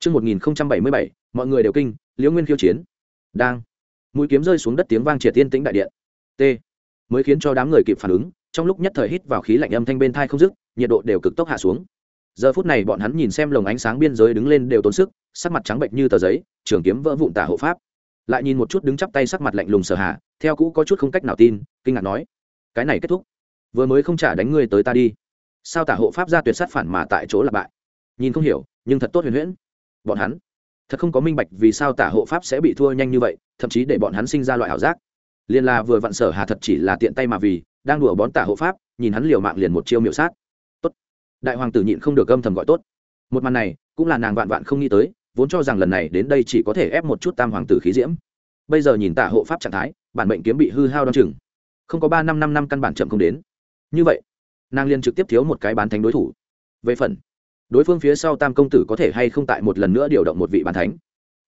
Trước 1077, mọi người đều kinh, Liễu Nguyên khiêu chiến. Đang. Mũi kiếm rơi xuống đất tiếng vang triệt tiên tĩnh đại điện. T. Mới khiến cho đám người kịp phản ứng, trong lúc nhất thời hít vào khí lạnh âm thanh bên thai không dứt, nhiệt độ đều cực tốc hạ xuống. Giờ phút này bọn hắn nhìn xem lồng ánh sáng biên giới đứng lên đều tốn sức, sắc mặt trắng bệnh như tờ giấy, trường kiếm vỡ vụn tả hộ pháp. Lại nhìn một chút đứng chắp tay sắc mặt lạnh lùng sở hạ, theo cũ có chút không cách nào tin, kinh ngạc nói: "Cái này kết thúc, vừa mới không trả đánh ngươi tới ta đi." Sao tả hộ pháp ra tuyệt sát phản mà tại chỗ là bại? Nhìn không hiểu, nhưng thật tốt huyền huyễn bọn hắn. Thật không có minh bạch vì sao tả hộ pháp sẽ bị thua nhanh như vậy, thậm chí để bọn hắn sinh ra loại ảo giác. Liền là vừa vặn sở hà thật chỉ là tiện tay mà vì, đang đùa bón tả hộ pháp, nhìn hắn liều mạng liền một chiêu miểu sát. Tốt. Đại hoàng tử nhịn không được âm thầm gọi tốt. Một màn này, cũng là nàng vạn vạn không nghĩ tới, vốn cho rằng lần này đến đây chỉ có thể ép một chút tam hoàng tử khí diễm. Bây giờ nhìn tả hộ pháp trạng thái, bản mệnh kiếm bị hư hao đ chừng. Không có ba năm năm năm căn bản chậm không đến. Như vậy, nàng liền trực tiếp thiếu một cái bán thánh đối thủ. Về phần đối phương phía sau tam công tử có thể hay không tại một lần nữa điều động một vị bán thánh?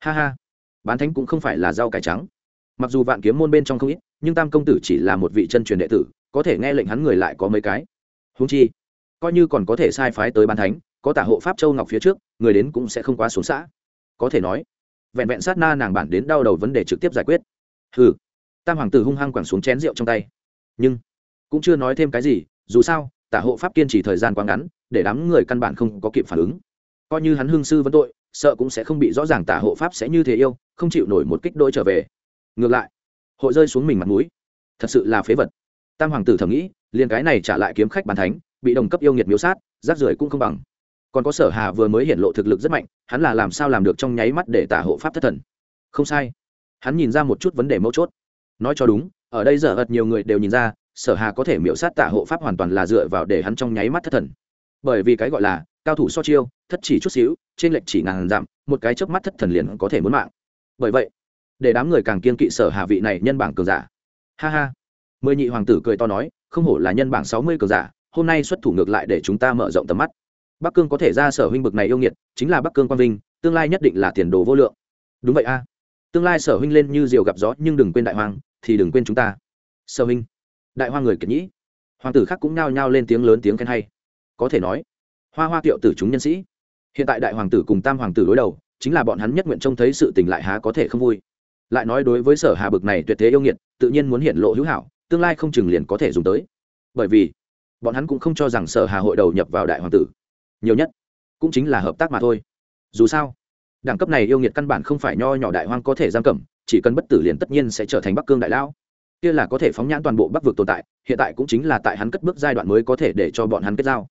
Ha ha, bán thánh cũng không phải là rau cải trắng. Mặc dù vạn kiếm môn bên trong không ít, nhưng tam công tử chỉ là một vị chân truyền đệ tử, có thể nghe lệnh hắn người lại có mấy cái. Húng chi, coi như còn có thể sai phái tới bán thánh, có tả hộ pháp châu ngọc phía trước, người đến cũng sẽ không quá xuống xã. Có thể nói, vẹn vẹn sát na nàng bản đến đau đầu vấn đề trực tiếp giải quyết. Hừ, tam hoàng tử hung hăng quẳng xuống chén rượu trong tay. Nhưng, cũng chưa nói thêm cái gì, dù sao, tả hộ pháp kiên trì thời gian quá ngắn để đám người căn bản không có kịp phản ứng. Coi như hắn hương sư vấn tội, sợ cũng sẽ không bị rõ ràng tả hộ pháp sẽ như thế yêu, không chịu nổi một kích đôi trở về. Ngược lại, hội rơi xuống mình mặt mũi. Thật sự là phế vật. Tam hoàng tử thầm nghĩ, liền cái này trả lại kiếm khách bàn thánh, bị đồng cấp yêu nghiệt miếu sát, rác rưởi cũng không bằng. Còn có sở hà vừa mới hiện lộ thực lực rất mạnh, hắn là làm sao làm được trong nháy mắt để tả hộ pháp thất thần? Không sai. Hắn nhìn ra một chút vấn đề mấu chốt. Nói cho đúng, ở đây giờ ợt nhiều người đều nhìn ra, sở hà có thể miễu sát tả hộ pháp hoàn toàn là dựa vào để hắn trong nháy mắt thất thần bởi vì cái gọi là cao thủ so chiêu, thất chỉ chút xíu, trên lệnh chỉ ngàn giảm, một cái chớp mắt thất thần liền có thể muốn mạng. Bởi vậy, để đám người càng kiên kỵ sở hạ vị này nhân bảng cường giả. Ha ha. Mười nhị hoàng tử cười to nói, không hổ là nhân bảng sáu mươi cường giả, hôm nay xuất thủ ngược lại để chúng ta mở rộng tầm mắt. Bắc cương có thể ra sở huynh bực này yêu nghiệt, chính là bắc cương quang vinh, tương lai nhất định là tiền đồ vô lượng. Đúng vậy a. Tương lai sở huynh lên như diều gặp gió, nhưng đừng quên đại hoàng, thì đừng quên chúng ta. Sở huynh. Đại hoa người kiệt nhĩ. Hoàng tử khác cũng nhao nhao lên tiếng lớn tiếng khen hay có thể nói. Hoa hoa kiệu tử chúng nhân sĩ. Hiện tại đại hoàng tử cùng tam hoàng tử đối đầu, chính là bọn hắn nhất nguyện trông thấy sự tình lại há có thể không vui. Lại nói đối với sở hà bực này tuyệt thế yêu nghiệt, tự nhiên muốn hiện lộ hữu hảo, tương lai không chừng liền có thể dùng tới. Bởi vì, bọn hắn cũng không cho rằng sở hà hội đầu nhập vào đại hoàng tử. Nhiều nhất, cũng chính là hợp tác mà thôi. Dù sao, đẳng cấp này yêu nghiệt căn bản không phải nho nhỏ đại hoang có thể giam cầm, chỉ cần bất tử liền tất nhiên sẽ trở thành bắc cương đại lão. Kia là có thể phóng nhãn toàn bộ bắc vực tồn tại, hiện tại cũng chính là tại hắn cất bước giai đoạn mới có thể để cho bọn hắn kết giao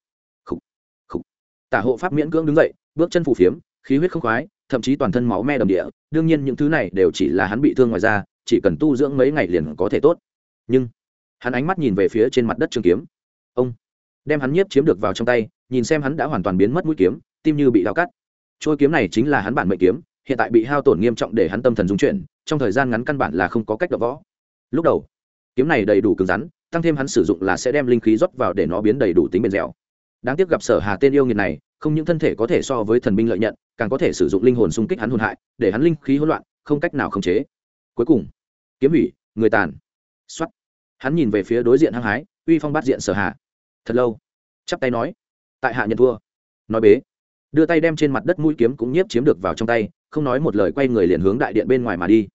tả hộ pháp miễn cưỡng đứng dậy, bước chân phù phiếm, khí huyết không khoái, thậm chí toàn thân máu me đầm địa. Đương nhiên những thứ này đều chỉ là hắn bị thương ngoài ra chỉ cần tu dưỡng mấy ngày liền có thể tốt. Nhưng, hắn ánh mắt nhìn về phía trên mặt đất trường kiếm. Ông, đem hắn nhiếp chiếm được vào trong tay, nhìn xem hắn đã hoàn toàn biến mất mũi kiếm, tim như bị đau cắt. Trôi kiếm này chính là hắn bản mệnh kiếm, hiện tại bị hao tổn nghiêm trọng để hắn tâm thần dung chuyển, trong thời gian ngắn căn bản là không có cách đập võ. Lúc đầu, kiếm này đầy đủ cứng rắn, tăng thêm hắn sử dụng là sẽ đem linh khí rót vào để nó biến đầy đủ tính bền dẻo đáng tiếc gặp sở hà tên yêu nghiệt này, không những thân thể có thể so với thần binh lợi nhận, càng có thể sử dụng linh hồn xung kích hắn hồn hại, để hắn linh khí hỗn loạn, không cách nào khống chế. Cuối cùng, kiếm hủy, người tàn. Xuất hắn nhìn về phía đối diện hăng hái, uy phong bắt diện sở hà. Thật lâu. Chắp tay nói. Tại hạ nhận thua. Nói bế. Đưa tay đem trên mặt đất mũi kiếm cũng nhiếp chiếm được vào trong tay, không nói một lời quay người liền hướng đại điện bên ngoài mà đi.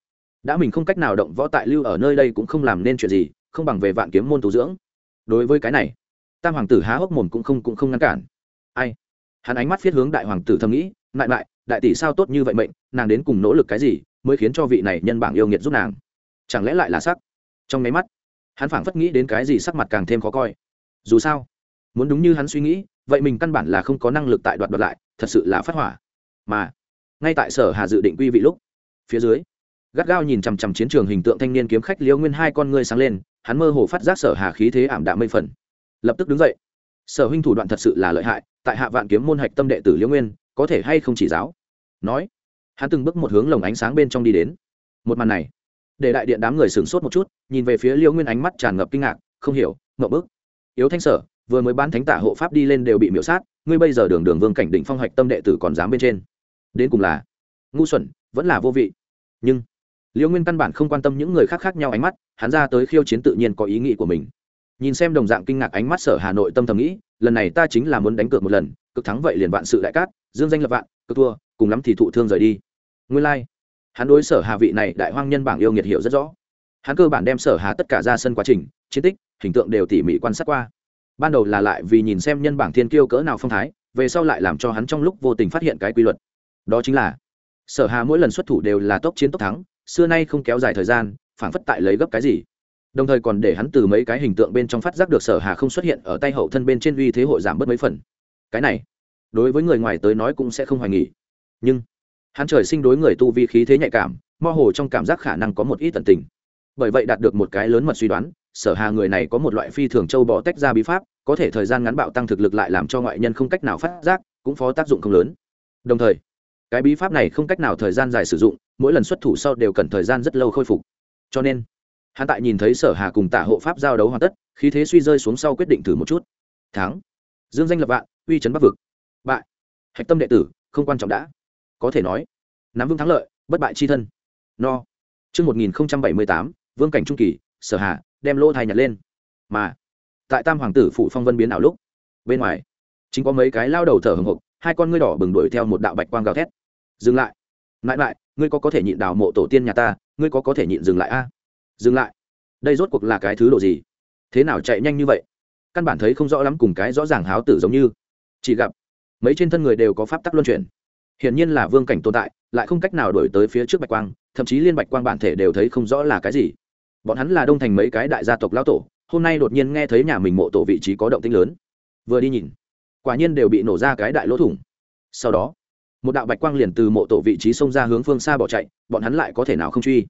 Đã mình không cách nào động võ tại lưu ở nơi đây cũng không làm nên chuyện gì, không bằng về vạn kiếm môn tu dưỡng. Đối với cái này tam hoàng tử há hốc mồm cũng không cũng không ngăn cản. Ai? Hắn ánh mắt viết hướng đại hoàng tử thầm nghĩ lại lại đại tỷ sao tốt như vậy mệnh, nàng đến cùng nỗ lực cái gì mới khiến cho vị này nhân bảng yêu nghiệt giúp nàng? Chẳng lẽ lại là sắc? Trong máy mắt, hắn phảng phất nghĩ đến cái gì sắc mặt càng thêm khó coi. Dù sao, muốn đúng như hắn suy nghĩ, vậy mình căn bản là không có năng lực tại đoạt đoạt lại, thật sự là phát hỏa. Mà, ngay tại sở hà dự định quy vị lúc, phía dưới, gắt gao nhìn chằm chằm chiến trường hình tượng thanh niên kiếm khách liễu nguyên hai con ngươi sáng lên, hắn mơ hồ phát giác sở hà khí thế ảm đạm mây phần lập tức đứng dậy. Sở huynh thủ đoạn thật sự là lợi hại, tại hạ vạn kiếm môn hạch tâm đệ tử liễu nguyên, có thể hay không chỉ giáo? Nói, hắn từng bước một hướng lồng ánh sáng bên trong đi đến. Một màn này, để đại điện đám người sửng sốt một chút, nhìn về phía liễu nguyên ánh mắt tràn ngập kinh ngạc, không hiểu, ngậm bức. Yếu thanh sở, vừa mới bán thánh tả hộ pháp đi lên đều bị miễu sát, ngươi bây giờ đường đường vương cảnh định phong hạch tâm đệ tử còn dám bên trên. Đến cùng là ngu xuẩn, vẫn là vô vị. Nhưng liễu nguyên căn bản không quan tâm những người khác khác nhau ánh mắt, hắn ra tới khiêu chiến tự nhiên có ý nghĩ của mình nhìn xem đồng dạng kinh ngạc ánh mắt sở hà nội tâm thầm nghĩ, lần này ta chính là muốn đánh cược một lần, cực thắng vậy liền vạn sự đại cát, dương danh lập vạn cực thua, cùng lắm thì thụ thương rời đi. Nguyên lai、like. hắn đối sở hà vị này đại hoang nhân bảng yêu nghiệt hiểu rất rõ. Hắn cơ bản đem sở hà tất cả ra sân quá trình, chiến tích, hình tượng đều tỉ mỉ quan sát qua. Ban đầu là lại vì nhìn xem nhân bảng thiên kiêu cỡ nào phong thái, về sau lại làm cho hắn trong lúc vô tình phát hiện cái quy luật. Đó chính là, sở hà mỗi lần xuất thủ đều là tốc chiến tốc thắng, xưa nay không kéo dài thời gian, phảng phất tại lấy gấp cái gì đồng thời còn để hắn từ mấy cái hình tượng bên trong phát giác được sở hà không xuất hiện ở tay hậu thân bên trên uy thế hội giảm bớt mấy phần. Cái này, đối với người ngoài tới nói cũng sẽ không hoài nghỉ nhưng, hắn trời sinh đối người tu vi khí thế nhạy cảm, mơ hồ trong cảm giác khả năng có một ít tận tình. Bởi vậy đạt được một cái lớn mật suy đoán, sở hà người này có một loại phi thường châu bò tách ra bí pháp, có thể thời gian ngắn bạo tăng thực lực lại làm cho ngoại nhân không cách nào phát giác, cũng phó tác dụng không lớn. Đồng thời, cái bí pháp này không cách nào thời gian dài sử dụng, mỗi lần xuất thủ sau đều cần thời gian rất lâu khôi phục. Cho nên hắn tại nhìn thấy sở hà cùng tả hộ pháp giao đấu hoàn tất, khí thế suy rơi xuống sau quyết định thử một chút. Thắng. Dương danh lập vạn, uy chấn bắc vực. Bại. Hạch tâm đệ tử, không quan trọng đã. Có thể nói, nắm vững thắng lợi, bất bại chi thân. No. Chương một nghìn bảy mươi tám, vương cảnh trung kỳ, sở hà, đem lỗ thai nhặt lên. Mà, tại tam hoàng tử phủ phong vân biến ảo lúc, bên ngoài, chính có mấy cái lao đầu thở hồng hộc, hai con ngươi đỏ bừng đuổi theo một đạo bạch quang gào thét. Dừng lại. Mãi mãi, ngươi có có thể nhịn đào mộ tổ tiên nhà ta, ngươi có có thể nhịn dừng lại a? Dừng lại. Đây rốt cuộc là cái thứ độ gì? Thế nào chạy nhanh như vậy? Căn bản thấy không rõ lắm cùng cái rõ ràng háo tử giống như. Chỉ gặp, mấy trên thân người đều có pháp tắc luân chuyển. Hiển nhiên là vương cảnh tồn tại, lại không cách nào đổi tới phía trước bạch quang, thậm chí liên bạch quang bản thể đều thấy không rõ là cái gì. Bọn hắn là đông thành mấy cái đại gia tộc lão tổ, hôm nay đột nhiên nghe thấy nhà mình mộ tổ vị trí có động tĩnh lớn. Vừa đi nhìn, quả nhiên đều bị nổ ra cái đại lỗ thủng. Sau đó, một đạo bạch quang liền từ mộ tổ vị trí xông ra hướng phương xa bỏ chạy, bọn hắn lại có thể nào không truy?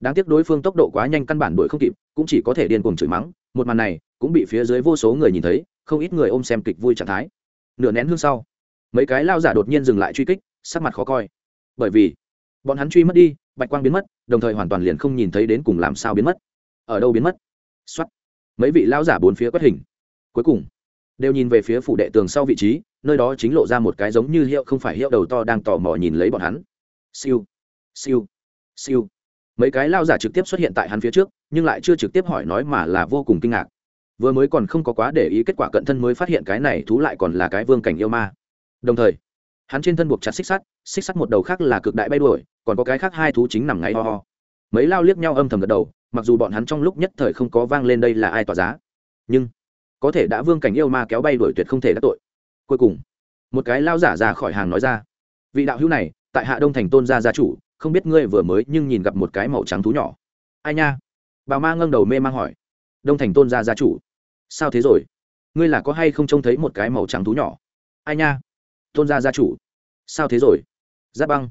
Đáng tiếc đối phương tốc độ quá nhanh căn bản đuổi không kịp, cũng chỉ có thể điên cuồng chửi mắng. Một màn này cũng bị phía dưới vô số người nhìn thấy, không ít người ôm xem kịch vui trạng thái. Nửa nén hương sau, mấy cái lao giả đột nhiên dừng lại truy kích, sắc mặt khó coi. Bởi vì, bọn hắn truy mất đi, bạch quang biến mất, đồng thời hoàn toàn liền không nhìn thấy đến cùng làm sao biến mất. Ở đâu biến mất? Xuất mấy vị lao giả bốn phía quất hình. Cuối cùng, đều nhìn về phía phủ đệ tường sau vị trí, nơi đó chính lộ ra một cái giống như hiệu không phải hiệu đầu to đang tò mò nhìn lấy bọn hắn. Siêu. Siêu. Siêu mấy cái lao giả trực tiếp xuất hiện tại hắn phía trước, nhưng lại chưa trực tiếp hỏi nói mà là vô cùng kinh ngạc. Vừa mới còn không có quá để ý kết quả cận thân mới phát hiện cái này thú lại còn là cái vương cảnh yêu ma. Đồng thời, hắn trên thân buộc chặt xích sắt xích sắt một đầu khác là cực đại bay đuổi, còn có cái khác hai thú chính nằm ngáy ho ho. Mấy lao liếc nhau âm thầm gật đầu, mặc dù bọn hắn trong lúc nhất thời không có vang lên đây là ai tỏa giá. Nhưng, có thể đã vương cảnh yêu ma kéo bay đuổi tuyệt không thể đắc tội. Cuối cùng, một cái lao giả ra khỏi hàng nói ra, vị đạo hữu này, tại hạ đông thành tôn gia gia chủ không biết ngươi vừa mới nhưng nhìn gặp một cái màu trắng thú nhỏ. Ai nha? Bà ma ngâng đầu mê mang hỏi. Đông thành tôn gia gia chủ. Sao thế rồi? Ngươi là có hay không trông thấy một cái màu trắng thú nhỏ? Ai nha? Tôn gia gia chủ. Sao thế rồi? Giáp băng.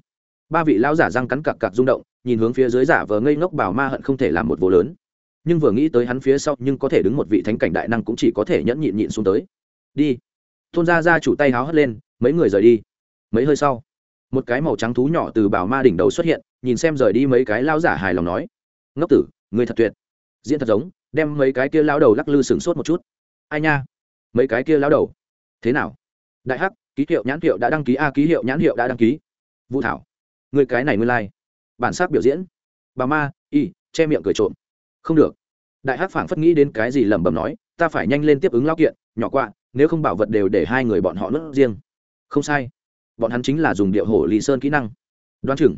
Ba vị lão giả răng cắn cặc cặc rung động, nhìn hướng phía dưới giả vờ ngây ngốc bảo ma hận không thể làm một vô lớn. Nhưng vừa nghĩ tới hắn phía sau, nhưng có thể đứng một vị thánh cảnh đại năng cũng chỉ có thể nhẫn nhịn nhịn xuống tới. Đi. Tôn gia gia chủ tay háo hất lên, mấy người rời đi. Mấy hơi sau một cái màu trắng thú nhỏ từ bảo ma đỉnh đầu xuất hiện, nhìn xem rời đi mấy cái lao giả hài lòng nói, ngốc tử, người thật tuyệt. Diễn thật giống, đem mấy cái kia lao đầu lắc lư sửng sốt một chút. Ai nha? Mấy cái kia lao đầu? Thế nào? Đại hắc, ký hiệu nhãn hiệu đã đăng ký a, ký hiệu nhãn hiệu đã đăng ký. Vũ thảo, người cái này nguyên lai、like. bản sắc biểu diễn. Bà ma, y, che miệng cười trộm. Không được. Đại hắc phảng phất nghĩ đến cái gì lẩm bẩm nói, ta phải nhanh lên tiếp ứng lao kiện, nhỏ quạ, nếu không bảo vật đều để hai người bọn họ nứt riêng. Không sai bọn hắn chính là dùng điệu hổ lý sơn kỹ năng. Đoán chừng,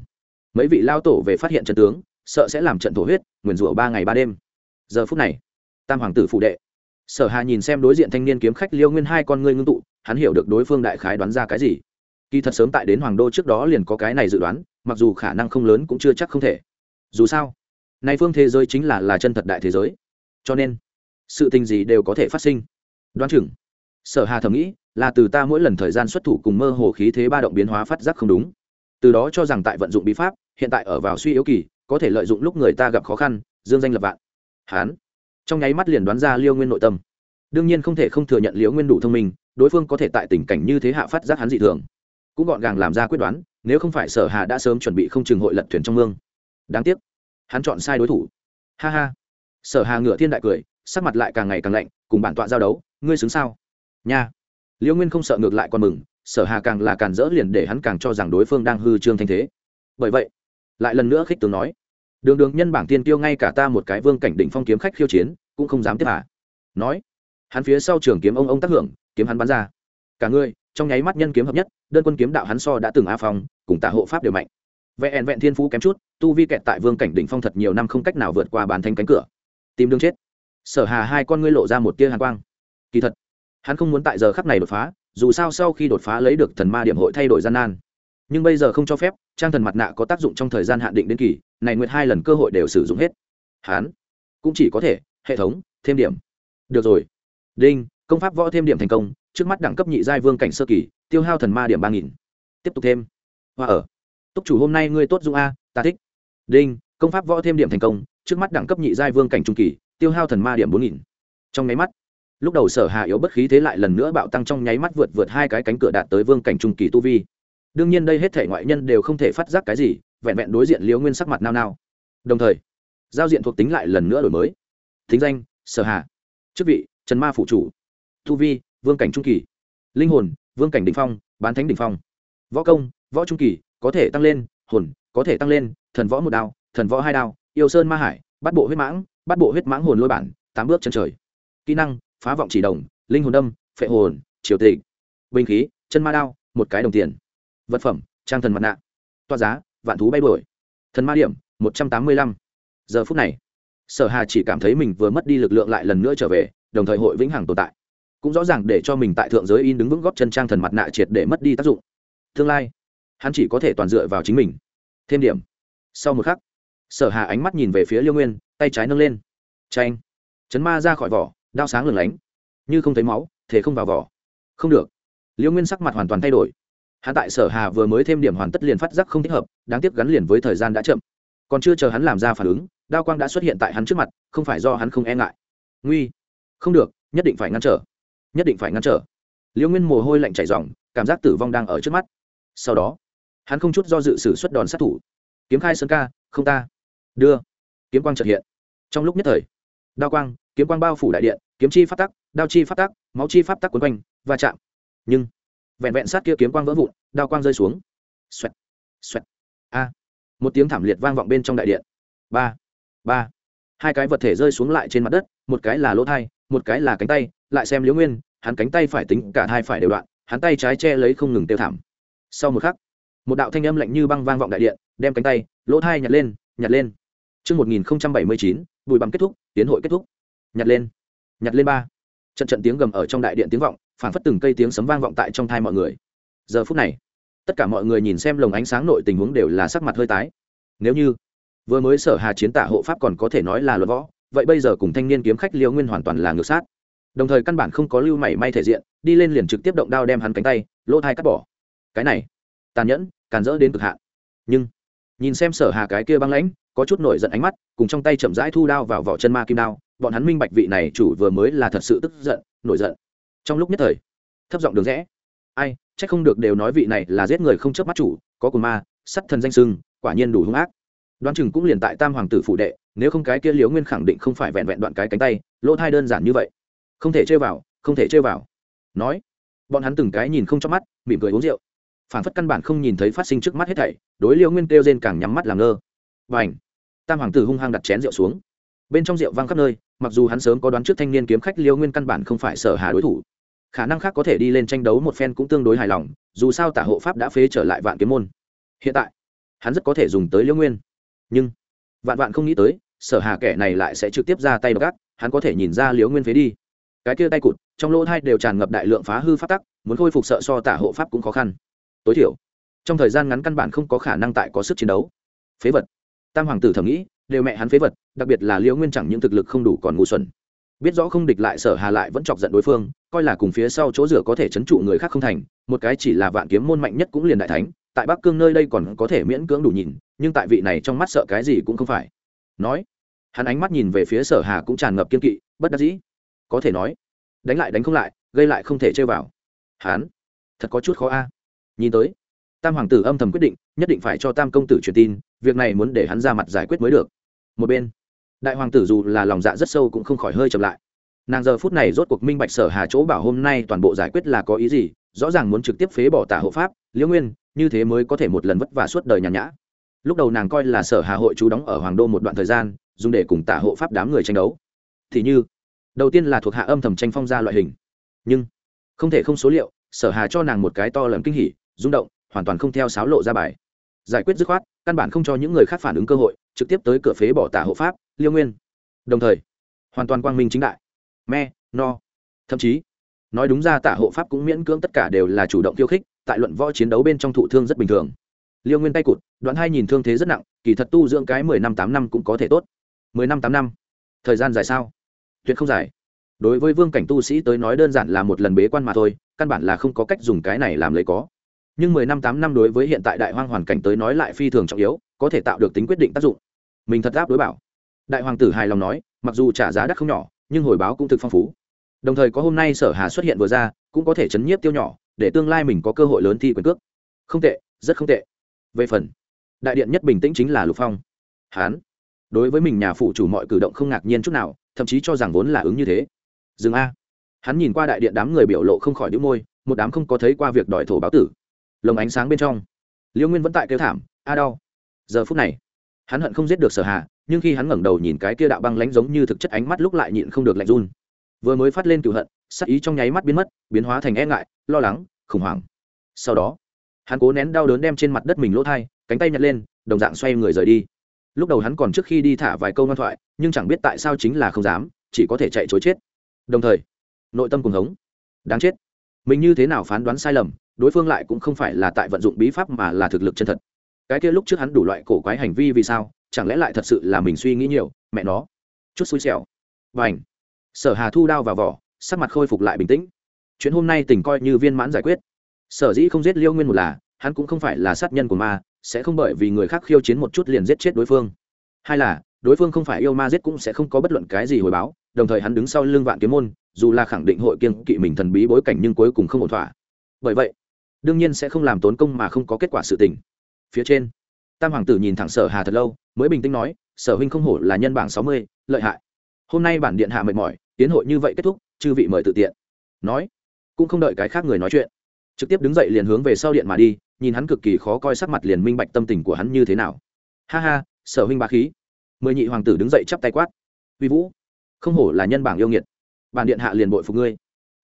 mấy vị lao tổ về phát hiện trận tướng, sợ sẽ làm trận thổ huyết, nguyền rủa ba ngày ba đêm. Giờ phút này, tam hoàng tử phụ đệ. Sở hà nhìn xem đối diện thanh niên kiếm khách liêu nguyên hai con ngươi ngưng tụ, hắn hiểu được đối phương đại khái đoán ra cái gì. Kỳ thật sớm tại đến hoàng đô trước đó liền có cái này dự đoán, mặc dù khả năng không lớn cũng chưa chắc không thể. Dù sao, nay phương thế giới chính là là chân thật đại thế giới. Cho nên, sự tình gì đều có thể phát sinh. Đoán chừng, sở hà thầm nghĩ là từ ta mỗi lần thời gian xuất thủ cùng mơ hồ khí thế ba động biến hóa phát giác không đúng. Từ đó cho rằng tại vận dụng bí pháp, hiện tại ở vào suy yếu kỳ, có thể lợi dụng lúc người ta gặp khó khăn, dương danh lập vạn. Hán. Trong nháy mắt liền đoán ra liêu nguyên nội tâm. Đương nhiên không thể không thừa nhận liễu nguyên đủ thông minh, đối phương có thể tại tình cảnh như thế hạ phát giác hắn dị thường. Cũng gọn gàng làm ra quyết đoán, nếu không phải sở hà đã sớm chuẩn bị không chừng hội lật thuyền trong mương. Đáng tiếc, hắn chọn sai đối thủ. Ha ha. Sở hà ngựa thiên đại cười, sắc mặt lại càng ngày càng lạnh, cùng bản tọa giao đấu, ngươi xứng sao? Nha liễu nguyên không sợ ngược lại còn mừng, sở hà càng là càng dỡ liền để hắn càng cho rằng đối phương đang hư trương thanh thế. Bởi vậy, lại lần nữa khích tướng nói, đường đường nhân bảng tiên tiêu ngay cả ta một cái vương cảnh đỉnh phong kiếm khách khiêu chiến, cũng không dám tiếp hạ. nói, hắn phía sau trường kiếm ông ông tác hưởng, kiếm hắn bắn ra. Cả người trong nháy mắt nhân kiếm hợp nhất, đơn quân kiếm đạo hắn so đã từng a phong, cùng tạ hộ pháp đều mạnh. Vẹn vẹn thiên phú kém chút, tu vi kẹt tại vương cảnh đỉnh phong thật nhiều năm không cách nào vượt qua bàn thanh cánh cửa. Tìm đường chết. Sở hà hai con ngươi lộ ra một tia hàn quang. Kỳ thật hắn không muốn tại giờ khắc này đột phá, dù sao sau khi đột phá lấy được thần ma điểm hội thay đổi gian nan. Nhưng bây giờ không cho phép, trang thần mặt nạ có tác dụng trong thời gian hạn định đến kỳ, này nguyệt hai lần cơ hội đều sử dụng hết. Hắn cũng chỉ có thể, hệ thống, thêm điểm. Được rồi. Đinh, công pháp võ thêm điểm thành công, trước mắt đẳng cấp nhị giai vương cảnh sơ kỳ, tiêu hao thần ma điểm ba nghìn. Tiếp tục thêm. Hoa ở. Túc chủ hôm nay ngươi tốt dung a, ta thích. Đinh, công pháp võ thêm điểm thành công, trước mắt đẳng cấp nhị giai vương cảnh trung kỳ, tiêu hao thần ma điểm bốn nghìn. Trong nháy mắt lúc đầu sở hà yếu bất khí thế lại lần nữa bạo tăng trong nháy mắt vượt vượt hai cái cánh cửa đạt tới vương cảnh trung kỳ tu vi. Đương nhiên đây hết thể ngoại nhân đều không thể phát giác cái gì, vẹn vẹn đối diện liễu nguyên sắc mặt nao nao. Đồng thời, giao diện thuộc tính lại lần nữa đổi mới. Thính danh, sở hà. Chức vị, trần ma phụ chủ. Tu vi, vương cảnh trung kỳ. Linh hồn, vương cảnh đình phong, bán thánh đình phong. Võ công, võ trung kỳ, có thể tăng lên, hồn, có thể tăng lên, thần võ một đao, thần võ hai đao, yêu sơn ma hải bắt bộ huyết mãng bắt bộ huyết mãng hồn lôi bản, tám bước chân trời. Kỹ năng phá vọng chỉ đồng, linh hồn đâm, phệ hồn, triều tịch, binh khí, chân ma đao, một cái đồng tiền. Vật phẩm, trang thần mặt nạ. Toa giá, vạn thú bay đổi thần ma điểm, một trăm tám mươi lăm. Giờ phút này, sở hà chỉ cảm thấy mình vừa mất đi lực lượng lại lần nữa trở về, đồng thời hội vĩnh hằng tồn tại. Cũng rõ ràng để cho mình tại thượng giới in đứng vững góp chân trang thần mặt nạ triệt để mất đi tác dụng. Tương lai, hắn chỉ có thể toàn dựa vào chính mình. Thêm điểm. Sau một khắc, sở hà ánh mắt nhìn về phía liêu nguyên, tay trái nâng lên. Tranh chấn ma ra khỏi vỏ đao sáng lừng lánh, như không thấy máu thế không vào vỏ. Không được. Liễu nguyên sắc mặt hoàn toàn thay đổi. Hắn tại sở hà vừa mới thêm điểm hoàn tất liền phát giác không thích hợp, đáng tiếc gắn liền với thời gian đã chậm. Còn chưa chờ hắn làm ra phản ứng, đao quang đã xuất hiện tại hắn trước mặt, không phải do hắn không e ngại. Nguy. Không được, nhất định phải ngăn trở. Nhất định phải ngăn trở. Liễu nguyên mồ hôi lạnh chảy dòng cảm giác tử vong đang ở trước mắt. Sau đó, hắn không chút do dự sử xuất đòn sát thủ. Kiếm khai sơn ca, không ta. Đưa. Kiếm quang trật hiện. Trong lúc nhất thời, đao quang kiếm quang bao phủ đại điện kiếm chi phát tắc đao chi phát tắc máu chi pháp tắc quấn quanh va chạm. Nhưng vẹn vẹn sát kia kiếm quang vỡ vụn đao quang rơi xuống. Xoẹt xoẹt. A một tiếng thảm liệt vang vọng bên trong đại điện. Ba ba. Hai cái vật thể rơi xuống lại trên mặt đất một cái là lỗ thai một cái là cánh tay lại xem liễu nguyên hắn cánh tay phải tính cả hai phải đều đoạn hắn tay trái che lấy không ngừng tiêu thảm. Sau một khắc một đạo thanh âm lạnh như băng vang vọng đại điện đem cánh tay lỗ thai nhặt lên nhặt lên. Trước 1079, bùi bằng kết thúc, tiến hội kết thúc. Nhặt lên. Nhặt lên ba. Trận trận tiếng gầm ở trong đại điện tiếng vọng, phản phất từng cây tiếng sấm vang vọng tại trong thai mọi người. Giờ phút này, tất cả mọi người nhìn xem lồng ánh sáng nội tình huống đều là sắc mặt hơi tái. Nếu như vừa mới sở hà chiến tạ hộ pháp còn có thể nói là luật võ, vậy bây giờ cùng thanh niên kiếm khách Liêu Nguyên hoàn toàn là ngược sát đồng thời căn bản không có lưu mảy may thể diện đi lên liền trực tiếp động đao đem hắn cánh tay lỗ thai cắt bỏ cái này tàn nhẫn càn rỡ đến cực hạn nhưng nhìn xem sở hà cái kia băng lãnh có chút nổi giận ánh mắt, cùng trong tay chậm rãi thu đao vào vỏ chân ma kim đao, bọn hắn minh bạch vị này chủ vừa mới là thật sự tức giận, nổi giận. Trong lúc nhất thời, thấp giọng đường rẽ, ai, chắc không được đều nói vị này là giết người không chớp mắt chủ, có cồn ma sắt thần danh sưng, quả nhiên đủ hung ác. Đoán chừng cũng liền tại tam hoàng tử phủ đệ, nếu không cái kia liếu nguyên khẳng định không phải vẹn vẹn đoạn cái cánh tay, lỗ thai đơn giản như vậy. Không thể chơi vào, không thể chơi vào. Nói, bọn hắn từng cái nhìn không chớp mắt, mỉm cười uống rượu. Phản phất căn bản không nhìn thấy phát sinh trước mắt hết thảy, đối liêu nguyên kêu rên càng nhắm mắt làm ngơ và ảnh. Tam hoàng tử hung hăng đặt chén rượu xuống. Bên trong rượu văng khắp nơi, mặc dù hắn sớm có đoán trước thanh niên kiếm khách liêu nguyên căn bản không phải sở hà đối thủ. Khả năng khác có thể đi lên tranh đấu một phen cũng tương đối hài lòng, dù sao tả hộ pháp đã phế trở lại vạn kiếm môn. Hiện tại, hắn rất có thể dùng tới liêu nguyên. Nhưng, vạn vạn không nghĩ tới, sở hà kẻ này lại sẽ trực tiếp ra tay gác hắn có thể nhìn ra liêu nguyên phế đi. Cái kia tay cụt, trong lỗ thai đều tràn ngập đại lượng phá hư pháp tắc, muốn khôi phục sợ so tả hộ pháp cũng khó khăn. Tối thiểu, trong thời gian ngắn căn bản không có khả năng tại có sức chiến đấu. Phế vật tam hoàng tử thầm nghĩ, đều mẹ hắn phế vật, đặc biệt là liễu nguyên chẳng những thực lực không đủ còn ngu xuẩn. Biết rõ không địch lại sở hà lại vẫn chọc giận đối phương, coi là cùng phía sau chỗ rửa có thể chấn trụ người khác không thành, một cái chỉ là vạn kiếm môn mạnh nhất cũng liền đại thánh, tại bắc cương nơi đây còn có thể miễn cưỡng đủ nhìn, nhưng tại vị này trong mắt sợ cái gì cũng không phải. Nói, hắn ánh mắt nhìn về phía sở hà cũng tràn ngập kiên kỵ, bất đắc dĩ. Có thể nói, đánh lại đánh không lại, gây lại không thể chơi vào. Hắn, thật có chút khó a. Nhìn tới, tam hoàng tử âm thầm quyết định, nhất định phải cho tam công tử truyền tin việc này muốn để hắn ra mặt giải quyết mới được. Một bên, đại hoàng tử dù là lòng dạ rất sâu cũng không khỏi hơi chậm lại. Nàng giờ phút này rốt cuộc minh bạch sở hà chỗ bảo hôm nay toàn bộ giải quyết là có ý gì, rõ ràng muốn trực tiếp phế bỏ tả hộ pháp, liễu nguyên, như thế mới có thể một lần vất vả suốt đời nhàn nhã. Lúc đầu nàng coi là sở hà hội chú đóng ở hoàng đô một đoạn thời gian, dùng để cùng tả hộ pháp đám người tranh đấu. Thì như, đầu tiên là thuộc hạ âm thầm tranh phong ra loại hình. Nhưng, không thể không số liệu, sở hà cho nàng một cái to lớn kinh hỉ, rung động, hoàn toàn không theo sáo lộ ra bài. Giải quyết dứt khoát căn bản không cho những người khác phản ứng cơ hội, trực tiếp tới cửa phế bỏ tả hộ pháp, liêu nguyên. Đồng thời, hoàn toàn quang minh chính đại. Me, no. Thậm chí, nói đúng ra tả hộ pháp cũng miễn cưỡng tất cả đều là chủ động khiêu khích, tại luận võ chiến đấu bên trong thụ thương rất bình thường. Liêu nguyên tay cụt, đoạn hai nhìn thương thế rất nặng, kỳ thật tu dưỡng cái mười năm tám năm cũng có thể tốt. Mười năm tám năm? Thời gian dài sao? Tuyệt không dài. Đối với vương cảnh tu sĩ tới nói đơn giản là một lần bế quan mà thôi, căn bản là không có cách dùng cái này làm lấy có nhưng mười năm tám năm đối với hiện tại đại hoang hoàn cảnh tới nói lại phi thường trọng yếu, có thể tạo được tính quyết định tác dụng. Mình thật áp đối bảo. Đại hoàng tử hài lòng nói, mặc dù trả giá đắt không nhỏ, nhưng hồi báo cũng thực phong phú. Đồng thời có hôm nay sở hà xuất hiện vừa ra, cũng có thể chấn nhiếp tiêu nhỏ, để tương lai mình có cơ hội lớn thi quyền cước. Không tệ, rất không tệ. Về phần, đại điện nhất bình tĩnh chính là lục phong. Hán, đối với mình nhà phụ chủ mọi cử động không ngạc nhiên chút nào, thậm chí cho rằng vốn là ứng như thế. Dừng a. Hắn nhìn qua đại điện đám người biểu lộ không khỏi đĩu môi, một đám không có thấy qua việc đòi thổ báo tử lồng ánh sáng bên trong. Liễu nguyên vẫn tại kêu thảm, a đau. Giờ phút này, hắn hận không giết được sở hà, nhưng khi hắn ngẩng đầu nhìn cái kia đạo băng lánh giống như thực chất ánh mắt lúc lại nhịn không được lạnh run. Vừa mới phát lên cựu hận sắc ý trong nháy mắt biến mất, biến hóa thành e ngại, lo lắng, khủng hoảng. Sau đó, hắn cố nén đau đớn đem trên mặt đất mình lỗ thai, cánh tay nhặt lên, đồng dạng xoay người rời đi. Lúc đầu hắn còn trước khi đi thả vài câu ngoan thoại, nhưng chẳng biết tại sao chính là không dám, chỉ có thể chạy chối chết. Đồng thời, nội tâm cùng hống. Đáng chết. Mình như thế nào phán đoán sai lầm đối phương lại cũng không phải là tại vận dụng bí pháp mà là thực lực chân thật. Cái kia lúc trước hắn đủ loại cổ quái hành vi vì sao, chẳng lẽ lại thật sự là mình suy nghĩ nhiều, mẹ nó. Chút xui xẻo. Và ảnh sở hà thu đao vào vỏ, sắc mặt khôi phục lại bình tĩnh. Chuyện hôm nay tình coi như viên mãn giải quyết. Sở dĩ không giết liêu nguyên một là, hắn cũng không phải là sát nhân của ma, sẽ không bởi vì người khác khiêu chiến một chút liền giết chết đối phương. Hai là, đối phương không phải yêu ma giết cũng sẽ không có bất luận cái gì hồi báo, đồng thời hắn đứng sau lưng vạn kiếm môn, dù là khẳng định hội kiên kỵ mình thần bí bối cảnh nhưng cuối cùng không ổn thỏa. Bởi vậy đương nhiên sẽ không làm tốn công mà không có kết quả sự tình. Phía trên, tam hoàng tử nhìn thẳng sở hà thật lâu, mới bình tĩnh nói, sở huynh không hổ là nhân bảng sáu mươi, lợi hại. Hôm nay bản điện hạ mệt mỏi, tiến hội như vậy kết thúc, chư vị mời tự tiện. Nói, cũng không đợi cái khác người nói chuyện, trực tiếp đứng dậy liền hướng về sau điện mà đi, nhìn hắn cực kỳ khó coi sắc mặt liền minh bạch tâm tình của hắn như thế nào. Ha ha, sở huynh ba khí. Mười nhị hoàng tử đứng dậy chắp tay quát, uy vũ, không hổ là nhân bảng yêu nghiệt. Bản điện hạ liền bội phục ngươi.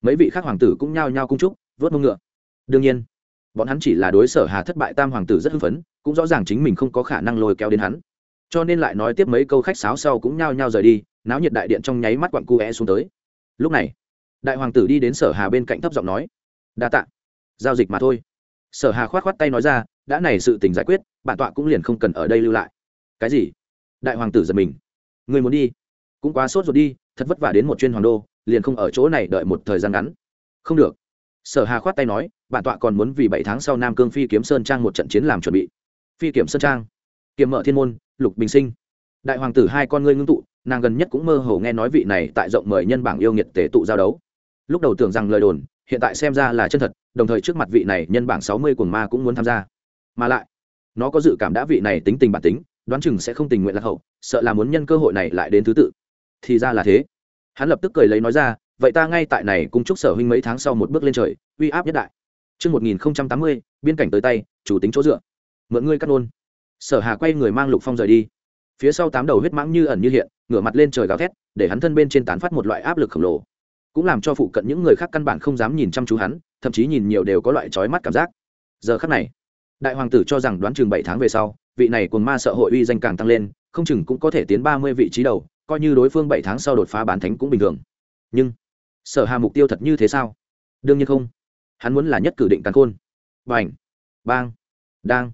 Mấy vị khác hoàng tử cũng nhao nhao cung trúc vớt mông ngựa đương nhiên, bọn hắn chỉ là đối sở hà thất bại tam hoàng tử rất hưng phấn, cũng rõ ràng chính mình không có khả năng lôi kéo đến hắn. Cho nên lại nói tiếp mấy câu khách sáo sau cũng nhao nhao rời đi, náo nhiệt đại điện trong nháy mắt quặn cu é xuống tới. Lúc này, đại hoàng tử đi đến sở hà bên cạnh thấp giọng nói, đa tạ. Giao dịch mà thôi. Sở hà khoát khoát tay nói ra, đã này sự tình giải quyết, bản tọa cũng liền không cần ở đây lưu lại. Cái gì? Đại hoàng tử giật mình. Người muốn đi? Cũng quá sốt ruột đi, thật vất vả đến một chuyên hoàng đô, liền không ở chỗ này đợi một thời gian ngắn. Không được. Sở hà khoát tay nói bản tọa còn muốn vì bảy tháng sau nam cương phi kiếm sơn trang một trận chiến làm chuẩn bị. Phi kiểm sơn trang. Kiếm mở thiên môn, lục bình sinh. Đại hoàng tử hai con ngươi ngưng tụ, nàng gần nhất cũng mơ hồ nghe nói vị này tại rộng mời nhân bảng yêu nghiệt tế tụ giao đấu. Lúc đầu tưởng rằng lời đồn, hiện tại xem ra là chân thật, đồng thời trước mặt vị này nhân bảng sáu mươi cuồng ma cũng muốn tham gia. Mà lại, nó có dự cảm đã vị này tính tình bản tính, đoán chừng sẽ không tình nguyện lạc hậu, sợ là muốn nhân cơ hội này lại đến thứ tự. Thì ra là thế. Hắn lập tức cười lấy nói ra, vậy ta ngay tại này cũng chúc sở huynh mấy tháng sau một bước lên trời, uy áp nhất đại. Trước 1080, biên cảnh tới tay, chủ tính chỗ dựa. Mượn ngươi cắt nôn. Sở Hà quay người mang Lục Phong rời đi. Phía sau tám đầu huyết mãng như ẩn như hiện, ngửa mặt lên trời gào thét, để hắn thân bên trên tán phát một loại áp lực khổng lồ. Cũng làm cho phụ cận những người khác căn bản không dám nhìn chăm chú hắn, thậm chí nhìn nhiều đều có loại chói mắt cảm giác. Giờ khắc này, đại hoàng tử cho rằng đoán chừng bảy tháng về sau, vị này cuồng ma sợ hội uy danh càng tăng lên, không chừng cũng có thể tiến ba mươi vị trí đầu, coi như đối phương bảy tháng sau đột phá bán thánh cũng bình thường. Nhưng, Sở Hà mục tiêu thật như thế sao? Đương nhiên không hắn muốn là nhất cử định càn khôn. Bành, bang, đang.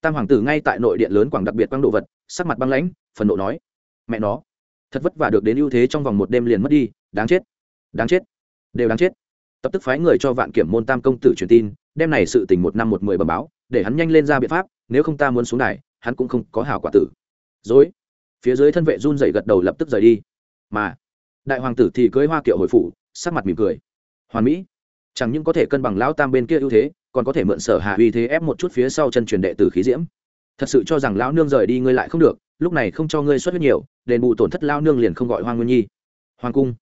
Tam hoàng tử ngay tại nội điện lớn quảng đặc biệt quang độ vật, sắc mặt băng lãnh phần nộ nói. Mẹ nó, thật vất vả được đến ưu thế trong vòng một đêm liền mất đi, đáng chết đáng chết, đều đáng chết. Tập tức phái người cho vạn kiểm môn tam công tử truyền tin đem này sự tình một năm một mười bầm báo, để hắn nhanh lên ra biện pháp, nếu không ta muốn xuống này hắn cũng không có hào quả tử. Dối phía dưới thân vệ run dậy gật đầu lập tức rời đi. Mà, đại hoàng tử thì cưới hoa kiệu hồi phủ, sắc mặt mỉm cười. Hoàn mỹ chẳng những có thể cân bằng lão tam bên kia ưu thế, còn có thể mượn sở hạ uy thế ép một chút phía sau chân truyền đệ tử khí diễm. Thật sự cho rằng lão nương rời đi ngươi lại không được, lúc này không cho ngươi xuất huyết nhiều, đền bù tổn thất lao nương liền không gọi hoa nguyên nhi. Hoàng cung.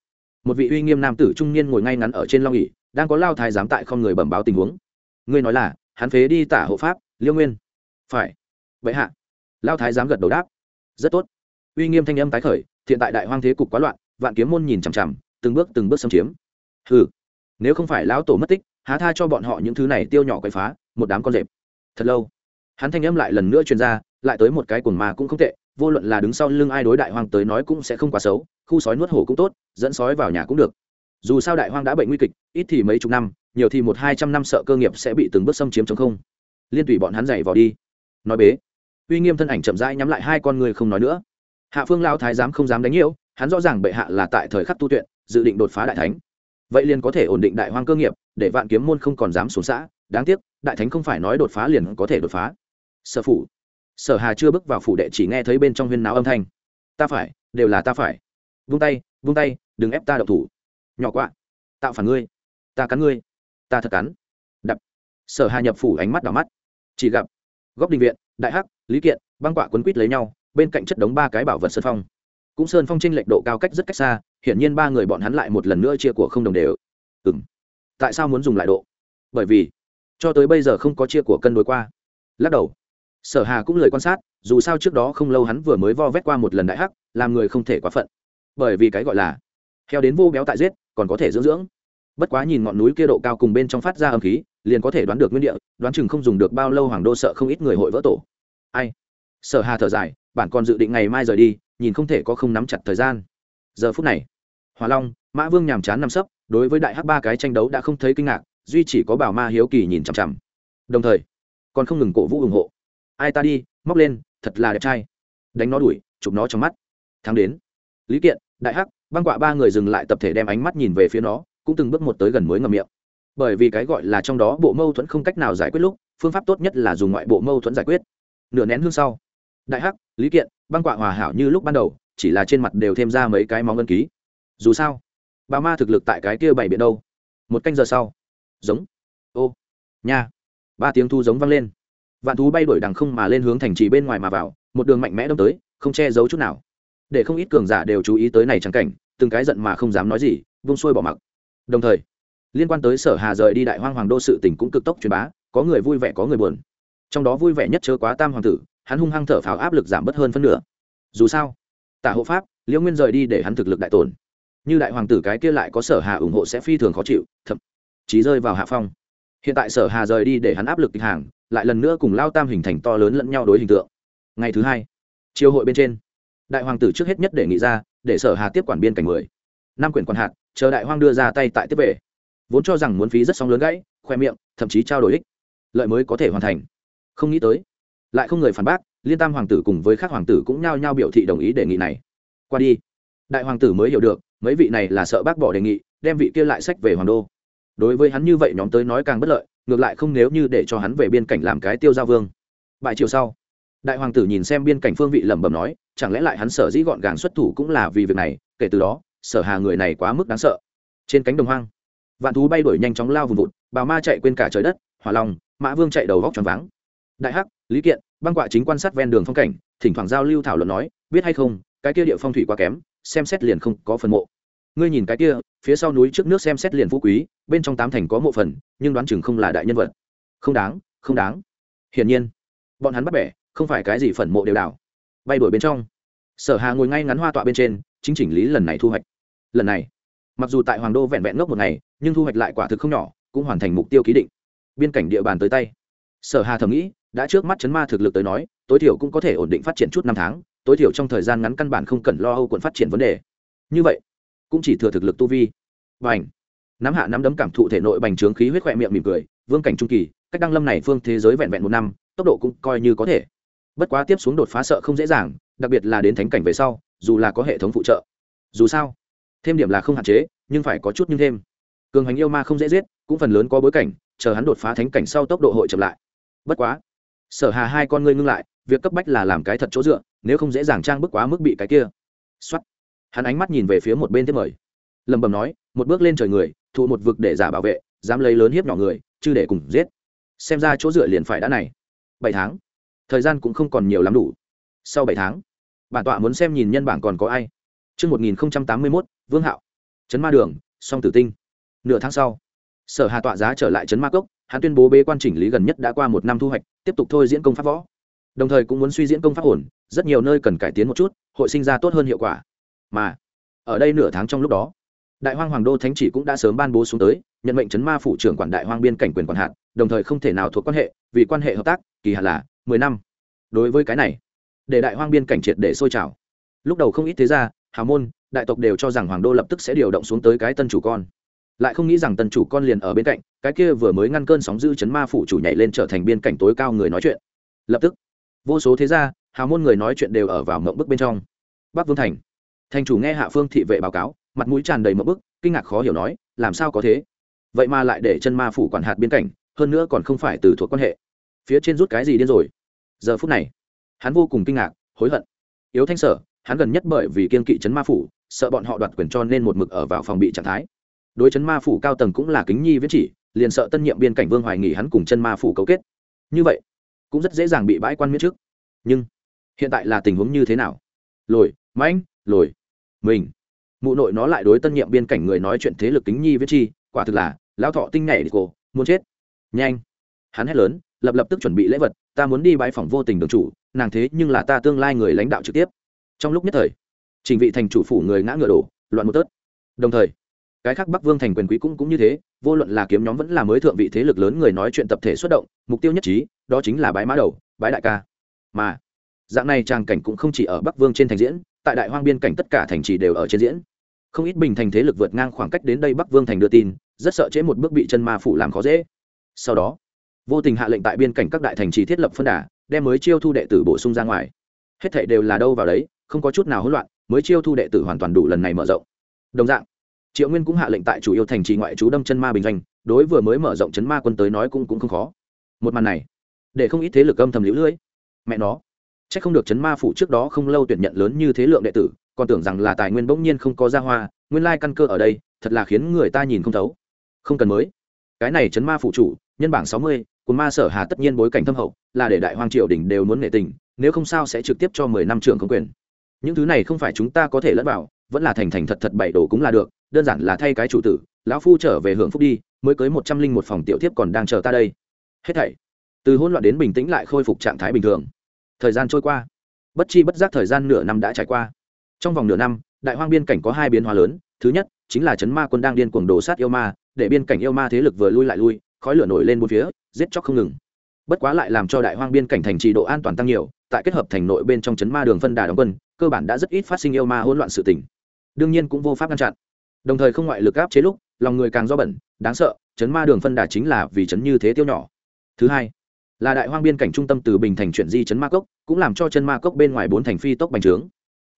Một vị uy nghiêm nam tử trung niên ngồi ngay ngắn ở trên long ỉ đang có lao thái giám tại không người bẩm báo tình huống. Ngươi nói là, hắn phế đi tả hộ pháp, liêu nguyên. Phải. Vậy hạ. Lao thái giám gật đầu đáp. Rất tốt. Uy nghiêm thanh âm tái khởi, thiện tại đại hoang thế cục quá loạn, vạn kiếm môn nhìn chằm chằm, từng bước từng bước xâm chiếm. Hừ nếu không phải lão tổ mất tích, há tha cho bọn họ những thứ này tiêu nhỏ quậy phá, một đám con rệp. Thật lâu, hắn thanh âm lại lần nữa truyền ra, lại tới một cái cuồng mà cũng không tệ, vô luận là đứng sau lưng ai đối đại hoang tới nói cũng sẽ không quá xấu, khu sói nuốt hổ cũng tốt, dẫn sói vào nhà cũng được. Dù sao đại hoang đã bệnh nguy kịch, ít thì mấy chục năm, nhiều thì một hai trăm năm sợ cơ nghiệp sẽ bị từng bước xâm chiếm chống không. Liên tùy bọn hắn dày vào đi. Nói bế. Uy nghiêm thân ảnh chậm rãi nhắm lại hai con người không nói nữa. Hạ phương lao thái giám không dám đánh nhiễu, hắn rõ ràng bệ hạ là tại thời khắc tu tuyện, dự định đột phá đại thánh vậy liền có thể ổn định đại hoang cơ nghiệp, để vạn kiếm môn không còn dám xuống xã. Đáng tiếc, đại thánh không phải nói đột phá liền có thể đột phá. Sở phủ. Sở hà chưa bước vào phủ đệ chỉ nghe thấy bên trong huyên náo âm thanh. Ta phải, đều là ta phải. Vung tay vung tay, đừng ép ta đậu thủ. Nhỏ quạ. Tạo phản ngươi. Ta cắn ngươi. Ta thật cắn. Đập. Sở hà nhập phủ ánh mắt đỏ mắt. Chỉ gặp. Góc đình viện, đại hắc, lý kiện, băng quạ quấn quýt lấy nhau, bên cạnh chất đống ba cái bảo vật sơn phong cũng sơn phong tranh lệch độ cao cách rất cách xa, hiển nhiên ba người bọn hắn lại một lần nữa chia của không đồng đều. Ừ m tại sao muốn dùng lại độ? Bởi vì, cho tới bây giờ không có chia của cân đối qua. Lắc đầu. Sở hà cũng lời quan sát, dù sao trước đó không lâu hắn vừa mới vo vét qua một lần đại hắc, làm người không thể quá phận. Bởi vì cái gọi là, heo đến vô béo tại giết, còn có thể dưỡng dưỡng. Bất quá nhìn ngọn núi kia độ cao cùng bên trong phát ra âm khí, liền có thể đoán được nguyên địa, đoán chừng không dùng được bao lâu hoàng đô sợ không ít người hội vỡ tổ. Ai? Sở hà thở dài, bản còn dự định ngày mai rời đi nhìn không thể có không nắm chặt thời gian. Giờ phút này, hỏa long, mã vương nhàm chán nằm sấp, đối với đại hắc ba cái tranh đấu đã không thấy kinh ngạc, duy chỉ có bảo ma hiếu kỳ nhìn chằm chằm. Đồng thời, còn không ngừng cổ vũ ủng hộ. Ai ta đi, móc lên, thật là đẹp trai. Đánh nó đuổi, chụp nó trong mắt. Thắng đến. Lý kiện, đại hắc, băng quạ ba người dừng lại tập thể đem ánh mắt nhìn về phía nó, cũng từng bước một tới gần mới ngầm miệng. Bởi vì cái gọi là trong đó bộ mâu thuẫn không cách nào giải quyết lúc, phương pháp tốt nhất là dùng ngoại bộ mâu thuẫn giải quyết. Nửa nén hương sau, đại hắc, lý kiện băng quạ hòa hảo như lúc ban đầu, chỉ là trên mặt đều thêm ra mấy cái móng ân ký. Dù sao, bà ma thực lực tại cái kia bảy biển đâu? Một canh giờ sau. Giống. Ô. Nha. Ba tiếng thu giống vang lên. Vạn thú bay đuổi đằng không mà lên hướng thành trì bên ngoài mà vào, một đường mạnh mẽ đâm tới, không che giấu chút nào. Để không ít cường giả đều chú ý tới này trắng cảnh, từng cái giận mà không dám nói gì, vung xuôi bỏ mặc. Đồng thời, liên quan tới sở hà rời đi đại hoang hoàng đô sự tỉnh cũng cực tốc truyền bá, có người vui vẻ có người buồn. Trong đó vui vẻ nhất chớ quá tam hoàng tử hắn hung hăng thở phào áp lực giảm bớt hơn phân nửa. Dù sao, tả hộ pháp, liễu nguyên rời đi để hắn thực lực đại tổn như đại hoàng tử cái kia lại có sở hà ủng hộ sẽ phi thường khó chịu, thậm chí rơi vào hạ phong. Hiện tại sở hà rời đi để hắn áp lực kịch hàng, lại lần nữa cùng lao tam hình thành to lớn lẫn nhau đối hình tượng. Ngày thứ hai chiều hội bên trên, đại hoàng tử trước hết nhất để nghị ra, để sở hà tiếp quản biên cảnh mười. Năm quyển quản hạt, chờ đại hoang đưa ra tay tại tiếp về. Vốn cho rằng muốn phí rất sóng lớn gãy, khoe miệng, thậm chí trao đổi ích. Lợi mới có thể hoàn thành. Không nghĩ tới lại không người phản bác, liên tam hoàng tử cùng với các hoàng tử cũng nhao nhao biểu thị đồng ý đề nghị này. Qua đi. Đại hoàng tử mới hiểu được, mấy vị này là sợ bác bỏ đề nghị, đem vị kia lại sách về hoàng đô. Đối với hắn như vậy nhóm tới nói càng bất lợi, ngược lại không nếu như để cho hắn về biên cảnh làm cái tiêu giao vương. Bại chiều sau, đại hoàng tử nhìn xem biên cảnh phương vị lẩm bẩm nói, chẳng lẽ lại hắn sở dĩ gọn gàng xuất thủ cũng là vì việc này, kể từ đó, sở hà người này quá mức đáng sợ. Trên cánh đồng hoang, vạn thú bay đuổi nhanh chóng lao vùng vụt bà ma chạy quên cả trời đất, hỏa long, mã vương chạy đầu vóc tròn váng đại hắc, lý kiện, băng quạ chính quan sát ven đường phong cảnh, thỉnh thoảng giao lưu thảo luận nói, biết hay không, cái kia địa phong thủy quá kém, xem xét liền không có phần mộ. Ngươi nhìn cái kia, phía sau núi trước nước xem xét liền phú quý, bên trong tám thành có mộ phần, nhưng đoán chừng không là đại nhân vật. Không đáng không đáng. Hiển nhiên, bọn hắn bắt bẻ, không phải cái gì phần mộ đều đảo. Bay đổi bên trong. Sở hà ngồi ngay ngắn hoa tọa bên trên, chính chỉnh lý lần này thu hoạch. Lần này, mặc dù tại hoàng đô vẹn vẹn ngốc một ngày, nhưng thu hoạch lại quả thực không nhỏ, cũng hoàn thành mục tiêu ký định. Biên cảnh địa bàn tới tay. Sở hà thầm nghĩ đã trước mắt chấn ma thực lực tới nói, tối thiểu cũng có thể ổn định phát triển chút năm tháng, tối thiểu trong thời gian ngắn căn bản không cần lo âu quận phát triển vấn đề. Như vậy, cũng chỉ thừa thực lực tu vi. Bành! Nắm hạ nắm đấm cảm thụ thể nội bành trướng khí huyết khỏe miệng mỉm cười, vương cảnh trung kỳ, cách đăng lâm này phương thế giới vẹn vẹn một năm, tốc độ cũng coi như có thể. Bất quá tiếp xuống đột phá sợ không dễ dàng, đặc biệt là đến thánh cảnh về sau, dù là có hệ thống phụ trợ. Dù sao, thêm điểm là không hạn chế, nhưng phải có chút nhưng thêm. Cường hành yêu ma không dễ giết, cũng phần lớn có bối cảnh, chờ hắn đột phá thánh cảnh sau tốc độ hội chậm lại. Bất quá sở hà hai con ngươi ngưng lại việc cấp bách là làm cái thật chỗ dựa nếu không dễ dàng trang bức quá mức bị cái kia. Xuất hắn ánh mắt nhìn về phía một bên tiếp mời. Lầm bầm nói một bước lên trời người thụ một vực để giả bảo vệ dám lấy lớn hiếp nhỏ người chứ để cùng giết. Xem ra chỗ dựa liền phải đã này. Bảy tháng. Thời gian cũng không còn nhiều lắm đủ. Sau bảy tháng bản tọa muốn xem nhìn nhân bảng còn có ai. Trước 1081, Vương Hạo, Trấn Ma Đường, Song Tử Tinh. Nửa tháng sau, Sở Hà tọa giá trở lại Trấn Ma Cốc, hắn tuyên bố bế quan chỉnh lý gần nhất đã qua một năm thu hoạch, tiếp tục thôi diễn công pháp võ. Đồng thời cũng muốn suy diễn công pháp ổn, rất nhiều nơi cần cải tiến một chút, hội sinh ra tốt hơn hiệu quả. Mà, ở đây nửa tháng trong lúc đó, Đại Hoang Hoàng đô thánh chỉ cũng đã sớm ban bố xuống tới, nhận mệnh Trấn Ma phủ trưởng quản Đại Hoang biên cảnh quyền quản hạt, đồng thời không thể nào thuộc quan hệ, vì quan hệ hợp tác, kỳ hạn là mười năm đối với cái này để đại hoang biên cảnh triệt để sôi trào lúc đầu không ít thế ra hào môn đại tộc đều cho rằng hoàng đô lập tức sẽ điều động xuống tới cái tân chủ con lại không nghĩ rằng tần chủ con liền ở bên cạnh, cái kia vừa mới ngăn cơn sóng dư chấn ma phủ chủ nhảy lên trở thành biên cảnh tối cao người nói chuyện. Lập tức, vô số thế gia, hào môn người nói chuyện đều ở vào mộng bức bên trong. Bắc vương thành. Thành chủ nghe hạ phương thị vệ báo cáo, mặt mũi tràn đầy mộng bức, kinh ngạc khó hiểu nói, làm sao có thế? Vậy mà lại để chân ma phủ quản hạt biên cảnh, hơn nữa còn không phải từ thuộc quan hệ. Phía trên rút cái gì điên rồi? Giờ phút này, hắn vô cùng kinh ngạc, hối hận. Yếu thanh sở, hắn gần nhất bởi vì kiên kỵ chấn ma phủ, sợ bọn họ đoạt quyền cho nên một mực ở vào phòng bị trạng thái đối chấn ma phủ cao tầng cũng là kính nhi viết chỉ, liền sợ tân nhiệm biên cảnh vương hoài nghỉ hắn cùng chân ma phủ cấu kết. Như vậy, cũng rất dễ dàng bị bãi quan miễn trước. Nhưng, hiện tại là tình huống như thế nào? Lồi, mãnh, lồi, mình. Mụ nội nó lại đối tân nhiệm biên cảnh người nói chuyện thế lực kính nhi viết chi, quả thực là, lão thọ tinh nhảy cổ muốn chết. Nhanh. Hắn hét lớn, lập lập tức chuẩn bị lễ vật, ta muốn đi bãi phòng vô tình đường chủ, nàng thế nhưng là ta tương lai người lãnh đạo trực tiếp. Trong lúc nhất thời, trình vị thành chủ phủ người ngã ngựa đổ, loạn một tớt. Đồng thời cái khác bắc vương thành quyền quý cũng cũng như thế, vô luận là kiếm nhóm vẫn là mới thượng vị thế lực lớn người nói chuyện tập thể xuất động, mục tiêu nhất trí, đó chính là bái mã đầu, bái đại ca. Mà, dạng này tràng cảnh cũng không chỉ ở bắc vương trên thành diễn, tại đại hoang biên cảnh tất cả thành trì đều ở trên diễn. Không ít bình thành thế lực vượt ngang khoảng cách đến đây bắc vương thành đưa tin, rất sợ chế một bước bị chân ma phủ làm khó dễ. Sau đó, vô tình hạ lệnh tại biên cảnh các đại thành trì thiết lập phân đà, đem mới chiêu thu đệ tử bổ sung ra ngoài. Hết thảy đều là đâu vào đấy, không có chút nào hỗn loạn, mới chiêu thu đệ tử hoàn toàn đủ lần này mở rộng. Đồng dạng triệu nguyên cũng hạ lệnh tại chủ yêu thành trì ngoại trú đâm chân ma bình doanh, đối vừa mới mở rộng chấn ma quân tới nói cũng cũng không khó. Một màn này, để không ít thế lực âm thầm lũ lưỡi mẹ nó c h ắ c không được chấn ma phủ trước đó không lâu tuyển nhận lớn như thế lượng đệ tử, còn tưởng rằng là tài nguyên bỗng nhiên không có ra hoa, nguyên lai căn cơ ở đây, thật là khiến người ta nhìn không thấu. Không cần mới. Cái này chấn ma phụ chủ, nhân bảng sáu mươi của ma sở hà tất nhiên bối cảnh thâm hậu, là để đại hoàng triều đình đều muốn nể tình, nếu không sao sẽ trực tiếp cho mười năm trưởng công quyền. Những thứ này không phải chúng ta có thể lẫn vào, vẫn là thành thành thật thật bảy đồ cũng là được đơn giản là thay cái chủ tử, lão phu trở về hưởng phúc đi, mới cưới một trăm linh một phòng tiểu thiếp còn đang chờ ta đây. Hết thảy. Từ hỗn loạn đến bình tĩnh lại khôi phục trạng thái bình thường. Thời gian trôi qua. Bất chi bất giác thời gian nửa năm đã trải qua. Trong vòng nửa năm, đại hoang biên cảnh có hai biến hóa lớn. Thứ nhất, chính là chấn ma quân đang điên cuồng đồ sát yêu ma, để biên cảnh yêu ma thế lực vừa lui lại lui, khói lửa nổi lên bốn phía, giết chóc không ngừng. Bất quá lại làm cho đại hoang biên cảnh thành trì độ an toàn tăng nhiều, tại kết hợp thành nội bên trong chấn ma đường phân đà đóng quân, cơ bản đã rất ít phát sinh yêu ma hỗn loạn sự tình. Đương nhiên cũng vô pháp ngăn chặn đồng thời không ngoại lực áp chế lúc, lòng người càng do bẩn, đáng sợ, chấn ma đường phân đà chính là vì chấn như thế tiêu nhỏ. Thứ hai, là đại hoang biên cảnh trung tâm từ bình thành chuyển di chấn ma cốc, cũng làm cho chân ma cốc bên ngoài bốn thành phi tốc bành trướng.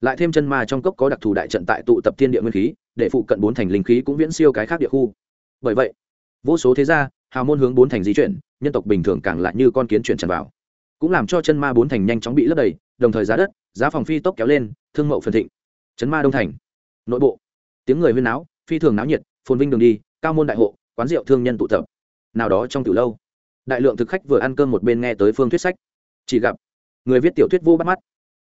Lại thêm chân ma trong cốc có đặc thù đại trận tại tụ tập thiên địa nguyên khí, để phụ cận bốn thành linh khí cũng viễn siêu cái khác địa khu. Bởi vậy, vô số thế gia, hào môn hướng bốn thành di chuyển, nhân tộc bình thường càng lại như con kiến chuyển tràn vào. Cũng làm cho chân ma bốn thành nhanh chóng bị lấp đầy, đồng thời giá đất, giá phòng phi tốc kéo lên, thương mậu phần thịnh. Chấn ma đông thành, nội bộ tiếng người huyên náo phi thường náo nhiệt phồn vinh đường đi cao môn đại hộ quán rượu thương nhân tụ tập. Nào đó trong từ lâu đại lượng thực khách vừa ăn cơm một bên nghe tới phương thuyết sách. Chỉ gặp người viết tiểu thuyết vô bắt mắt.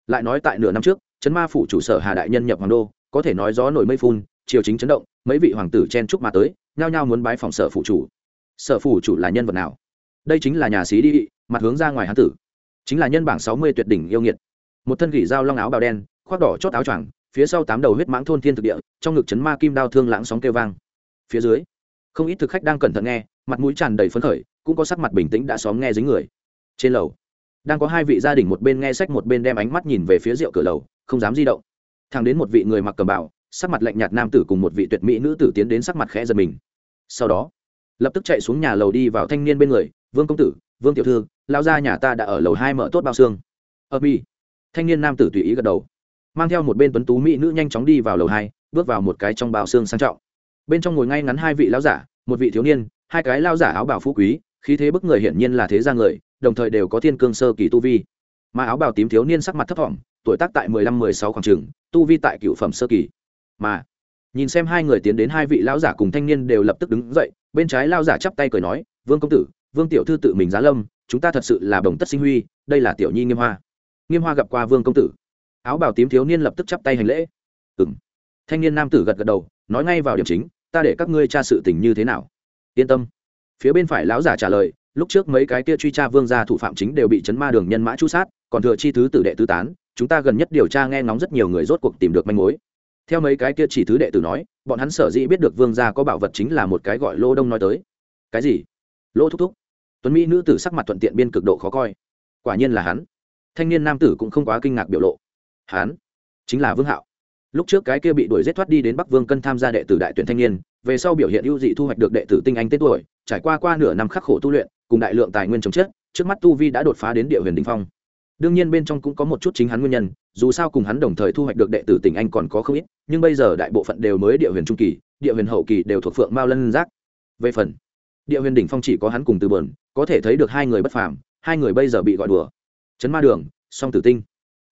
Lại nói tại nửa năm trước chấn ma phủ chủ sở hà đại nhân nhập hoàng đô có thể nói gió nổi mây phun triều chính chấn động mấy vị hoàng tử chen chúc mà tới nhao nhao muốn bái phòng sở phủ chủ. Sở phủ chủ là nhân vật nào? Đây chính là nhà sĩ đi vị, mặt hướng ra ngoài hán tử. Chính là nhân bảng sáu mươi tuyệt đỉnh yêu nghiệt. Một thân gỉ dao long áo bào đen khoác đỏ chót áo choàng phía sau tám đầu huyết mãng thôn thiên thực địa, trong ngực chấn ma kim đao thương lãng sóng kêu vang. Phía dưới, không ít thực khách đang cẩn thận nghe, mặt mũi tràn đầy phấn khởi, cũng có sắc mặt bình tĩnh đã xóm nghe dính người. Trên lầu, đang có hai vị gia đình một bên nghe sách một bên đem ánh mắt nhìn về phía rượu cửa lầu, không dám di động. Thằng đến một vị người mặc cầm bảo sắc mặt lạnh nhạt nam tử cùng một vị tuyệt mỹ nữ tử tiến đến sắc mặt khẽ giật mình. Sau đó, lập tức chạy xuống nhà lầu đi vào thanh niên bên người, vương công tử, vương tiểu thư lao ra nhà ta đã ở lầu hai mở tốt bao xương. Ờ, ở mi thanh niên nam tử tùy ý gật đầu mang theo một bên tuấn tú mỹ nữ nhanh chóng đi vào lầu hai, bước vào một cái trong bao xương sang trọng. Bên trong ngồi ngay ngắn hai vị lao giả, một vị thiếu niên, hai cái lao giả áo bào phú quý, khí thế bức người hiển nhiên là thế gia người, đồng thời đều có thiên cương sơ kỳ tu vi. Mà áo bào tím thiếu niên sắc mặt thấp thỏm, tuổi tác tại mười lăm mười sáu khoảng trường tu vi tại cựu phẩm sơ kỳ. Mà, nhìn xem hai người tiến đến hai vị lão giả cùng thanh niên đều lập tức đứng dậy, bên trái lao giả chắp tay cười nói, vương công tử, vương tiểu thư tự mình giá lâm, chúng ta thật sự là đồng tất sinh huy, đây là tiểu nhi nghiêm hoa. Nghiêm hoa gặp qua vương công tử áo bào tím thiếu niên lập tức chắp tay hành lễ. Ừ m thanh niên nam tử gật gật đầu, nói ngay vào điểm chính, ta để các ngươi tra sự tình như thế nào? Yên tâm. Phía bên phải lão giả trả lời, lúc trước mấy cái kia truy tra vương gia thủ phạm chính đều bị chấn ma đường nhân mã chu sát, còn thừa chi thứ tử đệ tứ tán, chúng ta gần nhất điều tra nghe ngóng rất nhiều người rốt cuộc tìm được manh mối. Theo mấy cái kia chỉ thứ đệ tử nói, bọn hắn sở dĩ biết được vương gia có bảo vật chính là một cái gọi lô đông nói tới. Cái gì? Lô thúc thúc. Tuấn mỹ nữ tử sắc mặt thuận tiện biên cực độ khó coi. Quả nhiên là hắn. Thanh niên nam tử cũng không quá kinh ngạc biểu lộ hắn chính là vương hạo. Lúc trước cái kia bị đuổi giết thoát đi đến bắc vương cân tham gia đệ tử đại tuyển thanh niên, về sau biểu hiện ưu dị thu hoạch được đệ tử tinh anh tên tuổi, trải qua qua nửa năm khắc khổ tu luyện, cùng đại lượng tài nguyên chống chết, trước mắt tu vi đã đột phá đến địa huyền đình phong. Đương nhiên bên trong cũng có một chút chính hắn nguyên nhân, dù sao cùng hắn đồng thời thu hoạch được đệ tử tỉnh anh còn có không ít, nhưng bây giờ đại bộ phận đều mới địa huyền trung kỳ, địa huyền hậu kỳ đều thuộc phượng mao lân giác. Về phần, địa huyền đỉnh phong chỉ có hắn cùng từ bờn, có thể thấy được hai người bất phàm, hai người bây giờ bị gọi đùa. Chấn ma đường, song tử tinh.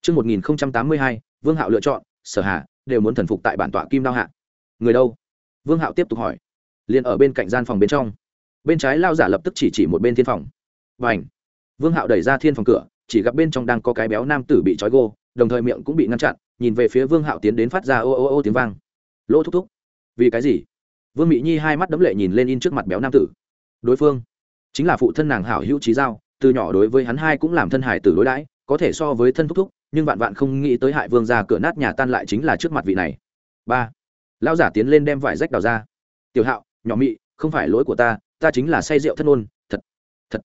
Trước 1082, Vương Hạo lựa chọn, sở Hà đều muốn thần phục tại bản tọa kim đao hạ. Người đâu? Vương Hạo tiếp tục hỏi. Liên ở bên cạnh gian phòng bên trong. Bên trái lao giả lập tức chỉ chỉ một bên thiên phòng. Bành! Vương Hạo đẩy ra thiên phòng cửa, chỉ gặp bên trong đang có cái béo nam tử bị trói gô, đồng thời miệng cũng bị ngăn chặn, nhìn về phía Vương Hạo tiến đến phát ra ô ô ô tiếng vang. Lỗ thúc thúc. Vì cái gì? Vương Mị Nhi hai mắt đấm lệ nhìn lên in trước mặt béo nam tử. Đối phương chính là phụ thân nàng hảo hữu trí giao, từ nhỏ đối với hắn hai cũng làm thân hải tử đối đãi, có thể so với thân thúc thúc nhưng vạn vạn không nghĩ tới hại vương ra cửa nát nhà tan lại chính là trước mặt vị này. Ba, lão giả tiến lên đem vải rách đào ra. Tiểu hạo, nhỏ mị, không phải lỗi của ta ta chính là say rượu thân ôn, thật thật.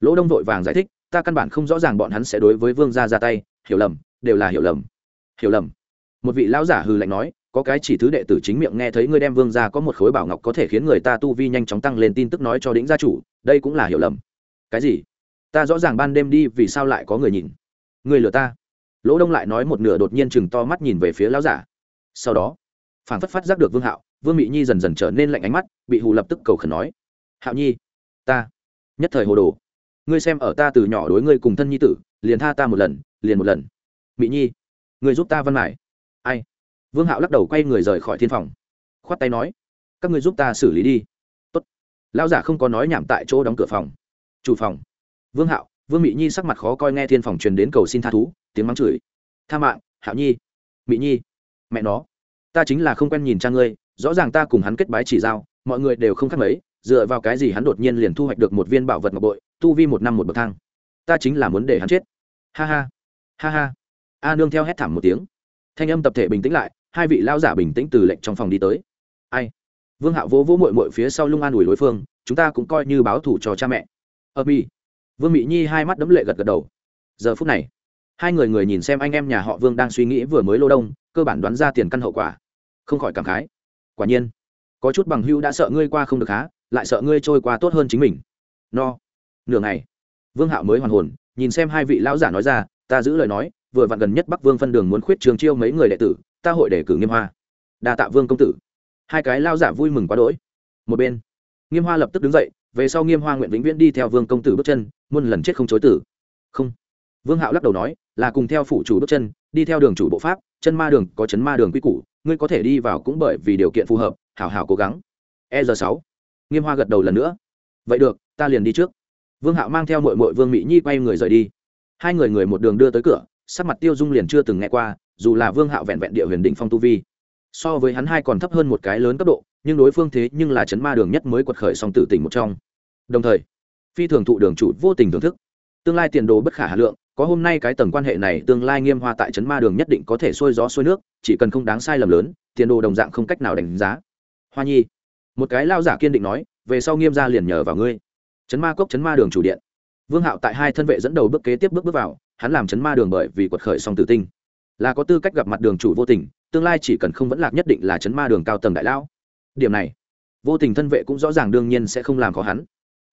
Lỗ đông vội vàng giải thích, ta căn bản không rõ ràng bọn hắn sẽ đối với vương gia ra tay, hiểu lầm, đều là hiểu lầm hiểu lầm. Một vị lão giả hư lạnh nói, có cái chỉ thứ đệ tử chính miệng nghe thấy ngươi đem vương gia có một khối bảo ngọc có thể khiến người ta tu vi nhanh chóng tăng lên tin tức nói cho đĩnh gia chủ, đây cũng là hiểu lầm. Cái gì? Ta rõ ràng ban đêm đi, vì sao lại có người nhìn? Người lừa ta lỗ đông lại nói một nửa đột nhiên chừng to mắt nhìn về phía lão giả. Sau đó phản phất phát giác được vương hạo, vương mỹ nhi dần dần trở nên lạnh ánh mắt, bị hù lập tức cầu khẩn nói, hạo nhi, ta, nhất thời hồ đồ. Ngươi xem ở ta từ nhỏ đối ngươi cùng thân nhi tử, liền tha ta một lần, liền một lần. Mỹ nhi, ngươi giúp ta văn mải. Ai? Vương hạo lắc đầu quay người rời khỏi thiên phòng. Khoát tay nói, các ngươi giúp ta xử lý đi. Tốt. lão giả không có nói nhảm tại chỗ đóng cửa phòng. Chủ phòng. Vương hạo vương mỹ nhi sắc mặt khó coi nghe thiên phòng truyền đến cầu xin tha thú, tiếng mắng chửi. Tha mạng, hạo nhi mỹ nhi, mẹ nó, ta chính là không quen nhìn cha ngươi, rõ ràng ta cùng hắn kết bái chỉ giao, mọi người đều không khác mấy, dựa vào cái gì hắn đột nhiên liền thu hoạch được một viên bảo vật ngọc bội, tu vi một năm một bậc thang. Ta chính là muốn để hắn chết. Ha ha ha ha. A nương theo hét thảm một tiếng. Thanh âm tập thể bình tĩnh lại, hai vị lao giả bình tĩnh từ lệnh trong phòng đi tới. Ai? Vương hạo vỗ vỗ mội mội phía sau lung an ủi đối phương, chúng ta cũng coi như báo thủ cho cha mẹ. Ơ mi vương mỹ nhi hai mắt đấm lệ gật gật đầu. Giờ phút này, hai người người nhìn xem anh em nhà họ vương đang suy nghĩ vừa mới lô đông, cơ bản đoán ra tiền căn hậu quả. Không khỏi cảm khái. Quả nhiên, có chút bằng hưu đã sợ ngươi qua không được há, lại sợ ngươi trôi qua tốt hơn chính mình. No. Nửa ngày, vương hạo mới hoàn hồn, nhìn xem hai vị lão giả nói ra, ta giữ lời nói, vừa vặn gần nhất bắc vương phân đường muốn khuyết trường chiêu mấy người đệ tử, ta hội để cử nghiêm hoa. Đa tạ vương công tử. Hai cái lao giả vui mừng quá đỗi. Một bên, nghiêm hoa lập tức đứng dậy về sau nghiêm hoa nguyện vĩnh viễn đi theo vương công tử bước chân, muôn lần chết không chối tử. Không. Vương hạo lắc đầu nói, là cùng theo phủ chủ bước chân, đi theo đường chủ bộ pháp, chân ma đường có chấn ma đường quy củ, ngươi có thể đi vào cũng bởi vì điều kiện phù hợp, hảo hảo cố gắng. E giờ sáu. Nghiêm hoa gật đầu lần nữa. Vậy được, ta liền đi trước. Vương hạo mang theo mội mội vương mỹ nhi quay người rời đi. Hai người người một đường đưa tới cửa, sắc mặt tiêu dung liền chưa từng nghe qua, dù là vương hạo vẹn vẹn địa huyền đỉnh phong tu vi, so với hắn hai còn thấp hơn một cái lớn cấp độ nhưng đối phương thế nhưng là chấn ma đường nhất mới quật khởi song tử tỉnh một trong. Đồng thời, phi thường thụ đường chủ vô tình thưởng thức. Tương lai tiền đồ bất khả hà lượng, có hôm nay cái tầng quan hệ này tương lai nghiêm hoa tại chấn ma đường nhất định có thể xuôi gió xuôi nước, chỉ cần không đáng sai lầm lớn, tiền đồ đồng dạng không cách nào đánh giá. Hoa nhi, một cái lao giả kiên định nói, về sau nghiêm ra liền nhờ vào ngươi. Chấn ma cốc, chấn ma đường chủ điện. Vương hạo tại hai thân vệ dẫn đầu bước kế tiếp bước bước vào, hắn làm chấn ma đường bởi vì quật khởi song tử tinh. Là có tư cách gặp mặt đường chủ vô tình, tương lai chỉ cần không vẫn lạc nhất định là chấn ma đường cao tầng đại lao điểm này, vô tình thân vệ cũng rõ ràng đương nhiên sẽ không làm khó hắn.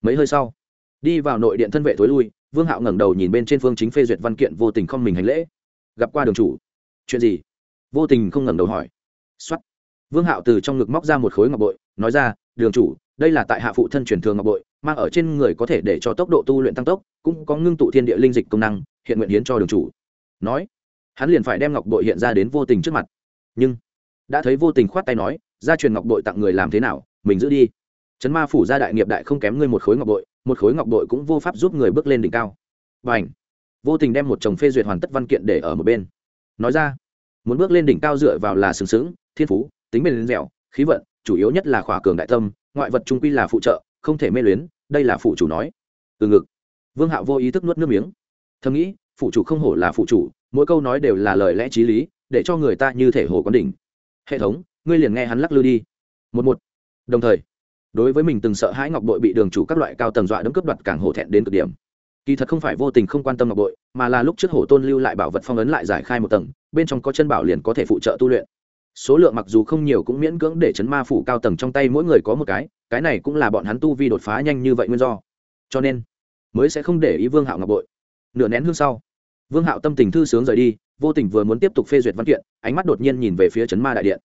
Mấy hơi sau, đi vào nội điện thân vệ thối lui, vương hạo ngẩng đầu nhìn bên trên phương chính phê duyệt văn kiện vô tình không mình hành lễ. Gặp qua đường chủ, chuyện gì? Vô tình không ngẩng đầu hỏi. Xuất vương hạo từ trong ngực móc ra một khối ngọc bội, nói ra, đường chủ, đây là tại hạ phụ thân truyền thường ngọc bội, mang ở trên người có thể để cho tốc độ tu luyện tăng tốc, cũng có ngưng tụ thiên địa linh dịch công năng, hiện nguyện hiến cho đường chủ. Nói, hắn liền phải đem ngọc bội hiện ra đến vô tình trước mặt. Nhưng, đã thấy vô tình khoát tay nói gia truyền ngọc bội tặng người làm thế nào, mình giữ đi. Trấn ma phủ gia đại nghiệp đại không kém ngươi một khối ngọc bội, một khối ngọc bội cũng vô pháp giúp người bước lên đỉnh cao. Và ảnh vô tình đem một chồng phê duyệt hoàn tất văn kiện để ở một bên. Nói ra, muốn bước lên đỉnh cao dựa vào là sừng sững, thiên phú, tính bền dẻo, khí vận, chủ yếu nhất là khỏa cường đại tâm, ngoại vật trung quy là phụ trợ, không thể mê luyến, đây là phụ chủ nói. Từ ngực, vương hạo vô ý thức nuốt nước miếng. Thầm nghĩ, phụ chủ không hổ là phụ chủ, mỗi câu nói đều là lời lẽ t r í lý, để cho người ta như thể hồ quán đỉnh. Hệ thống ngươi liền nghe hắn lắc lư đi. Một một. Đồng thời, đối với mình từng sợ hãi ngọc bội bị đường chủ các loại cao tầng dọa đấm cướp đoạt càng hổ thẹn đến cực điểm. Kỳ thật không phải vô tình không quan tâm ngọc bội, mà là lúc trước hổ tôn lưu lại bảo vật phong ấn lại giải khai một tầng, bên trong có chân bảo liền có thể phụ trợ tu luyện. Số lượng mặc dù không nhiều cũng miễn cưỡng để chấn ma phủ cao tầng trong tay mỗi người có một cái cái này cũng là bọn hắn tu vi đột phá nhanh như vậy nguyên do. Cho nên, mới sẽ không để ý vương hạo ngọc bội. Nửa nén hương sau, vương hạo tâm tình thư sướng rời đi, vô tình vừa muốn tiếp tục phê duyệt văn kiện, ánh mắt đột nhiên nhìn về phía chấn ma đại điện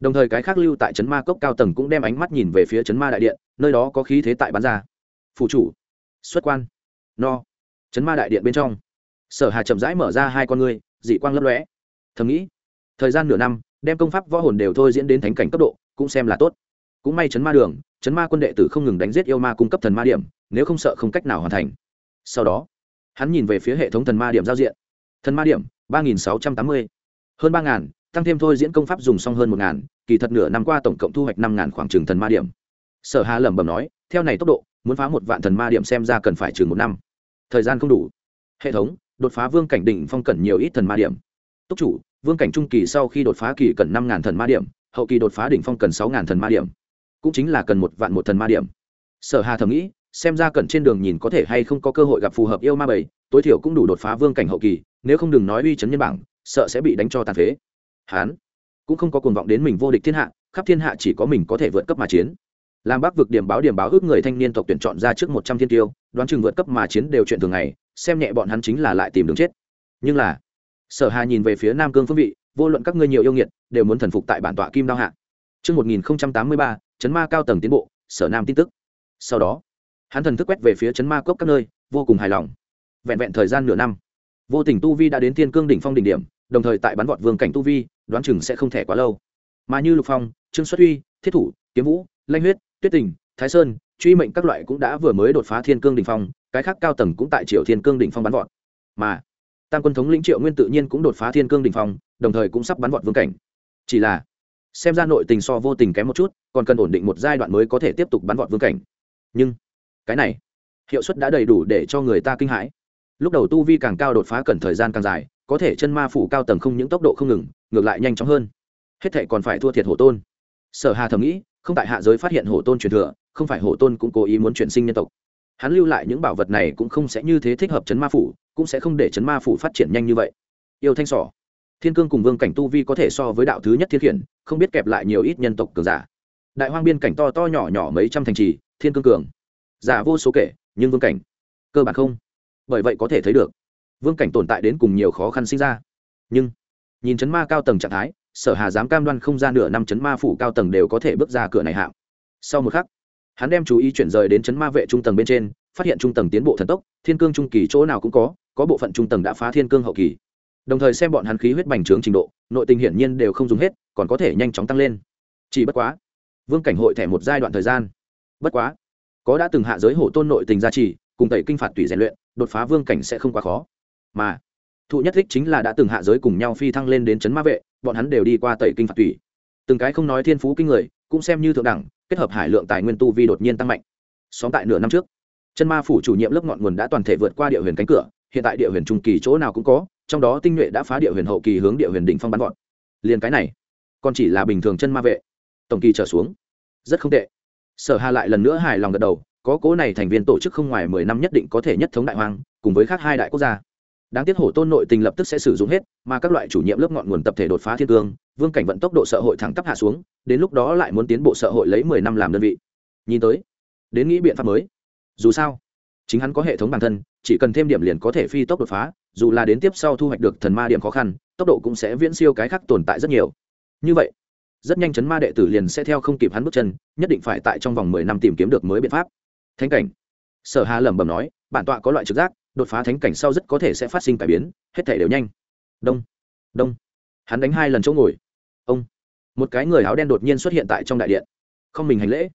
đồng thời cái khác lưu tại chấn ma cốc cao tầng cũng đem ánh mắt nhìn về phía chấn ma đại điện, nơi đó có khí thế tại bán ra. Phụ chủ, xuất quan. No. Chấn ma đại điện bên trong. Sở hà chậm rãi mở ra hai con ngươi, dị quang lấp lóe. Thầm nghĩ, thời gian nửa năm, đem công pháp võ hồn đều thôi diễn đến thánh cảnh cấp độ, cũng xem là tốt. Cũng may chấn ma đường chấn ma quân đệ tử không ngừng đánh giết yêu ma cung cấp thần ma điểm, nếu không sợ không cách nào hoàn thành. Sau đó, hắn nhìn về phía hệ thống thần ma điểm giao diện. Thần ma điểm, ba nghìn sáu trăm tám mươi. Hơn ba ngàn tăng thêm thôi diễn công pháp dùng xong hơn một ngàn, kỳ thật nửa năm qua tổng cộng thu hoạch năm ngàn khoảng trừng thần ma điểm. Sở hà lẩm bẩm nói, theo này tốc độ, muốn phá một vạn thần ma điểm xem ra cần phải chừng một năm. Thời gian không đủ. Hệ thống, đột phá vương cảnh đỉnh phong cần nhiều ít thần ma điểm. Túc chủ, vương cảnh trung kỳ sau khi đột phá kỳ cần năm ngàn thần ma điểm, hậu kỳ đột phá đỉnh phong cần sáu ngàn thần ma điểm. Cũng chính là cần một vạn một thần ma điểm. Sở hà thầm nghĩ, xem ra cần trên đường nhìn có thể hay không có cơ hội gặp phù hợp yêu ma bảy, tối thiểu cũng đủ đột phá vương cảnh hậu kỳ, nếu không đừng nói uy chấn nhân bảng, sợ sẽ bị đánh cho tàn phế hắn cũng không có cuồng vọng đến mình vô địch thiên hạ khắp thiên hạ chỉ có mình có thể vượt cấp mà chiến làm bắc vực điểm báo điểm báo ước người thanh niên tộc tuyển chọn ra trước một trăm thiên tiêu đoán chừng vượt cấp mà chiến đều chuyện thường ngày xem nhẹ bọn hắn chính là lại tìm đường chết nhưng là sở hà nhìn về phía nam cương phương vị vô luận các ngươi nhiều yêu nghiệt đều muốn thần phục tại bản tọa kim đao hạ Trước 1083, chấn ma cao tầng tiến bộ, sở nam tin tức. Sau đó, hắn thần thức quét về phía chấn ma cốc các nơi, vô cùng hài lòng. Vẹn vẹn thời gian nửa năm, vô tình tu vi đã đến thiên cương đỉnh phong đỉnh điểm, đồng thời tại bắn vọt vương cảnh tu vi, đoán chừng sẽ không thể quá lâu. Mà như Lục Phong, Trương Xuất Uy, Thiết Thủ, Kiếm Vũ, Lanh Huyết, Tuyết Tình, Thái Sơn, truy mệnh các loại cũng đã vừa mới đột phá thiên cương đỉnh phong, cái khác cao tầng cũng tại triệu Thiên Cương đỉnh phong bắn vọt. Mà tam quân thống lĩnh triệu nguyên tự nhiên cũng đột phá thiên cương đình phong đồng thời cũng sắp bắn vọt vương cảnh chỉ là xem ra nội tình so vô tình kém một chút còn cần ổn định một giai đoạn mới có thể tiếp tục bắn vọt vương cảnh nhưng cái này hiệu suất đã đầy đủ để cho người ta kinh hãi lúc đầu tu vi càng cao đột phá cần thời gian càng dài có thể chân ma phủ cao tầng không những tốc độ không ngừng, ngược lại nhanh chóng hơn. Hết thệ còn phải thua thiệt hổ tôn. Sở hà thầm nghĩ, không tại hạ giới phát hiện hổ tôn truyền thừa, không phải hổ tôn cũng cố ý muốn chuyển sinh nhân tộc. Hắn lưu lại những bảo vật này cũng không sẽ như thế thích hợp chấn ma phủ, cũng sẽ không để chấn ma phủ phát triển nhanh như vậy. Yêu thanh sỏ. Thiên cương cùng vương cảnh tu vi có thể so với đạo thứ nhất thiên khiển, không biết kẹp lại nhiều ít nhân tộc cường giả. Đại hoang biên cảnh to to nhỏ nhỏ mấy trăm thành trì, thiên cương cường. Giả vô số kể, nhưng vương cảnh. Cơ bản không. Bởi vậy có thể thấy được vương cảnh tồn tại đến cùng nhiều khó khăn sinh ra. Nhưng, nhìn chấn ma cao tầng trạng thái, sở hà dám cam đoan không ra nửa năm chấn ma phủ cao tầng đều có thể bước ra cửa này hạng. Sau một khắc, hắn đem chú ý chuyển rời đến chấn ma vệ trung tầng bên trên, phát hiện trung tầng tiến bộ thần tốc, thiên cương trung kỳ chỗ nào cũng có có bộ phận trung tầng đã phá thiên cương hậu kỳ. Đồng thời xem bọn hắn khí huyết bành trướng trình độ, nội tình hiển nhiên đều không dùng hết, còn có thể nhanh chóng tăng lên. Chỉ bất quá, vương cảnh hội thẻ một giai đoạn thời gian. Bất quá, có đã từng hạ giới hổ tôn nội tình gia trì, cùng tẩy kinh phạt tùy rèn luyện, đột phá vương cảnh sẽ không quá khó mà thụ nhất thích chính là đã từng hạ giới cùng nhau phi thăng lên đến chấn ma vệ bọn hắn đều đi qua tẩy kinh phạt thủy, từng cái không nói thiên phú kinh người cũng xem như thượng đẳng kết hợp hải lượng tài nguyên tu vi đột nhiên tăng mạnh. Xóm tại nửa năm trước chân ma phủ chủ nhiệm lớp ngọn nguồn đã toàn thể vượt qua địa huyền cánh cửa hiện tại địa huyền trung kỳ chỗ nào cũng có trong đó tinh nhuệ đã phá địa huyền hậu kỳ hướng địa huyền đỉnh phong bắn gọn. Liền cái này còn chỉ là bình thường chân ma vệ. Tổng kỳ trở xuống rất không tệ. Sở hà lại lần nữa hài lòng gật đầu có cố này thành viên tổ chức không ngoài mười năm nhất định có thể nhất thống đại hoang cùng với khác hai đại quốc gia đáng tiếc hổ tôn nội tình lập tức sẽ sử dụng hết, mà các loại chủ nhiệm lớp ngọn nguồn tập thể đột phá thiên cương, vương cảnh vận tốc độ xã hội thẳng tắp hạ xuống, đến lúc đó lại muốn tiến bộ xã hội lấy mười năm làm đơn vị. Nhìn tới, đến nghĩ biện pháp mới. Dù sao, chính hắn có hệ thống bản thân, chỉ cần thêm điểm liền có thể phi tốc đột phá, dù là đến tiếp sau thu hoạch được thần ma điểm khó khăn, tốc độ cũng sẽ viễn siêu cái khác tồn tại rất nhiều. Như vậy, rất nhanh chấn ma đệ tử liền sẽ theo không kịp hắn bước chân, nhất định phải tại trong vòng mười năm tìm kiếm được mới biện pháp. Thánh cảnh. Sở hà lẩm bẩm nói, bản tọa có loại trực giác đột phá thánh cảnh sau rất có thể sẽ phát sinh cải biến, hết thể đều nhanh. Đông đông. Hắn đánh hai lần chỗ ngồi. Ông. Một cái người áo đen đột nhiên xuất hiện tại trong đại điện. Không mình hành lễ.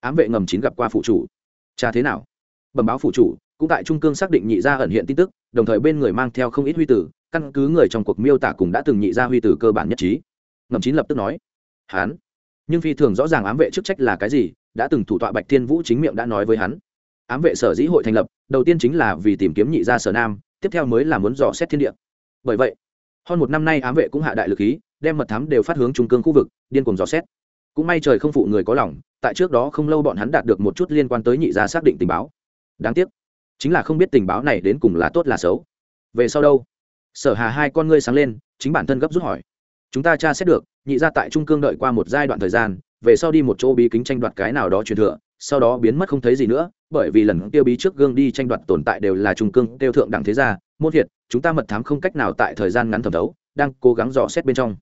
Ám vệ ngầm chín gặp qua phụ chủ. Cha thế nào? Bẩm báo phụ chủ, cũng tại trung cương xác định nhị gia ẩn hiện tin tức, đồng thời bên người mang theo không ít huy tử, căn cứ người trong cuộc miêu tả cùng đã từng nhị gia huy tử cơ bản nhất trí. Ngầm chín lập tức nói. Hắn. nhưng phi thường rõ ràng ám vệ chức trách là cái gì, đã từng thủ tọa bạch thiên vũ chính miệng đã nói với hắn ám vệ sở dĩ hội thành lập, đầu tiên chính là vì tìm kiếm nhị gia sở nam, tiếp theo mới là muốn dò xét thiên địa. Bởi vậy, hơn một năm nay ám vệ cũng hạ đại lực khí, đem mật thám đều phát hướng trung cương khu vực, điên cùng dò xét. Cũng may trời không phụ người có lòng, tại trước đó không lâu bọn hắn đạt được một chút liên quan tới nhị gia xác định tình báo. Đáng tiếc, chính là không biết tình báo này đến cùng là tốt là xấu. Về sau đâu? Sở hà hai con ngươi sáng lên, chính bản thân gấp rút hỏi. Chúng ta tra xét được, nhị gia tại trung cương đợi qua một giai đoạn thời gian, về sau đi một chỗ bí kính tranh đoạt cái nào đó truyền thừa sau đó biến mất không thấy gì nữa bởi vì lần tiêu bí trước gương đi tranh đoạt tồn tại đều là trung cương tiêu thượng đẳng thế gia môn thiệt, chúng ta mật thám không cách nào tại thời gian ngắn thẩm đấu đang cố gắng dò xét bên trong.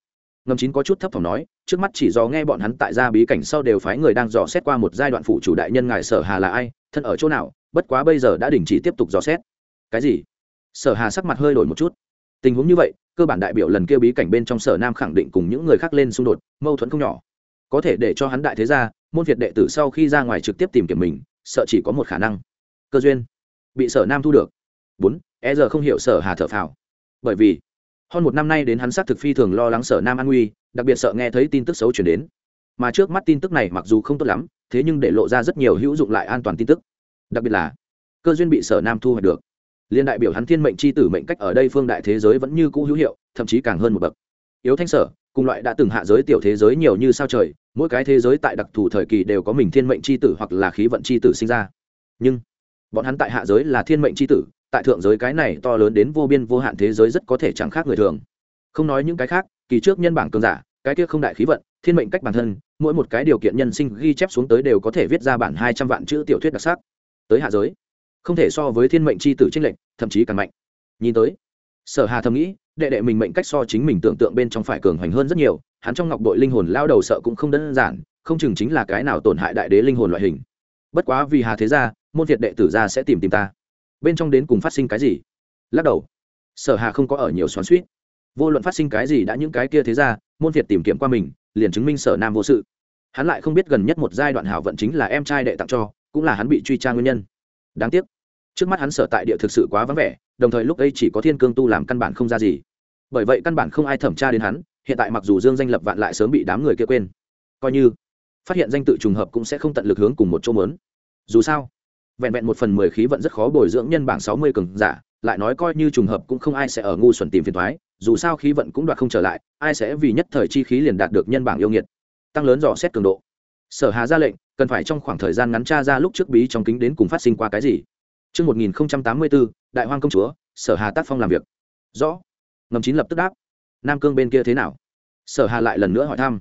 Ngầm chín có chút thấp thỏm nói trước mắt chỉ do nghe bọn hắn tại gia bí cảnh sau đều phái người đang dò xét qua một giai đoạn phụ chủ đại nhân ngài sở hà là ai thân ở chỗ nào bất quá bây giờ đã đình chỉ tiếp tục dò xét. Cái gì? Sở hà sắc mặt hơi đổi một chút. Tình huống như vậy cơ bản đại biểu lần kia bí cảnh bên trong sở nam khẳng định cùng những người khác lên xung đột mâu thuẫn không nhỏ. Có thể để cho hắn đại thế gia môn việt đệ tử sau khi ra ngoài trực tiếp tìm kiếm mình, sợ chỉ có một khả năng. Cơ duyên. Bị sở nam thu được. Bốn e giờ không hiểu sở hà thở phào. Bởi vì, hơn một năm nay đến hắn xác thực phi thường lo lắng sở nam an nguy, đặc biệt sợ nghe thấy tin tức xấu chuyển đến. Mà trước mắt tin tức này mặc dù không tốt lắm, thế nhưng để lộ ra rất nhiều hữu dụng lại an toàn tin tức. Đặc biệt là, cơ duyên bị sở nam thu hoạch được. Liên đại biểu hắn thiên mệnh c h i tử mệnh cách ở đây phương đại thế giới vẫn như cũ hữu hiệu, thậm chí càng hơn một bậc. Yếu thanh sở cùng loại đã từng hạ giới tiểu thế giới nhiều như sao trời, mỗi cái thế giới tại đặc thù thời kỳ đều có mình thiên mệnh c h i tử hoặc là khí vận c h i tử sinh ra. Nhưng, bọn hắn tại hạ giới là thiên mệnh c h i tử, tại thượng giới cái này to lớn đến vô biên vô hạn thế giới rất có thể chẳng khác người thường. Không nói những cái khác, kỳ trước nhân bảng cường giả, cái kia không đại khí vận, thiên mệnh cách bản thân, mỗi một cái điều kiện nhân sinh ghi chép xuống tới đều có thể viết ra bản hai trăm vạn chữ tiểu thuyết đặc sắc. Tới hạ giới, không thể so với thiên mệnh c h i tử tranh lệnh thậm chí càng mạnh. Nhìn tới, sở hà thầm nghĩ đệ đệ mình mệnh cách so chính mình tưởng tượng bên trong phải cường hoành hơn rất nhiều, hắn trong ngọc đội linh hồn lao đầu sợ cũng không đơn giản, không chừng chính là cái nào tổn hại đại đế linh hồn loại hình. Bất quá vì hà thế gia, môn việt đệ tử gia sẽ tìm tìm ta. Bên trong đến cùng phát sinh cái gì? Lắc đầu. Sở hà không có ở nhiều xoắn suýt vô luận phát sinh cái gì đã những cái kia thế ra môn việt tìm kiếm qua mình, liền chứng minh sở nam vô sự. Hắn lại không biết gần nhất một giai đoạn hảo vận chính là em trai đệ tặng cho, cũng là hắn bị truy tra nguyên nhân. Đáng tiếc. Trước mắt hắn sở tại địa thực sự quá vắng vẻ, đồng thời lúc ấy chỉ có thiên cương tu làm căn bản không ra gì bởi vậy căn bản không ai thẩm tra đến hắn hiện tại mặc dù dương danh lập vạn lại sớm bị đám người kia quên coi như phát hiện danh tự trùng hợp cũng sẽ không tận lực hướng cùng một chỗ mớn dù sao vẹn vẹn một phần mười khí vận rất khó bồi dưỡng nhân bảng sáu mươi cường giả lại nói coi như trùng hợp cũng không ai sẽ ở ngu xuẩn tìm phiền thoái dù sao khí vận cũng đoạt không trở lại ai sẽ vì nhất thời chi khí liền đạt được nhân bảng yêu nghiệt tăng lớn dò xét cường độ sở hà ra lệnh cần phải trong khoảng thời gian ngắn tra ra lúc trước bí trong kính đến cùng phát sinh qua cái gì Trước 1084, Đại Hoang Công Chúa, Sở Hà tác phong làm việc. Rõ. Ngầm chín lập tức đáp. Nam cương bên kia thế nào? Sở hà lại lần nữa hỏi thăm.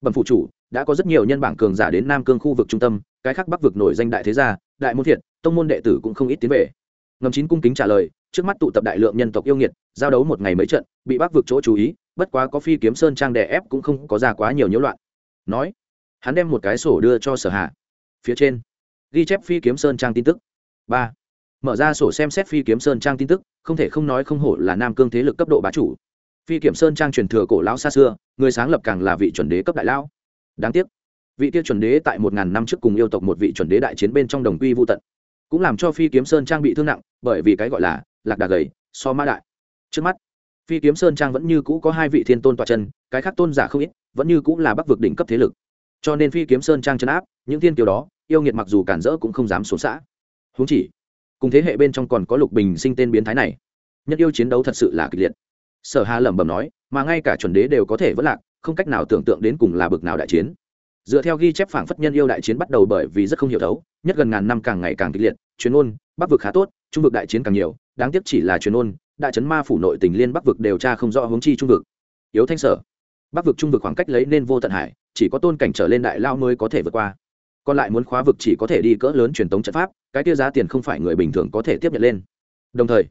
Bẩm phụ chủ, đã có rất nhiều nhân bảng cường giả đến nam cương khu vực trung tâm, cái khác bắc vực nổi danh đại thế gia, đại môn thiệt, tông môn đệ tử cũng không ít tiến về. Ngầm chín cung kính trả lời, trước mắt tụ tập đại lượng nhân tộc yêu nghiệt, giao đấu một ngày mấy trận, bị bắc vực chỗ chú ý, bất quá có phi kiếm sơn trang đè ép cũng không có ra quá nhiều nhiễu loạn. Nói, hắn đem một cái sổ đưa cho sở hạ phía trên, ghi chép phi kiếm sơn trang tin tức. Ba mở ra sổ xem xét phi kiếm sơn trang tin tức, không thể không nói không hổ là nam cương thế lực cấp độ bá chủ. Phi kiểm sơn trang truyền thừa cổ lão xa xưa, người sáng lập càng là vị chuẩn đế cấp đại lão. Đáng tiếc, vị kia chuẩn đế tại một ngàn năm trước cùng yêu tộc một vị chuẩn đế đại chiến bên trong đồng quy vô tận, cũng làm cho phi kiếm sơn trang bị thương nặng, bởi vì cái gọi là lạc đà gầy, so mã đại. Trước mắt, phi kiếm sơn trang vẫn như cũ có hai vị thiên tôn tọa chân, cái khác tôn giả không ít, vẫn như cũ là bắc vực đỉnh cấp thế lực. Cho nên phi kiếm sơn trang chấn áp, những thiên kiều đó, yêu nghiệt mặc dù cản rỡ cũng không dám xuống xã. Huống chỉ cùng thế hệ bên trong còn có lục bình sinh tên biến thái này. Nhất yêu chiến đấu thật sự là kịch liệt. Sở hà lẩm bẩm nói, mà ngay cả chuẩn đế đều có thể vất lạc, không cách nào tưởng tượng đến cùng là bực nào đại chiến. Dựa theo ghi chép phảng phất nhân yêu đại chiến bắt đầu bởi vì rất không hiểu thấu, nhất gần ngàn năm càng ngày càng kịch liệt, chuyên ôn bắc vực khá tốt, trung vực đại chiến càng nhiều, đáng tiếc chỉ là chuyên ôn đại trấn ma phủ nội tình liên bắc vực đều tra không rõ hướng chi trung vực. Yếu thanh sở, bắc vực trung vực khoảng cách lấy nên vô tận hải, chỉ có tôn cảnh trở lên đại lao mới có thể vượt qua còn lại muốn khóa vực chỉ có thể đi cỡ lớn truyền tống trận pháp cái tiêu giá tiền không phải người bình thường có thể tiếp nhận lên. Đồng thời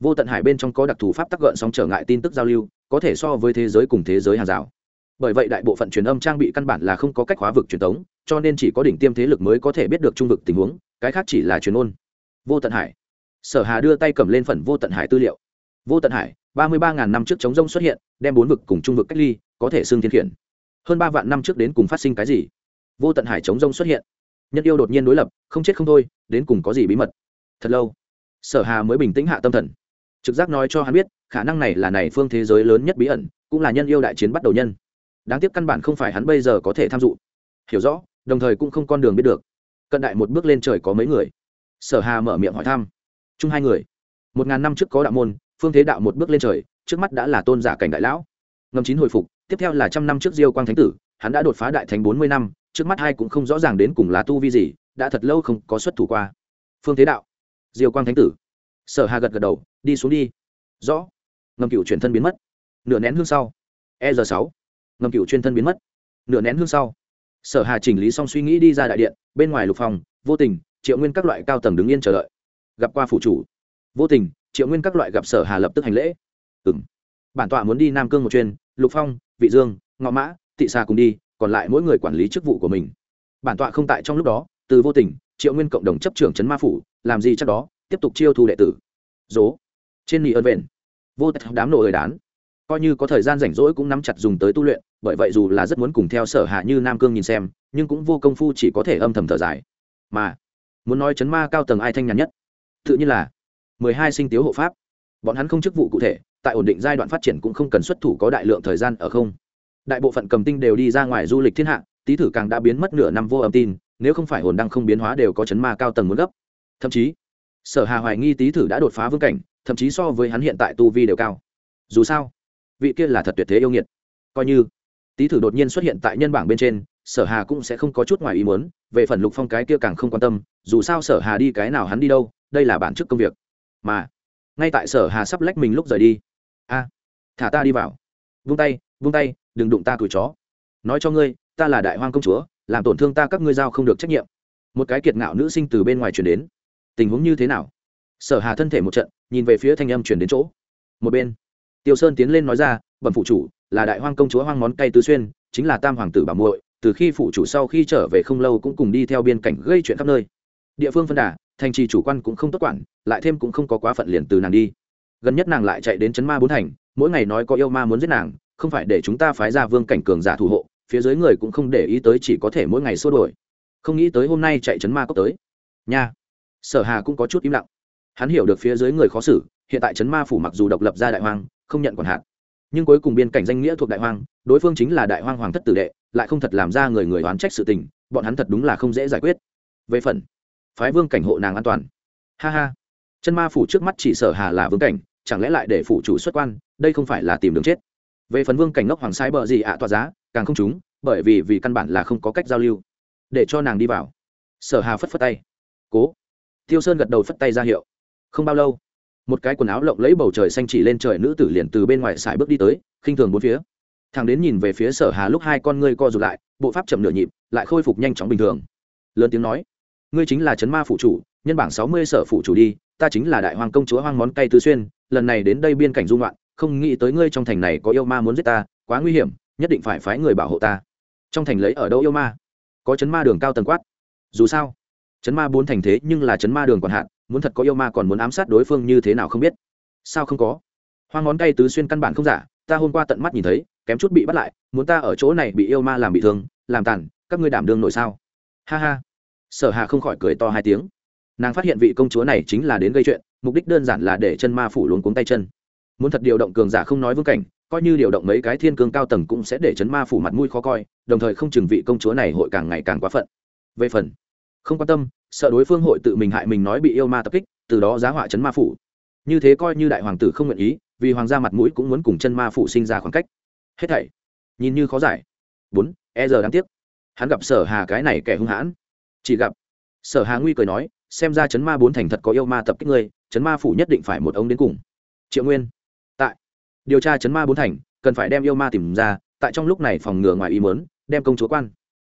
vô tận hải bên trong có đặc thù pháp tắc gợn sóng trở ngại tin tức giao lưu có thể so với thế giới cùng thế giới hàng rào. Bởi vậy đại bộ phận truyền âm trang bị căn bản là không có cách hóa vực truyền tống, cho nên chỉ có đỉnh tiêm thế lực mới có thể biết được trung vực tình huống cái khác chỉ là truyền ôn. Vô tận hải. Sở hà đưa tay cầm lên phần vô tận hải tư liệu. Vô tận hải ba mươi ba ngàn năm trước chống rông xuất hiện đem bốn vực cùng trung vực cách ly có thể xương thiên khiển. Hơn ba vạn năm trước đến cùng phát sinh cái gì? Vô tận hải chống rông xuất hiện. Nhân yêu đột nhiên đối lập, không chết không thôi, đến cùng có gì bí mật? Thật lâu, sở hà mới bình tĩnh hạ tâm thần. Trực giác nói cho hắn biết, khả năng này là này phương thế giới lớn nhất bí ẩn, cũng là nhân yêu đại chiến bắt đầu nhân. Đáng tiếc căn bản không phải hắn bây giờ có thể tham dự. Hiểu rõ, đồng thời cũng không con đường biết được. Cận đại một bước lên trời có mấy người? Sở hà mở miệng hỏi thăm. Chung hai người. Một ngàn năm trước có đạo môn, phương thế đạo một bước lên trời, trước mắt đã là tôn giả cảnh đại lão. Ngầm chín hồi phục, tiếp theo là trăm năm trước diêu quang thánh tử, hắn đã đột phá đại thánh bốn mươi năm trước mắt hai cũng không rõ ràng đến cùng là tu vi gì, đã thật lâu không có xuất thủ qua. Phương thế đạo, diêu quang thánh tử. Sở hà gật gật đầu, đi xuống đi. Rõ. Ngầm cựu chuyển thân biến mất. Nửa nén hương sau. E r sáu. Ngầm cựu chuyên thân biến mất. Nửa nén hương sau. Sở hà chỉnh lý xong suy nghĩ đi ra đại điện, bên ngoài lục phòng, vô tình, triệu nguyên các loại cao tầng đứng yên chờ đợi. Gặp qua phủ chủ. Vô tình, triệu nguyên các loại gặp sở hà lập tức hành lễ. Ừ m bản tọa muốn đi nam cương một chuyên lục phong, vị dương, ngọ mã thị xa cùng đi còn lại mỗi người quản lý chức vụ của mình. Bản tọa không tại trong lúc đó, từ vô tình, triệu nguyên cộng đồng chấp trưởng trấn ma phủ, làm gì chắc đó, tiếp tục chiêu thu đệ tử. Dố. Trên nỉ ơn vện vô tật đám nổ ơi đán. Coi như có thời gian rảnh rỗi cũng nắm chặt dùng tới tu luyện, bởi vậy dù là rất muốn cùng theo sở hạ như nam cương nhìn xem, nhưng cũng vô công phu chỉ có thể âm thầm thở dài. Mà, muốn nói chấn ma cao tầng ai thanh nhàn nhất? Tự nhiên là mười hai sinh tiếu hộ pháp. Bọn hắn không chức vụ cụ thể, tại ổn định giai đoạn phát triển cũng không cần xuất thủ có đại lượng thời gian ở không đại bộ phận cầm tinh đều đi ra ngoài du lịch thiên hạ tý thử càng đã biến mất nửa năm vô âm tin, nếu không phải hồn đăng không biến hóa đều có chấn ma cao tầng muốn gấp. Thậm chí, sở hà hoài nghi tý thử đã đột phá vương cảnh, thậm chí so với hắn hiện tại tu vi đều cao. Dù sao, vị kia là thật tuyệt thế yêu nghiệt. Coi như tý thử đột nhiên xuất hiện tại nhân bảng bên trên, sở hà cũng sẽ không có chút ngoài ý muốn, về phần lục phong cái kia càng không quan tâm, dù sao sở hà đi cái nào hắn đi đâu, đây là bản chức công việc. Mà, ngay tại sở hà sắp lách mình lúc rời đi. A, thả ta đi vào. Vung tay vung tay đừng đụng ta tuổi chó. Nói cho ngươi, ta là đại hoang công chúa, làm tổn thương ta các ngươi giao không được trách nhiệm. Một cái kiệt ngạo nữ sinh từ bên ngoài chuyển đến. Tình huống như thế nào? Sở hà thân thể một trận, nhìn về phía thanh âm chuyển đến chỗ. Một bên, tiêu sơn tiến lên nói ra, bẩm phụ chủ, là đại hoang công chúa hoang món cây tứ xuyên, chính là tam hoàng tử bà muội, từ khi phụ chủ sau khi trở về không lâu cũng cùng đi theo biên cảnh gây chuyện khắp nơi. Địa phương phân đà, thành trì chủ quan cũng không tốt quản, lại thêm cũng không có quá phận liền từ nàng đi. Gần nhất nàng lại chạy đến chấn ma bốn thành, mỗi ngày nói có yêu ma muốn giết nàng không phải để chúng ta phái ra vương cảnh cường giả thủ hộ, phía dưới người cũng không để ý tới chỉ có thể mỗi ngày xua đổi không nghĩ tới hôm nay chạy chấn ma cốc tới. Nha. Sở hà cũng có chút im lặng. Hắn hiểu được phía dưới người khó xử, hiện tại chấn ma phủ mặc dù độc lập ra đại hoang, không nhận quản hạn nhưng cuối cùng biên cảnh danh nghĩa thuộc đại hoang, đối phương chính là đại hoang hoàng thất tử đệ, lại không thật làm ra người người oán trách sự tình, bọn hắn thật đúng là không dễ giải quyết. Về phần, phái vương cảnh hộ nàng an toàn. Ha ha. Chân ma phủ trước mắt chỉ sở hà là vương cảnh, chẳng lẽ lại để phủ chủ xuất quan, đây không phải là tìm đường chết? Về phần vương cảnh ngốc hoàng sai bờ gì ạ tọa giá, càng không chúng bởi vì vì căn bản là không có cách giao lưu. Để cho nàng đi vào. Sở hà phất phất tay. Cố. Tiêu sơn gật đầu phất tay ra hiệu. Không bao lâu, một cái quần áo lộng lấy bầu trời xanh chỉ lên trời nữ tử liền từ bên ngoài xài bước đi tới, khinh thường bốn phía. Thằng đến nhìn về phía sở hà lúc hai con ngươi co rụt lại, bộ pháp chậm nửa nhịp, lại khôi phục nhanh chóng bình thường. Lớn tiếng nói, ngươi chính là trấn ma phụ chủ, nhân bảng sáu mươi sở phụ chủ đi, ta chính là đại hoàng công chúa hoang món cây tứ xuyên, lần này đến đây biên cảnh dung loạn không nghĩ tới ngươi trong thành này có yêu ma muốn giết ta, quá nguy hiểm, nhất định phải phái người bảo hộ ta. Trong thành lấy ở đâu yêu ma? Có chấn ma đường cao tầng quát. Dù sao, chấn ma bốn thành thế nhưng là chấn ma đường còn hạn, muốn thật có yêu ma còn muốn ám sát đối phương như thế nào không biết. Sao không có? Hoang ngón tay tứ xuyên căn bản không giả, ta hôm qua tận mắt nhìn thấy, kém chút bị bắt lại, muốn ta ở chỗ này bị yêu ma làm bị thương, làm tàn, các ngươi đảm đương nổi sao? Ha ha. Sở hà không khỏi cười to hai tiếng. Nàng phát hiện vị công chúa này chính là đến gây chuyện, mục đích đơn giản là để chân ma phủ luống cuống tay chân muốn thật điều động cường giả không nói vương cảnh, coi như điều động mấy cái thiên cương cao tầng cũng sẽ để chấn ma phủ mặt mũi khó coi, đồng thời không chừng vị công chúa này hội càng ngày càng quá phận. Về phần, không quan tâm, sợ đối phương hội tự mình hại mình nói bị yêu ma tập kích, từ đó giá họa chấn ma phủ. Như thế coi như đại hoàng tử không nguyện ý, vì hoàng gia mặt mũi cũng muốn cùng chân ma phủ sinh ra khoảng cách. Hết thảy, nhìn như khó giải. Bốn e giờ đáng tiếc. Hắn gặp sở hà cái này kẻ hung hãn. Chỉ gặp, sở hà nguy cười nói, xem ra chấn ma bốn thành thật có yêu ma tập kích ngươi, chấn ma phủ nhất định phải một ông đến cùng. Triệu nguyên điều tra chấn ma bốn thành, cần phải đem yêu ma tìm ra, tại trong lúc này phòng ngừa ngoài ý mớn đem công chúa quan.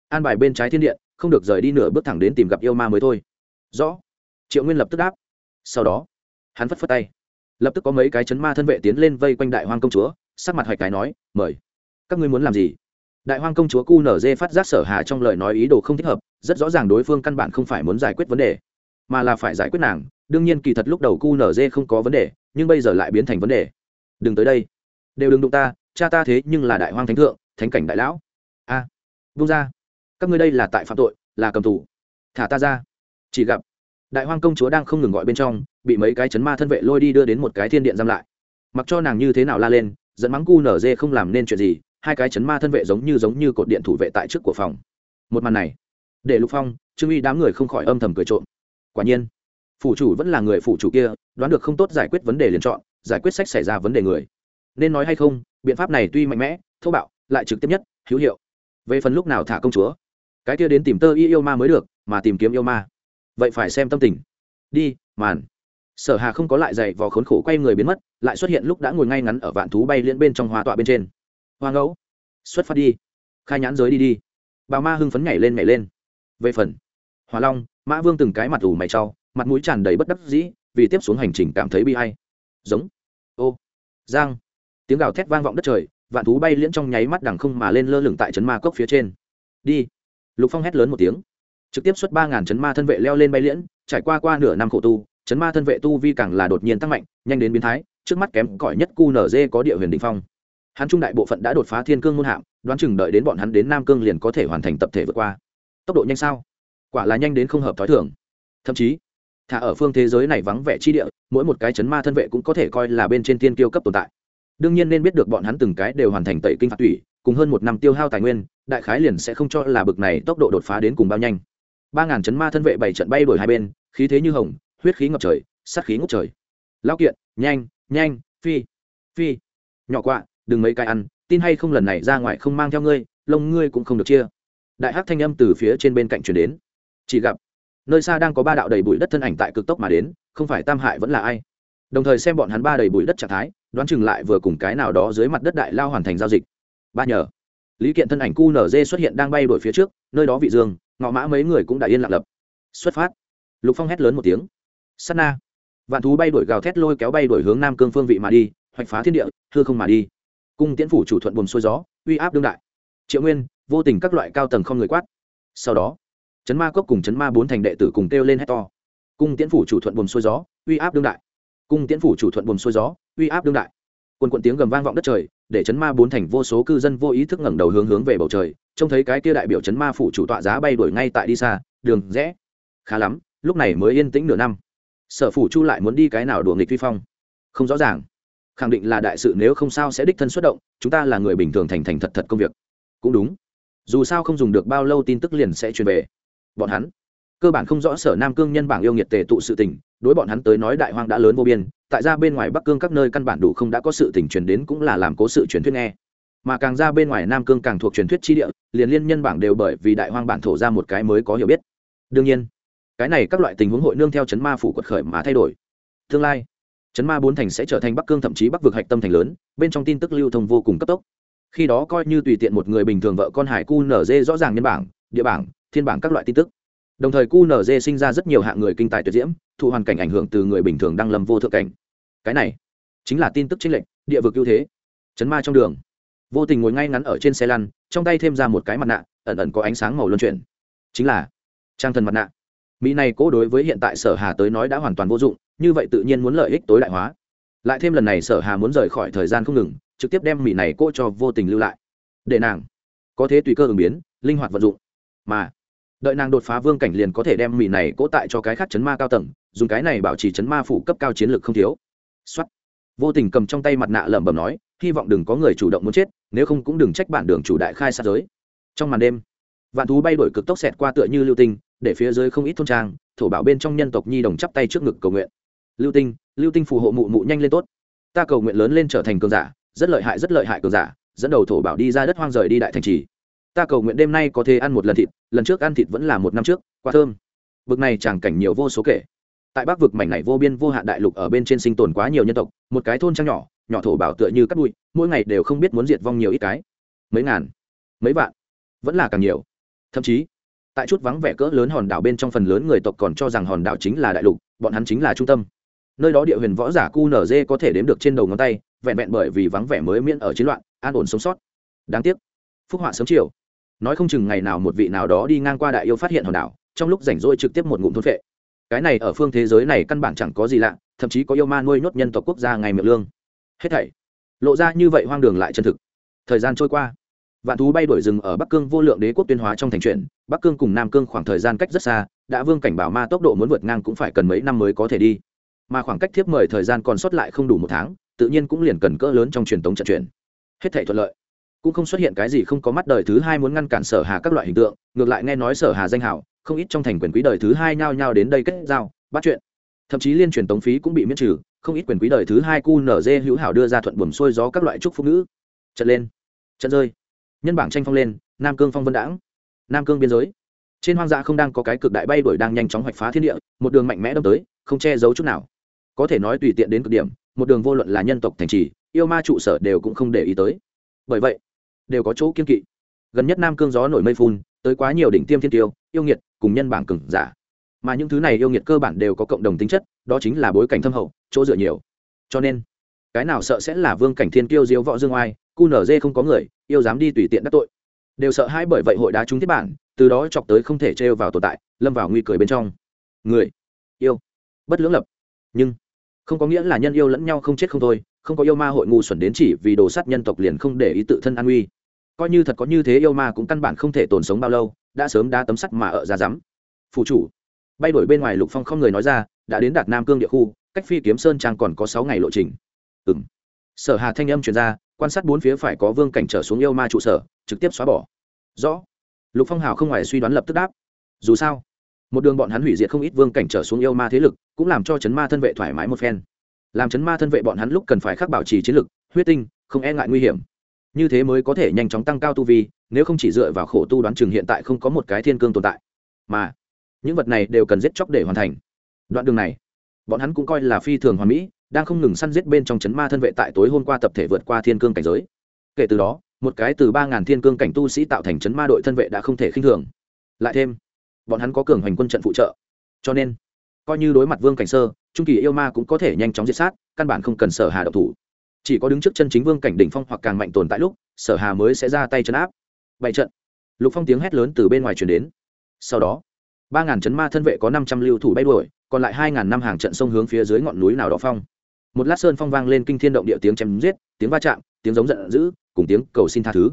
An bài bên trái thiên điện, không được rời đi nửa bước thẳng đến tìm gặp yêu ma mới thôi. Rõ. Triệu nguyên lập tức đáp. Sau đó, hắn phất phất tay. Lập tức có mấy cái chấn ma thân vệ tiến lên vây quanh đại hoang công chúa, sắc mặt hoạch cái nói, mời. Các ngươi muốn làm gì? Đại hoang công chúa cu nở dê phát giác sở hà trong lời nói ý đồ không thích hợp, rất rõ ràng đối phương căn bản không phải muốn giải quyết vấn đề, mà là phải giải quyết nàng. Đương nhiên kỳ thật lúc đầu cu nở dê không có vấn đề, nhưng bây giờ lại biến thành vấn đề đừng tới đây. Đều đừng đụng ta cha ta thế nhưng là đại hoang thánh thượng thánh cảnh đại lão. A à, vung ra. Các ngươi đây là tại phạm tội là cầm tù. Thả ta ra. Chỉ gặp đại hoang công chúa đang không ngừng gọi bên trong bị mấy cái chấn ma thân vệ lôi đi đưa đến một cái thiên điện giam lại. Mặc cho nàng như thế nào la lên dẫn mắng cu nở dê không làm nên chuyện gì hai cái chấn ma thân vệ giống như giống như cột điện thủ vệ tại trước của phòng. Một màn này để lục phong trương uy đám người không khỏi âm thầm cười trộm. Quả nhiên phủ chủ vẫn là người phủ chủ kia đoán được không tốt giải quyết vấn đề liền chọn giải quyết sách xảy ra vấn đề người. Nên nói hay không, biện pháp này tuy mạnh mẽ, thô bạo, lại trực tiếp nhất, hữu hiệu. Về phần lúc nào thả công chúa, cái kia đến tìm tơ y yêu ma mới được, mà tìm kiếm yêu ma. Vậy phải xem tâm tình. Đi, màn. Sở hà không có lại dày vò khốn khổ quay người biến mất, lại xuất hiện lúc đã ngồi ngay ngắn ở vạn thú bay liên bên trong hoa tọa bên trên. Hoa ngẫu. Xuất phát đi. Khai nhãn giới đi đi. Bà ma hưng phấn nhảy lên nhảy lên. Về phần. Hòa long, mã vương từng cái mặt ủ mày trau mặt mũi tràn đầy bất đắc dĩ, vì tiếp xuống hành trình cảm thấy bi hay giống. Ô, giang. Tiếng gào thét vang vọng đất trời, vạn thú bay liễn trong nháy mắt đằng không mà lên lơ lửng tại trấn ma cốc phía trên. Đi. Lục phong hét lớn một tiếng. Trực tiếp xuất ba ngàn chấn ma thân vệ leo lên bay liễn, trải qua qua nửa năm khổ tu, chấn ma thân vệ tu vi càng là đột nhiên tăng mạnh, nhanh đến biến thái, trước mắt kém cỏi nhất cu nở dê có địa huyền đình phong. Hắn trung đại bộ phận đã đột phá thiên cương môn hạm, đoán chừng đợi đến bọn hắn đến nam cương liền có thể hoàn thành tập thể vượt qua. Tốc độ nhanh sao? Quả là nhanh đến không hợp t h ó i thường. Thậm chí thả ở phương thế giới này vắng vẻ chi địa, mỗi một cái chấn ma thân vệ cũng có thể coi là bên trên tiên tiêu cấp tồn tại. Đương nhiên nên biết được bọn hắn từng cái đều hoàn thành tẩy kinh phạt thủy cùng hơn một năm tiêu hao tài nguyên, đại khái liền sẽ không cho là bực này tốc độ đột phá đến cùng bao nhanh. Ba ngàn chấn ma thân vệ bảy trận bay đổi hai bên, khí thế như hồng, huyết khí ngập trời, sát khí ngốc trời. Lao kiện, nhanh nhanh, phi phi. Nhỏ quạ, đừng mấy cái ăn, tin hay không lần này ra ngoài không mang theo ngươi, lông ngươi cũng không được chia. Đại hắc thanh âm từ phía trên bên cạnh chuyển đến. Chỉ gặp nơi xa đang có ba đạo đầy bụi đất thân ảnh tại cực tốc mà đến, không phải tam hại vẫn là ai. Đồng thời xem bọn hắn ba đầy bụi đất trạng thái, đoán chừng lại vừa cùng cái nào đó dưới mặt đất đại lao hoàn thành giao dịch. Ba nhờ. Lý kiện thân ảnh cu nở dê xuất hiện đang bay đổi phía trước, nơi đó vị dương, ngọ mã mấy người cũng đã yên lặng lập. Xuất phát. Lục phong hét lớn một tiếng. Sắt na. Vạn thú bay đổi gào thét lôi kéo bay đổi hướng nam cương phương vị mà đi, hoạch phá thiên địa thưa không mà đi. Cung tiễn phủ chủ thuận buồn xuôi gió, uy áp đương đại. Triệu nguyên, vô tình các loại cao tầng không người quát. Sau đó chấn ma cốc cùng chấn ma bốn thành đệ tử cùng kêu lên hét to. Cung tiễn phủ chủ thuận buồm xuôi gió, uy áp đương đại. Cung tiễn phủ chủ thuận buồm xuôi gió, uy áp đương đại. Quân quận tiếng gầm vang vọng đất trời, để chấn ma bốn thành vô số cư dân vô ý thức ngẩng đầu hướng hướng về bầu trời, trông thấy cái kia đại biểu chấn ma phủ chủ tọa giá bay đuổi ngay tại đi xa, đường rẽ. Khá lắm, lúc này mới yên tĩnh nửa năm. Sở phủ chu lại muốn đi cái nào đùa nghịch vi phong? Không rõ ràng. Khẳng định là đại sự nếu không sao sẽ đích thân xuất động, chúng ta là người bình thường thành thành thật thật công việc. Cũng đúng. Dù sao không dùng được bao lâu tin tức liền sẽ truyền về bọn hắn. Cơ bản không rõ sở nam cương nhân bảng yêu nghiệt tề tụ sự tình, đối bọn hắn tới nói đại hoang đã lớn vô biên, tại ra bên ngoài bắc cương các nơi căn bản đủ không đã có sự tình truyền đến cũng là làm cố sự truyền thuyết nghe. Mà càng ra bên ngoài nam cương càng thuộc truyền thuyết chi địa, liền liên nhân bảng đều bởi vì đại hoang bản thổ ra một cái mới có hiểu biết. Đương nhiên, cái này các loại tình huống hội nương theo chấn ma phủ quật khởi mà thay đổi. Tương lai, chấn ma bốn thành sẽ trở thành bắc cương thậm chí bắc vực hạch tâm thành lớn, bên trong tin tức lưu thông vô cùng cấp tốc. Khi đó coi như tùy tiện một người bình thường vợ con hải cu nở dê rõ ràng nhân bảng, địa bảng thiên bảng các loại tin tức. Đồng thời cu sinh ra rất nhiều hạng người kinh tài tuyệt diễm, thụ hoàn cảnh ảnh hưởng từ người bình thường đang lâm vô thượng cảnh. Cái này chính là tin tức chính lệnh địa vực ưu thế, chấn ma trong đường. Vô tình ngồi ngay ngắn ở trên xe lăn, trong tay thêm ra một cái mặt nạ, ẩn ẩn có ánh sáng màu luân chuyển. Chính là trang thần mặt nạ. Mỹ này cố đối với hiện tại sở hà tới nói đã hoàn toàn vô dụng, như vậy tự nhiên muốn lợi ích tối đại hóa. Lại thêm lần này sở hà muốn rời khỏi thời gian không ngừng, trực tiếp đem mỹ này cố cho vô tình lưu lại. Để nàng có thế tùy cơ ứng biến, linh hoạt vận dụng. Mà đợi nàng đột phá vương cảnh liền có thể đem mì này cố tại cho cái khác chấn ma cao tầng, dùng cái này bảo trì chấn ma phủ cấp cao chiến lược không thiếu. Xuất vô tình cầm trong tay mặt nạ lẩm bẩm nói, hy vọng đừng có người chủ động muốn chết, nếu không cũng đừng trách bản đường chủ đại khai sát giới. Trong màn đêm, vạn thú bay đổi cực tốc xẹt qua tựa như lưu tinh, để phía dưới không ít thôn trang, thổ bảo bên trong nhân tộc nhi đồng chắp tay trước ngực cầu nguyện. Lưu tinh lưu tinh phù hộ mụ mụ nhanh lên tốt. Ta cầu nguyện lớn lên trở thành cường giả, rất lợi hại, rất lợi hại cường giả, dẫn đầu thổ bảo đi ra đất hoang rời đi đại thành trì ta cầu nguyện đêm nay có thể ăn một lần thịt, lần trước ăn thịt vẫn là một năm trước, quá thơm. Vực này chẳng cảnh nhiều vô số kể. Tại bắc vực mảnh này vô biên vô hạn đại lục ở bên trên sinh tồn quá nhiều nhân tộc, một cái thôn trang nhỏ nhỏ thổ bảo tựa như cắt bụi, mỗi ngày đều không biết muốn diệt vong nhiều ít cái. Mấy ngàn, mấy vạn, vẫn là càng nhiều. Thậm chí, tại chút vắng vẻ cỡ lớn hòn đảo bên trong phần lớn người tộc còn cho rằng hòn đảo chính là đại lục, bọn hắn chính là trung tâm. Nơi đó địa huyền võ giả cu nở dê có thể đếm được trên đầu ngón tay, vẹn vẹn bởi vì vắng vẻ mới miễn ở chiến loạn, an ổn sống sót. Đáng tiếc phúc họa sớm chiều. Nói không chừng ngày nào một vị nào đó đi ngang qua đại yêu phát hiện hòn đảo trong lúc rảnh rỗi trực tiếp một ngụm thôn phệ. Cái này ở phương thế giới này căn bản chẳng có gì lạ thậm chí có yêu ma nuôi nhốt nhân tộc quốc gia ngày miệng lương. Hết thảy lộ ra như vậy hoang đường lại chân thực. Thời gian trôi qua vạn thú bay đổi rừng ở bắc cương vô lượng đế quốc tuyên hóa trong thành chuyện, bắc cương cùng nam cương khoảng thời gian cách rất xa đã vương cảnh bảo ma tốc độ muốn vượt ngang cũng phải cần mấy năm mới có thể đi. Mà khoảng cách thiếp mời thời gian còn sót lại không đủ một tháng tự nhiên cũng liền cần cỡ lớn trong truyền thống trận chuyển hết thể thuận lợi cũng không xuất hiện cái gì không có mắt đời thứ hai muốn ngăn cản sở hà các loại hình tượng, ngược lại nghe nói sở hà danh hảo không ít trong thành quyền quý đời thứ hai nhao nhao đến đây kết giao, bắt chuyện. Thậm chí liên truyền tống phí cũng bị miễn trừ, không ít quyền quý đời thứ hai cu nở dê hữu hảo đưa ra thuận buồm xuôi gió các loại trúc phụ nữ. Trận lên. Trận rơi. Nhân bảng tranh phong lên, nam cương phong vân đãng. Nam cương biên giới. Trên hoang dã không đang có cái cực đại bay đổi đang nhanh chóng hoạch phá thiên địa, một đường mạnh mẽ đâm tới, không che giấu chút nào. Có thể nói tùy tiện đến cực điểm, một đường vô luận là nhân tộc thành trì, yêu ma trụ sở đều cũng không để ý tới. Bởi vậy đều có chỗ kiên kỵ. Gần nhất nam cương gió nổi mây phun, tới quá nhiều đỉnh tiêm thiên tiêu, yêu nghiệt, cùng nhân bảng cừng giả. Mà những thứ này yêu nghiệt cơ bản đều có cộng đồng tính chất, đó chính là bối cảnh thâm hậu, chỗ dựa nhiều. Cho nên, cái nào sợ sẽ là vương cảnh thiên tiêu diếu võ dương oai, cu nở dê không có người, yêu dám đi tùy tiện đắc tội. Đều sợ hãi bởi vậy hội đá trúng thiết bản, từ đó chọc tới không thể trêu vào tồn tại, lâm vào nguy cười bên trong. Người, yêu, bất lưỡng lập. Nhưng, không có nghĩa là nhân yêu lẫn nhau không chết không thôi, không có yêu ma hội ngu xuẩn đến chỉ vì đồ sát nhân tộc liền không để ý tự thân an nguy coi như thật có như thế yêu ma cũng căn bản không thể tồn sống bao lâu, đã sớm đá tấm sắt mà ở ra rắm. Phụ chủ, bay đổi bên ngoài lục phong không người nói ra, đã đến đạt nam cương địa khu, cách phi kiếm sơn trang còn có sáu ngày lộ trình. Ừ m sở hà thanh âm chuyển ra, quan sát bốn phía phải có vương cảnh trở xuống yêu ma trụ sở, trực tiếp xóa bỏ. Rõ. Lục phong hào không ngoài suy đoán lập tức đáp. Dù sao, một đường bọn hắn hủy diệt không ít vương cảnh trở xuống yêu ma thế lực, cũng làm cho chấn ma thân vệ thoải mái một phen. Làm chấn ma thân vệ bọn hắn lúc cần phải khắc bảo trì chiến lực, huyết tinh, không e ngại nguy hiểm như thế mới có thể nhanh chóng tăng cao tu vi, nếu không chỉ dựa vào khổ tu đoán chừng hiện tại không có một cái thiên cương tồn tại. Mà, những vật này đều cần giết chóc để hoàn thành. Đoạn đường này, bọn hắn cũng coi là phi thường hoàn mỹ, đang không ngừng săn giết bên trong chấn ma thân vệ tại tối hôm qua tập thể vượt qua thiên cương cảnh giới. Kể từ đó, một cái từ ba ngàn thiên cương cảnh tu sĩ tạo thành chấn ma đội thân vệ đã không thể khinh thường. Lại thêm, bọn hắn có cường hành quân trận phụ trợ. Cho nên, coi như đối mặt vương cảnh sơ, trung kỳ yêu ma cũng có thể nhanh chóng diệt sát, căn bản không cần sở hà độc thủ chỉ có đứng trước chân chính vương cảnh đỉnh phong hoặc càng mạnh tồn tại lúc, sở hà mới sẽ ra tay chấn áp. Bảy trận. Lục phong tiếng hét lớn từ bên ngoài truyền đến. Sau đó, ba ngàn chấn ma thân vệ có năm trăm lưu thủ bay đuổi, còn lại hai ngàn năm hàng trận sông hướng phía dưới ngọn núi nào đó phong. Một lát sơn phong vang lên kinh thiên động địa tiếng chém giết, tiếng va chạm, tiếng giống giận dữ, cùng tiếng cầu xin tha thứ.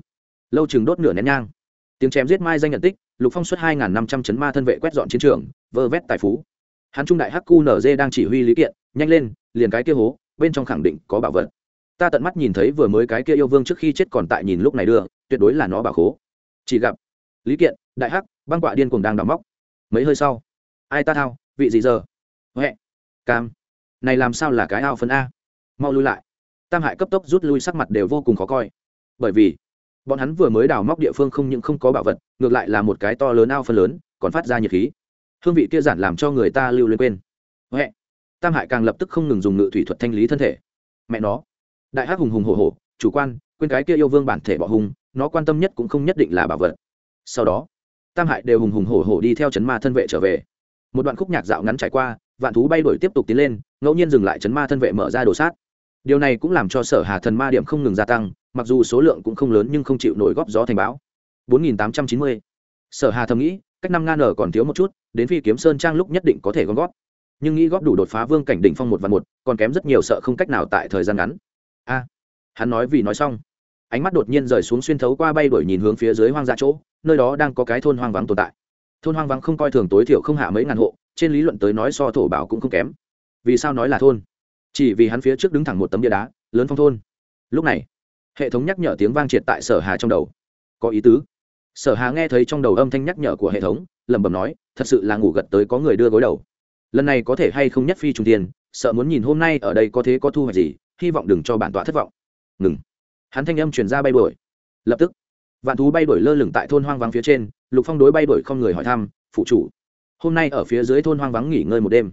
Lâu chừng đốt nửa nén nhang. Tiếng chém giết mai danh nhận tích, lục phong xuất hai năm trăm chấn ma thân vệ quét dọn chiến trường, vơ vét tài phú. Hắn trung đại hắc cu nz đang chỉ huy lý kiện, nhanh lên, liền cái kia hố, bên trong khẳng định có bảo vật ta tận mắt nhìn thấy vừa mới cái kia yêu vương trước khi chết còn tại nhìn lúc này đưa, tuyệt đối là nó bảo khố. Chỉ gặp, lý kiện, đại hắc, băng quạ điên cùng đang đào móc. Mấy hơi sau, ai ta thao, vị gì giờ? Huệ, cam. Này làm sao là cái ao phân a? Mau lui lại. Tam hại cấp tốc rút lui sắc mặt đều vô cùng khó coi. Bởi vì, bọn hắn vừa mới đào móc địa phương không những không có bảo vật, ngược lại là một cái to lớn ao phân lớn, còn phát ra nhiệt khí. Hương vị kia giản làm cho người ta lưu lên quên. Huệ, tam hại càng lập tức không ngừng dùng ngự thủy thuật thanh lý thân thể. Mẹ nó đại hắc hùng hùng hổ hổ, chủ quan, quên cái kia yêu vương bản thể bỏ hùng nó quan tâm nhất cũng không nhất định là bảo vật. Sau đó, tam hại đều hùng hùng hổ hổ đi theo chấn ma thân vệ trở về. Một đoạn khúc nhạc dạo ngắn trải qua, vạn thú bay đổi tiếp tục tiến lên, ngẫu nhiên dừng lại chấn ma thân vệ mở ra đồ sát. Điều này cũng làm cho sở hà thần ma điểm không ngừng gia tăng, mặc dù số lượng cũng không lớn nhưng không chịu nổi góp gió thành bão. 4890. sở hà thầm nghĩ, cách năm nga ở còn thiếu một chút, đến phi kiếm sơn trang lúc nhất định có thể gom góp. Nhưng nghĩ góp đủ đột phá vương cảnh đỉnh phong một và một, còn kém rất nhiều sợ không cách nào tại thời gian ngắn a hắn nói vì nói xong ánh mắt đột nhiên rời xuống xuyên thấu qua bay đổi nhìn hướng phía dưới hoang dã chỗ nơi đó đang có cái thôn hoang vắng tồn tại. Thôn hoang vắng không coi thường tối thiểu không hạ mấy ngàn hộ trên lý luận tới nói so thổ bảo cũng không kém. Vì sao nói là thôn? Chỉ vì hắn phía trước đứng thẳng một tấm bia đá lớn phong thôn. Lúc này hệ thống nhắc nhở tiếng vang triệt tại sở hà trong đầu. Có ý tứ. Sở hà nghe thấy trong đầu âm thanh nhắc nhở của hệ thống lẩm bẩm nói thật sự là ngủ gật tới có người đưa gối đầu. Lần này có thể hay không nhất phi trung tiền, sợ muốn nhìn hôm nay ở đây có thế có thu hoạch gì hy vọng đừng cho bản tọa thất vọng. Ngừng. Hắn thanh âm truyền ra bay đuổi. Lập tức, vạn thú bay đuổi lơ lửng tại thôn hoang vắng phía trên, lục phong đối bay đuổi không người hỏi thăm phụ chủ, hôm nay ở phía dưới thôn hoang vắng nghỉ ngơi một đêm.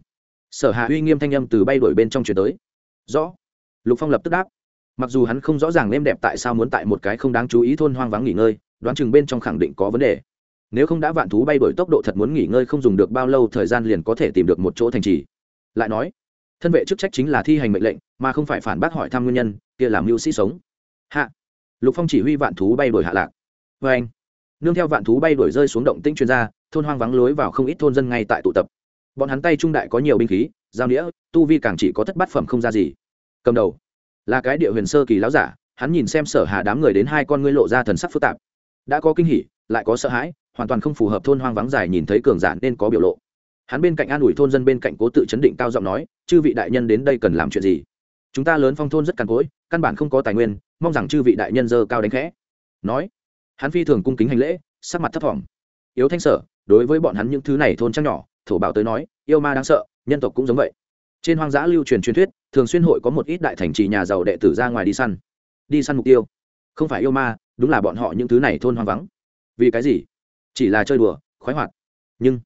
Sở hạ uy nghiêm thanh âm từ bay đuổi bên trong chuyển tới. Rõ. Lục phong lập tức đáp. Mặc dù hắn không rõ ràng êm đẹp tại sao muốn tại một cái không đáng chú ý thôn hoang vắng nghỉ ngơi, đoán chừng bên trong khẳng định có vấn đề. Nếu không đã vạn thú bay đổi tốc độ thật muốn nghỉ ngơi không dùng được bao lâu, thời gian liền có thể tìm được một chỗ thành trì. Lại nói, thân vệ chức trách chính là thi hành mệnh lệnh mà không phải phản bác hỏi thăm nguyên nhân, kia làm mưu sĩ sống. Hạ. Lục phong chỉ huy vạn thú bay đổi hạ lạc. Vê anh. Nương theo vạn thú bay đổi rơi xuống động tĩnh chuyên gia, thôn hoang vắng lối vào không ít thôn dân ngay tại tụ tập. Bọn hắn tay trung đại có nhiều binh khí, giao nghĩa tu vi càng chỉ có thất bát phẩm không ra gì. Cầm đầu. Là cái địa huyền sơ kỳ láo giả, hắn nhìn xem sở hà đám người đến hai con ngươi lộ ra thần sắc phức tạp. Đã có kinh hỉ, lại có sợ hãi, hoàn toàn không phù hợp thôn hoang vắng dài nhìn thấy cường giả nên có biểu lộ. Hắn bên cạnh an ủi thôn dân bên cạnh cố tự chấn định cao giọng nói, chư vị đại nhân đến đây cần làm chuyện gì? Chúng ta lớn phong thôn rất càn cỗi, căn bản không có tài nguyên, mong rằng chư vị đại nhân dơ cao đánh khẽ. Nói, hắn phi thường cung kính hành lễ, sắc mặt thấp thỏm. Yếu thanh sở, đối với bọn hắn những thứ này thôn trăng nhỏ, thổ bảo tới nói, yêu ma đáng sợ, nhân tộc cũng giống vậy. Trên hoang dã lưu truyền truyền thuyết, thường xuyên hội có một ít đại thành trì nhà giàu đệ tử ra ngoài đi săn. Đi săn mục tiêu. Không phải yêu ma, đúng là bọn họ những thứ này thôn hoang vắng. Vì cái gì? Chỉ là chơi đùa, khoái hoạt. Nhưng,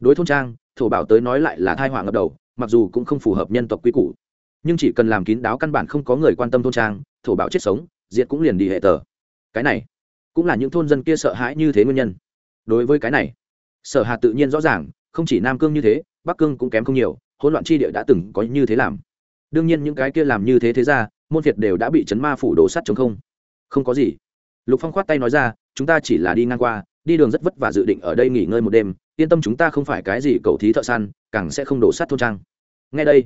đối thôn trang, thổ bảo tới nói lại là thai họa ngập đầu, mặc dù cũng không phù hợp nhân tộc quy củ nhưng chỉ cần làm kín đáo căn bản không có người quan tâm thôn trang, thổ bảo chết sống, diệt cũng liền đi hệ tờ. Cái này cũng là những thôn dân kia sợ hãi như thế nguyên nhân. Đối với cái này, sở hà tự nhiên rõ ràng, không chỉ nam cương như thế, bắc cương cũng kém không nhiều, hỗn loạn chi địa đã từng có như thế làm. Đương nhiên những cái kia làm như thế thế ra, môn việt đều đã bị chấn ma phủ đổ sắt chống không. Không có gì. Lục phong khoát tay nói ra, chúng ta chỉ là đi ngang qua, đi đường rất vất vả dự định ở đây nghỉ ngơi một đêm, yên tâm chúng ta không phải cái gì cầu thí thợ săn, càng sẽ không đổ sắt thôn trang. Ngay đây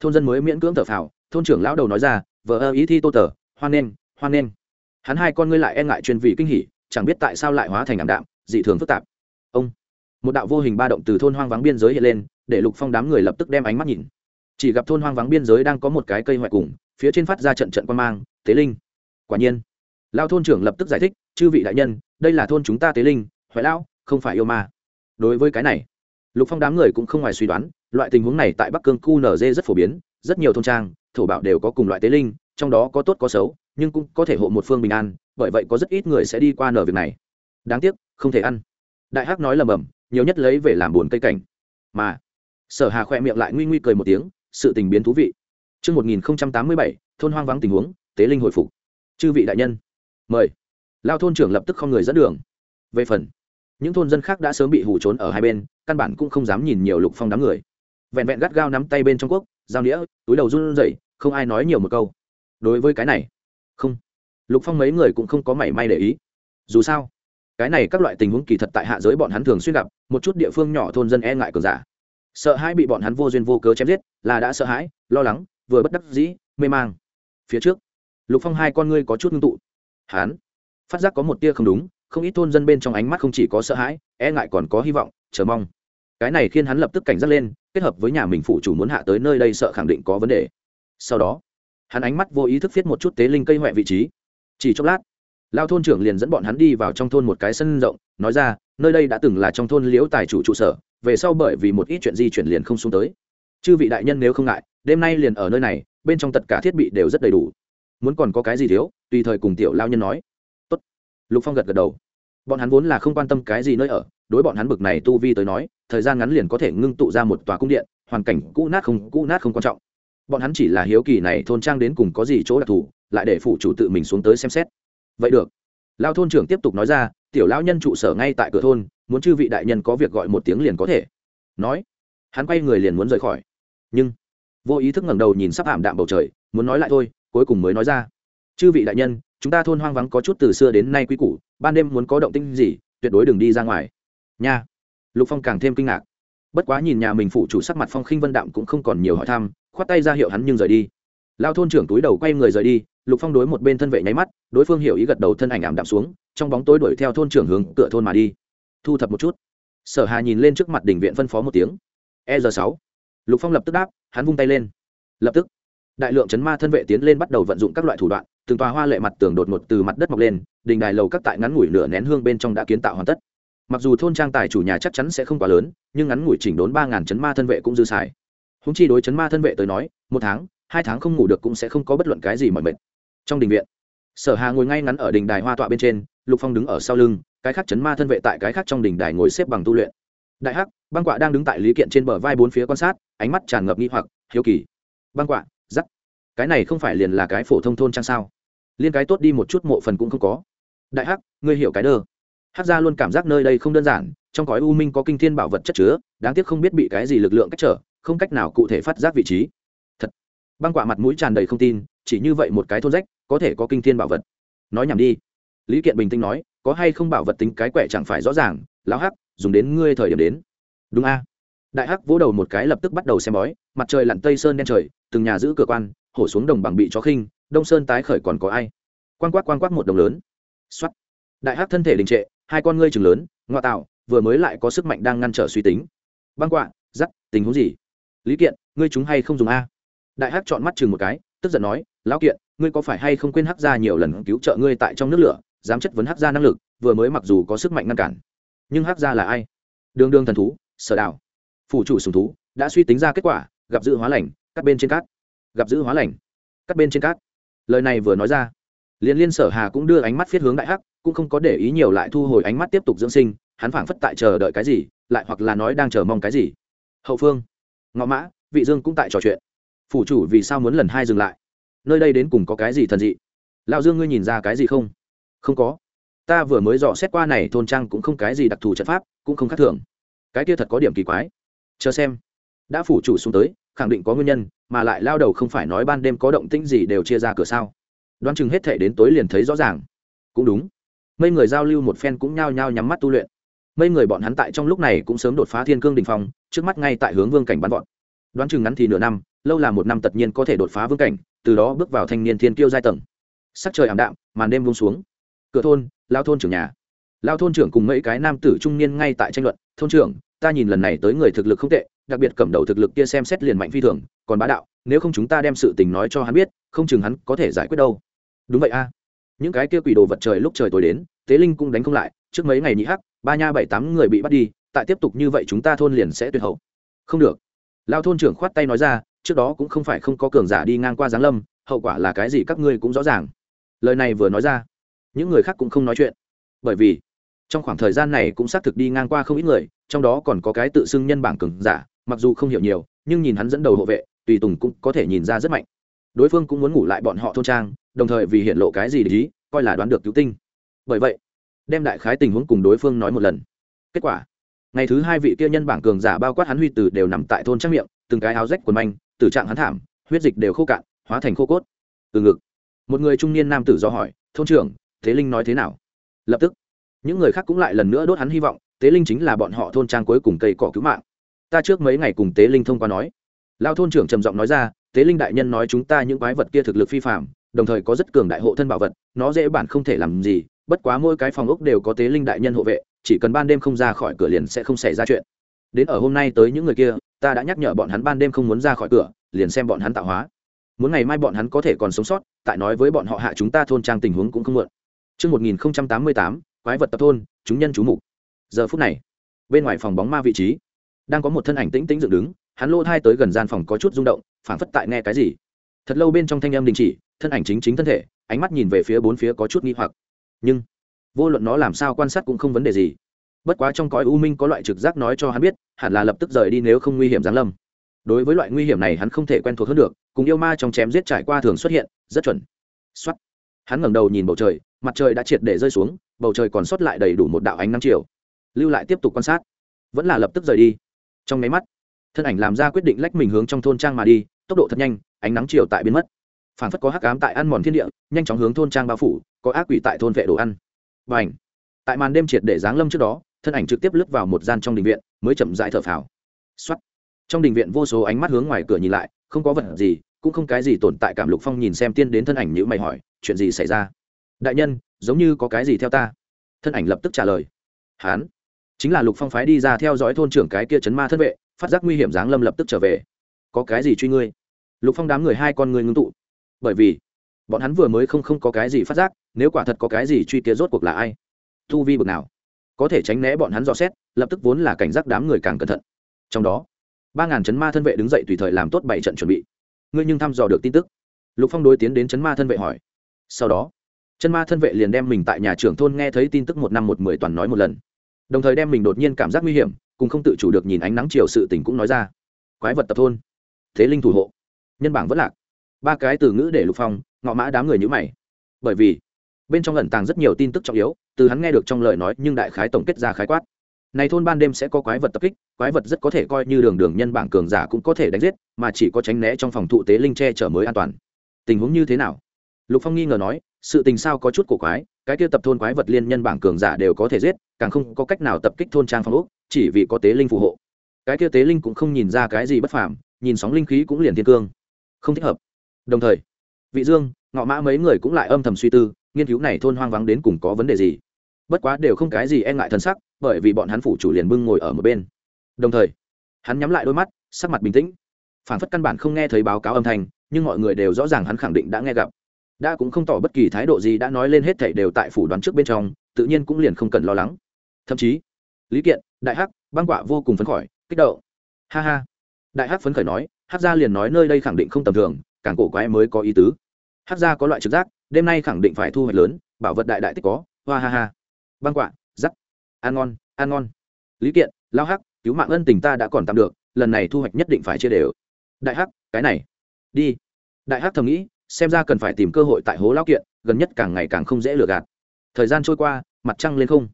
thôn dân mới miễn cưỡng thở phào, thôn trưởng lão đầu nói ra vợ ơ, ý thi tô tờ, hoan nghênh hoan nghênh. Hắn hai con ngươi lại e ngại truyền vị kinh hỉ, chẳng biết tại sao lại hóa thành ảm đạm, dị thường phức tạp. Ông, một đạo vô hình ba động từ thôn hoang vắng biên giới hiện lên, để lục phong đám người lập tức đem ánh mắt nhìn. Chỉ gặp thôn hoang vắng biên giới đang có một cái cây hoại cùng, phía trên phát ra trận trận quan mang, tế linh. Quả nhiên lao thôn trưởng lập tức giải thích, chư vị đại nhân, đây là thôn chúng ta tế linh huệ lão, không phải yêu ma. Đối với cái này lục phong đám người cũng không ngoài suy đoán loại tình huống này tại bắc cương cu nz rất phổ biến rất nhiều thôn trang thổ bảo đều có cùng loại tế linh trong đó có tốt có xấu nhưng cũng có thể hộ một phương bình an bởi vậy có rất ít người sẽ đi qua nở việc này đáng tiếc không thể ăn đại hắc nói lầm bầm nhiều nhất lấy về làm buồn cây cảnh mà sở hà khoe miệng lại nguy nguy cười một tiếng sự tình biến thú vị Trước 1087, thôn hoang vắng tình huống, tế linh hồi phục. Chư vị đại nhân, mời. Lao thôn trưởng lập tức không người dẫn đường. Về phần, những thôn dân khác đã sớm bị hù trốn ở hai bên, căn bản cũng không dám nhìn nhiều lục phong đám người. Vẹn vẹn gắt gao nắm tay bên trong quốc, giao nghĩa, túi đầu run rẩy, không ai nói nhiều một câu. Đối với cái này, không. Lục Phong mấy người cũng không có mảy may để ý. Dù sao, cái này các loại tình huống kỳ thật tại hạ giới bọn hắn thường xuyên gặp, một chút địa phương nhỏ thôn dân e ngại cường giả sợ hãi bị bọn hắn vô duyên vô cớ chém giết là đã sợ hãi lo lắng vừa bất đắc dĩ mê mang phía trước lục phong hai con ngươi có chút ngưng tụ hắn phát giác có một tia không đúng không ít thôn dân bên trong ánh mắt không chỉ có sợ hãi e ngại còn có hy vọng, chờ mong. Cái này khiến hắn lập tức cảnh giác lên, kết hợp với nhà mình phụ chủ muốn hạ tới nơi đây sợ khẳng định có vấn đề. Sau đó, hắn ánh mắt vô ý thức viết một chút tế linh cây huệ vị trí. Chỉ chốc lát, lao thôn trưởng liền dẫn bọn hắn đi vào trong thôn một cái sân rộng, nói ra, nơi đây đã từng là trong thôn liễu tài chủ trụ sở, về sau bởi vì một ít chuyện di chuyển liền không xuống tới. Chư vị đại nhân nếu không ngại, đêm nay liền ở nơi này, bên trong tất cả thiết bị đều rất đầy đủ. Muốn còn có cái gì thiếu? Tùy thời cùng tiểu lao nhân nói. Tốt. lục phong gật gật đầu bọn hắn vốn là không quan tâm cái gì nơi ở, đối bọn hắn bực này tu vi tới nói, thời gian ngắn liền có thể ngưng tụ ra một tòa cung điện, hoàn cảnh cũ nát không, cũ nát không quan trọng. Bọn hắn chỉ là hiếu kỳ này thôn trang đến cùng có gì chỗ đặc thù, lại để phụ chủ tự mình xuống tới xem xét. Vậy được. Lao thôn trưởng tiếp tục nói ra, tiểu lão nhân trụ sở ngay tại cửa thôn, muốn chư vị đại nhân có việc gọi một tiếng liền có thể. Nói, hắn quay người liền muốn rời khỏi. Nhưng, vô ý thức ngẩng đầu nhìn sắp ảm đạm bầu trời, muốn nói lại thôi, cuối cùng mới nói ra chư vị đại nhân, chúng ta thôn hoang vắng có chút từ xưa đến nay quý củ, ban đêm muốn có động tinh gì, tuyệt đối đừng đi ra ngoài. Nha. Lục phong càng thêm kinh ngạc. Bất quá nhìn nhà mình phụ chủ sắc mặt phong khinh vân đạm cũng không còn nhiều hỏi thăm, khoát tay ra hiệu hắn nhưng rời đi. Lao thôn trưởng túi đầu quay người rời đi, lục phong đối một bên thân vệ nháy mắt, đối phương hiểu ý gật đầu thân ảnh ảm đạm xuống, trong bóng tối đuổi theo thôn trưởng hướng cửa thôn mà đi. Thu thập một chút. Sở hà nhìn lên trước mặt đỉnh viện phân phó một tiếng. E r sáu. Lục phong lập tức đáp, hắn vung tay lên. Lập tức đại lượng chấn ma thân vệ tiến lên bắt đầu vận dụng các loại thủ đoạn, từng tòa hoa lệ mặt tường đột ngột từ mặt đất mọc lên, đình đài lầu các tại ngắn ngủi nửa nén hương bên trong đã kiến tạo hoàn tất. Mặc dù thôn trang tài chủ nhà chắc chắn sẽ không quá lớn, nhưng ngắn ngủi chỉnh đốn ba ngàn chấn ma thân vệ cũng dư xài. Húng chi đối chấn ma thân vệ tới nói, một tháng, hai tháng không ngủ được cũng sẽ không có bất luận cái gì mọi mệt. Trong đình viện, sở hà ngồi ngay ngắn ở đình đài hoa tọa bên trên, lục phong đứng ở sau lưng, cái khác chấn ma thân vệ tại cái khác trong đình đài ngồi xếp bằng tu luyện. Đại hắc, băng quạ đang đứng tại lý kiện trên bờ vai bốn phía quan sát, ánh mắt tràn ngập nghi hoặc, hiếu kỳ. Băng quạ cái này không phải liền là cái phổ thông thôn trang sao? Liên cái tốt đi một chút mộ phần cũng không có. Đại hắc, ngươi hiểu cái đơ. Hắc gia luôn cảm giác nơi đây không đơn giản, trong cõi u minh có kinh thiên bảo vật chất chứa, đáng tiếc không biết bị cái gì lực lượng cách trở, không cách nào cụ thể phát giác vị trí. Thật. Băng quả mặt mũi tràn đầy không tin, chỉ như vậy một cái thôn rách, có thể có kinh thiên bảo vật. Nói nhảm đi. Lý kiện bình tĩnh nói, có hay không bảo vật tính cái quẻ chẳng phải rõ ràng, lão hắc, dùng đến ngươi thời điểm đến. Đúng a. Đại hắc vỗ đầu một cái lập tức bắt đầu xem bói, mặt trời lặn tây sơn đen trời, từng nhà giữ cửa quan hổ xuống đồng bằng bị chó khinh, đông sơn tái khởi còn có ai? Quan quát quan quát một đồng lớn. Xuất đại hắc thân thể đình trệ, hai con ngươi chừng lớn, ngoa tạo, vừa mới lại có sức mạnh đang ngăn trở suy tính. Băng quạ giắt tình huống gì? Lý kiện, ngươi chúng hay không dùng a? Đại hắc chọn mắt chừng một cái, tức giận nói, lão kiện, ngươi có phải hay không quên hắc ra nhiều lần cứu trợ ngươi tại trong nước lửa, dám chất vấn hắc ra năng lực, vừa mới mặc dù có sức mạnh ngăn cản, nhưng hắc ra là ai? Đương đương thần thú, sở đạo phủ chủ sùng thú, đã suy tính ra kết quả, gặp dự hóa lành các bên trên cát gặp giữ hóa lành. Cắt bên trên cát. Lời này vừa nói ra, liên liên sở hà cũng đưa ánh mắt phiết hướng đại hắc, cũng không có để ý nhiều lại thu hồi ánh mắt tiếp tục dưỡng sinh, hắn phảng phất tại chờ đợi cái gì, lại hoặc là nói đang chờ mong cái gì. Hậu phương ngõ mã, vị dương cũng tại trò chuyện. Phủ chủ vì sao muốn lần hai dừng lại? Nơi đây đến cùng có cái gì thần dị? Lão dương ngươi nhìn ra cái gì không? Không có. Ta vừa mới dò xét qua này thôn trang cũng không cái gì đặc thù trận pháp, cũng không khác thường. Cái kia thật có điểm kỳ quái. Chờ xem. Đã phủ chủ xuống tới, khẳng định có nguyên nhân mà lại lao đầu không phải nói ban đêm có động tĩnh gì đều chia ra cửa sao? Đoán chừng hết thể đến tối liền thấy rõ ràng. Cũng đúng. Mấy người giao lưu một phen cũng nhao nhao nhắm mắt tu luyện. Mấy người bọn hắn tại trong lúc này cũng sớm đột phá thiên cương đình phong, trước mắt ngay tại hướng vương cảnh bắn vọt. Đoán chừng ngắn thì nửa năm, lâu là một năm tất nhiên có thể đột phá vương cảnh, từ đó bước vào thanh niên thiên kiêu giai tầng. Sắc trời ảm đạm, màn đêm buông xuống. Cửa thôn, lao thôn trưởng nhà. Lao thôn trưởng cùng mấy cái nam tử trung niên ngay tại tranh luận, thôn trưởng, ta nhìn lần này tới người thực lực không tệ đặc biệt cầm đầu thực lực kia xem xét liền mạnh phi thường, còn bá đạo, nếu không chúng ta đem sự tình nói cho hắn biết, không chừng hắn có thể giải quyết đâu. Đúng vậy a. Những cái kia quỷ đồ vật trời lúc trời tối đến, tế linh cũng đánh không lại, trước mấy ngày nhị hắc, ba nha bảy tám người bị bắt đi, tại tiếp tục như vậy chúng ta thôn liền sẽ tuyệt hậu. Không được. Lao thôn trưởng khoát tay nói ra, trước đó cũng không phải không có cường giả đi ngang qua giáng lâm, hậu quả là cái gì các ngươi cũng rõ ràng. Lời này vừa nói ra, những người khác cũng không nói chuyện. Bởi vì, trong khoảng thời gian này cũng xác thực đi ngang qua không ít người, trong đó còn có cái tự xưng nhân bảng cường giả mặc dù không hiểu nhiều, nhưng nhìn hắn dẫn đầu hộ vệ, tùy tùng cũng có thể nhìn ra rất mạnh. Đối phương cũng muốn ngủ lại bọn họ thôn trang, đồng thời vì hiện lộ cái gì để ý, coi là đoán được cứu tinh. Bởi vậy, đem đại khái tình huống cùng đối phương nói một lần. Kết quả, ngày thứ hai vị kia nhân bảng cường giả bao quát hắn huy tử đều nằm tại thôn trang miệng, từng cái áo rách quần manh, tử trạng hắn thảm, huyết dịch đều khô cạn, hóa thành khô cốt. Từ ngực, một người trung niên nam tử do hỏi, thôn trưởng, thế linh nói thế nào? Lập tức, những người khác cũng lại lần nữa đốt hắn hy vọng tế linh chính là bọn họ thôn trang cuối cùng cây cỏ cứu mạng ta trước mấy ngày cùng tế linh thông qua nói. Lao thôn trưởng trầm giọng nói ra tế linh đại nhân nói chúng ta những quái vật kia thực lực phi phạm đồng thời có rất cường đại hộ thân bảo vật nó dễ bản không thể làm gì bất quá mỗi cái phòng ốc đều có tế linh đại nhân hộ vệ chỉ cần ban đêm không ra khỏi cửa liền sẽ không xảy ra chuyện. Đến ở hôm nay tới những người kia ta đã nhắc nhở bọn hắn ban đêm không muốn ra khỏi cửa liền xem bọn hắn tạo hóa. Muốn ngày mai bọn hắn có thể còn sống sót tại nói với bọn họ hạ chúng ta thôn trang tình huống cũng không muộn. Trước 1088, quái vật tập thôn, chúng nhân chú mục. Giờ phút này bên ngoài phòng bóng ma vị trí đang có một thân ảnh tĩnh tĩnh dựng đứng, hắn lô thai tới gần gian phòng có chút rung động, phảng phất tại nghe cái gì. Thật lâu bên trong thanh âm đình chỉ, thân ảnh chính chính thân thể, ánh mắt nhìn về phía bốn phía có chút nghi hoặc. Nhưng, vô luận nó làm sao quan sát cũng không vấn đề gì. Bất quá trong cõi u minh có loại trực giác nói cho hắn biết, hẳn là lập tức rời đi nếu không nguy hiểm giáng lâm. Đối với loại nguy hiểm này hắn không thể quen thuộc hơn được, cùng yêu ma trong chém giết trải qua thường xuất hiện, rất chuẩn. Xuất hắn ngẩng đầu nhìn bầu trời, mặt trời đã triệt để rơi xuống, bầu trời còn sót lại đầy đủ một đạo ánh nắng chiều. Lưu lại tiếp tục quan sát. Vẫn là lập tức rời đi trong nháy mắt, thân ảnh làm ra quyết định lách mình hướng trong thôn trang mà đi, tốc độ thật nhanh, ánh nắng chiều tại biến mất. Phản phất có hắc ám tại ăn mòn thiên địa, nhanh chóng hướng thôn trang bao phủ, có ác quỷ tại thôn vệ đồ ăn. Và ảnh tại màn đêm triệt để giáng lâm trước đó, thân ảnh trực tiếp lướt vào một gian trong đình viện, mới chậm dại thở phào. Xuất trong đình viện vô số ánh mắt hướng ngoài cửa nhìn lại, không có vật gì, cũng không cái gì tồn tại cảm lục phong nhìn xem tiên đến thân ảnh nhữ mày hỏi, chuyện gì xảy ra? Đại nhân, giống như có cái gì theo ta? Thân ảnh lập tức trả lời, hán chính là lục phong phái đi ra theo dõi thôn trưởng cái kia chấn ma thân vệ, phát giác nguy hiểm giáng lâm lập tức trở về. Có cái gì truy ngươi? Lục phong đám người hai con người ngưng tụ. Bởi vì, bọn hắn vừa mới không không có cái gì phát giác, nếu quả thật có cái gì truy kia rốt cuộc là ai? Thu vi bực nào? Có thể tránh né bọn hắn dò xét, lập tức vốn là cảnh giác đám người càng cẩn thận. Trong đó, ba ngàn chấn ma thân vệ đứng dậy tùy thời làm tốt bảy trận chuẩn bị. Ngươi nhưng thăm dò được tin tức. Lục phong đối tiến đến chấn ma thân vệ hỏi. Sau đó chân ma thân vệ liền đem mình tại nhà trưởng thôn nghe thấy tin tức một năm một mười toàn nói một lần đồng thời đem mình đột nhiên cảm giác nguy hiểm, cùng không tự chủ được nhìn ánh nắng chiều sự tình cũng nói ra. Quái vật tập thôn. Thế linh thủ hộ. Nhân bảng vẫn lạc. Ba cái từ ngữ để lục phong, ngọ mã đám người nhữ mày. Bởi vì, bên trong ẩn tàng rất nhiều tin tức trọng yếu, từ hắn nghe được trong lời nói nhưng đại khái tổng kết ra khái quát. Này thôn ban đêm sẽ có quái vật tập kích, quái vật rất có thể coi như đường đường nhân bảng cường giả cũng có thể đánh giết, mà chỉ có tránh né trong phòng thụ tế linh che chở mới an toàn. Tình huống như thế nào? Lục phong nghi ngờ nói, sự tình sao có chút cổ quái cái kia tập thôn quái vật liên nhân bảng cường giả đều có thể giết, càng không có cách nào tập kích thôn trang phong úc chỉ vì có tế linh phù hộ. Cái kia tế linh cũng không nhìn ra cái gì bất phàm, nhìn sóng linh khí cũng liền thiên cương. Không thích hợp. Đồng thời, vị dương, ngọ mã mấy người cũng lại âm thầm suy tư, nghiên cứu này thôn hoang vắng đến cùng có vấn đề gì. Bất quá đều không cái gì e ngại thân sắc, bởi vì bọn hắn phủ chủ liền bưng ngồi ở một bên. Đồng thời, hắn nhắm lại đôi mắt, sắc mặt bình tĩnh. Phản phất căn bản không nghe thấy báo cáo âm thanh, nhưng mọi người đều rõ ràng hắn khẳng định đã nghe gặp đã cũng không tỏ bất kỳ thái độ gì, đã nói lên hết thảy đều tại phủ đoán trước bên trong, tự nhiên cũng liền không cần lo lắng. Thậm chí, lý kiện, đại hắc, băng quạ vô cùng phấn khởi, kích động. Ha ha. Đại hắc phấn khởi nói, hắc gia liền nói nơi đây khẳng định không tầm thường, càng cổ quái mới có ý tứ. Hắc gia có loại trực giác, đêm nay khẳng định phải thu hoạch lớn, bảo vật đại đại tích có. Hoa ha ha. Băng quạ giắc ăn ngon ăn ngon. Lý kiện lao hắc, cứu mạng ân tình ta đã còn tạm được, lần này thu hoạch nhất định phải chia đều. Đại hắc, cái này. Đi. Đại hắc thầm nghĩ xem ra cần phải tìm cơ hội tại hố lão kiện, gần nhất càng ngày càng không dễ lừa gạt. Thời gian trôi qua, mặt trăng lên không.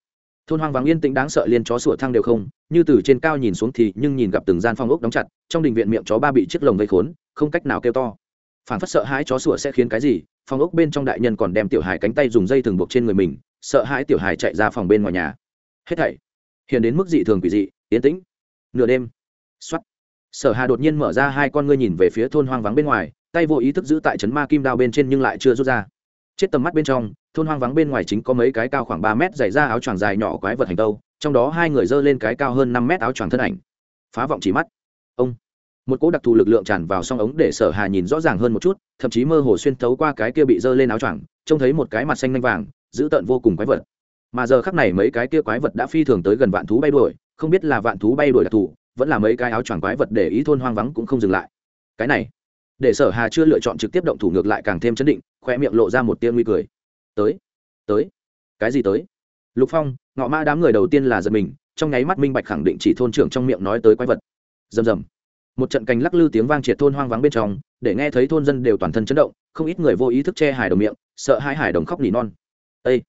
Thôn hoang vắng yên tĩnh đáng sợ liên chó sủa thang đều không, như từ trên cao nhìn xuống thì nhưng nhìn gặp từng gian phong ốc đóng chặt, trong đình viện miệng chó ba bị chiếc lồng vây khốn, không cách nào kêu to. Phản phất sợ hãi chó sủa sẽ khiến cái gì, phong ốc bên trong đại nhân còn đem tiểu hài cánh tay dùng dây thừng buộc trên người mình, sợ hãi tiểu hài chạy ra phòng bên ngoài nhà. Hết thảy hiện đến mức dị thường quỷ dị, yên tĩnh. Nửa đêm xuất sở hà đột nhiên mở ra hai con ngươi nhìn về phía thôn hoang vắng bên ngoài tay vô ý thức giữ tại chấn ma kim đao bên trên nhưng lại chưa rút ra. Chết tầm mắt bên trong, thôn hoang vắng bên ngoài chính có mấy cái cao khoảng ba mét dày ra áo choàng dài nhỏ quái vật hành tâu, trong đó hai người giơ lên cái cao hơn năm mét áo choàng thân ảnh. Phá vọng chỉ mắt. Ông. Một cỗ đặc thù lực lượng tràn vào song ống để sở hà nhìn rõ ràng hơn một chút, thậm chí mơ hồ xuyên thấu qua cái kia bị giơ lên áo choàng, trông thấy một cái mặt xanh lanh vàng, giữ tợn vô cùng quái vật. Mà giờ khắc này mấy cái kia quái vật đã phi thường tới gần vạn thú bay đuổi, không biết là vạn thú bay đuổi đặc thù, vẫn là mấy cái áo choàng quái vật để ý thôn hoang vắng cũng không dừng lại. Cái này để sở hà chưa lựa chọn trực tiếp động thủ ngược lại càng thêm chấn định, khoe miệng lộ ra một tia nguy cười. Tới tới. Cái gì tới? Lục phong, ngọ ma đám người đầu tiên là giật mình, trong nháy mắt minh bạch khẳng định chỉ thôn trưởng trong miệng nói tới quái vật. Rầm rầm. Một trận cành lắc lư tiếng vang triệt thôn hoang vắng bên trong, để nghe thấy thôn dân đều toàn thân chấn động, không ít người vô ý thức che hài đồng miệng, sợ hai hải đồng khóc nỉ non. Ây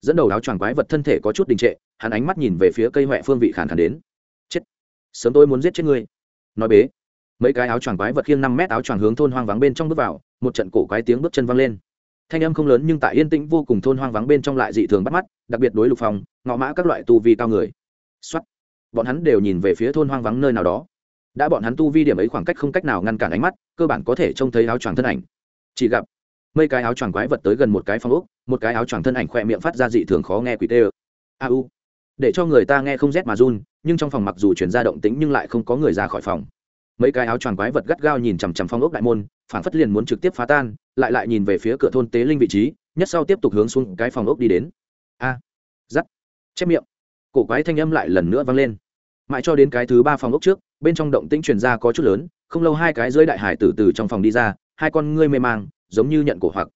dẫn đầu áo choàng quái vật thân thể có chút đình trệ, hắn ánh mắt nhìn về phía cây huệ phương vị khàn khàn đến. Chết! Sớm tôi muốn giết chết ngươi. Nói bế mấy cái áo choàng quái vật khiêng năm mét áo choàng hướng thôn hoang vắng bên trong bước vào, một trận cổ quái tiếng bước chân vang lên. Thanh âm không lớn nhưng tại yên tĩnh vô cùng thôn hoang vắng bên trong lại dị thường bắt mắt, đặc biệt đối lục phòng ngọ mã các loại tu vi cao người. Xuất bọn hắn đều nhìn về phía thôn hoang vắng nơi nào đó. Đã bọn hắn tu vi điểm ấy khoảng cách không cách nào ngăn cản ánh mắt, cơ bản có thể trông thấy áo choàng thân ảnh. Chỉ gặp, mấy cái áo choàng quái vật tới gần một cái phòng ốc, một cái áo choàng thân ảnh khỏe miệng phát ra dị thường khó nghe quỷ tê ơ. A u. Để cho người ta nghe không rét mà run, nhưng trong phòng mặc dù chuyển ra động tĩnh nhưng lại không có người ra khỏi phòng mấy cái áo choàng quái vật gắt gao nhìn chằm chằm phong ốc đại môn phản phất liền muốn trực tiếp phá tan lại lại nhìn về phía cửa thôn tế linh vị trí nhất sau tiếp tục hướng xuống cái phòng ốc đi đến. A à, dắt chép miệng. Cổ quái thanh âm lại lần nữa vang lên. Mãi cho đến cái thứ ba phòng ốc trước bên trong động tĩnh truyền ra có chút lớn không lâu hai cái dưới đại hải từ từ trong phòng đi ra hai con ngươi mê mang giống như nhận cổ hoặc.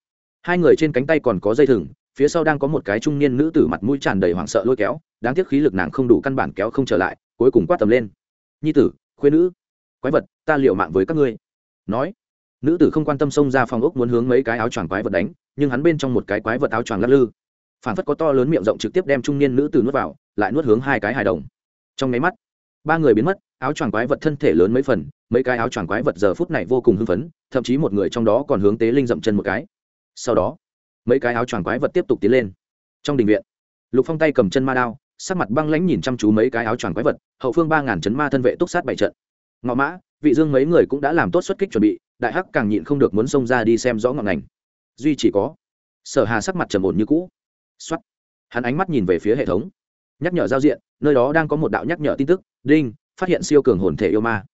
Hai người trên cánh tay còn có dây thừng phía sau đang có một cái trung niên nữ tử mặt mũi tràn đầy hoảng sợ lôi kéo đáng tiếc khí lực nàng không đủ căn bản kéo không trở lại cuối cùng quát tầm lên. Nhi tử khuyên nữ quái vật, ta liệu mạng với các ngươi. Nói, nữ tử không quan tâm xông ra phòng ốc muốn hướng mấy cái áo choàng quái vật đánh, nhưng hắn bên trong một cái quái vật áo choàng lắc lư. Phản phất có to lớn miệng rộng trực tiếp đem trung niên nữ tử nuốt vào, lại nuốt hướng hai cái hài đồng. Trong nháy mắt, ba người biến mất, áo choàng quái vật thân thể lớn mấy phần, mấy cái áo choàng quái vật giờ phút này vô cùng hưng phấn, thậm chí một người trong đó còn hướng tế linh dậm chân một cái. Sau đó, mấy cái áo choàng quái vật tiếp tục tiến lên. Trong đình viện, lục phong tay cầm chân ma đao, sắc mặt băng lãnh nhìn chăm chú mấy cái áo choàng quái vật, hậu phương ba ngàn chấn ma thân vệ túc sát bảy trận ngọ mã, vị dương mấy người cũng đã làm tốt xuất kích chuẩn bị, đại hắc càng nhịn không được muốn xông ra đi xem rõ ngọn ngành. Duy chỉ có, sở hà sắc mặt trầm ổn như cũ. Xuất hắn ánh mắt nhìn về phía hệ thống. Nhắc nhở giao diện, nơi đó đang có một đạo nhắc nhở tin tức. Đinh, phát hiện siêu cường hồn thể yêu ma.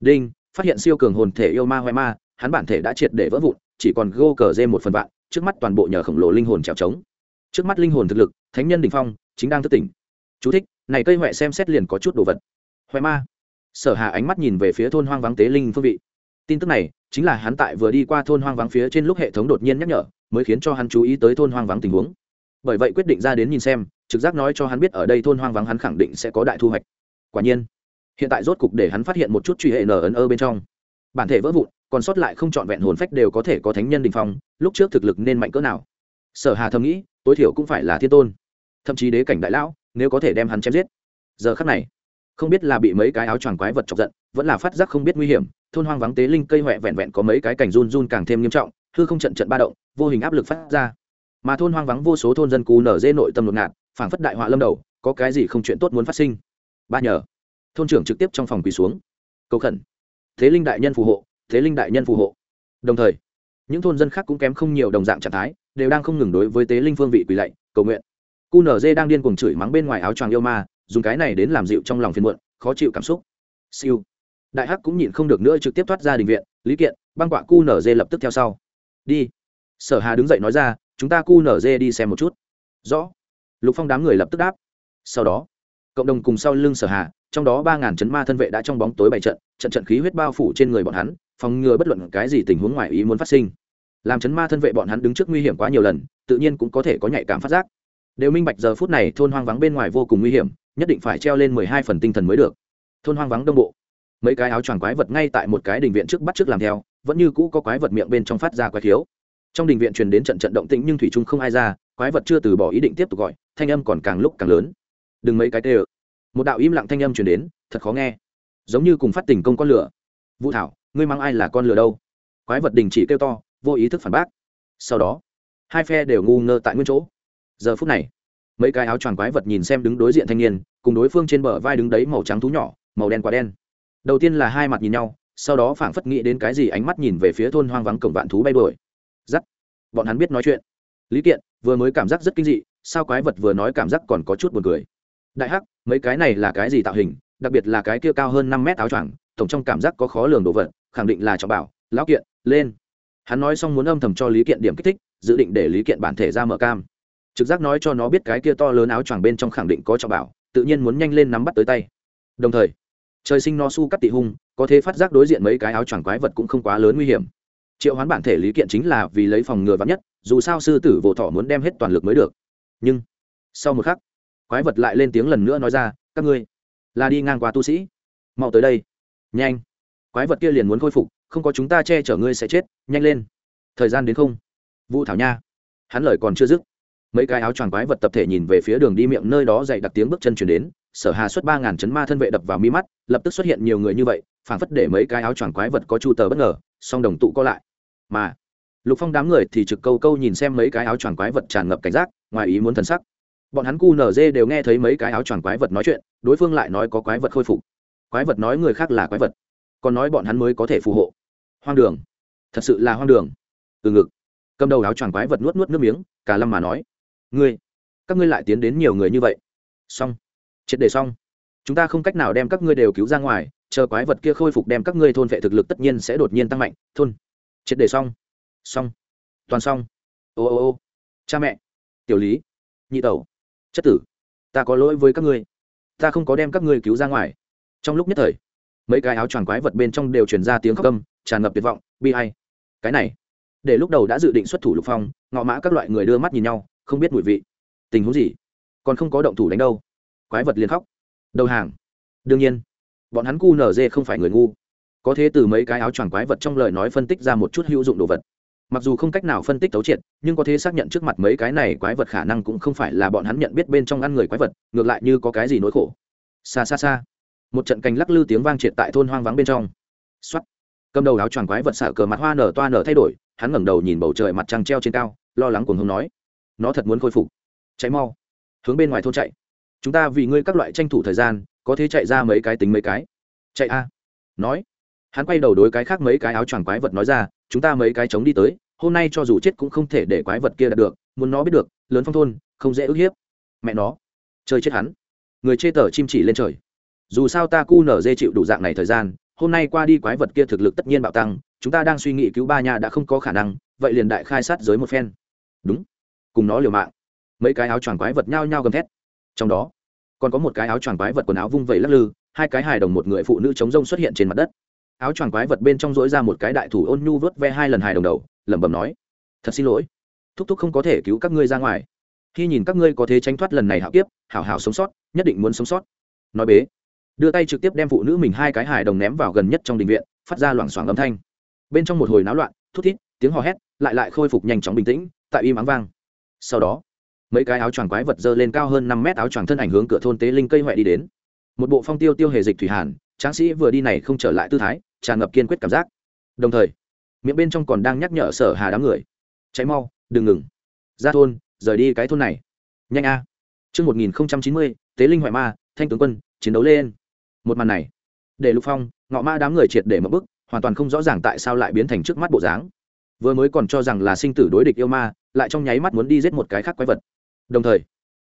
Đinh, phát hiện siêu cường hồn thể yêu ma hoài ma, hắn bản thể đã triệt để vỡ vụn, chỉ còn gô cờ dê một phần vạn, trước mắt toàn bộ nhờ khổng lồ linh hồn trèo trống. Trước mắt linh hồn thực lực, thánh nhân đình phong, chính đang thức tỉnh. Chú thích, này cây huệ xem xét liền có chút đồ vật. Hoài ma sở hà ánh mắt nhìn về phía thôn hoang vắng tế linh phương vị. Tin tức này chính là hắn tại vừa đi qua thôn hoang vắng phía trên lúc hệ thống đột nhiên nhắc nhở, mới khiến cho hắn chú ý tới thôn hoang vắng tình huống. Bởi vậy quyết định ra đến nhìn xem, trực giác nói cho hắn biết ở đây thôn hoang vắng hắn khẳng định sẽ có đại thu hoạch. Quả nhiên, hiện tại rốt cục để hắn phát hiện một chút truy hệ nở ấn ơ bên trong. Bản thể vỡ vụn, còn sót lại không trọn vẹn hồn phách đều có thể có thánh nhân đình phong, lúc trước thực lực nên mạnh cỡ nào. Sở hà thầm nghĩ, tối thiểu cũng phải là thiên tôn. Thậm chí đế cảnh đại lão, nếu có thể đem hắn chém giết. Giờ khắc này không biết là bị mấy cái áo choàng quái vật chọc giận, vẫn là phát giác không biết nguy hiểm, thôn hoang vắng tế linh cây huệ vẹn vẹn có mấy cái cảnh run run càng thêm nghiêm trọng, hư không trận trận ba động, vô hình áp lực phát ra. Mà thôn hoang vắng vô số thôn dân cú nở dê nội tâm lột ngạt, phảng phất đại họa lâm đầu, có cái gì không chuyện tốt muốn phát sinh. Ba nhờ, thôn trưởng trực tiếp trong phòng quỳ xuống. Cầu khẩn. Thế linh đại nhân phù hộ, thế linh đại nhân phù hộ. Đồng thời, những thôn dân khác cũng kém không nhiều đồng dạng trạng thái, đều đang không ngừng đối với tế linh phương vị quỳ lạy, cầu nguyện. Cu nở dê đang điên cuồng chửi mắng bên ngoài áo choàng yêu ma dùng cái này đến làm dịu trong lòng phiền muộn, khó chịu cảm xúc. Siêu. Đại hắc cũng nhịn không được nữa trực tiếp thoát ra đình viện, lý kiện, băng quạ cu nở dê lập tức theo sau. Đi. Sở hà đứng dậy nói ra, chúng ta cu nở dê đi xem một chút. Rõ. Lục phong đám người lập tức đáp. Sau đó, cộng đồng cùng sau lưng sở hà, trong đó ba ngàn chấn ma thân vệ đã trong bóng tối bày trận trận trận khí huyết bao phủ trên người bọn hắn, phòng ngừa bất luận cái gì tình huống ngoài ý muốn phát sinh. Làm chấn ma thân vệ bọn hắn đứng trước nguy hiểm quá nhiều lần, tự nhiên cũng có thể có nhạy cảm phát giác. Đều minh bạch giờ phút này thôn hoang vắng bên ngoài vô cùng nguy hiểm nhất định phải treo lên mười hai phần tinh thần mới được. Thôn hoang vắng đông bộ. Mấy cái áo choàng quái vật ngay tại một cái đình viện trước bắt trước làm theo, vẫn như cũ có quái vật miệng bên trong phát ra quái thiếu trong đình viện truyền đến trận trận động tĩnh nhưng thủy trung không ai ra, quái vật chưa từ bỏ ý định tiếp tục gọi, thanh âm còn càng lúc càng lớn. Đừng mấy cái tê ơ. Một đạo im lặng thanh âm truyền đến, thật khó nghe. Giống như cùng phát tình công con lửa. Vũ thảo, ngươi mang ai là con lửa đâu? Quái vật đình chỉ kêu to, vô ý thức phản bác. Sau đó, hai phe đều ngu ngơ tại nguyên chỗ. Giờ phút này mấy cái áo choàng quái vật nhìn xem đứng đối diện thanh niên, cùng đối phương trên bờ vai đứng đấy màu trắng thú nhỏ, màu đen quá đen. Đầu tiên là hai mặt nhìn nhau, sau đó phảng phất nghĩ đến cái gì ánh mắt nhìn về phía thôn hoang vắng cổng vạn thú bay đuổi. Giắt. Bọn hắn biết nói chuyện. Lý kiện, vừa mới cảm giác rất kinh dị, sao quái vật vừa nói cảm giác còn có chút buồn cười. Đại hắc, mấy cái này là cái gì tạo hình? Đặc biệt là cái kia cao hơn năm mét áo choàng, tổng trong cảm giác có khó lường đồ vật, khẳng định là trọng bảo. Lão kiện, lên. Hắn nói xong muốn âm thầm cho lý kiện điểm kích thích, dự định để lý kiện bản thể ra mở cam trực giác nói cho nó biết cái kia to lớn áo choàng bên trong khẳng định có trọng bảo, tự nhiên muốn nhanh lên nắm bắt tới tay. Đồng thời, trời sinh no su cắt tị hung, có thể phát giác đối diện mấy cái áo choàng quái vật cũng không quá lớn nguy hiểm. Triệu hoán bản thể lý kiện chính là vì lấy phòng ngừa vắn nhất, dù sao sư tử vỗ thọ muốn đem hết toàn lực mới được. Nhưng, sau một khắc, quái vật lại lên tiếng lần nữa nói ra, các ngươi, là đi ngang qua tu sĩ. Mau tới đây. Nhanh. Quái vật kia liền muốn khôi phục, không có chúng ta che chở ngươi sẽ chết. Nhanh lên. Thời gian đến không? Vũ thảo nha. Hắn lời còn chưa dứt mấy cái áo choàng quái vật tập thể nhìn về phía đường đi miệng nơi đó dậy đặc tiếng bước chân chuyển đến, sở hà xuất ba ngàn chấn ma thân vệ đập vào mi mắt, lập tức xuất hiện nhiều người như vậy, phảng phất để mấy cái áo choàng quái vật có chu tờ bất ngờ, song đồng tụ co lại. Mà, lục phong đám người thì trực câu câu nhìn xem mấy cái áo choàng quái vật tràn ngập cảnh giác, ngoài ý muốn thần sắc. Bọn hắn cu nở dê đều nghe thấy mấy cái áo choàng quái vật nói chuyện, đối phương lại nói có quái vật khôi phục. Quái vật nói người khác là quái vật, còn nói bọn hắn mới có thể phù hộ. Hoang đường. Thật sự là hoang đường. Từ ngực. Cầm đầu áo choàng quái vật nuốt nuốt nước miếng, cả lâm mà nói ngươi, các ngươi lại tiến đến nhiều người như vậy. Xong. Triệt đề xong. Chúng ta không cách nào đem các ngươi đều cứu ra ngoài, chờ quái vật kia khôi phục đem các ngươi thôn vệ thực lực tất nhiên sẽ đột nhiên tăng mạnh. Thôn. Triệt đề xong. Xong. Toàn xong. Ô ô ô. Cha mẹ. Tiểu lý. Nhị tẩu. Chất tử. Ta có lỗi với các ngươi. Ta không có đem các ngươi cứu ra ngoài. Trong lúc nhất thời, mấy cái áo choàng quái vật bên trong đều truyền ra tiếng khóc câm tràn ngập tuyệt vọng, bi hay cái này, để lúc đầu đã dự định xuất thủ lục phong, ngọ mã các loại người đưa mắt nhìn nhau không biết mùi vị. Tình huống gì? Còn không có động thủ đánh đâu. Quái vật liền khóc. Đầu hàng. Đương nhiên, bọn hắn cu nở dê không phải người ngu. Có thế từ mấy cái áo choàng quái vật trong lời nói phân tích ra một chút hữu dụng đồ vật. Mặc dù không cách nào phân tích tấu triệt, nhưng có thể xác nhận trước mặt mấy cái này quái vật khả năng cũng không phải là bọn hắn nhận biết bên trong ăn người quái vật, ngược lại như có cái gì nỗi khổ. Xa xa xa. Một trận cành lắc lư tiếng vang triệt tại thôn hoang vắng bên trong. X o á t cầm đầu áo choàng quái vật xạ cờ mặt hoa nở toa nở thay đổi, hắn ngẩng đầu nhìn bầu trời mặt trăng treo trên cao, lo lắng cùng hông nói nó thật muốn khôi phục. Cháy mau. Hướng bên ngoài thôn chạy. Chúng ta vì ngươi các loại tranh thủ thời gian, có thể chạy ra mấy cái tính mấy cái. Chạy a. Nói. Hắn quay đầu đối cái khác mấy cái áo choàng quái vật nói ra, chúng ta mấy cái chống đi tới, hôm nay cho dù chết cũng không thể để quái vật kia đạt được, muốn nó biết được, lớn phong thôn, không dễ ức hiếp. Mẹ nó. Chơi chết hắn. Người chê tờ chim chỉ lên trời. Dù sao ta cu nở dê chịu đủ dạng này thời gian, hôm nay qua đi quái vật kia thực lực tất nhiên bạo tăng, chúng ta đang suy nghĩ cứu ba nhà đã không có khả năng, vậy liền đại khai sát giới một phen. Đúng cùng nó liều mạng. Mấy cái áo choàng quái vật nhao nhao gầm thét. Trong đó, còn có một cái áo choàng quái vật quần áo vung vẩy lắc lư, hai cái hài đồng một người phụ nữ chống rông xuất hiện trên mặt đất. Áo choàng quái vật bên trong dỗi ra một cái đại thủ ôn nhu vớt ve hai lần hài đồng đầu, lẩm bẩm nói, thật xin lỗi, thúc thúc không có thể cứu các ngươi ra ngoài. Khi nhìn các ngươi có thế tránh thoát lần này hạo kiếp, hảo hảo sống sót, nhất định muốn sống sót. Nói bế, đưa tay trực tiếp đem phụ nữ mình hai cái hài đồng ném vào gần nhất trong đình viện, phát ra loảng xoảng âm thanh. Bên trong một hồi náo loạn, thút thít, tiếng hò hét, lại lại khôi phục nhanh chóng bình tĩnh, tại im áng vang sau đó mấy cái áo choàng quái vật dơ lên cao hơn năm mét áo choàng thân ảnh hướng cửa thôn tế linh cây huệ đi đến. Một bộ phong tiêu tiêu hề dịch thủy hàn tráng sĩ vừa đi này không trở lại tư thái tràn ngập kiên quyết cảm giác. Đồng thời miệng bên trong còn đang nhắc nhở sở hà đám người. Cháy mau đừng ngừng. Ra thôn rời đi cái thôn này. Nhanh a. Trước 1090, tế linh hoại ma, thanh tướng quân, chiến đấu lên. Một màn này, để Lục Phong, ngọ ma đám người triệt để một bức, hoàn toàn không rõ ràng tại sao lại biến thành trước mắt bộ dáng. Vừa mới còn cho rằng là sinh tử đối địch yêu ma, lại trong nháy mắt muốn đi giết một cái khác quái vật. Đồng thời,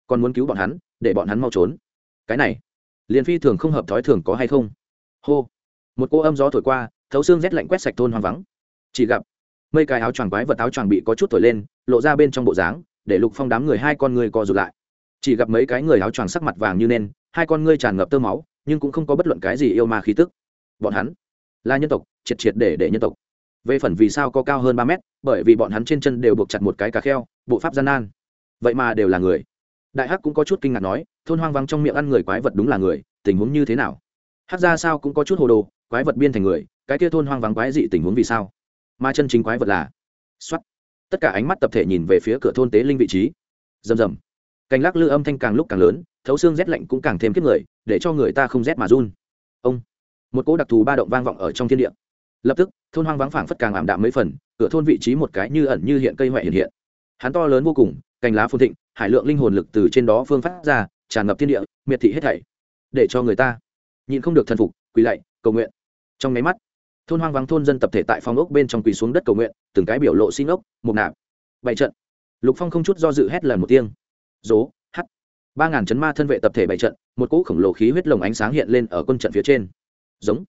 còn muốn cứu bọn hắn, để bọn hắn mau trốn. Cái này, liền phi thường không hợp thói thường có hay không? Hô một cô âm gió thổi qua thấu xương rét lạnh quét sạch thôn hoang vắng chỉ gặp mây cái áo choàng quái vật áo choàng bị có chút thổi lên lộ ra bên trong bộ dáng để lục phong đám người hai con người co rụt lại chỉ gặp mấy cái người áo choàng sắc mặt vàng như nên hai con ngươi tràn ngập tơ máu nhưng cũng không có bất luận cái gì yêu ma khí tức bọn hắn là nhân tộc triệt triệt để để nhân tộc về phần vì sao có cao hơn ba mét, bởi vì bọn hắn trên chân đều buộc chặt một cái cá kheo, bộ pháp gian nan. Vậy mà đều là người. Đại hắc cũng có chút kinh ngạc nói, thôn hoang vắng trong miệng ăn người quái vật đúng là người, tình huống như thế nào? Hắc ra sao cũng có chút hồ đồ, quái vật biên thành người, cái kia thôn hoang vắng quái dị tình huống vì sao? Mà chân chính quái vật là xuất tất cả ánh mắt tập thể nhìn về phía cửa thôn tế linh vị trí. Rầm rầm. Cành lắc lư âm thanh càng lúc càng lớn, thấu xương rét lạnh cũng càng thêm kiếp người, để cho người ta không rét mà run. Ông. Một cỗ đặc thù ba động vang vọng ở trong thiên địa lập tức, thôn hoang vắng phảng phất càng ảm đạm mấy phần, cửa thôn vị trí một cái như ẩn như hiện cây huệ hiện hiện. Hắn to lớn vô cùng, cành lá phun thịnh, hải lượng linh hồn lực từ trên đó phương phát ra, tràn ngập thiên địa, miệt thị hết thảy. Để cho người ta nhịn không được thần phục, quỳ lạy, cầu nguyện. Trong máy mắt, thôn hoang vắng thôn dân tập thể tại phòng ốc bên trong quỳ xuống đất cầu nguyện, từng cái biểu lộ xin ốc một nạp. Bảy trận. Lục phong không chút do dự hét lần một tiếng. Dố hắt. Ba ngàn chấn ma thân vệ tập thể bảy trận, một cỗ khổng lồ khí huyết lồng ánh sáng hiện lên ở quân trận phía trên. Giống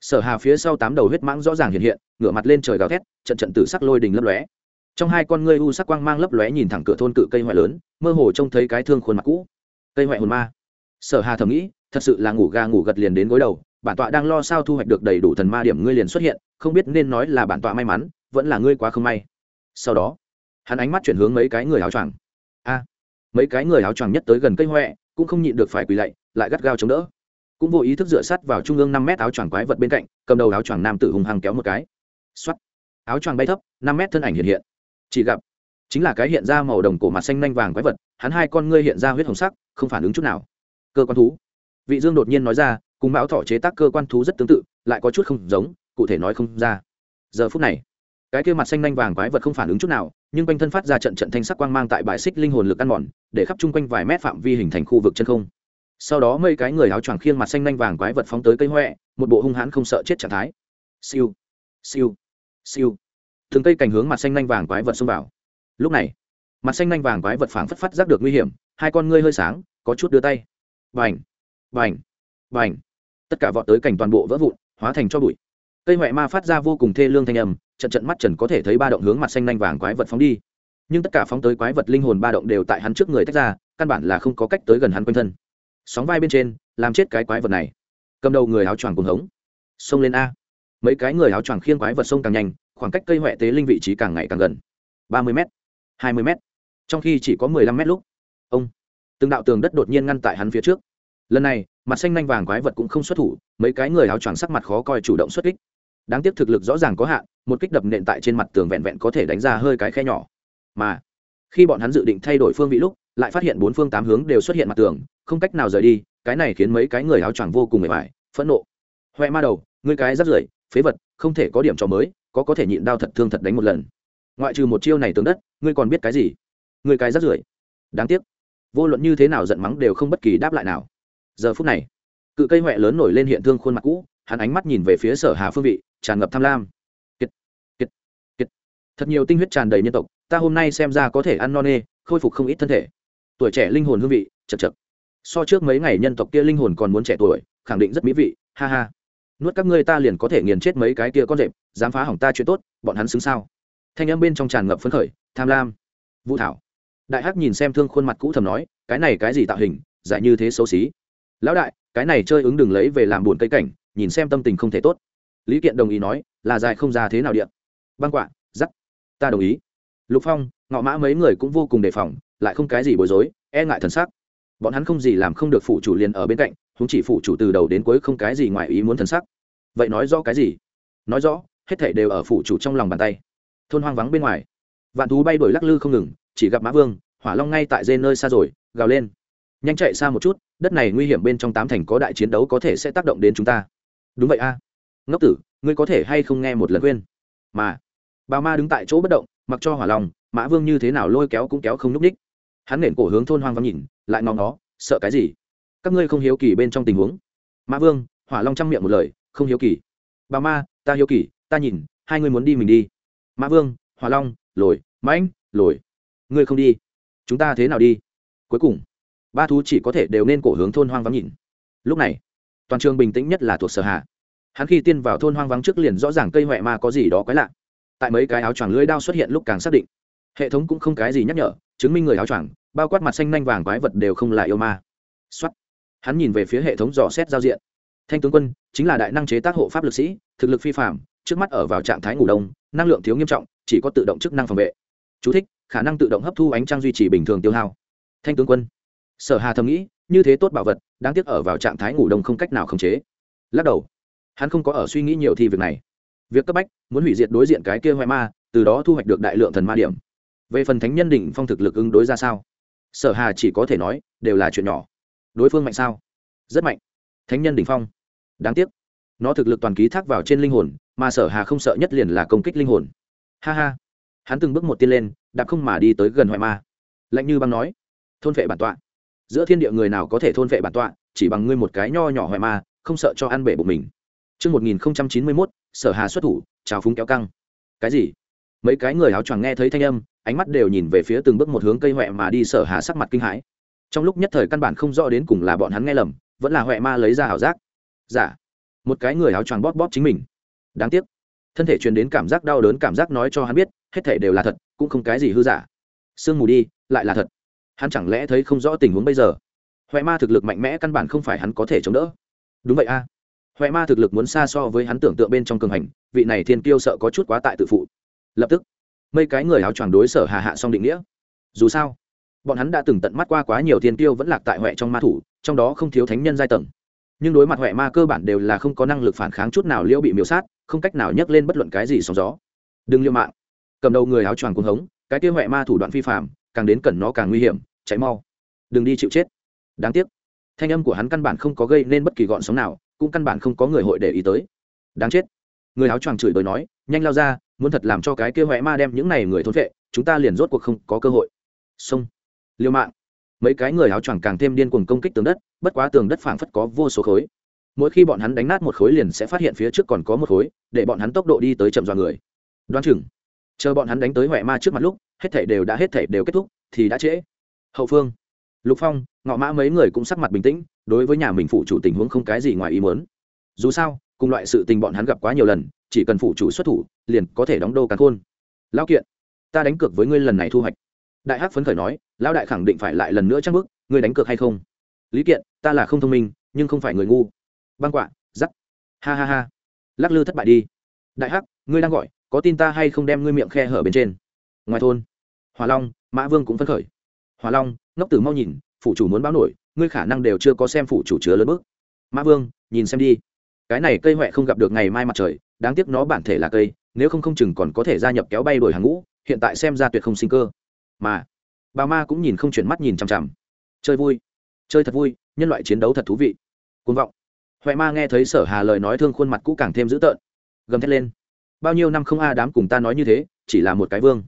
sở hà phía sau tám đầu huyết mãng rõ ràng hiện hiện, ngửa mặt lên trời gào thét, trận trận tử sắc lôi đình lấp lóe. Trong hai con ngươi u sắc quang mang lấp lóe nhìn thẳng cửa thôn cự cây hoại lớn, mơ hồ trông thấy cái thương khuôn mặt cũ. Cây hoại hồn ma. Sở hà thầm nghĩ, thật sự là ngủ ga ngủ gật liền đến gối đầu, bản tọa đang lo sao thu hoạch được đầy đủ thần ma điểm ngươi liền xuất hiện, không biết nên nói là bản tọa may mắn, vẫn là ngươi quá không may. Sau đó, hắn ánh mắt chuyển hướng mấy cái người áo choàng. A, mấy cái người áo choàng nhất tới gần cây huệ cũng không nhịn được phải quỳ lạy, lại gắt gao chống đỡ cũng vô ý thức dựa sát vào trung ương năm mét áo choàng quái vật bên cạnh, cầm đầu áo choàng nam tử hùng hăng kéo một cái. Xoắt áo choàng bay thấp, năm mét thân ảnh hiện hiện. Chỉ gặp, chính là cái hiện ra màu đồng cổ mặt xanh nanh vàng quái vật, hắn hai con ngươi hiện ra huyết hồng sắc, không phản ứng chút nào. Cơ quan thú. Vị dương đột nhiên nói ra, cùng bão thọ chế tác cơ quan thú rất tương tự, lại có chút không giống, cụ thể nói không ra. Giờ phút này, cái kia mặt xanh nanh vàng quái vật không phản ứng chút nào, nhưng quanh thân phát ra trận trận thanh sắc quang mang tại bài xích linh hồn lực ăn mòn, để khắp chung quanh vài mét phạm vi hình thành khu vực chân không sau đó mấy cái người áo choàng khiêng mặt xanh nanh vàng quái vật phóng tới cây huệ một bộ hung hãn không sợ chết trạng thái. Siêu siêu siêu. Thường cây cảnh hướng mặt xanh nanh vàng quái vật xông vào. Lúc này, mặt xanh nanh vàng quái vật phảng phất phát giác được nguy hiểm, hai con ngươi hơi sáng, có chút đưa tay. Vành vành vành tất cả vọt tới cảnh toàn bộ vỡ vụn, hóa thành cho bụi. Cây huệ ma phát ra vô cùng thê lương thanh âm, trận trận mắt trần có thể thấy ba động hướng mặt xanh nanh vàng quái vật phóng đi. Nhưng tất cả phóng tới quái vật linh hồn ba động đều tại hắn trước người tách ra, căn bản là không có cách tới gần hắn quanh thân sóng vai bên trên, làm chết cái quái vật này. Cầm đầu người áo choàng cùng hống. Xông lên a. Mấy cái người áo choàng khiêng quái vật sông càng nhanh, khoảng cách cây huệ tế linh vị trí càng ngày càng gần. ba mươi m hai mươi m trong khi chỉ có mười lăm m lúc, ông, từng đạo tường đất đột nhiên ngăn tại hắn phía trước. Lần này, mặt xanh nanh vàng quái vật cũng không xuất thủ, mấy cái người áo choàng sắc mặt khó coi chủ động xuất kích. Đáng tiếc thực lực rõ ràng có hạn, một kích đập nện tại trên mặt tường vẹn vẹn có thể đánh ra hơi cái khe nhỏ. Mà, khi bọn hắn dự định thay đổi phương vị lúc lại phát hiện bốn phương tám hướng đều xuất hiện mặt tường không cách nào rời đi cái này khiến mấy cái người áo choàng vô cùng mệt mỏi phẫn nộ. Hoe ma đầu ngươi cái rất rưởi phế vật không thể có điểm trò mới có có thể nhịn đau thật thương thật đánh một lần. Ngoại trừ một chiêu này tướng đất ngươi còn biết cái gì? Ngươi cái rất rưởi. Đáng tiếc. Vô luận như thế nào giận mắng đều không bất kỳ đáp lại nào. Giờ phút này cự cây huệ lớn nổi lên hiện thương khuôn mặt cũ hắn ánh mắt nhìn về phía sở hà phương vị tràn ngập tham lam. Kiệt, kiệt, kiệt. thật nhiều tinh huyết tràn đầy nhân tộc ta hôm nay xem ra có thể ăn no nê khôi phục không ít thân thể tuổi trẻ linh hồn hương vị, chật chật. So trước mấy ngày nhân tộc kia linh hồn còn muốn trẻ tuổi, khẳng định rất mỹ vị, ha ha. Nuốt các ngươi ta liền có thể nghiền chết mấy cái kia con rệp, dám phá hỏng ta chuyện tốt, bọn hắn xứng sao? Thanh âm bên trong tràn ngập phấn khởi, tham lam. Vũ thảo. Đại hắc nhìn xem thương khuôn mặt cũ thầm nói, cái này cái gì tạo hình, giải như thế xấu xí. Lão đại, cái này chơi ứng đừng lấy về làm buồn cây cảnh, nhìn xem tâm tình không thể tốt. Lý kiện đồng ý nói, là dài không ra thế nào điện băng quạ, giắc. Ta đồng ý. Lục phong, ngọ mã mấy người cũng vô cùng đề phòng lại không cái gì bối rối e ngại thần sắc. Bọn hắn không gì làm không được phụ chủ liền ở bên cạnh chúng chỉ phụ chủ từ đầu đến cuối không cái gì ngoài ý muốn thần sắc. Vậy nói rõ cái gì? Nói rõ, hết thảy đều ở phụ chủ trong lòng bàn tay. Thôn hoang vắng bên ngoài. Vạn thú bay đổi lắc lư không ngừng, chỉ gặp mã vương, hỏa long ngay tại dê nơi xa rồi, gào lên. Nhanh chạy xa một chút, đất này nguy hiểm bên trong tám thành có đại chiến đấu có thể sẽ tác động đến chúng ta. Đúng vậy a. Ngốc tử, ngươi có thể hay không nghe một lần khuyên? Mà bà ma đứng tại chỗ bất động, mặc cho hỏa lòng mã vương như thế nào lôi kéo cũng kéo không n ú c ních hắn nện cổ hướng thôn hoang vắng nhìn, lại ngóng nó sợ cái gì? Các ngươi không hiếu kỳ bên trong tình huống? Mã vương, hỏa long chăm miệng một lời, không hiếu kỳ. Bà ma, ta hiếu kỳ, ta nhìn, hai ngươi muốn đi mình đi. Mã vương, hỏa long, lồi, mãnh, lồi. Ngươi không đi, chúng ta thế nào đi? Cuối cùng, ba thú chỉ có thể đều nên cổ hướng thôn hoang vắng nhìn. Lúc này, toàn trường bình tĩnh nhất là thuộc sở hạ. Hắn khi tiên vào thôn hoang vắng trước liền rõ ràng cây huệ ma có gì đó quái lạ. Tại mấy cái áo choàng lưới đao xuất hiện lúc càng xác định, hệ thống cũng không cái gì nhắc nhở chứng minh người áo choàng bao quát mặt xanh nanh vàng quái vật đều không là yêu ma. Xuất hắn nhìn về phía hệ thống dò xét giao diện. Thanh tướng quân chính là đại năng chế tác hộ pháp lực sĩ thực lực phi phạm trước mắt ở vào trạng thái ngủ đông năng lượng thiếu nghiêm trọng chỉ có tự động chức năng phòng vệ. Chú thích, khả năng tự động hấp thu ánh trăng duy trì bình thường tiêu hao. Thanh tướng quân. Sở hà thầm nghĩ như thế tốt bảo vật đáng tiếc ở vào trạng thái ngủ đông không cách nào khống chế. Lắc đầu. Hắn không có ở suy nghĩ nhiều thi việc này. Việc cấp bách muốn hủy diệt đối diện cái kia hoại ma từ đó thu hoạch được đại lượng thần ma điểm về phần thánh nhân đỉnh phong thực lực ứng đối ra sao? Sở hà chỉ có thể nói đều là chuyện nhỏ. Đối phương mạnh sao? Rất mạnh. Thánh nhân đỉnh phong. Đáng tiếc. Nó thực lực toàn ký thác vào trên linh hồn mà sở hà không sợ nhất liền là công kích linh hồn. Ha ha. Hắn từng bước một tiên lên đạp không mà đi tới gần hoại ma. Lạnh như băng nói. Thôn vệ bản tọa. Giữa thiên địa người nào có thể thôn vệ bản tọa chỉ bằng ngươi một cái nho nhỏ hoại ma không sợ cho ăn bể bụng mình. Trước 1091, sở hà xuất thủ, chào phúng kéo căng. Cái gì? Mấy cái người áo choàng nghe thấy thanh âm, ánh mắt đều nhìn về phía từng bước một hướng cây hoẹ mà đi sở hà sắc mặt kinh hãi. Trong lúc nhất thời căn bản không rõ đến cùng là bọn hắn nghe lầm, vẫn là hoẹ ma lấy ra ảo giác. Giả. Dạ. Một cái người áo choàng bóp bóp chính mình. Đáng tiếc, thân thể truyền đến cảm giác đau đớn cảm giác nói cho hắn biết, hết thể đều là thật, cũng không cái gì hư giả. Sương mù đi, lại là thật. Hắn chẳng lẽ thấy không rõ tình huống bây giờ? huệ ma thực lực mạnh mẽ căn bản không phải hắn có thể chống đỡ. Đúng vậy a huệ ma thực lực muốn xa so với hắn tưởng tượng bên trong cường hành vị này thiên kiêu sợ có chút quá tại tự phụ lập tức mấy cái người áo choàng đối sở hà hạ xong định nghĩa. Dù sao, bọn hắn đã từng tận mắt qua quá nhiều thiên tiêu vẫn lạc tại huệ trong ma thủ, trong đó không thiếu thánh nhân giai tầng. Nhưng đối mặt huệ ma cơ bản đều là không có năng lực phản kháng chút nào liễu bị miêu sát, không cách nào nhấc lên bất luận cái gì sóng gió. Đừng liêu mạng. Cầm đầu người áo choàng cuồng hống, cái kia huệ ma thủ đoạn phi phạm càng đến cẩn nó càng nguy hiểm cháy mau. Đừng đi chịu chết. Đáng tiếc, thanh âm của hắn căn bản không có gây nên bất kỳ gọn sóng nào, cũng căn bản không có người hội để ý tới. Đáng chết. Người áo choàng chửi bới nói, nhanh lao ra muốn thật làm cho cái kia huệ ma đem những này người thôn vệ, chúng ta liền rốt cuộc không có cơ hội. Sông liêu mạng. Mấy cái người áo choàng càng thêm điên cuồng công kích tường đất, bất quá tường đất phảng phất có vô số khối. Mỗi khi bọn hắn đánh nát một khối liền sẽ phát hiện phía trước còn có một khối, để bọn hắn tốc độ đi tới chậm dọa người. Đoán chừng. Chờ bọn hắn đánh tới huệ ma trước mặt lúc, hết thảy đều đã hết thảy đều kết thúc, thì đã trễ. Hậu phương. Lục phong, ngọ mã mấy người cũng sắc mặt bình tĩnh, đối với nhà mình phụ chủ tình huống không cái gì ngoài ý muốn. Dù sao, cùng loại sự tình bọn hắn gặp quá nhiều lần chỉ cần phụ chủ xuất thủ, liền có thể đóng đô càn khôn. Lão kiện, ta đánh cược với ngươi lần này thu hoạch. Đại hắc phấn khởi nói, lão đại khẳng định phải lại lần nữa chắc bước, ngươi đánh cược hay không? Lý kiện, ta là không thông minh, nhưng không phải người ngu. Băng quạ, giắc. Ha ha ha. Lắc lư thất bại đi. Đại hắc, ngươi đang gọi, có tin ta hay không đem ngươi miệng khe hở bên trên? Ngoài thôn hòa long, mã vương cũng phấn khởi. Hòa long, ngốc tử mau nhìn, phụ chủ muốn báo nổi, ngươi khả năng đều chưa có xem phụ chủ chứa lớn bước. Mã vương, nhìn xem đi cái này cây huệ không gặp được ngày mai mặt trời, đáng tiếc nó bản thể là cây, nếu không không chừng còn có thể gia nhập kéo bay đổi hàng ngũ, hiện tại xem ra tuyệt không sinh cơ. Mà, bà ma cũng nhìn không chuyển mắt nhìn chằm chằm. Chơi vui, chơi thật vui, nhân loại chiến đấu thật thú vị. Côn vọng. Huệ ma nghe thấy sở hà lời nói thương khuôn mặt cũ càng thêm dữ tợn. Gầm thét lên. Bao nhiêu năm không a đám cùng ta nói như thế, chỉ là một cái vương.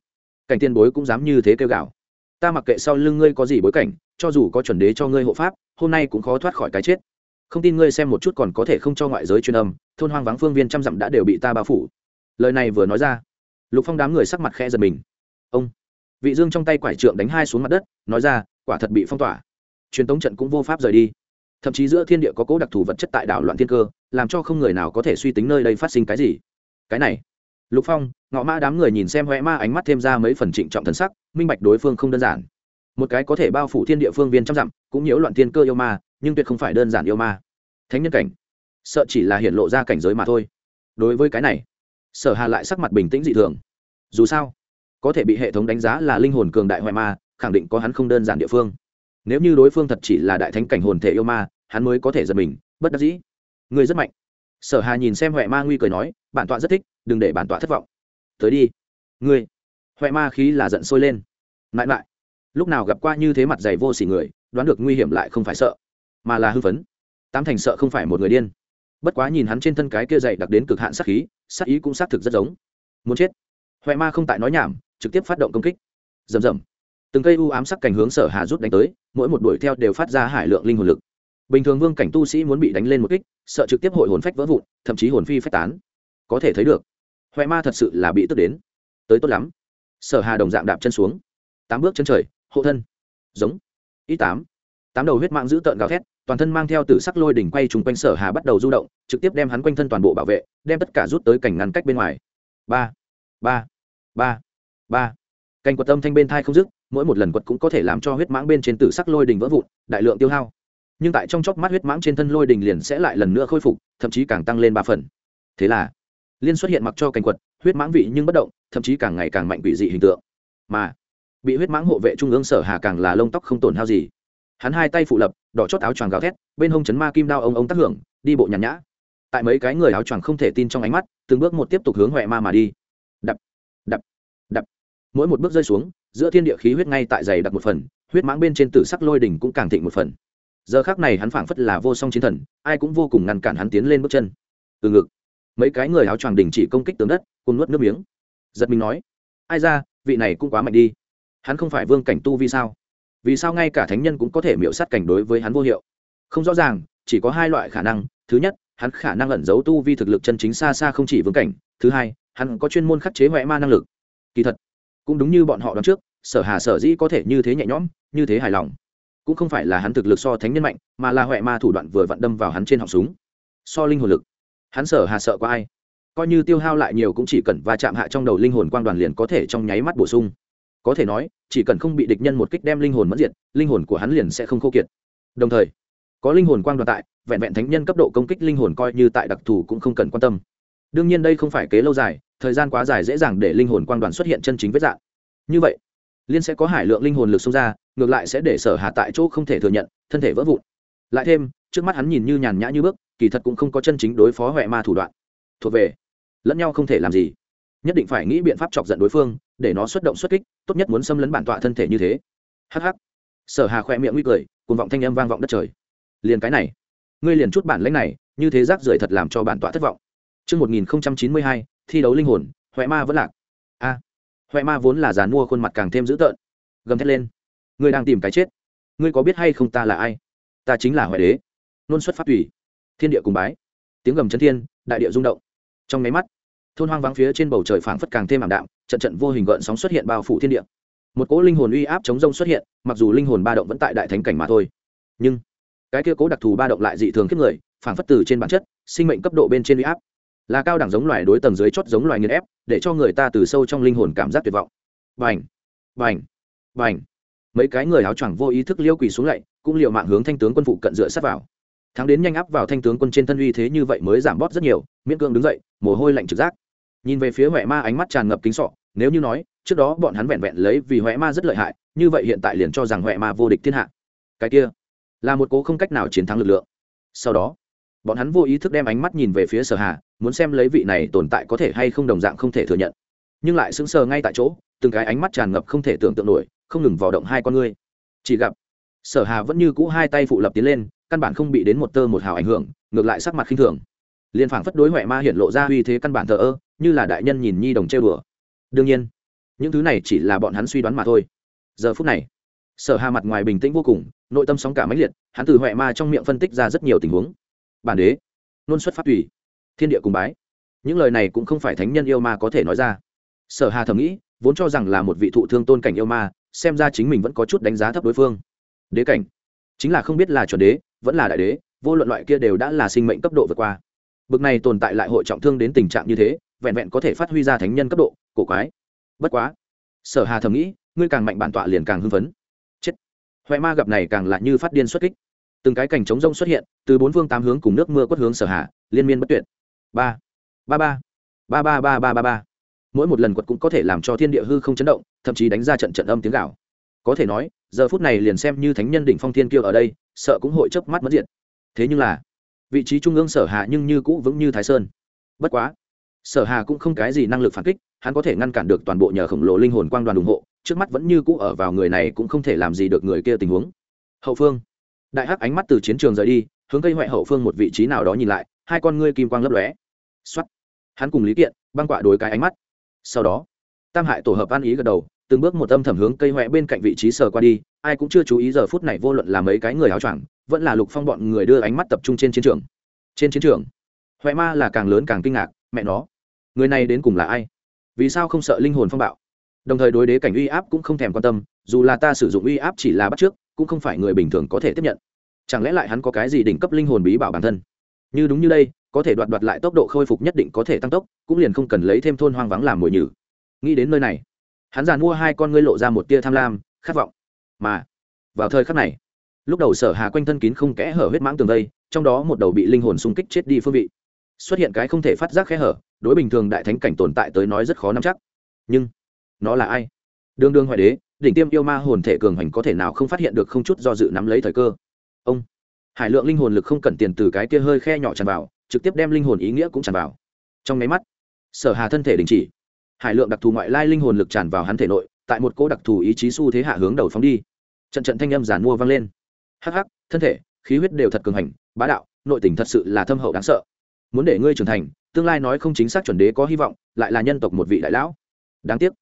Cảnh tiên bối cũng dám như thế kêu gạo ta mặc kệ sau lưng ngươi có gì bối cảnh, cho dù có chuẩn đế cho ngươi hộ pháp, hôm nay cũng khó thoát khỏi cái chết không tin ngươi xem một chút còn có thể không cho ngoại giới truyền âm, thôn hoang vắng phương viên trăm dặm đã đều bị ta bao phủ. Lời này vừa nói ra, lục phong đám người sắc mặt khe giật mình. Ông, vị dương trong tay quải trượng đánh hai xuống mặt đất, nói ra, quả thật bị phong tỏa. Truyền tống trận cũng vô pháp rời đi. Thậm chí giữa thiên địa có cố đặc thù vật chất tại đảo loạn thiên cơ, làm cho không người nào có thể suy tính nơi đây phát sinh cái gì. Cái này, lục phong, ngọ ma đám người nhìn xem huệ ma ánh mắt thêm ra mấy phần trịnh trọng thần sắc, minh bạch đối phương không đơn giản. Một cái có thể bao phủ thiên địa phương viên trăm dặm, cũng nhiễu loạn thiên cơ yêu ma nhưng tuyệt không phải đơn giản yêu ma. Thánh nhân cảnh, sợ chỉ là hiện lộ ra cảnh giới mà thôi. Đối với cái này, sở hà lại sắc mặt bình tĩnh dị thường. Dù sao, có thể bị hệ thống đánh giá là linh hồn cường đại hoại ma, khẳng định có hắn không đơn giản địa phương. Nếu như đối phương thật chỉ là đại thánh cảnh hồn thể yêu ma, hắn mới có thể giật mình, bất đắc dĩ. Người rất mạnh. Sở hà nhìn xem huệ ma nguy cười nói, bản tọa rất thích, đừng để bản tọa thất vọng. Tới đi. Ngươi. Huệ ma khí là giận sôi lên. Lại lại lúc nào gặp qua như thế mặt dày vô sỉ người, đoán được nguy hiểm lại không phải sợ mà là hưng phấn. Tám thành sợ không phải một người điên. Bất quá nhìn hắn trên thân cái kia dậy đặc đến cực hạn sát khí, sát ý cũng xác thực rất giống. Muốn chết. Huệ ma không tại nói nhảm, trực tiếp phát động công kích. Rầm rầm. Từng cây u ám sắc cảnh hướng sở hà rút đánh tới, mỗi một đuổi theo đều phát ra hải lượng linh hồn lực. Bình thường vương cảnh tu sĩ muốn bị đánh lên một kích, sợ trực tiếp hội hồn phách vỡ vụn, thậm chí hồn phi phách tán. Có thể thấy được huệ ma thật sự là bị tức đến. Tới tốt lắm. Sở hà đồng dạng đạp chân xuống. Tám bước chân trời, hộ thân. Giống. Y tám. Tám đầu huyết mạng giữ tợn gào thét toàn thân mang theo tử sắc lôi đỉnh quay trùng quanh sở hà bắt đầu du động, trực tiếp đem hắn quanh thân toàn bộ bảo vệ, đem tất cả rút tới cảnh ngăn cách bên ngoài. Ba ba ba ba. Cành quật tâm thanh bên thai không dứt, mỗi một lần quật cũng có thể làm cho huyết mãng bên trên tử sắc lôi đình vỡ vụn, đại lượng tiêu hao. Nhưng tại trong chóc mắt huyết mãng trên thân lôi đình liền sẽ lại lần nữa khôi phục, thậm chí càng tăng lên ba phần. Thế là, liên xuất hiện mặc cho cành quật, huyết mãng vị nhưng bất động, thậm chí càng ngày càng mạnh quỷ dị hình tượng. Mà, bị huyết mãng hộ vệ trung ương sở hà càng là lông tóc không tổn hao gì hắn hai tay phụ lập, đỏ chót áo choàng gào thét, bên hông chấn ma kim đao ông ông tác hưởng, đi bộ nhàn nhã. Tại mấy cái người áo choàng không thể tin trong ánh mắt, từng bước một tiếp tục hướng huệ ma mà đi. Đập đập đập. Mỗi một bước rơi xuống, giữa thiên địa khí huyết ngay tại dày đặc một phần, huyết mãng bên trên tử sắc lôi đỉnh cũng càng thịnh một phần. Giờ khác này hắn phảng phất là vô song chiến thần, ai cũng vô cùng ngăn cản hắn tiến lên bước chân. Từ ngực, mấy cái người áo choàng đình chỉ công kích tướng đất cùng nuốt nước miếng. Giật mình nói, ai ra, vị này cũng quá mạnh đi. Hắn không phải vương cảnh tu vi sao? Vì sao ngay cả thánh nhân cũng có thể miễu sát cảnh đối với hắn vô hiệu? Không rõ ràng, chỉ có hai loại khả năng. Thứ nhất, hắn khả năng ẩn giấu tu vi thực lực chân chính xa xa không chỉ vương cảnh. Thứ hai, hắn có chuyên môn khắc chế huệ ma năng lực. Kỳ thật, cũng đúng như bọn họ đoán trước, sở hà sở dĩ có thể như thế nhẹ nhõm, như thế hài lòng. Cũng không phải là hắn thực lực so thánh nhân mạnh, mà là huệ ma thủ đoạn vừa vặn đâm vào hắn trên họng súng. So linh hồn lực. Hắn sở hà sợ có ai. Coi như tiêu hao lại nhiều cũng chỉ cần va chạm hạ trong đầu linh hồn quang đoàn liền có thể trong nháy mắt bổ sung có thể nói, chỉ cần không bị địch nhân một kích đem linh hồn mất diệt, linh hồn của hắn liền sẽ không khô kiệt. Đồng thời, có linh hồn quang đoàn tại, vẹn vẹn thánh nhân cấp độ công kích linh hồn coi như tại đặc thù cũng không cần quan tâm. Đương nhiên đây không phải kế lâu dài, thời gian quá dài dễ dàng để linh hồn quang đoàn xuất hiện chân chính vết dạng. Như vậy, liên sẽ có hải lượng linh hồn lực xông ra, ngược lại sẽ để sở hạ tại chỗ không thể thừa nhận, thân thể vỡ vụn. Lại thêm, trước mắt hắn nhìn như nhàn nhã như bước, kỳ thật cũng không có chân chính đối phó huệ ma thủ đoạn. Thuộc về, lẫn nhau không thể làm gì nhất định phải nghĩ biện pháp chọc giận đối phương để nó xuất động xuất kích tốt nhất muốn xâm lấn bản tọa thân thể như thế hh sở hà khoe miệng nguy cười cùng vọng thanh âm vang vọng đất trời liền cái này ngươi liền chút bản lãnh này như thế rác rưởi thật làm cho bản tọa thất vọng Trước 1092, thi đấu linh hồn, Huệ Ma vẫn lạc. A. À, Huệ Ma vốn là giàn mua khuôn mặt càng thêm dữ tợn. Gầm thét lên. Ngươi đang tìm cái chết. Ngươi có biết hay không ta là ai? Ta chính là Huệ Đế. Nôn xuất phát tùy. Thiên địa cùng bái. Tiếng gầm chân thiên, đại địa rung động. Trong mấy mắt, thôn hoang vắng phía trên bầu trời phảng phất càng thêm ảm đạm, trận trận vô hình gợn sóng xuất hiện bao phủ thiên địa. Một cỗ linh hồn uy áp chống rông xuất hiện, mặc dù linh hồn ba động vẫn tại đại thánh cảnh mà thôi, nhưng cái kia cố đặc thù ba động lại dị thường kiếp người phảng phất từ trên bản chất sinh mệnh cấp độ bên trên uy áp. Là cao đẳng giống loài đối tầng dưới chót giống loài nghiền ép để cho người ta từ sâu trong linh hồn cảm giác tuyệt vọng. Vành vành vành mấy cái người áo choàng vô ý thức liêu quỳ xuống lạy cũng liệu mạng hướng thanh tướng quân phụ cận dựa sát vào. Thắng đến nhanh áp vào thanh tướng quân trên thân uy thế như vậy mới giảm bóp rất nhiều miễn cưỡng đứng dậy mồ hôi lạnh trực giác nhìn về phía huệ ma ánh mắt tràn ngập kính sọ, nếu như nói, trước đó bọn hắn vẹn vẹn lấy vì huệ ma rất lợi hại, như vậy hiện tại liền cho rằng huệ ma vô địch thiên hạ. Cái kia, là một cố không cách nào chiến thắng lực lượng. Sau đó, bọn hắn vô ý thức đem ánh mắt nhìn về phía sở hà, muốn xem lấy vị này tồn tại có thể hay không đồng dạng không thể thừa nhận. Nhưng lại sững sờ ngay tại chỗ, từng cái ánh mắt tràn ngập không thể tưởng tượng nổi, không ngừng vào động hai con ngươi. Chỉ gặp, sở hà vẫn như cũ hai tay phụ lập tiến lên, căn bản không bị đến một tơ một hào ảnh hưởng, ngược lại sắc mặt khinh thường. Liên phảng phất đối huệ ma hiện lộ ra uy thế căn bản thờ ơ như là đại nhân nhìn nhi đồng trêu đùa. Đương nhiên, những thứ này chỉ là bọn hắn suy đoán mà thôi. Giờ phút này, sở hà mặt ngoài bình tĩnh vô cùng, nội tâm sóng cả mãnh liệt, hắn từ huệ ma trong miệng phân tích ra rất nhiều tình huống. Bản đế, luôn xuất phát tùy, thiên địa cùng bái. Những lời này cũng không phải thánh nhân yêu ma có thể nói ra. Sở hà thầm nghĩ, vốn cho rằng là một vị thụ thương tôn cảnh yêu ma, xem ra chính mình vẫn có chút đánh giá thấp đối phương. Đế cảnh, chính là không biết là chuẩn đế, vẫn là đại đế, vô luận loại kia đều đã là sinh mệnh cấp độ vượt qua. Bực này tồn tại lại hội trọng thương đến tình trạng như thế vẹn vẹn có thể phát huy ra thánh nhân cấp độ, cổ quái. Bất quá, sở hà thầm nghĩ, ngươi càng mạnh bản tọa liền càng hưng phấn. Huệ ma gặp này càng lại như phát điên xuất kích. Từng cái cảnh trống rông xuất hiện, từ bốn phương tám hướng cùng nước mưa quất hướng sở hạ liên miên bất tuyệt. Ba. Ba ba. Ba ba ba ba ba ba. Mỗi một lần quật cũng có thể làm cho thiên địa hư không chấn động, thậm chí đánh ra trận trận âm tiếng gạo có thể nói, giờ phút này liền xem như thánh nhân đỉnh phong thiên kiêu ở đây, sợ cũng hội chớp mắt mất diện thế nhưng là, vị trí trung ương sở hạ nhưng như cũ vững như thái sơn. Bất quá sở hà cũng không cái gì năng lực phản kích, hắn có thể ngăn cản được toàn bộ nhờ khổng lồ linh hồn quang đoàn ủng hộ, trước mắt vẫn như cũ ở vào người này cũng không thể làm gì được người kia tình huống. Hậu phương. Đại hắc ánh mắt từ chiến trường rời đi, hướng cây huệ hậu phương một vị trí nào đó nhìn lại, hai con ngươi kim quang lấp lóe. Xuất hắn cùng lý kiện, băng quạ đối cái ánh mắt. Sau đó, tam hại tổ hợp an ý gật đầu, từng bước một âm thầm hướng cây huệ bên cạnh vị trí sờ qua đi, ai cũng chưa chú ý giờ phút này vô luận là mấy cái người áo choàng, vẫn là lục phong bọn người đưa ánh mắt tập trung trên chiến trường. Trên chiến trường huệ ma là càng lớn càng kinh ngạc mẹ nó, người này đến cùng là ai? Vì sao không sợ linh hồn phong bạo? Đồng thời đối đế cảnh uy áp cũng không thèm quan tâm, dù là ta sử dụng uy áp chỉ là bắt trước, cũng không phải người bình thường có thể tiếp nhận. Chẳng lẽ lại hắn có cái gì đỉnh cấp linh hồn bí bảo bản thân? Như đúng như đây, có thể đoạt đoạt lại tốc độ khôi phục nhất định có thể tăng tốc, cũng liền không cần lấy thêm thôn hoang vắng làm mồi nhử. Nghĩ đến nơi này, hắn giàn mua hai con ngươi lộ ra một tia tham lam, khát vọng. Mà, vào thời khắc này, lúc đầu sở hà quanh thân kín không kẽ hở huyết mãng tường vây, trong đó một đầu bị linh hồn xung kích chết đi phương vị xuất hiện cái không thể phát giác khe hở, đối bình thường đại thánh cảnh tồn tại tới nói rất khó nắm chắc. Nhưng, nó là ai? Đương đương hoài đế, đỉnh tiêm yêu ma hồn thể cường hành có thể nào không phát hiện được không chút do dự nắm lấy thời cơ? Ông, hải lượng linh hồn lực không cần tiền từ cái kia hơi khe nhỏ tràn vào, trực tiếp đem linh hồn ý nghĩa cũng tràn vào. Trong máy mắt, sở hà thân thể đình chỉ. Hải lượng đặc thù ngoại lai linh hồn lực tràn vào hắn thể nội, tại một cỗ đặc thù ý chí xu thế hạ hướng đầu phóng đi. Trận trận thanh âm giản mua vang lên. Hắc hắc, thân thể, khí huyết đều thật cường hành, bá đạo, nội tình thật sự là thâm hậu đáng sợ muốn để ngươi trưởng thành, tương lai nói không chính xác chuẩn đế có hy vọng, lại là nhân tộc một vị đại lão. Đáng tiếc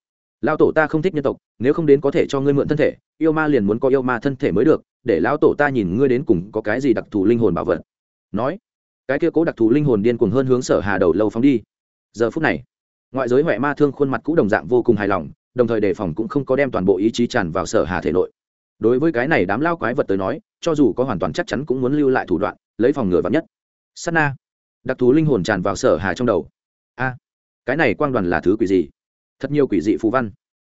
lao tổ ta không thích nhân tộc, nếu không đến có thể cho ngươi mượn thân thể, yêu ma liền muốn có yêu ma thân thể mới được, để lão tổ ta nhìn ngươi đến cùng có cái gì đặc thù linh hồn bảo vật. Nói, cái kia cố đặc thù linh hồn điên cuồng hơn hướng sở hà đầu lâu phóng đi. Giờ phút này, ngoại giới huệ ma thương khuôn mặt cũ đồng dạng vô cùng hài lòng, đồng thời đề phòng cũng không có đem toàn bộ ý chí tràn vào sở hà thể nội. Đối với cái này đám lao quái vật tới nói, cho dù có hoàn toàn chắc chắn cũng muốn lưu lại thủ đoạn, lấy phòng ngừa vắn nhất. Sát na đặc thù linh hồn tràn vào sở hà trong đầu. A, cái này quang đoàn là thứ quỷ gì? Thật nhiều quỷ dị phù văn.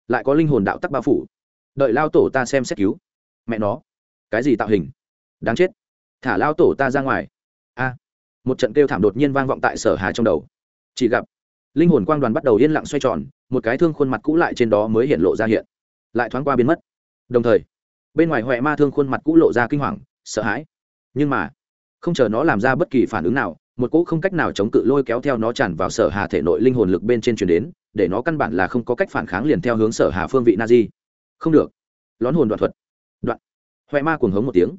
Lại có linh hồn đạo tắc bao phủ. Đợi lao tổ ta xem xét cứu. Mẹ nó, cái gì tạo hình? Đáng chết. Thả lao tổ ta ra ngoài. A, một trận kêu thảm đột nhiên vang vọng tại sở hà trong đầu. Chỉ gặp, linh hồn quang đoàn bắt đầu yên lặng xoay tròn, một cái thương khuôn mặt cũ lại trên đó mới hiện lộ ra hiện. Lại thoáng qua biến mất. Đồng thời, bên ngoài huệ ma thương khuôn mặt cũ lộ ra kinh hoàng, sợ hãi. Nhưng mà, không chờ nó làm ra bất kỳ phản ứng nào một cỗ không cách nào chống cự lôi kéo theo nó tràn vào sở hà thể nội linh hồn lực bên trên chuyển đến, để nó căn bản là không có cách phản kháng liền theo hướng sở hà phương vị na di không được. Lón hồn đoạn thuật. Đoạn. Huệ ma cuồng hống một tiếng.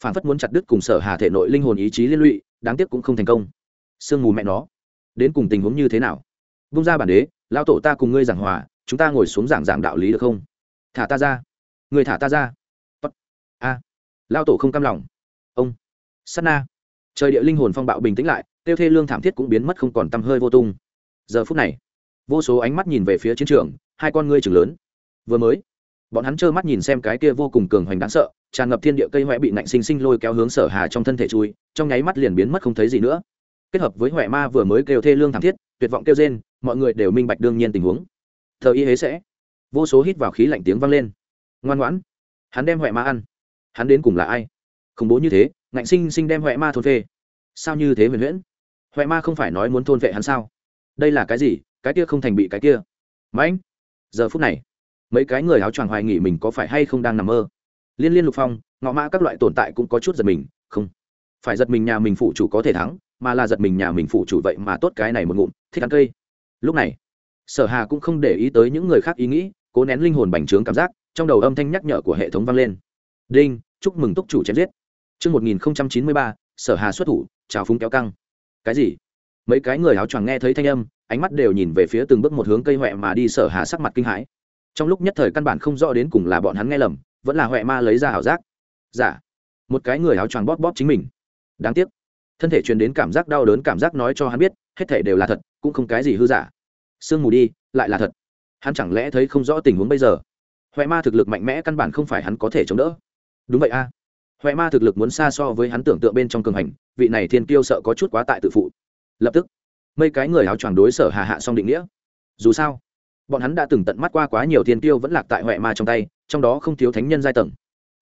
Phản phất muốn chặt đứt cùng sở hà thể nội linh hồn ý chí liên lụy, đáng tiếc cũng không thành công. Sương mù mẹ nó. Đến cùng tình huống như thế nào? Vung ra bản đế, lão tổ ta cùng ngươi giảng hòa, chúng ta ngồi xuống giảng giảng đạo lý được không? Thả ta ra. Người thả ta ra. A. À. lao tổ không cam lòng. Ông. Sắt na trời địa linh hồn phong bạo bình tĩnh lại, tiêu thê lương thảm thiết cũng biến mất không còn tăm hơi vô tung. Giờ phút này, vô số ánh mắt nhìn về phía chiến trường, hai con ngươi chừng lớn. Vừa mới, bọn hắn trơ mắt nhìn xem cái kia vô cùng cường hoành đáng sợ, tràn ngập thiên địa cây huệ bị nạnh sinh sinh lôi kéo hướng sở hà trong thân thể chui, trong nháy mắt liền biến mất không thấy gì nữa. Kết hợp với huệ ma vừa mới kêu thê lương thảm thiết, tuyệt vọng kêu rên, mọi người đều minh bạch đương nhiên tình huống. Thờ y hế sẽ. Vô số hít vào khí lạnh tiếng vang lên. Ngoan ngoãn, hắn đem huệ ma ăn. Hắn đến cùng là ai? Khủng bố như thế ngạnh sinh sinh đem huệ ma thôn phệ sao như thế huyền huyễn? Huệ ma không phải nói muốn thôn vệ hắn sao? Đây là cái gì? Cái kia không thành bị cái kia. Mãnh! Giờ phút này, mấy cái người áo choàng hoài nghỉ mình có phải hay không đang nằm mơ? Liên liên lục phong, ngọ mã các loại tồn tại cũng có chút giật mình. Không. Phải giật mình nhà mình phụ chủ có thể thắng, mà là giật mình nhà mình phụ chủ vậy mà tốt cái này một ngụm, thích ăn cây. Lúc này, sở hà cũng không để ý tới những người khác ý nghĩ, cố nén linh hồn bành trướng cảm giác, trong đầu âm thanh nhắc nhở của hệ thống vang lên. Đinh, chúc mừng túc chủ chém giết chương một nghìn chín mươi ba, sở hà xuất thủ trào phúng kéo căng. Cái gì? Mấy cái người áo choàng nghe thấy thanh âm, ánh mắt đều nhìn về phía từng bước một hướng cây huệ mà đi sở hà sắc mặt kinh hãi. Trong lúc nhất thời căn bản không rõ đến cùng là bọn hắn nghe lầm, vẫn là huệ ma lấy ra ảo giác. Giả dạ. một cái người áo choàng bóp bóp chính mình. Đáng tiếc. Thân thể truyền đến cảm giác đau đớn, cảm giác nói cho hắn biết, hết thể đều là thật, cũng không cái gì hư giả. Sương mù đi, lại là thật. Hắn chẳng lẽ thấy không rõ tình huống bây giờ? Huệ ma thực lực mạnh mẽ căn bản không phải hắn có thể chống đỡ. Đúng vậy a. à huệ ma thực lực muốn xa so với hắn tưởng tượng bên trong cường hành, vị này thiên kiêu sợ có chút quá tại tự phụ. Lập tức, mấy cái người áo choàng đối sở hà hạ xong định nghĩa. Dù sao, bọn hắn đã từng tận mắt qua quá nhiều thiên kiêu vẫn lạc tại huệ ma trong tay, trong đó không thiếu thánh nhân giai tầng.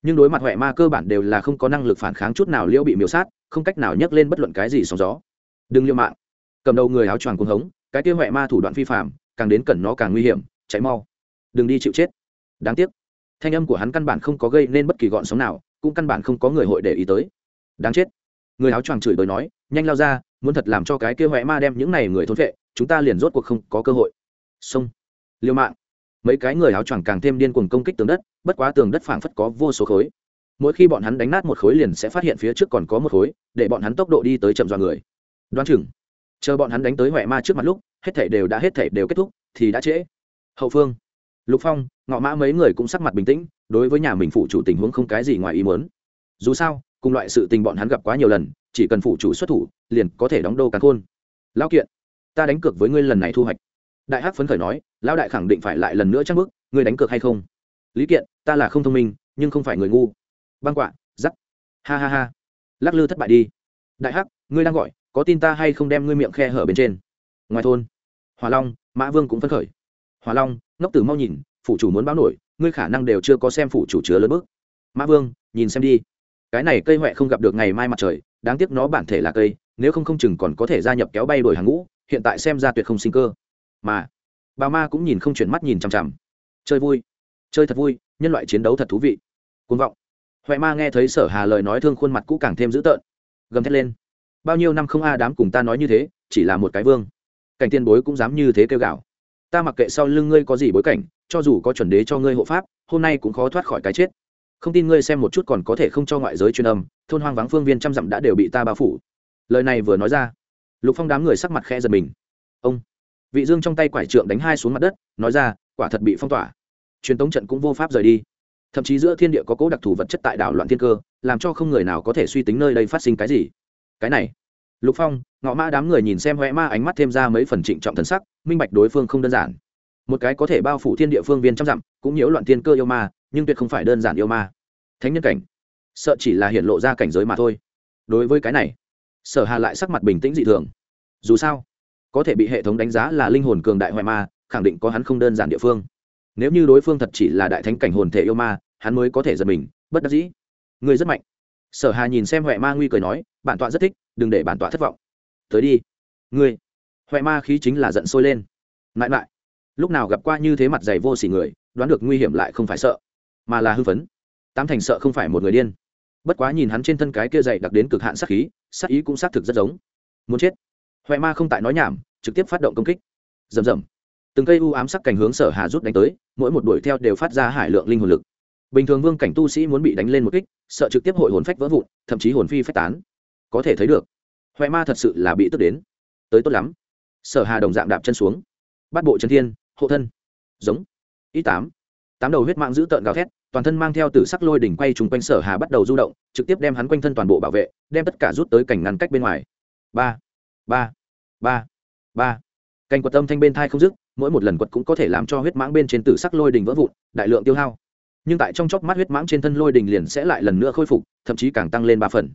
Nhưng đối mặt huệ ma cơ bản đều là không có năng lực phản kháng chút nào liễu bị miêu sát, không cách nào nhấc lên bất luận cái gì sóng gió. Đừng liêu mạng. Cầm đầu người áo choàng cuồng hống, cái kia huệ ma thủ đoạn phi phạm càng đến cẩn nó càng nguy hiểm, chạy mau. Đừng đi chịu chết. Đáng tiếc, thanh âm của hắn căn bản không có gây nên bất kỳ gọn sóng nào cũng căn bản không có người hội để ý tới. Đáng chết. Người áo choàng chửi bới nói, nhanh lao ra, muốn thật làm cho cái kia huệ ma đem những này người thốn vệ, chúng ta liền rốt cuộc không có cơ hội. Xông liêu mạng. Mấy cái người áo choàng càng thêm điên cuồng công kích tường đất, bất quá tường đất phảng phất có vô số khối. Mỗi khi bọn hắn đánh nát một khối liền sẽ phát hiện phía trước còn có một khối, để bọn hắn tốc độ đi tới chậm dọa người. Đoán chừng. Chờ bọn hắn đánh tới huệ ma trước mặt lúc, hết thảy đều đã, hết thảy đều kết thúc, thì đã trễ. Hậu phương lục phong, ngọ mã mấy người cũng sắc mặt bình tĩnh, đối với nhà mình phụ chủ tình huống không cái gì ngoài ý muốn. Dù sao, cùng loại sự tình bọn hắn gặp quá nhiều lần, chỉ cần phụ chủ xuất thủ, liền có thể đóng đô càn khôn. Lão kiện, ta đánh cược với ngươi lần này thu hoạch. Đại hắc phấn khởi nói, lão đại khẳng định phải lại lần nữa chắc bước, ngươi đánh cược hay không? Lý kiện, ta là không thông minh, nhưng không phải người ngu. Băng quạ, giắc. Ha ha ha. Lắc lư thất bại đi. Đại hắc, ngươi đang gọi, có tin ta hay không đem ngươi miệng khe hở bên trên? Ngoài thôn hòa long, mã vương cũng phấn khởi hòa long, ngốc tử mau nhìn, phủ chủ muốn báo nổi, ngươi khả năng đều chưa có xem phủ chủ chứa lớn bước. Mã vương, nhìn xem đi. Cái này cây huệ không gặp được ngày mai mặt trời, đáng tiếc nó bản thể là cây, nếu không không chừng còn có thể gia nhập kéo bay đổi hàng ngũ, hiện tại xem ra tuyệt không sinh cơ. Mà, bà ma cũng nhìn không chuyển mắt nhìn chằm chằm. Chơi vui, chơi thật vui, nhân loại chiến đấu thật thú vị. Côn vọng. Huệ ma nghe thấy sở hà lời nói thương khuôn mặt cũ càng thêm dữ tợn. Gầm thét lên. Bao nhiêu năm không a đám cùng ta nói như thế, chỉ là một cái vương. Cảnh tiên bối cũng dám như thế kêu gào ta mặc kệ sau lưng ngươi có gì bối cảnh, cho dù có chuẩn đế cho ngươi hộ pháp, hôm nay cũng khó thoát khỏi cái chết. Không tin ngươi xem một chút còn có thể không cho ngoại giới truyền âm, thôn hoang vắng phương viên trăm dặm đã đều bị ta bao phủ. Lời này vừa nói ra, lục phong đám người sắc mặt khẽ giật mình. Ông, vị dương trong tay quải trượng đánh hai xuống mặt đất, nói ra, quả thật bị phong tỏa. Truyền tống trận cũng vô pháp rời đi. Thậm chí giữa thiên địa có cố đặc thù vật chất tại đảo loạn thiên cơ, làm cho không người nào có thể suy tính nơi đây phát sinh cái gì. Cái này lục phong, ngọ ma đám người nhìn xem huệ ma ánh mắt thêm ra mấy phần trịnh trọng thần sắc, minh bạch đối phương không đơn giản. Một cái có thể bao phủ thiên địa phương viên trăm dặm, cũng nhiễu loạn thiên cơ yêu ma, nhưng tuyệt không phải đơn giản yêu ma. Thánh nhân cảnh. Sợ chỉ là hiện lộ ra cảnh giới mà thôi. Đối với cái này, sở hà lại sắc mặt bình tĩnh dị thường. Dù sao, có thể bị hệ thống đánh giá là linh hồn cường đại hoại ma, khẳng định có hắn không đơn giản địa phương. Nếu như đối phương thật chỉ là đại thánh cảnh hồn thể yêu ma, hắn mới có thể giật mình, bất đắc dĩ. Người rất mạnh. Sở hà nhìn xem huệ ma nguy cười nói, bản tọa rất thích đừng để bản tọa thất vọng. Tới đi. Ngươi. Huệ ma khí chính là giận sôi lên. Mãi mãi lúc nào gặp qua như thế mặt dày vô s ỉ người, đoán được nguy hiểm lại không phải sợ, mà là hưng phấn. Tám thành sợ không phải một người điên. Bất quá nhìn hắn trên thân cái kia dày đặc đến cực hạn sát khí, sát ý cũng xác thực rất giống. Muốn chết. Huệ ma không tại nói nhảm, trực tiếp phát động công kích. Rầm rầm. Từng cây u ám sắc cảnh hướng sở hà rút đánh tới, mỗi một đuổi theo đều phát ra hải lượng linh hồn lực. Bình thường vương cảnh tu sĩ muốn bị đánh lên một kích, sợ trực tiếp hội hồn phách vỡ vụn, thậm chí hồn phi phách tán có thể thấy được. Huệ ma thật sự là bị tức đến. Tới tốt lắm. Sở hà đồng dạng đạp chân xuống. Bắt bộ chân thiên, hộ thân. Giống. Y tám. Tám đầu huyết mạng giữ tợn gào thét, toàn thân mang theo tử sắc lôi đỉnh quay trùng quanh sở hà bắt đầu du động, trực tiếp đem hắn quanh thân toàn bộ bảo vệ, đem tất cả rút tới cảnh ngăn cách bên ngoài. Ba. Ba. Ba. Ba. Cành quật tâm thanh bên thai không dứt, mỗi một lần quật cũng có thể làm cho huyết mãng bên trên tử sắc lôi đỉnh vỡ vụn, đại lượng tiêu hao. Nhưng tại trong chốc mắt huyết mãng trên thân lôi đỉnh liền sẽ lại lần nữa khôi phục, thậm chí càng tăng lên ba phần.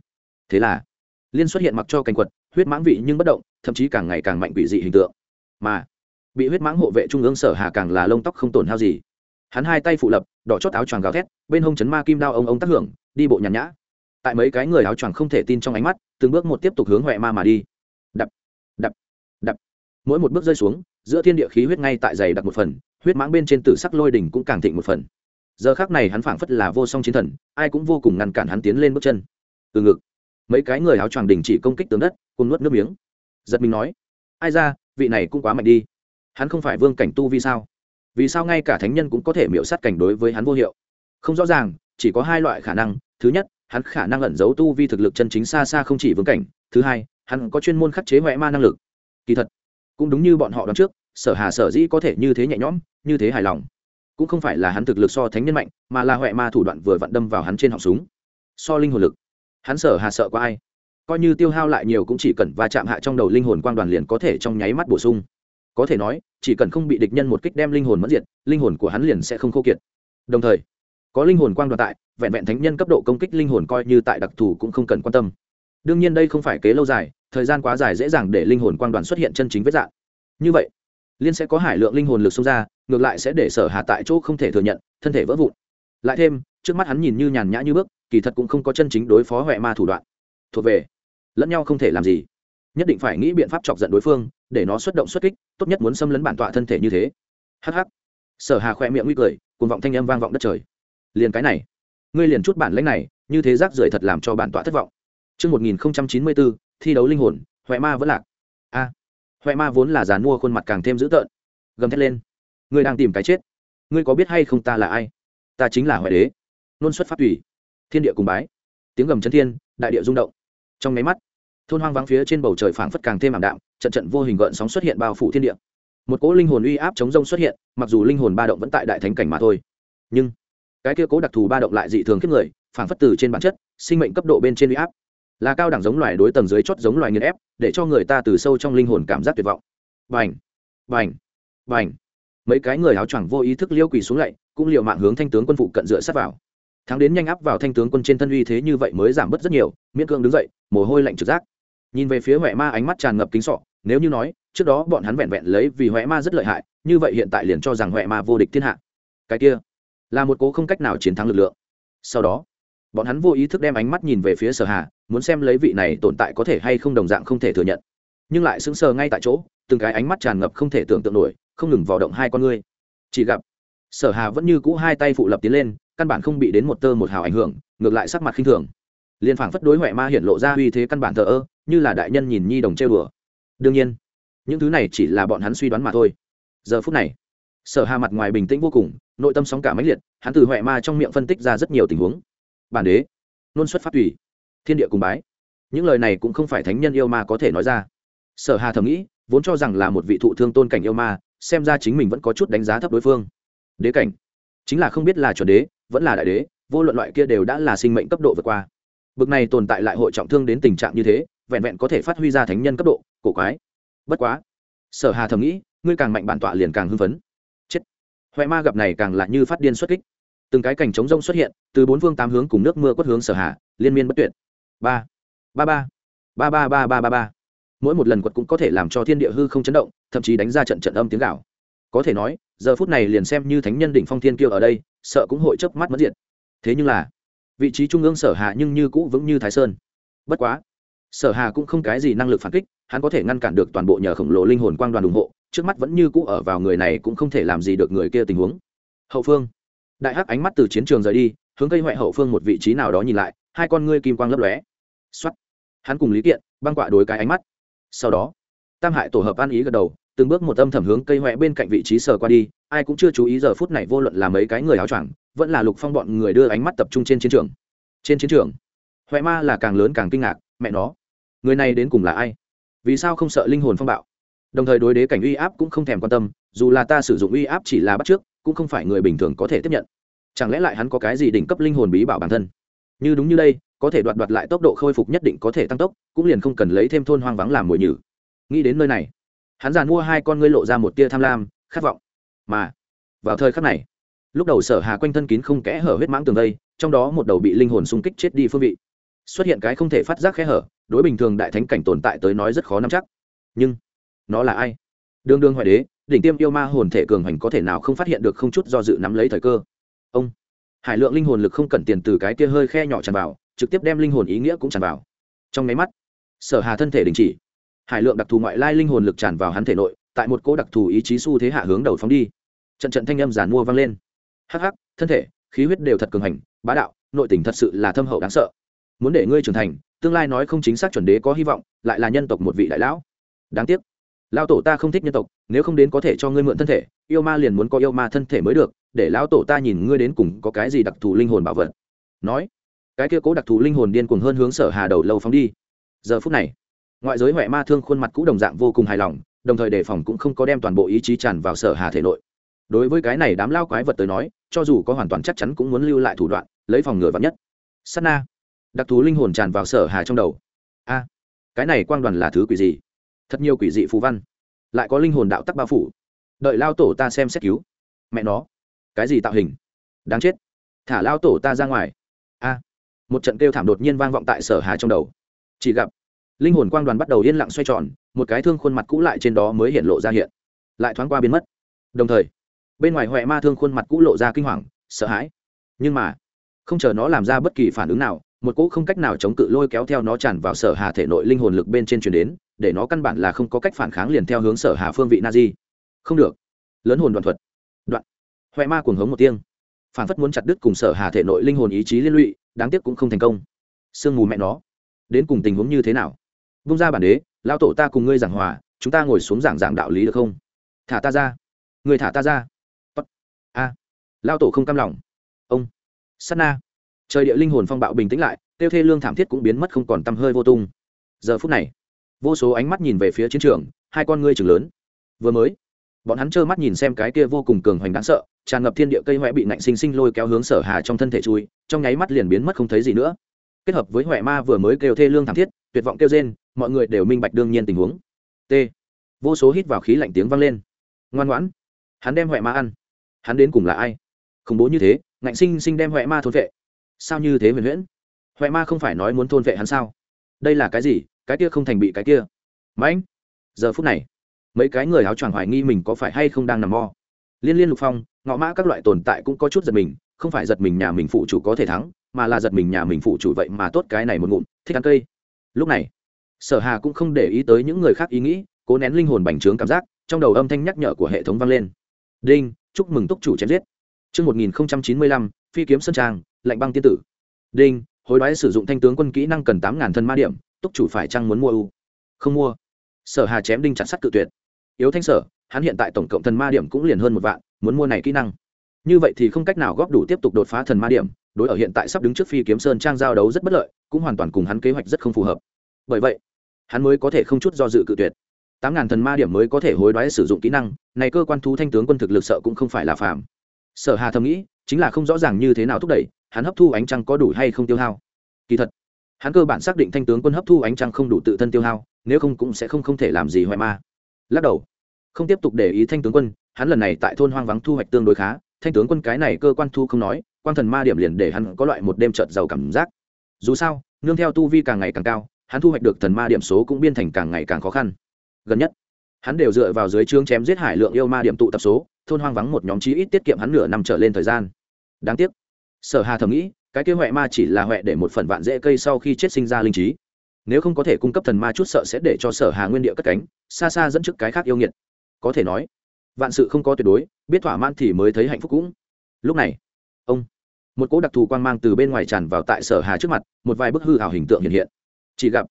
Thế là liên xuất hiện mặc cho cành quật, huyết mãng vị nhưng bất động, thậm chí càng ngày càng mạnh quỷ dị hình tượng. Mà, bị huyết mãng hộ vệ trung ương sở hà càng là lông tóc không tổn hao gì. Hắn hai tay phụ lập, đỏ chót áo choàng gào thét, bên hông chấn ma kim đao ông ông tác hưởng, đi bộ nhàn nhã. Tại mấy cái người áo choàng không thể tin trong ánh mắt, từng bước một tiếp tục hướng huệ ma mà đi. Đập đập đập. Mỗi một bước rơi xuống, giữa thiên địa khí huyết ngay tại giày đặt một phần, huyết mãng bên trên tử sắc lôi đỉnh cũng càng thịnh một phần. Giờ khác này hắn phảng phất là vô song chiến thần, ai cũng vô cùng ngăn cản hắn tiến lên bước chân. Từ ngực mấy cái người áo choàng đình chỉ công kích tướng đất, cùng nuốt nước miếng. Giật mình nói, ai ra, vị này cũng quá mạnh đi. Hắn không phải vương cảnh tu vì sao? Vì sao ngay cả thánh nhân cũng có thể miễu sát cảnh đối với hắn vô hiệu? Không rõ ràng, chỉ có hai loại khả năng. Thứ nhất, hắn khả năng ẩn giấu tu vi thực lực chân chính xa xa không chỉ vương cảnh. Thứ hai, hắn có chuyên môn khắc chế huệ ma năng lực. Kỳ thật, cũng đúng như bọn họ đoán trước, sở hà sở dĩ có thể như thế nhẹ nhõm, như thế hài lòng, cũng không phải là hắn thực lực so thánh nhân mạnh, mà là huệ ma thủ đoạn vừa vặn đâm vào hắn trên họng súng. So linh hồn lực hắn sở hà sợ có ai? Coi như tiêu hao lại nhiều cũng chỉ cần va chạm hạ trong đầu linh hồn quang đoàn liền có thể trong nháy mắt bổ sung. Có thể nói, chỉ cần không bị địch nhân một kích đem linh hồn mất diệt, linh hồn của hắn liền sẽ không khô kiệt. Đồng thời, có linh hồn quang đoàn tại, vẹn vẹn thánh nhân cấp độ công kích linh hồn coi như tại đặc thù cũng không cần quan tâm. Đương nhiên đây không phải kế lâu dài, thời gian quá dài dễ dàng để linh hồn quang đoàn xuất hiện chân chính vết dạng. Như vậy, liên sẽ có hải lượng linh hồn lực xông ra, ngược lại sẽ để sở hạ tại chỗ không thể thừa nhận, thân thể vỡ vụn lại thêm trước mắt hắn nhìn như nhàn nhã như bước kỳ thật cũng không có chân chính đối phó huệ ma thủ đoạn thuộc về lẫn nhau không thể làm gì nhất định phải nghĩ biện pháp chọc giận đối phương để nó xuất động xuất kích tốt nhất muốn xâm lấn bản tọa thân thể như thế hh sở hà khoe miệng nguy cười cùng vọng thanh âm vang vọng đất trời liền cái này ngươi liền chút bản lãnh này như thế rác rưởi thật làm cho bản tọa thất vọng Trước 1094, thi đấu linh hồn, Huệ Ma vẫn lạc. A. À, Huệ Ma vốn là giàn mua khuôn mặt càng thêm dữ tợn. Gầm thét lên. Ngươi đang tìm cái chết. Ngươi có biết hay không ta là ai? Ta chính là hoài Đế. Nôn xuất phát tùy Thiên địa cùng bái. Tiếng gầm chấn thiên, đại địa rung động. Trong máy mắt, thôn hoang vắng phía trên bầu trời phảng phất càng thêm ảm đạm, trận trận vô hình gợn sóng xuất hiện bao phủ thiên địa. Một cỗ linh hồn uy áp chống rông xuất hiện, mặc dù linh hồn ba động vẫn tại đại thánh cảnh mà thôi, nhưng cái kia cố đặc thù ba động lại dị thường kiếp người, phảng phất từ trên bản chất, sinh mệnh cấp độ bên trên uy áp là cao đẳng giống loài đối tầng dưới chót giống loài nghiền ép để cho người ta từ sâu trong linh hồn cảm giác tuyệt vọng bành bành bành mấy cái người áo choàng vô ý thức liêu quỳ xuống lạy, cũng liệu mạng hướng thanh tướng quân phụ cận dựa sát vào. Thắng đến nhanh áp vào thanh tướng quân trên thân uy thế như vậy mới giảm bớt rất nhiều, miễn cương đứng dậy, mồ hôi lạnh trực giác. Nhìn về phía huệ ma ánh mắt tràn ngập kính sọ, nếu như nói, trước đó bọn hắn vẹn vẹn lấy vì huệ ma rất lợi hại, như vậy hiện tại liền cho rằng huệ ma vô địch thiên hạ. Cái kia, là một cố không cách nào chiến thắng lực lượng. Sau đó, bọn hắn vô ý thức đem ánh mắt nhìn về phía sở hà, muốn xem lấy vị này tồn tại có thể hay không đồng dạng không thể thừa nhận. Nhưng lại sững sờ ngay tại chỗ, từng cái ánh mắt tràn ngập không thể tưởng tượng nổi không ngừng vào động hai con ngươi. Chỉ gặp, sở hà vẫn như cũ hai tay phụ lập tiến lên, căn bản không bị đến một tơ một hào ảnh hưởng, ngược lại sắc mặt khinh thường. Liên phảng phất đối huệ ma hiện lộ ra uy thế căn bản thờ ơ, như là đại nhân nhìn nhi đồng chơi đùa. Đương nhiên, những thứ này chỉ là bọn hắn suy đoán mà thôi. Giờ phút này, sở hà mặt ngoài bình tĩnh vô cùng, nội tâm sóng cả mãnh liệt, hắn từ huệ ma trong miệng phân tích ra rất nhiều tình huống. Bản đế luôn xuất phát tùy, thiên địa cùng bái. Những lời này cũng không phải thánh nhân yêu ma có thể nói ra. Sở hà thầm nghĩ, vốn cho rằng là một vị thụ thương tôn cảnh yêu ma xem ra chính mình vẫn có chút đánh giá thấp đối phương. Đế cảnh, chính là không biết là chuẩn đế, vẫn là đại đế, vô luận loại kia đều đã là sinh mệnh cấp độ vượt qua. Bực này tồn tại lại hội trọng thương đến tình trạng như thế, vẹn vẹn có thể phát huy ra thánh nhân cấp độ, cổ quái. Bất quá, sở hà thầm nghĩ, ngươi càng mạnh bản tọa liền càng hưng phấn. Chết. Huệ ma gặp này càng là như phát điên xuất kích. Từng cái cảnh trống rông xuất hiện, từ bốn phương tám hướng cùng nước mưa quất hướng sở hà, liên miên bất tuyệt. Ba. Ba ba. Ba ba ba ba ba ba mỗi một lần quật cũng có thể làm cho thiên địa hư không chấn động, thậm chí đánh ra trận trận âm tiếng gạo có thể nói, giờ phút này liền xem như thánh nhân đỉnh phong thiên kiêu ở đây, sợ cũng hội chớp mắt mất diện thế nhưng là, vị trí trung ương sở hà nhưng như cũ vững như thái sơn. Bất quá, sở hà cũng không cái gì năng lực phản kích, hắn có thể ngăn cản được toàn bộ nhờ khổng lồ linh hồn quang đoàn ủng hộ, trước mắt vẫn như cũ ở vào người này cũng không thể làm gì được người kia tình huống. Hậu phương, đại hắc ánh mắt từ chiến trường rời đi, hướng cây huệ hậu phương một vị trí nào đó nhìn lại, hai con ngươi kim quang lấp lóe. Xuất hắn cùng lý kiện, băng quạ đối cái ánh mắt sau đó, tam hại tổ hợp an ý gật đầu, từng bước một âm thầm hướng cây huệ bên cạnh vị trí sờ qua đi, ai cũng chưa chú ý giờ phút này vô luận là mấy cái người áo choàng, vẫn là lục phong bọn người đưa ánh mắt tập trung trên chiến trường. Trên chiến trường huệ ma là càng lớn càng kinh ngạc, mẹ nó, người này đến cùng là ai? Vì sao không sợ linh hồn phong bạo? Đồng thời đối đế cảnh uy áp cũng không thèm quan tâm, dù là ta sử dụng uy áp chỉ là bắt trước, cũng không phải người bình thường có thể tiếp nhận. Chẳng lẽ lại hắn có cái gì đỉnh cấp linh hồn bí bảo bản thân? Như đúng như đây có thể đoạt đoạt lại tốc độ khôi phục nhất định có thể tăng tốc, cũng liền không cần lấy thêm thôn hoang vắng làm mồi nhử. Nghĩ đến nơi này, hắn giàn mua hai con ngươi lộ ra một tia tham lam, khát vọng. Mà, vào thời khắc này, lúc đầu sở hà quanh thân kín không kẽ hở huyết mãng tường vây, trong đó một đầu bị linh hồn xung kích chết đi phương vị. Xuất hiện cái không thể phát giác kẽ hở, đối bình thường đại thánh cảnh tồn tại tới nói rất khó nắm chắc. Nhưng, nó là ai? Đương đương hoài đế, đỉnh tiêm yêu ma hồn thể cường hành có thể nào không phát hiện được không chút do dự nắm lấy thời cơ? Ông, hải lượng linh hồn lực không cần tiền từ cái kia hơi khe nhỏ tràn vào trực tiếp đem linh hồn ý nghĩa cũng tràn vào. Trong máy mắt, sở hà thân thể đình chỉ. Hải lượng đặc thù ngoại lai linh hồn lực tràn vào hắn thể nội, tại một cỗ đặc thù ý chí xu thế hạ hướng đầu phóng đi. Trận trận thanh âm giản mua vang lên. Hắc hắc, thân thể, khí huyết đều thật cường hành, bá đạo, nội tình thật sự là thâm hậu đáng sợ. Muốn để ngươi trưởng thành, tương lai nói không chính xác chuẩn đế có hy vọng, lại là nhân tộc một vị đại lão. Đáng tiếc, lão tổ ta không thích nhân tộc, nếu không đến có thể cho ngươi mượn thân thể, yêu ma liền muốn có yêu ma thân thể mới được, để lão tổ ta nhìn ngươi đến cùng có cái gì đặc thù linh hồn bảo vật. Nói cái kia cố đặc thù linh hồn điên cuồng hơn hướng sở hà đầu lâu phóng đi. Giờ phút này, ngoại giới huệ ma thương khuôn mặt cũ đồng dạng vô cùng hài lòng, đồng thời đề phòng cũng không có đem toàn bộ ý chí tràn vào sở hà thể nội. Đối với cái này đám lao quái vật tới nói, cho dù có hoàn toàn chắc chắn cũng muốn lưu lại thủ đoạn, lấy phòng ngừa vắn nhất. Sát na. Đặc thù linh hồn tràn vào sở hà trong đầu. A, cái này quang đoàn là thứ quỷ gì? Thật nhiều quỷ dị phù văn. Lại có linh hồn đạo tắc bao phủ. Đợi lao tổ ta xem xét cứu. Mẹ nó. Cái gì tạo hình? Đáng chết. Thả lao tổ ta ra ngoài một trận kêu thảm đột nhiên vang vọng tại sở hà trong đầu. Chỉ gặp, linh hồn quang đoàn bắt đầu yên lặng xoay tròn, một cái thương khuôn mặt cũ lại trên đó mới hiện lộ ra hiện, lại thoáng qua biến mất. Đồng thời, bên ngoài huệ ma thương khuôn mặt cũ lộ ra kinh hoàng, sợ hãi. Nhưng mà, không chờ nó làm ra bất kỳ phản ứng nào, một cỗ không cách nào chống cự lôi kéo theo nó tràn vào sở hà thể nội linh hồn lực bên trên truyền đến, để nó căn bản là không có cách phản kháng liền theo hướng sở hà phương vị na di không được. Lớn hồn đoạn thuật. Đoạn. Huệ ma cuồng hống một tiếng. Phản phất muốn chặt đứt cùng sở hà thể nội linh hồn ý chí liên lụy đáng tiếc cũng không thành công. Sương mù mẹ nó. Đến cùng tình huống như thế nào? Vung ra bản đế lao tổ ta cùng ngươi giảng hòa, chúng ta ngồi xuống giảng giảng đạo lý được không? Thả ta ra. Người thả ta ra. A. Lao tổ không cam lòng. Ông. Sắt na. Trời địa linh hồn phong bạo bình tĩnh lại, tiêu thê lương thảm thiết cũng biến mất không còn tăm hơi vô tung. Giờ phút này, vô số ánh mắt nhìn về phía chiến trường, hai con ngươi chừng lớn. Vừa mới bọn hắn trơ mắt nhìn xem cái kia vô cùng cường hoành đáng sợ, tràn ngập thiên địa cây huệ bị nạnh sinh sinh lôi kéo hướng sở hà trong thân thể chui, trong nháy mắt liền biến mất không thấy gì nữa. Kết hợp với huệ ma vừa mới kêu thê lương thảm thiết, tuyệt vọng kêu rên, mọi người đều minh bạch đương nhiên tình huống. T. Vô số hít vào khí lạnh tiếng vang lên. Ngoan ngoãn. Hắn đem huệ ma ăn. Hắn đến cùng là ai? Khủng bố như thế ngạnh sinh sinh đem huệ ma thôn vệ. Sao như thế huyền huyễn? Huệ ma không phải nói muốn thôn vệ hắn sao? Đây là cái gì? Cái kia không thành bị cái kia. Mãnh. Giờ phút này mấy cái người áo choàng hoài nghi mình có phải hay không đang nằm mơ liên liên lục phong, ngọ mã các loại tồn tại cũng có chút giật mình, không phải giật mình nhà mình phụ chủ có thể thắng, mà là giật mình nhà mình phụ chủ vậy mà tốt cái này một ngụm, thích ăn cây. Lúc này, sở hà cũng không để ý tới những người khác ý nghĩ, cố nén linh hồn bành trướng cảm giác, trong đầu âm thanh nhắc nhở của hệ thống vang lên. Đinh, chúc mừng túc chủ chém giết. Chương một nghìn chín mươi lăm, phi kiếm sơn trang, lạnh băng tiên tử. Đinh, hối đoái sử dụng thanh tướng quân kỹ năng cần tám ngàn thân ma điểm, túc chủ phải chăng muốn mua u? Không mua. Sở hà chém đinh chặt sắt cự tuyệt yếu thanh sở, hắn hiện tại tổng cộng thần ma điểm cũng liền hơn một vạn, muốn mua này kỹ năng. Như vậy thì không cách nào góp đủ tiếp tục đột phá thần ma điểm, đối ở hiện tại sắp đứng trước phi kiếm sơn trang giao đấu rất bất lợi, cũng hoàn toàn cùng hắn kế hoạch rất không phù hợp. Bởi vậy, hắn mới có thể không chút do dự cự tuyệt. Tám ngàn thần ma điểm mới có thể hối đoái sử dụng kỹ năng, này cơ quan thú thanh tướng quân thực lực sợ cũng không phải là phàm. Sở hà thầm nghĩ, chính là không rõ ràng như thế nào thúc đẩy, hắn hấp thu ánh trăng có đủ hay không tiêu hao. Kỳ thật, hắn cơ bản xác định thanh tướng quân hấp thu ánh trăng không đủ tự thân tiêu hao, nếu không cũng sẽ không không thể làm gì hoại ma lắc đầu. Không tiếp tục để ý thanh tướng quân, hắn lần này tại thôn hoang vắng thu hoạch tương đối khá. Thanh tướng quân cái này cơ quan thu không nói quan thần ma điểm liền để hắn có loại một đêm trợt giàu cảm giác. Dù sao, nương theo tu vi càng ngày càng cao, hắn thu hoạch được thần ma điểm số cũng biên thành càng ngày càng khó khăn. Gần nhất, hắn đều dựa vào dưới trương chém giết hải lượng yêu ma điểm tụ tập số, thôn hoang vắng một nhóm chí ít tiết kiệm hắn nửa năm trở lên thời gian. Đáng tiếc. Sở hà thầm nghĩ, cái kế huệ ma chỉ là huệ để một phần vạn dễ cây sau khi chết sinh ra linh trí nếu không có thể cung cấp thần ma chút sợ sẽ để cho sở hà nguyên địa cất cánh, xa xa dẫn trước cái khác yêu nghiệt. Có thể nói, vạn sự không có tuyệt đối, biết thỏa mãn thì mới thấy hạnh phúc cũng. Lúc này, ông, một cỗ đặc thù quang mang từ bên ngoài tràn vào tại sở hà trước mặt, một vài bức hư hào hình tượng hiện hiện. Chỉ gặp,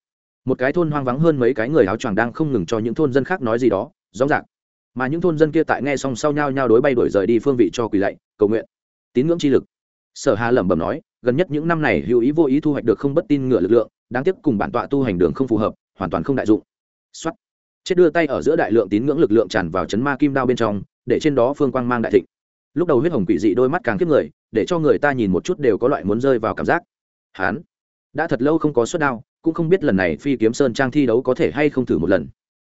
một cái thôn hoang vắng hơn mấy cái người áo choàng đang không ngừng cho những thôn dân khác nói gì đó, rõ ràng. Mà những thôn dân kia tại nghe xong sau nhau nhau đối bay đổi rời đi phương vị cho quỳ lạy, cầu nguyện, tín ngưỡng chi lực. Sở hà lẩm bẩm nói, gần nhất những năm này hữu ý vô ý thu hoạch được không bất tin ngựa lực lượng đáng tiếc cùng bản tọa tu hành đường không phù hợp, hoàn toàn không đại dụng. Xuất chết đưa tay ở giữa đại lượng tín ngưỡng lực lượng tràn vào chấn ma kim đao bên trong, để trên đó phương quang mang đại thịnh. Lúc đầu huyết hồng quỷ dị đôi mắt càng kiếp người, để cho người ta nhìn một chút đều có loại muốn rơi vào cảm giác. Hán. Đã thật lâu không có suất đao, cũng không biết lần này phi kiếm sơn trang thi đấu có thể hay không thử một lần.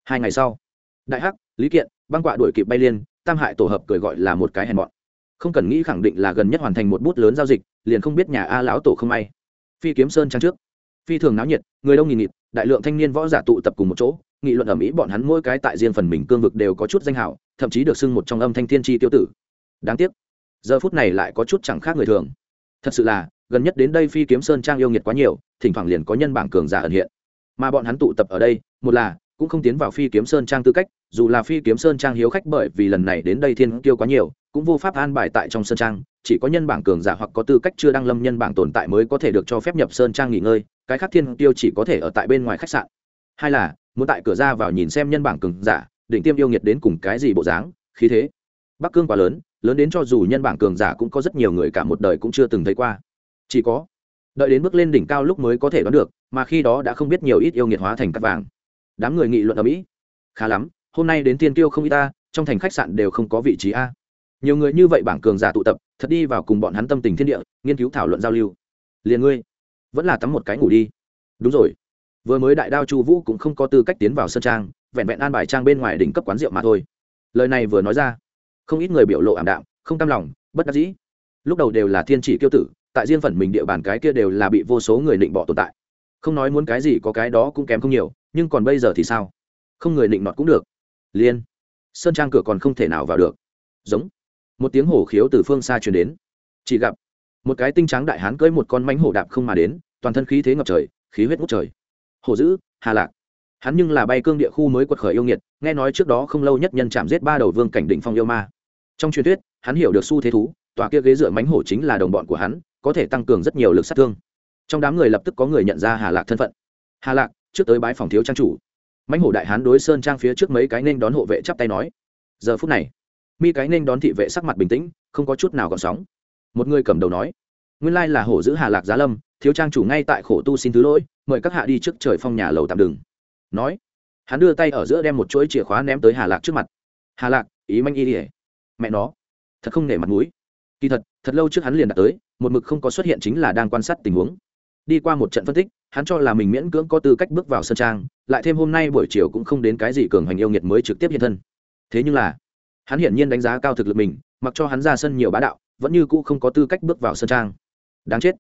Hai ngày sau, đại hắc, lý kiện, băng quạ đuổi kịp bay liên, tam hại tổ hợp cười gọi là một cái hèn mọn. Không cần nghĩ khẳng định là gần nhất hoàn thành một bút lớn giao dịch, liền không biết nhà a lão tổ không may. Phi kiếm sơn trang trước phi thường náo nhiệt, người đông nghìn nghịt, đại lượng thanh niên võ giả tụ tập cùng một chỗ, nghị luận ở mỹ bọn hắn mỗi cái tại riêng phần mình cương vực đều có chút danh hảo thậm chí được xưng một trong âm thanh thiên tri tiêu tử. Đáng tiếc, giờ phút này lại có chút chẳng khác người thường. Thật sự là, gần nhất đến đây phi kiếm sơn trang yêu nghiệt quá nhiều, thỉnh thoảng liền có nhân bảng cường giả ẩn hiện. Mà bọn hắn tụ tập ở đây, một là cũng không tiến vào phi kiếm sơn trang tư cách, dù là phi kiếm sơn trang hiếu khách bởi vì lần này đến đây thiên tiêu quá nhiều, cũng vô pháp an bài tại trong sơn trang, chỉ có nhân bảng cường giả hoặc có tư cách chưa đăng lâm nhân bảng tồn tại mới có thể được cho phép nhập sơn trang nghỉ ngơi, cái khác thiên tiêu chỉ có thể ở tại bên ngoài khách sạn. Hai là, muốn tại cửa ra vào nhìn xem nhân bảng cường giả, định tiêm yêu nghiệt đến cùng cái gì bộ dáng, khí thế. Bắc cương quá lớn lớn đến cho dù nhân bảng cường giả cũng có rất nhiều người cả một đời cũng chưa từng thấy qua. Chỉ có, đợi đến bước lên đỉnh cao lúc mới có thể đoán được, mà khi đó đã không biết nhiều ít yêu nghiệt hóa thành cắt vàng đám người nghị luận ở mỹ. Khá lắm, hôm nay đến tiên tiêu không y ta, trong thành khách sạn đều không có vị trí a. Nhiều người như vậy bảng cường giả tụ tập, thật đi vào cùng bọn hắn tâm tình thiên địa, nghiên cứu thảo luận giao lưu. Liền ngươi, vẫn là tắm một cái ngủ đi. Đúng rồi. Vừa mới đại đao chu vũ cũng không có tư cách tiến vào sân trang, vẹn vẹn an bài trang bên ngoài đỉnh cấp quán rượu mà thôi. Lời này vừa nói ra, không ít người biểu lộ ảm đạm, không cam lòng, bất đắc dĩ. Lúc đầu đều là thiên chỉ kiêu tử, tại riêng phần mình địa bàn cái kia đều là bị vô số người định bỏ tồn tại không nói muốn cái gì có cái đó cũng kém không nhiều, nhưng còn bây giờ thì sao? Không người định nọt cũng được. Liên. Sơn trang cửa còn không thể nào vào được. Giống. Một tiếng hổ khiếu từ phương xa truyền đến. Chỉ gặp, một cái tinh trắng đại hán cưỡi một con mánh hổ đạp không mà đến, toàn thân khí thế ngập trời, khí huyết ngút trời. Hổ dữ, hà lạc. Hắn nhưng là bay cương địa khu mới quật khởi yêu nghiệt, nghe nói trước đó không lâu nhất nhân chạm giết ba đầu vương cảnh định phong yêu ma. Trong truyền thuyết, hắn hiểu được xu thế thú, tòa kia ghế dựa mánh hổ chính là đồng bọn của hắn, có thể tăng cường rất nhiều lực sát thương trong đám người lập tức có người nhận ra hà lạc thân phận. Hà lạc, trước tới bái phòng thiếu trang chủ. Mánh hổ đại hán đối sơn trang phía trước mấy cái nên đón hộ vệ chắp tay nói. Giờ phút này, mi cái nên đón thị vệ sắc mặt bình tĩnh, không có chút nào còn sóng. Một người cầm đầu nói, nguyên lai là hổ giữ hà lạc giá lâm, thiếu trang chủ ngay tại khổ tu xin thứ lỗi, mời các hạ đi trước trời phong nhà lầu tạm đừng. Nói, hắn đưa tay ở giữa đem một chuỗi chìa khóa ném tới hà lạc trước mặt. Hà lạc, ý manh y ỉa mẹ nó, thật không nể mặt mũi. Kỳ thật thật lâu trước hắn liền đặt tới, một mực không có xuất hiện chính là đang quan sát tình huống đi qua một trận phân tích, hắn cho là mình miễn cưỡng có tư cách bước vào sân trang, lại thêm hôm nay buổi chiều cũng không đến cái gì cường hành yêu nghiệt mới trực tiếp hiện thân. Thế nhưng là, hắn hiển nhiên đánh giá cao thực lực mình, mặc cho hắn ra sân nhiều bá đạo, vẫn như cũ không có tư cách bước vào sân trang. Đáng chết.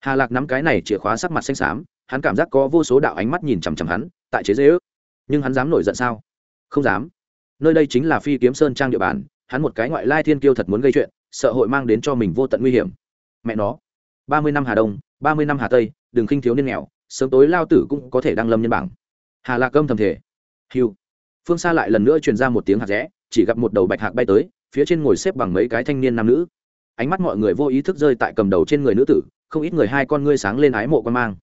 Hà lạc nắm cái này chìa khóa sắc mặt xanh xám, hắn cảm giác có vô số đạo ánh mắt nhìn chằm chằm hắn, tại chế dễ ước nhưng hắn dám nổi giận sao? Không dám. Nơi đây chính là phi kiếm sơn trang địa bàn, hắn một cái ngoại lai thiên kiêu thật muốn gây chuyện, sợ hội mang đến cho mình vô tận nguy hiểm. Mẹ nó ba mươi năm hà đông, ba mươi năm hà tây, đừng khinh thiếu niên nghèo, sớm tối lao tử cũng có thể đăng lâm nhân bảng. Hà lạc âm thầm thể hiu phương xa lại lần nữa truyền ra một tiếng hạt rẽ, chỉ gặp một đầu bạch hạc bay tới, phía trên ngồi xếp bằng mấy cái thanh niên nam nữ. Ánh mắt mọi người vô ý thức rơi tại cầm đầu trên người nữ tử, không ít người hai con ngươi sáng lên ái mộ quan mang.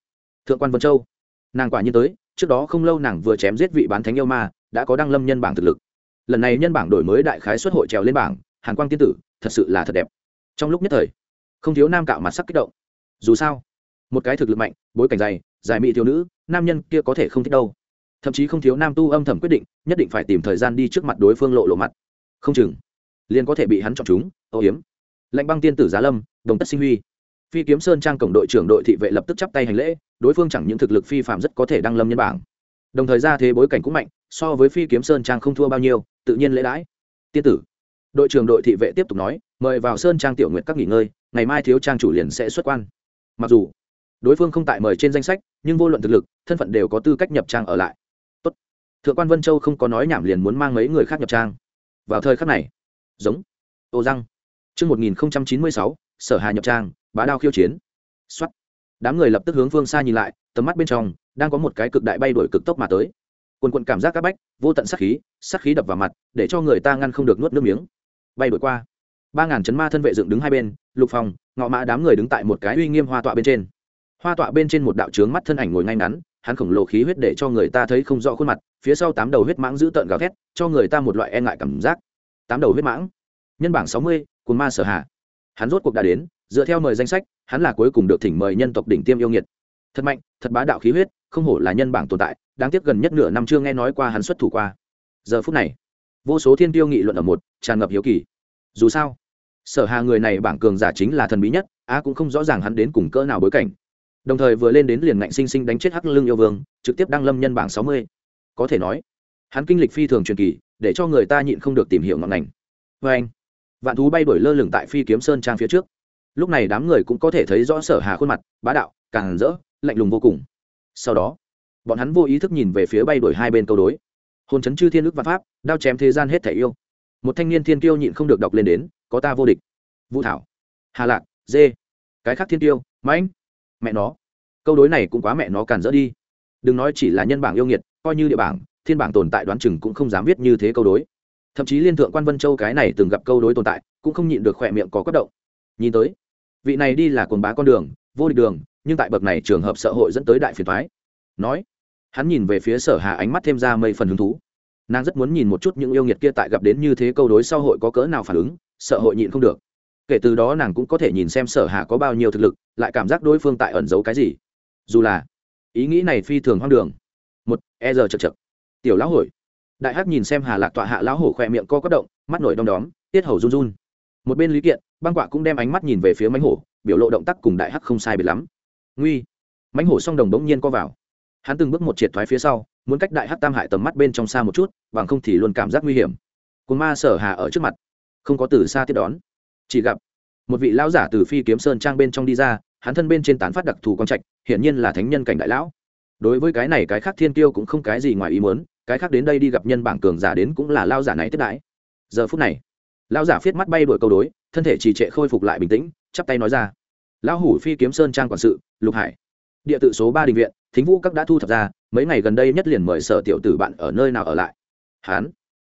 Thượng quan vân châu. Nàng quả nhiên tới, trước đó không lâu nàng vừa chém giết vị bán thánh yêu ma, đã có đăng lâm nhân bảng thực lực. Lần này nhân bảng đổi mới đại khái xuất hội trèo lên bảng, hàn quang tiên tử, thật sự là thật đẹp. Trong lúc nhất thời không thiếu nam cạo mặt sắc kích động. Dù sao, một cái thực lực mạnh, bối cảnh dày giải mỹ thiếu nữ, nam nhân kia có thể không thích đâu. Thậm chí không thiếu nam tu âm thầm quyết định, nhất định phải tìm thời gian đi trước mặt đối phương lộ lộ mặt. Không chừng, liền có thể bị hắn chọn chúng âu hiếm lệnh băng tiên tử giá lâm, đồng tất sinh huy. Phi kiếm sơn trang cổng đội trưởng đội thị vệ lập tức chắp tay hành lễ, đối phương chẳng những thực lực phi phạm rất có thể đăng lâm nhân bảng. Đồng thời ra thế bối cảnh cũng mạnh, so với phi kiếm sơn trang không thua bao nhiêu, tự nhiên lễ đãi. Tiên tử, đội trưởng đội thị vệ tiếp tục nói, mời vào sơn trang tiểu nguyện các nghỉ ngơi ngày mai thiếu trang chủ liền sẽ xuất quan mặc dù đối phương không tại mời trên danh sách nhưng vô luận thực lực thân phận đều có tư cách nhập trang ở lại Tốt. thượng quan vân châu không có nói nhảm liền muốn mang mấy người khác nhập trang vào thời khắc này giống ô răng Trước 1096, sở hà nhập trang, bá đao khiêu chiến. Xoát. Đám người lập tức hướng phương xa nhìn lại, tầm mắt bên trong đang có một cái cực đại bay đuổi cực tốc mà tới. Quần quần cảm giác các bách, vô tận sát khí, sát khí đập vào mặt, để cho người ta ngăn không được nuốt nước miếng. Bay đuổi qua. Ba ngàn chấn ma thân vệ dựng đứng hai bên, Lục Phong, ngọ mã đám người đứng tại một cái uy nghiêm hoa tọa bên trên. Hoa tọa bên trên một đạo trướng mắt thân ảnh ngồi ngay ngắn, hắn khổng lồ khí huyết để cho người ta thấy không rõ khuôn mặt, phía sau tám đầu huyết mãng giữ tợn gào thét, cho người ta một loại e ngại cảm giác. Tám đầu huyết mãng. Nhân bảng sáu mươi, cồn ma sở hạ hắn rốt cuộc đã đến dựa theo mời danh sách hắn là cuối cùng được thỉnh mời nhân tộc đỉnh tiêm yêu nghiệt thật mạnh thật bá đạo khí huyết không hổ là nhân bảng tồn tại đáng tiếc gần nhất nửa năm chưa nghe nói qua hắn xuất thủ qua giờ phút này vô số thiên tiêu nghị luận ở một tràn ngập hiếu kỳ dù sao sở hà người này bảng cường giả chính là thần bí nhất, á cũng không rõ ràng hắn đến cùng cỡ nào bối cảnh. Đồng thời vừa lên đến liền ngạnh sinh sinh đánh chết hắc lưng yêu vương, trực tiếp đăng lâm nhân bảng sáu mươi. Có thể nói, hắn kinh lịch phi thường truyền kỳ, để cho người ta nhịn không được tìm hiểu ngọn ngành. Vê anh, vạn thú bay đổi lơ lửng tại phi kiếm sơn trang phía trước. Lúc này đám người cũng có thể thấy rõ sở hà khuôn mặt, bá đạo, càng rỡ, lạnh lùng vô cùng. Sau đó, bọn hắn vô ý thức nhìn về phía bay đổi hai bên câu đối. Hồn chấn chư thiên ước văn pháp, đao chém thế gian hết thể yêu. Một thanh niên thiên kiêu nhịn không được đọc lên đến có ta vô địch. Vũ thảo, hà lạc, dê, cái khác thiên tiêu, mãnh, mẹ nó. Câu đối này cũng quá mẹ nó càn rỡ đi. Đừng nói chỉ là nhân bảng yêu nghiệt, coi như địa bảng, thiên bảng tồn tại đoán chừng cũng không dám viết như thế câu đối. Thậm chí liên thượng quan vân châu cái này từng gặp câu đối tồn tại, cũng không nhịn được khỏe miệng có quất động. Nhìn tới, vị này đi là quần bá con đường, vô địch đường, nhưng tại bậc này trường hợp xã hội dẫn tới đại phiền thoái nói, hắn nhìn về phía sở hà ánh mắt thêm ra mây phần hứng thú. Nàng rất muốn nhìn một chút những yêu nghiệt kia tại gặp đến như thế câu đối sau hội có cỡ nào phản ứng sợ hội nhịn không được. Kể từ đó nàng cũng có thể nhìn xem sở hà có bao nhiêu thực lực, lại cảm giác đối phương tại ẩn giấu cái gì. Dù là, ý nghĩ này phi thường hoang đường. Một e giờ chật chật tiểu lão hổi đại hắc nhìn xem hà lạc tọa hạ lão hổ khỏe miệng co quất động, mắt nổi đom đóm, tiết hầu run run. Một bên lý kiện, băng quạ cũng đem ánh mắt nhìn về phía mánh hổ, biểu lộ động tác cùng đại hắc không sai biệt lắm. Nguy. Mánh hổ song đồng bỗng nhiên co vào. Hắn từng bước một triệt thoái phía sau, muốn cách đại hắc tam hại tầm mắt bên trong xa một chút, bằng không thì luôn cảm giác nguy hiểm. Cồn ma sở hà ở trước mặt không có từ xa tiếp đón. Chỉ gặp một vị lão giả từ phi kiếm sơn trang bên trong đi ra, hắn thân bên trên tán phát đặc thù quang trạch, hiển nhiên là thánh nhân cảnh đại lão. Đối với cái này cái khác thiên tiêu cũng không cái gì ngoài ý muốn, cái khác đến đây đi gặp nhân bảng cường giả đến cũng là lao giả này tiếp đãi. Giờ phút này lao giả viết mắt bay đổi câu đối, thân thể trì trệ khôi phục lại bình tĩnh, chắp tay nói ra. Lão hủ phi kiếm sơn trang quản sự, lục hải. Địa tự số ba đình viện, thính vũ các đã thu thập ra, mấy ngày gần đây nhất liền mời sở tiểu tử bạn ở nơi nào ở lại. Hán.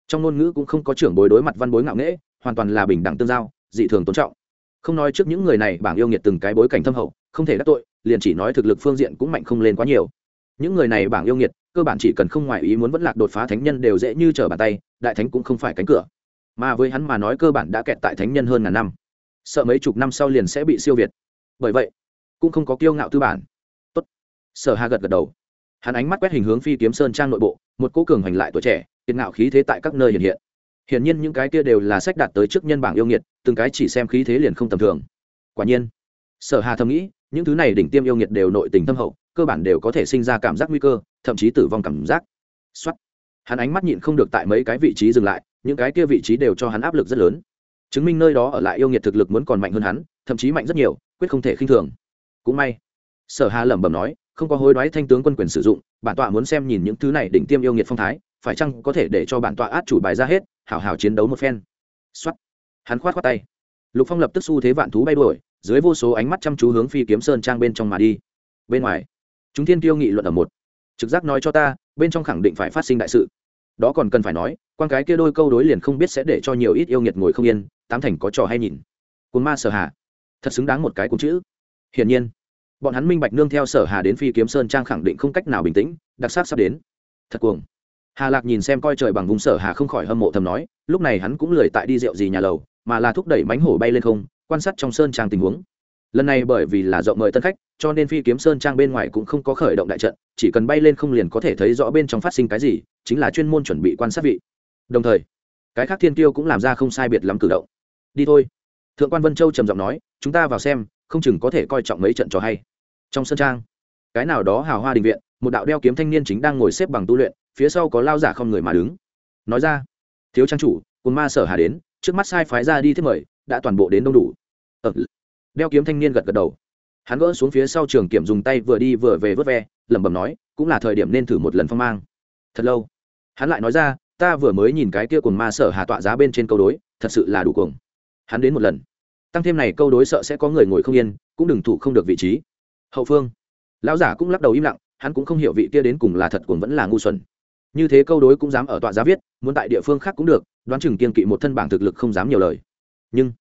Trong ngôn ngữ cũng không có trưởng bối đối mặt văn bối ngạo nghễ hoàn toàn là bình đẳng tương giao, dị thường tôn trọng. Không nói trước những người này bảng yêu nghiệt từng cái bối cảnh thâm hậu, không thể đắc tội, liền chỉ nói thực lực phương diện cũng mạnh không lên quá nhiều. Những người này bảng yêu nghiệt, cơ bản chỉ cần không ngoại ý muốn vẫn lạc đột phá thánh nhân đều dễ như trở bàn tay, đại thánh cũng không phải cánh cửa. Mà với hắn mà nói cơ bản đã kẹt tại thánh nhân hơn ngàn năm. Sợ mấy chục năm sau liền sẽ bị siêu việt. Bởi vậy, cũng không có kiêu ngạo tư bản. Tốt. Sở hà gật gật đầu. Hắn ánh mắt quét hình hướng phi kiếm sơn trang nội bộ, một cố cường hành lại tuổi trẻ, kiệt ngạo khí thế tại các nơi hiện hiện hiển nhiên những cái kia đều là sách đạt tới trước nhân bảng yêu nghiệt, từng cái chỉ xem khí thế liền không tầm thường. Quả nhiên, sở hà thầm nghĩ, những thứ này đỉnh tiêm yêu nghiệt đều nội tình thâm hậu, cơ bản đều có thể sinh ra cảm giác nguy cơ, thậm chí tử vong cảm giác. Xuất hắn ánh mắt nhịn không được tại mấy cái vị trí dừng lại, những cái kia vị trí đều cho hắn áp lực rất lớn. Chứng minh nơi đó ở lại yêu nghiệt thực lực muốn còn mạnh hơn hắn, thậm chí mạnh rất nhiều, quyết không thể khinh thường. Cũng may, sở hà lẩm bẩm nói, không có hối đoái thanh tướng quân quyền sử dụng, bản tọa muốn xem nhìn những thứ này đỉnh tiêm yêu nghiệt phong thái phải chăng có thể để cho bản tọa át chủ bài ra hết hảo hảo chiến đấu một phen. Xuất hắn khoát khoát tay. Lục phong lập tức xu thế vạn thú bay đuổi dưới vô số ánh mắt chăm chú hướng phi kiếm sơn trang bên trong mà đi. Bên ngoài chúng thiên tiêu nghị luận ở một. Trực giác nói cho ta bên trong khẳng định phải phát sinh đại sự. Đó còn cần phải nói quan cái kia đôi câu đối liền không biết sẽ để cho nhiều ít yêu nghiệt ngồi không yên tám thành có trò hay nhìn. Cồn ma sở Hà, thật xứng đáng một cái cùng chữ. Hiển nhiên bọn hắn minh bạch nương theo sở hà đến phi kiếm sơn trang khẳng định không cách nào bình tĩnh đặc sắc sắp đến. Thật cuồng hà lạc nhìn xem coi trời bằng vùng sở hà không khỏi hâm mộ thầm nói, lúc này hắn cũng lười tại đi rượu gì nhà lầu, mà là thúc đẩy mánh hổ bay lên không, quan sát trong sơn trang tình huống. Lần này bởi vì là rộng mời tân khách, cho nên phi kiếm sơn trang bên ngoài cũng không có khởi động đại trận, chỉ cần bay lên không liền có thể thấy rõ bên trong phát sinh cái gì, chính là chuyên môn chuẩn bị quan sát vị. Đồng thời, cái khác thiên tiêu cũng làm ra không sai biệt lắm cử động. Đi thôi. Thượng quan vân châu trầm giọng nói, chúng ta vào xem, không chừng có thể coi trọng mấy trận trò hay. Trong sân trang, cái nào đó hào hoa đình viện, một đạo đeo kiếm thanh niên chính đang ngồi xếp bằng tu luyện phía sau có lao giả không người mà đứng. Nói ra thiếu trang chủ cồn ma sở hà đến trước mắt sai phái ra đi thiết mời đã toàn bộ đến đông đủ. Ờ, đeo kiếm thanh niên gật gật đầu. Hắn gỡ xuống phía sau trường kiểm dùng tay vừa đi vừa về vớt ve lẩm bẩm nói cũng là thời điểm nên thử một lần phong mang. Thật lâu hắn lại nói ra ta vừa mới nhìn cái kia cồn ma sở hà tọa giá bên trên câu đối thật sự là đủ cuồng. Hắn đến một lần. Tăng thêm này câu đối sợ sẽ có người ngồi không yên cũng đừng thủ không được vị trí. Hậu phương lão giả cũng lắc đầu im lặng hắn cũng không hiểu vị kia đến cùng là thật cuồng vẫn là ngu xuẩn như thế câu đối cũng dám ở tọa giá viết, muốn tại địa phương khác cũng được, đoán chừng kiên kỵ một thân bảng thực lực không dám nhiều lời. Nhưng,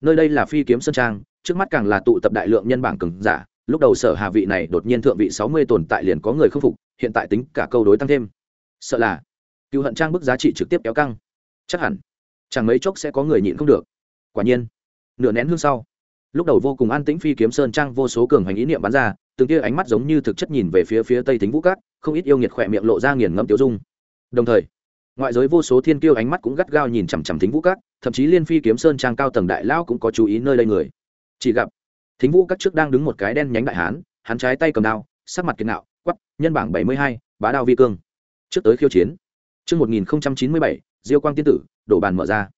nơi đây là phi kiếm sơn trang, trước mắt càng là tụ tập đại lượng nhân bảng cường giả, lúc đầu sở hà vị này đột nhiên thượng vị sáu mươi tồn tại liền có người không phục, hiện tại tính cả câu đối tăng thêm. Sợ là, cựu hận trang bức giá trị trực tiếp kéo căng. Chắc hẳn, chẳng mấy chốc sẽ có người nhịn không được. Quả nhiên, nửa nén hương sau, lúc đầu vô cùng an tĩnh phi kiếm sơn trang vô số cường hành ý niệm bắn ra từng kia ánh mắt giống như thực chất nhìn về phía phía tây thính vũ cát, không ít yêu nghiệt khỏe miệng lộ ra nghiền ngẫm tiêu dung. Đồng thời, ngoại giới vô số thiên kiêu ánh mắt cũng gắt gao nhìn chằm chằm thính vũ cát, thậm chí liên phi kiếm sơn trang cao tầng đại lão cũng có chú ý nơi đây người. Chỉ gặp, thính vũ Cát trước đang đứng một cái đen nhánh đại hán, hắn trái tay cầm đao, sắc mặt kiệt nạo quắp nhân bảng bảy mươi hai, bá đao vi cương. Trước tới khiêu chiến. Trước một nghìn chín mươi bảy, diêu quang tiên tử, đổ bàn mở ra.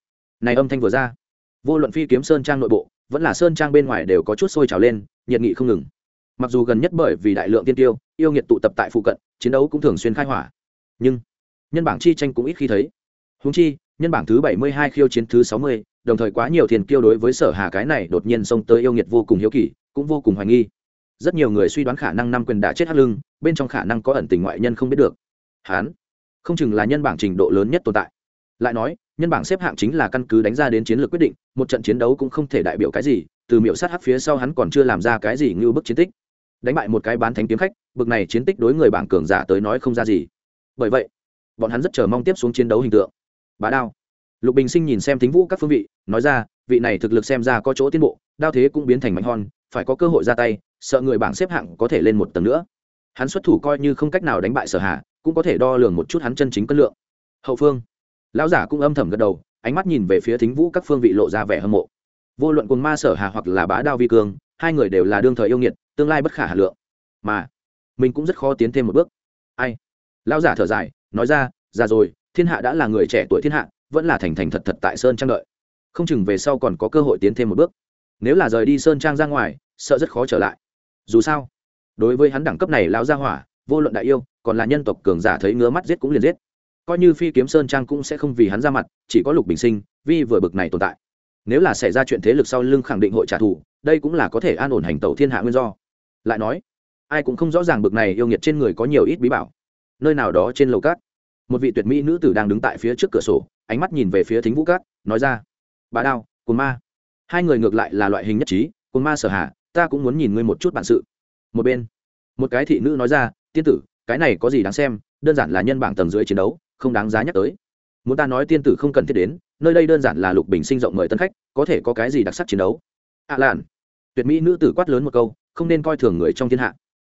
Này âm thanh vừa ra. Vô luận phi kiếm sơn trang nội bộ, vẫn là sơn trang bên ngoài đều có chút sôi trào lên, nhiệt nghị không ngừng mặc dù gần nhất bởi vì đại lượng tiên tiêu, yêu nghiệt tụ tập tại phụ cận, chiến đấu cũng thường xuyên khai hỏa. Nhưng, nhân bảng chi tranh cũng ít khi thấy. Húng chi, nhân bảng thứ bảy mươi hai khiêu chiến thứ sáu mươi, đồng thời quá nhiều thiền kiêu đối với sở hà cái này đột nhiên xông tới yêu nghiệt vô cùng hiếu kỳ, cũng vô cùng hoài nghi. Rất nhiều người suy đoán khả năng năm quyền đã chết hắc lưng, bên trong khả năng có ẩn tình ngoại nhân không biết được. Hán, không chừng là nhân bảng trình độ lớn nhất tồn tại. Lại nói, nhân bảng xếp hạng chính là căn cứ đánh ra đến chiến lược quyết định, một trận chiến đấu cũng không thể đại biểu cái gì, từ miệu sát hắc phía sau hắn còn chưa làm ra cái gì như bức chiến tích đánh bại một cái bán thánh kiếm khách bực này chiến tích đối người bảng cường giả tới nói không ra gì. Bởi vậy bọn hắn rất chờ mong tiếp xuống chiến đấu hình tượng. Bá đao. Lục bình sinh nhìn xem thính vũ các phương vị nói ra vị này thực lực xem ra có chỗ tiến bộ đao thế cũng biến thành mạnh hòn phải có cơ hội ra tay sợ người bảng xếp hạng có thể lên một tầng nữa. Hắn xuất thủ coi như không cách nào đánh bại sở hạ cũng có thể đo lường một chút hắn chân chính cân lượng. Hậu phương lão giả cũng âm thầm gật đầu ánh mắt nhìn về phía thính vũ các phương vị lộ ra vẻ hâm mộ. Vô luận cùng ma sở hà hoặc là bá đao vi Cường, hai người đều là đương thời yêu nghiệt tương lai bất khả hà lượng. Mà, mình cũng rất khó tiến thêm một bước. Ai? Lão giả thở dài, nói ra, già rồi, thiên hạ đã là người trẻ tuổi thiên hạ, vẫn là thành thành thật thật tại sơn trang đợi. Không chừng về sau còn có cơ hội tiến thêm một bước. Nếu là rời đi sơn trang ra ngoài, sợ rất khó trở lại. Dù sao, đối với hắn đẳng cấp này lão gia hỏa, vô luận đại yêu, còn là nhân tộc cường giả thấy ngứa mắt giết cũng liền giết. Coi như phi kiếm sơn trang cũng sẽ không vì hắn ra mặt, chỉ có lục bình sinh vì vừa bực này tồn tại. Nếu là xảy ra chuyện thế lực sau lưng khẳng định hội trả thù, đây cũng là có thể an ổn hành tẩu thiên hạ nguyên do lại nói, ai cũng không rõ ràng bực này yêu nghiệt trên người có nhiều ít bí bảo. Nơi nào đó trên lầu cát. Một vị tuyệt mỹ nữ tử đang đứng tại phía trước cửa sổ, ánh mắt nhìn về phía thính vũ cát, nói ra, bà đao cồn ma. Hai người ngược lại là loại hình nhất trí cồn ma sở hạ, ta cũng muốn nhìn ngươi một chút bản sự. Một bên, một cái thị nữ nói ra, tiên tử, cái này có gì đáng xem, đơn giản là nhân bảng tầng dưới chiến đấu, không đáng giá nhắc tới. Muốn ta nói tiên tử không cần thiết đến, nơi đây đơn giản là lục bình sinh rộng mời tân khách, có thể có cái gì đặc sắc chiến đấu? Ạ à lạn, tuyệt mỹ nữ tử quát lớn một câu không nên coi thường người trong thiên hạ.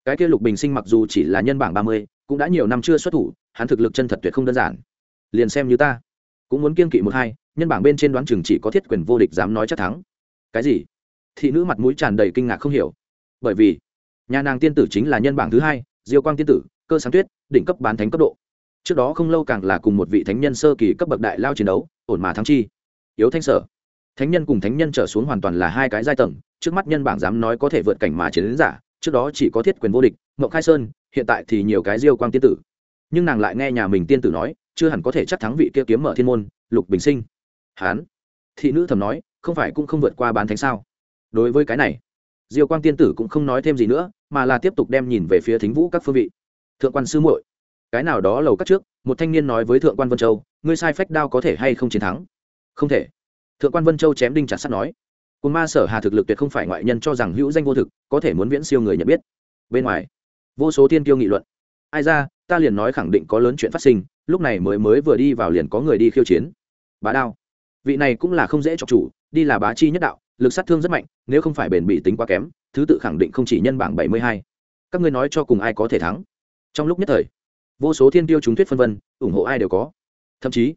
Cái kia lục bình sinh mặc dù chỉ là nhân bảng ba mươi, cũng đã nhiều năm chưa xuất thủ, hắn thực lực chân thật tuyệt không đơn giản. Liền xem như ta, cũng muốn kiên kỵ một hai, nhân bảng bên trên đoán chừng chỉ có thiết quyền vô địch dám nói chắc thắng. Cái gì? Thị nữ mặt mũi tràn đầy kinh ngạc không hiểu. Bởi vì, nhà nàng tiên tử chính là nhân bảng thứ hai, diêu quang tiên tử, cơ sáng tuyết, đỉnh cấp bán thánh cấp độ. Trước đó không lâu càng là cùng một vị thánh nhân sơ kỳ cấp bậc đại lao chiến đấu, ổn mà thắng chi. Yếu thanh sở. Thánh nhân cùng thánh nhân trở xuống hoàn toàn là hai cái giai tầng trước mắt nhân bảng dám nói có thể vượt cảnh mà chiến đến giả, trước đó chỉ có thiết quyền vô địch mậu khai sơn, hiện tại thì nhiều cái diêu quang tiên tử. Nhưng nàng lại nghe nhà mình tiên tử nói, chưa hẳn có thể chắc thắng vị kia kiếm mở thiên môn, lục bình sinh. Hán. Thị nữ thầm nói, không phải cũng không vượt qua bán thánh sao? Đối với cái này, diêu quang tiên tử cũng không nói thêm gì nữa, mà là tiếp tục đem nhìn về phía thính vũ các phương vị. Thượng quan sư muội, cái nào đó lầu cắt trước, một thanh niên nói với thượng quan vân châu, ngươi sai phách đao có thể hay không chiến thắng? Không thể. Thượng quan vân châu chém đinh chặt sắt nói cồn ma sở hà thực lực tuyệt không phải ngoại nhân cho rằng hữu danh vô thực, có thể muốn viễn siêu người nhận biết. Bên ngoài, vô số thiên tiêu nghị luận. Ai ra, ta liền nói khẳng định có lớn chuyện phát sinh, lúc này mới mới vừa đi vào liền có người đi khiêu chiến. Bá đao. Vị này cũng là không dễ cho chủ, đi là bá chi nhất đạo, lực sát thương rất mạnh, nếu không phải bền bị tính quá kém, thứ tự khẳng định không chỉ nhân bảng bảy mươi hai. Các ngươi nói cho cùng ai có thể thắng? Trong lúc nhất thời, vô số thiên tiêu chúng thuyết phân vân, ủng hộ ai đều có. Thậm chí,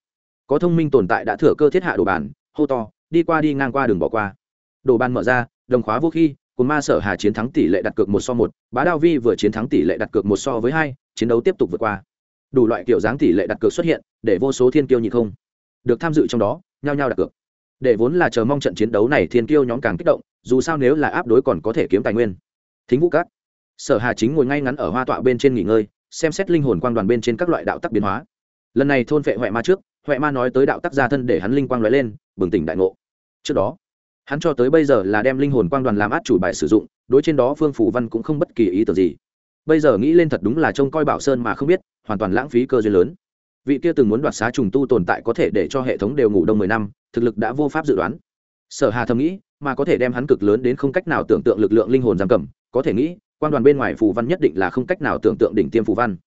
có thông minh tồn tại đã thừa cơ thiết hạ đồ bàn, hô to, đi qua đi ngang qua đường bỏ qua đồ bàn mở ra, đồng khóa vô khi cồn ma sở hà chiến thắng tỷ lệ đặt cược một so một, bá đao vi vừa chiến thắng tỷ lệ đặt cược một so với hai, chiến đấu tiếp tục vượt qua. Đủ loại kiểu dáng tỷ lệ đặt cược xuất hiện, để vô số thiên kiêu nhị không. Được tham dự trong đó, nhao nhao đặt cược. Để vốn là chờ mong trận chiến đấu này thiên kiêu nhóm càng kích động, dù sao nếu là áp đối còn có thể kiếm tài nguyên. Thính vũ cát sở hà chính ngồi ngay ngắn ở hoa tọa bên trên nghỉ ngơi, xem xét linh hồn quang đoàn bên trên các loại đạo tắc biến hóa. Lần này thôn vệ huệ ma trước, huệ ma nói tới đạo tắc gia thân để hắn linh quang lóe lên, bừng tỉnh đại ngộ. Trước đó hắn cho tới bây giờ là đem linh hồn quang đoàn làm át chủ bài sử dụng, đối trên đó phương phủ văn cũng không bất kỳ ý tưởng gì. Bây giờ nghĩ lên thật đúng là trông coi bảo sơn mà không biết, hoàn toàn lãng phí cơ duyên lớn. Vị kia từng muốn đoạt xá trùng tu tồn tại có thể để cho hệ thống đều ngủ đông mười năm, thực lực đã vô pháp dự đoán. Sở hà thầm nghĩ, mà có thể đem hắn cực lớn đến không cách nào tưởng tượng lực lượng linh hồn giam cầm, có thể nghĩ quan đoàn bên ngoài phù văn nhất định là không cách nào tưởng tượng đỉnh tiêm phù văn.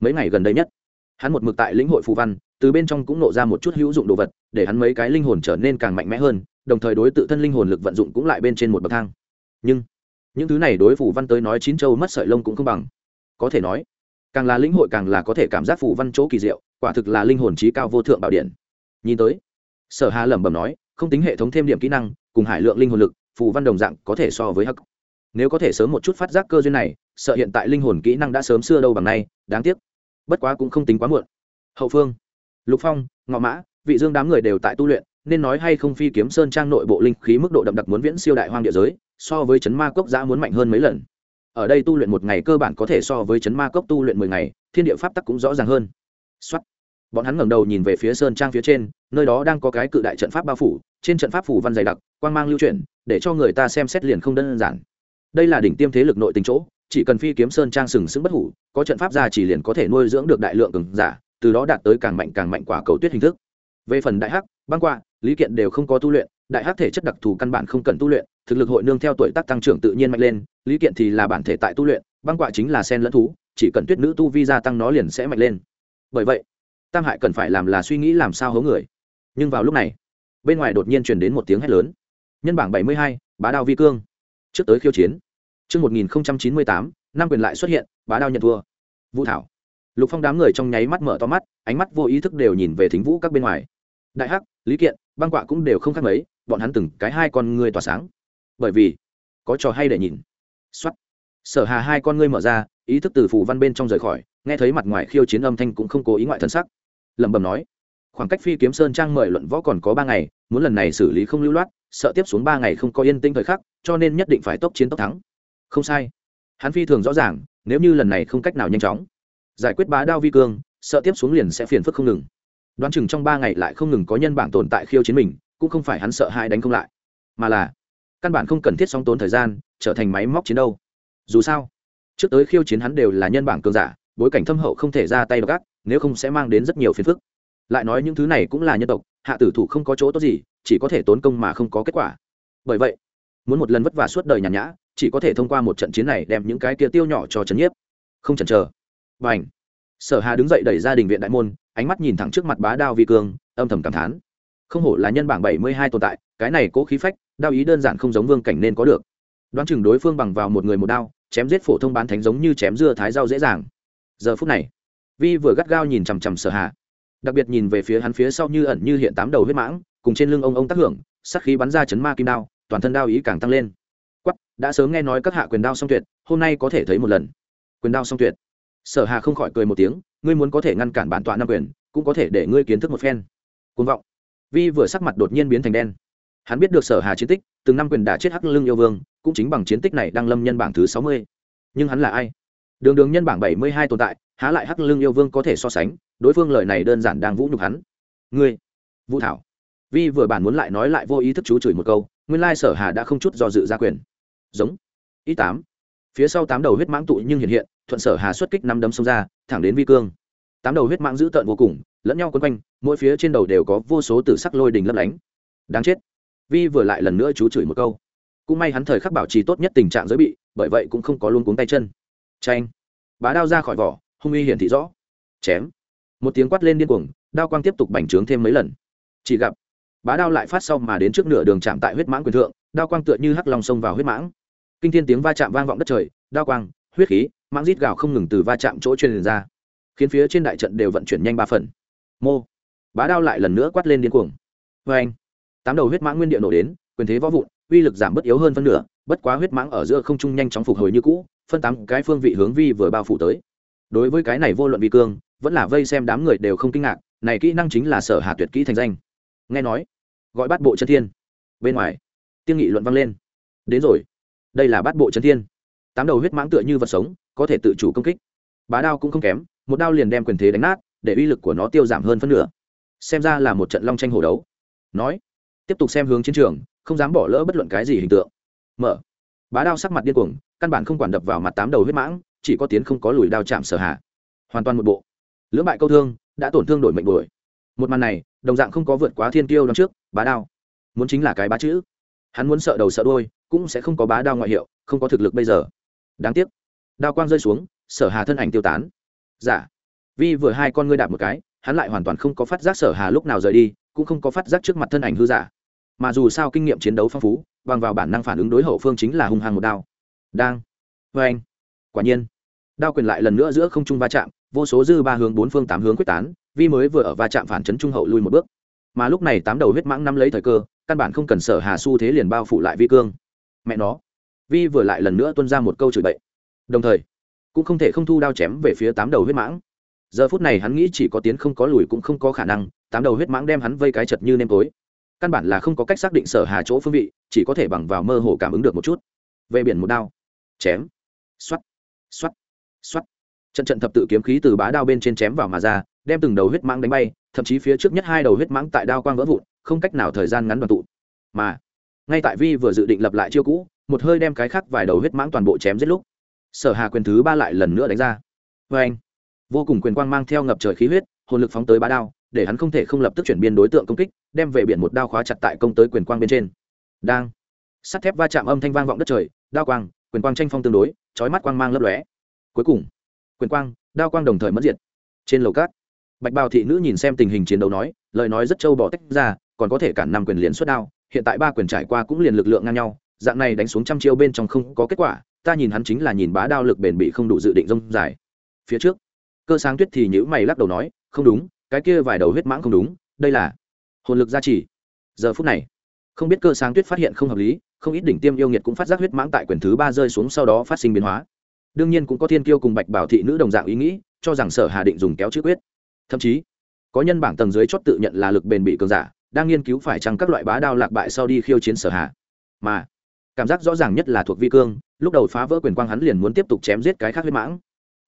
Mấy ngày gần đây nhất, hắn một mực tại lĩnh hội phù văn, từ bên trong cũng nộ ra một chút hữu dụng đồ vật, để hắn mấy cái linh hồn trở nên càng mạnh mẽ hơn đồng thời đối tự thân linh hồn lực vận dụng cũng lại bên trên một bậc thang. Nhưng, những thứ này đối phủ văn tới nói chín châu mất sợi lông cũng không bằng. Có thể nói, càng là lĩnh hội càng là có thể cảm giác phủ văn chỗ kỳ diệu, quả thực là linh hồn trí cao vô thượng bảo điện. Nhìn tới, sở hà lẩm bẩm nói, không tính hệ thống thêm điểm kỹ năng, cùng hải lượng linh hồn lực, phù văn đồng dạng có thể so với hắc. Nếu có thể sớm một chút phát giác cơ duyên này, sợ hiện tại linh hồn kỹ năng đã sớm xưa đâu bằng nay, đáng tiếc. Bất quá cũng không tính quá muộn. Hậu phương, lục phong, ngọ mã, vị dương đám người đều tại tu luyện nên nói hay không phi kiếm sơn trang nội bộ linh khí mức độ đậm đặc muốn viễn siêu đại hoang địa giới, so với chấn ma cốc giã muốn mạnh hơn mấy lần. Ở đây tu luyện một ngày cơ bản có thể so với chấn ma cốc tu luyện mười ngày, thiên địa pháp tắc cũng rõ ràng hơn. Xuất bọn hắn ngẩng đầu nhìn về phía sơn trang phía trên, nơi đó đang có cái cự đại trận pháp bao phủ, trên trận pháp phủ văn dày đặc, quang mang lưu chuyển, để cho người ta xem xét liền không đơn giản. Đây là đỉnh tiêm thế lực nội tình chỗ, chỉ cần phi kiếm sơn trang sừng sững bất hủ, có trận pháp ra chỉ liền có thể nuôi dưỡng được đại lượng cường giả, từ đó đạt tới càng mạnh càng mạnh quả cầu tuyết hình thức. Về phần đại hắc, băng quạ lý kiện đều không có tu luyện, đại hắc thể chất đặc thù căn bản không cần tu luyện, thực lực hội nương theo tuổi tác tăng trưởng tự nhiên mạnh lên, lý kiện thì là bản thể tại tu luyện, băng quạ chính là sen lẫn thú, chỉ cần tuyết nữ tu vi gia tăng nó liền sẽ mạnh lên. Bởi vậy, tam hại cần phải làm là suy nghĩ làm sao hố người. Nhưng vào lúc này, bên ngoài đột nhiên truyền đến một tiếng hét lớn. Nhân bảng bảy mươi hai, bá đao vi cương. Trước tới khiêu chiến. Trước một nghìn chín mươi tám, năm quyền lại xuất hiện, bá đao nhận thua. Vũ thảo. Lục phong đám người trong nháy mắt mở to mắt, ánh mắt vô ý thức đều nhìn về thính vũ các bên ngoài. Đại hắc, lý kiện băng quạ cũng đều không khác mấy, bọn hắn từng cái hai con ngươi tỏa sáng. Bởi vì, có trò hay để nhìn. Xuất sở hà hai con ngươi mở ra, ý thức từ phủ văn bên trong rời khỏi, nghe thấy mặt ngoài khiêu chiến âm thanh cũng không cố ý ngoại thân sắc. Lẩm bẩm nói, khoảng cách phi kiếm sơn trang mời luận võ còn có ba ngày, muốn lần này xử lý không lưu loát, sợ tiếp xuống ba ngày không có yên tĩnh thời khắc, cho nên nhất định phải tốc chiến tốc thắng. Không sai. Hắn phi thường rõ ràng, nếu như lần này không cách nào nhanh chóng giải quyết bá đao vi cương, sợ tiếp xuống liền sẽ phiền phức không ngừng đoán chừng trong ba ngày lại không ngừng có nhân bảng tồn tại khiêu chiến mình, cũng không phải hắn sợ hai đánh không lại, mà là căn bản không cần thiết song tốn thời gian, trở thành máy móc chiến đâu dù sao, trước tới khiêu chiến hắn đều là nhân bảng cường giả, bối cảnh thâm hậu không thể ra tay gác, nếu không sẽ mang đến rất nhiều phiền phức. Lại nói những thứ này cũng là nhân tộc, hạ tử thủ không có chỗ tốt gì, chỉ có thể tốn công mà không có kết quả. Bởi vậy, muốn một lần vất vả suốt đời nhàn nhã, chỉ có thể thông qua một trận chiến này đem những cái kia tiêu nhỏ cho trấn nhiếp. Không chần chờ. B à n h sở hà đứng dậy đẩy ra đình viện đại môn ánh mắt nhìn thẳng trước mặt bá đao vi cương, âm thầm cảm thán. Không hổ là nhân bảng bảy mươi hai tồn tại, cái này cố khí phách, đao ý đơn giản không giống vương cảnh nên có được. Đoán chừng đối phương bằng vào một người một đao, chém giết phổ thông bán thánh giống như chém dưa thái rau dễ dàng. Giờ phút này, vi vừa gắt gao nhìn chằm chằm sở hà. Đặc biệt nhìn về phía hắn phía sau như ẩn như hiện tám đầu huyết mãng, cùng trên lưng ông ông tác hưởng sắc khí bắn ra chấn ma kim đao, toàn thân đao ý càng tăng lên. Quắp đã sớm nghe nói các hạ quyền đao song tuyệt, hôm nay có thể thấy một lần. Quyền đao song tuyệt. Sở hà không khỏi cười một tiếng ngươi muốn có thể ngăn cản bản tọa năm quyền, cũng có thể để ngươi kiến thức một phen. Côn vọng. Vi vừa sắc mặt đột nhiên biến thành đen. Hắn biết được sở hà chiến tích, từng năm quyền đã chết hắc lưng yêu vương, cũng chính bằng chiến tích này đang lâm nhân bảng thứ sáu mươi. Nhưng hắn là ai? Đường đường nhân bảng bảy mươi hai tồn tại, há lại hắc lưng yêu vương có thể so sánh, đối phương lời này đơn giản đang vũ nhục hắn. Ngươi, vũ thảo. Vi vừa bản muốn lại nói lại vô ý thức chú chửi một câu, nguyên lai sở hà đã không chút do dự ra quyền. Giống. Ít tám. Phía sau tám đầu huyết mãng tụ nhưng hiện hiện thuận sở hà xuất kích năm đấm xông ra, thẳng đến vi cương. Tám đầu huyết mạng dữ tợn vô cùng, lẫn nhau quấn quanh, mỗi phía trên đầu đều có vô số tử sắc lôi đình lấp lánh. Đáng chết. Vi vừa lại lần nữa chú chửi một câu. Cũng may hắn thời khắc bảo trì tốt nhất tình trạng giới bị, bởi vậy cũng không có luôn cuống tay chân. Tranh bá đao ra khỏi vỏ, hung uy hiển thị rõ. Chém. Một tiếng quát lên điên cuồng, đao quang tiếp tục bành trướng thêm mấy lần. Chỉ gặp, bá đao lại phát sau mà đến trước nửa đường chạm tại huyết mãng quyền thượng, đao quang tựa như hắc lòng sông vào huyết mãng. Kinh thiên tiếng va chạm vang vọng đất trời, đao quang, huyết khí mang rít gào không ngừng từ va chạm chỗ truyền ra, khiến phía trên đại trận đều vận chuyển nhanh ba phần. Mô, bá đao lại lần nữa quát lên điên cuồng. Vê anh, tám đầu huyết mãng nguyên địa nổ đến, quyền thế võ vụn, uy lực giảm bất yếu hơn phân nửa, bất quá huyết mãng ở giữa không trung nhanh chóng phục hồi như cũ, phân tám cái phương vị hướng vi vừa bao phủ tới. Đối với cái này vô luận vi cương, vẫn là vây xem đám người đều không kinh ngạc, này kỹ năng chính là sở hà tuyệt kỹ thành danh. Nghe nói, gọi bắt bộ chân thiên. Bên ngoài tiên nghị luận vang lên. Đến rồi, đây là bát bộ chân thiên. Tám đầu huyết mãng tựa như vật sống có thể tự chủ công kích. Bá đao cũng không kém, một đao liền đem quyền thế đánh nát, để uy lực của nó tiêu giảm hơn phân nửa. Xem ra là một trận long tranh hổ đấu. Nói, tiếp tục xem hướng chiến trường, không dám bỏ lỡ bất luận cái gì hình tượng. Mở. Bá đao sắc mặt điên cuồng, căn bản không quản đập vào mặt tám đầu huyết mãng, chỉ có tiến không có lùi đao chạm sở hạ. Hoàn toàn một bộ. Lưỡng bại câu thương, đã tổn thương đổi mệnh đuổi. Một màn này, đồng dạng không có vượt quá thiên tiêu đón trước, bá đao. Muốn chính là cái bá chữ. Hắn muốn sợ đầu sợ đôi cũng sẽ không có bá đao ngoại hiệu, không có thực lực bây giờ. Đáng tiếc đao quang rơi xuống, sở hà thân ảnh tiêu tán. Giả dạ. vi vừa hai con ngươi đạp một cái, hắn lại hoàn toàn không có phát giác sở hà lúc nào rời đi, cũng không có phát giác trước mặt thân ảnh hư giả. Mà dù sao kinh nghiệm chiến đấu phong phú, bằng vào bản năng phản ứng đối hậu phương chính là hung hăng một đao. Đang. Vê anh. Quả nhiên. Đao quyền lại lần nữa giữa không trung va chạm, vô số dư ba hướng bốn phương tám hướng quyết tán, vi mới vừa ở va chạm phản chấn trung hậu lui một bước. Mà lúc này tám đầu huyết mãng nắm lấy thời cơ, căn bản không cần sở hà su thế liền bao phủ lại vi cương. Mẹ nó. Vi vừa lại lần nữa tuân ra một câu chửi bậy đồng thời cũng không thể không thu đao chém về phía tám đầu huyết mãng. Giờ phút này hắn nghĩ chỉ có tiến không có lùi cũng không có khả năng, tám đầu huyết mãng đem hắn vây cái chật như nêm tối. Căn bản là không có cách xác định sở hà chỗ phương vị, chỉ có thể bằng vào mơ hồ cảm ứng được một chút. Về biển một đao. Chém. Xoắt xoắt xoắt trận trận thập tự kiếm khí từ bá đao bên trên chém vào mà ra, đem từng đầu huyết mãng đánh bay, thậm chí phía trước nhất hai đầu huyết mãng tại đao quang vỡ vụn, không cách nào thời gian ngắn đoàn tụ. Mà, ngay tại vi vừa dự định lập lại chiêu cũ, một hơi đem cái khác vài đầu huyết mãng toàn bộ chém giết lúc sở hà quyền thứ ba lại lần nữa đánh ra. Vê anh. Vô cùng quyền quang mang theo ngập trời khí huyết, hồn lực phóng tới bá đao, để hắn không thể không lập tức chuyển biên đối tượng công kích, đem về biển một đao khóa chặt tại công tới quyền quang bên trên. Đang. Sắt thép va chạm âm thanh vang vọng đất trời, đao quang, quyền quang tranh phong tương đối trói mắt quang mang lấp lóe. Cuối cùng, quyền quang, đao quang đồng thời mất diệt. Trên lầu cát, bạch bào thị nữ nhìn xem tình hình chiến đấu nói, lời nói rất trâu bỏ tách ra, còn có thể cản năm quyền liền xuất đao, hiện tại ba quyền trải qua cũng liền lực lượng ngang nhau, dạng này đánh xuống trăm chiêu bên trong không có kết quả ta nhìn hắn chính là nhìn bá đao lực bền bị không đủ dự định rông dài. Phía trước, cơ sáng tuyết thì nhữ mày lắc đầu nói, không đúng, cái kia vài đầu huyết mãng không đúng, đây là hồn lực gia trì. Giờ phút này, không biết cơ sáng tuyết phát hiện không hợp lý, không ít đỉnh tiêm yêu nghiệt cũng phát giác huyết mãng tại quyển thứ ba rơi xuống sau đó phát sinh biến hóa. Đương nhiên cũng có thiên kiêu cùng bạch bảo thị nữ đồng dạng ý nghĩ, cho rằng sở hà định dùng kéo chữ quyết. Thậm chí, có nhân bảng tầng dưới chót tự nhận là lực bền bị cường giả, đang nghiên cứu phải chăng các loại bá đao lạc bại sau đi khiêu chiến sở hà. Mà cảm giác rõ ràng nhất là thuộc vi cương, lúc đầu phá vỡ quyền quang hắn liền muốn tiếp tục chém giết cái khác huyết mãng.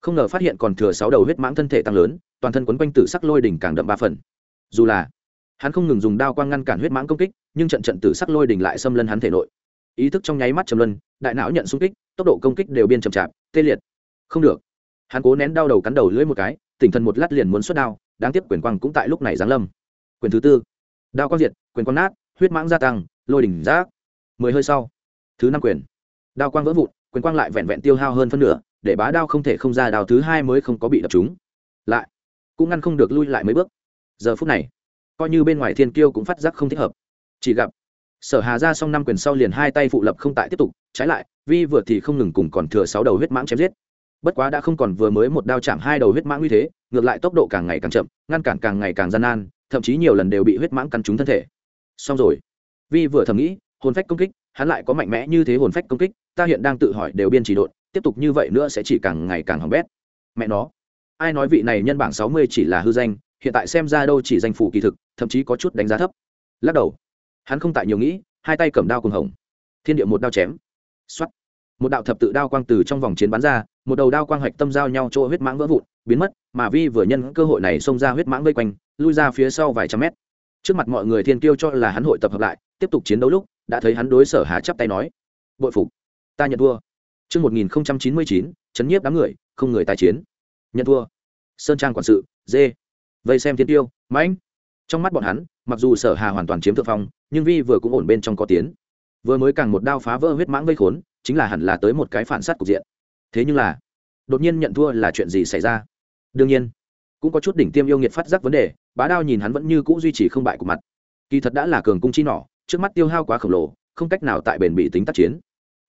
Không ngờ phát hiện còn thừa sáu đầu huyết mãng thân thể tăng lớn, toàn thân quấn quanh tử sắc lôi đỉnh càng đậm ba phần. Dù là hắn không ngừng dùng đao quang ngăn cản huyết mãng công kích, nhưng trận trận tử sắc lôi đỉnh lại xâm lấn hắn thể nội. Ý thức trong nháy mắt chầm luân, đại não nhận xung kích, tốc độ công kích đều biên chậm chạp, tê liệt. Không được. Hắn cố nén đau đầu cắn đầu lưỡi một cái, tỉnh thần một lát liền muốn xuất đao, đáng tiếc quyền quang cũng tại lúc này giáng lâm. Quyền thứ tư. Đao quang diệt, quyền quang nát, huyết mãng gia tăng, lôi đỉnh giác mười hơi sau thứ năm quyền. Đao quang vỡ vụn, quyền quang lại vẹn vẹn tiêu hao hơn phân nửa, để bá đao không thể không ra đao thứ hai mới không có bị đập trúng. Lại, cũng ngăn không được lui lại mấy bước. Giờ phút này, coi như bên ngoài thiên kiêu cũng phát giác không thích hợp. Chỉ gặp, sở hà ra xong năm quyền sau liền hai tay phụ lập không tại tiếp tục, trái lại, vi vừa thì không ngừng cùng còn thừa sáu đầu huyết mãng chém giết. Bất quá đã không còn vừa mới một đao chạm hai đầu huyết mãng như thế, ngược lại tốc độ càng ngày càng chậm, ngăn cản càng ngày càng gian nan, thậm chí nhiều lần đều bị huyết mãng cắn trúng thân thể. Xong rồi, vi vừa thầm nghĩ hồn phách công kích, hắn lại có mạnh mẽ như thế hồn phách công kích, ta hiện đang tự hỏi đều biên chỉ độn, tiếp tục như vậy nữa sẽ chỉ càng ngày càng hỏng bét. Mẹ nó, ai nói vị này nhân bảng sáu mươi chỉ là hư danh, hiện tại xem ra đâu chỉ danh phủ kỳ thực, thậm chí có chút đánh giá thấp. Lắc đầu, hắn không tại nhiều nghĩ, hai tay cầm đao cùng hồng. Thiên địa một đao chém. X một đạo thập tự đao quang từ trong vòng chiến bắn ra, một đầu đao quang hạch tâm giao nhau chỗ huyết mãng vỡ vụn, biến mất, mà vi vừa nhân cơ hội này xông ra huyết mãng vây quanh, lui ra phía sau vài trăm mét. Trước mặt mọi người thiên kiêu cho là hắn hội tập hợp lại, tiếp tục chiến đấu lúc đã thấy hắn đối sở hà chắp tay nói, bội phục, ta nhận thua. Chương một nghìn chín mươi chín, chấn nhiếp đám người, không người tài chiến. Nhận thua. Sơn trang quản sự, dê. Vây xem thiên tiêu, mãnh. Trong mắt bọn hắn, mặc dù sở hà hoàn toàn chiếm thượng phong, nhưng vi vừa cũng ổn bên trong có tiến. Vừa mới càng một đao phá vỡ huyết mãng vây khốn, chính là hẳn là tới một cái phản sát cục diện. Thế nhưng là, đột nhiên nhận thua là chuyện gì xảy ra? Đương nhiên, cũng có chút đỉnh tiêm yêu nghiệt phát giác vấn đề, bá đao nhìn hắn vẫn như cũ duy trì không bại của mặt. Kỳ thật đã là cường cung chi nỏ trước mắt tiêu hao quá khổng lồ, không cách nào tại bền bị tính tác chiến.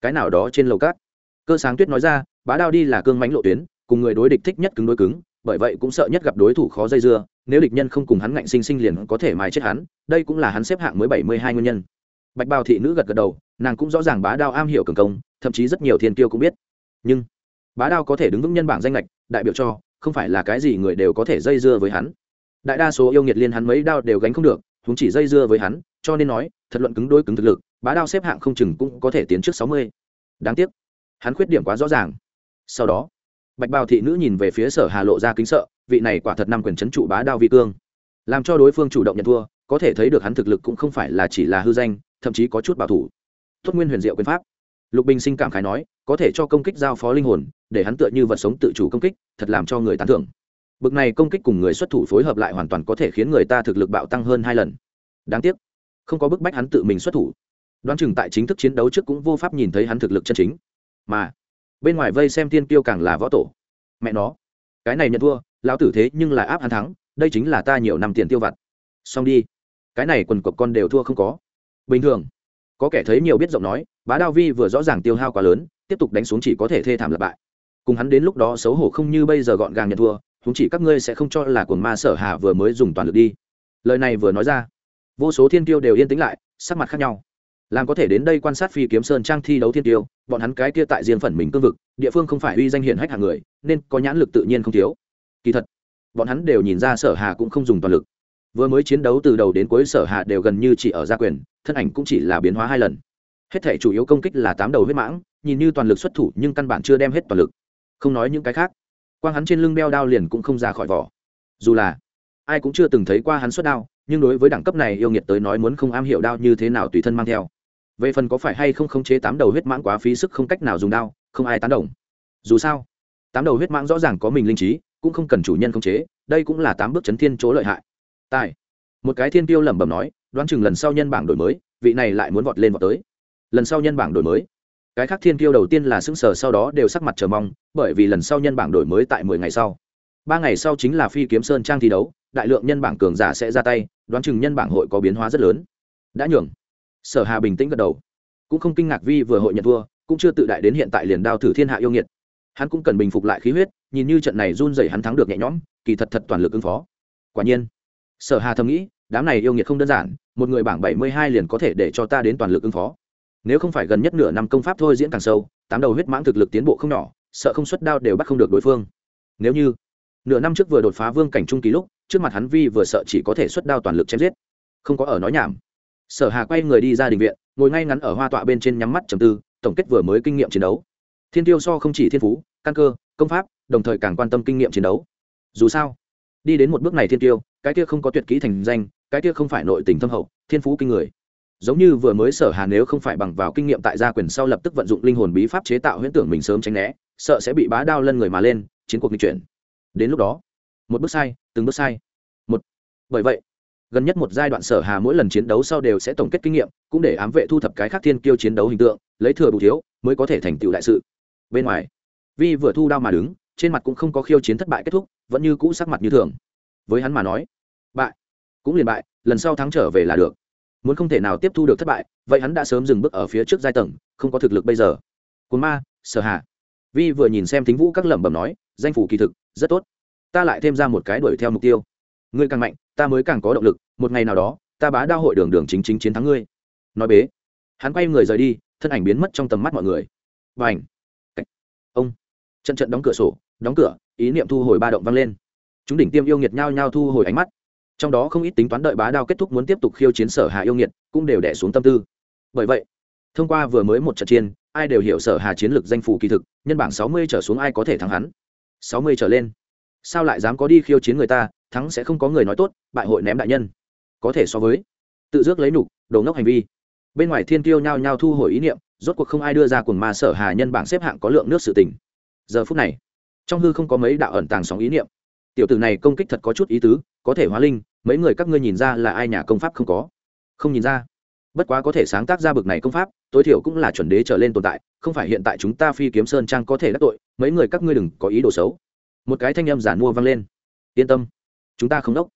Cái nào đó trên lầu cát. Cơ sáng tuyết nói ra, bá đao đi là cương mánh lộ tuyến, cùng người đối địch thích nhất cứng đối cứng, bởi vậy cũng sợ nhất gặp đối thủ khó dây dưa, nếu địch nhân không cùng hắn ngạnh sinh sinh liền có thể mài chết hắn, đây cũng là hắn xếp hạng mới bảy mươi hai nguyên nhân. Bạch bào thị nữ gật gật đầu, nàng cũng rõ ràng bá đao am hiểu cường công, thậm chí rất nhiều thiên tiêu cũng biết. Nhưng, bá đao có thể đứng vững nhân bảng danh lệch, đại biểu cho, không phải là cái gì người đều có thể dây dưa với hắn. Đại đa số yêu nghiệt liên hắn mấy đao đều gánh không được chúng chỉ dây dưa với hắn, cho nên nói thật luận cứng đôi cứng thực lực, bá đao xếp hạng không chừng cũng có thể tiến trước sáu mươi. Đáng tiếc, hắn khuyết điểm quá rõ ràng. Sau đó, bạch bào thị nữ nhìn về phía sở hà lộ ra kính sợ, vị này quả thật năm quyền chấn trụ bá đao vi cương. Làm cho đối phương chủ động nhận thua, có thể thấy được hắn thực lực cũng không phải là chỉ là hư danh, thậm chí có chút bảo thủ. Tốt nguyên huyền diệu quyền pháp. Lục bình sinh cảm khái nói, có thể cho công kích giao phó linh hồn, để hắn tựa như vật sống tự chủ công kích, thật làm cho người tán thưởng. Bực này công kích cùng người xuất thủ phối hợp lại hoàn toàn có thể khiến người ta thực lực bạo tăng hơn hai lần. Đáng tiếc không có bức bách hắn tự mình xuất thủ. Đoán chừng tại chính thức chiến đấu trước cũng vô pháp nhìn thấy hắn thực lực chân chính. Mà, bên ngoài vây xem tiên tiêu càng là võ tổ. Mẹ nó, cái này nhận thua, lão tử thế nhưng là áp hắn thắng, đây chính là ta nhiều năm tiền tiêu vặt. Xong đi, cái này quần cộc con đều thua không có. Bình thường, có kẻ thấy nhiều biết rộng nói, bá đao vi vừa rõ ràng tiêu hao quá lớn, tiếp tục đánh xuống chỉ có thể thê thảm lặp bại. Cùng hắn đến lúc đó xấu hổ không như bây giờ gọn gàng nhận thua chúng chỉ các ngươi sẽ không cho là cuồng ma sở hà vừa mới dùng toàn lực đi. Lời này vừa nói ra vô số thiên tiêu đều yên tĩnh lại, sắc mặt khác nhau. Làm có thể đến đây quan sát phi kiếm sơn trang thi đấu thiên tiêu, bọn hắn cái kia tại riêng phần mình cương vực, địa phương không phải uy danh hiển hách hàng người, nên có nhãn lực tự nhiên không thiếu. Kỳ thật, bọn hắn đều nhìn ra sở hà cũng không dùng toàn lực. Vừa mới chiến đấu từ đầu đến cuối sở hà đều gần như chỉ ở gia quyền, thân ảnh cũng chỉ là biến hóa hai lần. Hết thể chủ yếu công kích là tám đầu huyết mãng, nhìn như toàn lực xuất thủ nhưng căn bản chưa đem hết toàn lực. Không nói những cái khác, quang hắn trên lưng đeo đao liền cũng không ra khỏi vỏ. Dù là, ai cũng chưa từng thấy qua hắn xuất đao nhưng đối với đẳng cấp này yêu nghiệt tới nói muốn không am hiểu đao như thế nào tùy thân mang theo. Về phần có phải hay không khống chế tám đầu huyết mãng quá phí sức không cách nào dùng đao, không ai tán đồng. Dù sao, tám đầu huyết mãng rõ ràng có mình linh trí, cũng không cần chủ nhân khống chế, đây cũng là tám bước chấn thiên chỗ lợi hại. Tài. Một cái thiên tiêu lẩm bẩm nói, đoán chừng lần sau nhân bảng đổi mới, vị này lại muốn vọt lên vọt tới. Lần sau nhân bảng đổi mới. Cái khác thiên tiêu đầu tiên là xứng sở sau đó đều sắc mặt chờ mong, bởi vì lần sau nhân bảng đổi mới tại mười ngày sau. Ba ngày sau chính là phi kiếm sơn trang thi đấu, đại lượng nhân bảng cường giả sẽ ra tay đoán chừng nhân bảng hội có biến hóa rất lớn. Đã nhường. Sở hà bình tĩnh gật đầu. Cũng không kinh ngạc vi vừa hội nhận thua, cũng chưa tự đại đến hiện tại liền đao thử thiên hạ yêu nghiệt. Hắn cũng cần bình phục lại khí huyết, nhìn như trận này run rẩy hắn thắng được nhẹ nhõm, kỳ thật thật toàn lực ứng phó. Quả nhiên, sở hà thầm nghĩ, đám này yêu nghiệt không đơn giản, một người bảng bảy mươi hai liền có thể để cho ta đến toàn lực ứng phó. Nếu không phải gần nhất nửa năm công pháp thôi diễn càng sâu, tám đầu huyết mãng thực lực tiến bộ không nhỏ, sợ không xuất đao đều bắt không được đối phương. Nếu như nửa năm trước vừa đột phá vương cảnh trung kỳ lúc trước mặt hắn vi vừa sợ chỉ có thể xuất đao toàn lực chém giết. Không có ở nói nhảm. Sở hà quay người đi ra đình viện, ngồi ngay ngắn ở hoa tọa bên trên nhắm mắt trầm tư, tổng kết vừa mới kinh nghiệm chiến đấu. Thiên tiêu so không chỉ thiên phú, căn cơ, công pháp, đồng thời càng quan tâm kinh nghiệm chiến đấu. Dù sao, đi đến một bước này thiên tiêu, cái kia không có tuyệt kỹ thành danh, cái kia không phải nội tình thâm hậu, thiên phú kinh người. Giống như vừa mới sở hà nếu không phải bằng vào kinh nghiệm tại gia quyền sau lập tức vận dụng linh hồn bí pháp chế tạo huyễn tưởng mình sớm tránh né, sợ sẽ bị bá đao lân người mà lên, chiến cuộc nghịch chuyển. Đến lúc đó, một bước sai từng bước sai. Một, bởi vậy, gần nhất một giai đoạn sở hà mỗi lần chiến đấu sau đều sẽ tổng kết kinh nghiệm, cũng để ám vệ thu thập cái khác thiên kiêu chiến đấu hình tượng, lấy thừa đủ thiếu mới có thể thành tựu đại sự. Bên ngoài, vi vừa thu đao mà đứng, trên mặt cũng không có khiêu chiến thất bại kết thúc, vẫn như cũ sắc mặt như thường. Với hắn mà nói, bại cũng liền bại, lần sau thắng trở về là được. Muốn không thể nào tiếp thu được thất bại, vậy hắn đã sớm dừng bước ở phía trước giai tầng, không có thực lực bây giờ. Cồn ma, sở hà. Vi vừa nhìn xem thính vũ các lẩm bẩm nói, danh phủ kỳ thực, rất tốt ta lại thêm ra một cái đuổi theo mục tiêu. Ngươi càng mạnh, ta mới càng có động lực, một ngày nào đó, ta bá đao hội đường đường chính chính chiến thắng ngươi. Nói bế, hắn quay người rời đi, thân ảnh biến mất trong tầm mắt mọi người. Và ảnh ông! Trận trận đóng cửa sổ, đóng cửa, ý niệm thu hồi ba động vang lên. Chúng đỉnh tiêm yêu nghiệt nhau nhau thu hồi ánh mắt. Trong đó không ít tính toán đợi bá đao kết thúc muốn tiếp tục khiêu chiến sở hà yêu nghiệt, cũng đều đẻ xuống tâm tư. Bởi vậy, thông qua vừa mới một trận chiến, ai đều hiểu sở hà chiến lược danh phủ kỳ thực, nhân bảng sáu mươi trở xuống ai có thể thắng hắn. sáu mươi trở lên sao lại dám có đi khiêu chiến người ta, thắng sẽ không có người nói tốt, bại hội ném đại nhân. Có thể so với tự dước lấy nục, đồ ngốc hành vi. Bên ngoài thiên tiêu nhao nhao thu hồi ý niệm, rốt cuộc không ai đưa ra cuồng ma sở hà nhân bảng xếp hạng có lượng nước sự tình. Giờ phút này, trong hư không có mấy đạo ẩn tàng sóng ý niệm. Tiểu tử này công kích thật có chút ý tứ, có thể hóa linh, mấy người các ngươi nhìn ra là ai nhà công pháp không có. Không nhìn ra. Bất quá có thể sáng tác ra bực này công pháp, tối thiểu cũng là chuẩn đế trở lên tồn tại, không phải hiện tại chúng ta phi kiếm sơn trang có thể đắc tội, mấy người các ngươi đừng có ý đồ xấu một cái thanh âm giản mua vang lên. Yên tâm, chúng ta không đốc.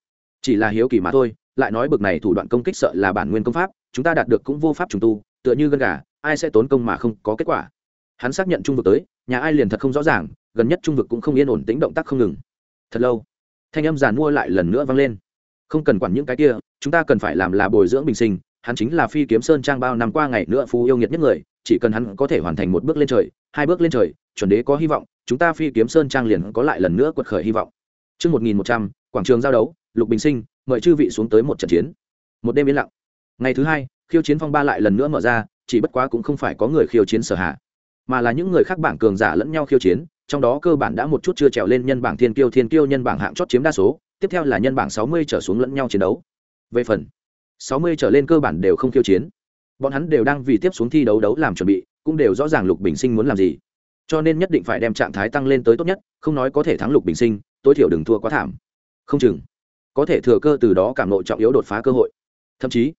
Chỉ là hiếu kỳ mà thôi, lại nói bực này thủ đoạn công kích sợ là bản nguyên công pháp, chúng ta đạt được cũng vô pháp trùng tu, tựa như gân gà, ai sẽ tốn công mà không có kết quả. Hắn xác nhận trung vực tới, nhà ai liền thật không rõ ràng, gần nhất trung vực cũng không yên ổn tính động tác không ngừng. Thật lâu, thanh âm giàn mua lại lần nữa vang lên. Không cần quản những cái kia, chúng ta cần phải làm là bồi dưỡng bình sinh, hắn chính là phi kiếm sơn trang bao năm qua ngày nữa phú yêu nghiệt nhất người, chỉ cần hắn có thể hoàn thành một bước lên trời, hai bước lên trời, chuẩn đế có hy vọng chúng ta phi kiếm sơn trang liền có lại lần nữa quật khởi hy vọng Trước 1100, quảng trường giao đấu, Lục Bình Sinh, mời chư vị xuống tới một trận chiến. Một đêm yên lặng. Ngày thứ hai, khiêu chiến phong ba lại lần nữa mở ra, chỉ bất quá cũng không phải có người khiêu chiến sở hạ, mà là những người khác bảng cường giả lẫn nhau khiêu chiến, trong đó cơ bản đã một chút chưa trèo lên nhân bảng thiên kiêu thiên kiêu nhân bảng hạng chót chiếm đa số, tiếp theo là nhân bảng sáu mươi trở xuống lẫn nhau chiến đấu. Về phần sáu mươi trở lên cơ bản đều không khiêu chiến. Bọn hắn đều đang vì tiếp xuống thi đấu đấu làm chuẩn bị, cũng đều rõ ràng Lục Bình Sinh muốn làm gì. Cho nên nhất định phải đem trạng thái tăng lên tới tốt nhất, không nói có thể thắng Lục Bình Sinh, tối thiểu đừng thua quá thảm. Không chừng có thể thừa cơ từ đó cảm nội trọng yếu đột phá cơ hội. Thậm chí,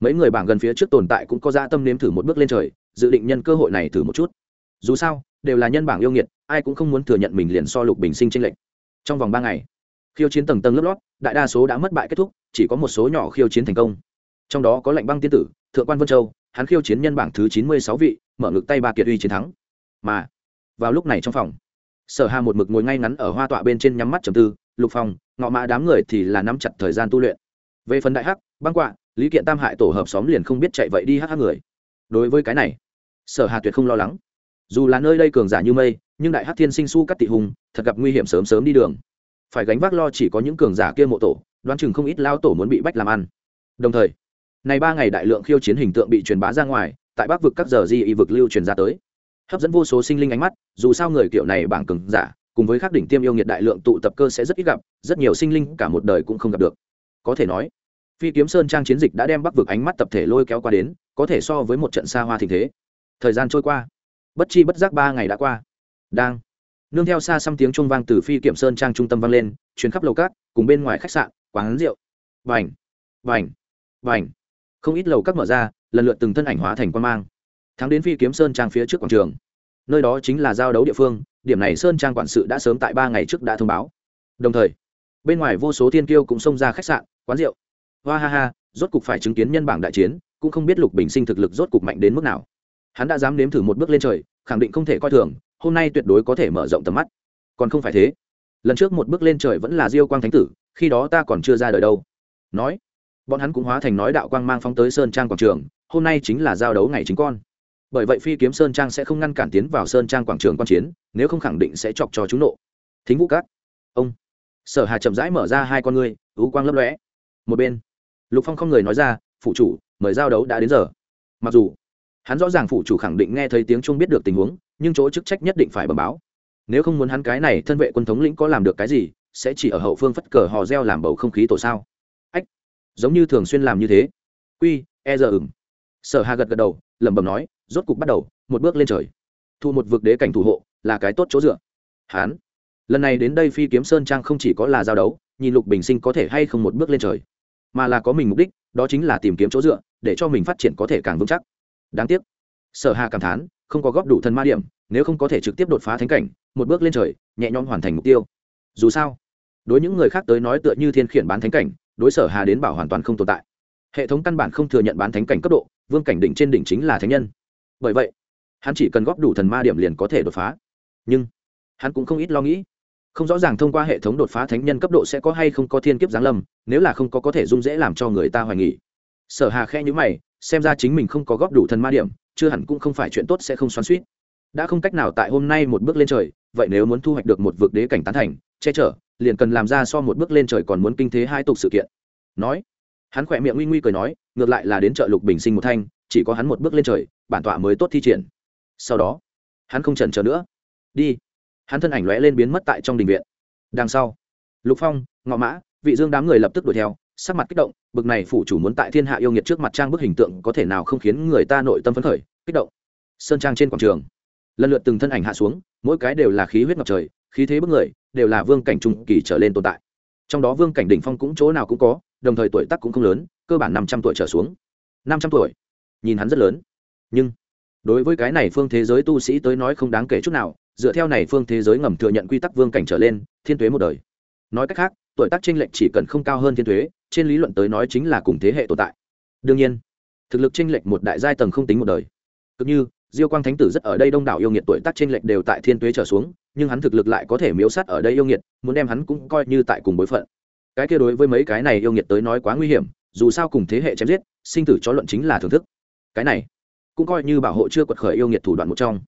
mấy người bảng gần phía trước tồn tại cũng có gia tâm nếm thử một bước lên trời, dự định nhân cơ hội này thử một chút. Dù sao, đều là nhân bảng yêu nghiệt, ai cũng không muốn thừa nhận mình liền so Lục Bình Sinh tranh lệch. Trong vòng ba ngày, khiêu chiến tầng tầng lớp lót đại đa số đã mất bại kết thúc chỉ có một số nhỏ khiêu chiến thành công trong đó có lệnh băng tiên tử thượng quan vân châu hắn khiêu chiến nhân bảng thứ chín mươi sáu vị mở ngực tay ba kiệt uy chiến thắng mà vào lúc này trong phòng. Sở hà một mực ngồi ngay ngắn ở hoa tọa bên trên nhắm mắt trầm tư, lục phòng ngọ mã đám người thì là nắm chặt thời gian tu luyện. Về phần đại hắc, băng quạ, lý kiện tam hại tổ hợp xóm liền không biết chạy vậy đi hắc hắc người. Đối với cái này, sở hà tuyệt không lo lắng. Dù là nơi đây cường giả như mây, nhưng đại hắc thiên sinh su cắt tị hùng, thật gặp nguy hiểm sớm sớm đi đường. Phải gánh vác lo chỉ có những cường giả kia mộ tổ, đoán chừng không ít lao tổ muốn bị bách làm ăn. Đồng thời, này ba ngày đại lượng khiêu chiến hình tượng bị truyền bá ra ngoài, tại bắc vực các giờ di y vực lưu truyền ra tới hấp dẫn vô số sinh linh ánh mắt, dù sao người kiểu này bảng cường giả, cùng với các đỉnh tiêm yêu nghiệt đại lượng tụ tập cơ sẽ rất ít gặp, rất nhiều sinh linh cả một đời cũng không gặp được. Có thể nói, phi kiếm sơn trang chiến dịch đã đem bắc vực ánh mắt tập thể lôi kéo qua đến, có thể so với một trận xa hoa thịnh thế. Thời gian trôi qua, bất chi bất giác ba ngày đã qua. Đang, nương theo xa xăm tiếng trung vang từ phi kiểm sơn trang trung tâm vang lên chuyến khắp lầu cát, cùng bên ngoài khách sạn, quán rượu. Vành vành vành. Không ít lầu các mở ra, lần lượt từng thân ảnh hóa thành quan mang thắng đến phi kiếm sơn trang phía trước quảng trường. Nơi đó chính là giao đấu địa phương, điểm này sơn trang quản sự đã sớm tại ba ngày trước đã thông báo. Đồng thời, bên ngoài vô số thiên kiêu cũng xông ra khách sạn, quán rượu. Hoa ha ha, rốt cục phải chứng kiến nhân bảng đại chiến, cũng không biết lục bình sinh thực lực rốt cục mạnh đến mức nào. Hắn đã dám nếm thử một bước lên trời, khẳng định không thể coi thường, hôm nay tuyệt đối có thể mở rộng tầm mắt. Còn không phải thế. Lần trước một bước lên trời vẫn là diêu quang thánh tử, khi đó ta còn chưa ra đời đâu. Nói, bọn hắn cũng hóa thành nói đạo quang mang phóng tới sơn trang quảng trường, hôm nay chính là giao đấu ngày chính con bởi vậy phi kiếm sơn trang sẽ không ngăn cản tiến vào sơn trang quảng trường quan chiến, nếu không khẳng định sẽ chọc cho chúng nộ. Thính vũ cát. Ông. Sở hà chậm rãi mở ra hai con ngươi ú quang lấp lóe. Một bên, lục phong không người nói ra, phụ chủ, mời giao đấu đã đến giờ. Mặc dù, hắn rõ ràng phụ chủ khẳng định nghe thấy tiếng chuông biết được tình huống, nhưng chỗ chức trách nhất định phải bẩm báo. Nếu không muốn hắn cái này thân vệ quân thống lĩnh có làm được cái gì, sẽ chỉ ở hậu phương phất cờ hò reo làm bầu không khí tổ sao? Ách, giống như thường xuyên làm như thế. Quy e giờ ừng sở hà gật gật đầu lẩm bẩm nói rốt cục bắt đầu một bước lên trời. Thu một vực đế cảnh thủ hộ là cái tốt chỗ dựa. Hán, lần này đến đây phi kiếm sơn trang không chỉ có là giao đấu nhìn lục bình sinh có thể hay không một bước lên trời mà là có mình mục đích đó chính là tìm kiếm chỗ dựa để cho mình phát triển có thể càng vững chắc. Đáng tiếc sở hà cảm thán không có góp đủ thần ma điểm nếu không có thể trực tiếp đột phá thánh cảnh một bước lên trời nhẹ nhõm hoàn thành mục tiêu. Dù sao đối những người khác tới nói tựa như thiên khiển bán thánh cảnh đối sở hà đến bảo hoàn toàn không tồn tại. Hệ thống căn bản không thừa nhận bán thánh cảnh cấp độ vương cảnh đỉnh trên đỉnh chính là thánh nhân. Bởi vậy, hắn chỉ cần góp đủ thần ma điểm liền có thể đột phá. Nhưng, hắn cũng không ít lo nghĩ. Không rõ ràng thông qua hệ thống đột phá thánh nhân cấp độ sẽ có hay không có thiên kiếp giáng lâm, nếu là không có có thể dung dễ làm cho người ta hoài nghỉ sở hà khe nhữ mày, xem ra chính mình không có góp đủ thần ma điểm, chưa hẳn cũng không phải chuyện tốt sẽ không xoắn suýt đã không cách nào tại hôm nay một bước lên trời, vậy nếu muốn thu hoạch được một vực đế cảnh tán thành, che chở, liền cần làm ra so một bước lên trời còn muốn kinh thế hai tục sự kiện. Nói hắn khỏe miệng nguy nguy cười nói, ngược lại là đến chợ lục bình sinh một thanh, chỉ có hắn một bước lên trời, bản tọa mới tốt thi triển. Sau đó, hắn không chần chờ nữa. Đi. Hắn thân ảnh lóe lên biến mất tại trong đình viện. Đằng sau, lục phong, ngọ mã, vị dương đám người lập tức đuổi theo, sắc mặt kích động, bực này phủ chủ muốn tại thiên hạ yêu nghiệt trước mặt trang bức hình tượng có thể nào không khiến người ta nội tâm phấn khởi, kích động. Sơn trang trên quảng trường, lần lượt từng thân ảnh hạ xuống, mỗi cái đều là khí huyết ngập trời, khí thế bức người, đều là vương cảnh trung kỳ trở lên tồn tại. Trong đó vương cảnh đỉnh phong cũng chỗ nào cũng có đồng thời tuổi tác cũng không lớn, cơ bản năm trăm tuổi trở xuống. Năm trăm tuổi, nhìn hắn rất lớn. Nhưng, đối với cái này phương thế giới tu sĩ tới nói không đáng kể chút nào, dựa theo này phương thế giới ngầm thừa nhận quy tắc vương cảnh trở lên, thiên tuế một đời. Nói cách khác, tuổi tác tranh lệch chỉ cần không cao hơn thiên tuế, trên lý luận tới nói chính là cùng thế hệ tồn tại. Đương nhiên, thực lực tranh lệch một đại giai tầng không tính một đời. Cực như, diêu quang thánh tử rất ở đây đông đảo yêu nghiệt tuổi tác tranh lệch đều tại thiên tuế trở xuống, nhưng hắn thực lực lại có thể miếu sát ở đây yêu nghiệt, muốn đem hắn cũng coi như tại cùng bối phận cái kia đối với mấy cái này yêu nghiệt tới nói quá nguy hiểm, dù sao cùng thế hệ chém giết, sinh tử chó luận chính là thưởng thức. Cái này, cũng coi như bảo hộ chưa quật khởi yêu nghiệt thủ đoạn một trong.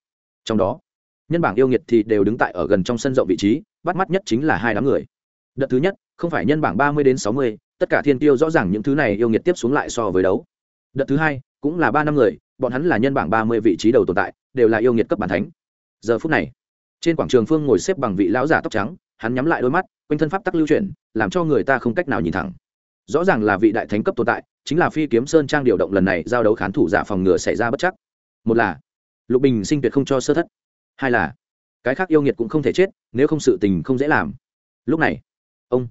Trong đó, nhân bảng yêu nghiệt thì đều đứng tại ở gần trong sân rộng vị trí, bắt mắt nhất chính là hai đám người. Đợt thứ nhất, không phải nhân bảng ba mươi đến sáu mươi, tất cả thiên tiêu rõ ràng những thứ này yêu nghiệt tiếp xuống lại so với đấu. Đợt thứ hai, cũng là ba năm người, bọn hắn là nhân bảng ba mươi vị trí đầu tồn tại, đều là yêu nghiệt cấp bản thánh. Giờ phút này, trên quảng trường phương ngồi xếp bằng vị lão giả tóc trắng, hắn nhắm lại đôi mắt quanh thân pháp tắc lưu chuyển, làm cho người ta không cách nào nhìn thẳng. Rõ ràng là vị đại thánh cấp tồn tại, chính là phi kiếm sơn trang điều động lần này giao đấu khán thủ giả phòng ngừa xảy ra bất chắc. Một là, lục bình sinh tuyệt không cho sơ thất. Hai là, cái khác yêu nghiệt cũng không thể chết, nếu không sự tình không dễ làm. Lúc này, ông,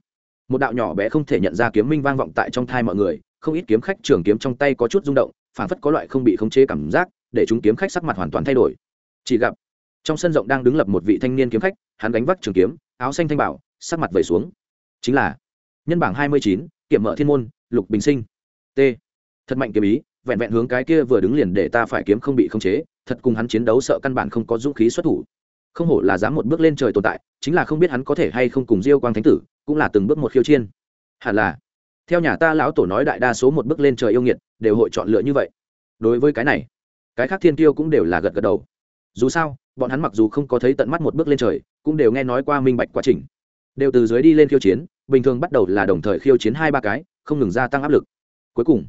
một đạo nhỏ bé không thể nhận ra kiếm minh vang vọng tại trong thai mọi người, không ít kiếm khách trường kiếm trong tay có chút rung động, phản phất có loại không bị khống chế cảm giác, để chúng kiếm khách sắc mặt hoàn toàn thay đổi. Chỉ gặp, trong sân rộng đang đứng lập một vị thanh niên kiếm khách, hắn đánh vác trường kiếm, áo xanh thanh bảo sắc mặt vẩy xuống. Chính là, nhân bảng hai mươi chín, kiểm mở thiên môn, lục bình sinh. T. Thật mạnh kiếm ý, vẹn vẹn hướng cái kia vừa đứng liền để ta phải kiếm không bị khống chế, thật cùng hắn chiến đấu sợ căn bản không có dũng khí xuất thủ. Không hổ là dám một bước lên trời tồn tại, chính là không biết hắn có thể hay không cùng diêu quang thánh tử, cũng là từng bước một khiêu chiên hẳn là, theo nhà ta lão tổ nói đại đa số một bước lên trời yêu nghiệt, đều hội chọn lựa như vậy. Đối với cái này, cái khác thiên tiêu cũng đều là gật gật đầu. Dù sao, bọn hắn mặc dù không có thấy tận mắt một bước lên trời, cũng đều nghe nói qua minh bạch quá trình đều từ dưới đi lên khiêu chiến bình thường bắt đầu là đồng thời khiêu chiến hai ba cái không ngừng gia tăng áp lực cuối cùng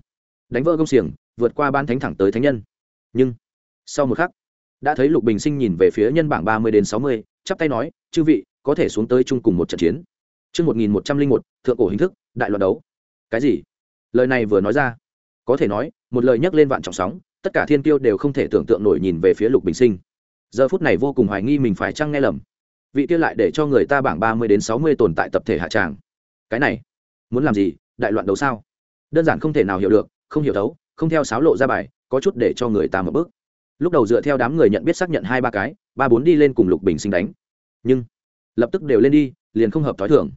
đánh vỡ công xiềng vượt qua ban thánh thẳng tới thánh nhân nhưng sau một khắc đã thấy lục bình sinh nhìn về phía nhân bảng ba mươi đến sáu mươi chắp tay nói chư vị có thể xuống tới chung cùng một trận chiến chương một nghìn một trăm linh một thượng cổ hình thức, đại loạt đấu. Cái gì? Lời này vừa nói ra, có thể nói, một lời nhắc lên vạn trọng sóng, tất cả thiên tiêu đều không thể tưởng tượng nổi nhìn về phía Lục Bình Sinh. Giờ phút này vô cùng hoài nghi mình phải chăng nghe lầm. Vị kia lại để cho người ta bảng ba mươi đến sáu mươi tồn tại tập thể hạ tràng. Cái này, muốn làm gì? Đại loạn đấu sao? Đơn giản không thể nào hiểu được, không hiểu đấu, không theo sáo lộ ra bài, có chút để cho người ta một bước. Lúc đầu dựa theo đám người nhận biết xác nhận hai ba cái ba bốn đi lên cùng lục bình sinh đánh. Nhưng lập tức đều lên đi liền không hợp t h ó i thưởng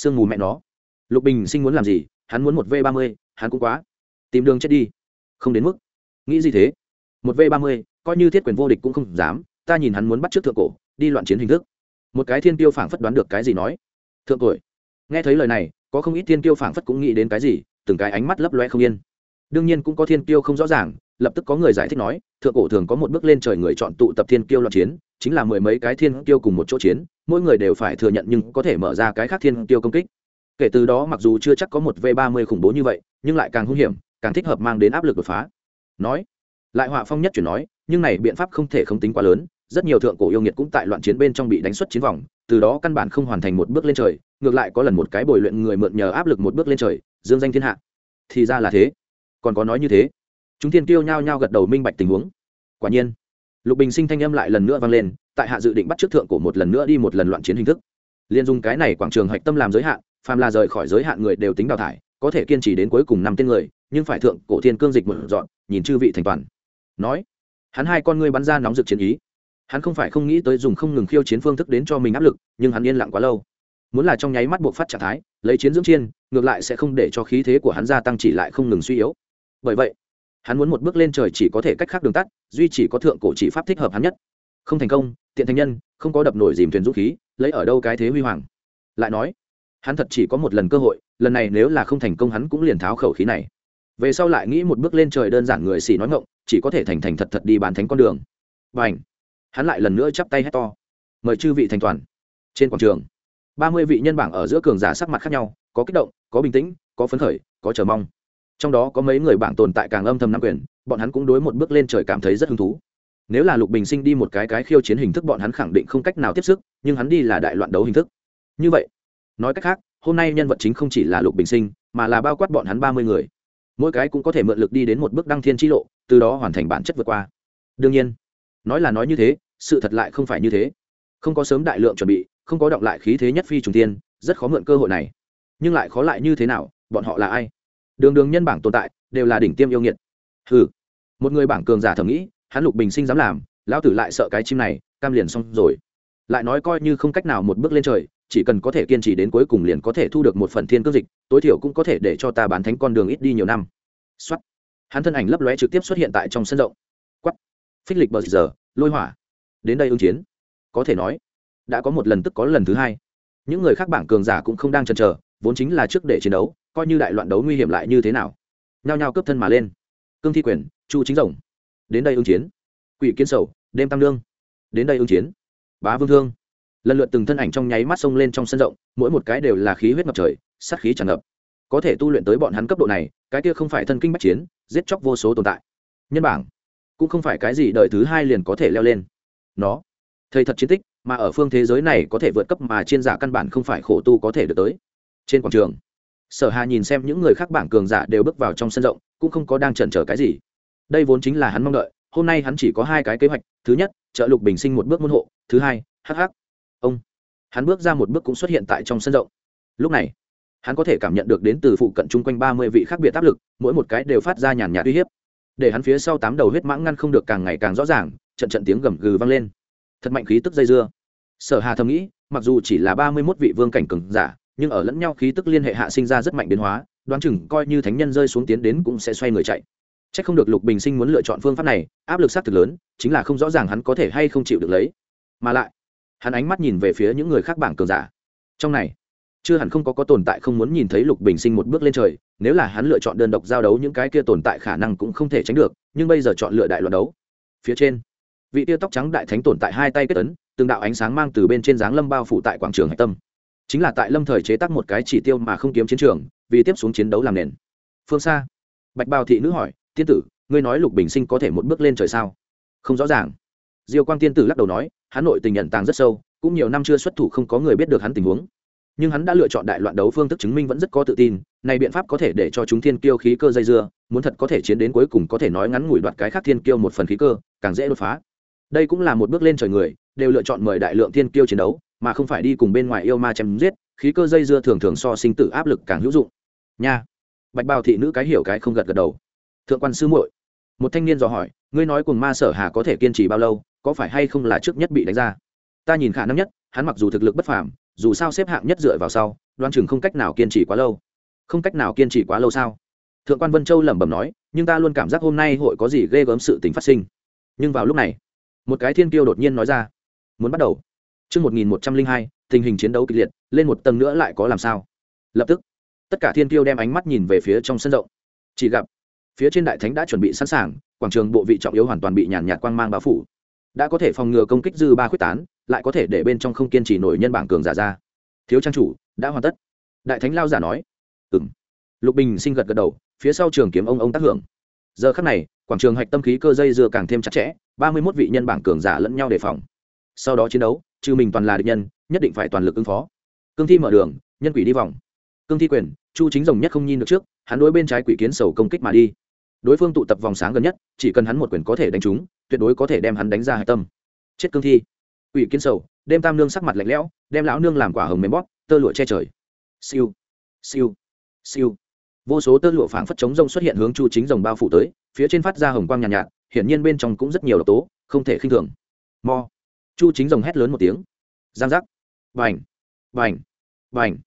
sương mù mẹ nó. Lục bình sinh muốn làm gì? Hắn muốn một v ba mươi hắn cũng quá. Tìm đường chết đi. Không đến mức. Nghĩ gì thế? Một v ba mươi coi như thiết quyền vô địch cũng không dám ta nhìn hắn muốn bắt trước thượng cổ đi loạn chiến hình thức một cái thiên tiêu phảng phất đoán được cái gì nói. Thượng cổ nghe thấy lời này, có không ít thiên tiêu phảng phất cũng nghĩ đến cái gì, từng cái ánh mắt lấp loe không yên. Đương nhiên cũng có thiên tiêu không rõ ràng, lập tức có người giải thích nói, thượng cổ thường có một bước lên trời người chọn tụ tập thiên tiêu loạn chiến, chính là mười mấy cái thiên tiêu cùng một chỗ chiến, mỗi người đều phải thừa nhận nhưng có thể mở ra cái khác thiên tiêu công kích. Kể từ đó mặc dù chưa chắc có một v ba mươi khủng bố như vậy, nhưng lại càng hung hiểm, càng thích hợp mang đến áp lực đột phá. Nói, lại họa phong nhất chuyển nói, nhưng này biện pháp không thể không tính quá lớn rất nhiều thượng cổ yêu nghiệt cũng tại loạn chiến bên trong bị đánh xuất chiến vòng, từ đó căn bản không hoàn thành một bước lên trời, ngược lại có lần một cái bồi luyện người mượn nhờ áp lực một bước lên trời, dương danh thiên hạ. Thì ra là thế. Còn có nói như thế. Chúng thiên tiêu nhao nhao gật đầu minh bạch tình huống. Quả nhiên, lục bình sinh thanh âm lại lần nữa vang lên, tại hạ dự định bắt trước thượng cổ một lần nữa đi một lần loạn chiến hình thức. Liên dung cái này quảng trường hạch tâm làm giới hạn, phàm là rời khỏi giới hạn người đều tính đào thải, có thể kiên trì đến cuối cùng năm tên người, nhưng phải thượng cổ thiên cương dịch một dọn, nhìn chư vị thành toàn. Nói, hắn hai con ngươi bắn ra nóng rực chiến ý hắn không phải không nghĩ tới dùng không ngừng khiêu chiến phương thức đến cho mình áp lực, nhưng hắn yên lặng quá lâu. Muốn là trong nháy mắt buộc phát trạng thái, lấy chiến dưỡng chiên, ngược lại sẽ không để cho khí thế của hắn gia tăng chỉ lại không ngừng suy yếu. Bởi vậy, hắn muốn một bước lên trời chỉ có thể cách khác đường tắt, duy chỉ có thượng cổ chỉ pháp thích hợp hắn nhất. Không thành công, tiện thành nhân, không có đập nổi dìm thuyền dũng khí, lấy ở đâu cái thế huy hoàng? Lại nói, hắn thật chỉ có một lần cơ hội, lần này nếu là không thành công hắn cũng liền tháo khẩu khí này. Về sau lại nghĩ một bước lên trời đơn giản người xỉ nói ngộng chỉ có thể thành thành thật thật đi bán thánh con đường. Và ảnh hắn lại lần nữa chắp tay hét to. Mời chư vị thành toàn. Trên quảng trường, ba mươi vị nhân bảng ở giữa cường giả sắc mặt khác nhau, có kích động, có bình tĩnh, có phấn khởi, có chờ mong. Trong đó có mấy người bảng tồn tại càng âm thầm nắm quyền, bọn hắn cũng đối một bước lên trời cảm thấy rất hứng thú. Nếu là lục bình sinh đi một cái cái khiêu chiến hình thức bọn hắn khẳng định không cách nào tiếp sức, nhưng hắn đi là đại loạn đấu hình thức. Như vậy, nói cách khác, hôm nay nhân vật chính không chỉ là lục bình sinh, mà là bao quát bọn hắn ba mươi người. Mỗi cái cũng có thể mượn lực đi đến một bước đăng thiên t lộ, từ đó hoàn thành bản chất vượt qua. Đương nhiên nói là nói như thế, sự thật lại không phải như thế. Không có sớm đại lượng chuẩn bị, không có động lại khí thế nhất phi trùng tiên rất khó mượn cơ hội này. Nhưng lại khó lại như thế nào, bọn họ là ai? Đường đường nhân bảng tồn tại, đều là đỉnh tiêm yêu nghiệt. Hừ. Một người bảng cường giả thầm nghĩ, hắn lục bình sinh dám làm, lão tử lại sợ cái chim này, cam liền xong rồi. Lại nói coi như không cách nào một bước lên trời, chỉ cần có thể kiên trì đến cuối cùng liền có thể thu được một phần thiên cương dịch, tối thiểu cũng có thể để cho ta bán thánh con đường ít đi nhiều năm. Xuất hắn thân ảnh lấp lóe trực tiếp xuất hiện tại trong sân rộng phích lịch bờ giờ, lôi hỏa. Đến đây ứng chiến. Có thể nói, đã có một lần tức có lần thứ hai. Những người khác bảng cường giả cũng không đang chần chờ, vốn chính là trước để chiến đấu, coi như đại loạn đấu nguy hiểm lại như thế nào. Nhao nhao cướp thân mà lên. Cương thi quyền, chu chính rồng. Đến đây ứng chiến. Quỷ kiến sầu, đêm tam lương. Đến đây ứng chiến. Bá vương thương. Lần lượt từng thân ảnh trong nháy mắt xông lên trong sân rộng, mỗi một cái đều là khí huyết ngập trời, sát khí tràn ngập. Có thể tu luyện tới bọn hắn cấp độ này, cái kia không phải thân kinh bách chiến, giết chóc vô số tồn tại. Nhân bảng cũng không phải cái gì đợi thứ hai liền có thể leo lên. Nó, thầy thật chiến tích, mà ở phương thế giới này có thể vượt cấp mà trên giả căn bản không phải khổ tu có thể được tới. Trên quảng trường, sở hà nhìn xem những người khác bảng cường giả đều bước vào trong sân rộng, cũng không có đang chần chờ cái gì. Đây vốn chính là hắn mong đợi, hôm nay hắn chỉ có hai cái kế hoạch, thứ nhất, trợ lục bình sinh một bước môn hộ, thứ hai hh ông, hắn bước ra một bước cũng xuất hiện tại trong sân rộng. Lúc này, hắn có thể cảm nhận được đến từ phụ cận chung quanh ba mươi vị khác biệt áp lực, mỗi một cái đều phát ra nhàn nhạt uy hiếp để hắn phía sau tám đầu huyết mãng ngăn không được càng ngày càng rõ ràng, trận trận tiếng gầm gừ vang lên. Thật mạnh khí tức dây dưa. Sở hà thầm nghĩ, mặc dù chỉ là ba mươi mốt vị vương cảnh cường giả, nhưng ở lẫn nhau khí tức liên hệ hạ sinh ra rất mạnh biến hóa, đoán chừng coi như thánh nhân rơi xuống tiến đến cũng sẽ xoay người chạy. C h ắ c không được lục bình sinh muốn lựa chọn phương pháp này, áp lực s á thực lớn, chính là không rõ ràng hắn có thể hay không chịu được lấy. Mà lại, hắn ánh mắt nhìn về phía những người khác bảng cường giả. Trong này chưa hẳn không có có tồn tại không muốn nhìn thấy lục bình sinh một bước lên trời, nếu là hắn lựa chọn đơn độc giao đấu những cái kia tồn tại khả năng cũng không thể tránh được, nhưng bây giờ chọn lựa đại loạt đấu. Phía trên, vị tia tóc trắng đại thánh tồn tại hai tay kết ấn, từng đạo ánh sáng mang từ bên trên dáng lâm bao phủ tại quảng trường hạch tâm. Chính là tại lâm thời chế tác một cái chỉ tiêu mà không kiếm chiến trường, vì tiếp xuống chiến đấu làm nền. Phương xa bạch bào thị nữ hỏi, tiên tử, ngươi nói lục bình sinh có thể một bước lên trời sao? Không rõ ràng. Diêu quang tiên tử lắc đầu nói, hắn nội tình nhận tàng rất sâu, cũng nhiều năm chưa xuất thủ không có người biết được hắn tình huống nhưng hắn đã lựa chọn đại loạn đấu phương thức chứng minh vẫn rất có tự tin, này biện pháp có thể để cho chúng thiên kiêu khí cơ dây dưa, muốn thật có thể chiến đến cuối cùng có thể nói ngắn ngủi đoạt cái khác thiên kiêu một phần khí cơ, càng dễ đột phá. Đây cũng là một bước lên trời người, đều lựa chọn mời đại lượng thiên kiêu chiến đấu, mà không phải đi cùng bên ngoài yêu ma chém giết, khí cơ dây dưa thường thường so sinh tử áp lực càng hữu dụng. Nha. Bạch bào thị nữ cái hiểu cái không gật gật đầu. Thượng quan sư muội, một thanh niên dò hỏi, ngươi nói cùng ma sở hà có thể kiên trì bao lâu, có phải hay không là trước nhất bị đánh ra? Ta nhìn khả năng nhất, hắn mặc dù thực lực bất phàm dù sao xếp hạng nhất dựa vào sau đoan chừng không cách nào kiên trì quá lâu không cách nào kiên trì quá lâu sao thượng quan vân châu lẩm bẩm nói nhưng ta luôn cảm giác hôm nay hội có gì ghê gớm sự tình phát sinh nhưng vào lúc này một cái thiên kiêu đột nhiên nói ra muốn bắt đầu Trước 1102, tình hình chiến đấu kịch liệt, lên một tầng nữa lại có làm sao? Lập tức, tất cả thiên kiêu đem ánh mắt nhìn về phía trong sân rộng. Chỉ gặp, phía trên đại thánh đã chuẩn bị sẵn sàng, quảng trường bộ vị trọng yếu hoàn toàn bị nhàn nhạt quang mang bao phủ. Đã có thể phòng ngừa công kích dư ba khuyết tán, lại có thể để bên trong không kiên trì nổi nhân bảng cường giả ra. Thiếu trang chủ, đã hoàn tất. Đại thánh lao giả nói. Ừm. Lục Bình sinh gật gật đầu, phía sau trường kiếm ông ông tác hưởng. Giờ khắc này, quảng trường hạch tâm khí cơ dây dưa càng thêm chặt chẽ, ba mươi mốt vị nhân bảng cường giả lẫn nhau đề phòng. Sau đó chiến đấu, trừ mình toàn là địch nhân nhất định phải toàn lực ứng phó cương thi mở đường nhân quỷ đi vòng cương thi quyền chu chính rồng nhất không nhìn được trước hắn đối bên trái quỷ kiến sầu công kích mà đi đối phương tụ tập vòng sáng gần nhất chỉ cần hắn một quyền có thể đánh trúng tuyệt đối có thể đem hắn đánh ra hạch tâm chết cương thi quỷ kiến sầu đêm tam nương sắc mặt lạnh lẽo đem lão nương làm quả hồng mềm bóp tơ lụa che trời. Siêu siêu siêu. Vô số tơ lụa phảng phất chống rông xuất hiện hướng chu chính rồng bao phủ tới phía trên phát ra hồng quang nhàn nhạt, nhạt hiển nhiên bên trong cũng rất nhiều độc tố không thể khinh thường. Mo. Chu chính rồng hét lớn một tiếng. Giang giác. Vành vành vành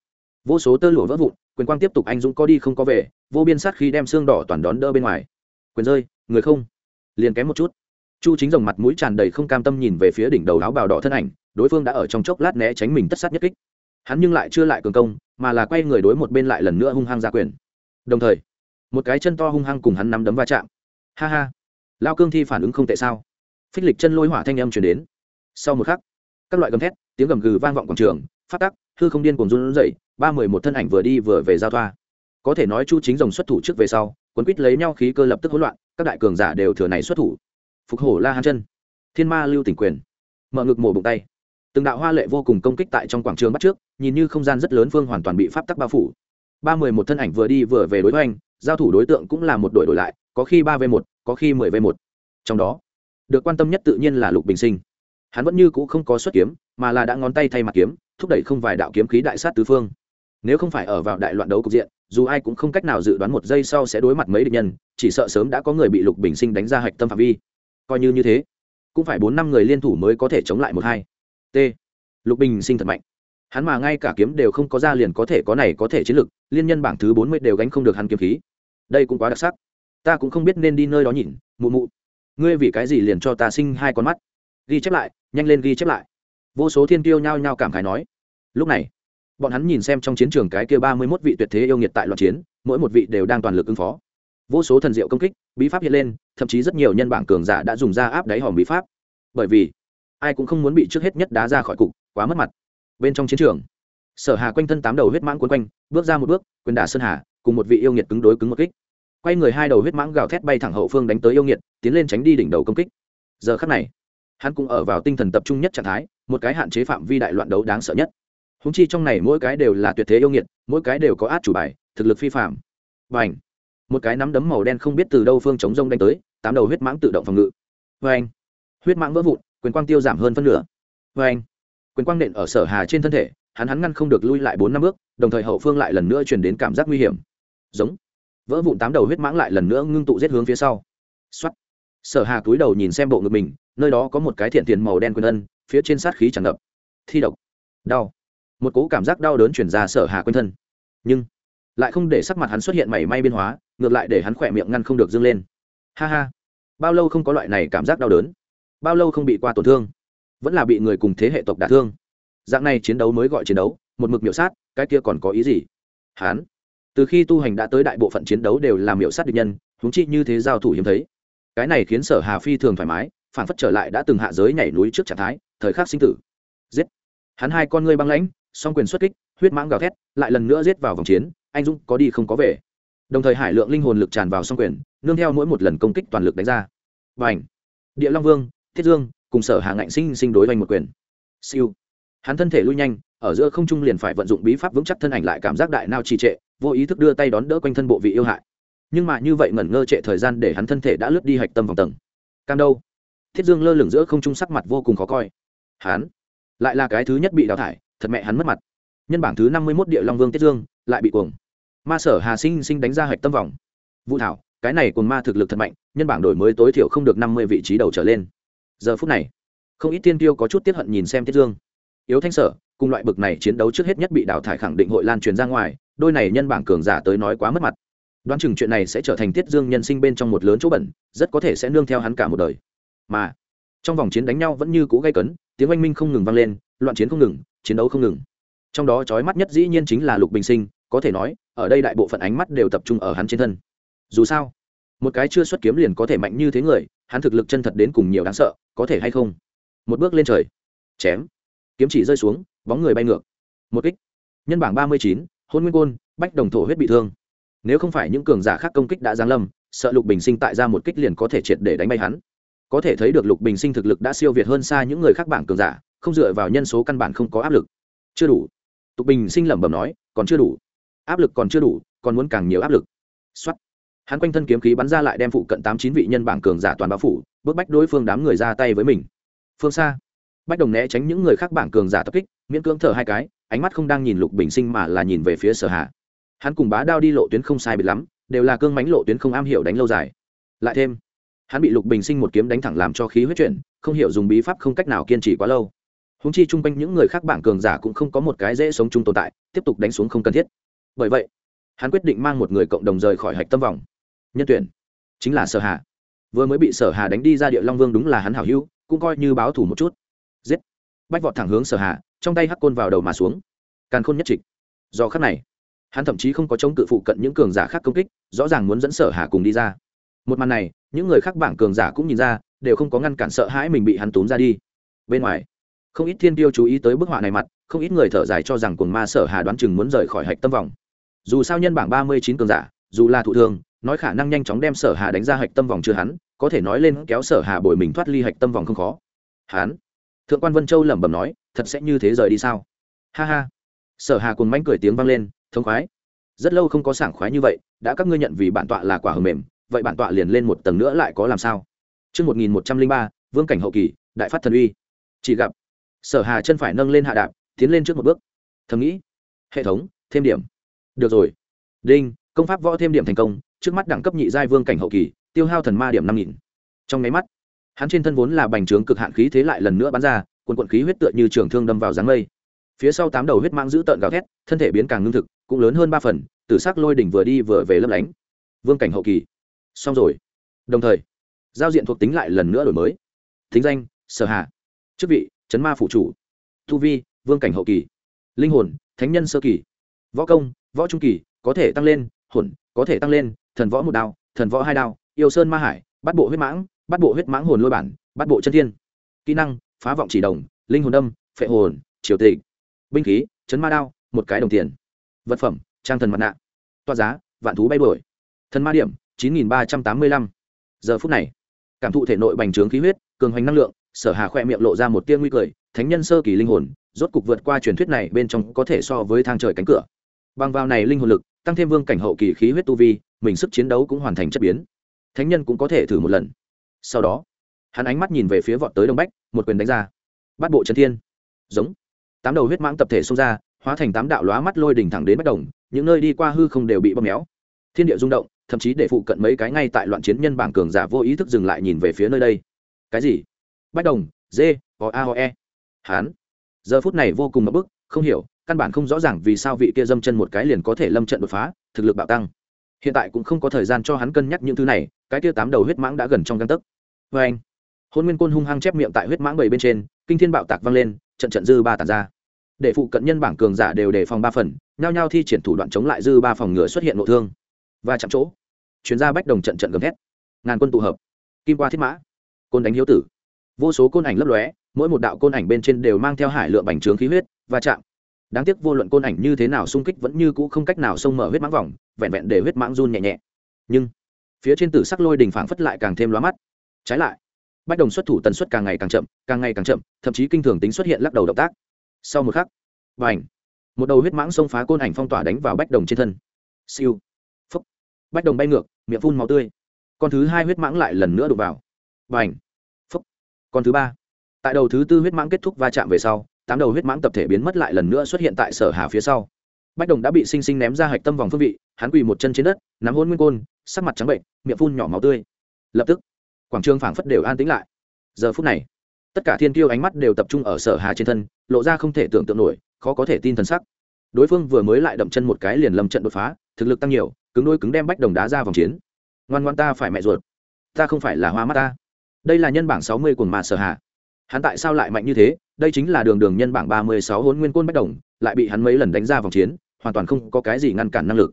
vô số tơ lụa vỡ vụn quyền quang tiếp tục anh dũng có đi không có về vô biên sát khi đem xương đỏ toàn đón đỡ bên ngoài. Quyền rơi người không. Liền kém một chút chu chính rồng mặt mũi tràn đầy không cam tâm nhìn về phía đỉnh đầu áo bào đỏ thân ảnh, đối phương đã ở trong chốc lát né tránh mình tất sát nhất kích. Hắn nhưng lại chưa lại cường công, mà là quay người đối một bên lại lần nữa hung hăng ra quyền. Đồng thời, một cái chân to hung hăng cùng hắn nắm đấm va chạm. Ha ha, lao cương thi phản ứng không tệ sao? Phích lịch chân lôi hỏa thanh âm chuyển đến. Sau một khắc, các loại gầm thét, tiếng gầm gừ vang vọng quảng trường, phát tắc, hư không điên cuồng run rẩy, ba mười một thân ảnh vừa đi vừa về giao thoa. Có thể nói chu chính rồng xuất thủ trước về sau quấn quýt lấy nhau khí cơ lập tức hỗn loạn, các đại cường giả đều thừa này xuất thủ phục hổ la Hán chân. Thiên ma lưu tỉnh quyền. Mở ngực mổ bụng tay. Từng đạo hoa lệ vô cùng công kích tại trong quảng trường bắt trước, nhìn như không gian rất lớn phương hoàn toàn bị pháp tắc bao phủ. Ba mười một thân ảnh vừa đi vừa về đối với anh giao thủ đối tượng cũng là một đội đổi lại, có khi ba v một, có khi mười v một. Trong đó, được quan tâm nhất tự nhiên là lục bình sinh. Hắn vẫn như cũ không có xuất kiếm, mà là đã ngón tay thay mặt kiếm, thúc đẩy không vài đạo kiếm khí đại sát tứ phương. Nếu không phải ở vào đại loạn đấu cục diện, dù ai cũng không cách nào dự đoán một giây sau sẽ đối mặt mấy địch nhân, chỉ sợ sớm đã có người bị lục bình sinh đánh ra hạch tâm phạm vi coi như như thế. Cũng phải bốn năm người liên thủ mới có thể chống lại một hai. T. Lục bình sinh thật mạnh. Hắn mà ngay cả kiếm đều không có ra liền có thể có này có thể chiến lực, liên nhân bảng thứ bốn mươi đều gánh không được hắn kiếm khí. Đây cũng quá đặc sắc. Ta cũng không biết nên đi nơi đó nhìn, mụ mụ. Ngươi vì cái gì liền cho ta sinh hai con mắt? Ghi chép lại, nhanh lên ghi chép lại. Vô số thiên tiêu nhao nhao cảm khái nói. Lúc này, bọn hắn nhìn xem trong chiến trường cái kia ba mươi mốt vị tuyệt thế yêu nghiệt tại loạt chiến, mỗi một vị đều đang toàn lực ứng phó vô số thần diệu công kích, bí pháp hiện lên, thậm chí rất nhiều nhân bảng cường giả đã dùng ra áp đáy hòm bí pháp. Bởi vì, ai cũng không muốn bị trước hết nhất đá ra khỏi cục, quá mất mặt. Bên trong chiến trường, sở hà quanh thân tám đầu huyết mãng quấn quanh, bước ra một bước, quyền đả sơn hà, cùng một vị yêu nghiệt cứng đối cứng một kích. Quay người hai đầu huyết mãng gào thét bay thẳng hậu phương đánh tới yêu nghiệt, tiến lên tránh đi đỉnh đầu công kích. Giờ khắc này, hắn cũng ở vào tinh thần tập trung nhất trạng thái, một cái hạn chế phạm vi đại loạn đấu đáng sợ nhất. Húng chi trong này mỗi cái đều là tuyệt thế yêu nghiệt, mỗi cái đều có át chủ bài, thực lực phi phạm. Và ảnh một cái nắm đấm màu đen không biết từ đâu phương chống rông đánh tới, tám đầu huyết mãng tự động phòng ngự. Vê anh, huyết mãng vỡ vụn, quyền quang tiêu giảm hơn phân nửa. Vê anh, quyền quang nện ở sở hà trên thân thể, hắn hắn ngăn không được lui lại bốn năm bước, đồng thời hậu phương lại lần nữa truyền đến cảm giác nguy hiểm. Giống, vỡ vụn tám đầu huyết mãng lại lần nữa ngưng tụ giết hướng phía sau. Xuất sở hà cúi đầu nhìn xem bộ ngực mình, nơi đó có một cái thiện tiền màu đen quyền ân, phía trên sát khí tràn ngập. Thi độc. Đau. Một cố cảm giác đau đớn chuyển ra sở hà quanh thân. Nhưng lại không để sắc mặt hắn xuất hiện mảy may biên hóa, ngược lại để hắn khỏe miệng ngăn không được dâng lên. Ha ha, bao lâu không có loại này cảm giác đau đớn? Bao lâu không bị qua tổn thương? Vẫn là bị người cùng thế hệ tộc đả thương. Dạng này chiến đấu mới gọi chiến đấu, một mực miểu sát, cái kia còn có ý gì? Hắn, từ khi tu hành đã tới đại bộ phận chiến đấu đều làm miểu sát địch nhân húng chi như thế giao thủ hiếm thấy. Cái này khiến sở hà phi thường thoải mái, phản phất trở lại đã từng hạ giới nhảy núi trước trạng thái, thời khắc sinh tử. Giết! Hắn hai con ngươi băng lãnh, song quyền xuất kích, huyết mãng gào thét, lại lần nữa giết vào vòng chiến anh dũng có đi không có về. Đồng thời hải lượng linh hồn lực tràn vào song quyền, nương theo mỗi một lần công kích toàn lực đánh ra. Và ảnh địa long vương, thiết dương, cùng sở hạ ngạnh sinh sinh đối với một quyền. Siêu! Hắn thân thể lui nhanh, ở giữa không trung liền phải vận dụng bí pháp vững chắc thân ảnh lại cảm giác đại nao trì trệ, vô ý thức đưa tay đón đỡ quanh thân bộ vị yêu hại. Nhưng mà như vậy ngẩn ngơ trệ thời gian để hắn thân thể đã lướt đi hạch tâm vòng tầng. Cam đâu? Thiết dương lơ lửng giữa không trung sắc mặt vô cùng khó coi. Hắn lại là cái thứ nhất bị đào thải, thật mẹ hắn mất mặt. Nhân bảng thứ năm mươi mốt địa long vương tiết dương, lại bị cuồng ma sở hà sinh sinh đánh ra hạch tâm vòng. Vũ thảo, cái này cùng ma thực lực thật mạnh, nhân bảng đổi mới tối thiểu không được năm mươi vị trí đầu trở lên. Giờ phút này, không ít tiên tiêu có chút tiếp hận nhìn xem tiết dương. Yếu thanh sở, cùng loại bực này chiến đấu trước hết nhất bị đào thải khẳng định hội lan truyền ra ngoài, đôi này nhân bảng cường giả tới nói quá mất mặt. Đoán chừng chuyện này sẽ trở thành tiết dương nhân sinh bên trong một lớn chỗ bẩn, rất có thể sẽ nương theo hắn cả một đời. Mà, trong vòng chiến đánh nhau vẫn như cũ gây cấn, tiếng oanh minh không ngừng vang lên, loạn chiến không ngừng, chiến đấu không ngừng. Trong đó trói mắt nhất dĩ nhiên chính là lục bình sinh, có thể nói ở đây đại bộ phận ánh mắt đều tập trung ở hắn trên thân. Dù sao, một cái chưa xuất kiếm liền có thể mạnh như thế người, hắn thực lực chân thật đến cùng nhiều đáng sợ, có thể hay không? Một bước lên trời. Chém. Kiếm chỉ rơi xuống, bóng người bay ngược. Một kích. Nhân bảng ba mươi chín, hôn nguyên côn, bách đồng thổ huyết bị thương. Nếu không phải những cường giả khác công kích đã giáng lâm, sợ lục bình sinh tại ra một kích liền có thể triệt để đánh bay hắn. Có thể thấy được lục bình sinh thực lực đã siêu việt hơn xa những người khác bảng cường giả, không dựa vào nhân số căn bản không có áp lực. Chưa đủ. Tục bình sinh lẩm bẩm nói, còn chưa đủ áp lực còn chưa đủ, còn muốn càng nhiều áp lực. Xuất hắn quanh thân kiếm khí bắn ra lại đem phụ cận tám chín vị nhân bảng cường giả toàn báo phủ bức bách đối phương đám người ra tay với mình. Phương xa. Bách đồng né tránh những người khác bảng cường giả tập kích, miễn cưỡng thở hai cái, ánh mắt không đang nhìn lục bình sinh mà là nhìn về phía sở hạ hắn cùng bá đao đi lộ tuyến không sai biệt lắm, đều là cương mánh lộ tuyến không am hiểu đánh lâu dài. Lại thêm, hắn bị lục bình sinh một kiếm đánh thẳng làm cho khí huyết chuyển, không hiểu dùng bí pháp không cách nào kiên trì quá lâu. Húng chi chung quanh những người khác bảng cường giả cũng không có một cái dễ sống chung tồn tại, tiếp tục đánh xuống không cần thiết bởi vậy, hắn quyết định mang một người cộng đồng rời khỏi hạch tâm vòng. Nhân tuyển, chính là sở hà. Vừa mới bị sở hà đánh đi ra địa long vương đúng là hắn hảo hữu, cũng coi như báo thủ một chút. Giết. Bách vọt thẳng hướng sở hà, trong tay hắc côn vào đầu mà xuống. Càn khôn nhất trịch. Do khắc này, hắn thậm chí không có chống cự phụ cận những cường giả khác công kích, rõ ràng muốn dẫn sở hà cùng đi ra. Một màn này, những người khác bảng cường giả cũng nhìn ra, đều không có ngăn cản sợ hãi mình bị hắn túm ra đi. Bên ngoài, không ít thiên tiêu chú ý tới bức họa này mặt, không ít người thở dài cho rằng cuồng ma sở hà đoán chừng muốn rời khỏi hạch tâm vòng dù sao nhân bảng ba mươi chín cường giả dù là thụ thường nói khả năng nhanh chóng đem sở hà đánh ra hạch tâm vòng chưa hắn có thể nói lên kéo sở hà bồi mình thoát ly hạch tâm vòng không khó hắn thượng quan vân châu lẩm bẩm nói thật sẽ như thế rời đi sao ha ha sở hà cùng mánh cười tiếng vang lên thông khoái rất lâu không có sảng khoái như vậy đã các ngươi nhận vì bản tọa là quả hờ mềm vậy bản tọa liền lên một tầng nữa lại có làm sao Trước 1103, vương cảnh hậu kỳ, đại phát thần uy. Chỉ gặp, sở hà chân phải nâng lên hạ đạp, tiến lên trước một bước. Thầm nghĩ, hệ thống, thêm điểm. Được rồi. đinh, công pháp võ thêm điểm thành công, trước mắt đẳng cấp nhị giai vương cảnh hậu kỳ, tiêu hao thần ma điểm năm nghìn. Trong máy mắt, hắn trên thân vốn là bành trướng cực hạn khí thế lại lần nữa bắn ra quần quận khí huyết tựa như trường thương đâm vào dáng mây. Phía sau tám đầu huyết mang giữ tợn gào thét, thân thể biến càng ngưng thực, cũng lớn hơn ba phần, tử s ắ c lôi đỉnh vừa đi vừa về lấp lánh. Vương cảnh hậu kỳ. Xong rồi. Đồng thời, giao diện thuộc tính lại lần nữa đổi mới. Thính danh, sở hạ chức vị, chấn ma phụ chủ. Thu vi, vương cảnh hậu kỳ. Linh hồn, thánh nhân sơ kỳ. Võ công võ trung kỳ, có thể tăng lên, hồn, có thể tăng lên, thần võ một đao, thần võ hai đao, yêu sơn ma hải, bắt bộ huyết mãng, bắt bộ huyết mãng hồn lôi bản, bắt bộ chân thiên. Kỹ năng, phá vọng chỉ đồng, linh hồn đâm, phệ hồn, triều tịch. Binh khí, chấn ma đao, một cái đồng tiền. Vật phẩm, trang thần mặt nạ. Toa giá, vạn thú bay bổi thần ma điểm, chín nghìn ba trăm tám mươi lăm. Giờ phút này, cảm thụ thể nội bành trướng khí huyết, cường hoành năng lượng, sở hà khoe miệng lộ ra một tia nguy cười, thánh nhân sơ kỳ linh hồn, rốt cục vượt qua truyền thuyết này bên trong có thể so với thang trời cánh cửa bằng vào này linh hồn lực, tăng thêm vương cảnh hậu kỳ khí huyết tu vi, mình sức chiến đấu cũng hoàn thành chất biến. Thánh nhân cũng có thể thử một lần. Sau đó, hắn ánh mắt nhìn về phía vọt tới đông bách, một quyền đánh ra. Bắt bộ trần thiên. Giống. Tám đầu huyết mãng tập thể xông ra, hóa thành tám đạo lóa mắt lôi đỉnh thẳng đến bất đồng, những nơi đi qua hư không đều bị bóp méo. Thiên địa rung động, thậm chí để phụ cận mấy cái ngay tại loạn chiến nhân bảng cường giả vô ý thức dừng lại nhìn về phía nơi đây. Cái gì? Bách đồng, dê có a ho e. Hán giờ phút này vô cùng mập bức, không hiểu căn bản không rõ ràng vì sao vị kia dâm chân một cái liền có thể lâm trận đột phá, thực lực bạo tăng. Hiện tại cũng không có thời gian cho hắn cân nhắc những thứ này, cái kia tám đầu huyết mãng đã gần trong găng tấc. Vê anh, hôn nguyên côn hung hăng chép miệng tại huyết mãng bảy bên trên, kinh thiên bạo tạc vang lên, trận trận dư ba tàn ra. Để phụ cận nhân bảng cường giả đều đề phòng ba phần, nhao nhao thi triển thủ đoạn chống lại dư ba phòng ngừa xuất hiện nội thương. Và chạm chỗ chuyến ra bách đồng trận trận gầm thét. Ngàn quân tụ hợp. Kim qua thiết mã. Côn đánh hiếu tử. Vô số côn ảnh lấp lóe, mỗi một đạo côn ảnh bên trên đều mang theo hải lượng bành trướng khí huyết và chạm đáng tiếc vô luận côn ảnh như thế nào xung kích vẫn như cũ không cách nào xông mở huyết mãng vòng, vẹn vẹn để huyết mãng run nhẹ nhẹ. Nhưng, phía trên tử sắc lôi đình phảng phất lại càng thêm lóa mắt. Trái lại, bách đồng xuất thủ tần suất càng ngày càng chậm, càng ngày càng chậm, thậm chí kinh thường tính xuất hiện lắc đầu động tác. Sau một khắc và ảnh một đầu huyết mãng xông phá côn ảnh phong tỏa đánh vào bách đồng trên thân. Siêu, phúc. Bách đồng bay ngược, miệng phun máu tươi. Con thứ hai huyết mãng lại lần nữa đục vào. Và ảnh phúc. Con thứ ba. Tại đầu thứ tư huyết mãng kết thúc va chạm về sau tám đầu huyết mãng tập thể biến mất lại lần nữa xuất hiện tại sở hà phía sau. Bách đồng đã bị sinh sinh ném ra hạch tâm vòng phương vị, hắn quỳ một chân trên đất, nắm hôn nguyên côn, sắc mặt trắng bệnh, miệng phun nhỏ máu tươi. Lập tức, quảng trường phảng phất đều an tĩnh lại. Giờ phút này, tất cả thiên tiêu ánh mắt đều tập trung ở sở hà trên thân, lộ ra không thể tưởng tượng nổi, khó có thể tin thần sắc. Đối phương vừa mới lại đậm chân một cái liền lâm trận đột phá, thực lực tăng nhiều, cứng đôi cứng đem bách đồng đá ra vòng chiến. Ngoan ngoan ta phải mẹ ruột. Ta không phải là hoa mắt ta. Đây là nhân bảng sáu mươi cuồng mà sở hà hắn tại sao lại mạnh như thế? Đây chính là đường đường nhân bảng ba mươi sáu hôn nguyên côn bách đồng, lại bị hắn mấy lần đánh ra vòng chiến, hoàn toàn không có cái gì ngăn cản năng lực.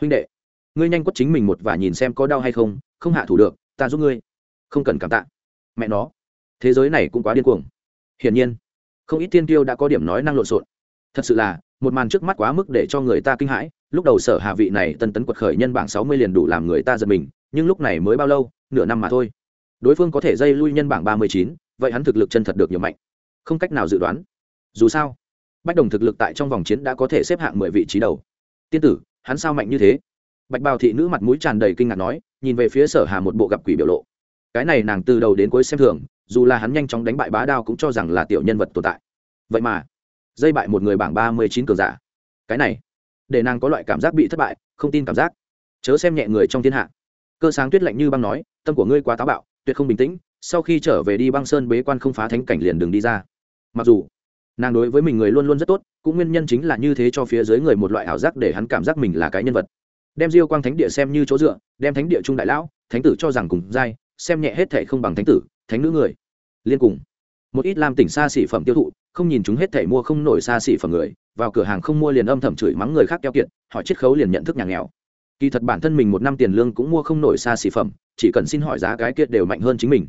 Huynh đệ, ngươi nhanh quất chính mình một và nhìn xem có đau hay không không hạ thủ được, ta giúp ngươi. Không cần cảm tạ. Mẹ nó, thế giới này cũng quá điên cuồng. Hiển nhiên, không ít tiên tiêu đã có điểm nói năng lộn xộn. Thật sự là, một màn trước mắt quá mức để cho người ta kinh hãi, lúc đầu sở hạ vị này tân tấn quật khởi nhân bảng sáu mươi liền đủ làm người ta giật mình, nhưng lúc này mới bao lâu? Nửa năm mà thôi. Đối phương có thể dây lui nhân bảng ba mươi chín vậy hắn thực lực chân thật được nhiều mạnh. Không cách nào dự đoán. Dù sao, bách đồng thực lực tại trong vòng chiến đã có thể xếp hạng mười vị trí đầu. Tiên tử, hắn sao mạnh như thế? Bạch bào thị nữ mặt mũi tràn đầy kinh ngạc nói, nhìn về phía sở hà một bộ gặp quỷ biểu lộ. Cái này nàng từ đầu đến cuối xem thường, dù là hắn nhanh chóng đánh bại bá đao cũng cho rằng là tiểu nhân vật tồn tại. Vậy mà, dây bại một người bảng ba mươi chín cường giả. Cái này, để nàng có loại cảm giác bị thất bại, không tin cảm giác. Chớ xem nhẹ người trong thiên hạ. Cơ sáng tuyết lạnh như băng nói, tâm của ngươi quá táo bạo, tuyệt không bình tĩnh sau khi trở về đi băng sơn bế quan không phá thánh cảnh liền đừng đi ra. Mặc dù, nàng đối với mình người luôn luôn rất tốt, cũng nguyên nhân chính là như thế cho phía dưới người một loại ảo giác để hắn cảm giác mình là cái nhân vật. Đem diêu quang thánh địa xem như chỗ dựa, đem thánh địa trung đại lão, thánh tử cho rằng cùng giai, xem nhẹ hết thể không bằng thánh tử, thánh nữ người. Liên cùng, một ít làm tỉnh xa xỉ phẩm tiêu thụ, không nhìn chúng hết thể mua không nổi xa xỉ phẩm người, vào cửa hàng không mua liền âm thầm chửi mắng người khác keo kiệt họ chiết khấu liền nhận thức nhà nghèo. Kỳ thật bản thân mình một năm tiền lương cũng mua không nổi xa xỉ phẩm, chỉ cần xin hỏi giá cái kia đều mạnh hơn chính mình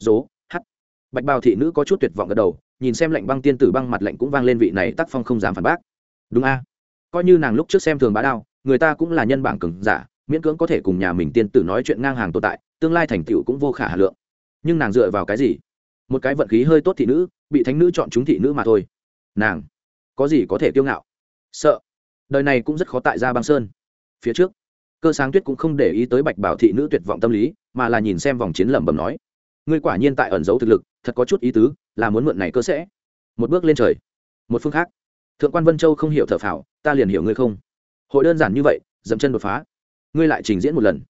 dố h bạch bào thị nữ có chút tuyệt vọng gật đầu, nhìn xem lệnh băng tiên tử băng mặt lệnh cũng vang lên vị này tác phong không dám phản bác. Đúng a. Coi như nàng lúc trước xem thường bá đao, người ta cũng là nhân bảng cừng giả, miễn cưỡng có thể cùng nhà mình tiên tử nói chuyện ngang hàng tồn tại, tương lai thành tựu cũng vô khả hà lượng. Nhưng nàng dựa vào cái gì? Một cái vận khí hơi tốt thị nữ, bị thánh nữ chọn chúng thị nữ mà thôi. Nàng, có gì có thể kiêu ngạo? Sợ. Đời này cũng rất khó tại ra băng sơn. Phía trước, cơ sáng tuyết cũng không để ý tới bạch bảo thị nữ tuyệt vọng tâm lý, mà là nhìn xem vòng chiến lẩm bẩm nói ngươi quả nhiên tại ẩn giấu thực lực, thật có chút ý tứ, là muốn mượn này cơ sẽ. Một bước lên trời, một phương khác. Thượng quan vân châu không hiểu thở phào, ta liền hiểu ngươi không. Hội đơn giản như vậy, dậm chân đột phá. Ngươi lại trình diễn một lần.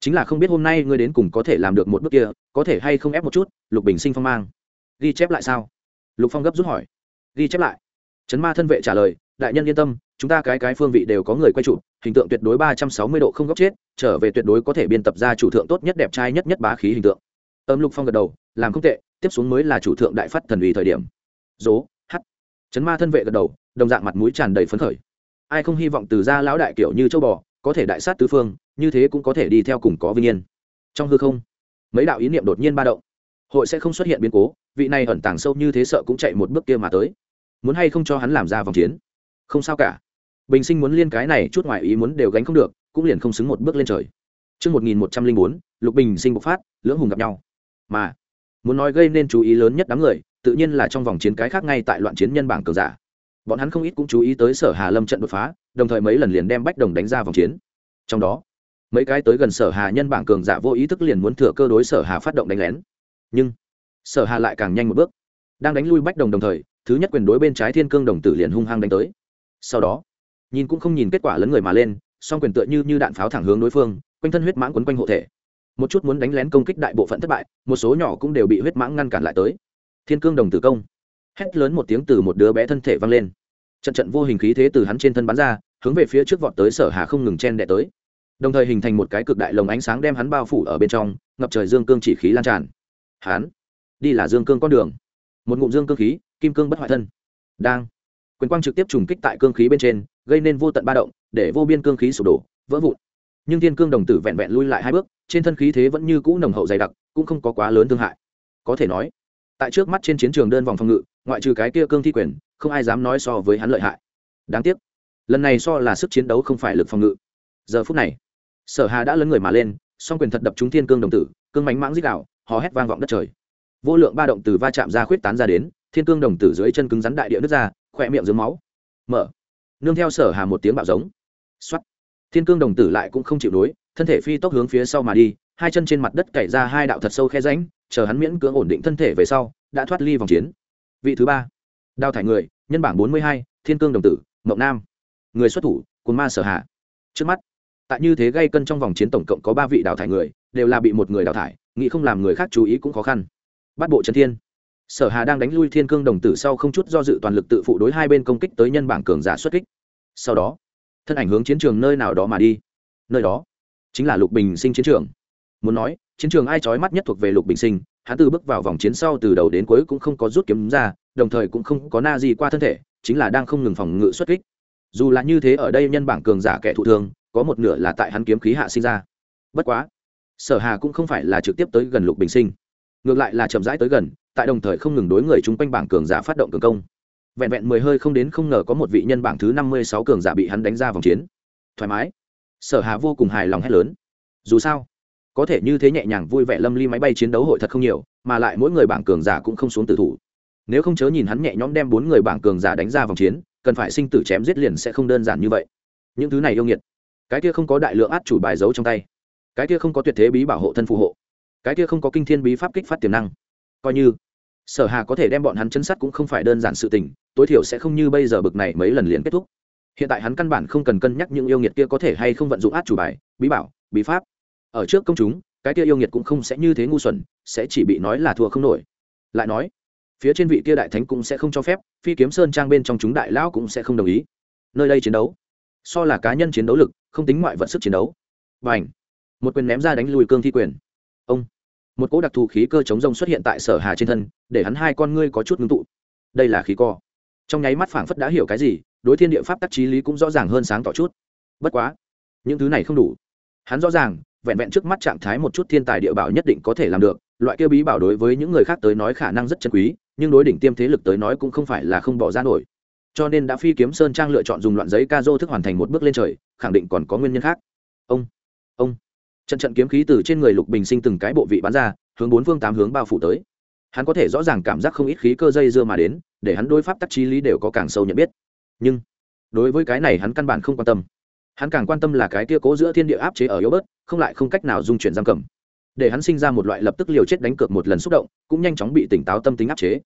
Chính là không biết hôm nay ngươi đến cùng có thể làm được một bước kia, có thể hay không ép một chút, lục bình sinh phong mang. Ghi chép lại sao? Lục phong gấp rút hỏi. Ghi chép lại. Trấn ma thân vệ trả lời, đại nhân yên tâm, chúng ta cái cái phương vị đều có người quay trụ hình tượng tuyệt đối ba trăm sáu mươi độ không góc chết, trở về tuyệt đối có thể biên tập ra chủ thượng tốt nhất đẹp trai nhất nhất bá khí hình tượng âm lục phong gật đầu làm không tệ tiếp xuống mới là chủ thượng đại phát thần uy thời điểm. Dố hắt chấn ma thân vệ gật đầu đồng dạng mặt mũi tràn đầy phấn khởi. Ai không hy vọng từ gia lão đại kiểu như châu bò có thể đại sát tứ phương như thế cũng có thể đi theo cùng có vinh yên. Trong hư không mấy đạo ý niệm đột nhiên ba động. Hội sẽ không xuất hiện biến cố vị này ẩn tàng sâu như thế sợ cũng chạy một bước kia mà tới. Muốn hay không cho hắn làm ra vòng chiến? Không sao cả. Bình sinh muốn liên cái này chút ngoại ý muốn đều gánh không được cũng liền không xứng một bước lên trời. Trước 1104, Lục Bình sinh bộc phát, lưỡng hùng gặp nhau. Mà, muốn nói gây nên chú ý lớn nhất đám người, tự nhiên là trong vòng chiến cái khác ngay tại loạn chiến nhân bảng cường giả. Bọn hắn không ít cũng chú ý tới Sở Hà Lâm trận đột phá, đồng thời mấy lần liền đem bách đồng đánh ra vòng chiến. Trong đó, mấy cái tới gần Sở Hà nhân bảng cường giả vô ý thức liền muốn thừa cơ đối Sở Hà phát động đánh lén. Nhưng, Sở Hà lại càng nhanh một bước. Đang đánh lui bách đồng đồng thời, thứ nhất quyền đối bên trái Thiên Cương đồng tử liền hung hăng đánh tới. Sau đó, nhìn cũng không nhìn kết quả lớn người mà lên song quyền tựa như như đạn pháo thẳng hướng đối phương quanh thân huyết mãn quấn quanh hộ thể một chút muốn đánh lén công kích đại bộ phận thất bại, một số nhỏ cũng đều bị huyết mãng ngăn cản lại tới. Thiên cương đồng tử công. Hét lớn một tiếng từ một đứa bé thân thể vang lên. Trận trận vô hình khí thế từ hắn trên thân bắn ra, hướng về phía trước vọt tới sở hà không ngừng chen đẻ tới. Đồng thời hình thành một cái cực đại lồng ánh sáng đem hắn bao phủ ở bên trong, ngập trời dương cương chỉ khí lan tràn. Hắn đi là dương cương con đường. Một ngụm dương cương khí, kim cương bất hoại thân. Đang, quyền quang trực tiếp trùng kích tại cương khí bên trên, gây nên vô tận ba động, để vô biên cương khí sụp đổ, vỡ vụn nhưng thiên cương đồng tử vẹn vẹn lui lại hai bước, trên thân khí thế vẫn như cũ nồng hậu dày đặc, cũng không có quá lớn thương hại. Có thể nói, tại trước mắt trên chiến trường đơn vòng phòng ngự, ngoại trừ cái kia cương thi quyền, không ai dám nói so với hắn lợi hại. Đáng tiếc, lần này so là sức chiến đấu không phải lực phòng ngự. Giờ phút này, sở hà đã lấn người mà lên, song quyền thật đập trúng thiên cương đồng tử, cương mánh mãng dích đạo hò hét vang vọng đất trời. Vô lượng ba động từ va chạm ra khuyết tán ra đến, thiên cương đồng tử dưới chân cứng rắn đại địa nước ra, khỏe miệng dưới máu. Mở. Nương theo sở hà một tiếng bạo giống. Xuất thiên cương đồng tử lại cũng không chịu đối thân thể phi tốc hướng phía sau mà đi, hai chân trên mặt đất cày ra hai đạo thật sâu khe ránh chờ hắn miễn cưỡng ổn định thân thể về sau, đã thoát ly vòng chiến. Vị thứ ba, đào thải người, nhân bảng bốn mươi hai, thiên cương đồng tử, mộng nam. Người xuất thủ cồn ma sở hạ trước mắt, tại như thế gây cân trong vòng chiến tổng cộng có ba vị đào thải người, đều là bị một người đào thải, nghĩ không làm người khác chú ý cũng khó khăn. Bắt bộ trần thiên. Sở hà đang đánh lui thiên cương đồng tử sau không chút do dự toàn lực tự phụ đối hai bên công kích tới nhân bảng cường giả xuất kích. Sau đó thân ảnh hướng chiến trường nơi nào đó mà đi. Nơi đó chính là lục bình sinh chiến trường. Muốn nói, chiến trường ai trói mắt nhất thuộc về lục bình sinh, hắn từ bước vào vòng chiến sau từ đầu đến cuối cũng không có rút kiếm ra, đồng thời cũng không có na gì qua thân thể, chính là đang không ngừng phòng ngự xuất kích. Dù là như thế ở đây nhân bảng cường giả kẻ thụ thương, có một nửa là tại hắn kiếm khí hạ sinh ra. Bất quá, sở hà cũng không phải là trực tiếp tới gần lục bình sinh. Ngược lại là chậm rãi tới gần, tại đồng thời không ngừng đối người chung quanh bảng cường giả phát động cường công vẹn vẹn mười hơi không đến không ngờ có một vị nhân bảng thứ năm mươi sáu cường giả bị hắn đánh ra vòng chiến. Thoải mái. Sở hà vô cùng hài lòng hét lớn. Dù sao, có thể như thế nhẹ nhàng vui vẻ lâm ly máy bay chiến đấu hội thật không nhiều, mà lại mỗi người bảng cường giả cũng không xuống tử thủ. Nếu không chớ nhìn hắn nhẹ nhõm đem bốn người bảng cường giả đánh ra vòng chiến, cần phải sinh tử chém giết liền sẽ không đơn giản như vậy. Những thứ này yêu nghiệt, cái kia không có đại lượng át chủ bài giấu trong tay, cái kia không có tuyệt thế bí bảo hộ thân phù hộ, cái kia không có kinh thiên bí pháp kích phát tiềm năng, coi như sở hà có thể đem bọn hắn chấn sát cũng không phải đơn giản sự tình, tối thiểu sẽ không như bây giờ bực này mấy lần liền kết thúc. Hiện tại hắn căn bản không cần cân nhắc những yêu nghiệt kia có thể hay không vận dụng át chủ bài, bí bảo, bí pháp. Ở trước công chúng, cái kia yêu nghiệt cũng không sẽ như thế ngu xuẩn, sẽ chỉ bị nói là thua không nổi. Lại nói, phía trên vị kia đại thánh cũng sẽ không cho phép, phi kiếm sơn trang bên trong chúng đại lão cũng sẽ không đồng ý. Nơi đây chiến đấu, so là cá nhân chiến đấu lực, không tính ngoại vận sức chiến đấu. Và ảnh một quyền ném ra đánh lùi cương thi quyền. Ông! Một cỗ đặc thù khí cơ chống rông xuất hiện tại sở hà trên thân, để hắn hai con ngươi có chút ngưng tụ. Đây là khí co. Trong nháy mắt phảng phất đã hiểu cái gì, đối thiên địa pháp tác trí lý cũng rõ ràng hơn sáng tỏ chút. Bất quá, những thứ này không đủ. Hắn rõ ràng, vẹn vẹn trước mắt trạng thái một chút thiên tài địa bảo nhất định có thể làm được, loại kia bí bảo đối với những người khác tới nói khả năng rất chân quý, nhưng đối đỉnh tiêm thế lực tới nói cũng không phải là không bỏ ra nổi. Cho nên đã phi kiếm sơn trang lựa chọn dùng loạn giấy ca dô thức hoàn thành một bước lên trời, khẳng định còn có nguyên nhân khác. Ông ông trận trận kiếm khí từ trên người lục bình sinh từng cái bộ vị bắn ra, hướng bốn phương tám hướng bao phủ tới. Hắn có thể rõ ràng cảm giác không ít khí cơ dây dưa mà đến, để hắn đối pháp tắc trí lý đều có càng sâu nhận biết. Nhưng, đối với cái này hắn căn bản không quan tâm. Hắn càng quan tâm là cái kia cố giữa thiên địa áp chế ở yếu bớt, không lại không cách nào dung chuyển giam cầm. Để hắn sinh ra một loại lập tức liều chết đánh cược một lần xúc động, cũng nhanh chóng bị tỉnh táo tâm tính áp chế.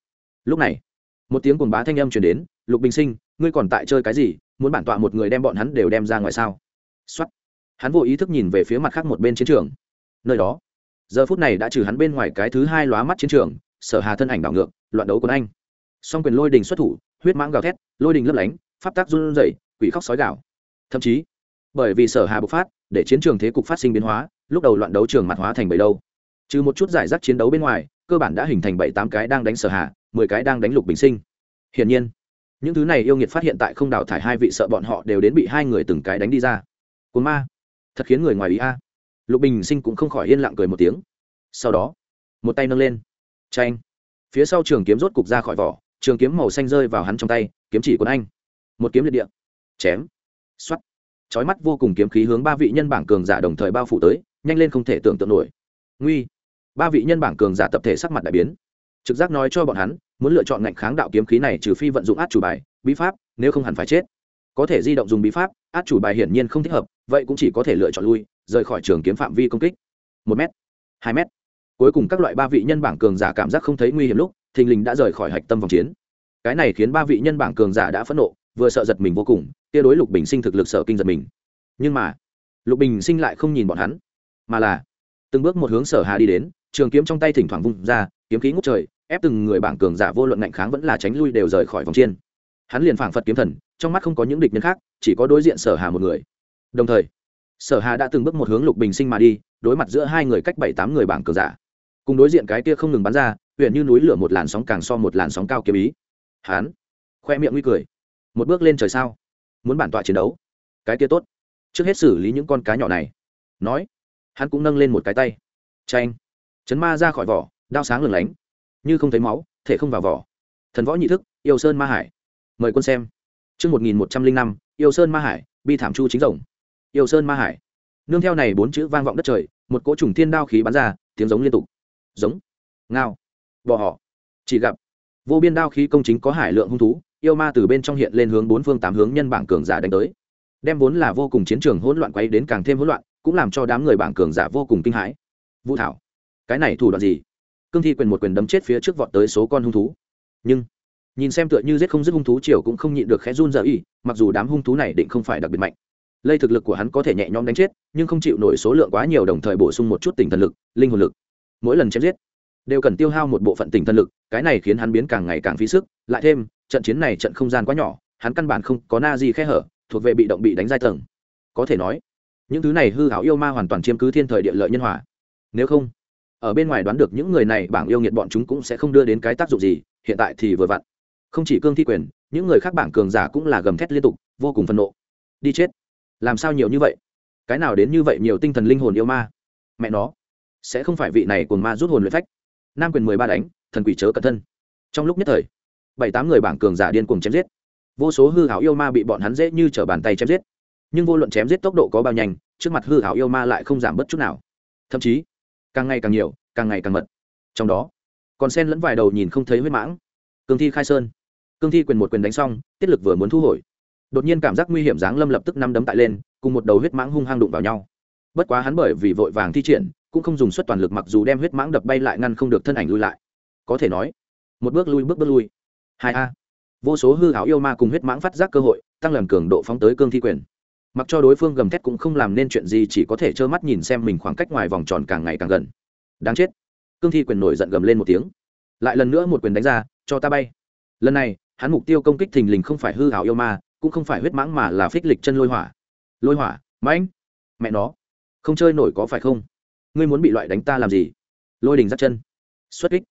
Lúc này, một tiếng cuồng bá thanh âm truyền đến, lục bình sinh, ngươi còn tại chơi cái gì? Muốn bản tọa một người đem bọn hắn đều đem ra ngoài sao? Xuất hắn vô ý thức nhìn về phía mặt khác một bên chiến trường. Nơi đó, giờ phút này đã trừ hắn bên ngoài cái thứ hai lóa mắt chiến trường, sở hà thân ảnh đảo ngược, loạn đấu quân anh. Song quyền lôi đình xuất thủ, huyết mãng gào thét, lôi đình lấp lánh, pháp tác run rẩy, quỷ khóc sói gạo thậm chí, bởi vì sở hà bộc phát, để chiến trường thế cục phát sinh biến hóa, lúc đầu loạn đấu trường mặt hóa thành bảy đâu. Trừ một chút giải rác chiến đấu bên ngoài, cơ bản đã hình thành bảy tám cái đang đánh sở hà, mười cái đang đánh lục bình sinh. Hiển nhiên, những thứ này yêu nghiệt phát hiện tại không đào thải hai vị sợ bọn họ đều đến bị hai người từng cái đánh đi ra. Cồn ma thật khiến người ngoài ý a. Lục bình sinh cũng không khỏi yên lặng cười một tiếng. Sau đó, một tay nâng lên. Tranh phía sau trường kiếm rốt cục ra khỏi vỏ, trường kiếm màu xanh rơi vào hắn trong tay, kiếm chỉ quân anh. Một kiếm liệt địa. Chém. X o á t trói mắt vô cùng kiếm khí hướng ba vị nhân bảng cường giả đồng thời bao phủ tới, nhanh lên không thể tưởng tượng nổi. Nguy. Ba vị nhân bảng cường giả tập thể sắc mặt đại biến. Trực giác nói cho bọn hắn, muốn lựa chọn ngạnh kháng đạo kiếm khí này trừ phi vận dụng át chủ bài, bí pháp, nếu không hẳn phải chết có thể di động dùng bí pháp, át chủ bài hiển nhiên không thích hợp, vậy cũng chỉ có thể lựa chọn lui, rời khỏi trường kiếm phạm vi công kích. Một m hai m cuối cùng các loại ba vị nhân bảng cường giả cảm giác không thấy nguy hiểm lúc, thình lình đã rời khỏi hạch tâm vòng chiến. Cái này khiến ba vị nhân bảng cường giả đã phẫn nộ, vừa sợ giật mình vô cùng tia đối lục bình sinh thực lực sợ kinh giật mình. Nhưng mà, lục bình sinh lại không nhìn bọn hắn, mà là từng bước một hướng sở hà đi đến, trường kiếm trong tay thỉnh thoảng vung ra, kiếm khí ngút trời, ép từng người bảng cường giả vô luận ngạnh kháng vẫn là tránh lui đều rời khỏi vòng chiên hắn liền phảng phật kiếm thần, trong mắt không có những địch nhân khác, chỉ có đối diện sở hà một người. Đồng thời, sở hà đã từng bước một hướng lục bình sinh mà đi, đối mặt giữa hai người cách bảy tám người bảng cờ giả. Cùng đối diện cái kia không ngừng bắn ra, huyện như núi lửa một làn sóng càng so một làn sóng cao kiếm ý. Hắn khoe miệng nguy cười. Một bước lên trời sao? Muốn bản tọa chiến đấu. Cái kia tốt. Trước hết xử lý những con cá nhỏ này. Nói. Hắn cũng nâng lên một cái tay. Tranh chấn ma ra khỏi vỏ, đao sáng lừng lánh. Như không thấy máu, thể không vào vỏ. Thần võ nhị thức, yêu sơn ma hải mời quân xem. Chương một nghìn một trăm linh năm, yêu sơn ma hải, bi thảm chu chính rồng. Yêu sơn ma hải. Nương theo này bốn chữ vang vọng đất trời, một cỗ trùng thiên đao khí bắn ra, tiếng giống liên tục. Giống. Ngao. Bò họ. Chỉ gặp, vô biên đao khí công chính có hải lượng hung thú, yêu ma từ bên trong hiện lên hướng bốn phương tám hướng nhân bảng cường giả đánh tới. Đem vốn là vô cùng chiến trường hỗn loạn quay đến càng thêm hỗn loạn, cũng làm cho đám người bảng cường giả vô cùng kinh hãi. Vũ thảo, cái này thủ đoạn gì? Cương thi quyền một quyền đấm chết phía trước vọt tới số con hung thú. Nhưng nhìn xem tựa như giết không dứt hung thú triều cũng không nhịn được khẽ run dở y mặc dù đám hung thú này định không phải đặc biệt mạnh. Lây thực lực của hắn có thể nhẹ nhõm đánh chết, nhưng không chịu nổi số lượng quá nhiều đồng thời bổ sung một chút tình thần lực, linh hồn lực. Mỗi lần chém giết, đều cần tiêu hao một bộ phận tình thần lực, cái này khiến hắn biến càng ngày càng phí sức. Lại thêm, trận chiến này trận không gian quá nhỏ, hắn căn bản không có na gì khe hở, thuộc về bị động bị đánh giai tầng. Có thể nói, những thứ này hư hảo yêu ma hoàn toàn chiếm cứ thiên thời địa lợi nhân hòa. Nếu không, ở bên ngoài đoán được những người này bảng yêu nghiệt bọn chúng cũng sẽ không đưa đến cái tác dụng gì, hiện tại thì vừa vặn không chỉ cương thi quyền, những người khác bảng cường giả cũng là gầm thét liên tục, vô cùng phân nộ. Đi chết. Làm sao nhiều như vậy? Cái nào đến như vậy nhiều tinh thần linh hồn yêu ma? Mẹ nó. Sẽ không phải vị này cùng ma rút hồn luyện phách. Nam quyền mười ba đánh, thần quỷ chớ cẩn thân. Trong lúc nhất thời, bảy tám người bảng cường giả điên cùng chém giết. Vô số hư hảo yêu ma bị bọn hắn dễ như t r ở bàn tay chém giết. Nhưng vô luận chém giết tốc độ có bao nhanh, trước mặt hư hảo yêu ma lại không giảm bất chút nào. Thậm chí, càng ngày càng nhiều, càng ngày càng mật. Trong đó, còn sen lẫn vài đầu nhìn không thấy huyết mãng. Cương thi khai sơn cương thi quyền một quyền đánh xong, tiết lực vừa muốn thu hồi. Đột nhiên cảm giác nguy hiểm giáng lâm lập tức năm đấm tại lên, cùng một đầu huyết mãng hung hăng đụng vào nhau. Bất quá hắn bởi vì vội vàng thi triển, cũng không dùng suất toàn lực mặc dù đem huyết mãng đập bay lại ngăn không được thân ảnh lui lại. Có thể nói, một bước lui bước bước lui. Hai a. Vô số hư hảo yêu ma cùng huyết mãng phát giác cơ hội, tăng lần cường độ phóng tới cương thi quyền. Mặc cho đối phương gầm thét cũng không làm nên chuyện gì, chỉ có thể trơ mắt nhìn xem mình khoảng cách ngoài vòng tròn càng ngày càng gần. Đáng chết. Cương thi quyền nổi giận gầm lên một tiếng. Lại lần nữa một quyền đánh ra, cho ta bay. Lần này hắn mục tiêu công kích thình lình không phải hư hảo yêu ma, cũng không phải huyết mãng mà là phích lịch chân lôi hỏa. Lôi hỏa, mãnh. Mẹ nó, không chơi nổi có phải không? Ngươi muốn bị loại đánh ta làm gì? Lôi đình dắt chân. Xuất kích.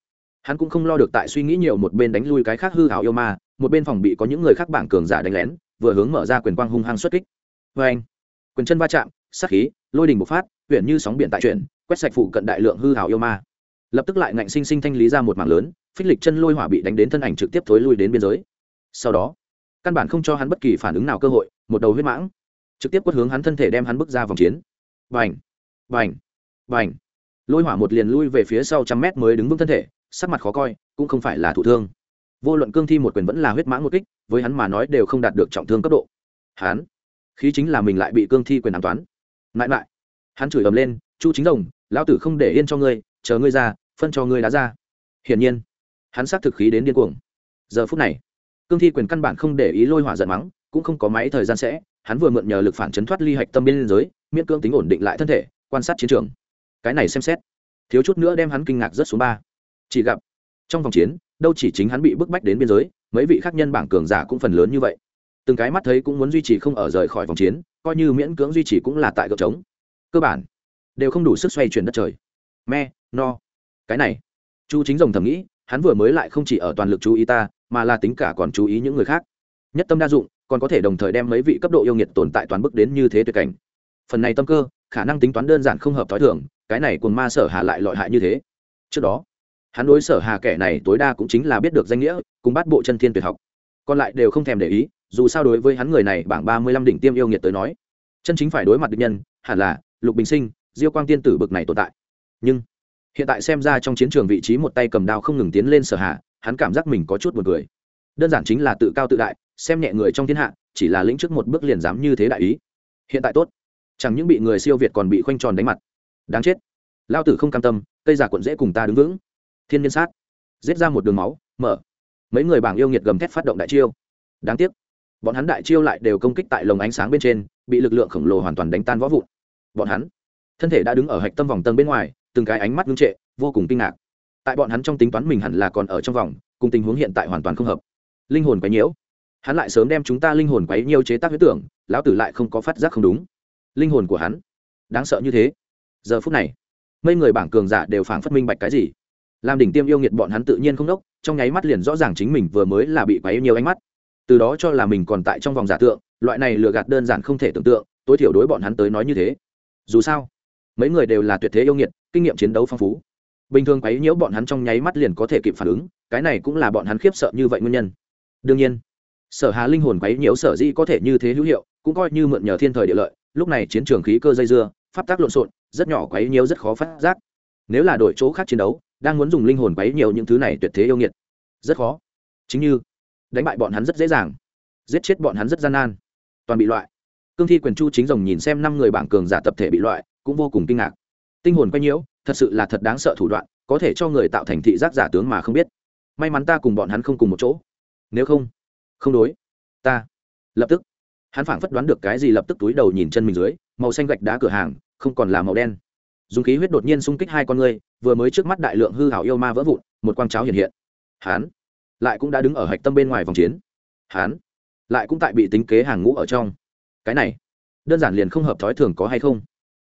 Hắn cũng không lo được tại suy nghĩ nhiều một bên đánh lui cái khác hư hảo yêu ma, một bên phòng bị có những người khác bảng cường giả đánh lén, vừa hướng mở ra quyền quang hung hăng xuất kích. Vê anh, quyền chân va chạm, sát khí, lôi đình bộc phát huyện như sóng biển tại chuyển, quét sạch phụ cận đại lượng hư hảo yêu ma lập tức lại ngạnh sinh sinh thanh lý ra một mảng lớn, phích lịch chân lôi hỏa bị đánh đến thân ảnh trực tiếp thối lui đến biên giới. Sau đó, căn bản không cho hắn bất kỳ phản ứng nào cơ hội, một đầu huyết mãng trực tiếp quất hướng hắn thân thể đem hắn bước ra vòng chiến. Vành vành vành lôi hỏa một liền lui về phía sau trăm mét mới đứng vững thân thể, sắc mặt khó coi, cũng không phải là thụ thương. Vô luận cương thi một quyền vẫn là huyết mãng một kích, với hắn mà nói đều không đạt được trọng thương cấp độ. Hắn, khí chính là mình lại bị cương thi quyền an toán. Mãi mãi hắn chửi ầm lên, chu chính rồng lão tử không để yên cho ngươi chờ ngươi ra, phân cho ngươi đá ra. Hiển nhiên, hắn xác thực khí đến điên cuồng. Giờ phút này, cương thi quyền căn bản không để ý lôi hỏa giận mắng, cũng không có máy thời gian sẽ, hắn vừa mượn nhờ lực phản chấn thoát ly hạch tâm biên giới, miễn cưỡng tính ổn định lại thân thể, quan sát chiến trường. Cái này xem xét, thiếu chút nữa đem hắn kinh ngạc rất xuống ba. Chỉ gặp, trong vòng chiến, đâu chỉ chính hắn bị bức bách đến biên giới, mấy vị khác nhân bảng cường giả cũng phần lớn như vậy. Từng cái mắt thấy cũng muốn duy trì không ở rời khỏi vòng chiến, coi như miễn cưỡng duy trì cũng là tại gợp trống. Cơ bản, đều không đủ sức xoay chuyển đất trời. Me no. Cái này, chu chính rồng thầm nghĩ, hắn vừa mới lại không chỉ ở toàn lực chú ý ta, mà là tính cả còn chú ý những người khác. Nhất tâm đa dụng, còn có thể đồng thời đem mấy vị cấp độ yêu nghiệt tồn tại toàn bức đến như thế tuyệt cảnh. Phần này tâm cơ, khả năng tính toán đơn giản không hợp t h ó i thường, cái này cùng ma sở hà lại lọi hại như thế. Trước đó, hắn đối sở hà kẻ này tối đa cũng chính là biết được danh nghĩa, cùng bắt bộ chân thiên tuyệt học. Còn lại đều không thèm để ý, dù sao đối với hắn người này bảng ba mươi lăm đỉnh tiêm yêu nghiệt tới nói, chân chính phải đối mặt địch nhân, hẳn là lục bình sinh, diêu quang tiên tử bực này tồn tại. Nhưng hiện tại xem ra trong chiến trường vị trí một tay cầm đao không ngừng tiến lên sở hạ, hắn cảm giác mình có chút buồn cười. Đơn giản chính là tự cao tự đại, xem nhẹ người trong thiên hạ, chỉ là lĩnh trước một bước liền dám như thế đại ý. Hiện tại tốt. Chẳng những bị người siêu việt còn bị khoanh tròn đánh mặt. Đáng chết. Lao tử không cam tâm, cây giả quận dễ cùng ta đứng vững. Thiên nhân sát. Giết ra một đường máu, mở. Mấy người bảng yêu nghiệt gầm thét phát động đại chiêu. Đáng tiếc. Bọn hắn đại chiêu lại đều công kích tại lồng ánh sáng bên trên, bị lực lượng khổng lồ hoàn toàn đánh tan võ vụn. Bọn hắn, thân thể đã đứng ở hạch tâm vòng tầng bên ngoài từng cái ánh mắt ngưng trệ, vô cùng kinh ngạc. Tại bọn hắn trong tính toán mình hẳn là còn ở trong vòng, cùng tình huống hiện tại hoàn toàn không hợp. Linh hồn quấy nhiễu. Hắn lại sớm đem chúng ta linh hồn quấy nhiễu chế tác huyết tưởng, lão tử lại không có phát giác không đúng. Linh hồn của hắn. Đáng sợ như thế. Giờ phút này, mấy người bảng cường giả đều phảng phất minh bạch cái gì. Làm đỉnh tiêm yêu nghiệt bọn hắn tự nhiên không đốc, trong nháy mắt liền rõ ràng chính mình vừa mới là bị quấy nhiều ánh mắt. Từ đó cho là mình còn tại trong vòng giả tượng, loại này lừa gạt đơn giản không thể tưởng tượng, tối thiểu đối bọn hắn tới nói như thế. Dù sao mấy người đều là tuyệt thế yêu nghiệt, kinh nghiệm chiến đấu phong phú. Bình thường quấy nhiễu bọn hắn trong nháy mắt liền có thể kịp phản ứng, cái này cũng là bọn hắn khiếp sợ như vậy nguyên nhân. Đương nhiên, sở hà linh hồn quấy nhiễu sở dĩ có thể như thế hữu hiệu, cũng coi như mượn nhờ thiên thời địa lợi, lúc này chiến trường khí cơ dây dưa, pháp tác lộn xộn, rất nhỏ quấy nhiễu rất khó phát giác. Nếu là đổi chỗ khác chiến đấu, đang muốn dùng linh hồn quấy nhiều những thứ này tuyệt thế yêu nghiệt, rất khó. Chính như, đánh bại bọn hắn rất dễ dàng, giết chết bọn hắn rất gian nan, toàn bị loại cương thi quyền chu chính rồng nhìn xem năm người bảng cường giả tập thể bị loại, cũng vô cùng kinh ngạc. Tinh hồn quay nhiễu, thật sự là thật đáng sợ thủ đoạn, có thể cho người tạo thành thị giác giả tướng mà không biết. May mắn ta cùng bọn hắn không cùng một chỗ. Nếu không không đối. Ta, lập tức. Hắn phảng phất đoán được cái gì lập tức túi đầu nhìn chân mình dưới, màu xanh gạch đá cửa hàng, không còn là màu đen. Dùng khí huyết đột nhiên xung kích hai con người, vừa mới trước mắt đại lượng hư hảo yêu ma vỡ vụn, một quang cháo hiện hiện. Hắn lại cũng đã đứng ở hạch tâm bên ngoài vòng chiến. Hắn lại cũng tại bị tính kế hàng ngũ ở trong cái này đơn giản liền không hợp thói thường có hay không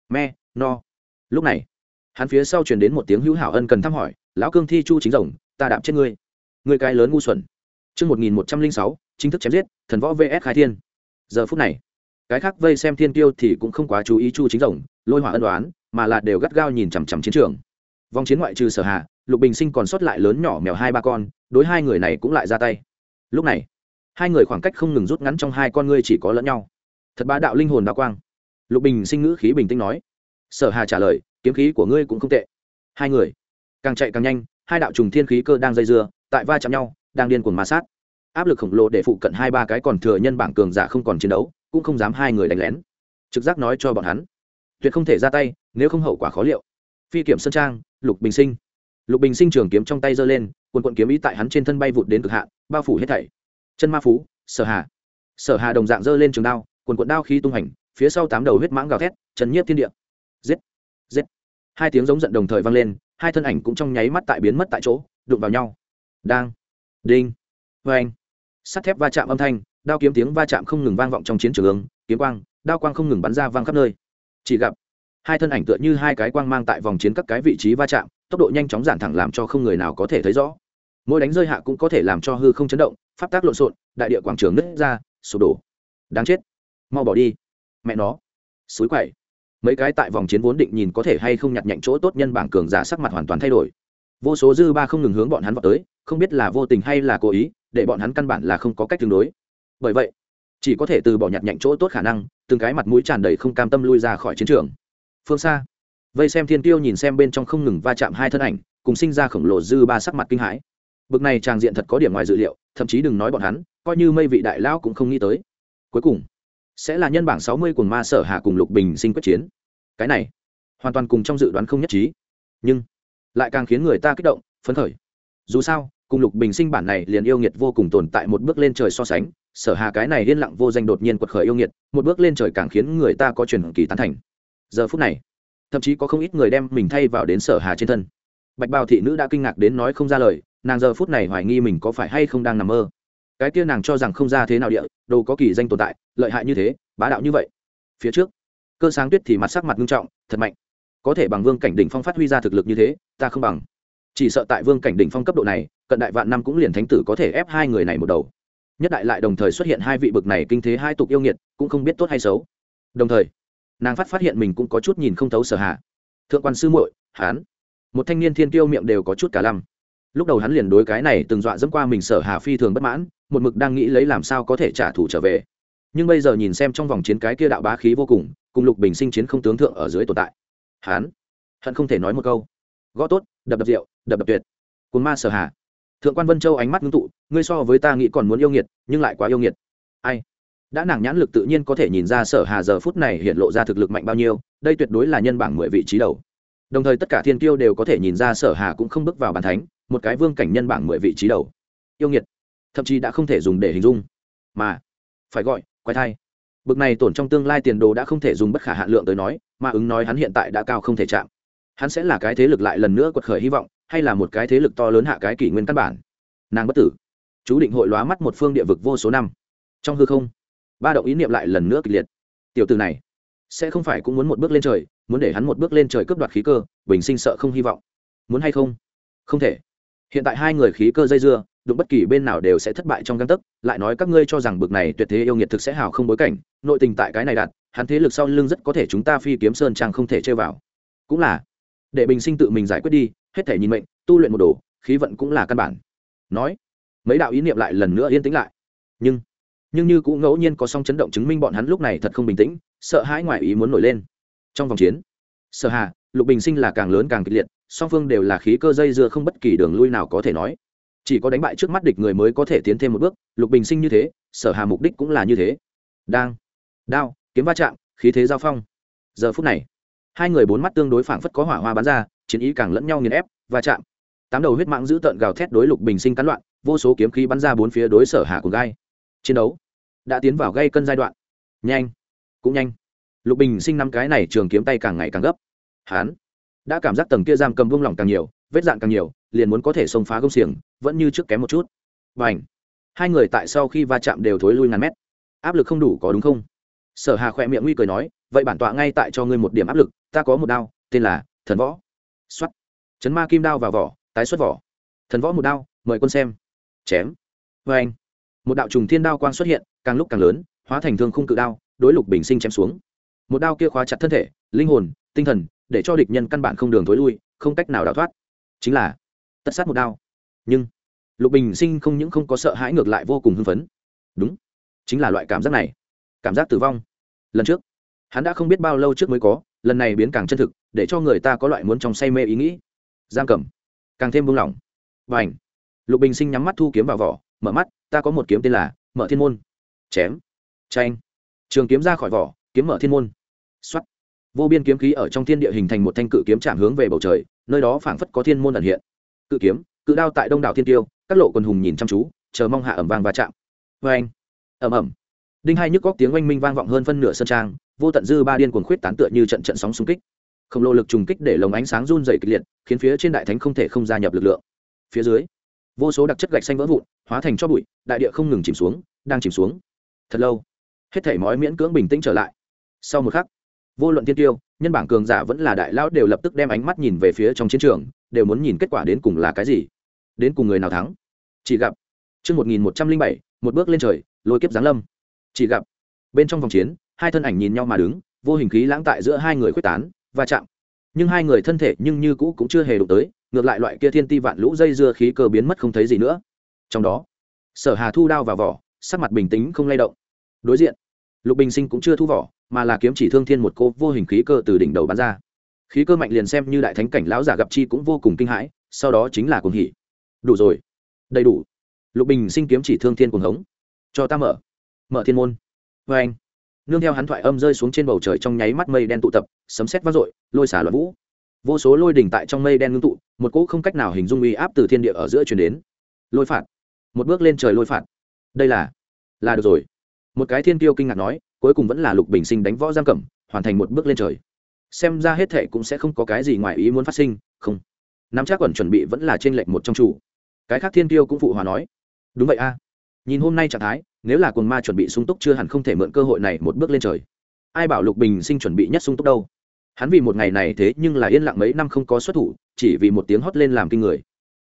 me no lúc này hắn phía sau truyền đến một tiếng hữu hảo ân cần thăm hỏi lão cương thi chu chính rồng ta đạm chết ngươi ngươi cái lớn ngu xuẩn chương một nghìn một trăm linh sáu chính thức chém giết, thần võ VS khai thiên. Giờ phút này, cái khác vây xem thiên tiêu thì cũng không quá chú ý chu chính rồng, lôi hỏa ân đoán, mà là đều gắt gao nhìn chằm chằm chiến trường. Vòng chiến ngoại trừ sở hạ, Lục Bình Sinh còn sót lại lớn nhỏ mèo hai ba con, đối hai người này cũng lại ra tay. Lúc này, hai người khoảng cách không ngừng rút ngắn trong hai con ngươi chỉ có lẫn nhau. Thật bá đạo linh hồn đao quang. Lục Bình Sinh ngữ khí bình tĩnh nói. Sở Hà trả lời, kiếm khí của ngươi cũng không tệ. Hai người càng chạy càng nhanh hai đạo trùng thiên khí cơ đang dây dưa tại va chạm nhau đang điên cuồng ma sát. Áp lực khổng lồ để phụ cận hai ba cái còn thừa nhân bảng cường giả không còn chiến đấu cũng không dám hai người đánh lén. Trực giác nói cho bọn hắn. Tuyệt không thể ra tay nếu không hậu quả khó liệu. Phi kiểm sơn trang lục bình sinh. Lục bình sinh trường kiếm trong tay giơ lên quần quận kiếm ý tại hắn trên thân bay vụt đến cực hạn bao phủ hết thảy. Chân ma phú sở hà. Sở hà đồng dạng giơ lên trường đao quần quần đao khí tung hành, phía sau tám đầu huyết mãng gào thét chấn nhiếp thiên địa. Giết giết. Hai tiếng giống giận đồng thời vang lên, hai thân ảnh cũng trong nháy mắt tại biến mất tại chỗ, đụng vào nhau. Đang, đinh vê anh sắt thép va chạm âm thanh, đao kiếm tiếng va chạm không ngừng vang vọng trong chiến trường ứng kiếm quang, đao quang không ngừng bắn ra vang khắp nơi. Chỉ gặp, hai thân ảnh tựa như hai cái quang mang tại vòng chiến các cái vị trí va chạm, tốc độ nhanh chóng giản thẳng làm cho không người nào có thể thấy rõ. Mỗi đánh rơi hạ cũng có thể làm cho hư không chấn động, pháp tác lộn xộn, đại địa quảng trường nứt ra, sụp đổ. Đáng chết mau bỏ đi. Mẹ nó. Suối quậy mấy cái tại vòng chiến vốn định nhìn có thể hay không nhặt nhạnh chỗ tốt nhân bảng cường giả sắc mặt hoàn toàn thay đổi. Vô số dư ba không ngừng hướng bọn hắn vào tới, không biết là vô tình hay là cố ý, để bọn hắn căn bản là không có cách tương đối. Bởi vậy, chỉ có thể từ bỏ nhặt nhạnh chỗ tốt khả năng, từng cái mặt mũi tràn đầy không cam tâm lui ra khỏi chiến trường. Phương xa, vây xem thiên tiêu nhìn xem bên trong không ngừng va chạm hai thân ảnh, cùng sinh ra khổng lồ dư ba sắc mặt kinh hãi. Bực này tràng diện thật có điểm ngoài dự liệu, thậm chí đừng nói bọn hắn, coi như mây vị đại lão cũng không nghĩ tới. Cuối cùng sẽ là nhân bảng sáu mươi cùng ma sở hạ cùng lục bình sinh quyết chiến. Cái này, hoàn toàn cùng trong dự đoán không nhất trí. Nhưng, lại càng khiến người ta kích động, phấn khởi. Dù sao, cùng lục bình sinh bản này liền yêu nghiệt vô cùng tồn tại một bước lên trời so sánh, sở hà cái này liên lặng vô danh đột nhiên quật khởi yêu nghiệt, một bước lên trời càng khiến người ta có truyền kỳ tán thành. Giờ phút này, thậm chí có không ít người đem mình thay vào đến sở hà trên thân. Bạch bào thị nữ đã kinh ngạc đến nói không ra lời, nàng giờ phút này hoài nghi mình có phải hay không đang nằm mơ. Cái kia nàng cho rằng không ra thế nào địa đồ có kỳ danh tồn tại, lợi hại như thế, bá đạo như vậy. Phía trước, cơ sáng tuyết thì mặt sắc mặt nghiêm trọng, thật mạnh. Có thể bằng vương cảnh đỉnh phong phát huy ra thực lực như thế, ta không bằng. Chỉ sợ tại vương cảnh đỉnh phong cấp độ này, cận đại vạn năm cũng liền thánh tử có thể ép hai người này một đầu. Nhất đại lại đồng thời xuất hiện hai vị bực này kinh thế hai tục yêu nghiệt, cũng không biết tốt hay xấu. Đồng thời, nàng phát phát hiện mình cũng có chút nhìn không thấu sở hạ. Thượng quan sư muội, hán. Một thanh niên thiên tiêu miệng đều có chút cả lăm lúc đầu hắn liền đối cái này từng dọa dẫm qua mình sở hà phi thường bất mãn một mực đang nghĩ lấy làm sao có thể trả thù trở về. Nhưng bây giờ nhìn xem trong vòng chiến cái kia đạo bá khí vô cùng cùng lục bình sinh chiến không tướng thượng ở dưới tồn tại. Hắn, hắn không thể nói một câu. Gõ tốt đập đập rượu đập đập tuyệt. Cồn ma sở hà. Thượng quan vân châu ánh mắt ngưng tụ ngươi so với ta nghĩ còn muốn yêu nghiệt nhưng lại quá yêu nghiệt. Ai? Đã nàng nhãn lực tự nhiên có thể nhìn ra sở hà giờ phút này hiện lộ ra thực lực mạnh bao nhiêu đây tuyệt đối là nhân bảng mười vị trí đầu. Đồng thời tất cả thiên kiêu đều có thể nhìn ra sở hà cũng không bước vào bàn thánh một cái vương cảnh nhân bảng mười vị trí đầu. Yêu nghiệt. Thậm chí đã không thể dùng để hình dung. Mà, phải gọi, quái thai. Bực này tổn trong tương lai tiền đồ đã không thể dùng bất khả hạn lượng tới nói, mà ứng nói hắn hiện tại đã cao không thể chạm. Hắn sẽ là cái thế lực lại lần nữa quật khởi hy vọng, hay là một cái thế lực to lớn hạ cái kỷ nguyên căn bản? Nàng bất tử. Chú định hội lóa mắt một phương địa vực vô số năm. Trong hư không, ba động ý niệm lại lần nữa kịch liệt. Tiểu từ này sẽ không phải cũng muốn một bước lên trời, muốn để hắn một bước lên trời cướp đoạt khí cơ, bình sinh sợ không hy vọng. Muốn hay không? Không thể hiện tại hai người khí cơ dây dưa, đụng bất kỳ bên nào đều sẽ thất bại trong găng tấc, lại nói các ngươi cho rằng bực này tuyệt thế yêu nghiệt thực sẽ hào không bối cảnh, nội tình tại cái này đạt hắn thế lực sau lưng rất có thể chúng ta phi kiếm sơn trang không thể chơi vào. Cũng là, để bình sinh tự mình giải quyết đi, hết thể nhìn mệnh, tu luyện một đồ, khí vận cũng là căn bản. Nói, mấy đạo ý niệm lại lần nữa yên tĩnh lại. Nhưng nhưng như cũng ngẫu nhiên có song chấn động chứng minh bọn hắn lúc này thật không bình tĩnh, sợ hãi ngoại ý muốn nổi lên. Trong vòng chiến, sở hà, lục bình sinh là càng lớn càng kịch liệt song phương đều là khí cơ dây dưa không bất kỳ đường lui nào có thể nói. Chỉ có đánh bại trước mắt địch người mới có thể tiến thêm một bước, lục bình sinh như thế, sở hà mục đích cũng là như thế. Đang, đao, kiếm va chạm, khí thế giao phong. Giờ phút này, hai người bốn mắt tương đối phảng phất có hỏa hoa bắn ra, chiến ý càng lẫn nhau nghiền ép, va chạm. Tám đầu huyết mạng giữ tợn gào thét đối lục bình sinh cắn loạn, vô số kiếm khí bắn ra bốn phía đối sở hà cùng gai. Chiến đấu đã tiến vào gây cân giai đoạn. Nhanh, cũng nhanh. Lục bình sinh năm cái này trường kiếm tay càng ngày càng gấp. Hán đã cảm giác tầng kia giam cầm vung lỏng càng nhiều, vết dạn càng nhiều, liền muốn có thể xông phá gông xiềng, vẫn như trước kém một chút. Và ảnh hai người tại sau khi va chạm đều thối lui ngàn mét. Áp lực không đủ có đúng không? Sở hà khỏe miệng nguy cười nói, vậy bản tọa ngay tại cho ngươi một điểm áp lực, ta có một đao, tên là thần võ. Xuất chấn ma kim đao vào vỏ, tái xuất vỏ. Thần võ một đao, mời quân xem. Chém! Vê anh một đạo trùng thiên đao quang xuất hiện, càng lúc càng lớn, hóa thành thương khung cự đao, đối lục bình sinh chém xuống. Một đao kia khóa chặt thân thể, linh hồn, tinh thần để cho địch nhân căn bản không đường thối lui, không cách nào đào thoát. Chính là, tất sát một đao. Nhưng, lục bình sinh không những không có sợ hãi ngược lại vô cùng hưng phấn. Đúng, chính là loại cảm giác này. Cảm giác tử vong. Lần trước, hắn đã không biết bao lâu trước mới có, lần này biến càng chân thực, để cho người ta có loại muốn trong say mê ý nghĩ. Giam cầm càng thêm buông lỏng. Và ảnh lục bình sinh nhắm mắt thu kiếm vào vỏ, mở mắt, ta có một kiếm tên là mở thiên môn. Chém. Tranh trường kiếm ra khỏi vỏ, kiếm mở thiên môn. X o á t vô biên kiếm khí ở trong thiên địa hình thành một thanh cự kiếm chạm hướng về bầu trời, nơi đó phảng phất có thiên môn ẩn hiện. Cự kiếm, cự đao tại đông đảo thiên tiêu, các lộ quần hùng nhìn chăm chú, chờ mong hạ ẩm vang và chạm. Vê anh ẩm ẩm đinh hai nhức góc tiếng oanh minh vang vọng hơn phân nửa sân trang, vô tận dư ba điên cuồng khuyết tán tựa như trận trận sóng xung kích. Khổng lồ lực trùng kích để lồng ánh sáng run dày kịch liệt, khiến phía trên đại thánh không thể không gia nhập lực lượng. Phía dưới, vô số đặc chất gạch xanh vỡ vụn, hóa thành cho bụi, đại địa không ngừng chìm xuống, đang chìm xuống. Thật lâu, hết thể mói miễn cưỡng bình tĩnh trở lại. Sau một khắc vô luận tiên tiêu, nhân bảng cường giả vẫn là đại lão đều lập tức đem ánh mắt nhìn về phía trong chiến trường, đều muốn nhìn kết quả đến cùng là cái gì. Đến cùng người nào thắng? Chỉ gặp, chương một nghìn một trăm linh bảy, một bước lên trời, lôi kiếp giáng lâm. Chỉ gặp, bên trong vòng chiến, hai thân ảnh nhìn nhau mà đứng, vô hình khí lãng tại giữa hai người quyết tán, va chạm. Nhưng hai người thân thể nhưng như cũ cũng chưa hề đụng tới, ngược lại loại kia thiên ti vạn lũ dây dưa khí cơ biến mất không thấy gì nữa. Trong đó, sở hà thu đao vào vỏ, sắc mặt bình tĩnh không lay động. Đối diện, lục bình sinh cũng chưa thu vỏ mà là kiếm chỉ thương thiên một cô vô hình khí cơ từ đỉnh đầu bắn ra. Khí cơ mạnh liền xem như đại thánh cảnh lão giả gặp chi cũng vô cùng kinh hãi, sau đó chính là cuồng hỉ. Đủ rồi. Đầy đủ. Lục bình sinh kiếm chỉ thương thiên cuồng hống. Cho ta mở. Mở thiên môn. Vê anh. Nương theo hắn thoại âm rơi xuống trên bầu trời trong nháy mắt mây đen tụ tập, sấm sét vang dội, lôi xả loạn vũ. Vô số lôi đỉnh tại trong mây đen ngưng tụ, một cỗ không cách nào hình dung uy áp từ thiên địa ở giữa truyền đến. Lôi phạt. Một bước lên trời lôi phạt. Đây là là được rồi. Một cái thiên tiêu kinh ngạc nói cuối cùng vẫn là lục bình sinh đánh võ giang cẩm hoàn thành một bước lên trời. Xem ra hết thệ cũng sẽ không có cái gì ngoài ý muốn phát sinh, không. Nắm chắc quẩn chuẩn bị vẫn là trên lệnh một trong chủ. Cái khác thiên tiêu cũng phụ hòa nói. Đúng vậy a. Nhìn hôm nay trạng thái, nếu là quần ma chuẩn bị sung túc chưa hẳn không thể mượn cơ hội này một bước lên trời. Ai bảo lục bình sinh chuẩn bị nhất sung túc đâu? Hắn vì một ngày này thế nhưng là yên lặng mấy năm không có xuất thủ, chỉ vì một tiếng hót lên làm kinh người.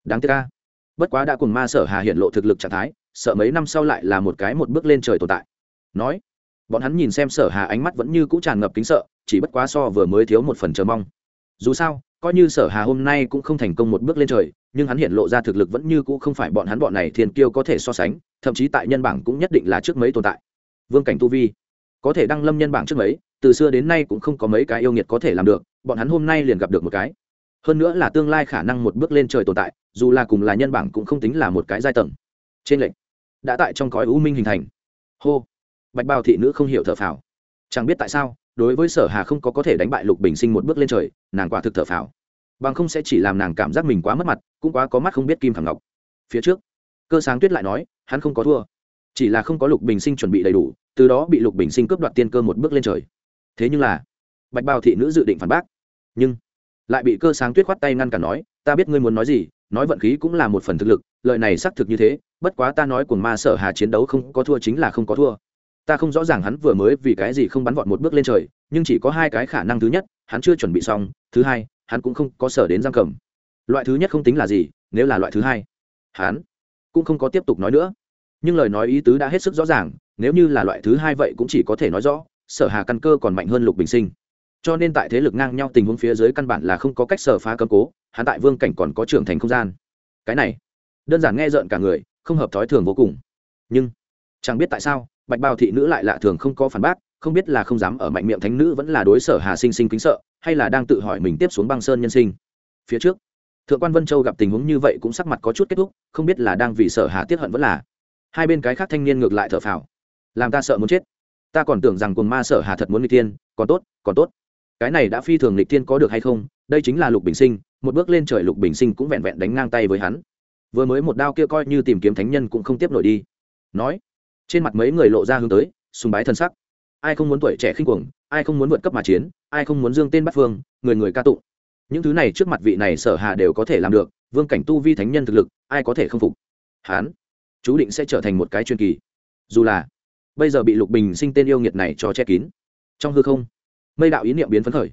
Đáng tiếc ca bất quá đã cùng ma sở hà hiện lộ thực lực trạng thái, sợ mấy năm sau lại là một cái một bước lên trời tồn tại. Nói bọn hắn nhìn xem sở hà ánh mắt vẫn như cũ tràn ngập kính sợ, chỉ bất quá so vừa mới thiếu một phần chờ mong. Dù sao, coi như sở hà hôm nay cũng không thành công một bước lên trời, nhưng hắn hiện lộ ra thực lực vẫn như cũ không phải bọn hắn bọn này thiên kiêu có thể so sánh, thậm chí tại nhân bảng cũng nhất định là trước mấy tồn tại. Vương cảnh tu vi, có thể đăng lâm nhân bảng trước mấy, từ xưa đến nay cũng không có mấy cái yêu nghiệt có thể làm được, bọn hắn hôm nay liền gặp được một cái. Hơn nữa là tương lai khả năng một bước lên trời tồn tại, dù là cùng là nhân bảng cũng không tính là một cái giai tầng. Trên lệnh, đã tại trong cõi u minh hình thành. Hô bạch bào thị nữ không hiểu thở phào. Chẳng biết tại sao, đối với sở hà không có có thể đánh bại lục bình sinh một bước lên trời, nàng quả thực thở phào. Bằng không sẽ chỉ làm nàng cảm giác mình quá mất mặt, cũng quá có mắt không biết kim thằng ngọc. Phía trước, cơ sáng tuyết lại nói, hắn không có thua, chỉ là không có lục bình sinh chuẩn bị đầy đủ, từ đó bị lục bình sinh cướp đoạt tiên cơ một bước lên trời. Thế nhưng là, bạch bào thị nữ dự định phản bác, nhưng lại bị cơ sáng tuyết khoát tay ngăn cản nói, ta biết ngươi muốn nói gì, nói vận khí cũng là một phần thực lực lợi này xác thực như thế, bất quá ta nói cùng ma sở hà chiến đấu không có thua chính là không có thua ta không rõ ràng hắn vừa mới vì cái gì không bắn vọt một bước lên trời, nhưng chỉ có hai cái khả năng thứ nhất, hắn chưa chuẩn bị xong, thứ hai, hắn cũng không có sở đến giam cầm. Loại thứ nhất không tính là gì, nếu là loại thứ hai, hắn cũng không có tiếp tục nói nữa. Nhưng lời nói ý tứ đã hết sức rõ ràng, nếu như là loại thứ hai vậy cũng chỉ có thể nói rõ, sở hà căn cơ còn mạnh hơn lục bình sinh. Cho nên tại thế lực ngang nhau tình huống phía dưới căn bản là không có cách sở phá cấm cố, hắn tại vương cảnh còn có trưởng thành không gian. Cái này, đơn giản nghe rợn cả người, không hợp thói thường vô cùng. Nhưng, chẳng biết tại sao bạch bào thị nữ lại lạ thường không có phản bác, không biết là không dám ở mạnh miệng thánh nữ vẫn là đối sở hà sinh sinh kính sợ, hay là đang tự hỏi mình tiếp xuống băng sơn nhân sinh. Phía trước, thượng quan vân châu gặp tình huống như vậy cũng sắc mặt có chút kết thúc, không biết là đang vì sở hà tiết hận vẫn là. Hai bên cái khác thanh niên ngược lại thở phào. Làm ta sợ muốn chết. Ta còn tưởng rằng cuồng ma sở hà thật muốn nghịch tiên còn tốt còn tốt. Cái này đã phi thường nghịch tiên có được hay không, đây chính là lục bình sinh, một bước lên trời lục bình sinh cũng vẹn vẹn đánh ngang tay với hắn. Vừa mới một đao kia coi như tìm kiếm thánh nhân cũng không tiếp nổi đi. Nói trên mặt mấy người lộ ra hướng tới, sùng bái thân sắc. Ai không muốn tuổi trẻ khinh cuồng, ai không muốn vượt cấp mà chiến, ai không muốn dương tên bắt phương, người người ca tụng. Những thứ này trước mặt vị này sở hà đều có thể làm được, vương cảnh tu vi thánh nhân thực lực, ai có thể không phục? Hán, chú định sẽ trở thành một cái chuyên kỳ. Dù là, bây giờ bị lục bình sinh tên yêu nghiệt này cho che kín. Trong hư không, mây đạo ý niệm biến phấn khởi.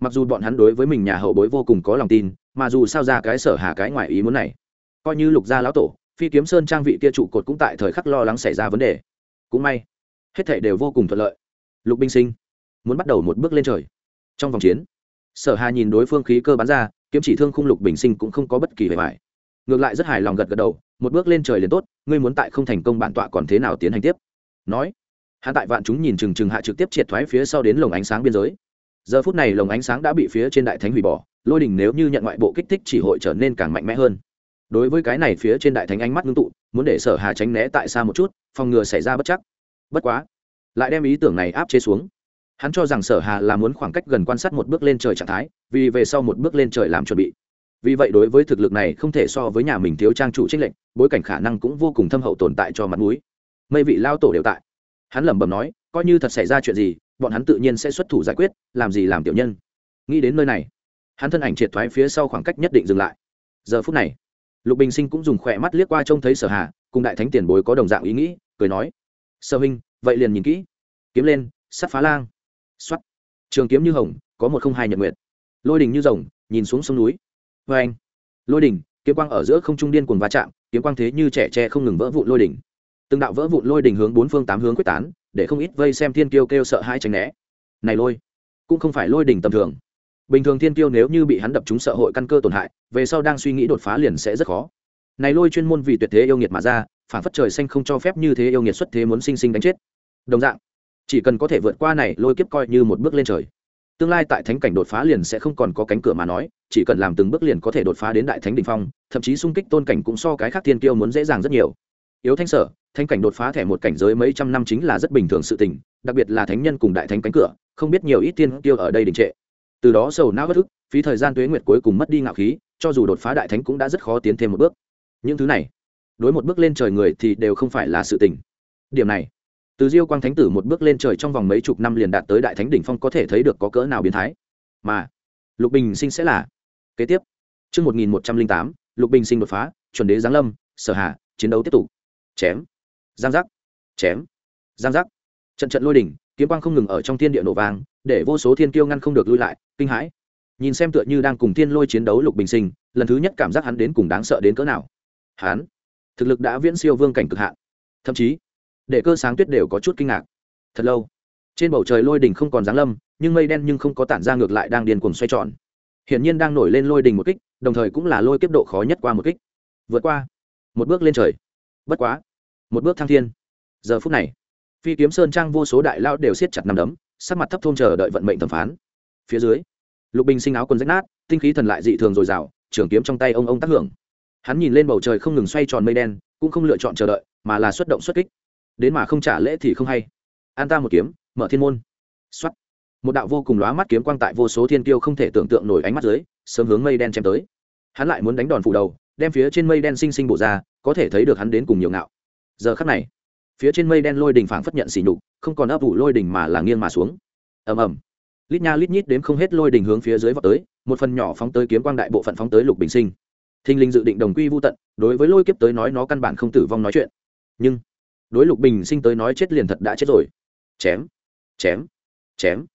Mặc dù bọn hắn đối với mình nhà hậu bối vô cùng có lòng tin, mà dù sao ra cái sở hà cái ngoài ý muốn này, coi như lục gia lão tổ phi kiếm sơn trang vị kia trụ cột cũng tại thời khắc lo lắng xảy ra vấn đề. Cũng may, hết thảy đều vô cùng thuận lợi. Lục binh sinh muốn bắt đầu một bước lên trời. Trong vòng chiến, sở hà nhìn đối phương khí cơ bắn ra, kiếm chỉ thương khung lục bình sinh cũng không có bất kỳ vẻ vải ngược lại rất hài lòng gật gật đầu, một bước lên trời liền tốt, ngươi muốn tại không thành công bản tọa còn thế nào tiến hành tiếp? Nói hạ tại vạn chúng nhìn chừng chừng hạ trực tiếp triệt thoái phía sau đến lồng ánh sáng biên giới. Giờ phút này lồng ánh sáng đã bị phía trên đại thánh hủy bỏ, lôi đình nếu như nhận ngoại bộ kích thích chỉ hội trở nên càng mạnh mẽ hơn đối với cái này phía trên đại thánh ánh mắt ngưng tụ, muốn để sở hà tránh né tại xa một chút, phòng ngừa xảy ra bất chắc. Bất quá, lại đem ý tưởng này áp chế xuống. Hắn cho rằng sở hà là muốn khoảng cách gần quan sát một bước lên trời trạng thái, vì về sau một bước lên trời làm chuẩn bị. Vì vậy đối với thực lực này không thể so với nhà mình thiếu trang chủ trích lệnh bối cảnh khả năng cũng vô cùng thâm hậu tồn tại cho mặt mũi. Mây vị lao tổ đều tại. Hắn lẩm bẩm nói, coi như thật xảy ra chuyện gì, bọn hắn tự nhiên sẽ xuất thủ giải quyết, làm gì làm tiểu nhân. Nghĩ đến nơi này, hắn thân ảnh triệt thoái phía sau khoảng cách nhất định dừng lại. Giờ phút này lục bình sinh cũng dùng khỏe mắt liếc qua trông thấy sở hà cùng đại thánh tiền bối có đồng dạng ý nghĩ cười nói Sở huynh vậy liền nhìn kỹ. Kiếm lên sắt phá lang. Xoắt trường kiếm như hồng có một không hai nhật nguyệt, lôi đình như rồng nhìn xuống sông núi. Vê anh. Lôi đình kiếm quang ở giữa không trung điên cuồng va chạm kiếm quang thế như trẻ tre không ngừng vỡ vụn lôi đỉnh. Từng đạo vỡ vụn lôi đỉnh hướng bốn phương tám hướng quyết tán để không ít vây xem thiên kiêu kêu sợ hai tránh né. Này lôi cũng không phải lôi đỉnh tầm thường bình thường thiên Tiêu nếu như bị hắn đập trúng sợ hội căn cơ tổn hại, về sau đang suy nghĩ đột phá liền sẽ rất khó. Này lôi chuyên môn vì tuyệt thế yêu nghiệt mà ra, phản phất trời xanh không cho phép như thế yêu nghiệt xuất thế muốn sinh sinh đánh chết. Đồng dạng, chỉ cần có thể vượt qua này, lôi kiếp coi như một bước lên trời. Tương lai tại thánh cảnh đột phá liền sẽ không còn có cánh cửa mà nói, chỉ cần làm từng bước liền có thể đột phá đến đại thánh đình phong, thậm chí xung kích tôn cảnh cũng so cái khác thiên Tiêu muốn dễ dàng rất nhiều. Yếu thanh sở thanh cảnh đột phá thẻ một cảnh giới mấy trăm năm chính là rất bình thường sự tình, đặc biệt là thánh nhân cùng đại thánh cánh cửa, không biết nhiều ít tiên Tiêu ở đây đình trệ từ đó sầu não bất ức phí thời gian tuế nguyệt cuối cùng mất đi ngạo khí, cho dù đột phá đại thánh cũng đã rất khó tiến thêm một bước. Những thứ này, đối một bước lên trời người thì đều không phải là sự tình. Điểm này, từ diêu quang thánh tử một bước lên trời trong vòng mấy chục năm liền đạt tới đại thánh đỉnh phong có thể thấy được có cỡ nào biến thái. Mà, lục bình sinh sẽ là kế tiếp. Chương một nghìn một trăm linh tám, lục bình sinh đột phá, chuẩn đế giáng lâm, sở hạ, chiến đấu tiếp tục. Chém. Giang giác. Chém. Giang giác. Trận trận lôi đỉnh, kiếm quang không ngừng ở trong thiên địa nổ vàng để vô số thiên kiêu ngăn không được lui lại, kinh hãi. Nhìn xem tựa như đang cùng thiên lôi chiến đấu lục bình sinh, lần thứ nhất cảm giác hắn đến cùng đáng sợ đến cỡ nào. Hắn, thực lực đã viễn siêu vương cảnh cực hạn. Thậm chí, để cơ sáng tuyết đều có chút kinh ngạc. Thật lâu, trên bầu trời lôi đỉnh không còn giáng lâm, nhưng mây đen nhưng không có tản ra ngược lại đang điên cuồng xoay tròn. Hiển nhiên đang nổi lên lôi đỉnh một kích, đồng thời cũng là lôi kiếp độ khó nhất qua một kích. Vượt qua, một bước lên trời. Bất quá, một bước thăng thiên. Giờ phút này, phi kiếm sơn trang vô số đại lao đều siết chặt nằm đấm sắc mặt thấp thôn chờ đợi vận mệnh thẩm phán. Phía dưới, lục bình sinh áo quần rách nát, tinh khí thần lại dị thường dồi dào, trường kiếm trong tay ông ông tác hưởng. Hắn nhìn lên bầu trời không ngừng xoay tròn mây đen, cũng không lựa chọn chờ đợi, mà là xuất động xuất kích. Đến mà không trả lễ thì không hay. An ta một kiếm, mở thiên môn. Xuất một đạo vô cùng lóa mắt kiếm quang tại vô số thiên tiêu không thể tưởng tượng nổi ánh mắt dưới, sớm hướng mây đen chém tới. Hắn lại muốn đánh đòn phủ đầu, đem phía trên mây đen xinh xinh bổ ra, có thể thấy được hắn đến cùng nhiều ngạo. Giờ khắc này phía trên mây đen lôi đỉnh phảng phất nhận xỉ nhục, không còn ấp ủ lôi đỉnh mà là nghiêng mà xuống. Ầm ầm. Lít nha lít nhít đếm không hết lôi đỉnh hướng phía dưới vọt tới, một phần nhỏ phóng tới kiếm quang đại bộ phận phóng tới lục bình sinh. Thinh linh dự định đồng quy vô tận, đối với lôi kiếp tới nói nó căn bản không tử vong nói chuyện. Nhưng, đối lục bình sinh tới nói chết liền thật đã chết rồi. Chém chém chém.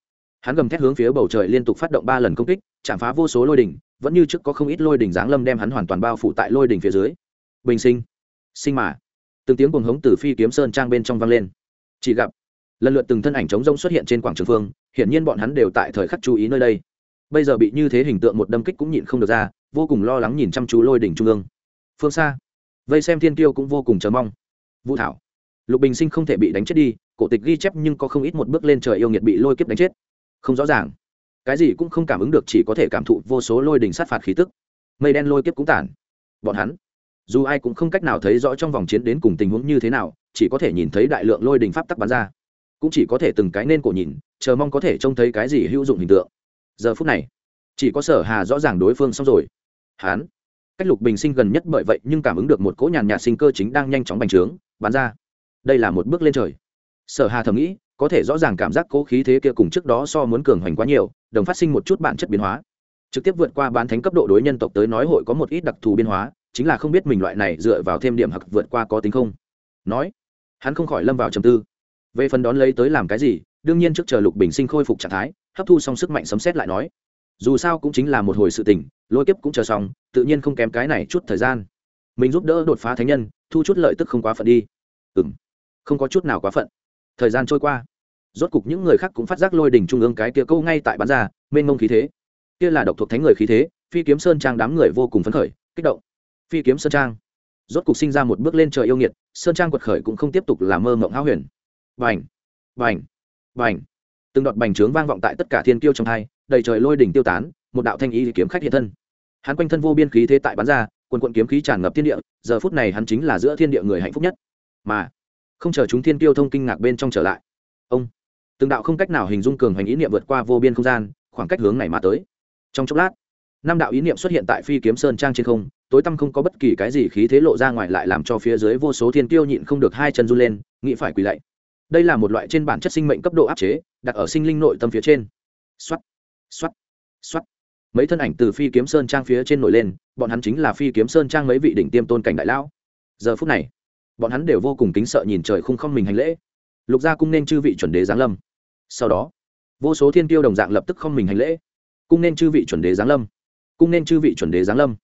Hắn gầm thét hướng phía bầu trời liên tục phát động ba lần công kích, chạm phá vô số lôi đỉnh vẫn như trước có không ít lôi đỉnh giáng lâm đem hắn hoàn toàn bao phủ tại lôi đỉnh phía dưới. Bình sinh sinh mà từng tiếng cuồng hống từ phi kiếm sơn trang bên trong vang lên. Chỉ gặp, lần lượt từng thân ảnh trống rông xuất hiện trên quảng trường phương, hiển nhiên bọn hắn đều tại thời khắc chú ý nơi đây. Bây giờ bị như thế hình tượng một đâm kích cũng nhịn không được ra, vô cùng lo lắng nhìn chăm chú lôi đỉnh trung ương. Phương xa, vây xem thiên tiêu cũng vô cùng chờ mong. Vũ thảo, lục bình sinh không thể bị đánh chết đi, cổ tịch ghi chép nhưng có không ít một bước lên trời yêu nghiệt bị lôi kiếp đánh chết. Không rõ ràng, cái gì cũng không cảm ứng được chỉ có thể cảm thụ vô số lôi đỉnh sát phạt khí tức. Mây đen lôi kiếp cũng tản bọn hắn dù ai cũng không cách nào thấy rõ trong vòng chiến đến cùng tình huống như thế nào, chỉ có thể nhìn thấy đại lượng lôi đình pháp tắc bắn ra. Cũng chỉ có thể từng cái nên cổ nhìn, chờ mong có thể trông thấy cái gì hữu dụng hình tượng. Giờ phút này, chỉ có sở hà rõ ràng đối phương xong rồi. Hán, cách lục bình sinh gần nhất bởi vậy nhưng cảm ứng được một cỗ nhàn nhạt sinh cơ chính đang nhanh chóng bành trướng, bắn ra. Đây là một bước lên trời. Sở hà thầm nghĩ, có thể rõ ràng cảm giác cố khí thế kia cùng trước đó so muốn cường hoành quá nhiều, đồng phát sinh một chút bản chất biến hóa. Trực tiếp vượt qua bán thánh cấp độ đối nhân tộc tới nói hội có một ít đặc thù biến hóa chính là không biết mình loại này dựa vào thêm điểm hặc vượt qua có tính không. Nói, hắn không khỏi lâm vào trầm tư. Về phần đón lấy tới làm cái gì, đương nhiên trước chờ lục bình sinh khôi phục trạng thái, hấp thu xong sức mạnh sấm xét lại nói. Dù sao cũng chính là một hồi sự tỉnh lôi kiếp cũng chờ xong, tự nhiên không kém cái này chút thời gian. Mình giúp đỡ đột phá thánh nhân, thu chút lợi tức không quá phận đi. Ừ m không có chút nào quá phận. Thời gian trôi qua, rốt cục những người khác cũng phát giác lôi đỉnh trung ương cái kia câu ngay tại bán ra, mênh mông khí thế. Kia là độc thuộc thánh người khí thế, phi kiếm sơn trang đám người vô cùng phấn khởi, kích động phi kiếm sơn trang. Rốt cục sinh ra một bước lên trời yêu nghiệt, sơn trang quật khởi cũng không tiếp tục là mơ mộng háo huyền. Vành vành vành từng đọt bành trướng vang vọng tại tất cả thiên kiêu trong hai, đầy trời lôi đỉnh tiêu tán, một đạo thanh ý kiếm khách hiện thân. Hắn quanh thân vô biên khí thế tại bán ra, quần quận kiếm khí tràn ngập thiên địa, giờ phút này hắn chính là giữa thiên địa người hạnh phúc nhất. Mà, không chờ chúng thiên kiêu thông kinh ngạc bên trong trở lại, ông, từng đạo không cách nào hình dung cường hành ý niệm vượt qua vô biên không gian, khoảng cách hướng này mà tới. Trong chốc lát, năm đạo ý niệm xuất hiện tại phi kiếm sơn trang trên không tối tăm không có bất kỳ cái gì khí thế lộ ra ngoài lại làm cho phía dưới vô số thiên kiêu nhịn không được hai chân run lên, nghĩ phải quỳ lạy. Đây là một loại trên bản chất sinh mệnh cấp độ áp chế, đặt ở sinh linh nội tâm phía trên. Xoắt xoắt xoắt mấy thân ảnh từ phi kiếm sơn trang phía trên nổi lên, bọn hắn chính là phi kiếm sơn trang mấy vị đỉnh tiêm tôn cảnh đại lão. Giờ phút này, bọn hắn đều vô cùng kính sợ nhìn trời không không mình hành lễ. Lục gia cung nên chư vị chuẩn đế giáng lâm. Sau đó, vô số thiên tiêu đồng dạng lập tức không mình hành lễ. Cung nên chư vị chuẩn đế giáng lâm. Cung nên chư vị chuẩn đế giáng lâm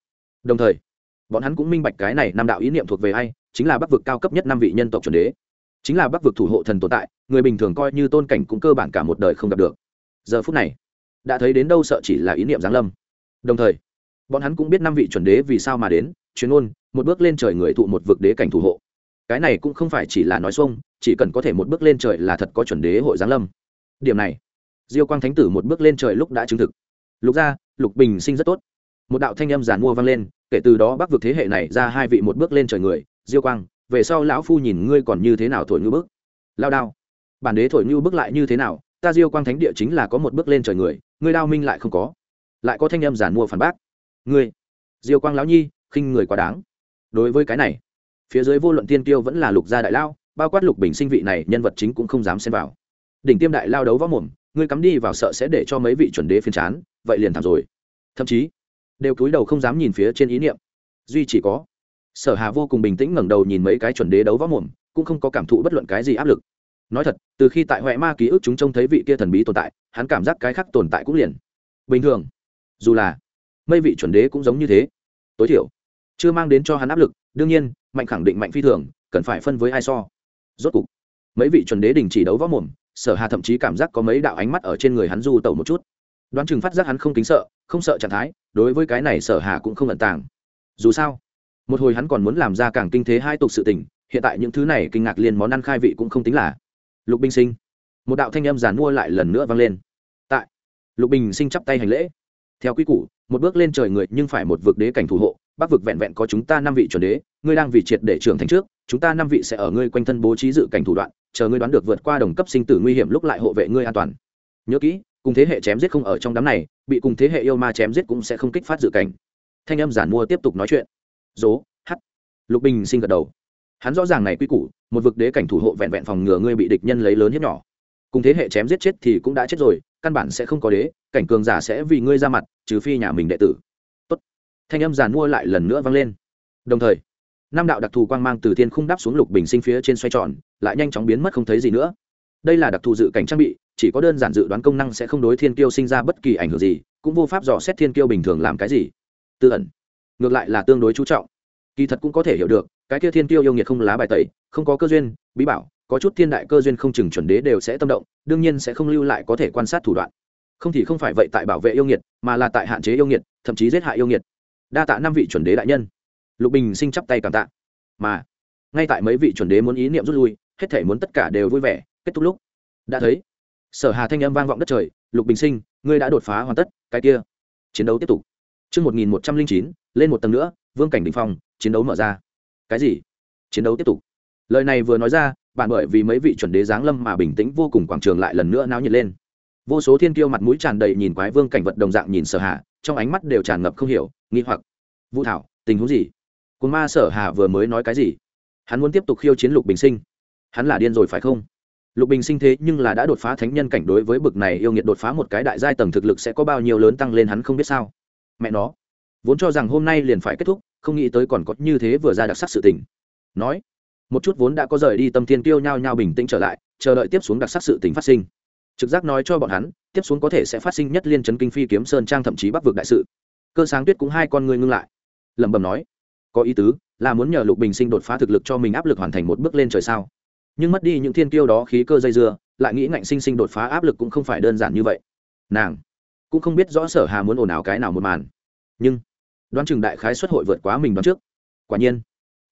đồng thời, bọn hắn cũng minh bạch cái này năm đạo ý niệm thuộc về ai, chính là bắc vực cao cấp nhất năm vị nhân tộc chuẩn đế. Chính là bắc vực thủ hộ thần tồn tại, người bình thường coi như tôn cảnh cũng cơ bản cả một đời không gặp được. Giờ phút này, đã thấy đến đâu sợ chỉ là ý niệm giáng lâm. Đồng thời, bọn hắn cũng biết năm vị chuẩn đế vì sao mà đến, chuyên ôn một bước lên trời người thụ một vực đế cảnh thủ hộ. Cái này cũng không phải chỉ là nói xuông, chỉ cần có thể một bước lên trời là thật có chuẩn đế hội giáng lâm. Điểm này, diêu quang thánh tử một bước lên trời lúc đã chứng thực. Lục gia, lục bình sinh rất tốt một đạo thanh âm giàn mua vang lên, kể từ đó bắc vực thế hệ này ra hai vị một bước lên trời người, diêu quang, về sau lão phu nhìn ngươi còn như thế nào thổi ngư bước lao đao, bản đế thổi ngư bước lại như thế nào? Ta diêu quang thánh địa chính là có một bước lên trời người, ngươi đao minh lại không có. Lại có thanh âm giàn mua phản bác. Ngươi, diêu quang lão nhi, khinh người quá đáng. Đối với cái này, phía dưới vô luận tiên tiêu vẫn là lục gia đại lao, bao quát lục bình sinh vị này, nhân vật chính cũng không dám xen vào. Đỉnh tiêm đại lao đấu võ mồm, ngươi cắm đi vào sợ sẽ để cho mấy vị chuẩn đế phiên chán, vậy liền thảm rồi. Thậm chí đều cúi đầu không dám nhìn phía trên ý niệm. Duy chỉ có, sở hà vô cùng bình tĩnh ngẩng đầu nhìn mấy cái chuẩn đế đấu võ mồm, cũng không có cảm thụ bất luận cái gì áp lực. Nói thật, từ khi tại huệ ma ký ức chúng trông thấy vị kia thần bí tồn tại, hắn cảm giác cái khác tồn tại cũng liền bình thường. Dù là mây vị chuẩn đế cũng giống như thế. Tối thiểu, chưa mang đến cho hắn áp lực, đương nhiên, mạnh khẳng định mạnh phi thường, cần phải phân với ai so. Rốt cục, mấy vị chuẩn đế đình chỉ đấu võ mồm, sở hà thậm chí cảm giác có mấy đạo ánh mắt ở trên người hắn du tẩu một chút đoán chừng phát giác hắn không kính sợ, không sợ trạng thái, đối với cái này sở hà cũng không ẩn tàng. Dù sao, một hồi hắn còn muốn làm ra càng kinh thế hai tục sự tình, hiện tại những thứ này kinh ngạc liên món ăn khai vị cũng không tính là. Lục binh sinh. Một đạo thanh âm giàn mua lại lần nữa vang lên. Tại, lục bình sinh chắp tay hành lễ. Theo quy củ, một bước lên trời người nhưng phải một vực đế cảnh thủ hộ, bắc vực vẹn vẹn có chúng ta năm vị chuẩn đế, ngươi đang vì triệt để trưởng thành trước, chúng ta năm vị sẽ ở ngươi quanh thân bố trí dự cảnh thủ đoạn, chờ ngươi đoán được vượt qua đồng cấp sinh tử nguy hiểm lúc lại hộ vệ ngươi an toàn. Nhớ kỹ cùng thế hệ chém giết không ở trong đám này, bị cùng thế hệ yêu ma chém giết cũng sẽ không kích phát dự cảnh. Thanh âm giản mua tiếp tục nói chuyện. Dố hắt lục bình sinh gật đầu. Hắn rõ ràng này quy củ, một vực đế cảnh thủ hộ vẹn vẹn phòng ngừa ngươi bị địch nhân lấy lớn hiếp nhỏ. Cùng thế hệ chém giết chết thì cũng đã chết rồi, căn bản sẽ không có đế, cảnh cường giả sẽ vì ngươi ra mặt, trừ phi nhà mình đệ tử. Tốt. thanh âm giàn mua lại lần nữa vang lên. Đồng thời, năm đạo đặc thù quang mang từ thiên khung đáp xuống lục bình sinh phía trên xoay tròn, lại nhanh chóng biến mất không thấy gì nữa. Đây là đặc thù dự cảnh trang bị chỉ có đơn giản dự đoán công năng sẽ không đối thiên kiêu sinh ra bất kỳ ảnh hưởng gì, cũng vô pháp dò xét thiên kiêu bình thường làm cái gì. Tư ẩn, ngược lại là tương đối chú trọng. Kỳ thật cũng có thể hiểu được, cái kia thiên kiêu yêu nghiệt không lá bài tẩy, không có cơ duyên, bí bảo, có chút thiên đại cơ duyên không chừng chuẩn đế đều sẽ tâm động, đương nhiên sẽ không lưu lại có thể quan sát thủ đoạn. Không thì không phải vậy tại bảo vệ yêu nghiệt, mà là tại hạn chế yêu nghiệt, thậm chí giết hại yêu nghiệt. Đa tạ năm vị chuẩn đế đại nhân. Lục bình sinh chắp tay cảm tạ. Mà, ngay tại mấy vị chuẩn đế muốn ý niệm rút lui, hết thể muốn tất cả đều vui vẻ, kết thúc lúc. Đã thấy sở hà thanh âm vang vọng đất trời lục bình sinh ngươi đã đột phá hoàn tất cái kia chiến đấu tiếp tục Trương Một nghìn một trăm linh chín, lên một tầng nữa, vương cảnh đỉnh phong, chiến đấu mở ra. Cái gì? Chiến đấu tiếp tục. Lời này vừa nói ra, bạn bởi vì mấy vị chuẩn đế giáng lâm mà bình tĩnh vô cùng quảng trường lại lần nữa náo nhiệt lên. Vô số thiên kiêu mặt mũi tràn đầy nhìn quái vương cảnh vật đồng dạng nhìn sở hà, trong ánh mắt đều tràn ngập không hiểu, nghi hoặc. Vũ Thảo, tình huống gì? Cùng ma sở hà vừa mới nói cái gì? Hắn muốn tiếp tục khiêu chiến Lục Bình Sinh. Hắn là điên rồi phải không? Lục bình sinh thế nhưng là đã đột phá thánh nhân cảnh đối với bực này yêu nghiệt đột phá một cái đại giai tầng thực lực sẽ có bao nhiêu lớn tăng lên hắn không biết sao. Mẹ nó, vốn cho rằng hôm nay liền phải kết thúc, không nghĩ tới còn có như thế vừa ra đặc sắc sự tình. Nói, một chút vốn đã có rời đi tâm thiên tiêu nhao nhao bình tĩnh trở lại, chờ đợi tiếp xuống đặc sắc sự tình phát sinh. Trực giác nói cho bọn hắn, tiếp xuống có thể sẽ phát sinh nhất liên chấn kinh phi kiếm sơn trang thậm chí bắc vực đại sự. Cơ sáng tuyết cũng hai con người ngưng lại. Lẩm bẩm nói, có ý tứ, là muốn nhờ lục bình sinh đột phá thực lực cho mình áp lực hoàn thành một bước lên trời sao? Nhưng mất đi những thiên kiêu đó khí cơ dây dưa, lại nghĩ ngạnh sinh sinh đột phá áp lực cũng không phải đơn giản như vậy. Nàng cũng không biết rõ sở hà muốn ồn ào cái nào một màn. Nhưng đoán chừng đại khái xuất hội vượt quá mình đoán trước. Quả nhiên,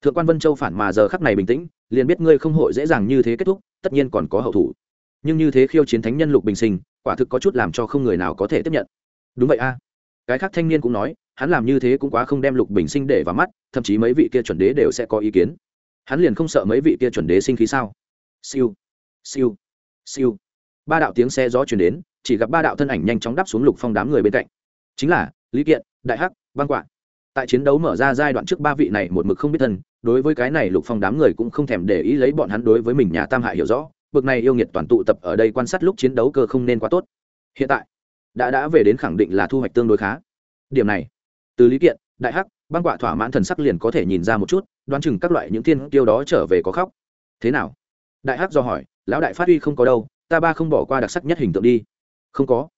thượng quan vân châu phản mà giờ khắc này bình tĩnh, liền biết ngươi không hội dễ dàng như thế kết thúc, tất nhiên còn có hậu thủ. Nhưng như thế khiêu chiến thánh nhân lục bình sinh, quả thực có chút làm cho không người nào có thể tiếp nhận. Đúng vậy a. Cái khác thanh niên cũng nói, hắn làm như thế cũng quá không đem lục bình sinh để vào mắt, thậm chí mấy vị kia chuẩn đế đều sẽ có ý kiến hắn liền không sợ mấy vị kia chuẩn đế sinh khí sao? Siêu siêu siêu. Ba đạo tiếng xe gió chuyển đến, chỉ gặp ba đạo thân ảnh nhanh chóng đáp xuống lục phong đám người bên cạnh. Chính là lý kiện, đại hắc, băng quạ. Tại chiến đấu mở ra giai đoạn trước ba vị này một mực không biết thân, đối với cái này lục phong đám người cũng không thèm để ý lấy bọn hắn đối với mình nhà tam hại hiểu rõ. Bực này yêu nghiệt toàn tụ tập ở đây quan sát lúc chiến đấu cơ không nên quá tốt. Hiện tại, đã đã về đến khẳng định là thu hoạch tương đối khá. Điểm này, từ lý kiện, đại hắc băng quạ thỏa mãn thần sắc liền có thể nhìn ra một chút, đoán chừng các loại những thiên tiêu đó trở về có khóc. Thế nào? Đại hắc do hỏi, lão đại phát huy không có đâu, ta ba không bỏ qua đặc sắc nhất hình tượng đi. Không có.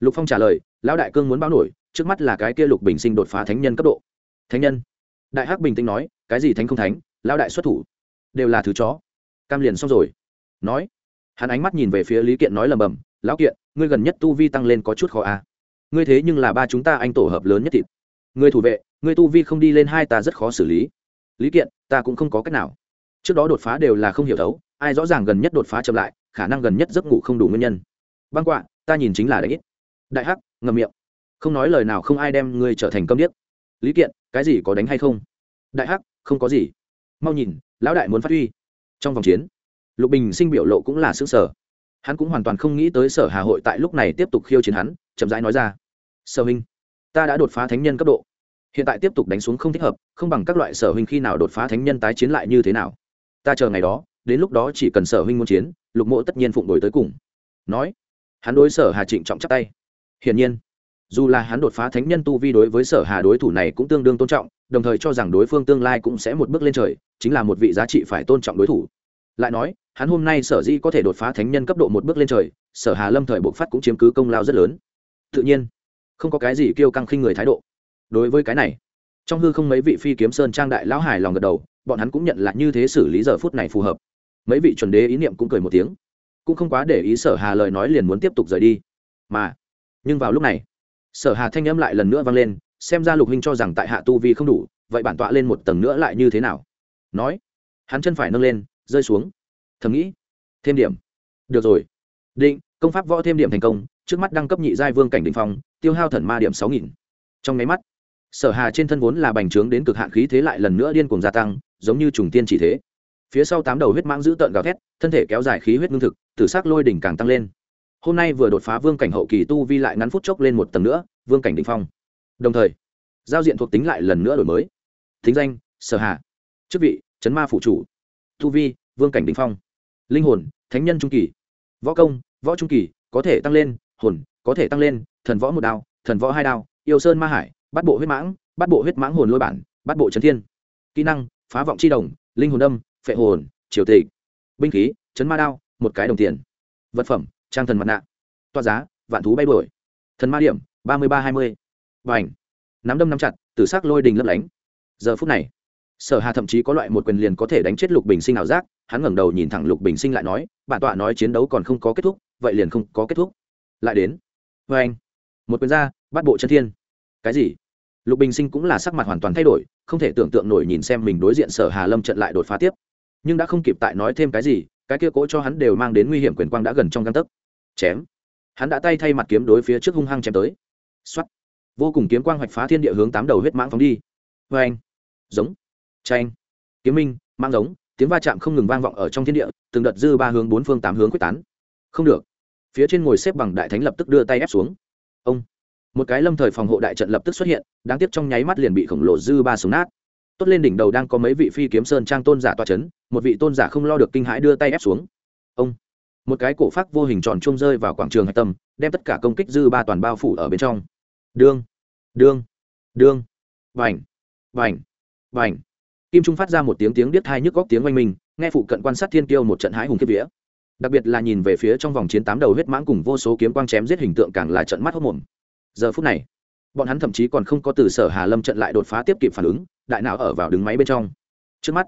Lục phong trả lời, lão đại cương muốn báo nổi, trước mắt là cái kia lục bình sinh đột phá thánh nhân cấp độ. Thánh nhân? Đại hắc bình tĩnh nói, cái gì thánh không thánh, lão đại xuất thủ. Đều là thứ chó. Cam liền xong rồi. Nói. Hắn ánh mắt nhìn về phía lý kiện nói lầm bầm, lão kiện, ngươi gần nhất tu vi tăng lên có chút khó à. ngươi thế nhưng là ba chúng ta anh tổ hợp lớn nhất thịt. Ngươi thủ vệ ngươi tu vi không đi lên hai ta rất khó xử lý. Lý kiện, ta cũng không có cách nào. Trước đó đột phá đều là không hiểu thấu, ai rõ ràng gần nhất đột phá chậm lại, khả năng gần nhất giấc ngủ không đủ nguyên nhân. Băng quạ, ta nhìn chính là đánh ít đại hắc ngầm miệng. Không nói lời nào không ai đem ngươi trở thành câm điếc. Lý kiện, cái gì có đánh hay không? Đại hắc, không có gì. Mau nhìn, lão đại muốn phát huy. Trong vòng chiến, lục bình sinh biểu lộ cũng là xứ sở hắn cũng hoàn toàn không nghĩ tới sở hà hội tại lúc này tiếp tục khiêu chiến hắn, chậm rãi nói ra. Sở minh, ta đã đột phá thánh nhân cấp độ hiện tại tiếp tục đánh xuống không thích hợp, không bằng các loại sở huynh khi nào đột phá thánh nhân tái chiến lại như thế nào. Ta chờ ngày đó, đến lúc đó chỉ cần sở huynh muốn chiến, lục mộ tất nhiên phụng đổi tới cùng. Nói, hắn đối sở hà trịnh trọng chắc tay. Hiển nhiên, dù là hắn đột phá thánh nhân tu vi đối với sở hà đối thủ này cũng tương đương tôn trọng, đồng thời cho rằng đối phương tương lai cũng sẽ một bước lên trời, chính là một vị giá trị phải tôn trọng đối thủ. Lại nói, hắn hôm nay sở di có thể đột phá thánh nhân cấp độ một bước lên trời, sở hà lâm thời bộc phát cũng chiếm cứ công lao rất lớn. Tự nhiên, không có cái gì kêu căng khinh người thái độ đối với cái này, trong hư không mấy vị phi kiếm sơn trang đại lão hài lòng gật đầu, bọn hắn cũng nhận là như thế xử lý giờ phút này phù hợp. Mấy vị chuẩn đế ý niệm cũng cười một tiếng, cũng không quá để ý sở hà lời nói liền muốn tiếp tục rời đi. Mà, nhưng vào lúc này, sở hà thanh âm lại lần nữa vang lên, xem ra lục huynh cho rằng tại hạ tu vi không đủ, vậy bản tọa lên một tầng nữa lại như thế nào? Nói, hắn chân phải nâng lên, rơi xuống. Thầm nghĩ, thêm điểm. Được rồi. Định, công pháp võ thêm điểm thành công, trước mắt đăng cấp nhị giai vương cảnh định phong, tiêu hao thần ma điểm sáu nghìn. Trong máy mắt sở hà trên thân vốn là bành trướng đến cực hạn khí thế lại lần nữa điên cuồng gia tăng, giống như trùng tiên chỉ thế. Phía sau tám đầu huyết mãng giữ tợn gào thét, thân thể kéo dài khí huyết ngưng thực, tử sắc lôi đỉnh càng tăng lên. Hôm nay vừa đột phá vương cảnh hậu kỳ tu vi lại ngắn phút chốc lên một tầng nữa, vương cảnh định phong. Đồng thời, giao diện thuộc tính lại lần nữa đổi mới. Thính danh, sở hà. Chức vị, chấn ma phụ chủ. Tu vi, vương cảnh định phong. Linh hồn, thánh nhân trung kỳ. Võ công, võ trung kỳ, có thể tăng lên, hồn, có thể tăng lên, thần võ một đao, thần võ hai đao, yêu sơn ma hải bắt bộ huyết mãng, bắt bộ huyết mãng hồn lôi bản, bắt bộ trấn thiên. Kỹ năng, phá vọng c h i đồng, linh hồn đâm, phệ hồn, triều tịch. Binh khí, chấn ma đao, một cái đồng tiền. Vật phẩm, trang thần mặt nạ. Toa giá, vạn thú bay bổi thần ma điểm, ba mươi ba hai mươi. Và ảnh nắm đâm nắm chặt, tử s ắ c lôi đình lấp lánh. Giờ phút này, sở hà thậm chí có loại một quyền liền có thể đánh chết lục bình sinh ảo giác, hắn ngẩng đầu nhìn thẳng lục bình sinh lại nói, bản tọa nói chiến đấu còn không có kết thúc, vậy liền không có kết thúc. Lại đến. Vê anh một quyền ra, bắt bộ chân thiên cái gì? Lục bình sinh cũng là sắc mặt hoàn toàn thay đổi, không thể tưởng tượng nổi nhìn xem mình đối diện sở hà lâm trận lại đột phá tiếp. Nhưng đã không kịp tại nói thêm cái gì, cái kia cố cho hắn đều mang đến nguy hiểm quyền quang đã gần trong găng tấc. Chém. Hắn đã tay thay mặt kiếm đối phía trước hung hăng chém tới. Xuất vô cùng kiếm quang hoạch phá thiên địa hướng tám đầu huyết mãng phóng đi. Vê anh giống. Tranh kiếm minh mang giống, tiếng va chạm không ngừng vang vọng ở trong thiên địa, từng đợt dư ba hướng bốn phương tám hướng quyết tán. Không được. Phía trên ngồi xếp bằng đại thánh lập tức đưa tay ép xuống. Ông một cái lâm thời phòng hộ đại trận lập tức xuất hiện, đáng tiếc trong nháy mắt liền bị khổng lồ dư ba súng nát. Tốt lên đỉnh đầu đang có mấy vị phi kiếm sơn trang tôn giả toa c h ấ n một vị tôn giả không lo được kinh hãi đưa tay ép xuống. Ông, một cái cổ phát vô hình tròn trông rơi vào quảng trường hạch tâm, đem tất cả công kích dư ba toàn bao phủ ở bên trong. Đương đương đương. Vành vành vành. Kim trung phát ra một tiếng tiếng biết hai nhức góc tiếng oanh minh, nghe phụ cận quan sát thiên kiêu một trận hái hùng kiếp vía. Đặc biệt là nhìn về phía trong vòng chiến tám đầu huyết mãng cùng vô số kiếm quang chém giết hình tượng càng là trận mắt hốc mồm giờ phút này bọn hắn thậm chí còn không có từ sở hà lâm trận lại đột phá tiếp kịp phản ứng đại não ở vào đứng máy bên trong trước mắt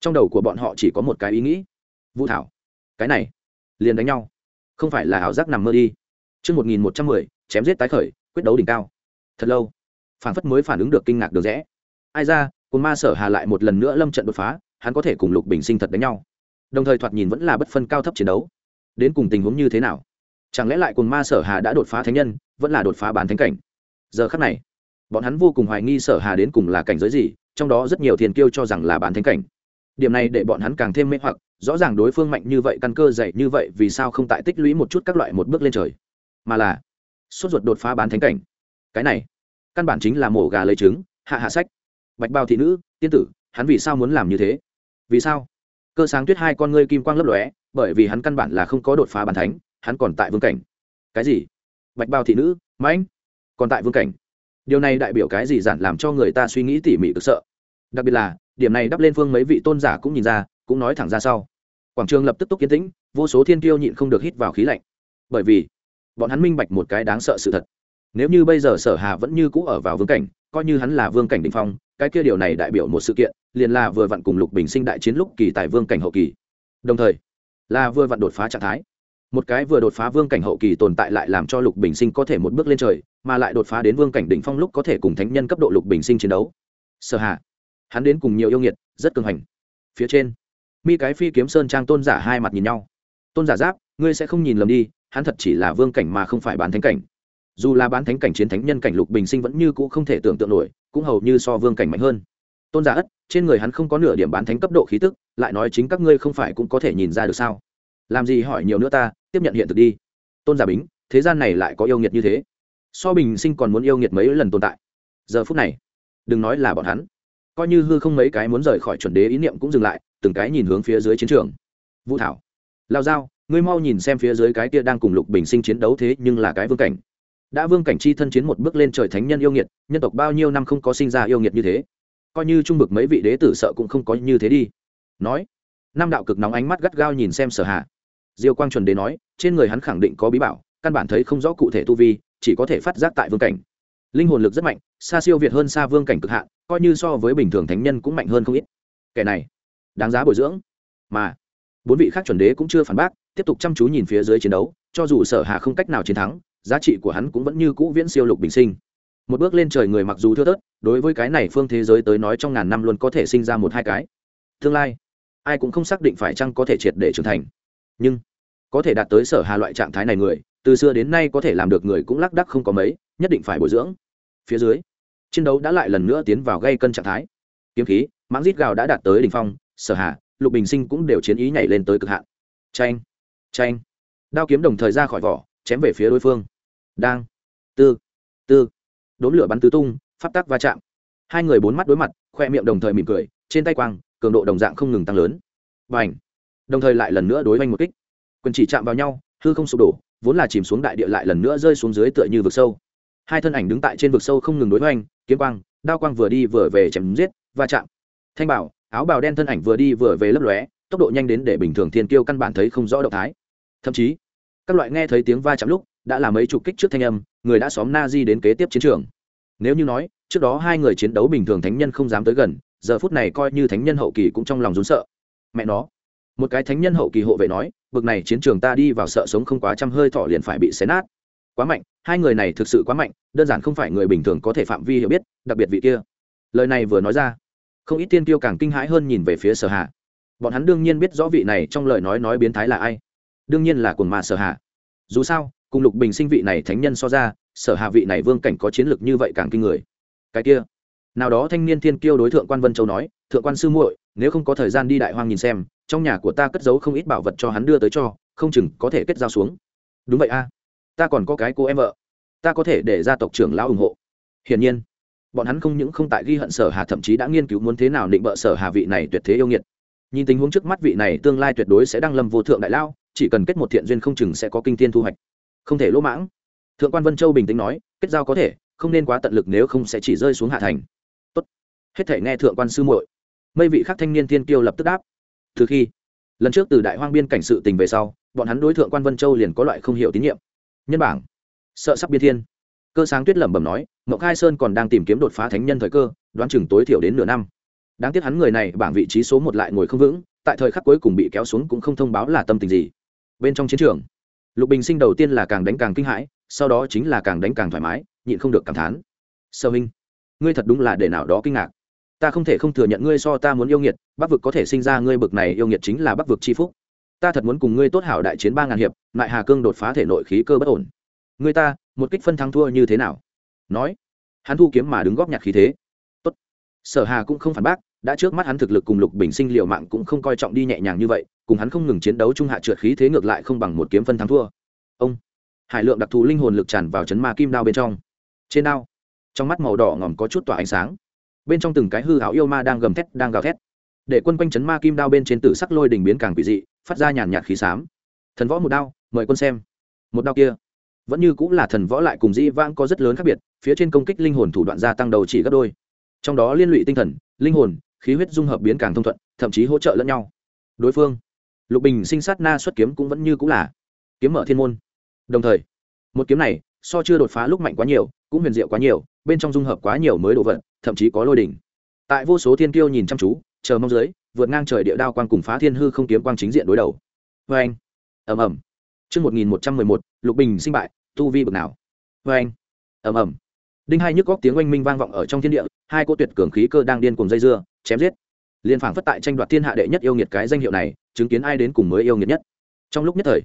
trong đầu của bọn họ chỉ có một cái ý nghĩ vũ thảo cái này liền đánh nhau không phải là ảo giác nằm mơ đi Trước 1110, chém giết tái khởi, quyết đấu đỉnh cao. Thật lâu, phản phất mới phản ứng được kinh ngạc được rẽ. Ai ra, cùng ma sở hà lại một lần nữa lâm trận đột phá, hắn có thể cùng lục bình sinh thật đánh nhau. Đồng thời thoạt nhìn vẫn là bất phân cao thấp chiến đấu. Đến cùng tình huống như thế nào? Chẳng lẽ lại cùng ma sở hà đã đột phá thánh nhân, vẫn là đột phá bán thánh cảnh? Giờ khắc này, bọn hắn vô cùng hoài nghi sở hà đến cùng là cảnh giới gì, trong đó rất nhiều thiền kiêu cho rằng là bán thánh cảnh. Điểm này để bọn hắn càng thêm mê hoặc rõ ràng đối phương mạnh như vậy căn cơ dày như vậy vì sao không tại tích lũy một chút các loại một bước lên trời? Mà là sốt ruột đột phá bán thánh cảnh. Cái này căn bản chính là mổ gà lấy trứng hạ hạ sách. Bạch bao thị nữ tiên tử hắn vì sao muốn làm như thế? Vì sao? Cơ sáng tuyết hai con ngươi kim quang lấp lóe bởi vì hắn căn bản là không có đột phá bàn thánh hắn còn tại vương cảnh. Cái gì? Bạch bao thị nữ, mãnh, còn tại vương cảnh. Điều này đại biểu cái gì giản làm cho người ta suy nghĩ tỉ mỉ cực sợ? Đặc biệt là, điểm này đắp lên phương mấy vị tôn giả cũng nhìn ra, cũng nói thẳng ra sau. Quảng trường lập tức túc kiến tĩnh, vô số thiên kiêu nhịn không được hít vào khí lạnh. Bởi vì, bọn hắn minh bạch một cái đáng sợ sự thật. Nếu như bây giờ sở hà vẫn như cũ ở vào vương cảnh, coi như hắn là vương cảnh đình phong, cái kia điều này đại biểu một sự kiện, liền là vừa vặn cùng lục bình sinh đại chiến lúc kỳ tại vương cảnh hậu kỳ. Đồng thời, là vừa vặn đột phá trạng thái một cái vừa đột phá vương cảnh hậu kỳ tồn tại lại làm cho lục bình sinh có thể một bước lên trời, mà lại đột phá đến vương cảnh đỉnh phong lúc có thể cùng thánh nhân cấp độ lục bình sinh chiến đấu. Sở hạ hắn đến cùng nhiều yêu nghiệt, rất cường hành. Phía trên, mi cái phi kiếm sơn trang tôn giả hai mặt nhìn nhau. Tôn giả giáp, ngươi sẽ không nhìn lầm đi, hắn thật chỉ là vương cảnh mà không phải bán thánh cảnh. Dù là bán thánh cảnh chiến thánh nhân cảnh lục bình sinh vẫn như cũ không thể tưởng tượng nổi, cũng hầu như so vương cảnh mạnh hơn. Tôn giả ất, trên người hắn không có nửa điểm bán thánh cấp độ khí tức, lại nói chính các ngươi không phải cũng có thể nhìn ra được sao? Làm gì hỏi nhiều nữa ta, tiếp nhận hiện thực đi. Tôn giả bính, thế gian này lại có yêu nghiệt như thế. So bình sinh còn muốn yêu nghiệt mấy lần tồn tại. Giờ phút này, đừng nói là bọn hắn. Coi như hư không mấy cái muốn rời khỏi chuẩn đế ý niệm cũng dừng lại, từng cái nhìn hướng phía dưới chiến trường. Vũ thảo, lao dao ngươi mau nhìn xem phía dưới cái kia đang cùng lục bình sinh chiến đấu thế nhưng là cái vương cảnh. Đã vương cảnh chi thân chiến một bước lên trời thánh nhân yêu nghiệt, nhân tộc bao nhiêu năm không có sinh ra yêu nghiệt như thế. Coi như trung vực mấy vị đế tử sợ cũng không có như thế đi. Nói nam đạo cực nóng ánh mắt gắt gao nhìn xem sở hạ diêu quang chuẩn đế nói, trên người hắn khẳng định có bí bảo, căn bản thấy không rõ cụ thể tu vi, chỉ có thể phát giác tại vương cảnh. Linh hồn lực rất mạnh, xa siêu việt hơn xa vương cảnh cực hạn, coi như so với bình thường thánh nhân cũng mạnh hơn không ít. Kẻ này, đáng giá bồi dưỡng. Mà, bốn vị khác chuẩn đế cũng chưa phản bác, tiếp tục chăm chú nhìn phía dưới chiến đấu, cho dù sở hà không cách nào chiến thắng, giá trị của hắn cũng vẫn như cũ viễn siêu lục bình sinh. Một bước lên trời người mặc dù thưa thớt, đối với cái này phương thế giới tới nói trong ngàn năm luôn có thể sinh ra một hai cái. Tương lai, ai cũng không xác định phải chăng có thể triệt để trưởng thành. Nhưng có thể đạt tới sở hà loại trạng thái này người, từ xưa đến nay có thể làm được người cũng lác đắc không có mấy, nhất định phải bồi dưỡng. Phía dưới, chiến đấu đã lại lần nữa tiến vào gây cân trạng thái. Kiếm khí, mãng rít gào đã đạt tới đỉnh phong, sở hà, lục bình sinh cũng đều chiến ý nhảy lên tới cực hạn. Tranh tranh đao kiếm đồng thời ra khỏi vỏ, chém về phía đối phương. Đang, tư tư. Đốn lửa bắn tứ tung, pháp tắc va chạm. Hai người bốn mắt đối mặt, khoe miệng đồng thời mỉm cười, trên tay quang, cường độ đồng dạng không ngừng tăng lớn. Và ảnh đồng thời lại lần nữa đối với một kích quyền chỉ chạm vào nhau hư không sụp đổ vốn là chìm xuống đại địa lại lần nữa rơi xuống dưới tựa như vực sâu. Hai thân ảnh đứng tại trên vực sâu không ngừng đối hoành, kiếm quang đao quang vừa đi vừa về chém giết va chạm. Thanh bảo áo bào đen thân ảnh vừa đi vừa về lấp lóe tốc độ nhanh đến để bình thường thiên kiêu căn bản thấy không rõ động thái. Thậm chí các loại nghe thấy tiếng va chạm lúc đã là mấy chục kích trước thanh âm người đã xóm na di đến kế tiếp chiến trường. Nếu như nói trước đó hai người chiến đấu bình thường thánh nhân không dám tới gần giờ phút này coi như thánh nhân hậu kỳ cũng trong lòng rốn sợ. Mẹ nó một cái thánh nhân hậu kỳ hộ vệ nói, bực này chiến trường ta đi vào sợ sống không quá trăm hơi thọ liền phải bị xé nát. Quá mạnh, hai người này thực sự quá mạnh, đơn giản không phải người bình thường có thể phạm vi hiểu biết, đặc biệt vị kia. Lời này vừa nói ra, không ít tiên tiêu càng kinh hãi hơn nhìn về phía sở hạ bọn hắn đương nhiên biết rõ vị này trong lời nói nói biến thái là ai. Đương nhiên là cồn mà sở hạ dù sao, cùng lục bình sinh vị này thánh nhân so ra, sở hạ vị này vương cảnh có chiến lược như vậy càng kinh người. Cái kia, nào đó thanh niên thiên kiêu đối thượng quan vân châu nói, thượng quan sư muội, nếu không có thời gian đi đại hoang nhìn xem trong nhà của ta cất giấu không ít bảo vật cho hắn đưa tới cho, không chừng có thể kết giao xuống. Đúng vậy a. Ta còn có cái cô em vợ. Ta có thể để gia tộc trưởng lão ủng hộ. Hiển nhiên, bọn hắn không những không tại ghi hận sở hà, thậm chí đã nghiên cứu muốn thế nào định bợ sở hà vị này tuyệt thế yêu nghiệt. Nhìn tình huống trước mắt vị này, tương lai tuyệt đối sẽ đăng lâm vô thượng đại lao chỉ cần kết một thiện duyên không chừng sẽ có kinh thiên thu hoạch. Không thể lỗ mãng. Thượng quan vân châu bình tĩnh nói, kết giao có thể, không nên quá tận lực nếu không sẽ chỉ rơi xuống hạ thành. Tốt. Hết thể nghe thượng quan sư muội. Mây vị khác thanh niên thiên kiêu lập tức đáp từ khi lần trước từ đại hoang biên cảnh sự tình về sau, bọn hắn đối tượng quan vân châu liền có loại không hiểu tín nhiệm. Nhân bảng, sợ sắp biên thiên. Cơ sáng tuyết lẩm bẩm nói ngọc khai sơn còn đang tìm kiếm đột phá thánh nhân thời cơ, đoán chừng tối thiểu đến nửa năm. Đáng tiếc hắn người này bảng vị trí số một lại ngồi không vững, tại thời khắc cuối cùng bị kéo xuống cũng không thông báo là tâm tình gì. Bên trong chiến trường, lục bình sinh đầu tiên là càng đánh càng kinh hãi, sau đó chính là càng đánh càng thoải mái, nhịn không được cảm thán. Sơ huynh ngươi thật đúng là để nào đó kinh ngạc ta không thể không thừa nhận ngươi so ta muốn yêu nghiệt, bắc vực có thể sinh ra ngươi bực này yêu nghiệt chính là bắc vực c h i phúc. Ta thật muốn cùng ngươi tốt hảo đại chiến ba ngàn hiệp, lại hà cương đột phá thể nội khí cơ bất ổn. Ngươi ta, một kích phân thắng thua như thế nào? Nói. Hắn thu kiếm mà đứng góp nhặt khí thế. Tốt. sở hà cũng không phản bác, đã trước mắt hắn thực lực cùng lục bình sinh liệu mạng cũng không coi trọng đi nhẹ nhàng như vậy, cùng hắn không ngừng chiến đấu trung hạ trượt khí thế ngược lại không bằng một kiếm phân thắng thua. Ông. Hải lượng đặc thù linh hồn lực tràn vào chấn ma kim đao bên trong. Trên đao, trong mắt màu đỏ ngòm có chút tỏa ánh sáng bên trong từng cái hư hảo yêu ma đang gầm thét, đang gào thét. Để quân quanh chấn ma kim đao bên trên tử sắc lôi đình biến càng quỷ dị, phát ra nhàn nhạt khí xám thần võ một đao, mời quân xem. Một đao kia, vẫn như cũng là thần võ lại cùng dĩ vãng có rất lớn khác biệt, phía trên công kích linh hồn thủ đoạn gia tăng đầu chỉ gấp đôi. Trong đó liên lụy tinh thần, linh hồn, khí huyết dung hợp biến càng thông thuận, thậm chí hỗ trợ lẫn nhau. Đối phương, lục bình sinh sát na xuất kiếm cũng vẫn như cũng là kiếm mở thiên môn. Đồng thời, một kiếm này so chưa đột phá lúc mạnh quá nhiều, cũng huyền diệu quá nhiều, bên trong dung hợp quá nhiều mới đồ vật thậm chí có lôi đỉnh. Tại vô số thiên kiêu nhìn chăm chú, chờ mong dưới, vượt ngang trời địa đao quang cùng phá thiên hư không kiếm quang chính diện đối đầu. Vê anh ầm ầm. Chương một nghìn một trăm mười một, lục bình sinh bại, tu vi bực nào? Vê anh ầm ầm. Đinh hai nhức góc tiếng oanh minh vang vọng ở trong thiên địa, hai cô tuyệt cường khí cơ đang điên cùng dây dưa, chém giết. Liên phảng phất tại tranh đoạt thiên hạ đệ nhất yêu nghiệt cái danh hiệu này, chứng kiến ai đến cùng mới yêu nghiệt nhất. Trong lúc nhất thời,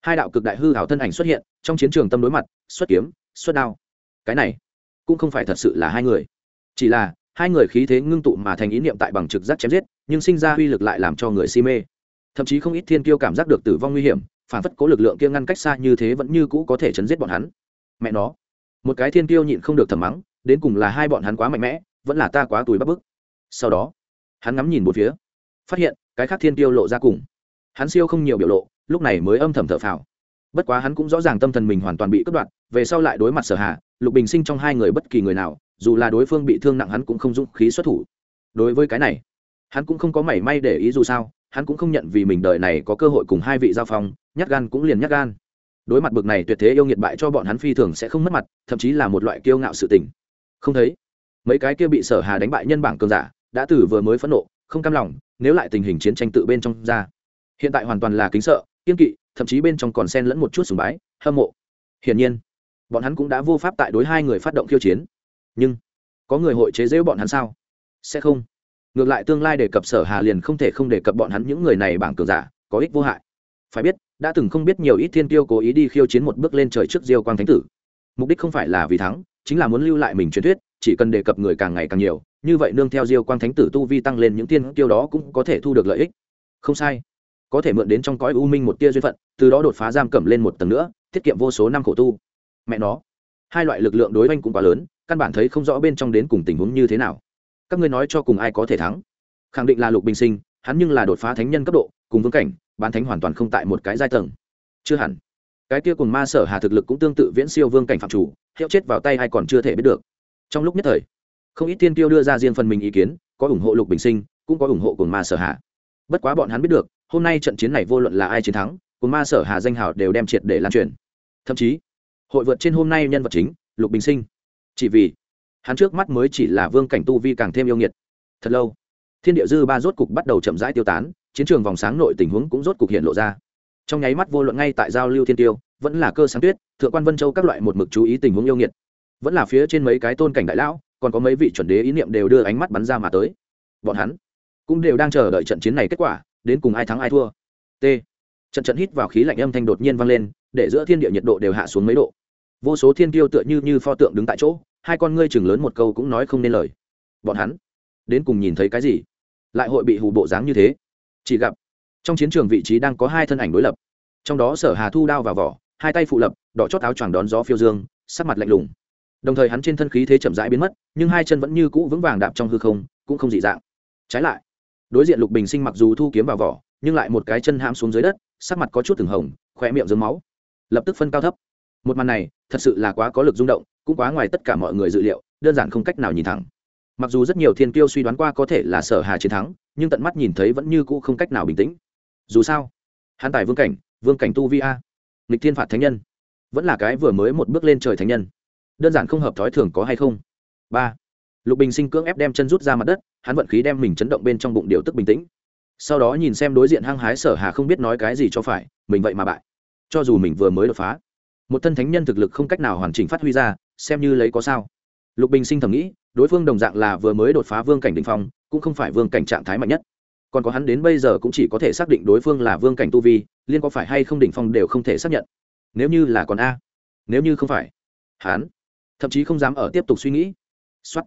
hai đạo cực đại hư hảo thân ảnh xuất hiện, trong chiến trường tâm đối mặt, xuất kiếm, xuất đao. Cái này, cũng không phải thật sự là hai người chỉ là, hai người khí thế ngưng tụ mà thành ý niệm tại bằng trực giác chém giết, nhưng sinh ra uy lực lại làm cho người si mê. Thậm chí không ít thiên kiêu cảm giác được tử vong nguy hiểm, phản phất cố lực lượng kia ngăn cách xa như thế vẫn như cũ có thể chấn giết bọn hắn. Mẹ nó, một cái thiên kiêu nhịn không được thầm mắng, đến cùng là hai bọn hắn quá mạnh mẽ, vẫn là ta quá tuổi bắt bức. Sau đó, hắn ngắm nhìn một phía, phát hiện, cái khác thiên kiêu lộ ra cùng. Hắn siêu không nhiều biểu lộ, lúc này mới âm thầm thở phào. Bất quá hắn cũng rõ ràng tâm thần mình hoàn toàn bị cất đoạn về sau lại đối mặt sở hạ lục bình sinh trong hai người bất kỳ người nào dù là đối phương bị thương nặng hắn cũng không dũng khí xuất thủ. Đối với cái này, hắn cũng không có mảy may để ý dù sao, hắn cũng không nhận vì mình đời này có cơ hội cùng hai vị giao phong, nhát gan cũng liền nhát gan. Đối mặt bực này tuyệt thế yêu nghiệt bại cho bọn hắn phi thường sẽ không mất mặt, thậm chí là một loại kiêu ngạo sự tình. Không thấy, mấy cái kia bị sở hà đánh bại nhân bảng cường giả, đã từ vừa mới phẫn nộ, không cam lòng, nếu lại tình hình chiến tranh tự bên trong ra. Hiện tại hoàn toàn là kính sợ kiên kỵ, thậm chí bên trong còn xen lẫn một chút sùng bái, hâm mộ. Hiển nhiên, bọn hắn cũng đã vô pháp tại đối hai người phát động khiêu chiến nhưng có người hội chế giễu bọn hắn sao? Sẽ không. Ngược lại tương lai đề cập sở hà liền không thể không đề cập bọn hắn những người này bảng cường giả, có ích vô hại. Phải biết, đã từng không biết nhiều ít thiên tiêu cố ý đi khiêu chiến một bước lên trời trước diêu quang thánh tử. Mục đích không phải là vì thắng, chính là muốn lưu lại mình truyền thuyết, chỉ cần đề cập người càng ngày càng nhiều, như vậy nương theo diêu quang thánh tử tu vi tăng lên những tiên tiêu đó cũng có thể thu được lợi ích. Không sai. Có thể mượn đến trong cõi u minh một tia duyên phận, từ đó đột phá giam cầm lên một tầng nữa, tiết kiệm vô số năm khổ tu. Mẹ nó, hai loại lực lượng đối oanh cũng quá lớn căn bản thấy không rõ bên trong đến cùng tình huống như thế nào. Các ngươi nói cho cùng ai có thể thắng? Khẳng định là lục bình sinh, hắn nhưng là đột phá thánh nhân cấp độ, cùng vương cảnh, bán thánh hoàn toàn không tại một cái giai tầng. Chưa hẳn. Cái kia cùng ma sở hà thực lực cũng tương tự viễn siêu vương cảnh phạm chủ, hiệu chết vào tay hay còn chưa thể biết được. Trong lúc nhất thời, không ít tiên tiêu đưa ra riêng phần mình ý kiến, có ủng hộ lục bình sinh, cũng có ủng hộ cùng ma sở hà. Bất quá bọn hắn biết được, hôm nay trận chiến này vô luận là ai chiến thắng, cùng ma sở hà danh hào đều đem triệt để lan truyền. Thậm chí, hội vượt trên hôm nay nhân vật chính, lục bình sinh chỉ vì hắn trước mắt mới chỉ là vương cảnh tu vi càng thêm yêu nghiệt. Thật lâu, thiên địa dư ba rốt cục bắt đầu chậm rãi tiêu tán, chiến trường vòng sáng nội tình huống cũng rốt cục hiện lộ ra. Trong nháy mắt vô luận ngay tại giao lưu thiên tiêu, vẫn là cơ sáng tuyết, thượng quan vân châu các loại một mực chú ý tình huống yêu nghiệt. Vẫn là phía trên mấy cái tôn cảnh đại lão, còn có mấy vị chuẩn đế ý niệm đều đưa ánh mắt bắn ra mà tới. Bọn hắn cũng đều đang chờ đợi trận chiến này kết quả, đến cùng ai thắng ai thua. T. Trận trận hít vào khí lạnh âm thanh đột nhiên vang lên, để giữa thiên địa nhiệt độ đều hạ xuống mấy độ vô số thiên tiêu tựa như như pho tượng đứng tại chỗ, hai con ngươi chừng lớn một câu cũng nói không nên lời. Bọn hắn đến cùng nhìn thấy cái gì? Lại hội bị hù bộ dáng như thế. Chỉ gặp, trong chiến trường vị trí đang có hai thân ảnh đối lập. Trong đó sở hà thu đao vào vỏ, hai tay phụ lập, đỏ chót áo choàng đón gió phiêu dương, sắc mặt lạnh lùng. Đồng thời hắn trên thân khí thế chậm rãi biến mất, nhưng hai chân vẫn như cũ vững vàng đạp trong hư không, cũng không dị dạng. Trái lại, đối diện lục bình sinh mặc dù thu kiếm vào vỏ, nhưng lại một cái chân hãm xuống dưới đất, sắc mặt có chút từng hồng khỏe miệng dướng máu, lập tức phân cao thấp một màn này, thật sự là quá có lực rung động, cũng quá ngoài tất cả mọi người dự liệu, đơn giản không cách nào nhìn thẳng. Mặc dù rất nhiều thiên kiêu suy đoán qua có thể là sở hà chiến thắng, nhưng tận mắt nhìn thấy vẫn như cũ không cách nào bình tĩnh. Dù sao, hắn tài vương cảnh vương cảnh tu vi a. Nghịch thiên phạt thánh nhân. Vẫn là cái vừa mới một bước lên trời thánh nhân. Đơn giản không hợp thói thường có hay không? Ba. Lục bình sinh cưỡng ép đem chân rút ra mặt đất, hắn vận khí đem mình chấn động bên trong bụng điều tức bình tĩnh. Sau đó nhìn xem đối diện hăng hái sở hà không biết nói cái gì cho phải, mình vậy mà bại. Cho dù mình vừa mới đột phá một thân thánh nhân thực lực không cách nào hoàn chỉnh phát huy ra, xem như lấy có sao. Lục bình sinh thầm nghĩ, đối phương đồng dạng là vừa mới đột phá vương cảnh đ ỉ n h phong, cũng không phải vương cảnh trạng thái mạnh nhất. Còn có hắn đến bây giờ cũng chỉ có thể xác định đối phương là vương cảnh tu vi, liên có phải hay không đỉnh phong đều không thể xác nhận. Nếu như là còn a. Nếu như không phải. Hắn. Thậm chí không dám ở tiếp tục suy nghĩ. X o á t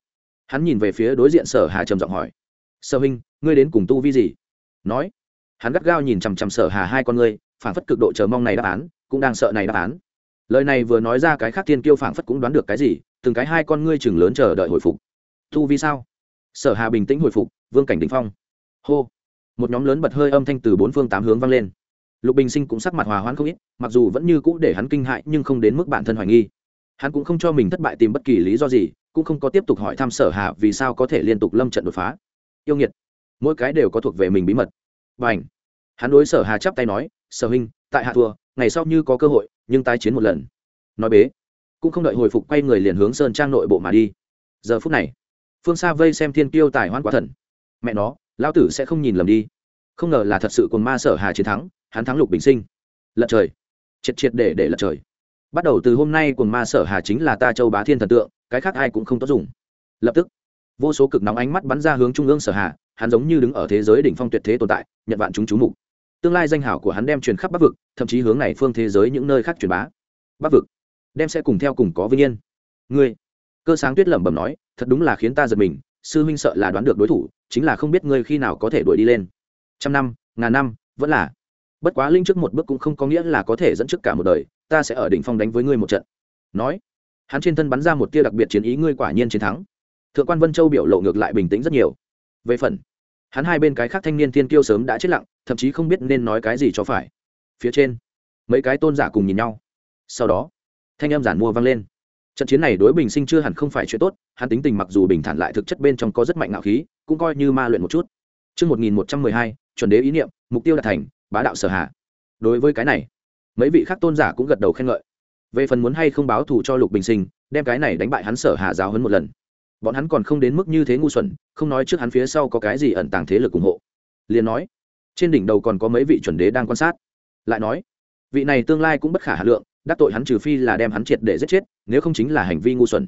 hắn nhìn về phía đối diện sở hà trầm giọng hỏi. Sở huynh, ngươi đến cùng tu vi gì? Nói. Hắn gắt gao nhìn chằm chằm sở hà hai con ngươi, phản phất cực độ chờ mong này đáp án, cũng đang sợ này đáp án lời này vừa nói ra cái khác thiên kiêu phảng phất cũng đoán được cái gì, từng cái hai con ngươi chừng lớn chờ đợi hồi phục. Thu vi sao? Sở hà bình tĩnh hồi phục, vương cảnh đình phong. Hô. Một nhóm lớn bật hơi âm thanh từ bốn phương tám hướng vang lên. Lục bình sinh cũng sắc mặt hòa hoãn không ít, mặc dù vẫn như cũ để hắn kinh hại nhưng không đến mức bản thân hoài nghi. Hắn cũng không cho mình thất bại tìm bất kỳ lý do gì, cũng không có tiếp tục hỏi thăm sở hà vì sao có thể liên tục lâm trận đột phá. Yêu nghiệt. Mỗi cái đều có thuộc về mình bí mật. Và ảnh hắn đối sở hà chắp tay nói, sở huynh tại hạ thua, ngày sau như có cơ hội, nhưng tái chiến một lần. Nói bế, cũng không đợi hồi phục quay người liền hướng sơn trang nội bộ mà đi. Giờ phút này, phương xa vây xem thiên tiêu tài hoan quả thần. Mẹ nó, lão tử sẽ không nhìn lầm đi. Không ngờ là thật sự cùng ma sở hà chiến thắng, hắn thắng lục bình sinh. Lật trời. Triệt triệt để để lật trời. Bắt đầu từ hôm nay quần ma sở hà chính là ta châu bá thiên thần tượng, cái khác ai cũng không tốt dùng. Lập tức, vô số cực nóng ánh mắt bắn ra hướng trung ương sở hà, hắn giống như đứng ở thế giới đỉnh phong tuyệt thế tồn tại, nhận vạn chúng chú mục tương lai danh hảo của hắn đem truyền khắp bắc vực, thậm chí hướng này phương thế giới những nơi khác truyền bá. Bắc vực, đem sẽ cùng theo cùng có vinh yên. Ngươi, cơ sáng tuyết lẩm bẩm nói, thật đúng là khiến ta giật mình, sư huynh sợ là đoán được đối thủ, chính là không biết ngươi khi nào có thể đuổi đi lên. Trăm năm, ngàn năm, vẫn là. Bất quá linh trước một bước cũng không có nghĩa là có thể dẫn trước cả một đời, ta sẽ ở đỉnh phong đánh với ngươi một trận. Nói, hắn trên thân bắn ra một tia đặc biệt chiến ý, ngươi quả nhiên chiến thắng. Thượng quan vân châu biểu lộ ngược lại bình tĩnh rất nhiều. Về phần hắn hai bên cái khác thanh niên tiên kiêu sớm đã chết lặng thậm chí không biết nên nói cái gì cho phải phía trên mấy cái tôn giả cùng nhìn nhau sau đó thanh em giản mua vang lên trận chiến này đối bình sinh chưa hẳn không phải chuyện tốt hắn tính tình mặc dù bình thản lại thực chất bên trong có rất mạnh ngạo khí cũng coi như ma luyện một chút Trước 1112, chuẩn đế ý niệm, mục tiêu đạt thành, bá đạo sở hạ. Đối với cái này, mấy vị khác tôn giả cũng gật đầu khen ngợi. Về phần muốn hay không báo thù cho Lục Bình Sinh, đem cái này đánh bại hắn sở hạ giáo hơn một lần. Bọn hắn còn không đến mức như thế ngu xuẩn, không nói trước hắn phía sau có cái gì ẩn tàng thế lực ủng hộ. Liền nói, trên đỉnh đầu còn có mấy vị chuẩn đế đang quan sát. Lại nói, vị này tương lai cũng bất khả hà lượng, đắc tội hắn trừ phi là đem hắn triệt để giết chết, nếu không chính là hành vi ngu xuẩn.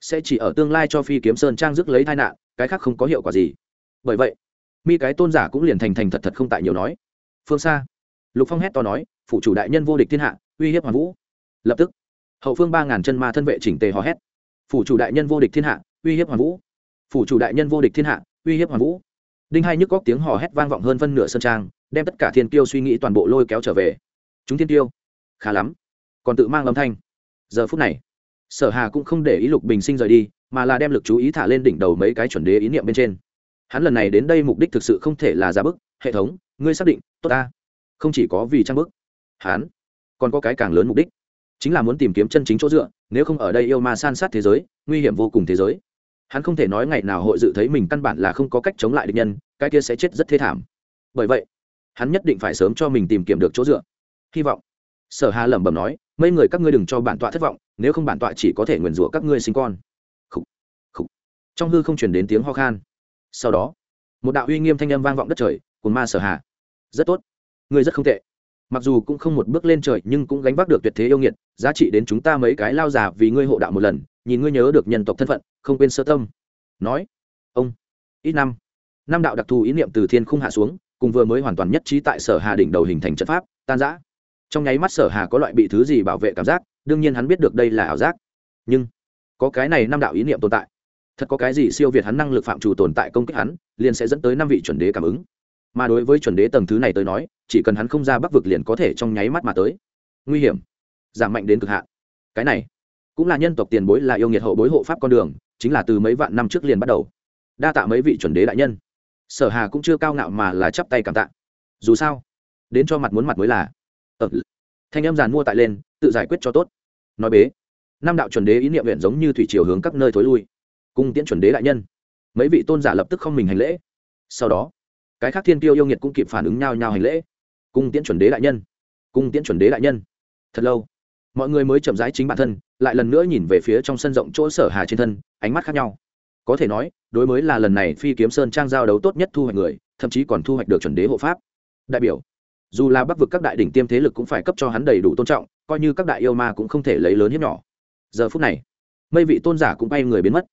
Sẽ chỉ ở tương lai cho Phi Kiếm Sơn trang dứt lấy tai nạn, cái khác không có hiệu quả gì. Bởi vậy, mi cái tôn giả cũng liền thành thành thật thật không tại nhiều nói phương xa lục phong hét to nói phụ chủ đại nhân vô địch thiên hạ uy hiếp hoàng vũ lập tức hậu phương ba ngàn chân ma thân vệ chỉnh tề hò hét phủ chủ đại nhân vô địch thiên hạ uy hiếp hoàn vũ. Phủ chủ đại nhân vô địch thiên hạ, uy hiếp hoàn vũ. Đinh hai nhức góc tiếng hò hét vang vọng hơn phân nửa sân trang, đem tất cả thiên tiêu suy nghĩ toàn bộ lôi kéo trở về. Chúng thiên tiêu khá lắm. Còn tự mang âm thanh. Giờ phút này, sở hà cũng không để ý lục bình sinh rời đi, mà là đem lực chú ý thả lên đỉnh đầu mấy cái chuẩn đế ý niệm bên trên. Hắn lần này đến đây mục đích thực sự không thể là giá bức, hệ thống, ngươi xác định, tốt ta. Không chỉ có vì trang bức. Hắn còn có cái càng lớn mục đích, chính là muốn tìm kiếm chân chính chỗ dựa, nếu không ở đây yêu ma san sát thế giới, nguy hiểm vô cùng thế giới hắn không thể nói ngày nào hội dự thấy mình căn bản là không có cách chống lại địch nhân cái kia sẽ chết rất thê thảm. Bởi vậy hắn nhất định phải sớm cho mình tìm kiếm được chỗ dựa. Hy vọng sở hà lẩm bẩm nói mấy người các ngươi đừng cho bản tọa thất vọng nếu không bản tọa chỉ có thể nguyền rủa các ngươi sinh con. Khủ, khủ. trong hư không chuyển đến tiếng ho khan. Sau đó một đạo uy nghiêm thanh âm vang vọng đất trời cùng ma sở Hà. rất tốt ngươi rất không tệ. Mặc dù cũng không một bước lên trời nhưng cũng gánh vác được tuyệt thế yêu nghiệt giá trị đến chúng ta mấy cái lao già vì ngươi hộ đạo một lần nhìn ngươi nhớ được nhân tộc thân phận, không quên sơ tâm. Nói, ông, ít năm. Năm đạo đặc thù ý niệm từ thiên khung hạ xuống, cùng vừa mới hoàn toàn nhất trí tại sở hà đỉnh đầu hình thành trận pháp, tan giã trong nháy mắt sở hà có loại bị thứ gì bảo vệ cảm giác, đương nhiên hắn biết được đây là ảo giác. Nhưng, có cái này năm đạo ý niệm tồn tại. Thật có cái gì siêu việt hắn năng lực phạm chủ tồn tại công kích hắn, liền sẽ dẫn tới năm vị chuẩn đế cảm ứng. Mà đối với chuẩn đế tầng thứ này tới nói, chỉ cần hắn không ra bắc vực liền có thể trong nháy mắt mà tới. Nguy hiểm. Giảm mạnh đến cực hạn. Cái này cũng là nhân tộc tiền bối là yêu nghiệt hậu bối hộ pháp con đường chính là từ mấy vạn năm trước liền bắt đầu. Đa tạ mấy vị chuẩn đế đại nhân. Sở hà cũng chưa cao ngạo mà là chắp tay cảm tạ. Dù sao đến cho mặt muốn mặt mới là. Ờ, thanh âm giàn mua tại lên tự giải quyết cho tốt. Nói bế năm đạo chuẩn đế ý niệm viện giống như thủy chiều hướng các nơi thối lui. Cung tiễn chuẩn đế đại nhân. Mấy vị tôn giả lập tức không mình hành lễ. Sau đó cái khác thiên tiêu yêu nghiệt cũng kịp phản ứng nhau nhau hành lễ. Cung tiễn chuẩn đế đại nhân. Cung tiễn chuẩn đế đại nhân. Thật lâu mọi người mới chậm rãi chính bản thân, lại lần nữa nhìn về phía trong sân rộng chỗ sở hà trên thân, ánh mắt khác nhau. Có thể nói, đối mới là lần này phi kiếm sơn trang giao đấu tốt nhất thu hoạch người, thậm chí còn thu hoạch được chuẩn đế hộ pháp. Đại biểu, dù là bắc vực các đại đỉnh tiêm thế lực cũng phải cấp cho hắn đầy đủ tôn trọng, coi như các đại yêu ma cũng không thể lấy lớn hiếp nhỏ. Giờ phút này, mây vị tôn giả cũng bay người biến mất.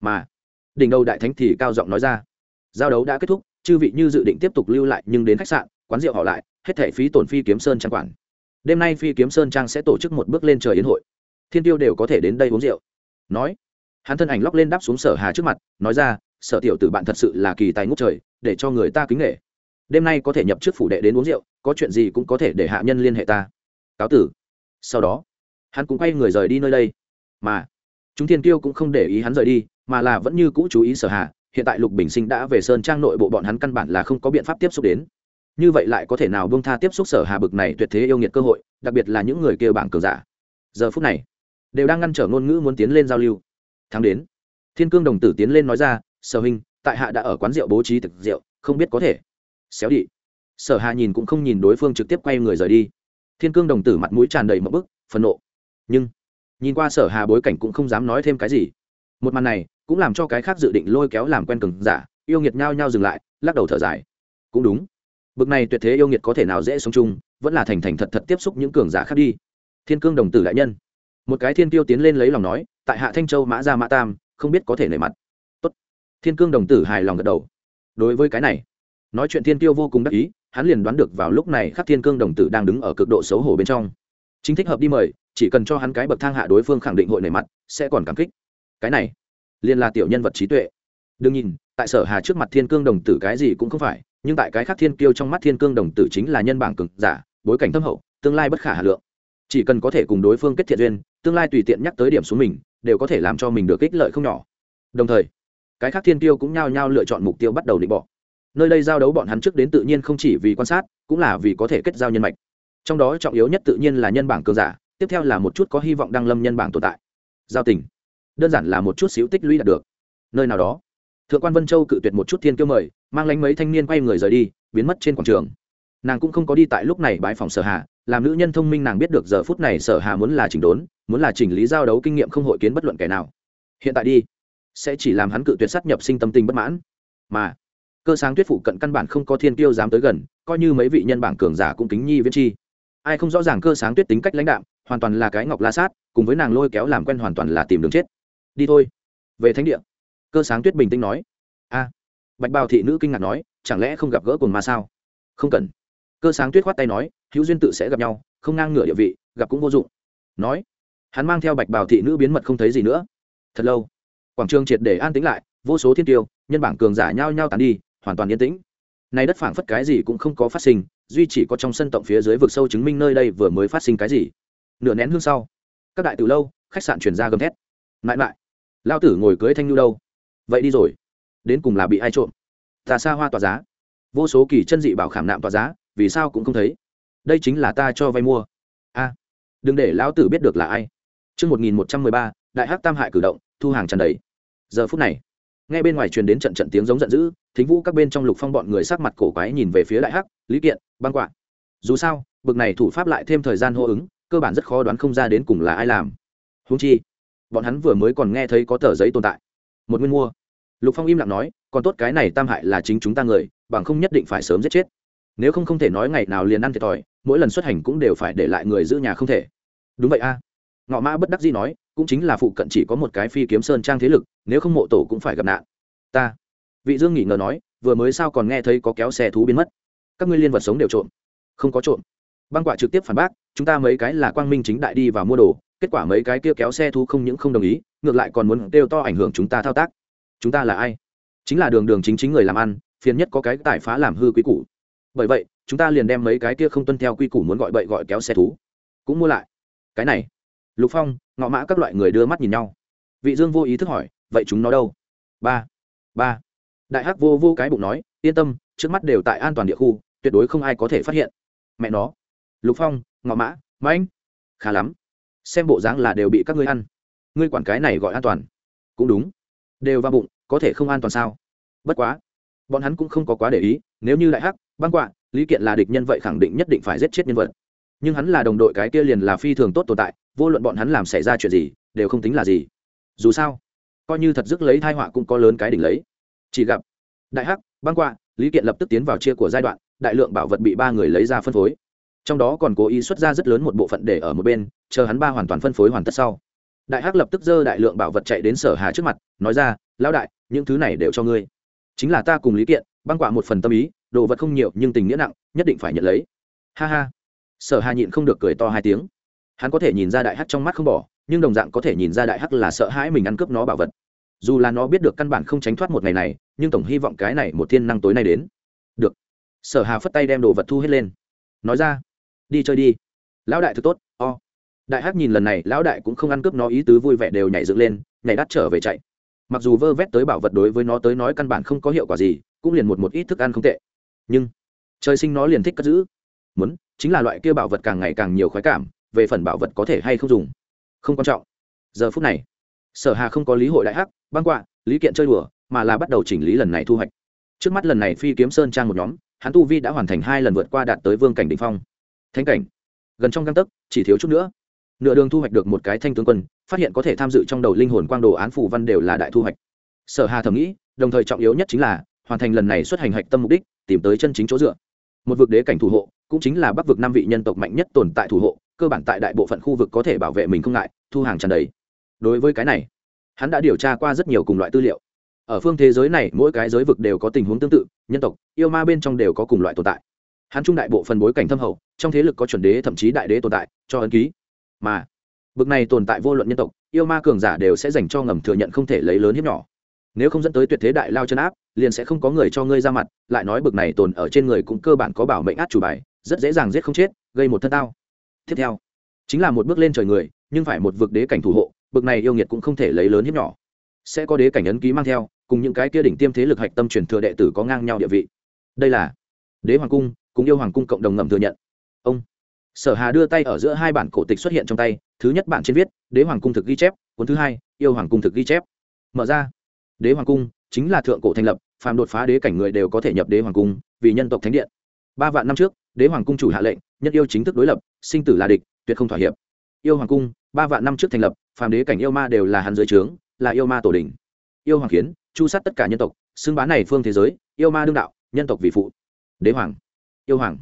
Mà, đỉnh đầu đại thánh thì cao giọng nói ra, giao đấu đã kết thúc, chư vị như dự định tiếp tục lưu lại nhưng đến khách sạn, quán rượu họ lại, hết thể phí tổn phi kiếm sơn trang quản đêm nay phi kiếm sơn trang sẽ tổ chức một bước lên trời yến hội. Thiên tiêu đều có thể đến đây uống rượu. Nói, hắn thân ảnh lóc lên đáp xuống sở hà trước mặt, nói ra, sở tiểu tử bạn thật sự là kỳ tài ngút trời, để cho người ta kính nghệ đêm nay có thể nhập trước phủ đệ đến uống rượu, có chuyện gì cũng có thể để hạ nhân liên hệ ta. Cáo tử. Sau đó, hắn cũng quay người rời đi nơi đây. Mà, chúng thiên tiêu cũng không để ý hắn rời đi, mà là vẫn như cũ chú ý sở hà. Hiện tại lục bình sinh đã về sơn trang nội bộ bọn hắn căn bản là không có biện pháp tiếp xúc đến như vậy lại có thể nào bông tha tiếp xúc sở hà bực này tuyệt thế yêu nghiệt cơ hội, đặc biệt là những người kêu bảng cường giả. Giờ phút này, đều đang ngăn trở ngôn ngữ muốn tiến lên giao lưu. Tháng đến. Thiên cương đồng tử tiến lên nói ra, sở huynh, tại hạ đã ở quán rượu bố trí thực rượu, không biết có thể. Xéo đi. Sở hà nhìn cũng không nhìn đối phương trực tiếp quay người rời đi. Thiên cương đồng tử mặt mũi tràn đầy mỡ bức, phẫn nộ. Nhưng, nhìn qua sở hà bối cảnh cũng không dám nói thêm cái gì. Một màn này cũng làm cho cái khác dự định lôi kéo làm quen cường giả, yêu nghiệt nhau nhau dừng lại, lắc đầu thở dài. Cũng đúng bực này tuyệt thế yêu nghiệt có thể nào dễ sống chung, vẫn là thành thành thật thật tiếp xúc những cường giả khác đi. Thiên cương đồng tử đại nhân. Một cái thiên tiêu tiến lên lấy lòng nói, tại hạ thanh châu mã gia mã tam, không biết có thể nể mặt. Tốt. thiên cương đồng tử hài lòng gật đầu. Đối với cái này, nói chuyện thiên tiêu vô cùng đắc ý, hắn liền đoán được vào lúc này khắc thiên cương đồng tử đang đứng ở cực độ xấu hổ bên trong. Chính thích hợp đi mời, chỉ cần cho hắn cái bậc thang hạ đối phương khẳng định hội nể mặt, sẽ còn cảm kích. Cái này, liền là tiểu nhân vật trí tuệ. Đừng nhìn, tại sở hà trước mặt thiên cương đồng tử cái gì cũng không phải nhưng tại cái khác thiên kiêu trong mắt thiên cương đồng tử chính là nhân bảng cực giả, bối cảnh thâm hậu, tương lai bất khả hà lượng. Chỉ cần có thể cùng đối phương kết thiện duyên, tương lai tùy tiện nhắc tới điểm xuống mình, đều có thể làm cho mình được ích lợi không nhỏ. Đồng thời, cái khác thiên tiêu cũng nhao nhao lựa chọn mục tiêu bắt đầu định bỏ nơi đây giao đấu bọn hắn trước đến tự nhiên không chỉ vì quan sát, cũng là vì có thể kết giao nhân mạch. Trong đó trọng yếu nhất tự nhiên là nhân bảng cường giả, tiếp theo là một chút có hy vọng đăng lâm nhân bảng tồn tại. Giao tình. Đơn giản là một chút xíu tích lũy đạt được. Nơi nào đó, thượng quan vân châu cự tuyệt một chút thiên kiêu mời mang lánh mấy thanh niên quay người rời đi, biến mất trên quảng trường. Nàng cũng không có đi tại lúc này bãi phòng sở hà, làm nữ nhân thông minh nàng biết được giờ phút này sở hà muốn là chỉnh đốn, muốn là chỉnh lý giao đấu kinh nghiệm không hội kiến bất luận kẻ nào. Hiện tại đi, sẽ chỉ làm hắn cự tuyệt sát nhập sinh tâm tình bất mãn. Mà, cơ sáng tuyết phụ cận căn bản không có thiên tiêu dám tới gần, coi như mấy vị nhân bảng cường giả cũng kính nhi viễn chi. Ai không rõ ràng cơ sáng tuyết tính cách lãnh đạm, hoàn toàn là cái ngọc la sát, cùng với nàng lôi kéo làm quen hoàn toàn là tìm đường chết. Đi thôi. Về thánh địa. Cơ sáng tuyết bình tĩnh nói. A bạch bào thị nữ kinh ngạc nói, chẳng lẽ không gặp gỡ cùng ma sao? Không cần. Cơ sáng tuyết khoát tay nói, hữu duyên tự sẽ gặp nhau, không ngang ngửa địa vị, gặp cũng vô dụng. Nói, hắn mang theo bạch bào thị nữ biến mật không thấy gì nữa. Thật lâu, quảng trường triệt để an tĩnh lại, vô số thiên tiêu, nhân bảng cường giả nhao nhao tàn đi, hoàn toàn yên tĩnh. Nay đất phảng phất cái gì cũng không có phát sinh, duy chỉ có trong sân tổng phía dưới vực sâu chứng minh nơi đây vừa mới phát sinh cái gì. Nửa nén hương sau, các đại từ lâu, khách sạn chuyển ra gầm thét. Mãi mãi lao tử ngồi cưới thanh nhu đâu? Vậy đi rồi đến cùng là bị ai trộm ta xa hoa tỏa giá vô số kỳ chân dị bảo khảm nạm tỏa giá vì sao cũng không thấy đây chính là ta cho vay mua a đừng để lão tử biết được là ai Trước 1113, đại hắc tam hại cử động, thu hàng tràn đầy. Giờ phút này, nghe bên ngoài truyền đến trận trận tiếng giống giận dữ, thính vũ các bên trong lục phong bọn người sắc mặt cổ quái nhìn về phía đại hắc, lý kiện, băng quạ. Dù sao, bực này thủ pháp lại thêm thời gian hô ứng, cơ bản rất khó đoán không ra đến cùng là ai làm. Huống chi, bọn hắn vừa mới còn nghe thấy có tờ giấy tồn tại. Một nguyên mua. Lục Phong im lặng nói, còn tốt cái này tam hại là chính chúng ta người, bằng không nhất định phải sớm giết chết. Nếu không không thể nói ngày nào liền ăn thiệt thòi, mỗi lần xuất hành cũng đều phải để lại người giữ nhà không thể. Đúng vậy a. Ngọ mã bất đắc dĩ nói cũng chính là phụ cận chỉ có một cái phi kiếm sơn trang thế lực nếu không mộ tổ cũng phải gặp nạn. Ta. Vị dương nghỉ ngờ nói vừa mới sao còn nghe thấy có kéo xe thú biến mất? Các ngươi liên vật sống đều trộm. Không có trộm. Băng quả trực tiếp phản bác chúng ta mấy cái là quang minh chính đại đi và mua đồ kết quả mấy cái kia kéo xe thú không những không đồng ý ngược lại còn muốn đều to ảnh hưởng chúng ta thao tác chúng ta là ai? Chính là đường đường chính chính người làm ăn, phiền nhất có cái tài phá làm hư quý củ. Bởi vậy, chúng ta liền đem mấy cái kia không tuân theo quy củ muốn gọi bậy gọi kéo xe thú. Cũng mua lại. Cái này. Lục phong, ngọ mã các loại người đưa mắt nhìn nhau. Vị dương vô ý thức hỏi, vậy chúng nó đâu? Ba ba. Đại hắc vô vô cái bụng nói, yên tâm, trước mắt đều tại an toàn địa khu, tuyệt đối không ai có thể phát hiện. Mẹ nó. Lục phong, ngọ mã mãnh khá lắm. Xem bộ dáng là đều bị các ngươi ăn. Ngươi quản cái này gọi an toàn. Cũng đúng đều vào bụng, có thể không an toàn sao? Bất quá, bọn hắn cũng không có quá để ý, nếu như đại hắc, băng quạ, lý kiện là địch nhân vậy khẳng định nhất định phải giết chết nhân vật. Nhưng hắn là đồng đội cái kia liền là phi thường tốt tồn tại, vô luận bọn hắn làm xảy ra chuyện gì, đều không tính là gì. Dù sao, coi như thật dứt lấy thai họa cũng có lớn cái đỉnh lấy. Chỉ gặp, đại hắc, băng quạ, lý kiện lập tức tiến vào chia của giai đoạn, đại lượng bảo vật bị ba người lấy ra phân phối. Trong đó còn cố ý xuất ra rất lớn một bộ phận để ở một bên, chờ hắn ba hoàn toàn phân phối hoàn tất sau đại hắc lập tức dơ đại lượng bảo vật chạy đến sở hà trước mặt, nói ra, lão đại, những thứ này đều cho ngươi. Chính là ta cùng lý kiện, băng quả một phần tâm ý, đồ vật không nhiều nhưng tình nghĩa nặng, nhất định phải nhận lấy. Ha ha. Sở hà nhịn không được cười to hai tiếng. Hắn có thể nhìn ra đại hắc trong mắt không bỏ, nhưng đồng dạng có thể nhìn ra đại hắc là sợ hãi mình ăn cướp nó bảo vật. Dù là nó biết được căn bản không tránh thoát một ngày này, nhưng tổng hy vọng cái này một thiên năng tối nay đến. Được. Sở hà phất tay đem đồ vật thu hết lên. Nói ra, đi chơi đi. Lão đại thực tốt, o、oh đại hắc nhìn lần này, lão đại cũng không ăn cướp nó, ý tứ vui vẻ đều nhảy dựng lên, nhảy đắt trở về chạy. Mặc dù vơ vét tới bảo vật đối với nó tới nói căn bản không có hiệu quả gì, cũng liền một một ít thức ăn không tệ. Nhưng, trời sinh nó liền thích cất giữ. Muốn, chính là loại kia bảo vật càng ngày càng nhiều khoái cảm, về phần bảo vật có thể hay không dùng, không quan trọng. Giờ phút này, sở hà không có lý hội đại hắc, băng quạ, lý kiện chơi đùa, mà là bắt đầu chỉnh lý lần này thu hoạch. Trước mắt lần này phi kiếm sơn trang một nhóm, hắn tu vi đã hoàn thành hai lần vượt qua đạt tới vương cảnh đỉnh phong. Thánh cảnh, gần trong găng tấc, chỉ thiếu chút nữa nửa đường thu hoạch được một cái thanh tướng quân, phát hiện có thể tham dự trong đầu linh hồn quang đồ án phủ văn đều là đại thu hoạch. Sở hà thầm nghĩ, đồng thời trọng yếu nhất chính là, hoàn thành lần này xuất hành hạch tâm mục đích, tìm tới chân chính chỗ dựa. Một vực đế cảnh thủ hộ, cũng chính là bắc vực năm vị nhân tộc mạnh nhất tồn tại thủ hộ, cơ bản tại đại bộ phận khu vực có thể bảo vệ mình không ngại, thu hàng tràn đầy. Đối với cái này, hắn đã điều tra qua rất nhiều cùng loại tư liệu. Ở phương thế giới này, mỗi cái giới vực đều có tình huống tương tự, nhân tộc, yêu ma bên trong đều có cùng loại tồn tại. Hắn trung đại bộ phần bối cảnh thâm hậu, trong thế lực có chuẩn đế, thậm chí đại đế tồn tại, cho ấn ký mà bực này tồn tại vô luận nhân tộc, yêu ma cường giả đều sẽ dành cho ngầm thừa nhận không thể lấy lớn hiếp nhỏ. Nếu không dẫn tới tuyệt thế đại lao chân áp, liền sẽ không có người cho ngươi ra mặt, lại nói bực này tồn ở trên người cũng cơ bản có bảo mệnh át chủ bài, rất dễ dàng giết không chết, gây một thân tao. Tiếp theo, chính là một bước lên trời người, nhưng phải một vực đế cảnh thủ hộ, bực này yêu nghiệt cũng không thể lấy lớn hiếp nhỏ. Sẽ có đế cảnh ấn ký mang theo, cùng những cái kia đỉnh tiêm thế lực hạch tâm truyền thừa đệ tử có ngang nhau địa vị. Đây là đế hoàng cung, cùng yêu hoàng cung cộng đồng ngầm thừa nhận. Ông sở hà đưa tay ở giữa hai bản cổ tịch xuất hiện trong tay, thứ nhất bản trên viết, đế hoàng cung thực ghi chép cuốn thứ hai, yêu hoàng cung thực ghi chép mở ra. Đế hoàng cung chính là thượng cổ thành lập, phàm đột phá đế cảnh người đều có thể nhập đế hoàng cung, vì nhân tộc thánh điện. Ba vạn năm trước, đế hoàng cung chủ hạ lệnh, nhất yêu chính thức đối lập, sinh tử là địch, tuyệt không thỏa hiệp yêu hoàng cung, ba vạn năm trước thành lập, phàm đế cảnh yêu ma đều là hắn dưới trướng, là yêu ma tổ đình yêu hoàng khiến chu sát tất cả nhân tộc, xưng bá này phương thế giới, yêu ma đương đạo, nhân tộc vì phụ. Đế hoàng. Yêu hoàng.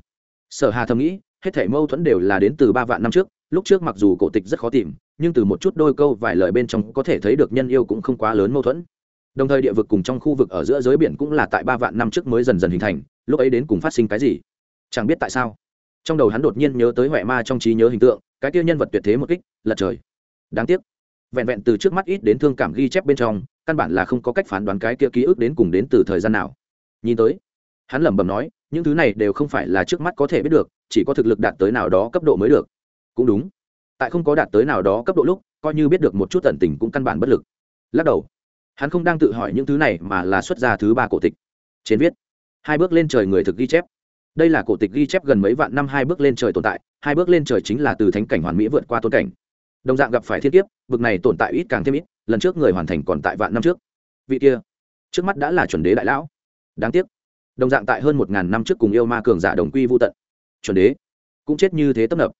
Sở hà thầm nghĩ hết thảy mâu thuẫn đều là đến từ ba vạn năm trước, lúc trước mặc dù cổ tịch rất khó tìm, nhưng từ một chút đôi câu vài lời bên trong có thể thấy được nhân yêu cũng không quá lớn mâu thuẫn. Đồng thời địa vực cùng trong khu vực ở giữa giới biển cũng là tại ba vạn năm trước mới dần dần hình thành, lúc ấy đến cùng phát sinh cái gì? Chẳng biết tại sao. Trong đầu hắn đột nhiên nhớ tới huệ ma trong trí nhớ hình tượng, cái kia nhân vật tuyệt thế một kích, lật trời. Đáng tiếc. Vẹn vẹn từ trước mắt ít đến thương cảm ghi chép bên trong, căn bản là không có cách phán đoán cái kia ký ức đến cùng đến từ thời gian nào. Nhìn tới, hắn lẩm bẩm nói những thứ này đều không phải là trước mắt có thể biết được, chỉ có thực lực đạt tới nào đó cấp độ mới được. Cũng đúng. Tại không có đạt tới nào đó cấp độ lúc, coi như biết được một chút tận tình cũng căn bản bất lực. Lắc đầu. Hắn không đang tự hỏi những thứ này mà là xuất ra thứ ba cổ tịch. Trên viết, hai bước lên trời người thực ghi chép. Đây là cổ tịch ghi chép gần mấy vạn năm hai bước lên trời tồn tại, hai bước lên trời chính là từ thánh cảnh hoàn mỹ vượt qua tôn cảnh. Đồng dạng gặp phải thiên kiếp vực này tồn tại ít càng thêm ít, lần trước người hoàn thành còn tại vạn năm trước. Vị kia, trước mắt đã là chuẩn đế đại lão. Đáng tiếc đồng dạng tại hơn một ngàn năm trước cùng yêu ma cường giả đồng quy vô tận. Chuẩn đế, cũng chết như thế tấp nập.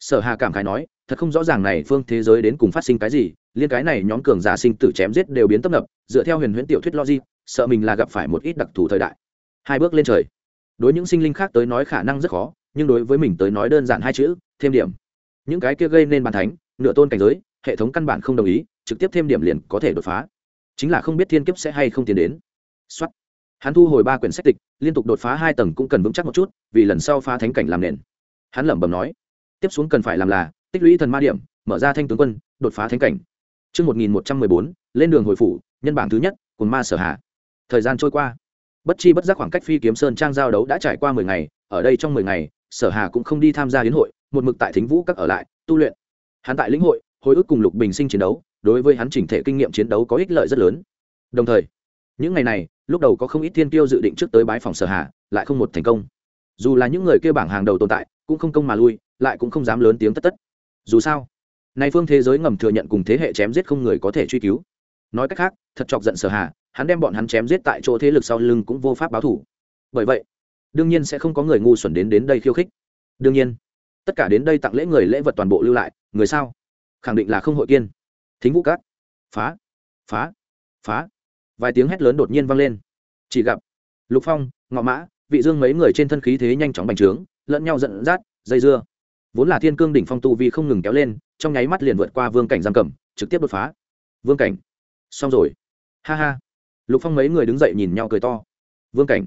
Sở hà cảm khái nói, thật không rõ ràng này phương thế giới đến cùng phát sinh cái gì, liên cái này nhóm cường giả sinh tử chém giết đều biến tấp nập, dựa theo huyền huyễn tiểu thuyết logic, sợ mình là gặp phải một ít đặc thù thời đại. Hai bước lên trời. Đối những sinh linh khác tới nói khả năng rất khó, nhưng đối với mình tới nói đơn giản hai chữ, thêm điểm. Những cái kia gây nên bàn thánh, nửa tôn cảnh giới, hệ thống căn bản không đồng ý, trực tiếp thêm điểm liền có thể đột phá. Chính là không biết thiên kiếp sẽ hay không tiến đến. Xuất hắn thu hồi ba quyển sách tịch liên tục đột phá hai tầng cũng cần vững chắc một chút vì lần sau phá thánh cảnh làm nền hắn lẩm bẩm nói tiếp xuống cần phải làm là tích lũy thần ma điểm mở ra thanh tướng quân đột phá thánh cảnh Trước 1114, lên đường hồi phủ, nhân bảng thứ nhất, cùng ma sở hạ. Thời gian trôi qua. Bất chi bất giác khoảng cách phi kiếm sơn trang giao đấu đã trải qua mười ngày, ở đây trong mười ngày, sở hà cũng không đi tham gia hiến hội, một mực tại thính vũ các ở lại, tu luyện. Hắn tại lĩnh hội, hồi ức cùng lục bình sinh chiến đấu, đối với hắn chỉnh thể kinh nghiệm chiến đấu có ích lợi rất lớn. Đồng thời, những ngày này, lúc đầu có không ít thiên tiêu dự định trước tới bái phòng sở hà, lại không một thành công. Dù là những người kia bảng hàng đầu tồn tại, cũng không công mà lui, lại cũng không dám lớn tiếng tất tất. Dù sao, nay phương thế giới ngầm thừa nhận cùng thế hệ chém giết không người có thể truy cứu. Nói cách khác thật chọc giận sở hà hắn đem bọn hắn chém giết tại chỗ thế lực sau lưng cũng vô pháp báo thủ. Bởi vậy đương nhiên sẽ không có người ngu xuẩn đến đến đây khiêu khích. Đương nhiên tất cả đến đây tặng lễ người lễ vật toàn bộ lưu lại người sao? Khẳng định là không hội kiên. Thính vũ cát phá. Phá. Phá vài tiếng hét lớn đột nhiên vang lên. Chỉ gặp, lục phong, ngọ mã, vị dương mấy người trên thân khí thế nhanh chóng bành trướng, lẫn nhau giận dắt, dây dưa. Vốn là thiên cương đỉnh phong tu vi không ngừng kéo lên, trong nháy mắt liền vượt qua vương cảnh giam cầm, trực tiếp đột phá. Vương cảnh. Xong rồi. Ha ha. Lục phong mấy người đứng dậy nhìn nhau cười to. Vương cảnh.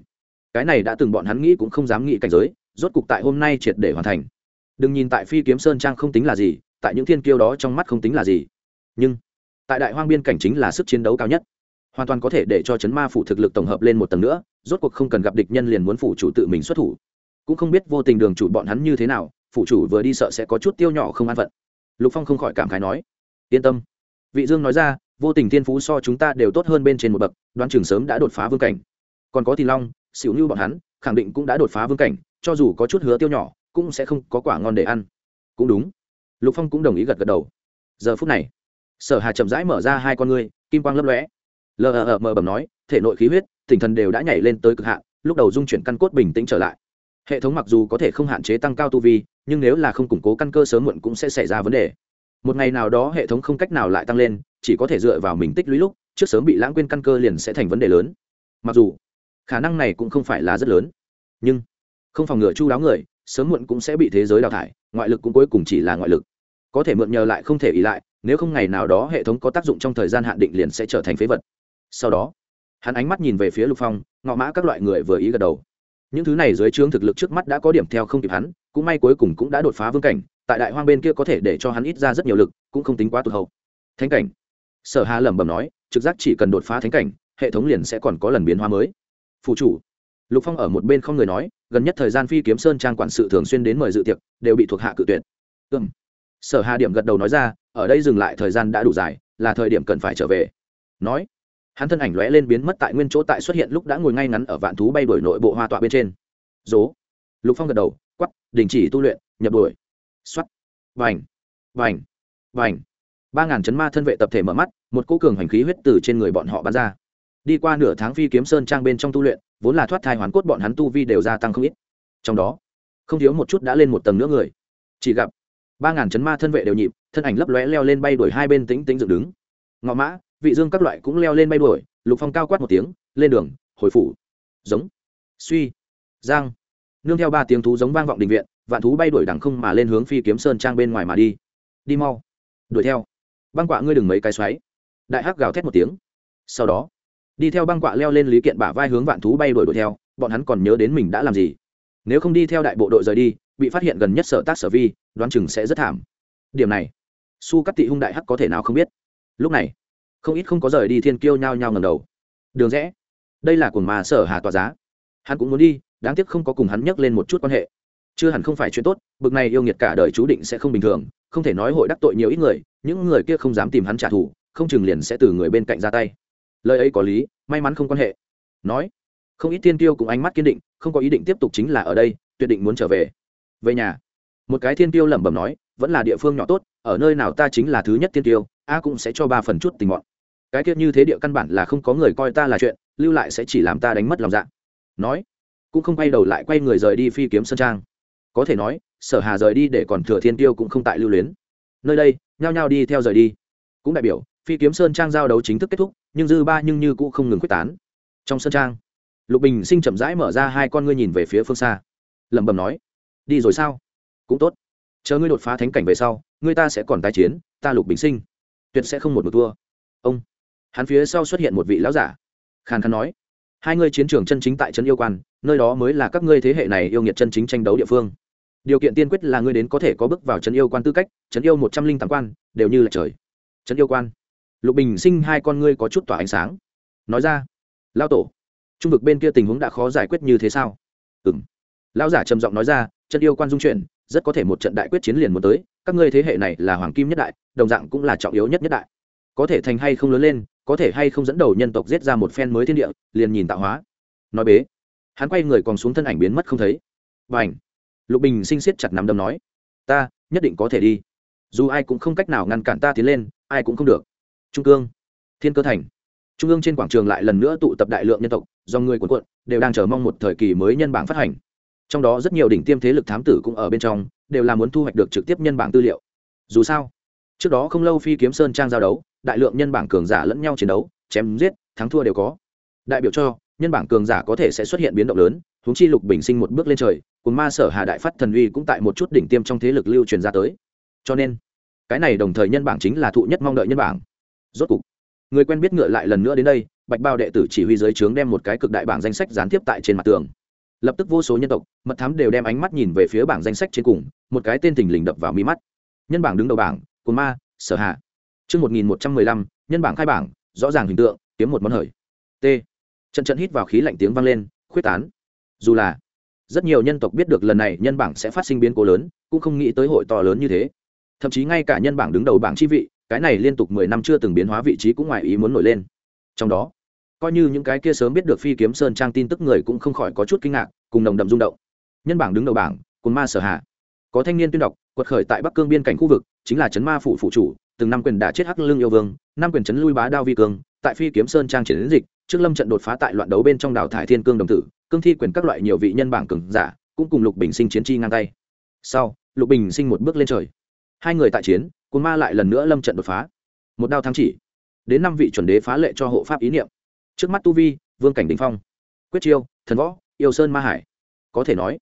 Cái này đã từng bọn hắn nghĩ cũng không dám nghĩ cảnh giới, rốt cục tại hôm nay triệt để hoàn thành. Đừng nhìn tại phi kiếm sơn trang không tính là gì, tại những thiên kiêu đó trong mắt không tính là gì. Nhưng, tại đại hoang biên cảnh chính là sức chiến đấu cao nhất hoàn toàn có thể để cho chấn ma phủ thực lực tổng hợp lên một tầng nữa, rốt cuộc không cần gặp địch nhân liền muốn phủ chủ tự mình xuất thủ. Cũng không biết vô tình đường chủ bọn hắn như thế nào, phủ chủ vừa đi sợ sẽ có chút tiêu nhỏ không an phận. Lục phong không khỏi cảm khái nói, yên tâm. Vị dương nói ra, vô tình thiên phú so chúng ta đều tốt hơn bên trên một bậc, đoán trường sớm đã đột phá vương cảnh. Còn có thì long xỉu như bọn hắn, khẳng định cũng đã đột phá vương cảnh, cho dù có chút hứa tiêu nhỏ, cũng sẽ không có quả ngon để ăn. Cũng đúng. Lục phong cũng đồng ý gật gật đầu. Giờ phút này, sở hà chậm rãi mở ra hai con ngươi, kim quang lấp lóe lờ ờ mờ bầm nói, thể nội khí huyết, tinh thần đều đã nhảy lên tới cực hạn, lúc đầu dung chuyển căn cốt bình tĩnh trở lại. Hệ thống mặc dù có thể không hạn chế tăng cao tu vi, nhưng nếu là không củng cố căn cơ sớm muộn cũng sẽ xảy ra vấn đề. Một ngày nào đó hệ thống không cách nào lại tăng lên, chỉ có thể dựa vào mình tích lũy lúc, trước sớm bị lãng quên căn cơ liền sẽ thành vấn đề lớn. Mặc dù, khả năng này cũng không phải là rất lớn, nhưng không phòng ngừa chu đáo người, sớm muộn cũng sẽ bị thế giới đào thải, ngoại lực cũng cuối cùng chỉ là ngoại lực. Có thể mượn nhờ lại không thể ỉ lại, nếu không ngày nào đó hệ thống có tác dụng trong thời gian hạn định liền sẽ trở thành phế vật sau đó, hắn ánh mắt nhìn về phía lục phong, ngọ mã các loại người vừa ý gật đầu. Những thứ này dưới trướng thực lực trước mắt đã có điểm theo không kịp hắn, cũng may cuối cùng cũng đã đột phá vương cảnh, tại đại hoang bên kia có thể để cho hắn ít ra rất nhiều lực, cũng không tính quá tụt hậu. Thánh cảnh. Sở hà lẩm bẩm nói, trực giác chỉ cần đột phá thánh cảnh, hệ thống liền sẽ còn có lần biến hóa mới. Phụ chủ. Lục phong ở một bên không người nói, gần nhất thời gian phi kiếm sơn trang quản sự thường xuyên đến mời dự tiệc, đều bị thuộc hạ cự tuyệt. Ừm. Sở hà điểm gật đầu nói ra, ở đây dừng lại thời gian đã đủ dài, là thời điểm cần phải trở về. Nói hắn thân ảnh lóe lên biến mất tại nguyên chỗ tại xuất hiện lúc đã ngồi ngay ngắn ở vạn thú bay đổi nội bộ hoa tọa bên trên. Dố. Lục phong gật đầu quắp đình chỉ tu luyện, nhập đuổi. Xuất vành. Vành. Vành. Ba ngàn chấn ma thân vệ tập thể mở mắt, một cô cường hành khí huyết từ trên người bọn họ bắn ra. Đi qua nửa tháng phi kiếm sơn trang bên trong tu luyện, vốn là thoát thai hoàn cốt bọn hắn tu vi đều gia tăng không ít. Trong đó, không thiếu một chút đã lên một tầng nữa người. Chỉ gặp, ba ngàn chấn ma thân vệ đều nhịp, thân ảnh lấp lóe leo lên bay đuổi hai bên tính tính dựng đứng. Ngọ mã vị dương các loại cũng leo lên bay đuổi, lục phong cao quát một tiếng, lên đường, hồi phủ. Giống. Suy. Giang. Nương theo ba tiếng thú giống vang vọng đình viện, vạn thú bay đuổi đằng không mà lên hướng phi kiếm sơn trang bên ngoài mà đi. Đi mau. Đuổi theo. Băng quạ ngươi đừng mấy cái xoáy. Đại hắc gào thét một tiếng. Sau đó, đi theo băng quạ leo lên lý kiện bả vai hướng vạn thú bay đuổi đuổi theo, bọn hắn còn nhớ đến mình đã làm gì. Nếu không đi theo đại bộ đội rời đi, bị phát hiện gần nhất sở tác sở vi, đoán chừng sẽ rất thảm. Điểm này, su cắt tị hung đại hắc có thể nào không biết. Lúc này không ít không có rời đi thiên kiêu nhao nhao ngầm đầu. Đường rẽ. Đây là cồn mà sở hà tòa giá. Hắn cũng muốn đi, đáng tiếc không có cùng hắn nhắc lên một chút quan hệ. Chưa hẳn không phải chuyện tốt, bực này yêu nghiệt cả đời chú định sẽ không bình thường, không thể nói hội đắc tội nhiều ít người, những người kia không dám tìm hắn trả thù, không chừng liền sẽ từ người bên cạnh ra tay. Lời ấy có lý, may mắn không quan hệ. Nói. Không ít thiên tiêu cũng ánh mắt kiên định, không có ý định tiếp tục chính là ở đây, tuyệt định muốn trở về. Về nhà. Một cái thiên tiêu lẩm bẩm nói, vẫn là địa phương nhỏ tốt, ở nơi nào ta chính là thứ nhất thiên tiêu a cũng sẽ cho ba phần chút tình bọn cái tiết như thế địa căn bản là không có người coi ta là chuyện, lưu lại sẽ chỉ làm ta đánh mất lòng dạ. Nói, cũng không quay đầu lại quay người rời đi phi kiếm sơn trang. Có thể nói, sở hà rời đi để còn thừa thiên tiêu cũng không tại lưu luyến. Nơi đây, nhao nhao đi theo rời đi. Cũng đại biểu, phi kiếm sơn trang giao đấu chính thức kết thúc, nhưng dư ba nhưng như cũng không ngừng quyết tán. Trong sơn trang, lục bình sinh chậm rãi mở ra hai con ngươi nhìn về phía phương xa. Lẩm bẩm nói, đi rồi sao? Cũng tốt. Chờ ngươi đột phá thánh cảnh về sau, ngươi ta sẽ còn tái chiến, ta lục bình sinh, tuyệt sẽ không một một thua. Ông hắn phía sau xuất hiện một vị lão giả. Khàn khàn nói, hai ngươi chiến trường chân chính tại trấn yêu quan, nơi đó mới là các ngươi thế hệ này yêu nghiệt chân chính tranh đấu địa phương. Điều kiện tiên quyết là ngươi đến có thể có bước vào trấn yêu quan tư cách, trấn yêu một trăm linh tám quan, đều như là trời. Trấn yêu quan. Lục bình sinh hai con ngươi có chút tỏa ánh sáng. Nói ra lao tổ, trung vực bên kia tình huống đã khó giải quyết như thế sao? Ừng lão giả trầm giọng nói ra, Trấn yêu quan dung chuyển, rất có thể một trận đại quyết chiến liền muốn tới, các ngươi thế hệ này là hoàng kim nhất đại, đồng dạng cũng là trọng yếu nhất nhất đại có thể thành hay không lớn lên, có thể hay không dẫn đầu nhân tộc giết ra một phen mới thiên địa, liền nhìn tạo hóa. Nói bế. Hắn quay người còn xuống thân ảnh biến mất không thấy. Và ảnh lục bình sinh siết chặt nắm đấm nói, ta, nhất định có thể đi. Dù ai cũng không cách nào ngăn cản ta tiến lên, ai cũng không được. Trung cương. Thiên cơ thành. Trung ương trên quảng trường lại lần nữa tụ tập đại lượng nhân tộc, do người cuộn cuộn, đều đang chờ mong một thời kỳ mới nhân bảng phát hành. Trong đó rất nhiều đỉnh tiêm thế lực thám tử cũng ở bên trong, đều là muốn thu hoạch được trực tiếp nhân bảng tư liệu. Dù sao trước đó không lâu phi kiếm sơn trang giao đấu, đại lượng nhân bảng cường giả lẫn nhau chiến đấu, chém giết, thắng thua đều có. Đại biểu cho, nhân bảng cường giả có thể sẽ xuất hiện biến động lớn, huống chi lục bình sinh một bước lên trời, cùng ma sở hà đại phát thần uy cũng tại một chút đỉnh tiêm trong thế lực lưu truyền ra tới. Cho nên, cái này đồng thời nhân bảng chính là thụ nhất mong đợi nhân bảng. Rốt cục, người quen biết ngựa lại lần nữa đến đây, bạch bao đệ tử chỉ huy giới trướng đem một cái cực đại bảng danh sách gián tiếp tại trên mặt tường. Lập tức vô số nhân tộc, mật thám đều đem ánh mắt nhìn về phía bảng danh sách trên cùng, một cái tên thình lình đập vào mi mắt. Nhân bảng đứng đầu bảng cồn ma, sở hạ. Chương một nghìn một trăm mười lăm, nhân bảng khai bảng, rõ ràng hình tượng, kiếm một món hời. T. Trận trận hít vào khí lạnh tiếng vang lên, khuyết tán. Dù là rất nhiều nhân tộc biết được lần này nhân bảng sẽ phát sinh biến cố lớn, cũng không nghĩ tới hội to lớn như thế. Thậm chí ngay cả nhân bảng đứng đầu bảng chi vị, cái này liên tục mười năm chưa từng biến hóa vị trí cũng ngoài ý muốn nổi lên. Trong đó, coi như những cái kia sớm biết được phi kiếm sơn trang tin tức người cũng không khỏi có chút kinh ngạc, cùng nồng đậm rung động. Nhân bảng đứng đầu bảng, cồn ma sở hạ. Có thanh niên tuyên đọc quật khởi tại bắc cương biên cảnh khu vực, chính là trấn ma phủ phụ chủ, từng năm quyền đã chết hắc lương yêu vương, năm quyền trấn lui bá đao vi cương tại phi kiếm sơn trang triển lĩnh dịch, trước lâm trận đột phá tại loạn đấu bên trong đảo thải thiên cương đồng tử, cương thi quyền các loại nhiều vị nhân bảng cường giả, cũng cùng lục bình sinh chiến chi ngang tay. Sau, lục bình sinh một bước lên trời. Hai người tại chiến cồn ma lại lần nữa lâm trận đột phá. Một đao thắng chỉ. Đến năm vị chuẩn đế phá lệ cho hộ pháp ý niệm. Trước mắt tu vi, vương cảnh đình phong, quyết chiêu, thần võ, yêu sơn ma hải. Có thể nói,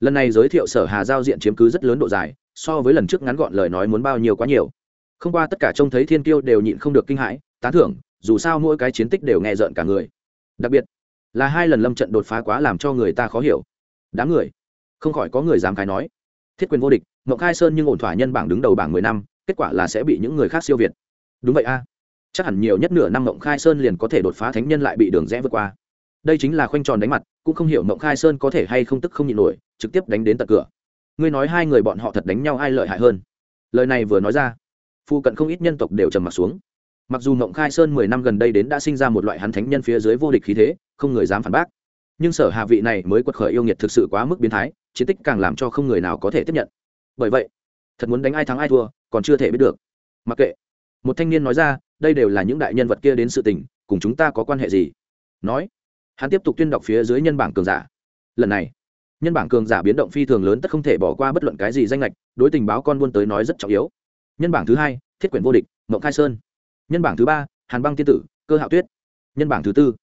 lần này giới thiệu sở hà giao diện chiếm cứ rất lớn độ dài so với lần trước ngắn gọn lời nói muốn bao nhiêu quá nhiều. Không qua tất cả trông thấy thiên tiêu đều nhịn không được kinh hãi, tán thưởng, dù sao mỗi cái chiến tích đều nghe rợn cả người. Đặc biệt là hai lần lâm trận đột phá quá làm cho người ta khó hiểu. Đám người, không khỏi có người dám khai nói. Thiết quyền vô địch, mộng khai sơn nhưng ổn thỏa nhân bảng đứng đầu bảng mười năm, kết quả là sẽ bị những người khác siêu việt. Đúng vậy a. Chắc hẳn nhiều nhất nửa năm mộng khai sơn liền có thể đột phá thánh nhân lại bị đường rẽ vượt qua. Đây chính là khoanh tròn đánh mặt, cũng không hiểu mộng khai sơn có thể hay không tức không nhịn nổi, trực tiếp đánh đến tận cửa ngươi nói hai người bọn họ thật đánh nhau ai lợi hại hơn? Lời này vừa nói ra, phu cận không ít nhân tộc đều trầm m ặ t xuống. Mặc dù mộng khai sơn mười năm gần đây đến đã sinh ra một loại hắn thánh nhân phía dưới vô địch khí thế, không người dám phản bác. Nhưng sở hạ vị này mới quật khởi yêu nghiệt thực sự quá mức biến thái, chiến tích càng làm cho không người nào có thể tiếp nhận. Bởi vậy, thật muốn đánh ai thắng ai thua, còn chưa thể biết được. Mặc kệ. Một thanh niên nói ra, đây đều là những đại nhân vật kia đến sự tình, cùng chúng ta có quan hệ gì? Nói. Hắn tiếp tục tuyên đọc phía dưới nhân bảng cường giả. Lần này nhân bảng cường giả biến động phi thường lớn tất không thể bỏ qua bất luận cái gì danh lệch đối tình báo con buôn tới nói rất trọng yếu. Nhân bảng thứ hai, thiết quyển vô địch, mộng khai sơn. Nhân bảng thứ ba, hàn băng tiên tử, cơ hạo tuyết. Nhân bảng thứ tư,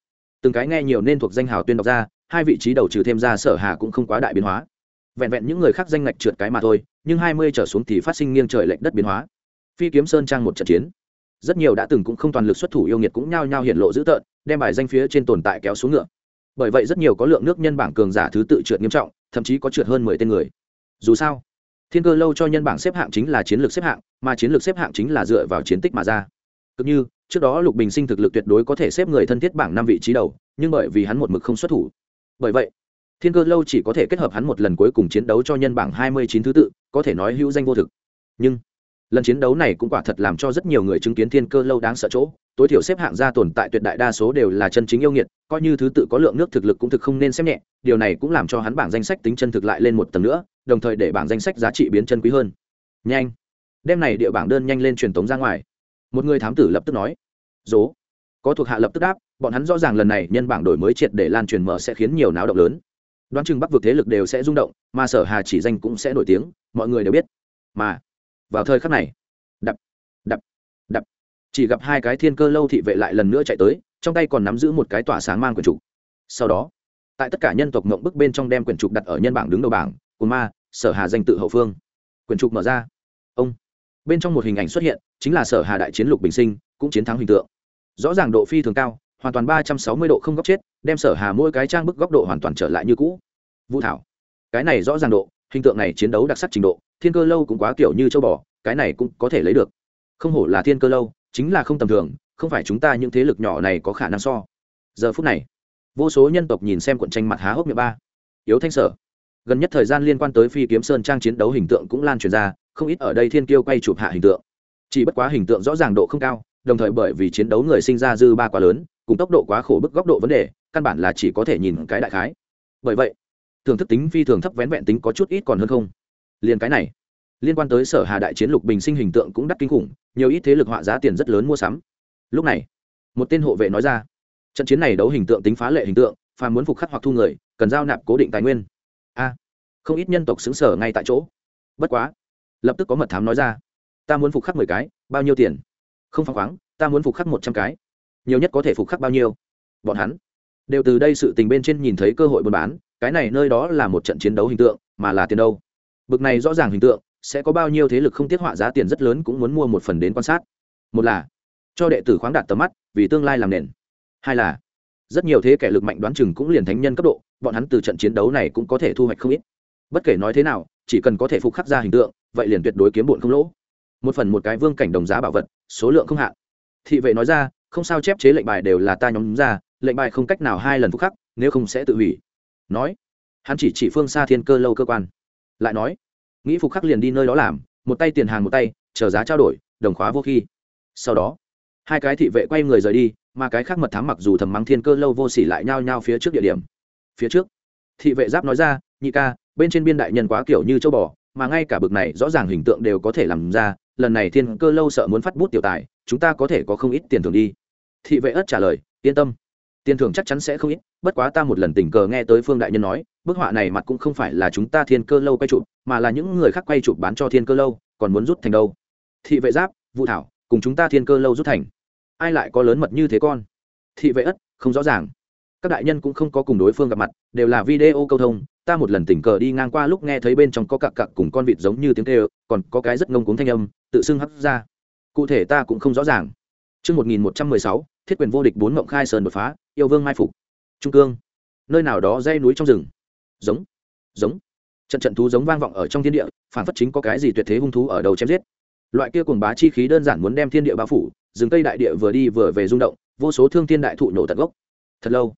từng cái nghe nhiều nên thuộc danh hào tuyên đọc ra, hai vị trí đầu trừ thêm ra sở hà cũng không quá đại biến hóa. Vẹn vẹn những người khác danh ngạch trượt cái mà thôi, nhưng hai mươi trở xuống thì phát sinh nghiêng trời lệch đất biến hóa. Phi kiếm sơn trang một trận chiến. Rất nhiều đã từng cũng không toàn lực xuất thủ, yêu nghiệt cũng nhao nhao hiện lộ dữ tợn, đem bài danh phía trên tồn tại kéo xuống ngựa bởi vậy rất nhiều có lượng nước nhân bảng cường giả thứ tự trượt nghiêm trọng, thậm chí có trượt hơn mười tên người. Dù sao, thiên cơ lâu cho nhân bảng xếp hạng chính là chiến lược xếp hạng, mà chiến lược xếp hạng chính là dựa vào chiến tích mà ra. Cực như, trước đó lục bình sinh thực lực tuyệt đối có thể xếp người thân thiết bảng năm vị trí đầu, nhưng bởi vì hắn một mực không xuất thủ. Bởi vậy, thiên cơ lâu chỉ có thể kết hợp hắn một lần cuối cùng chiến đấu cho nhân bảng hai mươi chín thứ tự, có thể nói hữu danh vô thực. Nhưng lần chiến đấu này cũng quả thật làm cho rất nhiều người chứng kiến thiên cơ lâu đáng sợ chỗ. Tối thiểu xếp hạng ra tồn tại tuyệt đại đa số đều là chân chính yêu nghiệt, coi như thứ tự có lượng nước thực lực cũng thực không nên xem nhẹ. Điều này cũng làm cho hắn bảng danh sách tính chân thực lại lên một tầng nữa, đồng thời để bảng danh sách giá trị biến chân quý hơn. Nhanh! Đem này địa bảng đơn nhanh lên truyền tống ra ngoài. Một người thám tử lập tức nói, dố, có thuộc hạ lập tức đáp, bọn hắn rõ ràng lần này nhân bảng đổi mới triệt để lan truyền mở sẽ khiến nhiều náo động lớn. Đoán chừng bắc vực thế lực đều sẽ rung động, mà sở hà chỉ danh cũng sẽ nổi tiếng, mọi người đều biết. Mà vào thời khắc này, đập đập đập. Chỉ gặp hai cái thiên cơ lâu thị vệ lại lần nữa chạy tới, trong tay còn nắm giữ một cái tỏa sáng mang quyển trục. Sau đó, tại tất cả nhân tộc mộng bức bên trong đem quyển trục đặt ở nhân bảng đứng đầu bảng, của ma, sở hà danh tự hậu phương. Quyển trục mở ra. Ông. Bên trong một hình ảnh xuất hiện, chính là sở hà đại chiến lục bình sinh, cũng chiến thắng hình tượng. Rõ ràng độ phi thường cao, hoàn toàn ba trăm sáu mươi độ không góc chết, đem sở hà mỗi cái trang bức góc độ hoàn toàn trở lại như cũ. Vũ thảo. Cái này rõ ràng độ hình tượng này chiến đấu đặc sắc trình độ, thiên cơ lâu cũng quá kiểu như châu bò, cái này cũng có thể lấy được. Không hổ là thiên cơ lâu, chính là không tầm thường, không phải chúng ta những thế lực nhỏ này có khả năng so. Giờ phút này, vô số nhân tộc nhìn xem cuộn tranh mặt há hốc miệng ba. Yếu thanh sở, gần nhất thời gian liên quan tới phi kiếm sơn trang chiến đấu hình tượng cũng lan truyền ra, không ít ở đây thiên kiêu quay chụp hạ hình tượng. Chỉ bất quá hình tượng rõ ràng độ không cao, đồng thời bởi vì chiến đấu người sinh ra dư ba quá lớn, cùng tốc độ quá khổ bức góc độ vấn đề, căn bản là chỉ có thể nhìn cái đại khái. Bởi vậy thưởng thức tính phi thường thấp vén vẹn tính có chút ít còn hơn không? Liền cái này, liên quan tới sở hà đại chiến lục bình sinh hình tượng cũng đắt kinh khủng, nhiều ít thế lực họa giá tiền rất lớn mua sắm. Lúc này, một tên hộ vệ nói ra, trận chiến này đấu hình tượng tính phá lệ hình tượng và muốn phục khắc hoặc thu người, cần giao nạp cố định tài nguyên. A, không ít nhân tộc xứng sở ngay tại chỗ. Bất quá, lập tức có mật thám nói ra, ta muốn phục khắc mười cái, bao nhiêu tiền? Không phăng khoáng, ta muốn phục khắc một trăm cái. Nhiều nhất có thể phục khắc bao nhiêu? Bọn hắn đều từ đây sự tình bên trên nhìn thấy cơ hội buôn bán cái này nơi đó là một trận chiến đấu hình tượng, mà là tiền đâu? Bực này rõ ràng hình tượng, sẽ có bao nhiêu thế lực không tiết họa giá tiền rất lớn cũng muốn mua một phần đến quan sát. Một là, cho đệ tử khoáng đạt tầm mắt, vì tương lai làm nền. Hai là, rất nhiều thế kẻ lực mạnh đoán chừng cũng liền thánh nhân cấp độ, bọn hắn từ trận chiến đấu này cũng có thể thu hoạch không ít. Bất kể nói thế nào, chỉ cần có thể phục khắc ra hình tượng, vậy liền tuyệt đối kiếm bụn không lỗ. Một phần một cái vương cảnh đồng giá bảo vật, số lượng không hạn. Thị vệ nói ra, không sao chép chế lệnh bài đều là ta nhóm ra, lệnh bài không cách nào hai lần phục khắc, nếu không sẽ tự hủy nói, hắn chỉ chỉ phương xa thiên cơ lâu cơ quan, lại nói, nghĩ phục khắc liền đi nơi đó làm, một tay tiền hàng một tay, chờ giá trao đổi, đồng khóa vô khi. Sau đó, hai cái thị vệ quay người rời đi, mà cái khác mật thám mặc dù thầm mắng thiên cơ lâu vô s ỉ lại nhao nhao phía trước địa điểm. Phía trước, thị vệ giáp nói ra, nhị ca, bên trên biên đại nhân quá kiểu như châu bò, mà ngay cả bực này rõ ràng hình tượng đều có thể làm ra, lần này thiên cơ lâu sợ muốn phát bút tiểu tài, chúng ta có thể có không ít tiền thưởng đi. Thị vệ ất trả lời, yên tâm tiền thưởng chắc chắn sẽ không ít bất quá ta một lần tình cờ nghe tới phương đại nhân nói bức họa này mặt cũng không phải là chúng ta thiên cơ lâu quay chụp mà là những người khác quay chụp bán cho thiên cơ lâu còn muốn rút thành đâu? Thị vệ giáp vũ thảo cùng chúng ta thiên cơ lâu rút thành. Ai lại có lớn mật như thế con? Thị vệ ất không rõ ràng. Các đại nhân cũng không có cùng đối phương gặp mặt đều là video câu thông ta một lần tình cờ đi ngang qua lúc nghe thấy bên trong có cặp cặp cùng con vịt giống như tiếng kêu còn có cái rất ngông cuống thanh âm tự xưng hắt ra. Cụ thể ta cũng không rõ ràng. Trước 1116, thiết quyền vô địch bốn mộng khai sơn đột phá, yêu vương mai phục. Trung cương. Nơi nào đó dây núi trong rừng. Giống. Giống. Trận trận thú giống vang vọng ở trong thiên địa, phản phất chính có cái gì tuyệt thế hung thú ở đầu chém giết. Loại kia cuồng bá chi khí đơn giản muốn đem thiên địa bao phủ, rừng cây đại địa vừa đi vừa về rung động, vô số thương thiên đại thụ nổ tận gốc. Thật lâu,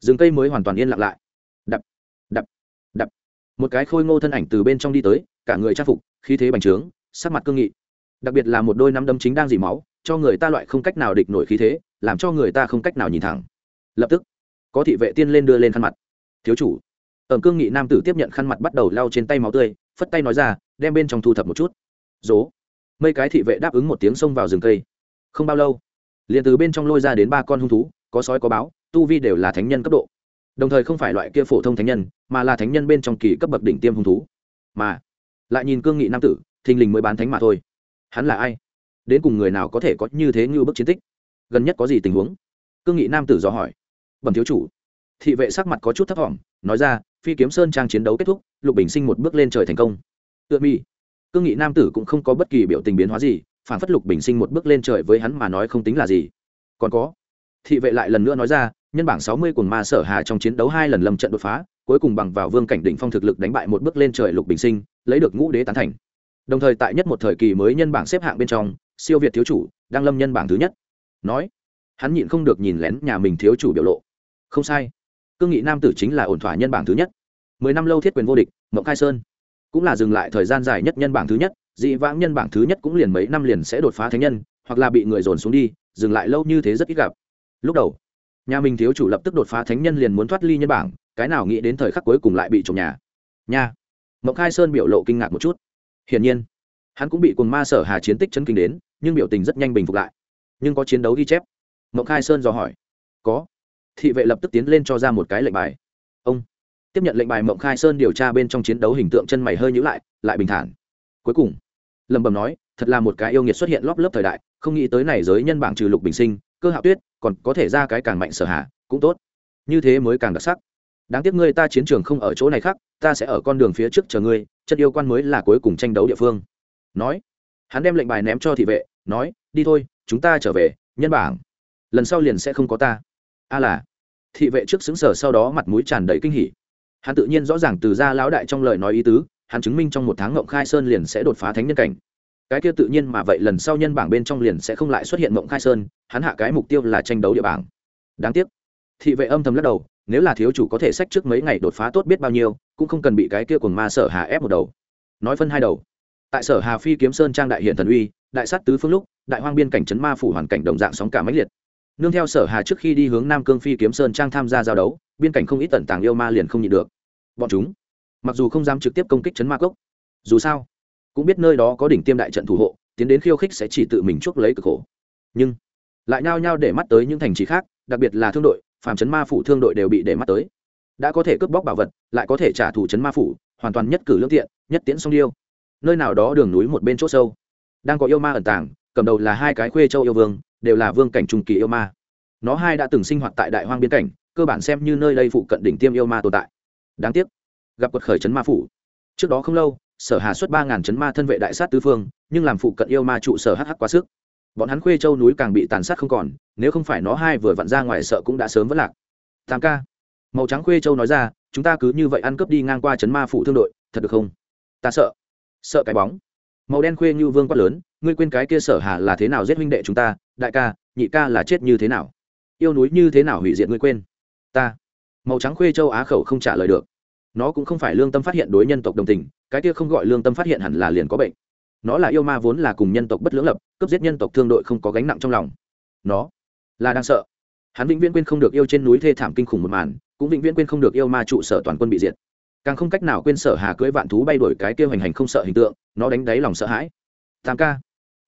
rừng cây mới hoàn toàn yên lặng lại. Đập, đập, đập. Một cái khôi ngô thân ảnh từ bên trong đi tới, cả người trang phục, khí thế bành trướng, sắc mặt cương nghị đặc biệt là một đôi nắm đấm chính đang dỉ máu cho người ta loại không cách nào địch nổi khí thế làm cho người ta không cách nào nhìn thẳng. Lập tức, có thị vệ tiên lên đưa lên khăn mặt. Thiếu chủ. Ẩm cương nghị nam tử tiếp nhận khăn mặt bắt đầu lau trên tay máu tươi, phất tay nói ra, đem bên trong thu thập một chút. Dố mấy cái thị vệ đáp ứng một tiếng xông vào rừng cây. Không bao lâu, liền từ bên trong lôi ra đến ba con hung thú, có sói có báo, tu vi đều là thánh nhân cấp độ. Đồng thời không phải loại kia phổ thông thánh nhân, mà là thánh nhân bên trong kỳ cấp bậc đỉnh tiêm hung thú. Mà lại nhìn cương nghị nam tử, thình lình mới bán thánh mà thôi. Hắn là ai? Đến cùng người nào có thể có như thế như bức chiến tích? Gần nhất có gì tình huống? Cương nghị nam tử dò hỏi. Bẩm thiếu chủ. Thị vệ sắc mặt có chút thấp t nói ra, phi kiếm sơn trang chiến đấu kết thúc, lục bình sinh một bước lên trời thành công. Tựa mi. Cương nghị nam tử cũng không có bất kỳ biểu tình biến hóa gì, phản phất lục bình sinh một bước lên trời với hắn mà nói không tính là gì. Còn có, thị vệ lại lần nữa nói ra, nhân bảng sáu mươi cùng ma sở hà trong chiến đấu hai lần lâm trận đột phá, cuối cùng bằng vào vương cảnh đỉnh phong thực lực đánh bại một bước lên trời lục bình sinh, lấy được ngũ đế tán thành. Đồng thời tại nhất một thời kỳ mới nhân bảng xếp hạng bên trong, siêu việt thiếu chủ, đang lâm nhân bảng thứ nhất nói, hắn nhịn không được nhìn lén nhà mình thiếu chủ biểu lộ. Không sai, cương nghị nam tử chính là ổn thỏa nhân bảng thứ nhất. Mười năm lâu thiết quyền vô địch, mộng khai sơn. Cũng là dừng lại thời gian dài nhất nhân bảng thứ nhất, dị vãng nhân bảng thứ nhất cũng liền mấy năm liền sẽ đột phá thánh nhân, hoặc là bị người dồn xuống đi, dừng lại lâu như thế rất ít gặp. Lúc đầu, nhà mình thiếu chủ lập tức đột phá thánh nhân liền muốn thoát ly nhân bảng, cái nào nghĩ đến thời khắc cuối cùng lại bị trộm nhà. Nha. Mộng khai sơn biểu lộ kinh ngạc một chút. Hiển nhiên, hắn cũng bị cồn ma sở hà chiến tích chân kinh đến, nhưng biểu tình rất nhanh bình phục lại nhưng có chiến đấu ghi chép. Mộng khai sơn dò hỏi. Có. Thị vệ lập tức tiến lên cho ra một cái lệnh bài. Ông. Tiếp nhận lệnh bài, mộng khai sơn điều tra bên trong chiến đấu hình tượng chân mày hơi nhữ lại lại bình thản. Cuối cùng lầm bầm nói, thật là một cái yêu nghiệt xuất hiện lóp lớp thời đại, không nghĩ tới này giới nhân bảng trừ lục bình sinh, cơ hạo tuyết, còn có thể ra cái càng mạnh sở hạ, cũng tốt. Như thế mới càng đặc sắc. Đáng tiếc ngươi ta chiến trường không ở chỗ này khác, ta sẽ ở con đường phía trước chờ ngươi, chất yêu quan mới là cuối cùng tranh đấu địa phương. Nói, hắn đem lệnh bài ném cho thị vệ, nói, đi thôi chúng ta trở về, nhân bảng. Lần sau liền sẽ không có ta. A là, thị vệ trước xứng sở sau đó mặt mũi tràn đầy kinh hỉ. Hắn tự nhiên rõ ràng từ ra lão đại trong lời nói ý tứ, hắn chứng minh trong một tháng ngộng khai sơn liền sẽ đột phá thánh nhân cảnh. Cái kia tự nhiên mà vậy lần sau nhân bảng bên trong liền sẽ không lại xuất hiện ngộng khai sơn, hắn hạ cái mục tiêu là tranh đấu địa bảng. Đáng tiếc, thị vệ âm thầm lắc đầu, nếu là thiếu chủ có thể sách trước mấy ngày đột phá tốt biết bao nhiêu, cũng không cần bị cái kia cùng ma sở hà ép một đầu. Nói phân hai đầu. Tại sở hà phi kiếm sơn trang đại hiện thần uy đại sát tứ phương lúc, đại hoang biên cảnh trấn ma phủ hoàn cảnh đồng dạng sóng cả máy liệt. Nương theo sở hà trước khi đi hướng nam cương phi kiếm sơn trang tham gia giao đấu, biên cảnh không ít tận tàng yêu ma liền không nhịn được. Bọn chúng, mặc dù không dám trực tiếp công kích trấn ma cốc, dù sao, cũng biết nơi đó có đỉnh tiêm đại trận thủ hộ, tiến đến khiêu khích sẽ chỉ tự mình chuốc lấy cực khổ. Nhưng, lại nhao nhao để mắt tới những thành trì khác, đặc biệt là thương đội, phàm trấn ma phủ thương đội đều bị để mắt tới. Đã có thể cướp bóc bảo vật, lại có thể trả thù trấn ma phủ, hoàn toàn nhất cử lương tiện nhất tiễn song điêu. Nơi nào đó đường núi một bên chỗ sâu đang có yêu ma ẩn tàng, cầm đầu là hai cái khuê châu yêu vương, đều là vương cảnh trung kỳ yêu ma. Nó hai đã từng sinh hoạt tại đại hoang biên cảnh, cơ bản xem như nơi đây phụ cận đỉnh tiêm yêu ma tồn tại. Đáng tiếc, gặp quật khởi chấn ma phủ. Trước đó không lâu, sở hà xuất ba ngàn chấn ma thân vệ đại sát tứ phương, nhưng làm phụ cận yêu ma trụ sở hh quá sức. Bọn hắn khuê châu núi càng bị tàn sát không còn, nếu không phải nó hai vừa vặn ra ngoài sợ cũng đã sớm vất lạc. Tám ca, màu trắng khuê châu nói ra, chúng ta cứ như vậy ăn cướp đi ngang qua chấn ma phủ thương đội, thật được không? Ta sợ. Sợ cái bóng màu đen khuê như vương quát lớn, ngươi quên cái kia sở hà là thế nào giết huynh đệ chúng ta, đại ca, nhị ca là chết như thế nào? Yêu núi như thế nào hủy diệt ngươi quên? Ta. Màu trắng khuê châu á khẩu không trả lời được. Nó cũng không phải lương tâm phát hiện đối nhân tộc đồng tình, cái kia không gọi lương tâm phát hiện hẳn là liền có bệnh. Nó là yêu ma vốn là cùng nhân tộc bất lưỡng lập, cướp giết nhân tộc thương đội không có gánh nặng trong lòng. Nó là đang sợ. Hắn vĩnh viễn quên không được yêu trên núi thê thảm kinh khủng một màn, cũng vĩnh viễn quên không được yêu ma trụ sở toàn quân bị diệt càng không cách nào quên sở hà cưỡi vạn thú bay đuổi cái kia hành hành không sợ hình tượng, nó đánh đáy lòng sợ hãi. Tam ca.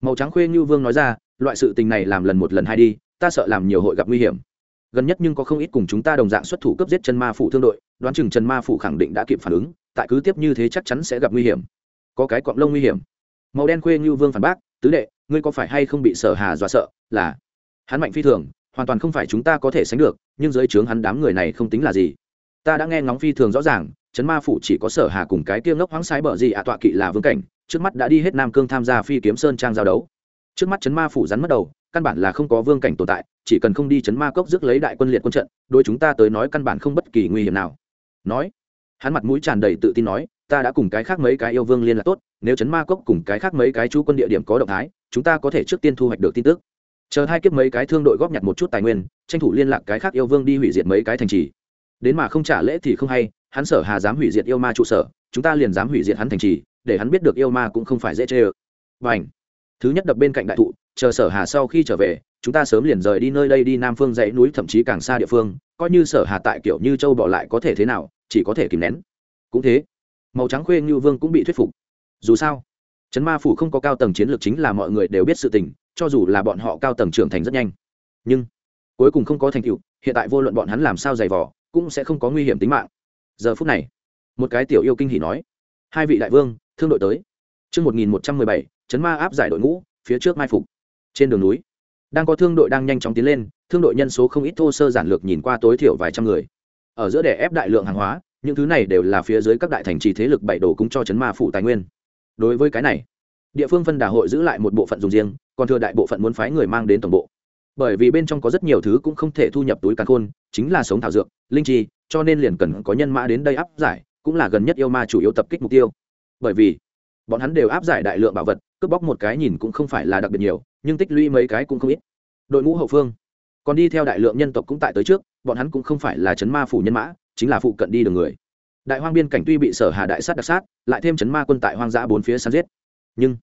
Màu trắng khuê như vương nói ra, loại sự tình này làm lần một lần hai đi, ta sợ làm nhiều hội gặp nguy hiểm. Gần nhất nhưng có không ít cùng chúng ta đồng dạng xuất thủ cấp giết chân ma phủ thương đội, đoán chừng chân ma phủ khẳng định đã kịp phản ứng, tại cứ tiếp như thế chắc chắn sẽ gặp nguy hiểm. Có cái cọng lông nguy hiểm. Màu đen khuê như vương phản bác, tứ đệ, ngươi có phải hay không bị sở hà dọa sợ? Là, hắn mạnh phi thường, hoàn toàn không phải chúng ta có thể sánh được, nhưng dưới trướng hắn đám người này không tính là gì ta đã nghe ngóng phi thường rõ ràng chấn ma phủ chỉ có sở hà cùng cái kia ngốc hoáng sái bờ gì ạ, tọa kỵ là vương cảnh, trước mắt đã đi hết nam cương tham gia phi kiếm sơn trang giao đấu. Trước mắt chấn ma phủ rắn mất đầu, căn bản là không có vương cảnh tồn tại, chỉ cần không đi chấn ma cốc rước lấy đại quân liệt quân trận đôi chúng ta tới nói căn bản không bất kỳ nguy hiểm nào. Nói, hắn mặt mũi tràn đầy tự tin nói, ta đã cùng cái khác mấy cái yêu vương liên lạc tốt, nếu chấn ma cốc cùng cái khác mấy cái chú quân địa điểm có động thái, chúng ta có thể trước tiên thu hoạch được tin tức. Chờ hai kiếp mấy cái thương đội góp nhặt một chút tài nguyên, tranh thủ liên lạc cái khác yêu vương đi hủy diệt mấy cái thành trì đến mà không trả lễ thì không hay, hắn sở hà dám hủy diệt yêu ma trụ sở, chúng ta liền dám hủy diệt hắn thành trì, để hắn biết được yêu ma cũng không phải dễ chê ơ và ảnh thứ nhất đập bên cạnh đại thụ, chờ sở hà sau khi trở về, chúng ta sớm liền rời đi nơi đây đi nam phương dãy núi thậm chí càng xa địa phương, coi như sở hà tại kiểu như châu bỏ lại có thể thế nào, chỉ có thể kìm nén. Cũng thế, màu trắng khuê như vương cũng bị thuyết phục. Dù sao, trấn ma phủ không có cao tầng chiến lược chính là mọi người đều biết sự tình, cho dù là bọn họ cao tầng trưởng thành rất nhanh. Nhưng, cuối cùng không có thành tựu, hiện tại vô luận bọn hắn làm sao dày vỏ cũng sẽ không có nguy hiểm tính mạng giờ phút này một cái tiểu yêu kinh hỉ nói hai vị đại vương thương đội tới Trước 1117, chấn ma áp giải đội ngũ, phía trước mai phục. Trên đường núi, đang có thương đội đang nhanh chóng tiến lên, thương đội nhân số không ít thô sơ giản lược nhìn qua tối thiểu vài trăm người. Ở giữa đè ép đại lượng hàng hóa, những thứ này đều là phía dưới các đại thành trì thế lực bảy đồ cúng cho chấn ma phụ tài nguyên. Đối với cái này, địa phương phân đà hội giữ lại một bộ phận dùng riêng, còn thừa đại bộ phận muốn phái người mang đến tổng bộ. Bởi vì bên trong có rất nhiều thứ cũng không thể thu nhập túi càn khôn, chính là sống thảo dược, linh chi, cho nên liền cần có nhân mã đến đây áp giải, cũng là gần nhất yêu ma chủ yếu tập kích mục tiêu. Bởi vì bọn hắn đều áp giải đại lượng bảo vật cướp bóc một cái nhìn cũng không phải là đặc biệt nhiều nhưng tích lũy mấy cái cũng không ít. Đội ngũ hậu phương còn đi theo đại lượng nhân tộc cũng tại tới trước bọn hắn cũng không phải là chấn ma phủ nhân mã chính là phụ cận đi đường người. Đại hoang biên cảnh tuy bị sở hà đại sát đặc sát lại thêm chấn ma quân tại hoang dã bốn phía săn giết. Nhưng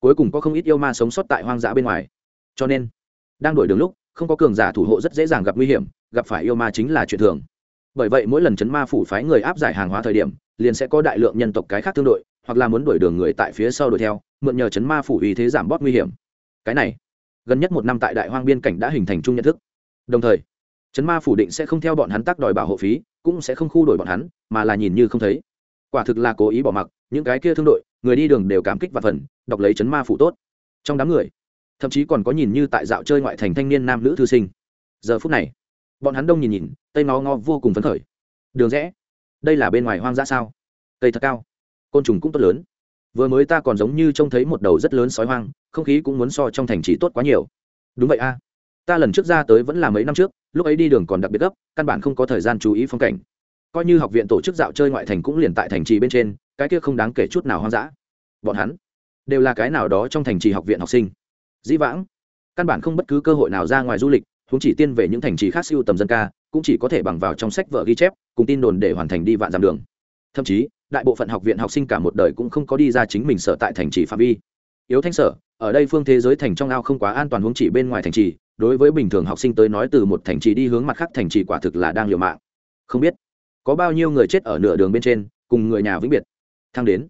cuối cùng có không ít yêu ma sống sót tại hoang dã bên ngoài. Cho nên đang đổi đường lúc, không có cường giả thủ hộ rất dễ dàng gặp nguy hiểm, gặp phải yêu ma chính là chuyện thường. Bởi vậy mỗi lần chấn ma phủ phái người áp giải hàng hóa thời điểm, liền sẽ có đại lượng nhân tộc cái khác tương đội, hoặc là muốn đuổi đường người tại phía sau đuổi theo, mượn nhờ chấn ma phủ ý thế giảm bót nguy hiểm. Cái này, gần nhất một năm tại đại hoang biên cảnh đã hình thành chung nhận thức. Đồng thời, chấn ma phủ định sẽ không theo bọn hắn tác đòi bảo hộ phí, cũng sẽ không khu đổi bọn hắn, mà là nhìn như không thấy. Quả thực là cố ý bỏ mặc, những cái kia thương đội, người đi đường đều cảm kích và phần, đọc lấy chấn ma phủ tốt. Trong đám người thậm chí còn có nhìn như tại dạo chơi ngoại thành thanh niên nam nữ thư sinh. Giờ phút này, bọn hắn đông nhìn nhìn, tây nó ngó vô cùng phấn khởi. Đường rẽ, đây là bên ngoài hoang dã sao? Cây thật cao, côn trùng cũng tốt lớn. Vừa mới ta còn giống như trông thấy một đầu rất lớn sói hoang, không khí cũng muốn so trong thành trì tốt quá nhiều. Đúng vậy a. Ta lần trước ra tới vẫn là mấy năm trước, lúc ấy đi đường còn đặc biệt gấp, căn bản không có thời gian chú ý phong cảnh. Coi như học viện tổ chức dạo chơi ngoại thành cũng liền tại thành trì bên trên, cái kia không đáng kể chút nào hoang dã. Bọn hắn đều là cái nào đó trong thành trì học viện học sinh dĩ vãng. Căn bản không bất cứ cơ hội nào ra ngoài du lịch chúng chỉ tiên về những thành trì khác siêu tầm dân ca, cũng chỉ có thể bằng vào trong sách vở ghi chép, cùng tin đồn để hoàn thành đi vạn dặm đường. Thậm chí, đại bộ phận học viện học sinh cả một đời cũng không có đi ra chính mình sở tại thành trì phạm vi. Yếu thanh sở, ở đây phương thế giới thành trong ao không quá an toàn hướng chỉ bên ngoài thành trì, đối với bình thường học sinh tới nói từ một thành trì đi hướng mặt khác thành trì quả thực là đang liều mạng. Không biết, có bao nhiêu người chết ở nửa đường bên trên, cùng người nhà vĩnh biệt. Thăng đến,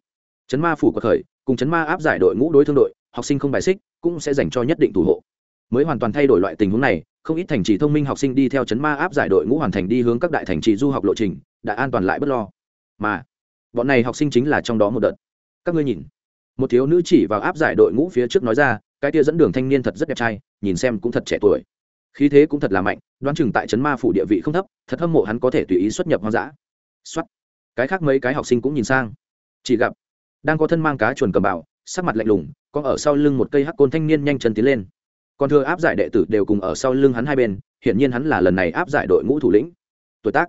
chấn ma phủ của khởi, cùng chấn ma áp giải đội ngũ đối thương đội học sinh không bài xích, cũng sẽ dành cho nhất định thủ hộ. Mới hoàn toàn thay đổi loại tình huống này, không ít thành trì thông minh học sinh đi theo chấn ma áp giải đội ngũ hoàn thành đi hướng các đại thành trì du học lộ trình, đã an toàn lại bất lo. Mà, bọn này học sinh chính là trong đó một đợt. Các ngươi nhìn, một thiếu nữ chỉ vào áp giải đội ngũ phía trước nói ra, cái tia dẫn đường thanh niên thật rất đẹp trai, nhìn xem cũng thật trẻ tuổi. Khí thế cũng thật là mạnh, đoán chừng tại trấn ma phủ địa vị không thấp, thật hâm mộ hắn có thể tùy ý xuất nhập hoang dã. Xuất cái khác mấy cái học sinh cũng nhìn sang. Chỉ gặp, đang có thân mang cá chuồn cầm bảo sắc mặt lạnh lùng, có ở sau lưng một cây hắc côn thanh niên nhanh chân tiến lên. Còn thừa áp giải đệ tử đều cùng ở sau lưng hắn hai bên, hiển nhiên hắn là lần này áp giải đội ngũ thủ lĩnh. Tuổi tác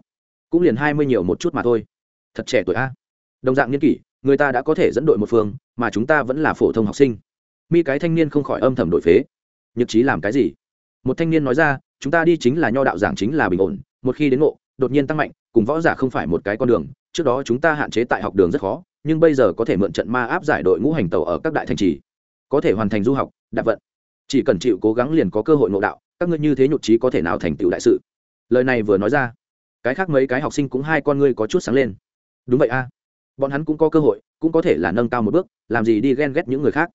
cũng liền hai mươi nhiều một chút mà thôi. Thật trẻ tuổi a. Đồng dạng niên kỷ, người ta đã có thể dẫn đội một phương, mà chúng ta vẫn là phổ thông học sinh. Mi cái thanh niên không khỏi âm thầm đội phế. Nhật trí làm cái gì? Một thanh niên nói ra, chúng ta đi chính là nho đạo giảng chính là bình ổn, một khi đến ngộ, đột nhiên tăng mạnh, cùng võ giả không phải một cái con đường, trước đó chúng ta hạn chế tại học đường rất khó nhưng bây giờ có thể mượn trận ma áp giải đội ngũ hành tàu ở các đại thành trì, có thể hoàn thành du học, đạp vận. Chỉ cần chịu cố gắng liền có cơ hội ngộ đạo, các ngươi như thế nhục trí có thể nào thành tựu đại sự? Lời này vừa nói ra, cái khác mấy cái học sinh cũng hai con ngươi có chút sáng lên. Đúng vậy a, bọn hắn cũng có cơ hội, cũng có thể là nâng cao một bước, làm gì đi ghen ghét những người khác.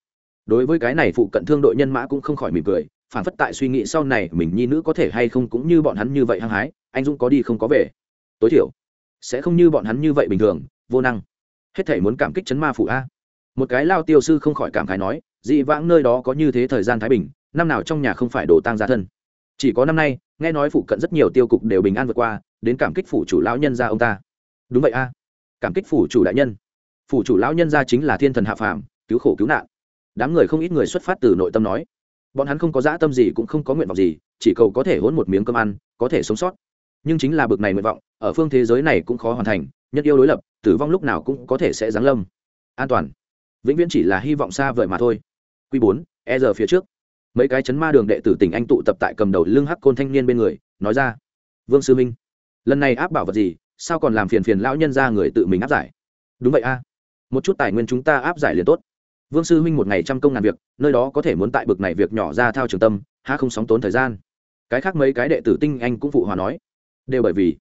Đối với cái này phụ cận thương đội nhân mã cũng không khỏi mỉm cười, phản phất tại suy nghĩ sau này mình nhi nữ có thể hay không cũng như bọn hắn như vậy hăng hái, anh dũng có đi không có về. Tối thiểu, sẽ không như bọn hắn như vậy bình thường, vô năng hết thể muốn cảm kích chấn ma phụ a. Một cái lao tiêu sư không khỏi cảm khái nói, dị vãng nơi đó có như thế thời gian thái bình, năm nào trong nhà không phải đổ tang gia thân. Chỉ có năm nay, nghe nói phụ cận rất nhiều tiêu cục đều bình an vượt qua, đến cảm kích phủ chủ lão nhân gia ông ta. Đúng vậy a. Cảm kích phủ chủ đại nhân. Phủ chủ lão nhân gia chính là thiên thần hạ phàm, cứu khổ cứu nạn. Đám người không ít người xuất phát từ nội tâm nói. Bọn hắn không có dã tâm gì cũng không có nguyện vọng gì, chỉ cầu có thể hôn một miếng cơm ăn, có thể sống sót. Nhưng chính là bực này nguyện vọng, ở phương thế giới này cũng khó hoàn thành, nhất yêu đối lập tử vong lúc nào cũng có thể sẽ giáng lâm. An toàn. Vĩnh viễn chỉ là hy vọng xa vời mà thôi. Q bốn e giờ phía trước. Mấy cái chấn ma đường đệ tử tỉnh anh tụ tập tại cầm đầu lưng hắc côn thanh niên bên người, nói ra, vương sư minh, lần này áp bảo vật gì? Sao còn làm phiền phiền lão nhân ra người tự mình áp giải? Đúng vậy a. Một chút tài nguyên chúng ta áp giải liền tốt. Vương sư minh một ngày trăm công ngàn việc, nơi đó có thể muốn tại bực này việc nhỏ ra thao trường tâm, há không sóng tốn thời gian? Cái khác mấy cái đệ tử tinh anh cũng phụ hòa nói. Đều bởi vì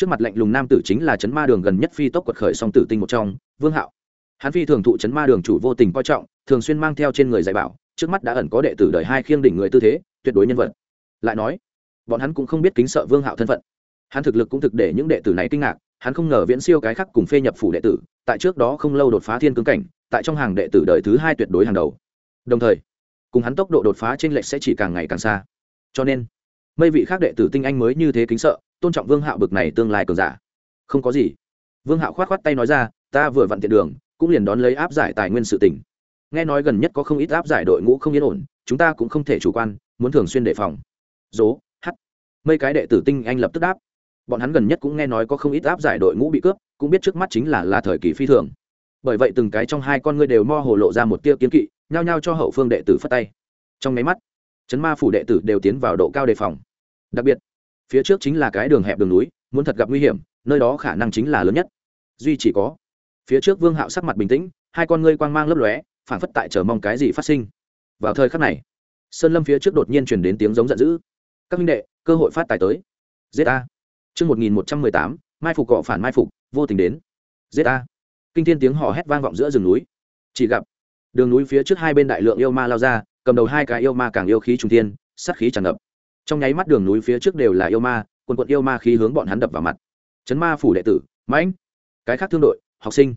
trước mặt lạnh lùng nam tử chính là chấn ma đường gần nhất phi tốc quật khởi song tử tinh một trong, vương hạo. Hắn phi thường thụ chấn ma đường chủ vô tình coi trọng, thường xuyên mang theo trên người dạy bảo, trước mắt đã ẩn có đệ tử đời hai khiêng đỉnh người tư thế, tuyệt đối nhân vật. Lại nói, bọn hắn cũng không biết kính sợ vương hạo thân phận. Hắn thực lực cũng thực để những đệ tử này kinh ngạc, hắn không ngờ viễn siêu cái khác cùng phê nhập phủ đệ tử, tại trước đó không lâu đột phá thiên cương cảnh, tại trong hàng đệ tử đời thứ hai tuyệt đối hàng đầu. Đồng thời, cùng hắn tốc độ đột phá trên lệch sẽ chỉ càng ngày càng xa. Cho nên, mấy vị khác đệ tử tinh anh mới như thế kính sợ tôn trọng vương hạo bực này tương lai cường giả. Không có gì. Vương hạo khoát khoát tay nói ra, ta vừa vặn tiện đường, cũng liền đón lấy áp giải tài nguyên sự tỉnh nghe nói gần nhất có không ít áp giải đội ngũ không yên ổn, chúng ta cũng không thể chủ quan, muốn thường xuyên đề phòng. Dố, hắt. Mấy cái đệ tử tinh anh lập tức đáp. Bọn hắn gần nhất cũng nghe nói có không ít áp giải đội ngũ bị cướp, cũng biết trước mắt chính là là thời kỳ phi thường. Bởi vậy từng cái trong hai con ngươi đều mo hồ lộ ra một tia kiến kỵ, nhao nhao cho hậu phương đệ tử phất tay. Trong máy mắt, chấn ma phủ đệ tử đều tiến vào độ cao đề phòng. Đặc biệt phía trước chính là cái đường hẹp đường núi, muốn thật gặp nguy hiểm, nơi đó khả năng chính là lớn nhất. Duy chỉ có, phía trước vương hạo sắc mặt bình tĩnh, hai con ngươi quang mang lấp lóe phản phất tại chờ mong cái gì phát sinh. Vào thời khắc này, sơn lâm phía trước đột nhiên truyền đến tiếng giống giận dữ. Các minh đệ, cơ hội phát tài tới. Giết a chương một nghìn một trăm mười tám, mai phục cọ phản mai phục, vô tình đến. Giết a kinh thiên tiếng hò hét vang vọng giữa rừng núi. Chỉ gặp, đường núi phía trước hai bên đại lượng yêu ma lao ra, cầm đầu hai cái yêu ma càng yêu khí trung thiên, sát khí tràn ngập trong nháy mắt đường núi phía trước đều là yêu ma, quần quận yêu ma khí hướng bọn hắn đập vào mặt. Chấn ma phủ đệ tử, mãnh, cái khác thương đội, học sinh.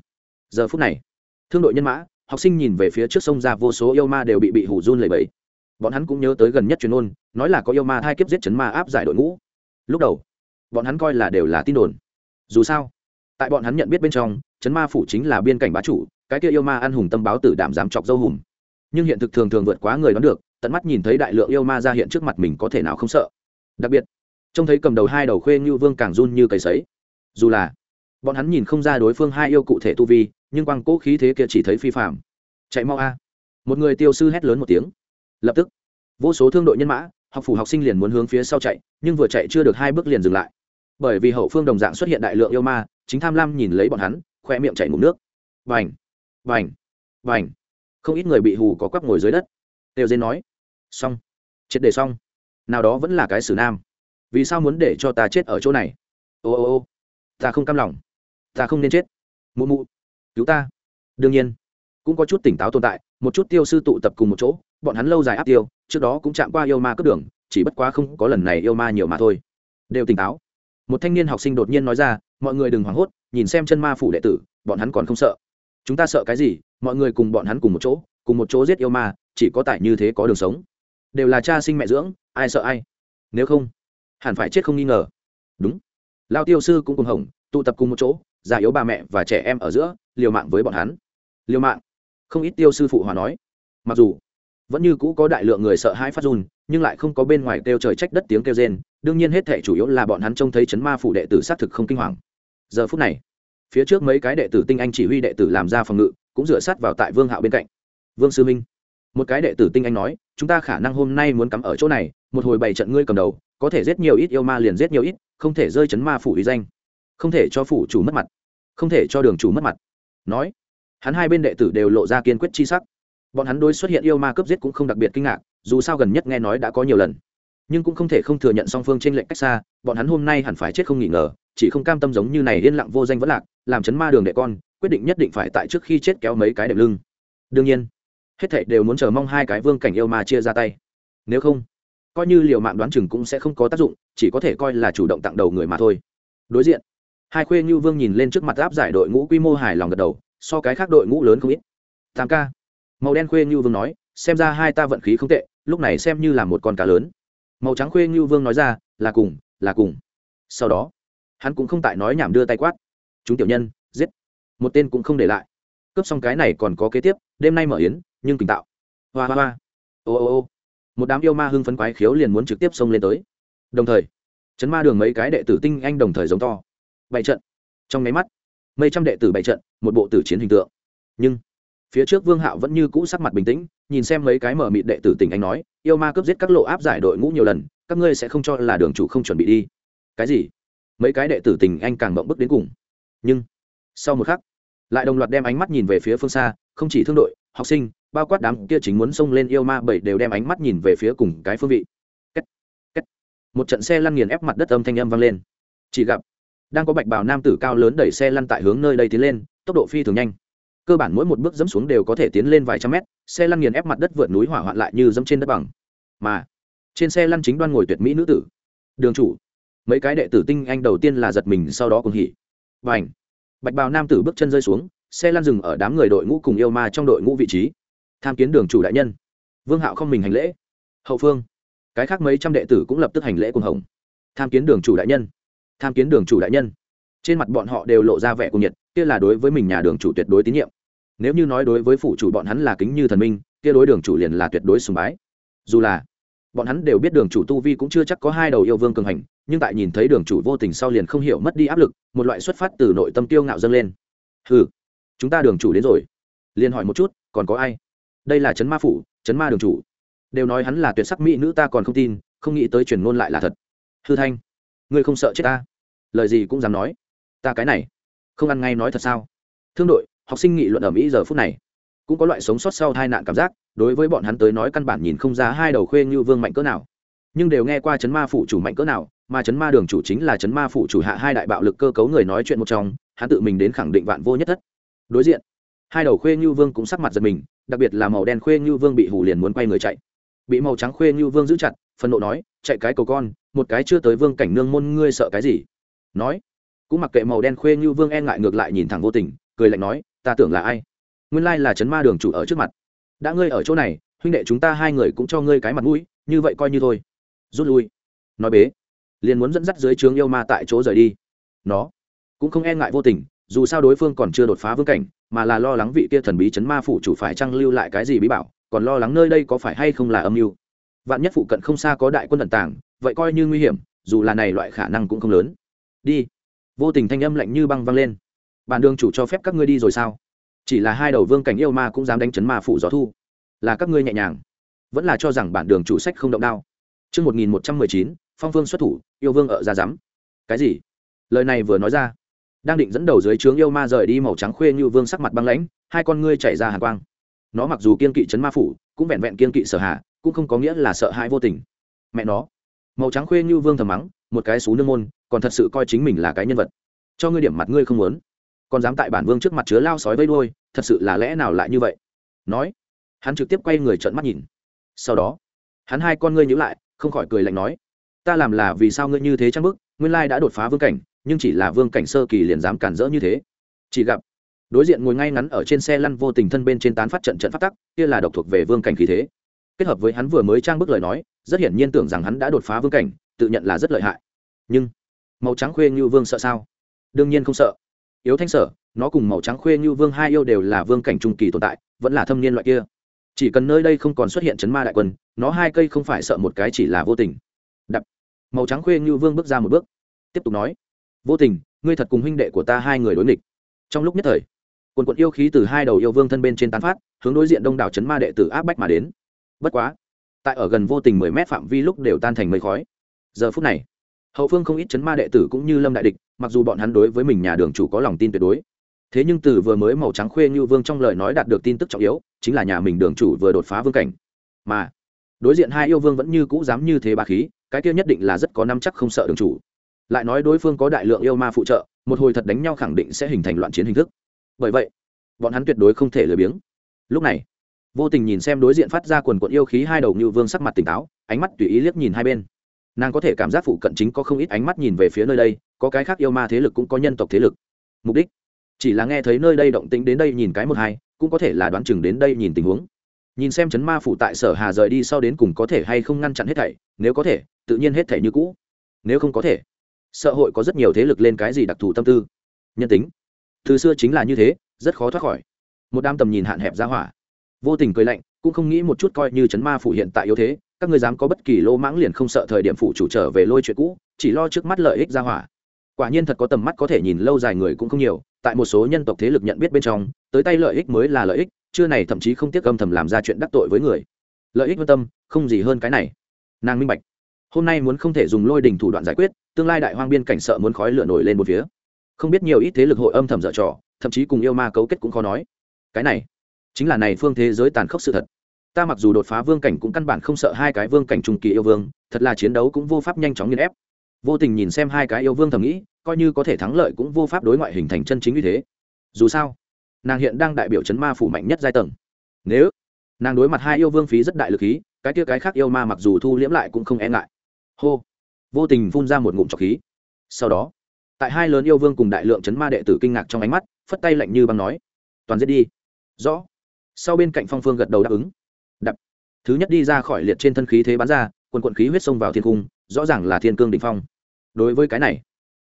Giờ phút này, thương đội nhân mã, học sinh nhìn về phía trước sông ra vô số yêu ma đều bị bị hủ run lẩy bẩy. Bọn hắn cũng nhớ tới gần nhất truyền ôn, nói là có yêu ma hai kiếp giết chấn ma áp giải đội ngũ. Lúc đầu, bọn hắn coi là đều là tin đồn. Dù sao, tại bọn hắn nhận biết bên trong, chấn ma phủ chính là biên cảnh bá chủ, cái kia yêu ma ăn hùng tâm báo tử đảm dám chọc dâu hùng nhưng hiện thực thường thường vượt quá người đoán được, tận mắt nhìn thấy đại lượng yêu ma ra hiện trước mặt mình có thể nào không sợ. Đặc biệt, trông thấy cầm đầu hai đầu khuê như vương càng run như cầy sấy. Dù là bọn hắn nhìn không ra đối phương hai yêu cụ thể tu vi, nhưng quang cố khí thế kia chỉ thấy phi phạm chạy mau a. Một người tiêu sư hét lớn một tiếng. Lập tức, vô số thương đội nhân mã, học phủ học sinh liền muốn hướng phía sau chạy, nhưng vừa chạy chưa được hai bước liền dừng lại. Bởi vì hậu phương đồng dạng xuất hiện đại lượng yêu ma, chính tham lam nhìn lấy bọn hắn khoe miệng chảy ngủ nước. Vành vành vành không ít người bị hù có quắp ngồi dưới đất. Đều dên nói, xong, triệt đề xong. Nào đó vẫn là cái xử nam. Vì sao muốn để cho ta chết ở chỗ này? Ô ô ô, ta không cam lòng. Ta không nên chết. Mụ mụ, cứu ta. Đương nhiên, cũng có chút tỉnh táo tồn tại, một chút tiêu sư tụ tập cùng một chỗ, bọn hắn lâu dài áp tiêu, trước đó cũng chạm qua yêu ma cướp đường, chỉ bất quá không có lần này yêu ma nhiều mà thôi. Đều tỉnh táo. Một thanh niên học sinh đột nhiên nói ra, mọi người đừng hoảng hốt, nhìn xem chân ma phủ đệ tử, bọn hắn còn không sợ chúng ta sợ cái gì? Mọi người cùng bọn hắn cùng một chỗ, cùng một chỗ giết yêu ma, chỉ có tại như thế có đường sống. Đều là cha sinh mẹ dưỡng, ai sợ ai? Nếu không, hẳn phải chết không nghi ngờ. Đúng. Lao tiêu sư cũng cùng hồng, tụ tập cùng một chỗ, già yếu bà mẹ và trẻ em ở giữa, liều mạng với bọn hắn. Liều mạng. Không ít tiêu sư phụ hòa nói. Mặc dù, vẫn như cũ có đại lượng người sợ hãi phát run, nhưng lại không có bên ngoài kêu trời trách đất tiếng kêu rên, đương nhiên hết thể chủ yếu là bọn hắn trông thấy chấn ma phủ đệ tử xác thực không kinh hoàng. Giờ phút này phía trước mấy cái đệ tử tinh anh chỉ huy đệ tử làm ra phòng ngự, cũng dựa sát vào tại vương hạo bên cạnh. Vương sư minh, một cái đệ tử tinh anh nói, chúng ta khả năng hôm nay muốn cắm ở chỗ này, một hồi bảy trận ngươi cầm đầu, có thể giết nhiều ít yêu ma liền giết nhiều ít, không thể rơi chấn ma phủ uy danh. Không thể cho phủ chủ mất mặt. Không thể cho đường chủ mất mặt. Nói, hắn hai bên đệ tử đều lộ ra kiên quyết chi sắc. Bọn hắn đối xuất hiện yêu ma cướp giết cũng không đặc biệt kinh ngạc, dù sao gần nhất nghe nói đã có nhiều lần. Nhưng cũng không thể không thừa nhận song phương trên lệnh cách xa, bọn hắn hôm nay hẳn phải chết không nghỉ ngờ, chỉ không cam tâm giống như này yên lặng vô danh vẫn lạc làm chấn ma đường đệ con, quyết định nhất định phải tại trước khi chết kéo mấy cái đệm lưng. Đương nhiên, hết thảy đều muốn chờ mong hai cái vương cảnh yêu ma chia ra tay. Nếu không, coi như liều mạng đoán chừng cũng sẽ không có tác dụng, chỉ có thể coi là chủ động tặng đầu người mà thôi. Đối diện, hai khuê như vương nhìn lên trước mặt áp giải đội ngũ quy mô hài lòng gật đầu, so cái khác đội ngũ lớn không ít. Tam ca. Màu đen khuê như vương nói, xem ra hai ta vận khí không tệ, lúc này xem như là một con cá lớn. Màu trắng khuê như vương nói ra, là cùng là cùng. Sau đó, hắn cũng không tại nói nhảm đưa tay quát chúng tiểu nhân, giết. Một tên cũng không để lại. Cướp xong cái này còn có kế tiếp, đêm nay mở yến, nhưng tỉnh tạo. Hoa hoa hoa. Ô ô ô. Một đám yêu ma hưng phấn quái khiếu liền muốn trực tiếp xông lên tới. Đồng thời, chấn ma đường mấy cái đệ tử tinh anh đồng thời giống to. Bảy trận. Trong máy mắt mấy trăm đệ tử bảy trận, một bộ tử chiến hình tượng. Nhưng, phía trước vương hạo vẫn như cũ sắc mặt bình tĩnh, nhìn xem mấy cái mở mịt đệ tử tỉnh anh nói, yêu ma cướp giết các lộ áp giải đội ngũ nhiều lần, các ngươi sẽ không cho là đường chủ không chuẩn bị đi. Cái gì? Mấy cái đệ tử tình anh càng mộng bức đến cùng nhưng sau một khắc, lại đồng loạt đem ánh mắt nhìn về phía phương xa, không chỉ thương đội, học sinh, bao quát đám kia chính muốn xông lên yêu ma bảy đều đem ánh mắt nhìn về phía cùng cái phương vị. Kết. Kết. một trận xe lăn nghiền ép mặt đất âm thanh âm vang lên. Chỉ gặp, đang có bạch bào nam tử cao lớn đẩy xe lăn tại hướng nơi đây tiến lên, tốc độ phi thường nhanh. Cơ bản mỗi một bước dẫm xuống đều có thể tiến lên vài trăm mét, xe lăn nghiền ép mặt đất vượt núi hỏa hoạn lại như dẫm trên đất bằng. Mà, trên xe lăn chính đoan ngồi tuyệt mỹ nữ tử. Đường chủ, mấy cái đệ tử tinh anh đầu tiên là giật mình, sau đó cùng hỉ và ảnh bạch bào nam tử bước chân rơi xuống, xe lăn dừng ở đám người đội ngũ cùng yêu ma trong đội ngũ vị trí. Tham kiến đường chủ đại nhân. Vương hạo không mình hành lễ. Hậu phương. Cái khác mấy trăm đệ tử cũng lập tức hành lễ cùng hồng. Tham kiến đường chủ đại nhân. Tham kiến đường chủ đại nhân. Trên mặt bọn họ đều lộ ra vẻ cuồng nhiệt, kia là đối với mình nhà đường chủ tuyệt đối tín nhiệm. Nếu như nói đối với phủ chủ bọn hắn là kính như thần minh, kia đối đường chủ liền là tuyệt đối sùng bái. Dù là, bọn hắn đều biết đường chủ tu vi cũng chưa chắc có hai đầu yêu vương cường hành nhưng tại nhìn thấy đường chủ vô tình sau liền không hiểu mất đi áp lực, một loại xuất phát từ nội tâm tiêu ngạo dâng lên. Ừ chúng ta đường chủ đến rồi. Liền hỏi một chút, còn có ai? Đây là trấn ma phủ, trấn ma đường chủ. Đều nói hắn là tuyệt sắc mỹ nữ ta còn không tin, không nghĩ tới truyền ngôn lại là thật. Hư thanh, ngươi không sợ chết ta? Lời gì cũng dám nói. Ta cái này, không ăn ngay nói thật sao? Thương đội, học sinh nghị luận ở mỹ giờ phút này, cũng có loại sống sót sau hai nạn cảm giác, đối với bọn hắn tới nói căn bản nhìn không ra hai đầu khuê như vương mạnh cỡ nào. Nhưng đều nghe qua chấn ma phụ chủ mạnh cỡ nào mà chấn ma đường chủ chính là chấn ma phụ chủ hạ hai đại bạo lực cơ cấu người nói chuyện một trong, hắn tự mình đến khẳng định vạn vô nhất thất. Đối diện, hai đầu khuê như vương cũng sắc mặt giật mình, đặc biệt là màu đen khuê như vương bị hủ liền muốn quay người chạy. Bị màu trắng khuê như vương giữ chặt phân nộ nói, chạy cái cầu con, một cái chưa tới vương cảnh nương môn ngươi sợ cái gì? Nói, cũng mặc kệ màu đen khuê như vương e ngại ngược lại nhìn thẳng vô tình, cười lạnh nói, ta tưởng là ai? Nguyên lai là chấn ma đường chủ ở trước mặt. Đã ngươi ở chỗ này, huynh đệ chúng ta hai người cũng cho ngươi cái mặt mũi, như vậy coi như thôi. Rút lui. Nói bế liền muốn dẫn dắt dưới trướng yêu ma tại chỗ rời đi. Nó cũng không e ngại vô tình dù sao đối phương còn chưa đột phá vương cảnh mà là lo lắng vị kia thần bí chấn ma phủ chủ phải trăng lưu lại cái gì bí bảo còn lo lắng nơi đây có phải hay không là âm mưu. Vạn nhất phụ cận không xa có đại quân tận tàng vậy coi như nguy hiểm dù là này loại khả năng cũng không lớn. Đi. Vô tình thanh âm lạnh như băng văng lên. Bản đường chủ cho phép các ngươi đi rồi sao? Chỉ là hai đầu vương cảnh yêu ma cũng dám đánh chấn ma phủ gió thu. Là các ngươi nhẹ nhàng. Vẫn là cho rằng bản đường chủ sách không động đao. Trước 1119, phong vương xuất thủ, yêu vương ở ra rắm. Cái gì? Lời này vừa nói ra, đang định dẫn đầu dưới trướng yêu ma rời đi màu trắng khuê như vương sắc mặt băng lãnh, hai con ngươi chảy ra hàn quang. Nó mặc dù kiên kỵ chấn ma phủ, cũng vẹn vẹn kiên kỵ sở hạ, cũng không có nghĩa là sợ hãi vô tình. Mẹ nó, màu trắng khuê như vương thầm mắng, một cái xú nương môn, còn thật sự coi chính mình là cái nhân vật. Cho ngươi điểm mặt ngươi không muốn còn dám tại bản vương trước mặt chứa lao sói vây đôi thật sự là lẽ nào lại như vậy nói hắn trực tiếp quay người trợn mắt nhìn sau đó hắn hai con ngươi nhữ lại không khỏi cười lạnh nói ta làm là vì sao ngươi như thế trang bức, nguyên lai đã đột phá vương cảnh, nhưng chỉ là vương cảnh sơ kỳ liền dám cản rỡ như thế. Chỉ gặp, đối diện ngồi ngay ngắn ở trên xe lăn vô tình thân bên trên tán phát trận trận phát tắc, kia là độc thuộc về vương cảnh khí thế. Kết hợp với hắn vừa mới trang bức lời nói, rất hiển nhiên tưởng rằng hắn đã đột phá vương cảnh, tự nhận là rất lợi hại. Nhưng, màu trắng khuê như vương sợ sao? Đương nhiên không sợ. Yếu thanh sở, nó cùng màu trắng khuê như vương hai yêu đều là vương cảnh trung kỳ tồn tại, vẫn là thâm niên loại kia. Chỉ cần nơi đây không còn xuất hiện chấn ma đại quân, nó hai cây không phải sợ một cái chỉ là vô tình đập. Màu trắng khuê như vương bước ra một bước. Tiếp tục nói. Vô tình, ngươi thật cùng huynh đệ của ta hai người đối nghịch. Trong lúc nhất thời, quần quận yêu khí từ hai đầu yêu vương thân bên trên tán phát, hướng đối diện đông đảo chấn ma đệ tử áp bách mà đến. Bất quá, tại ở gần vô tình mười mét phạm vi lúc đều tan thành mây khói. Giờ phút này, hậu phương không ít chấn ma đệ tử cũng như lâm đại địch, mặc dù bọn hắn đối với mình nhà đường chủ có lòng tin tuyệt đối. Thế nhưng từ vừa mới màu trắng khuê như vương trong lời nói đạt được tin tức trọng yếu, chính là nhà mình đường chủ vừa đột phá vương cảnh. Mà, đối diện hai yêu vương vẫn như cũ dám như thế bà khí cái kia nhất định là rất có năm chắc không sợ đường chủ. Lại nói đối phương có đại lượng yêu ma phụ trợ, một hồi thật đánh nhau khẳng định sẽ hình thành loạn chiến hình thức. Bởi vậy, bọn hắn tuyệt đối không thể lười biếng. Lúc này, vô tình nhìn xem đối diện phát ra quần quận yêu khí hai đầu như vương sắc mặt tỉnh táo, ánh mắt tùy ý liếc nhìn hai bên. Nàng có thể cảm giác phụ cận chính có không ít ánh mắt nhìn về phía nơi đây, có cái khác yêu ma thế lực cũng có nhân tộc thế lực. Mục đích, chỉ là nghe thấy nơi đây động tĩnh đến đây nhìn cái một hai, cũng có thể là đoán chừng đến đây nhìn tình huống. Nhìn xem chấn ma phủ tại sở hà rời đi sau đến cùng có thể hay không ngăn chặn hết thảy nếu có thể, tự nhiên hết thảy như cũ. Nếu không có thể xã hội có rất nhiều thế lực lên cái gì đặc thù tâm tư. Nhân tính. Từ xưa chính là như thế, rất khó thoát khỏi. Một đám tầm nhìn hạn hẹp ra hỏa. Vô tình cười lạnh, cũng không nghĩ một chút coi như chấn ma phủ hiện tại yếu thế, các ngươi dám có bất kỳ lô mãng liền không sợ thời điểm phụ chủ trở về lôi chuyện cũ, chỉ lo trước mắt lợi ích ra hỏa. Quả nhiên thật có tầm mắt có thể nhìn lâu dài người cũng không nhiều, tại một số nhân tộc thế lực nhận biết bên trong, tới tay lợi ích mới là lợi ích, chưa này thậm chí không tiếc âm thầm làm ra chuyện đắc tội với người. Lợi ích quan tâm, không gì hơn cái này nàng minh bạch. Hôm nay muốn không thể dùng lôi đình thủ đoạn giải quyết, tương lai đại hoang biên cảnh sợ muốn khói lửa nổi lên một phía. Không biết nhiều ít thế lực hội âm thầm dở trò, thậm chí cùng yêu ma cấu kết cũng khó nói. Cái này, chính là này phương thế giới tàn khốc sự thật. Ta mặc dù đột phá vương cảnh cũng căn bản không sợ hai cái vương cảnh trung kỳ yêu vương, thật là chiến đấu cũng vô pháp nhanh chóng nghiên ép. Vô tình nhìn xem hai cái yêu vương thầm nghĩ, coi như có thể thắng lợi cũng vô pháp đối ngoại hình thành chân chính như thế. Dù sao, nàng hiện đang đại biểu chấn ma phủ mạnh nhất giai tầng. Nếu nàng đối mặt hai yêu vương phí rất đại lực khí cái kia cái khác yêu ma mặc dù thu liễm lại cũng không e ngại. Hô. Vô tình phun ra một ngụm trọc khí. Sau đó, tại hai lớn yêu vương cùng đại lượng chấn ma đệ tử kinh ngạc trong ánh mắt, phất tay lạnh như băng nói, toàn giết đi. Rõ. Sau bên cạnh phong phương gật đầu đáp ứng. Đập. Thứ nhất đi ra khỏi liệt trên thân khí thế bắn ra, quần quận khí huyết xông vào thiên cung, rõ ràng là thiên cương đ ỉ n h phong. Đối với cái này,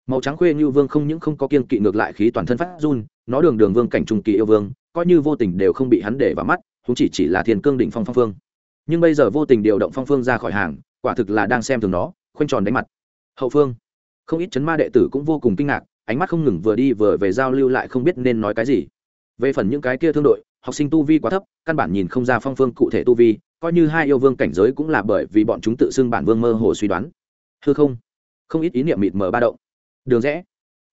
màu trắng khuê như vương không những không có kiên kỵ ngược lại khí toàn thân phát run, nó đường đường vương cảnh trung kỳ yêu vương, coi như vô tình đều không bị hắn để vào mắt chúng chỉ chỉ là thiên cương đỉnh phong phong phương nhưng bây giờ vô tình điều động phong phương ra khỏi hàng, quả thực là đang xem thường nó, khoanh tròn đánh mặt. Hậu phương, không ít chấn ma đệ tử cũng vô cùng kinh ngạc, ánh mắt không ngừng vừa đi vừa về giao lưu lại không biết nên nói cái gì. Về phần những cái kia thương đội, học sinh tu vi quá thấp, căn bản nhìn không ra phong phương cụ thể tu vi, coi như hai yêu vương cảnh giới cũng là bởi vì bọn chúng tự xưng bản vương mơ hồ suy đoán. Hư không không ít ý niệm mịt mờ ba động. Đường rẽ,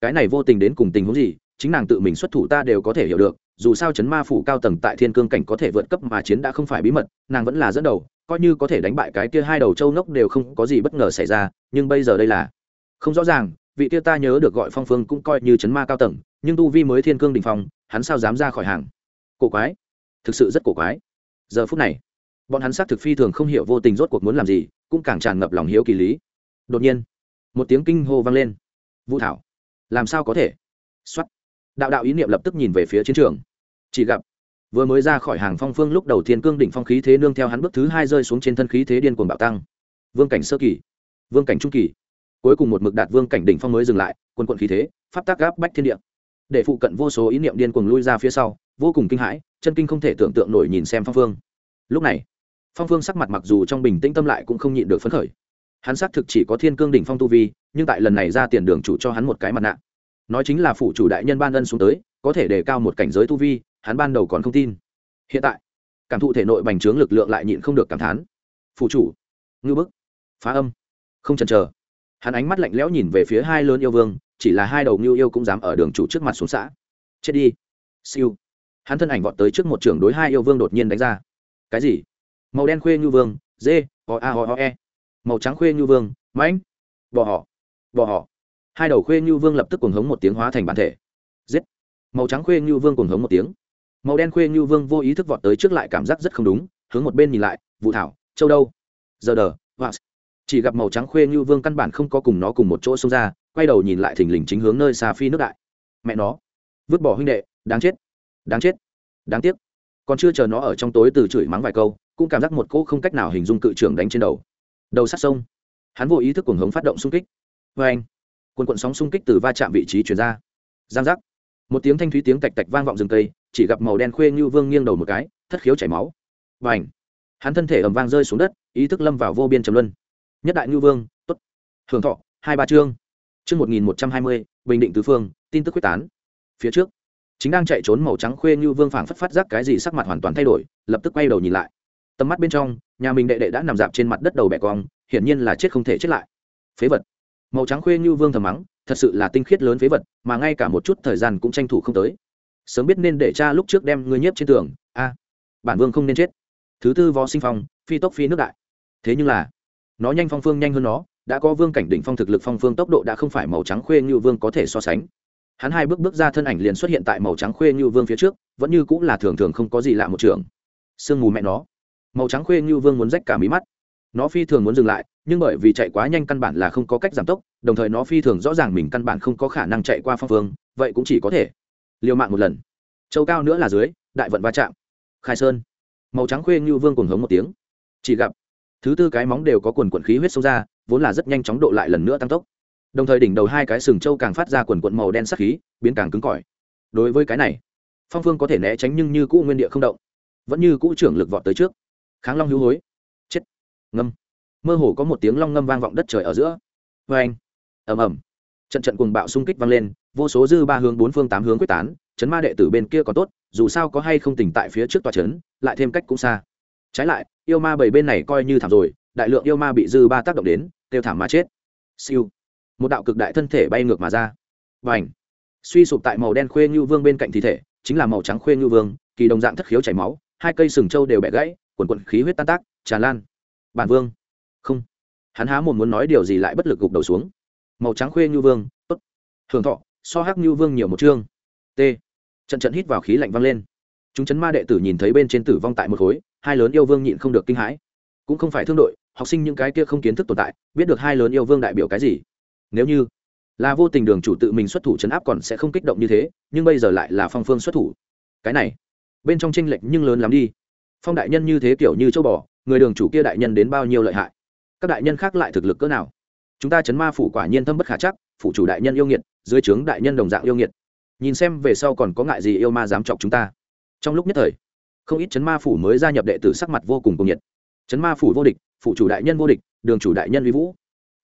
cái này vô tình đến cùng tình huống gì chính nàng tự mình xuất thủ ta đều có thể hiểu được, dù sao chấn ma phủ cao tầng tại thiên cương cảnh có thể vượt cấp mà chiến đã không phải bí mật, nàng vẫn là dẫn đầu, coi như có thể đánh bại cái kia hai đầu châu nốc đều không có gì bất ngờ xảy ra, nhưng bây giờ đây là không rõ ràng, vị kia ta nhớ được gọi phong phương cũng coi như chấn ma cao tầng, nhưng tu vi mới thiên cương đình phong, hắn sao dám ra khỏi hàng? Cổ quái, thực sự rất cổ quái. Giờ phút này, bọn hắn xác thực phi thường không hiểu vô tình rốt cuộc muốn làm gì, cũng càng tràn ngập lòng hiếu kỳ lý. Đột nhiên, một tiếng kinh hô vang lên. Vũ thảo, làm sao có thể? Xuất đạo đạo ý niệm lập tức nhìn về phía chiến trường. Chỉ gặp, vừa mới ra khỏi hàng phong phương lúc đầu thiên cương đỉnh phong khí thế nương theo hắn bước thứ hai rơi xuống trên thân khí thế điên cuồng bạo tăng. Vương cảnh sơ kỳ, vương cảnh trung kỳ. Cuối cùng một mực đạt vương cảnh đỉnh phong mới dừng lại, quân quận khí thế, pháp tác gáp bách thiên địa. Để phụ cận vô số ý niệm điên cuồng lui ra phía sau, vô cùng kinh hãi, chân kinh không thể tưởng tượng nổi nhìn xem phong phương. Lúc này, phong phương sắc mặt mặc dù trong bình tĩnh tâm lại cũng không nhịn được phấn khởi. Hắn xác thực chỉ có thiên cương đỉnh phong tu vi, nhưng tại lần này ra tiền đường chủ cho hắn một cái mặt nạ nói chính là phụ chủ đại nhân ban ân xuống tới, có thể đề cao một cảnh giới tu vi, hắn ban đầu còn không tin. Hiện tại, cảm thụ thể nội bành trướng lực lượng lại nhịn không được cảm thán. Phụ chủ, ngư bức, phá âm, không chần chờ. Hắn ánh mắt lạnh lẽo nhìn về phía hai lớn yêu vương, chỉ là hai đầu ngưu yêu cũng dám ở đường chủ trước mặt xuống xã. Chết đi. Siêu. Hắn thân ảnh vọt tới trước một trưởng đối hai yêu vương đột nhiên đánh ra. Cái gì? Màu đen khuê ngưu vương, dê, o a o e. Màu trắng khuê ngưu vương, mãnh. Bò họ. Bò họ hai đầu khuê như vương lập tức cuồng hống một tiếng hóa thành bản thể. Giết! Màu trắng khuê như vương cuồng hống một tiếng. Màu đen khuê như vương vô ý thức vọt tới trước lại cảm giác rất không đúng, hướng một bên nhìn lại vụ thảo, châu đâu? Giờ đờ wow. chỉ gặp màu trắng khuê như vương căn bản không có cùng nó cùng một chỗ xông ra, quay đầu nhìn lại thình lình chính hướng nơi xa phi nước đại. Mẹ nó! Vứt bỏ huynh đệ, đáng chết! Đáng chết! Đáng tiếc! Còn chưa chờ nó ở trong tối từ chửi mắng vài câu, cũng cảm giác một cỗ không cách nào hình dung cự trưởng đánh trên đầu. Đầu sát sông. Hắn vô ý thức cuồng hống phát động xung kích. Vê anh quần quận sóng xung kích từ va chạm vị trí chuyển ra. Giang giác. Một tiếng thanh thúy tiếng tạch tạch vang vọng rừng cây, chỉ gặp màu đen khuê như vương nghiêng đầu một cái, thất khiếu chảy máu. Và ảnh hắn thân thể ầm vang rơi xuống đất, ý thức lâm vào vô biên trầm luân. Nhất đại ngư vương t ố t hưởng thọ, hai ba chương. Chương một nghìn một trăm hai mươi, bình định tứ phương, tin tức quyết tán. Phía trước, chính đang chạy trốn màu trắng khuê như vương phảng phất phát giác cái gì sắc mặt hoàn toàn thay đổi, lập tức quay đầu nhìn lại. Tầm mắt bên trong, nhà mình đệ đệ đã nằm dạp trên mặt đất đầu bẹ cong, hiển nhiên là chết không thể chết lại. Phế vật màu trắng khuê như vương thầm mắng, thật sự là tinh khiết lớn phế vật, mà ngay cả một chút thời gian cũng tranh thủ không tới. Sớm biết nên để cha lúc trước đem ngươi nhiếp trên tường. A, bản vương không nên chết. Thứ tư võ sinh phong, phi tốc phi nước đại. Thế nhưng là, nó nhanh phong phương nhanh hơn nó, đã có vương cảnh đỉnh phong thực lực phong phương tốc độ đã không phải màu trắng khuê như vương có thể so sánh. Hắn hai bước bước ra thân ảnh liền xuất hiện tại màu trắng khuê như vương phía trước, vẫn như cũng là thường thường không có gì lạ một trường. Sương mù mẹ nó. Màu trắng khuê như vương muốn rách cả mí mắt nó phi thường muốn dừng lại, nhưng bởi vì chạy quá nhanh căn bản là không có cách giảm tốc, đồng thời nó phi thường rõ ràng mình căn bản không có khả năng chạy qua phong phương vậy cũng chỉ có thể liều mạng một lần. Châu cao nữa là dưới, đại vận va chạm. Khai sơn. Màu trắng khuê như vương cùng hống một tiếng. Chỉ gặp, thứ tư cái móng đều có quần quần khí huyết sâu ra, vốn là rất nhanh chóng độ lại lần nữa tăng tốc. Đồng thời đỉnh đầu hai cái sừng châu càng phát ra quần quận màu đen sắc khí, biến càng cứng cỏi. Đối với cái này, phong phương có thể né tránh nhưng như cũ nguyên địa không động. Vẫn như cũ trưởng lực vọt tới trước. Kháng long hữu hối ngâm. Mơ hồ có một tiếng long ngâm vang vọng đất trời ở giữa. Vê anh. Ầm ầm. Trận trận cuồng bạo xung kích vang lên, vô số dư ba hướng bốn phương tám hướng quyết tán, chấn ma đệ tử bên kia còn tốt, dù sao có hay không tỉnh tại phía trước tòa chấn, lại thêm cách cũng xa. Trái lại, yêu ma bảy bên này coi như thảm rồi, đại lượng yêu ma bị dư ba tác động đến, tiêu thảm mà chết. Siêu. Một đạo cực đại thân thể bay ngược mà ra. Và ảnh suy sụp tại màu đen khuê như vương bên cạnh thi thể, chính là màu trắng khuê như vương, kỳ đồng dạng thất khiếu chảy máu, hai cây sừng trâu đều bẻ gãy, quần quần khí huyết tan tác, tràn lan bản vương. Không. Hắn há mồm muốn nói điều gì lại bất lực gục đầu xuống. Màu trắng khuê như vương, tốt. Hưởng thọ, so hắc như vương nhiều một chương. T. Trận trận hít vào khí lạnh văng lên. Chúng chấn ma đệ tử nhìn thấy bên trên tử vong tại một khối, hai lớn yêu vương nhịn không được kinh hãi. Cũng không phải thương đội, học sinh những cái kia không kiến thức tồn tại, biết được hai lớn yêu vương đại biểu cái gì. Nếu như là vô tình đường chủ tự mình xuất thủ chấn áp còn sẽ không kích động như thế, nhưng bây giờ lại là phong phương xuất thủ. Cái này, bên trong tranh lệch nhưng lớn lắm đi. Phong đại nhân như thế kiểu như châu bò người đường chủ kia đại nhân đến bao nhiêu lợi hại? Các đại nhân khác lại thực lực cỡ nào? Chúng ta chấn ma phủ quả nhiên thâm bất khả chắc phụ chủ đại nhân yêu nghiệt, dưới trướng đại nhân đồng dạng yêu nghiệt. Nhìn xem về sau còn có ngại gì yêu ma dám chọc chúng ta. Trong lúc nhất thời, không ít chấn ma phủ mới gia nhập đệ tử sắc mặt vô cùng cùng nhiệt. Chấn ma phủ vô địch phụ chủ đại nhân vô địch, đường chủ đại nhân uy vũ.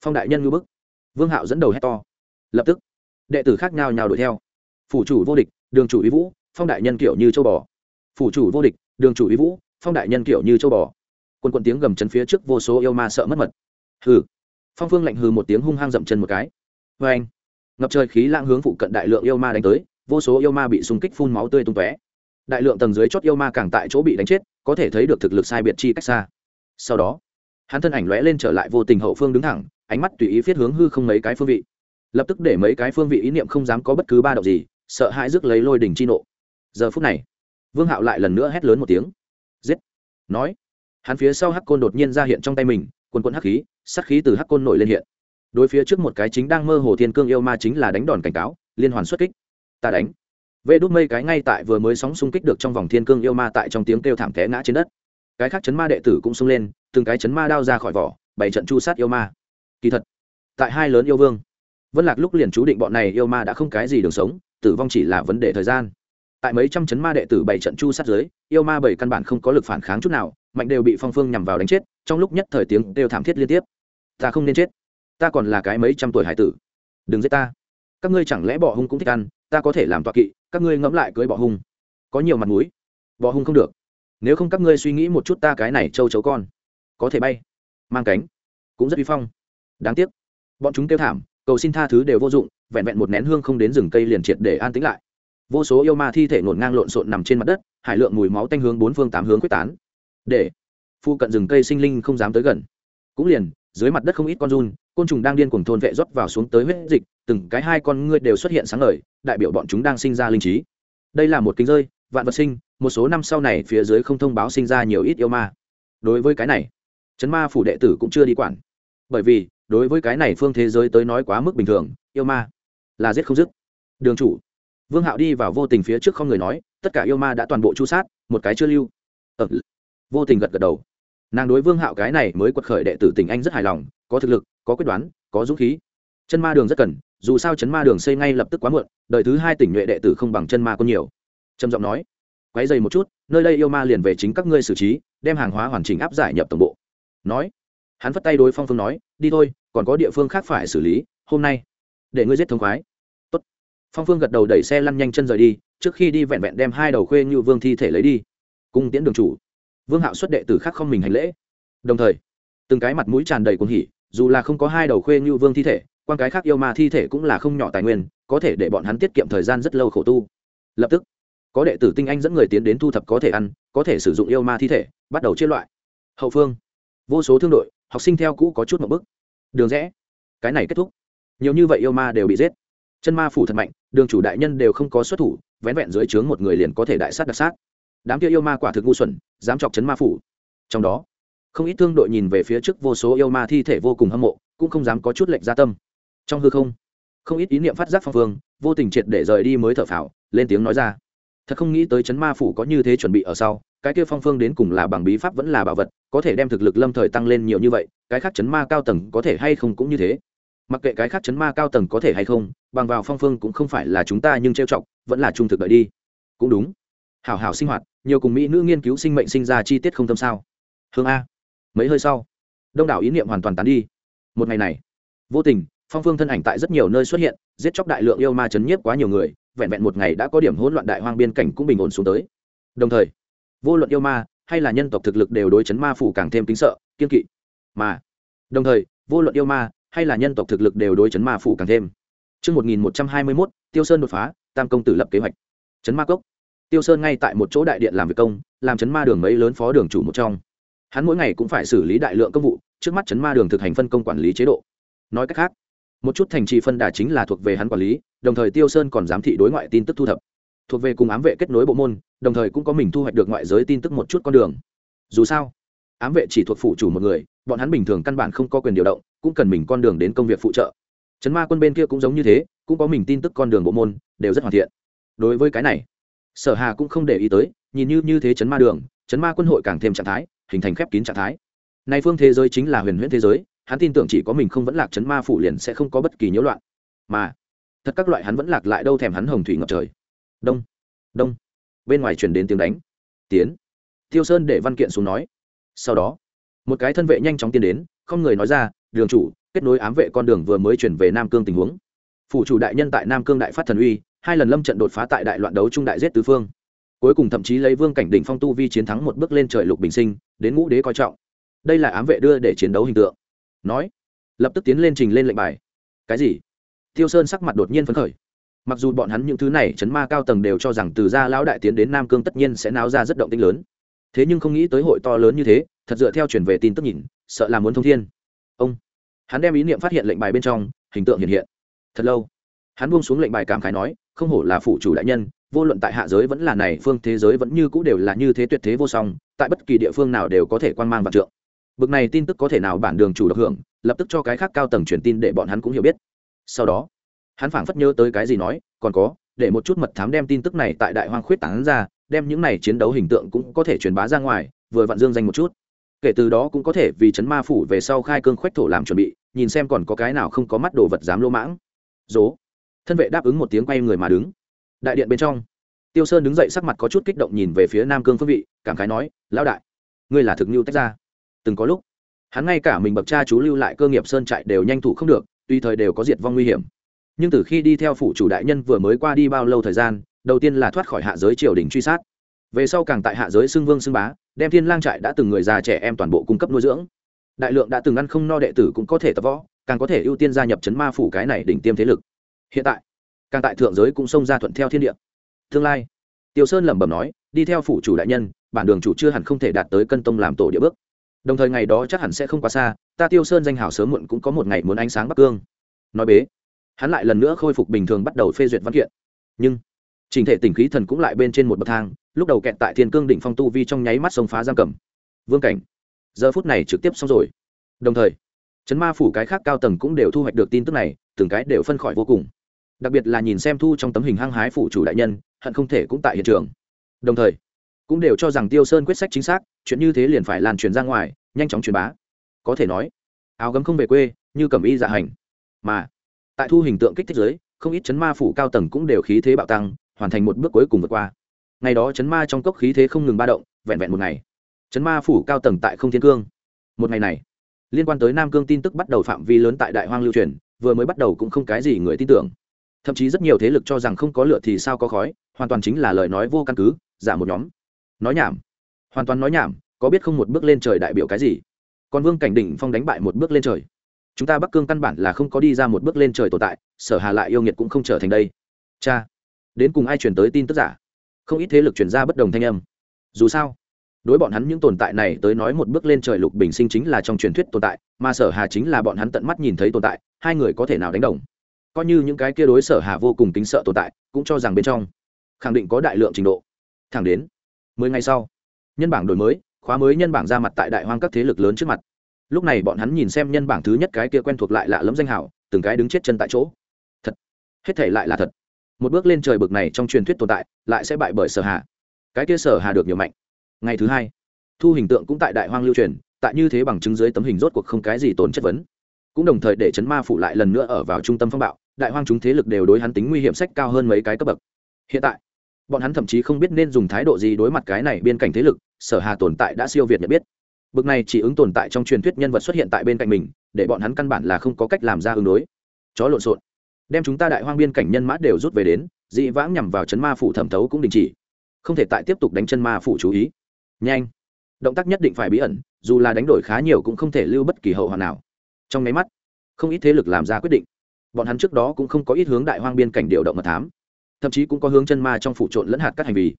Phong đại nhân ngư bức. Vương hạo dẫn đầu hét to. Lập tức, đệ tử khác nhau nhào đuổi theo. Phủ chủ vô địch, đường chủ uy vũ, phong đại nhân kiểu như châu bò. Phủ chủ vô địch, đường chủ uy vũ, phong đại nhân kiểu như châu bò quân quân tiếng gầm chân phía trước vô số yêu ma sợ mất mật. Hừ. Phong phương lạnh hừ một tiếng hung hăng dậm chân một cái. Vê anh ngập trời khí lãng hướng phụ cận đại lượng yêu ma đánh tới, vô số yêu ma bị xung kích phun máu tươi tung tóe. Đại lượng tầng dưới chót yêu ma càng tại chỗ bị đánh chết, có thể thấy được thực lực sai biệt chi cách xa. Sau đó, hắn thân ảnh lóe lên trở lại vô tình hậu phương đứng thẳng, ánh mắt tùy ý viết hướng hư không mấy cái phương vị. Lập tức để mấy cái phương vị ý niệm không dám có bất cứ ba động gì, sợ hãi rước lấy lôi đỉnh chi nộ. Giờ phút này, vương hạo lại lần nữa hét lớn một tiếng. Giết. Nói hắn phía sau hắc côn đột nhiên ra hiện trong tay mình quần quần hắc khí sắc khí từ hắc côn nổi lên hiện. Đối phía trước một cái chính đang mơ hồ thiên cương yêu ma chính là đánh đòn cảnh cáo liên hoàn xuất kích. Ta đánh. Vê đốt mây cái ngay tại vừa mới sóng xung kích được trong vòng thiên cương yêu ma tại trong tiếng kêu thảm té ngã trên đất. Cái khác chấn ma đệ tử cũng xông lên từng cái chấn ma đao ra khỏi vỏ bảy trận chu sát yêu ma. Kỳ thật tại hai lớn yêu vương vân lạc lúc liền chú định bọn này yêu ma đã không cái gì đường sống tử vong chỉ là vấn đề thời gian. Tại mấy trăm chấn ma đệ tử bảy trận chu sát dưới, yêu ma bảy căn bản không có lực phản kháng chút nào mạnh đều bị phong phương nhằm vào đánh chết, trong lúc nhất thời tiếng đều thảm thiết liên tiếp. Ta không nên chết. Ta còn là cái mấy trăm tuổi hải tử. Đừng giết ta. Các ngươi chẳng lẽ bỏ hung cũng thích ăn? Ta có thể làm tọa kỵ, các ngươi ngẫm lại cưới bỏ hung. Có nhiều mặt mũi. Bỏ hung không được. Nếu không các ngươi suy nghĩ một chút ta cái này châu chấu con. Có thể bay. Mang cánh. Cũng rất uy phong. Đáng tiếc. Bọn chúng kêu thảm, cầu xin tha thứ đều vô dụng, vẹn vẹn một nén hương không đến rừng cây liền triệt để an tĩnh lại. Vô số yêu ma thi thể ngổn ngang lộn xộn nằm trên mặt đất, hải lượng mùi máu tanh hướng bốn phương tám hướng quyết tán để phu cận rừng cây sinh linh không dám tới gần. Cũng liền, dưới mặt đất không ít con run, côn trùng đang điên cuồng thôn vệ rót vào xuống tới huyết dịch, từng cái hai con ngươi đều xuất hiện sáng ngời, đại biểu bọn chúng đang sinh ra linh trí. Đây là một kính rơi, vạn vật sinh, một số năm sau này phía dưới không thông báo sinh ra nhiều ít yêu ma. Đối với cái này, chấn ma phủ đệ tử cũng chưa đi quản. Bởi vì, đối với cái này phương thế giới tới nói quá mức bình thường, yêu ma là giết không dứt. Đường chủ, vương hạo đi vào vô tình phía trước không người nói, tất cả yêu ma đã toàn bộ chu sát, một cái chưa lưu. Ở vô tình gật gật đầu. Nàng đối vương hạo cái này mới quật khởi đệ tử tình anh rất hài lòng, có thực lực, có quyết đoán, có dũng khí. Chân ma đường rất cần, dù sao chấn ma đường xây ngay lập tức quá muộn đợi thứ hai tỉnh nhuệ đệ tử không bằng chân ma có nhiều. Trầm giọng nói quáy dày một chút, nơi đây yêu ma liền về chính các ngươi xử trí, đem hàng hóa hoàn chỉnh áp giải nhập tổng bộ. Nói, hắn vất tay đối phong phương nói, đi thôi, còn có địa phương khác phải xử lý, hôm nay để ngươi giết thông khoái. Tốt. phong phương gật đầu đẩy xe lăn nhanh chân rời đi, trước khi đi vẹn vẹn đem hai đầu khuê như vương thi thể lấy đi. Cung tiễn đường chủ vương hạo xuất đệ tử khác không mình hành lễ. Đồng thời, từng cái mặt mũi tràn đầy cuồng hỉ, dù là không có hai đầu khuê như vương thi thể, quan cái khác yêu ma thi thể cũng là không nhỏ tài nguyên, có thể để bọn hắn tiết kiệm thời gian rất lâu khổ tu. Lập tức, có đệ tử tinh anh dẫn người tiến đến thu thập có thể ăn, có thể sử dụng yêu ma thi thể, bắt đầu chia loại. Hậu phương, vô số thương đội, học sinh theo cũ có chút một bức đường rẽ, cái này kết thúc. Nhiều như vậy yêu ma đều bị giết. Chân ma phủ thật mạnh, đường chủ đại nhân đều không có xuất thủ, vén vẹn dưới trướng một người liền có thể đại sát đặc sát đám kia yêu ma quả thực ngu xuẩn, dám chọc chấn ma phủ. Trong đó, không ít thương đội nhìn về phía trước vô số yêu ma thi thể vô cùng hâm mộ, cũng không dám có chút lệnh gia tâm. Trong hư không không ít ý niệm phát giác phong phương vô tình triệt để rời đi mới thở phào, lên tiếng nói ra. Thật không nghĩ tới chấn ma phủ có như thế chuẩn bị ở sau, cái kia phong phương đến cùng là bằng bí pháp vẫn là bảo vật, có thể đem thực lực lâm thời tăng lên nhiều như vậy, cái khác chấn ma cao tầng có thể hay không cũng như thế. Mặc kệ cái khác chấn ma cao tầng có thể hay không, bằng vào phong phương cũng không phải là chúng ta nhưng trêu chọc, vẫn là trung thực đợi đi. Cũng đúng hảo hảo sinh hoạt nhiều cùng mỹ nữ nghiên cứu sinh mệnh sinh ra chi tiết không tâm sao. Hương a. Mấy hơi sau đông đảo ý niệm hoàn toàn tán đi. Một ngày này vô tình phong phương thân ảnh tại rất nhiều nơi xuất hiện giết chóc đại lượng yêu ma chấn nhiếp quá nhiều người vẹn vẹn một ngày đã có điểm hỗn loạn đại hoang biên cảnh cũng bình ổn xuống tới. Đồng thời vô luận yêu ma hay là nhân tộc thực lực đều đối chấn ma phủ càng thêm kính sợ kiên kỵ. Mà đồng thời vô luận yêu ma hay là nhân tộc thực lực đều đối chấn ma phủ càng thêm. Trước 1121, Tiêu Sơn đột phá, Tam công tử lập kế hoạch. Chấn ma cốc tiêu sơn ngay tại một chỗ đại điện làm việc công, làm chấn ma đường mấy lớn phó đường chủ một trong. Hắn mỗi ngày cũng phải xử lý đại lượng công vụ, trước mắt chấn ma đường thực hành phân công quản lý chế độ. Nói cách khác, một chút thành trì phân đà chính là thuộc về hắn quản lý, đồng thời tiêu sơn còn giám thị đối ngoại tin tức thu thập. Thuộc về cùng ám vệ kết nối bộ môn, đồng thời cũng có mình thu hoạch được ngoại giới tin tức một chút con đường. Dù sao, ám vệ chỉ thuộc phụ chủ một người, bọn hắn bình thường căn bản không có quyền điều động, cũng cần mình con đường đến công việc phụ trợ. Chấn ma quân bên kia cũng giống như thế, cũng có mình tin tức con đường bộ môn, đều rất hoàn thiện. Đối với cái này sở hà cũng không để ý tới, nhìn như như thế chấn ma đường, chấn ma quân hội càng thêm trạng thái, hình thành khép kín trạng thái. Nay phương thế giới chính là huyền huyễn thế giới, hắn tin tưởng chỉ có mình không vẫn lạc chấn ma phủ liền sẽ không có bất kỳ nhiễu loạn. Mà, thật các loại hắn vẫn lạc lại đâu thèm hắn hồng thủy ngập trời. Đông đông. Bên ngoài truyền đến tiếng đánh. Tiến. Tiêu sơn để văn kiện xuống nói. Sau đó, một cái thân vệ nhanh chóng tiến đến, không người nói ra, đường chủ, kết nối ám vệ con đường vừa mới chuyển về nam cương tình huống phủ chủ đại nhân tại nam cương đại phát thần uy, hai lần lâm trận đột phá tại đại loạn đấu trung đại giết tứ phương. Cuối cùng thậm chí lấy vương cảnh đỉnh phong tu vi chiến thắng một bước lên trời lục bình sinh, đến ngũ đế coi trọng. Đây là ám vệ đưa để chiến đấu hình tượng. Nói, lập tức tiến lên trình lên lệnh bài. Cái gì? Tiêu sơn sắc mặt đột nhiên phấn khởi. Mặc dù bọn hắn những thứ này chấn ma cao tầng đều cho rằng từ gia lão đại tiến đến nam cương tất nhiên sẽ náo ra rất động tinh lớn. Thế nhưng không nghĩ tới hội to lớn như thế, thật dựa theo chuyển về tin tức nhìn, sợ là muốn thông thiên. Ông, hắn đem ý niệm phát hiện lệnh bài bên trong, hình tượng hiện hiện thật lâu. Hắn buông xuống lệnh bài cảm khái nói, không hổ là phụ chủ đại nhân, vô luận tại hạ giới vẫn là này phương thế giới vẫn như cũ đều là như thế tuyệt thế vô song, tại bất kỳ địa phương nào đều có thể quan mang vạn trượng. Bực này tin tức có thể nào bản đường chủ được hưởng, lập tức cho cái khác cao tầng truyền tin để bọn hắn cũng hiểu biết. Sau đó, hắn phảng phất nhớ tới cái gì nói, còn có, để một chút mật thám đem tin tức này tại đại hoang khuyết tán ra, đem những này chiến đấu hình tượng cũng có thể truyền bá ra ngoài, vừa vặn dương danh một chút. Kể từ đó cũng có thể vì chấn ma phủ về sau khai cương khoách thổ làm chuẩn bị, nhìn xem còn có cái nào không có mắt đồ vật dám lô mãng dố. Thân vệ đáp ứng một tiếng quay người mà đứng. Đại điện bên trong, tiêu sơn đứng dậy sắc mặt có chút kích động nhìn về phía nam cương phương vị, cảm khái nói, lão đại, ngươi là thực nhu tách ra. Từng có lúc, hắn ngay cả mình bậc cha chú lưu lại cơ nghiệp sơn trại đều nhanh thủ không được tùy thời đều có diệt vong nguy hiểm. Nhưng từ khi đi theo phủ chủ đại nhân vừa mới qua đi bao lâu thời gian, đầu tiên là thoát khỏi hạ giới triều đình truy sát. Về sau càng tại hạ giới xưng vương xưng bá, đem thiên lang trại đã từng người già trẻ em toàn bộ cung cấp nuôi dưỡng đại lượng đã từng ăn không no đệ tử cũng có thể tập võ, càng có thể ưu tiên gia nhập chấn ma phủ cái này đỉnh tiêm thế lực. Hiện tại, càng tại thượng giới cũng xông ra thuận theo thiên địa. Tương lai tiêu sơn lẩm bẩm nói, đi theo phủ chủ đại nhân, bản đường chủ chưa hẳn không thể đạt tới cân tông làm tổ địa bước. Đồng thời ngày đó chắc hẳn sẽ không quá xa, ta tiêu sơn danh hào sớm muộn cũng có một ngày muốn ánh sáng bắc cương. Nói bế, hắn lại lần nữa khôi phục bình thường bắt đầu phê duyệt văn kiện. Nhưng, trình thể tỉnh khí thần cũng lại bên trên một bậc thang, lúc đầu kẹt tại thiên cương đỉnh phong tu vi trong nháy mắt sông phá giam cầm. Vương cảnh giờ phút này trực tiếp xong rồi. Đồng thời chấn ma phủ cái khác cao tầng cũng đều thu hoạch được tin tức này, từng cái đều phân khỏi vô cùng. Đặc biệt là nhìn xem thu trong tấm hình hăng hái phủ chủ đại nhân, hận không thể cũng tại hiện trường. Đồng thời, cũng đều cho rằng tiêu sơn quyết sách chính xác, chuyện như thế liền phải lan truyền ra ngoài, nhanh chóng truyền bá. Có thể nói, áo gấm không về quê, như cầm y dạ hành. Mà, tại thu hình tượng kích thích giới không ít chấn ma phủ cao tầng cũng đều khí thế bạo tăng, hoàn thành một bước cuối cùng vượt qua. Ngày đó chấn ma trong cốc khí thế không ngừng ba động, vẹn vẹn một ngày chấn ma phủ cao tầng tại không thiên cương. Một ngày này, liên quan tới nam cương tin tức bắt đầu phạm vi lớn tại đại hoang lưu truyền, vừa mới bắt đầu cũng không cái gì người tin tưởng. Thậm chí rất nhiều thế lực cho rằng không có lửa thì sao có khói, hoàn toàn chính là lời nói vô căn cứ, giả một nhóm. Nói nhảm. Hoàn toàn nói nhảm, có biết không một bước lên trời đại biểu cái gì? Còn vương cảnh đỉnh phong đánh bại một bước lên trời. Chúng ta bắc cương căn bản là không có đi ra một bước lên trời tồn tại, sở hà lại yêu nghiệt cũng không trở thành đây. Cha, đến cùng ai truyền tới tin tức giả? Không ít thế lực truyền ra bất đồng thanh âm. Dù sao đối bọn hắn những tồn tại này tới nói một bước lên trời lục bình sinh chính là trong truyền thuyết tồn tại, mà sở hà chính là bọn hắn tận mắt nhìn thấy tồn tại, hai người có thể nào đánh đồng? Coi như những cái kia đối sở hà vô cùng kính sợ tồn tại, cũng cho rằng bên trong khẳng định có đại lượng trình độ. Thẳng đến mười ngày sau, nhân bảng đổi mới, khóa mới nhân bảng ra mặt tại đại hoang các thế lực lớn trước mặt. Lúc này bọn hắn nhìn xem nhân bảng thứ nhất cái kia quen thuộc lại lạ lẫm danh hảo từng cái đứng chết chân tại chỗ. Thật, hết thể lại là thật. Một bước lên trời bực này trong truyền thuyết tồn tại, lại sẽ bại bởi sở hà. Cái kia sở hà được nhiều mạnh ngày thứ hai, thu hình tượng cũng tại đại hoang lưu truyền, tại như thế bằng chứng dưới tấm hình rốt cuộc không cái gì tốn chất vấn. Cũng đồng thời để chấn ma phụ lại lần nữa ở vào trung tâm phong bạo, đại hoang chúng thế lực đều đối hắn tính nguy hiểm sách cao hơn mấy cái cấp bậc. Hiện tại, bọn hắn thậm chí không biết nên dùng thái độ gì đối mặt cái này biên cảnh thế lực, sở hà tồn tại đã siêu việt nhận biết. Bực này chỉ ứng tồn tại trong truyền thuyết nhân vật xuất hiện tại bên cạnh mình, để bọn hắn căn bản là không có cách làm ra ứng đối. Chó lộn xộn. Đem chúng ta đại hoang biên cảnh nhân mã đều rút về đến, dị vãng nhằm vào chấn ma phủ thẩm thấu cũng đình chỉ. Không thể tại tiếp tục đánh chân ma phủ chú ý nhanh. Động tác nhất định phải bí ẩn, dù là đánh đổi khá nhiều cũng không thể lưu bất kỳ hậu hoạn nào. Trong máy mắt, không ít thế lực làm ra quyết định. Bọn hắn trước đó cũng không có ít hướng đại hoang biên cảnh điều động mật thám, thậm chí cũng có hướng chân ma trong phủ trộn lẫn hạt các hành vi.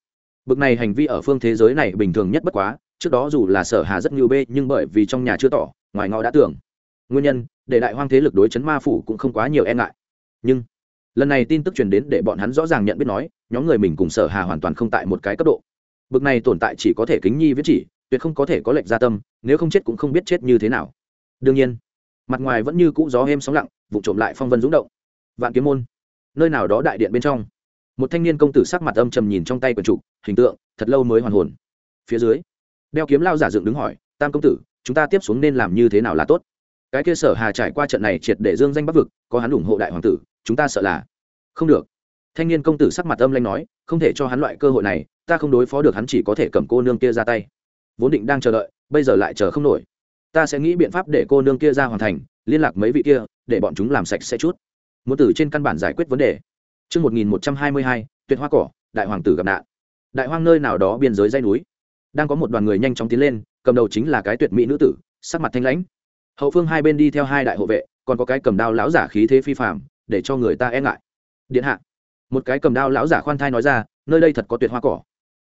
Bực này hành vi ở phương thế giới này bình thường nhất bất quá, trước đó dù là sở hà rất nhiều bê, nhưng bởi vì trong nhà chưa tỏ, ngoài ngõ đã tưởng. Nguyên nhân, để đại hoang thế lực đối chấn ma phủ cũng không quá nhiều e ngại. Nhưng, lần này tin tức truyền đến để bọn hắn rõ ràng nhận biết nói, nhóm người mình cùng sở hà hoàn toàn không tại một cái cấp độ bực này tồn tại chỉ có thể kính nhi viết chỉ, tuyệt không có thể có lệnh gia tâm, nếu không chết cũng không biết chết như thế nào. Đương nhiên, mặt ngoài vẫn như cũ gió êm sóng lặng, vụ trộm lại phong vân rúng động. Vạn kiếm môn, nơi nào đó đại điện bên trong. Một thanh niên công tử sắc mặt âm trầm nhìn trong tay quần trụ, hình tượng, thật lâu mới hoàn hồn. Phía dưới, đeo kiếm lao giả dựng đứng hỏi, tam công tử, chúng ta tiếp xuống nên làm như thế nào là tốt? Cái kia sở hà trải qua trận này triệt để dương danh bắc vực, có hắn ủng hộ đại hoàng tử, chúng ta sợ là không được. Thanh niên công tử sắc mặt âm lanh nói, không thể cho hắn loại cơ hội này ta không đối phó được hắn chỉ có thể cầm cô nương kia ra tay vốn định đang chờ đợi bây giờ lại chờ không nổi ta sẽ nghĩ biện pháp để cô nương kia ra hoàn thành liên lạc mấy vị kia để bọn chúng làm sạch sẽ chút muốn tử trên căn bản giải quyết vấn đề Trước 1122, tuyệt hoa cỏ, đại hoàng tử gặp nạn. Đại hoang nơi nào đó biên giới dây núi. Đang có một đoàn người nhanh chóng tiến lên, cầm đầu chính là cái tuyệt mỹ nữ tử, sắc mặt thanh lãnh. Hậu phương hai bên đi theo hai đại hộ vệ, còn có cái cầm đao lão giả khí thế phi phàm, để cho người ta e ngại. Điện hạ. Một cái cầm đao lão giả khoan thai nói ra, nơi đây thật có tuyệt hoa cỏ.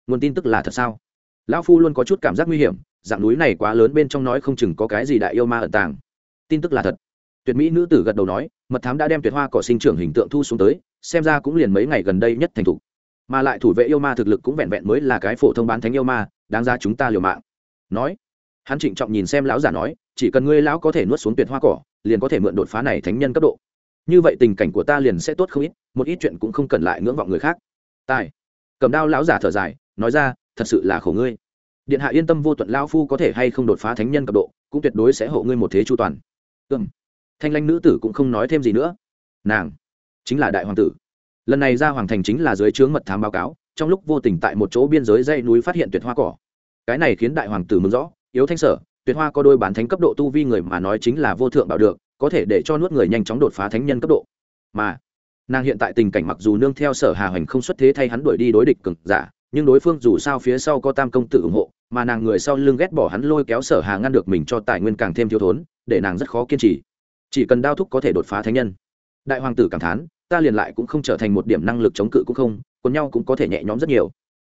Nguồn tin tức là thật sao? Lão phu luôn có chút cảm giác nguy hiểm, dạng núi này quá lớn bên trong nói không chừng có cái gì đại yêu ma ẩn tàng. Tin tức là thật. Tuyệt mỹ nữ tử gật đầu nói mật thám đã đem tuyệt hoa cỏ sinh trưởng hình tượng thu xuống tới xem ra cũng liền mấy ngày gần đây nhất thành thục. Mà lại thủ vệ yêu ma thực lực cũng vẹn vẹn mới là cái phổ thông bán thánh yêu ma đáng ra chúng ta liều mạng. Nói hắn trịnh trọng nhìn xem lão giả nói chỉ cần ngươi lão có thể nuốt xuống tuyệt hoa cỏ liền có thể mượn đột phá này thánh nhân cấp độ. Như vậy tình cảnh của ta liền sẽ tốt không ít một ít chuyện cũng không cần lại ngưỡng vọng người khác. Tài cầm đao lão giả thở dài nói ra, thật sự là khổ ngươi. Điện hạ yên tâm vô tuận lão phu có thể hay không đột phá thánh nhân cấp độ, cũng tuyệt đối sẽ hộ ngươi một thế chu toàn. Ừm. Thanh lanh nữ tử cũng không nói thêm gì nữa. Nàng chính là đại hoàng tử. Lần này ra hoàng thành chính là dưới trướng mật thám báo cáo, trong lúc vô tình tại một chỗ biên giới dây núi phát hiện tuyệt hoa cỏ. Cái này khiến đại hoàng tử mừng rõ, yếu thanh sở, tuyệt hoa có đôi bản thánh cấp độ tu vi người mà nói chính là vô thượng bảo được, có thể để cho nuốt người nhanh chóng đột phá thánh nhân cấp độ. Mà nàng hiện tại tình cảnh mặc dù nương theo sở hà hoành không xuất thế thay hắn đuổi đi đối địch cực giả nhưng đối phương dù sao phía sau có tam công tử ủng hộ, mà nàng người sau lưng ghét bỏ hắn lôi kéo sở hà ngăn được mình cho tài nguyên càng thêm thiếu thốn, để nàng rất khó kiên trì. Chỉ cần đao thúc có thể đột phá thánh nhân. Đại hoàng tử cảm thán, ta liền lại cũng không trở thành một điểm năng lực chống cự cũng không còn nhau cũng có thể nhẹ nhõm rất nhiều.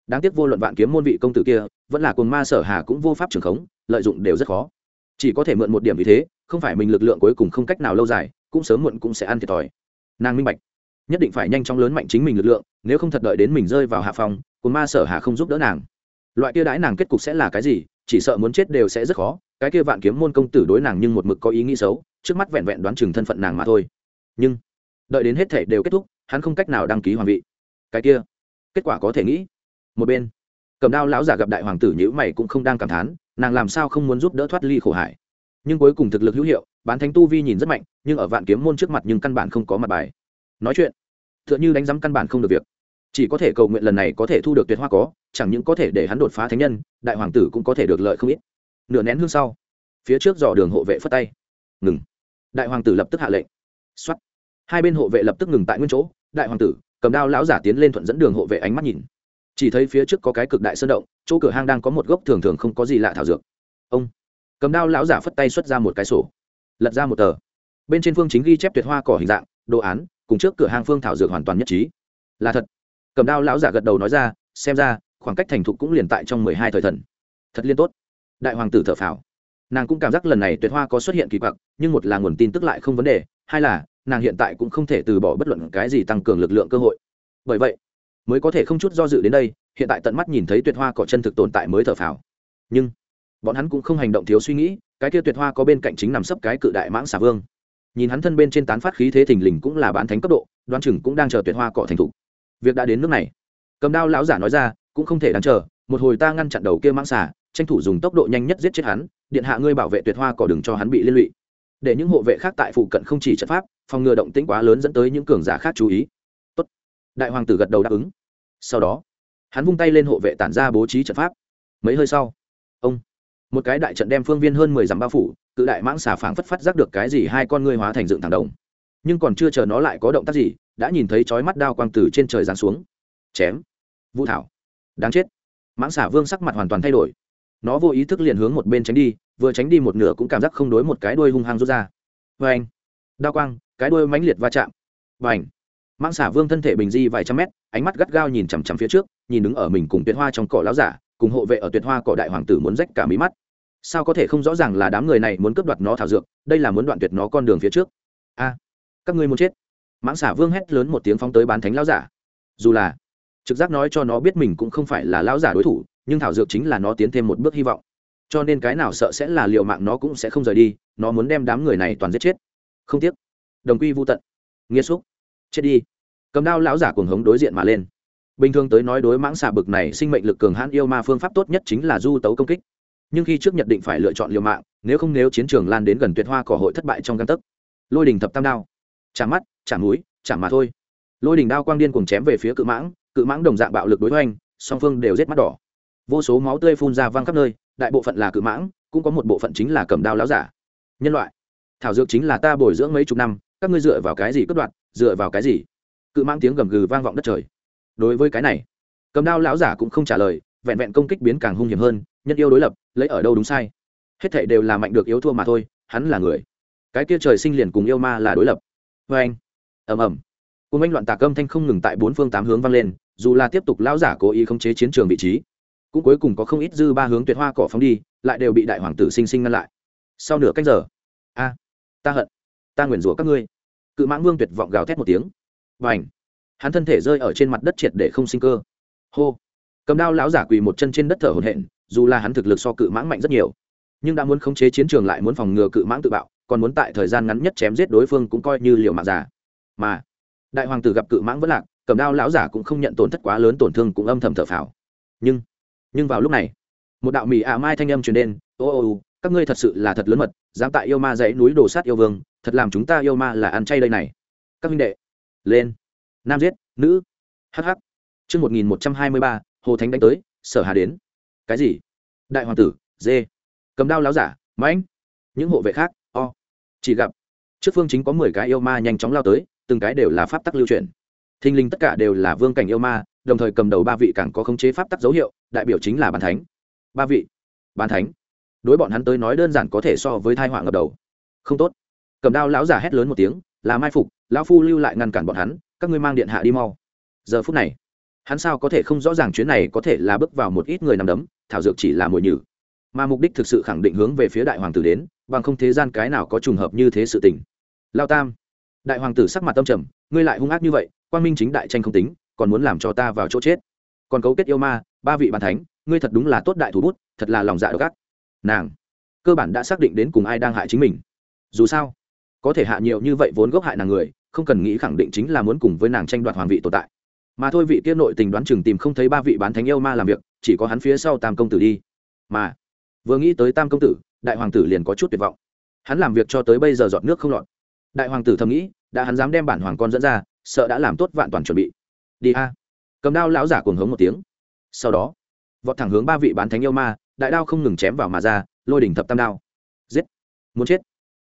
Đáng tiếc vô luận vạn kiếm môn vị công tử kia, vẫn là cồn ma sở hà cũng vô pháp trường khống, lợi dụng đều rất khó. Chỉ có thể mượn một điểm vì thế, không phải mình lực lượng cuối cùng không cách nào lâu dài, cũng sớm muộn cũng sẽ ăn thiệt thòi. Nàng minh bạch, nhất định phải nhanh chóng lớn mạnh chính mình lực lượng nếu không thật đợi đến mình rơi vào hạ phòng cồn ma sở hà không giúp đỡ nàng. Loại kia đãi nàng kết cục sẽ là cái gì, chỉ sợ muốn chết đều sẽ rất khó, cái kia vạn kiếm môn công tử đối nàng nhưng một mực có ý nghĩ xấu, trước mắt vẹn vẹn đoán chừng thân phận nàng mà thôi. Nhưng, đợi đến hết thể đều kết thúc, hắn không cách nào đăng ký hoàng vị. Cái kia, kết quả có thể nghĩ. Một bên, cầm đao lão giả gặp đại hoàng tử nhữ mày cũng không đang cảm thán, nàng làm sao không muốn giúp đỡ thoát ly khổ hải. Nhưng cuối cùng thực lực hữu hiệu, bán thánh tu vi nhìn rất mạnh, nhưng ở vạn kiếm môn trước mặt nhưng căn bản không có mặt bài. Nói chuyện t h ư ợ n h ư đánh giám căn bản không được việc chỉ có thể cầu nguyện lần này có thể thu được tuyệt hoa có, chẳng những có thể để hắn đột phá thánh nhân, đại hoàng tử cũng có thể được lợi không ít. Nửa nén hương sau, phía trước dò đường hộ vệ phất tay. Ngừng. Đại hoàng tử lập tức hạ lệnh. Xuất hai bên hộ vệ lập tức ngừng tại nguyên chỗ, đại hoàng tử, cầm đao lão giả tiến lên thuận dẫn đường hộ vệ ánh mắt nhìn. Chỉ thấy phía trước có cái cực đại sơn động, chỗ cửa hang đang có một gốc thường thường không có gì lạ thảo dược. Ông. Cầm đao lão giả phất tay xuất ra một cái sổ. Lật ra một tờ. Bên trên phương chính ghi chép tuyệt hoa cỏ hình dạng, đồ án, cùng trước cửa hang phương thảo dược hoàn toàn nhất trí. Là thật cầm đao lão giả gật đầu nói ra, xem ra, khoảng cách thành thục cũng liền tại trong mười hai thời thần. Thật liên tốt. Đại hoàng tử thở phào. Nàng cũng cảm giác lần này tuyệt hoa có xuất hiện kỳ quặc, nhưng một là nguồn tin tức lại không vấn đề, hai là, nàng hiện tại cũng không thể từ bỏ bất luận cái gì tăng cường lực lượng cơ hội. Bởi vậy, mới có thể không chút do dự đến đây, hiện tại tận mắt nhìn thấy tuyệt hoa có chân thực tồn tại mới thở phào. Nhưng, bọn hắn cũng không hành động thiếu suy nghĩ, cái kia tuyệt hoa có bên cạnh chính nằm sấp cái cự đại mãng xà vương. Nhìn hắn thân bên trên tán phát khí thế thình lình cũng là bán thánh cấp độ đoan chừng cũng đang chờ tuyệt hoa cọ thành thục việc đã đến nước này. Cầm đao lão giả nói ra cũng không thể đáng chờ một hồi ta ngăn chặn đầu kia mang xả, tranh thủ dùng tốc độ nhanh nhất giết chết hắn điện hạ ngươi bảo vệ tuyệt hoa cỏ đừng cho hắn bị liên lụy. Để những hộ vệ khác tại phụ cận không chỉ trận pháp phòng ngừa động tĩnh quá lớn dẫn tới những cường giả khác chú ý. Tốt. đại hoàng tử gật đầu đáp ứng. Sau đó hắn vung tay lên hộ vệ tản ra bố trí trận pháp. Mấy hơi sau ông một cái đại trận đem phương viên hơn mười dặm bao phủ cự đại mãng xà phảng phất phát giác được cái gì hai con ngươi hóa thành dựng thẳng đồng nhưng còn chưa chờ nó lại có động tác gì, đã nhìn thấy chói mắt đao quang tử trên trời giáng xuống. Chém. Vũ thảo. Đáng chết. Mãng xà vương sắc mặt hoàn toàn thay đổi. Nó vô ý thức liền hướng một bên tránh đi, vừa tránh đi một nửa cũng cảm giác không đối một cái đuôi hung hăng rút ra. Vê anh đao quang, cái đuôi mãnh liệt va chạm. Và ảnh mãng xả vương thân thể bình di vài trăm mét, ánh mắt gắt gao nhìn chằm chằm phía trước, nhìn đứng ở mình cùng tuyệt hoa trong cỏ láo giả, cùng hộ vệ ở tuyệt hoa cỏ đại hoàng tử muốn rách cả mí mắt. Sao có thể không rõ ràng là đám người này muốn cướp đoạt nó thảo dược, đây là muốn đoạn tuyệt nó con đường phía trước. A các ngươi muốn chết. Mãng xả vương hét lớn một tiếng phóng tới bán thánh lão giả. Dù là, trực giác nói cho nó biết mình cũng không phải là lão giả đối thủ, nhưng thảo dược chính là nó tiến thêm một bước hy vọng. Cho nên cái nào sợ sẽ là liệu mạng nó cũng sẽ không rời đi, nó muốn đem đám người này toàn giết chết. Không tiếc. Đồng quy vô tận. Nghĩa xúc. Chết đi. Cầm đao lão giả cuồng hống đối diện mà lên. Bình thường tới nói đối mãng xà bực này sinh mệnh lực cường hãn yêu ma phương pháp tốt nhất chính là du tấu công kích. Nhưng khi trước nhận định phải lựa chọn liều mạng, nếu không nếu chiến trường lan đến gần tuyệt hoa cỏ hội thất bại trong căn tấc. Lôi đình thập tam đao chả mắt chả mũi chả mà thôi. Lôi đỉnh đao quang điên cùng chém về phía cự mãng cự mãng đồng dạng bạo lực đối hoành, song phương đều rết mắt đỏ. Vô số máu tươi phun ra văng khắp nơi, đại bộ phận là cự mãng, cũng có một bộ phận chính là cầm đao láo giả. Nhân loại, thảo dược chính là ta bồi dưỡng mấy chục năm, các ngươi dựa vào cái gì cất đoạt, dựa vào cái gì? Cự mãng tiếng gầm gừ vang vọng đất trời. Đối với cái này, cầm đao lão giả cũng không trả lời, vẹn vẹn công kích biến càng hung hiểm hơn, nhân yêu đối lập, lấy ở đâu đúng sai? Hết thảy đều là mạnh được yếu thua mà thôi, hắn là người. Cái kia trời sinh liền cùng yêu ma là đối lập vê anh. Ầm ầm. Cùng anh loạn tạc âm thanh không ngừng tại bốn phương tám hướng vang lên, dù là tiếp tục lão giả cố ý khống chế chiến trường vị trí, cũng cuối cùng có không ít dư ba hướng tuyệt hoa cỏ phóng đi, lại đều bị đại hoàng tử sinh sinh ngăn lại. Sau nửa cách giờ, a, ta hận, ta nguyền rủa các ngươi. Cự mãng vương tuyệt vọng gào thét một tiếng. Và ảnh hắn thân thể rơi ở trên mặt đất triệt để không sinh cơ. Hô! Cầm đao lão giả quỳ một chân trên đất thở hổn hển, dù là hắn thực lực so cự mãng mạnh rất nhiều, nhưng đã muốn khống chế chiến trường lại muốn phòng ngừa cự mãng tự bạo còn muốn tại thời gian ngắn nhất chém giết đối phương cũng coi như liều mạng giả. Mà, đại hoàng tử gặp cự mãng vẫn lạc, cầm đao lão giả cũng không nhận tổn thất quá lớn tổn thương cũng âm thầm thở phào. Nhưng nhưng vào lúc này, một đạo mì ạ à mai thanh âm truyền đến, ô ô ô, các ngươi thật sự là thật lớn mật, dám tại yêu ma dãy núi đồ sát yêu vương, thật làm chúng ta yêu ma là ăn chay đây này. Các huynh đệ, lên, nam giết, nữ hh chương một nghìn một trăm hai mươi ba, hồ thánh đánh tới, sở hà đến. Cái gì? Đại hoàng tử, dê. Cầm đao láo giả, mãnh. Những hộ vệ khác o. Chỉ gặp, trước phương chính có mười cái yêu ma nhanh chóng lao tới, từng cái đều là pháp tắc lưu truyền thinh linh tất cả đều là vương cảnh yêu ma, đồng thời cầm đầu ba vị càng có khống chế pháp tắc dấu hiệu, đại biểu chính là bàn thánh. Ba vị. Bàn thánh. Đối bọn hắn tới nói đơn giản có thể so với thai họa ngập đầu. Không tốt. Cầm đao lão giả hét lớn một tiếng, là mai phục, lão phu lưu lại ngăn cản bọn hắn, các ngươi mang điện hạ đi mau. Giờ phút này, hắn sao có thể không rõ ràng chuyến này có thể là bước vào một ít người nằm đấm, thảo dược chỉ là mồi nhử. Mà mục đích thực sự khẳng định hướng về phía đại hoàng tử đến bằng không thế gian cái nào có trùng hợp như thế sự tình. Lao tam, đại hoàng tử sắc mặt tâm trầm, ngươi lại hung ác như vậy quan minh chính đại tranh không tính, còn muốn làm cho ta vào chỗ chết. Còn cấu kết yêu ma, ba vị bàn thánh, ngươi thật đúng là tốt đại thủ bút, thật là lòng dạ độc ác. Nàng, cơ bản đã xác định đến cùng ai đang hại chính mình. Dù sao, có thể hạ nhiều như vậy vốn gốc hại nàng người, không cần nghĩ khẳng định chính là muốn cùng với nàng tranh đoạt hoàng vị tồn tại. Mà thôi vị kia nội tình đoán chừng tìm không thấy ba vị bán thánh yêu ma làm việc, chỉ có hắn phía sau tam công tử đi. Mà, vừa nghĩ tới tam công tử đại hoàng tử liền có chút tuyệt vọng. Hắn làm việc cho tới bây giờ dọn nước không lọt. Đại hoàng tử thầm nghĩ, đã hắn dám đem bản hoàng con dẫn ra, sợ đã làm tốt vạn toàn chuẩn bị. Đi a. Cầm đao lão giả cuồng hống một tiếng. Sau đó, vọt thẳng hướng ba vị bán thánh yêu ma, đại đao không ngừng chém vào mà ra, lôi đỉnh thập tam đao. Giết. Muốn chết.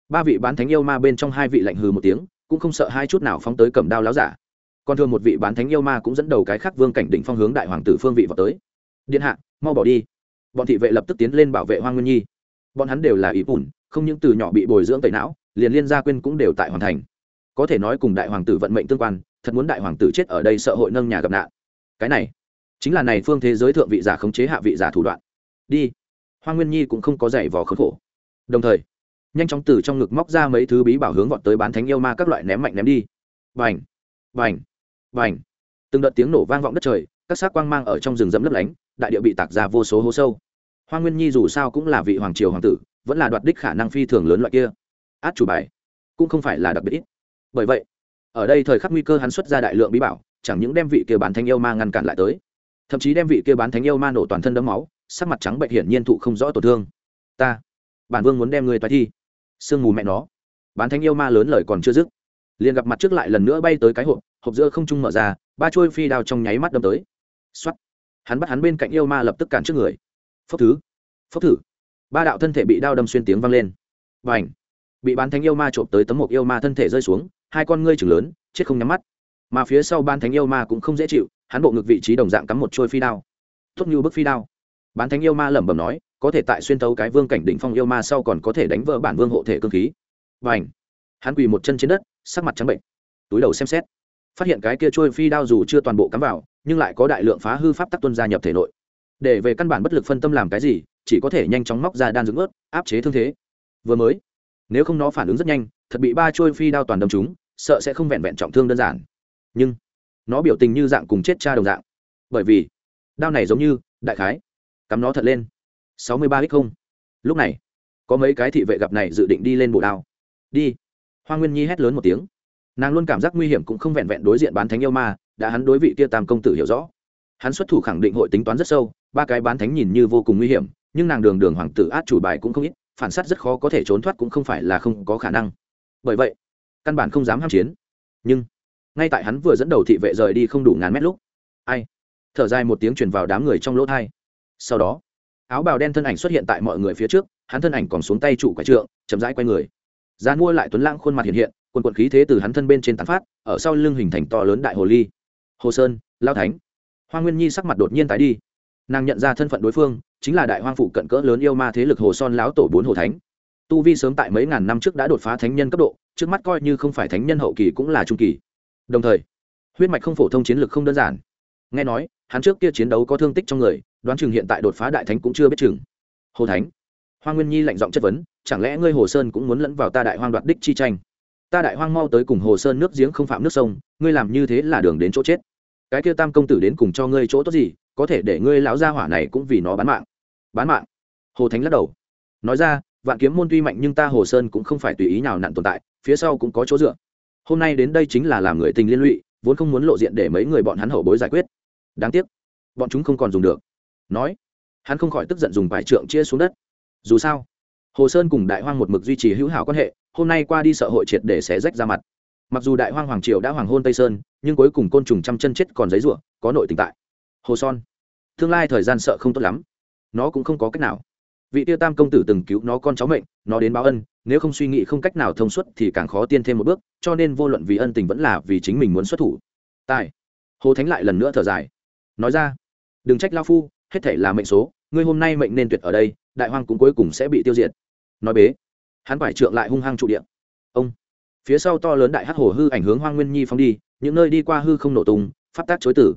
Ba vị bán thánh yêu ma bên trong hai vị lạnh hừ một tiếng, cũng không sợ hai chút nào phóng tới cầm đao láo giả. Còn thường một vị bán thánh yêu ma cũng dẫn đầu cái khác vương cảnh đỉnh phong hướng đại hoàng tử phương vị vào tới. Điện hạ, mau bỏ đi. Bọn thị vệ lập tức tiến lên bảo vệ hoa nguyên nhi bọn hắn đều là ý bùn không những từ nhỏ bị bồi dưỡng tẩy não, liền liên gia quyên cũng đều tại hoàn thành. Có thể nói cùng đại hoàng tử vận mệnh tương quan, thật muốn đại hoàng tử chết ở đây sợ hội nâng nhà gặp nạn. Cái này, chính là này phương thế giới thượng vị giả khống chế hạ vị giả thủ đoạn. Đi. Hoa nguyên nhi cũng không có giày vò khốn khổ. Đồng thời, nhanh chóng từ trong ngực móc ra mấy thứ bí bảo hướng vọt tới bán thánh yêu ma các loại ném mạnh ném đi. Vành vành vành từng đợt tiếng nổ vang vọng đất trời, các xác quang mang ở trong rừng rậm lấp lánh, đại địa bị tạc ra vô số hố sâu hoa nguyên nhi dù sao cũng là vị hoàng triều hoàng tử, vẫn là đoạt đích khả năng phi thường lớn loại kia. Át chủ bài, cũng không phải là đặc biệt ít. Bởi vậy, ở đây thời khắc nguy cơ hắn xuất ra đại lượng bí bảo, chẳng những đem vị kia bán thánh yêu ma ngăn cản lại tới, thậm chí đem vị kia bán thánh yêu ma nổ toàn thân đấm máu, sắc mặt trắng bệnh hiển nhiên thụ không rõ tổn thương. Ta, bản vương muốn đem người toái thi. Sương mù mẹ nó. Bán thánh yêu ma lớn lời còn chưa dứt, liền gặp mặt trước lại lần nữa bay tới cái hộp hộp giữa không trung mở ra, ba trôi phi đao trong nháy mắt đâm tới. X hắn bắt hắn bên cạnh yêu ma lập tức cản trước người phốc thứ. Phốc thử. Ba đạo thân thể bị đao đâm xuyên tiếng vang lên. Và ảnh bị bán thánh yêu ma trộm tới tấm một yêu ma thân thể rơi xuống, hai con ngươi chừng lớn, chết không nhắm mắt. Mà phía sau ban thánh yêu ma cũng không dễ chịu, hắn bộ ngực vị trí đồng dạng cắm một trôi phi đao. Tốt như bức phi đao. Bán thánh yêu ma lẩm bẩm nói, có thể tại xuyên tấu cái vương cảnh đỉnh phong yêu ma sau còn có thể đánh vỡ bản vương hộ thể cơ khí. Và ảnh hắn quỳ một chân trên đất, sắc mặt trắng bệnh. Túi đầu xem xét. Phát hiện cái kia trôi phi đao dù chưa toàn bộ cắm vào, nhưng lại có đại lượng phá hư pháp tắc tuân gia nhập thể nội để về căn bản bất lực phân tâm làm cái gì, chỉ có thể nhanh chóng móc ra đan dưỡng ớt áp chế thương thế. Vừa mới, nếu không nó phản ứng rất nhanh, thật bị ba trôi phi đao toàn đâm chúng sợ sẽ không vẹn vẹn trọng thương đơn giản. Nhưng, nó biểu tình như dạng cùng chết cha đồng dạng. Bởi vì, đao này giống như đại khái, cắm nó thật lên. Sáu mươi ba x không. Lúc này, có mấy cái thị vệ gặp này dự định đi lên bộ đao. Đi. Hoa nguyên nhi hét lớn một tiếng. Nàng luôn cảm giác nguy hiểm cũng không vẹn vẹn đối diện bán thánh yêu ma, đã hắn đối vị kia tam công tử hiểu rõ. Hắn xuất thủ khẳng định hội tính toán rất sâu ba cái bán thánh nhìn như vô cùng nguy hiểm, nhưng nàng đường đường hoàng tử át chủ bài cũng không ít, phản s á t rất khó có thể trốn thoát cũng không phải là không có khả năng. Bởi vậy, căn bản không dám h a m chiến. Nhưng, ngay tại hắn vừa dẫn đầu thị vệ rời đi không đủ ngàn mét lúc, ai, thở dài một tiếng truyền vào đám người trong lỗ thai. Sau đó, áo bào đen thân ảnh xuất hiện tại mọi người phía trước, hắn thân ảnh còn xuống tay trụ quái trượng, chậm rãi quay người. Gian mua lại tuấn lãng khuôn mặt hiện hiện, quần quận khí thế từ hắn thân bên trên tán phát, ở sau lưng hình thành to lớn đại hồ ly. Hồ sơn, lao thánh. Hoa nguyên nhi sắc mặt đột nhiên tái đi nàng nhận ra thân phận đối phương, chính là đại hoang phụ cận cỡ lớn yêu ma thế lực hồ son láo tổ bốn hồ thánh. Tu vi sớm tại mấy ngàn năm trước đã đột phá thánh nhân cấp độ, trước mắt coi như không phải thánh nhân hậu kỳ cũng là trung kỳ. Đồng thời, huyết mạch không phổ thông chiến lược không đơn giản. Nghe nói, hắn trước kia chiến đấu có thương tích trong người, đoán chừng hiện tại đột phá đại thánh cũng chưa biết chừng. Hồ thánh hoa nguyên nhi lạnh giọng chất vấn, chẳng lẽ ngươi hồ sơn cũng muốn lẫn vào ta đại hoang đoạt đích chi tranh? Ta đại hoang mau tới cùng hồ sơn nước giếng không phạm nước sông, ngươi làm như thế là đường đến chỗ chết. Cái kia tam công tử đến cùng cho ngươi chỗ tốt gì có thể để ngươi lão gia hỏa này cũng vì nó bán mạng. Bán mạng? Hồ thánh lắc đầu. Nói ra, vạn kiếm môn tuy mạnh nhưng ta hồ sơn cũng không phải tùy ý nào nặn tồn tại, phía sau cũng có chỗ dựa. Hôm nay đến đây chính là làm người tình liên lụy, vốn không muốn lộ diện để mấy người bọn hắn hậu bối giải quyết. Đáng tiếc, bọn chúng không còn dùng được. Nói, hắn không khỏi tức giận dùng bài trượng chia xuống đất. Dù sao, hồ sơn cùng đại hoang một mực duy trì hữu hảo quan hệ, hôm nay qua đi sợ hội triệt để xé rách ra mặt. Mặc dù đại hoang hoàng triều đã hoàng hôn tây sơn, nhưng cuối cùng côn trùng trăm chân chết còn giấy ruộng có nội tình tại hồ son. Tương lai thời gian sợ không tốt lắm. Nó cũng không có cách nào. Vị tiêu tam công tử từng cứu nó con cháu mệnh, nó đến báo ân, nếu không suy nghĩ không cách nào thông suốt thì càng khó tiên thêm một bước, cho nên vô luận vì ân tình vẫn là vì chính mình muốn xuất thủ. Tài. Hồ thánh lại lần nữa thở dài. Nói ra, đừng trách lao phu, hết thể là mệnh số, ngươi hôm nay mệnh nên tuyệt ở đây, đại hoang cũng cuối cùng sẽ bị tiêu diệt. Nói bế, hắn phải trượng lại hung hăng trụ điện. Ông, phía sau to lớn đại hắc hồ hư ảnh hướng hoang nguyên nhi phóng đi, những nơi đi qua hư không nổ tung, pháp tác chối tử.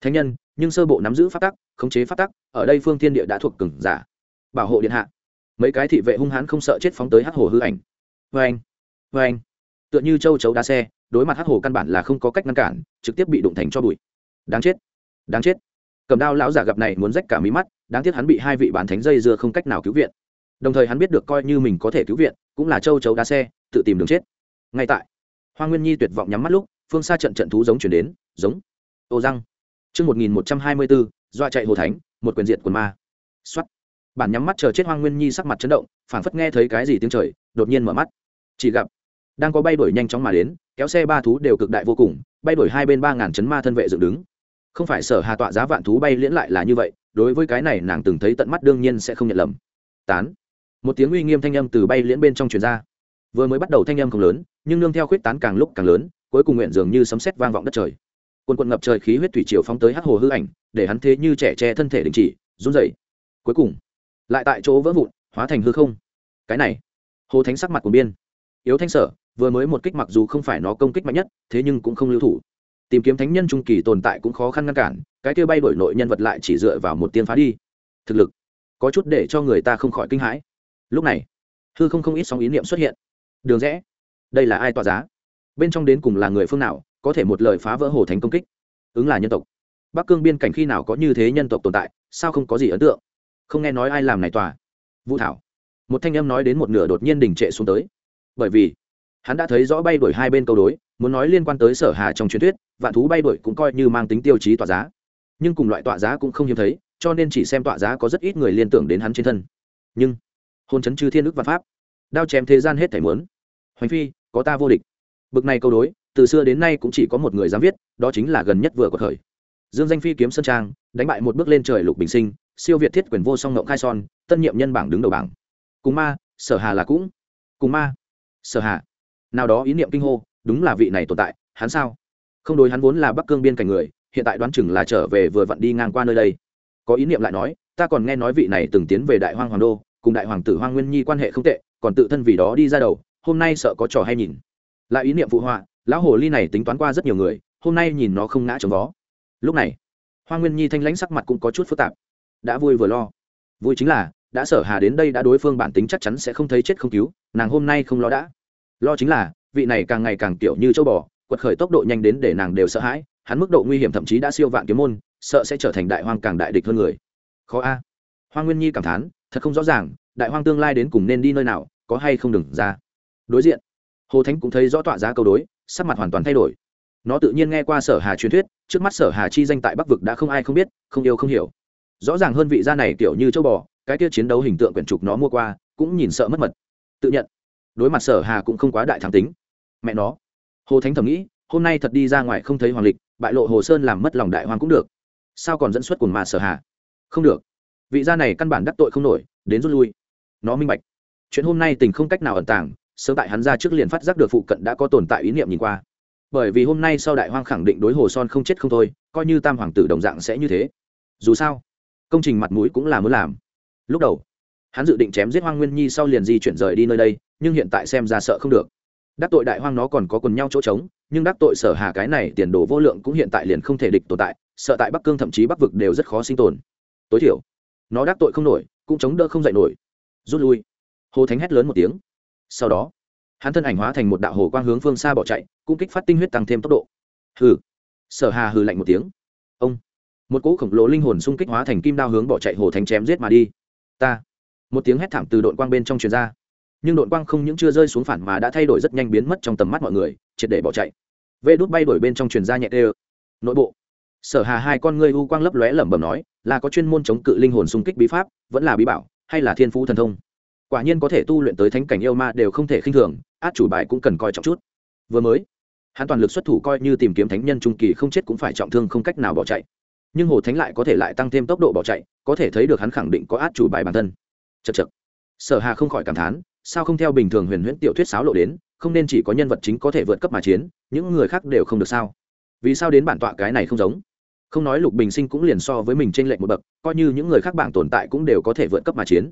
Thánh nhân nhưng sơ bộ nắm giữ pháp tắc, khống chế pháp tắc, ở đây phương thiên địa đã thuộc cừng giả. Bảo hộ điện hạ. Mấy cái thị vệ hung hãn không sợ chết phóng tới hắc hồ hư ảnh. Vê anh vê anh tựa như châu chấu đá xe, đối mặt hắc hồ căn bản là không có cách ngăn cản, trực tiếp bị đụng thành cho bụi. Đáng chết đáng chết. Cầm đao lão giả gặp này muốn rách cả mí mắt, đáng tiếc hắn bị hai vị bản thánh dây dưa không cách nào cứu viện. Đồng thời hắn biết được coi như mình có thể cứu viện, cũng là châu chấu đá xe, tự tìm đường chết. Ngay tại, hoa nguyên nhi tuyệt vọng nhắm mắt lúc, phương xa trận trận thú giống chuyển đến, giống. Ô răng chương một nghìn một trăm hai mươi bốn dọa chạy hồ thánh, một quyền diệt quần ma. Soát. bản nhắm mắt chờ chết hoang nguyên nhi sắc mặt chấn động, phảng phất nghe thấy cái gì tiếng trời, đột nhiên mở mắt. Chỉ gặp, đang có bay đổi nhanh chóng mà đến, kéo xe ba thú đều cực đại vô cùng, bay đổi hai bên ba ngàn chấn ma thân vệ dựng đứng. Không phải sở hà tọa giá vạn thú bay liễn lại là như vậy, đối với cái này nàng từng thấy tận mắt đương nhiên sẽ không nhận lầm. Tán. Một tiếng uy nghiêm thanh âm từ bay liễn bên trong truyền ra. Vừa mới bắt đầu thanh âm không lớn, nhưng nương theo khuyết tán càng lúc càng lớn, cuối cùng nguyện dường như sấm sét vang vọng đất trời quần quần ngập trời khí huyết thủy triều phóng tới hắc hồ hư ảnh, để hắn thế như trẻ tre thân thể đình chỉ, run rẩy. Cuối cùng, lại tại chỗ vỡ vụn, hóa thành hư không. Cái này, hồ thánh sắc mặt của biên. Yếu thanh sở, vừa mới một kích mặc dù không phải nó công kích mạnh nhất, thế nhưng cũng không lưu thủ. Tìm kiếm thánh nhân trung kỳ tồn tại cũng khó khăn ngăn cản, cái kia bay đổi nội nhân vật lại chỉ dựa vào một tiên phá đi. Thực lực, có chút để cho người ta không khỏi kinh hãi. Lúc này, hư không không ít sóng ý niệm xuất hiện. Đường rẽ, đây là ai tỏa giá? Bên trong đến cùng là người phương nào? Có thể một lời phá vỡ hồ thánh công kích. Ứng là nhân tộc. Bắc cương biên cảnh khi nào có như thế nhân tộc tồn tại, sao không có gì ấn tượng? Không nghe nói ai làm này tòa. Vũ thảo. Một thanh âm nói đến một nửa đột nhiên đình trệ xuống tới. Bởi vì, hắn đã thấy rõ bay đổi hai bên câu đối, muốn nói liên quan tới sở hà trong truyền thuyết, vạn thú bay đổi cũng coi như mang tính tiêu chí tọa giá. Nhưng cùng loại tọa giá cũng không hiếm thấy, cho nên chỉ xem tọa giá có rất ít người liên tưởng đến hắn trên thân. Nhưng hôn chấn chư thiên đức văn pháp, đao chém thế gian hết thể muốn. Hoành phi, có ta vô địch. Bực này câu đối từ xưa đến nay cũng chỉ có một người dám viết, đó chính là gần nhất vừa của thời. Dương danh phi kiếm sơn trang, đánh bại một bước lên trời lục bình sinh, siêu việt thiết quyền vô song ngộng khai son, tân nhiệm nhân bảng đứng đầu bảng. Cùng ma, sở hà là cũng. Cùng ma, sở hà. Nào đó ý niệm kinh hô, đúng là vị này tồn tại, hắn sao? Không đối hắn vốn là bắc cương biên cảnh người, hiện tại đoán chừng là trở về vừa vặn đi ngang qua nơi đây. Có ý niệm lại nói, ta còn nghe nói vị này từng tiến về đại hoang hoàng đô, cùng đại hoàng tử hoang nguyên nhi quan hệ không tệ, còn tự thân vì đó đi ra đầu, hôm nay sợ có trò hay nhìn. Lại ý niệm phụ họa lão hồ ly này tính toán qua rất nhiều người, hôm nay nhìn nó không ngã chống vó. Lúc này, hoa nguyên nhi thanh lãnh sắc mặt cũng có chút phức tạp. Đã vui vừa lo. Vui chính là, đã sở hà đến đây đã đối phương bản tính chắc chắn sẽ không thấy chết không cứu, nàng hôm nay không lo đã. Lo chính là, vị này càng ngày càng kiểu như châu bò, quật khởi tốc độ nhanh đến để nàng đều sợ hãi, hắn mức độ nguy hiểm thậm chí đã siêu vạn kiếm môn, sợ sẽ trở thành đại hoang càng đại địch hơn người. Khó a. Hoa nguyên nhi cảm thán, thật không rõ ràng, đại hoang tương lai đến cùng nên đi nơi nào, có hay không đừng ra. Đối diện hồ thánh cũng thấy rõ tọa giá câu đối, sắc mặt hoàn toàn thay đổi. Nó tự nhiên nghe qua sở hà truyền thuyết, trước mắt sở hà chi danh tại bắc vực đã không ai không biết, không yêu không hiểu. Rõ ràng hơn vị gia này kiểu như châu bò, cái kia chiến đấu hình tượng quyển trục nó mua qua, cũng nhìn sợ mất mật. Tự nhận, đối mặt sở hà cũng không quá đại thắng tính. Mẹ nó. Hồ thánh thầm nghĩ, hôm nay thật đi ra ngoài không thấy hoàng lịch, bại lộ hồ sơn làm mất lòng đại hoàng cũng được. Sao còn dẫn xuất cùng mà sở hà? Không được. Vị gia này căn bản đắc tội không nổi, đến rút lui. Nó minh bạch. Chuyện hôm nay tình không cách nào ẩn tàng sớm tại hắn ra trước liền phát giác được phụ cận đã có tồn tại ý niệm nhìn qua. Bởi vì hôm nay sau đại hoang khẳng định đối hồ son không chết không thôi, coi như tam hoàng tử đồng dạng sẽ như thế. Dù sao, công trình mặt mũi cũng là muốn làm. Lúc đầu, hắn dự định chém giết hoang nguyên nhi sau liền di chuyển rời đi nơi đây, nhưng hiện tại xem ra sợ không được. Đắc tội đại hoang nó còn có quần nhau chỗ trống, nhưng đắc tội sở hà cái này tiền đồ vô lượng cũng hiện tại liền không thể địch tồn tại, sợ tại bắc cương thậm chí bắc vực đều rất khó sinh tồn. Tối thiểu, nó đắc tội không nổi, cũng chống đỡ không dậy nổi. Rút lui. Hồ thánh hét lớn một tiếng sau đó, hắn thân ảnh hóa thành một đạo hồ quang hướng phương xa bỏ chạy, cũng kích phát tinh huyết tăng thêm tốc độ. Hừ. Sở hà hừ lạnh một tiếng. Ông. Một cỗ khổng lồ linh hồn xung kích hóa thành kim đao hướng bỏ chạy hồ thánh chém giết mà đi. Ta. Một tiếng hét thảm từ đội quang bên trong truyền ra. Nhưng đội quang không những chưa rơi xuống phản mà đã thay đổi rất nhanh biến mất trong tầm mắt mọi người, triệt để bỏ chạy. Vê đốt bay đổi bên trong truyền ra nhẹ tê nội bộ. Sở hà hai con ngươi u quang lấp lóe lẩm bẩm nói, là có chuyên môn chống cự linh hồn xung kích bí pháp, vẫn là bí bảo, hay là thiên phú thần thông? Quả nhiên có thể tu luyện tới thánh cảnh yêu ma đều không thể khinh thường, át chủ bài cũng cần coi trọng chút. Vừa mới, hắn toàn lực xuất thủ coi như tìm kiếm thánh nhân trung kỳ không chết cũng phải trọng thương không cách nào bỏ chạy. Nhưng hồ thánh lại có thể lại tăng thêm tốc độ bỏ chạy, có thể thấy được hắn khẳng định có át chủ bài bản thân. Chật chật sở hà không khỏi cảm thán, sao không theo bình thường huyền huyễn tiểu thuyết sáo lộ đến, không nên chỉ có nhân vật chính có thể vượt cấp mà chiến, những người khác đều không được sao? Vì sao đến bản tọa cái này không giống? Không nói lục bình sinh cũng liền so với mình trên lệnh một bậc, coi như những người khác bảng tồn tại cũng đều có thể vượt cấp mà chiến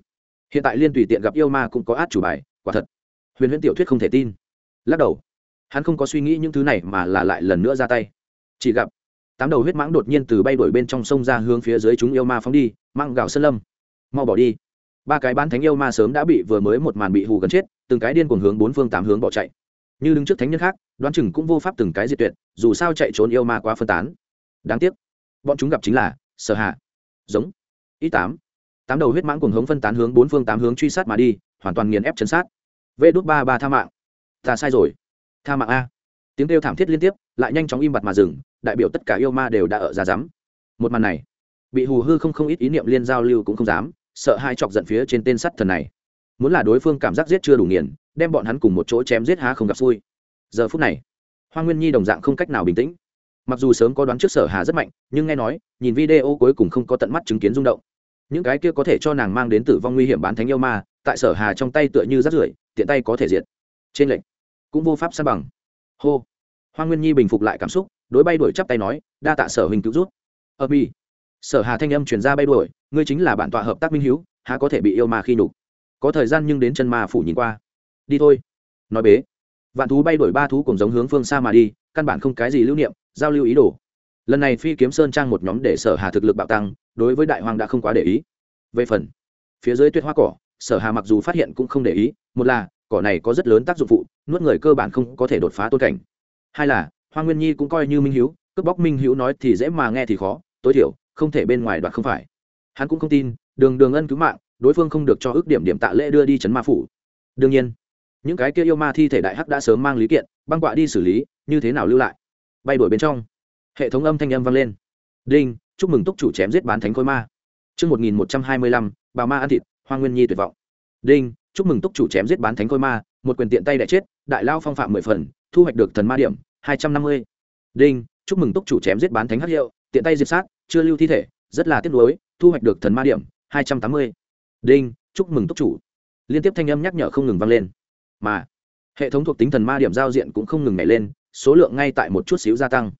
hiện tại liên tùy tiện gặp yêu ma cũng có át chủ bài, quả thật. Huyền huyễn tiểu thuyết không thể tin. Lắc đầu. Hắn không có suy nghĩ những thứ này mà là lại lần nữa ra tay. Chỉ gặp, tám đầu huyết mãng đột nhiên từ bay đổi bên trong sông ra hướng phía dưới chúng yêu ma phóng đi, mang gạo sơn lâm. Mau bỏ đi. Ba cái bán thánh yêu ma sớm đã bị vừa mới một màn bị hù gần chết, từng cái điên cuồng hướng bốn phương tám hướng bỏ chạy. Như đứng trước thánh nhân khác, đoán chừng cũng vô pháp từng cái diệt tuyệt, dù sao chạy trốn yêu ma quá phân tán. Đáng tiếc. Bọn chúng gặp chính là sở hạ giống. Ít tám tám đầu huyết mãng cùng hống phân tán hướng bốn phương tám hướng truy sát mà đi, hoàn toàn nghiền ép chân sát. Vê đốt ba ba tha mạng. Ta sai rồi. Tha mạng a. Tiếng kêu thảm thiết liên tiếp, lại nhanh chóng im bặt mà dừng, đại biểu tất cả yêu ma đều đã ở ra rắm một màn này, bị hù hư không không ít ý niệm liên giao lưu cũng không dám, sợ hai chọc giận phía trên tên sắt thần này. Muốn là đối phương cảm giác giết chưa đủ nghiền, đem bọn hắn cùng một chỗ chém giết há không gặp xui. Giờ phút này, hoa nguyên nhi đồng dạng không cách nào bình tĩnh. Mặc dù sớm có đoán trước sở hà rất mạnh, nhưng nghe nói, nhìn video cuối cùng không có tận mắt chứng kiến rung động những cái kia có thể cho nàng mang đến tử vong nguy hiểm bán thánh yêu ma, tại sở hà trong tay tựa như rắt rưởi, tiện tay có thể diệt. Trên lệnh, cũng vô pháp san bằng. Hô. Hoa nguyên nhi bình phục lại cảm xúc, đối bay đuổi chắp tay nói, đa tạ sở hình cứu rút ở bi sở hà thanh âm truyền ra bay đuổi, ngươi chính là bản tọa hợp tác minh hiếu, há có thể bị yêu ma khi nhục? Có thời gian nhưng đến chân ma phủ nhìn qua. Đi thôi. Nói bế. Vạn thú bay đuổi ba thú cùng giống hướng phương xa mà đi, căn bản không cái gì lưu niệm, giao lưu ý đồ lần này phi kiếm sơn trang một nhóm để sở hà thực lực bạo tăng, đối với đại hoàng đã không quá để ý. Về phần, phía dưới tuyết hoa cỏ, sở hà mặc dù phát hiện cũng không để ý, một là, cỏ này có rất lớn tác dụng phụ, nuốt người cơ bản không có thể đột phá tôn cảnh. Hai là hoa nguyên nhi cũng coi như minh hiếu, cướp bóc minh hiếu nói thì dễ mà nghe thì khó, tối thiểu, không thể bên ngoài đoạt không phải. Hắn cũng không tin, đường đường ân cứu mạng, đối phương không được cho ước điểm điểm tạ lễ đưa đi chấn ma phủ. Đương nhiên, những cái kia yêu ma thi thể đại hắc đã sớm mang lý kiện, băng quạ đi xử lý, như thế nào lưu lại? Bay đuổi bên trong hệ thống âm thanh âm vang lên đinh chúc mừng túc chủ chém giết bán thánh khối ma Trước 1125, bà ma ăn thịt, hoa nguyên nhi tuyệt vọng. Đinh, chúc mừng túc chủ chém giết bán thánh khôi ma, một quyền tiện tay đại chết, đại lao phong phạm mười phần, thu hoạch được thần ma điểm, hai trăm năm mươi. Đinh, chúc mừng túc chủ chém giết bán thánh hắc hiệu, tiện tay diệt sát, chưa lưu thi thể, rất là tiếc nuối, thu hoạch được thần ma điểm, hai trăm tám mươi. Đinh, chúc mừng túc chủ. Liên tiếp thanh âm nhắc nhở không ngừng vang lên. Mà, hệ thống thuộc tính thần ma điểm giao diện cũng không ngừng nhảy lên, số lượng ngay tại một chút xíu gia tăng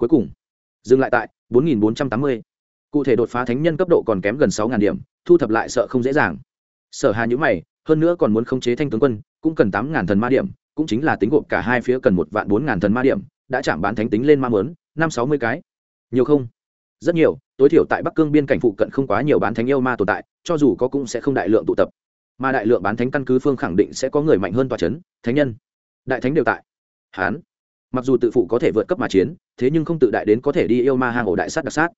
cuối cùng, dừng lại tại 4.480. cụ thể đột phá thánh nhân cấp độ còn kém gần 6.000 điểm, thu thập lại sợ không dễ dàng. Sở hà nhữ mày, hơn nữa còn muốn khống chế thanh tướng quân, cũng cần 8.000 thần ma điểm, cũng chính là tính gộp cả hai phía cần một vạn 4.000 thần ma điểm, đã chạm bán thánh tính lên ma mớn, năm sáu mươi cái. Nhiều không? Rất nhiều, tối thiểu tại bắc cương biên cảnh phụ cận không quá nhiều bán thánh yêu ma tồn tại, cho dù có cũng sẽ không đại lượng tụ tập. Mà đại lượng bán thánh căn cứ phương khẳng định sẽ có người mạnh hơn tòa c h ấ n thánh nhân. Đại thánh đều tại. Hán mặc dù tự phụ có thể vượt cấp mà chiến, thế nhưng không tự đại đến có thể đi yêu ma hang ổ đại sát đặc sát.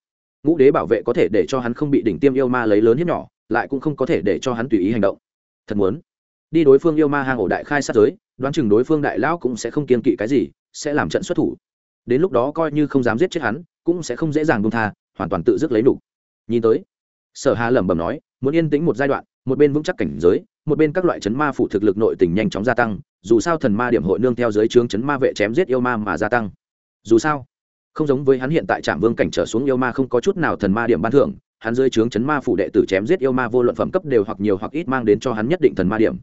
Ngũ đế bảo vệ có thể để cho hắn không bị đỉnh tiêm yêu ma lấy lớn hiếp nhỏ, lại cũng không có thể để cho hắn tùy ý hành động. Thật muốn. Đi đối phương yêu ma hang ổ đại khai sát giới, đoán chừng đối phương đại lão cũng sẽ không kiên kỵ cái gì, sẽ làm trận xuất thủ. Đến lúc đó coi như không dám giết chết hắn, cũng sẽ không dễ dàng buông tha, hoàn toàn tự dứt lấy đủ. nhìn tới, sở hà lẩm bẩm nói, muốn yên tĩnh một giai đoạn, một bên vững chắc cảnh giới, một bên các loại chấn ma phủ thực lực nội tình nhanh chóng gia tăng dù sao thần ma điểm hội nương theo dưới trướng chấn ma vệ chém giết yêu ma mà gia tăng. Dù sao, không giống với hắn hiện tại trạm vương cảnh trở xuống yêu ma không có chút nào thần ma điểm ban thưởng, hắn dưới trướng chấn ma phụ đệ tử chém giết yêu ma vô luận phẩm cấp đều hoặc nhiều hoặc ít mang đến cho hắn nhất định thần ma điểm.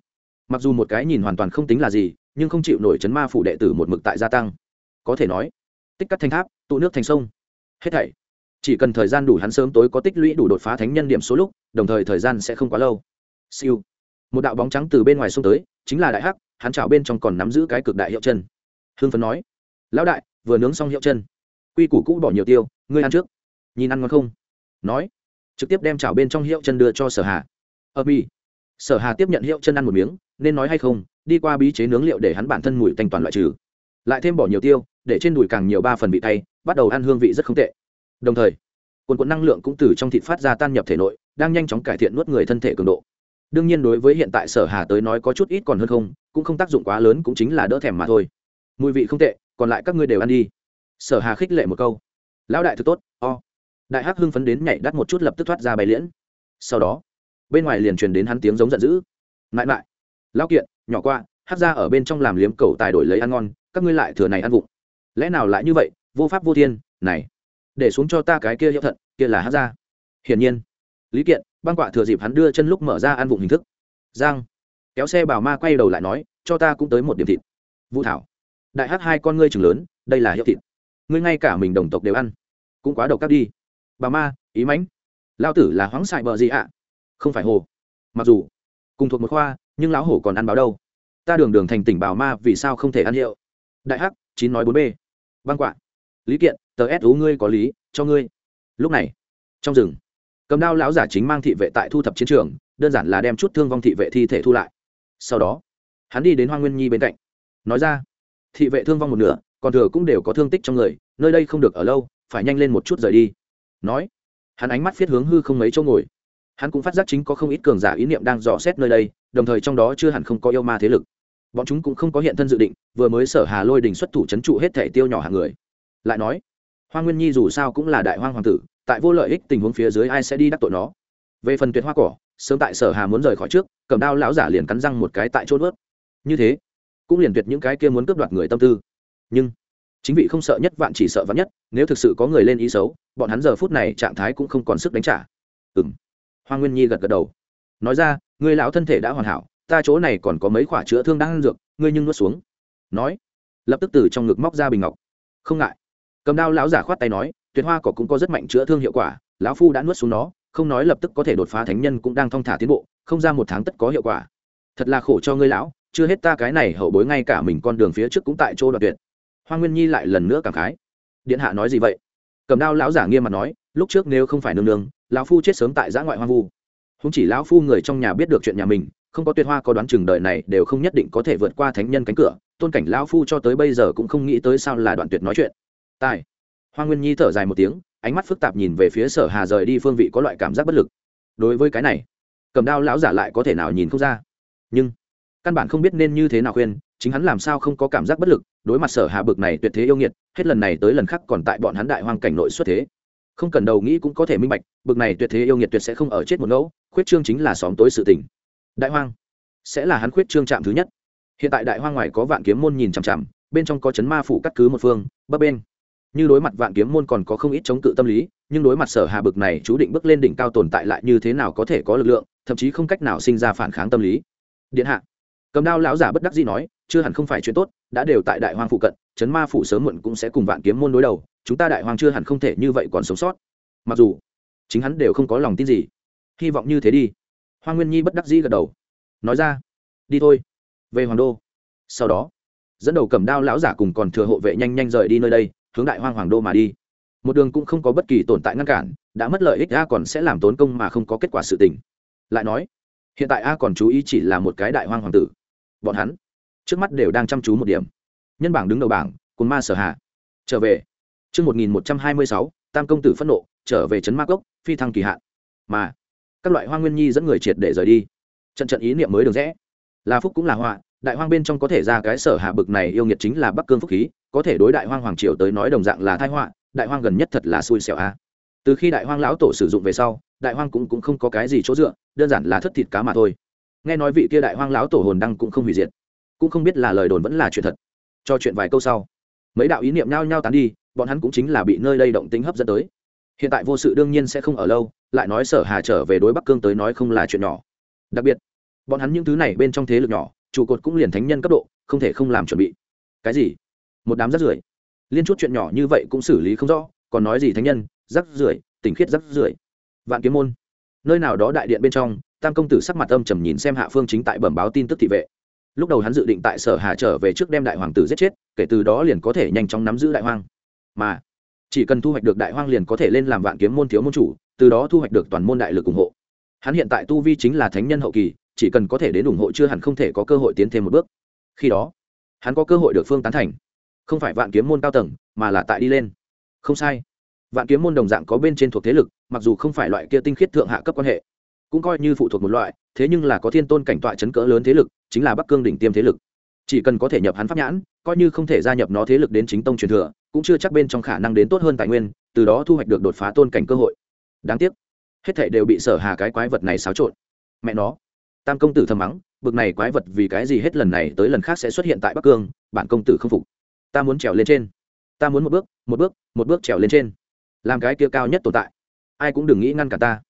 Mặc dù một cái nhìn hoàn toàn không tính là gì, nhưng không chịu nổi chấn ma phụ đệ tử một mực tại gia tăng. Có thể nói, tích cắt thành tháp, tụ nước thành sông, hết thảy. Chỉ cần thời gian đủ hắn sớm tối có tích lũy đủ đột phá thánh nhân điểm số lúc, đồng thời thời gian sẽ không quá lâu. Siêu. Một đạo bóng trắng từ bên ngoài xông tới, chính là đại hắc hắn chảo bên trong còn nắm giữ cái cực đại hiệu chân. Hương phấn nói, lão đại, vừa nướng xong hiệu chân, quy củ cũ bỏ nhiều tiêu, ngươi ăn trước. Nhìn ăn ngon không? Nói, trực tiếp đem chảo bên trong hiệu chân đưa cho sở hà. Ờ, Ở bi sở hà tiếp nhận hiệu chân ăn một miếng, nên nói hay không, đi qua bí chế nướng liệu để hắn bản thân mùi thanh toàn loại trừ. Lại thêm bỏ nhiều tiêu, để trên đùi càng nhiều ba phần vị tay bắt đầu ăn hương vị rất không tệ. Đồng thời, quần quần năng lượng cũng từ trong thịt phát ra tan nhập thể nội, đang nhanh chóng cải thiện nuốt người thân thể cường độ đương nhiên đối với hiện tại sở hà tới nói có chút ít còn hơn không, cũng không tác dụng quá lớn cũng chính là đỡ thèm mà thôi. Mùi vị không tệ, còn lại các ngươi đều ăn đi. Sở hà khích lệ một câu. Lão đại thực tốt, o. Đại hắc hưng phấn đến nhảy đắt một chút lập tức thoát ra bay liễn. Sau đó, bên ngoài liền truyền đến hắn tiếng giống giận dữ. Mãi mãi, lão kiện, nhỏ qua hát ra ở bên trong làm liếm cầu tài đổi lấy ăn ngon, các ngươi lại thừa này ăn vụng. Lẽ nào lại như vậy, vô pháp vô thiên, này, để xuống cho ta cái kia hiệu thận, kia là hát ra. Hiển nhiên, lý kiện băng quạ thừa dịp hắn đưa chân lúc mở ra ăn vụng hình thức. Giang. Kéo xe bảo ma quay đầu lại nói, cho ta cũng tới một điểm thịt. Vũ thảo. Đại hát hai con ngươi trường lớn, đây là hiệu thịt. Ngươi ngay cả mình đồng tộc đều ăn, cũng quá độc các đi. Bà ma, ý mãnh. Lao tử là hoáng xài bờ gì ạ? Không phải hồ. Mặc dù, cùng thuộc một khoa, nhưng lão hổ còn ăn báo đâu? Ta đường đường thành tỉnh bảo ma, vì sao không thể ăn hiệu? Đại hắc chín nói bốn b văn quạ. Lý kiện, tờ s ú ngươi có lý, cho ngươi. Lúc này, trong rừng cầm đao lão giả chính mang thị vệ tại thu thập chiến trường, đơn giản là đem chút thương vong thị vệ thi thể thu lại. Sau đó, hắn đi đến hoa nguyên nhi bên cạnh, nói ra, thị vệ thương vong một nửa, còn thừa cũng đều có thương tích trong người, nơi đây không được ở lâu, phải nhanh lên một chút rời đi. Nói, hắn ánh mắt viết hướng hư không mấy chỗ ngồi. Hắn cũng phát giác chính có không ít cường giả ý niệm đang dò xét nơi đây, đồng thời trong đó chưa hẳn không có yêu ma thế lực. Bọn chúng cũng không có hiện thân dự định, vừa mới sở hà lôi đình xuất thủ c h ấ n trụ hết thể tiêu nhỏ hàng người. Lại nói hoa nguyên nhi dù sao cũng là đại hoang hoàng tử tại vô lợi ích tình huống phía dưới ai sẽ đi đắc tội nó? Về phần tuyệt hoa cỏ, sớm tại sở hà muốn rời khỏi trước, cầm đao lão giả liền cắn răng một cái tại chốt vớt như thế, cũng liền tuyệt những cái kia muốn cướp đoạt người tâm tư. Nhưng, chính vị không sợ nhất, vạn chỉ sợ vạn nhất, nếu thực sự có người lên ý xấu, bọn hắn giờ phút này trạng thái cũng không còn sức đánh trả. Ừ m hoa nguyên nhi gật gật đầu. Nói ra người lão thân thể đã hoàn hảo, ta chỗ này còn có mấy khoả chữa thương đang ăn dược, ngươi nhưng nuốt xuống. Nói, lập tức từ trong ngực móc ra bình ngọc. Không ngại cầm đao lão giả khoát tay nói, tuyệt hoa cỏ cũng có rất mạnh chữa thương hiệu quả, lão phu đã nuốt xuống nó, không nói lập tức có thể đột phá thánh nhân cũng đang thong thả tiến bộ, không ra một tháng tất có hiệu quả. Thật là khổ cho ngươi lão, chưa hết ta cái này hậu bối ngay cả mình con đường phía trước cũng tại chỗ đoạn tuyệt. Hoa nguyên nhi lại lần nữa cảm khái. Điện hạ nói gì vậy? Cầm đao lão giả nghiêm mặt nói, lúc trước nếu không phải nương nương, lão phu chết sớm tại giã ngoại hoang vu. Không chỉ lão phu người trong nhà biết được chuyện nhà mình, không có tuyệt hoa có đoán chừng đời này đều không nhất định có thể vượt qua thánh nhân cánh cửa, tôn cảnh lão phu cho tới bây giờ cũng không nghĩ tới sao là đoạn tuyệt nói chuyện tài hoa nguyên nhi thở dài một tiếng, ánh mắt phức tạp nhìn về phía sở hà rời đi phương vị có loại cảm giác bất lực. Đối với cái này, cầm đao lão giả lại có thể nào nhìn không ra. Nhưng, căn bản không biết nên như thế nào khuyên, chính hắn làm sao không có cảm giác bất lực, đối mặt sở hà bực này tuyệt thế yêu nghiệt, hết lần này tới lần khác còn tại bọn hắn đại hoang cảnh nội xuất thế. Không cần đầu nghĩ cũng có thể minh bạch, bực này tuyệt thế yêu nghiệt tuyệt sẽ không ở chết một ngẫu, khuyết trương chính là xóm tối sự tình. Đại hoang sẽ là hắn khuyết trương chạm thứ nhất. Hiện tại đại hoang ngoài có vạn kiếm môn nhìn chằm chằm, bên trong có chấn ma phủ cắt cứ một phương, bấp bên như đối mặt vạn kiếm môn còn có không ít chống cự tâm lý, nhưng đối mặt sở hà bực này, chú định bước lên đỉnh cao tồn tại lại như thế nào có thể có lực lượng, thậm chí không cách nào sinh ra phản kháng tâm lý. Điện hạ, cầm đao lão giả bất đắc dĩ nói, chưa hẳn không phải chuyện tốt, đã đều tại đại hoang phụ cận, chấn ma phủ sớm muộn cũng sẽ cùng vạn kiếm môn đối đầu, chúng ta đại hoang chưa hẳn không thể như vậy còn sống sót. Mặc dù, chính hắn đều không có lòng tin gì. Hy vọng như thế đi. Hoa nguyên nhi bất đắc dĩ gật đầu. Nói ra, đi thôi. Về hoàng đô. Sau đó, dẫn đầu cầm đao lão giả cùng còn thừa hộ vệ nhanh nhanh rời đi nơi đây hướng đại hoang hoàng đô mà đi. Một đường cũng không có bất kỳ tồn tại ngăn cản, đã mất lợi ích a còn sẽ làm tốn công mà không có kết quả sự tình. Lại nói, hiện tại a còn chú ý chỉ là một cái đại hoang hoàng tử. Bọn hắn, trước mắt đều đang chăm chú một điểm. Nhân bảng đứng đầu bảng cồn ma sở hạ trở về. Chương một nghìn một trăm hai mươi sáu, tam công tử phẫn nộ, trở về trấn ma cốc, phi thăng kỳ hạn. Mà, các loại hoang nguyên nhi dẫn người triệt để rời đi. Trận trận ý niệm mới được rẽ. Là phúc cũng là họa, đại hoang bên trong có thể ra cái sở hạ bực này yêu nghiệt chính là bắc cương phúc khí có thể đối đại hoang hoàng triều tới nói đồng dạng là thái họa đại hoang gần nhất thật là xui xẻo a. Từ khi đại hoang lão tổ sử dụng về sau đại hoang cũng, cũng không có cái gì chỗ dựa đơn giản là thất thịt cá mà thôi. Nghe nói vị kia đại hoang lão tổ hồn đăng cũng không hủy diệt. Cũng không biết là lời đồn vẫn là chuyện thật. Cho chuyện vài câu sau mấy đạo ý niệm nhao nhao tán đi bọn hắn cũng chính là bị nơi đây động tính hấp dẫn tới. Hiện tại vô sự đương nhiên sẽ không ở lâu lại nói sở hà trở về đối bắc cương tới nói không là chuyện nhỏ. Đặc biệt bọn hắn những thứ này bên trong thế lực nhỏ trụ cột cũng liền thánh nhân cấp độ không thể không làm chuẩn bị. Cái gì? Một đám rác rưởi. Liên chút chuyện nhỏ như vậy cũng xử lý không rõ, còn nói gì thánh nhân, rác rưởi tỉnh khiết rác rưởi. Vạn kiếm môn. Nơi nào đó đại điện bên trong, tam công tử sắc mặt âm trầm nhìn xem hạ phương chính tại bẩm báo tin tức thị vệ. Lúc đầu hắn dự định tại sở hà trở về trước đem đại hoàng tử giết chết, kể từ đó liền có thể nhanh chóng nắm giữ đại hoang. Mà, chỉ cần thu hoạch được đại hoang liền có thể lên làm vạn kiếm môn thiếu môn chủ, từ đó thu hoạch được toàn môn đại lực ủng hộ. Hắn hiện tại tu vi chính là thánh nhân hậu kỳ, chỉ cần có thể đến ủng hộ chưa hẳn không thể có cơ hội tiến thêm một bước. Khi đó, hắn có cơ hội được phương tán thành không phải vạn kiếm môn cao tầng, mà là tại đi lên. Không sai. Vạn kiếm môn đồng dạng có bên trên thuộc thế lực, mặc dù không phải loại kia tinh khiết thượng hạ cấp quan hệ, cũng coi như phụ thuộc một loại, thế nhưng là có thiên tôn cảnh tọa chấn cỡ lớn thế lực, chính là bắc cương đỉnh tiêm thế lực. Chỉ cần có thể nhập hắn pháp nhãn, coi như không thể gia nhập nó thế lực đến chính tông truyền thừa, cũng chưa chắc bên trong khả năng đến tốt hơn tài nguyên, từ đó thu hoạch được đột phá tôn cảnh cơ hội. Đáng tiếc, hết thảy đều bị sở hà cái quái vật này xáo trộn. Mẹ nó, tam công tử thầm mắng, bực này quái vật vì cái gì hết lần này tới lần khác sẽ xuất hiện tại bắc cương, bản công tử không phục ta muốn trèo lên trên. Ta muốn một bước một bước một bước trèo lên trên. Làm cái kia cao nhất tồn tại. Ai cũng đừng nghĩ ngăn cả ta.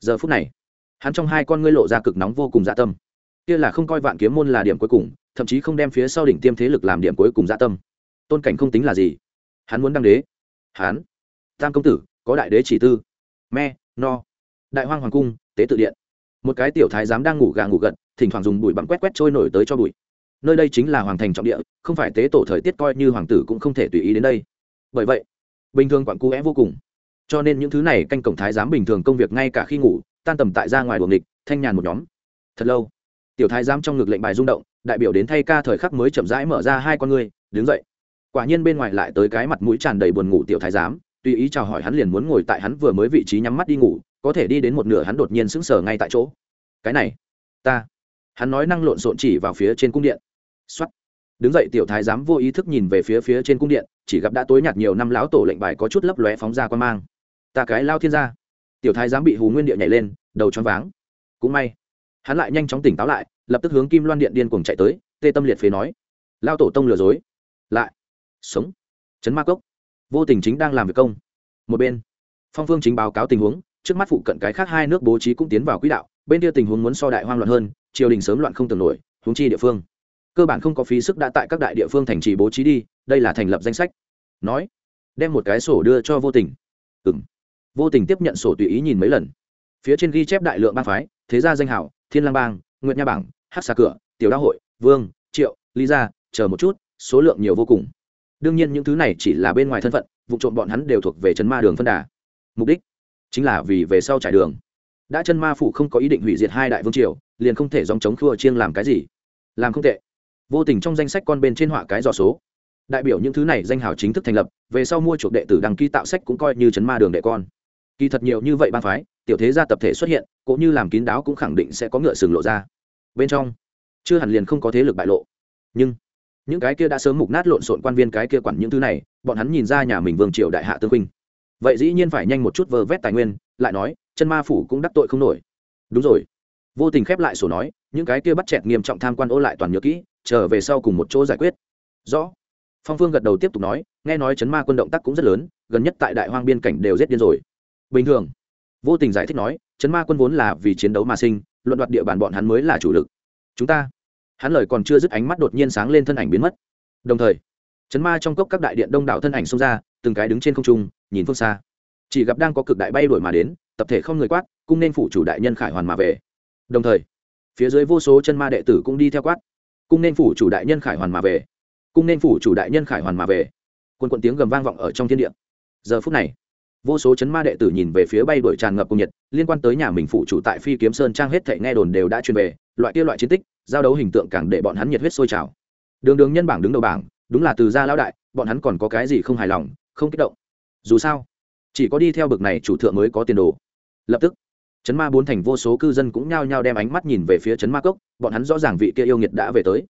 Giờ phút này, hắn trong hai con ngươi lộ ra cực nóng vô cùng dạ tâm. Kia là không coi vạn kiếm môn là điểm cuối cùng, thậm chí không đem phía sau đỉnh tiêm thế lực làm điểm cuối cùng dạ tâm. Tôn cảnh không tính là gì. Hắn muốn đăng đế. Hắn. Tam công tử, có đại đế chỉ tư. Me, no. Đại hoang hoàng cung, tế tự điện. Một cái tiểu thái giám đang ngủ gà ngủ gật, thỉnh thoảng dùng bụi bặm quét quét trôi nổi tới cho bụi nơi đây chính là hoàng thành trọng địa, không phải tế tổ thời tiết coi như hoàng tử cũng không thể tùy ý đến đây. Bởi vậy, bình thường quặn cũ é vô cùng. Cho nên những thứ này canh cổng thái giám bình thường công việc ngay cả khi ngủ, tan tầm tại ra ngoài buồng địch thanh nhàn một nhóm. Thật lâu, tiểu thái giám trong ngực lệnh bài rung động, đại biểu đến thay ca thời khắc mới chậm rãi mở ra hai con ngươi, đứng dậy. Quả nhiên bên ngoài lại tới cái mặt mũi tràn đầy buồn ngủ tiểu thái giám, tùy ý chào hỏi hắn liền muốn ngồi tại hắn vừa mới vị trí nhắm mắt đi ngủ, có thể đi đến một nửa hắn đột nhiên sững sờ ngay tại chỗ. Cái này, ta, hắn nói năng lộn xộn chỉ vào phía trên cung điện xuất đứng dậy, tiểu thái giám vô ý thức nhìn về phía phía trên cung điện, chỉ gặp đã tối nhạt nhiều năm lão tổ lệnh bài có chút lấp lóe phóng ra quan mang. Ta cái lao thiên gia. Tiểu thái giám bị hù nguyên địa nhảy lên, đầu choáng váng. Cũng may, hắn lại nhanh chóng tỉnh táo lại, lập tức hướng kim loan điện điên cuồng chạy tới, tê tâm liệt phế nói, lao tổ tông lừa dối. Lại, sống. Chấn ma cốc. Vô tình chính đang làm việc công. Một bên, phong phương chính báo cáo tình huống, trước mắt phụ cận cái khác hai nước bố trí cũng tiến vào quỹ đạo, bên kia tình huống muốn so đại hoang loạn hơn, triều đình sớm loạn không tưởng nổi, huống chi địa phương cơ bản không có phí sức đã tại các đại địa phương thành trì bố trí đi, đây là thành lập danh sách. Nói, đem một cái sổ đưa cho vô tình. Ừ m vô tình tiếp nhận sổ tùy ý nhìn mấy lần. Phía trên ghi chép đại lượng ba phái, thế gia danh hảo, thiên lang bang nguyện nha bảng hát xà cửa, tiểu đa hội, vương, triệu, lý gia, chờ một chút, số lượng nhiều vô cùng. Đương nhiên những thứ này chỉ là bên ngoài thân phận, vụ trộm bọn hắn đều thuộc về chân ma đường phân đà. Mục đích chính là vì về sau trải đường. Đã chân ma phủ không có ý định hủy diệt hai đại vương triều, liền không thể dòng chống khua chiêng làm cái gì. Làm không tệ vô tình trong danh sách con bên trên họa cái dò số. Đại biểu những thứ này danh hào chính thức thành lập, về sau mua chuộc đệ tử đăng ký tạo sách cũng coi như chấn ma đường đệ con. Kỳ thật nhiều như vậy ban phái, tiểu thế gia tập thể xuất hiện, cũng như làm kín đáo cũng khẳng định sẽ có ngựa sừng lộ ra. Bên trong, chưa hẳn liền không có thế lực bại lộ. Nhưng, những cái kia đã sớm mục nát lộn xộn quan viên cái kia quản những thứ này, bọn hắn nhìn ra nhà mình vương triều đại hạ tương huynh. Vậy dĩ nhiên phải nhanh một chút vơ vét tài nguyên, lại nói, chân ma phủ cũng đắc tội không nổi. Đúng rồi. Vô tình khép lại sổ nói, những cái kia bắt chẹt nghiêm trọng tham quan ô lại toàn nhớ kỹ trở về sau cùng một chỗ giải quyết. Rõ. Phong phương gật đầu tiếp tục nói, nghe nói chấn ma quân động tác cũng rất lớn, gần nhất tại đại hoang biên cảnh đều giết điên rồi. Bình thường. Vô tình giải thích nói, chấn ma quân vốn là vì chiến đấu mà sinh, luận đoạt địa bàn bọn hắn mới là chủ lực. Chúng ta. Hắn lời còn chưa dứt ánh mắt đột nhiên sáng lên thân ảnh biến mất. Đồng thời, chấn ma trong cốc các đại điện đông đảo thân ảnh xông ra, từng cái đứng trên không trung, nhìn phương xa. Chỉ gặp đang có cực đại bay đuổi mà đến, tập thể không người quát, cung nên phủ chủ đại nhân khải hoàn mà về. Đồng thời, phía dưới vô số chân ma đệ tử cũng đi theo quát cung nên phủ chủ đại nhân khải hoàn mà về. Cung nên phủ chủ đại nhân khải hoàn mà về. Quân quận tiếng gầm vang vọng ở trong thiên địa. Giờ phút này, vô số chấn ma đệ tử nhìn về phía bay đuổi tràn ngập cùng nhiệt, liên quan tới nhà mình phụ chủ tại phi kiếm sơn trang hết thệ nghe đồn đều đã truyền về, loại kia loại chiến tích, giao đấu hình tượng càng để bọn hắn nhiệt huyết sôi trào. Đường đường nhân bảng đứng đầu bảng, đúng là từ gia lão đại, bọn hắn còn có cái gì không hài lòng, không kích động. Dù sao, chỉ có đi theo bực này chủ thượng mới có tiền đồ. Lập tức chấn ma bốn thành vô số cư dân cũng nhao nhao đem ánh mắt nhìn về phía chấn ma cốc, bọn hắn rõ ràng vị kia yêu nghiệt đã về tới.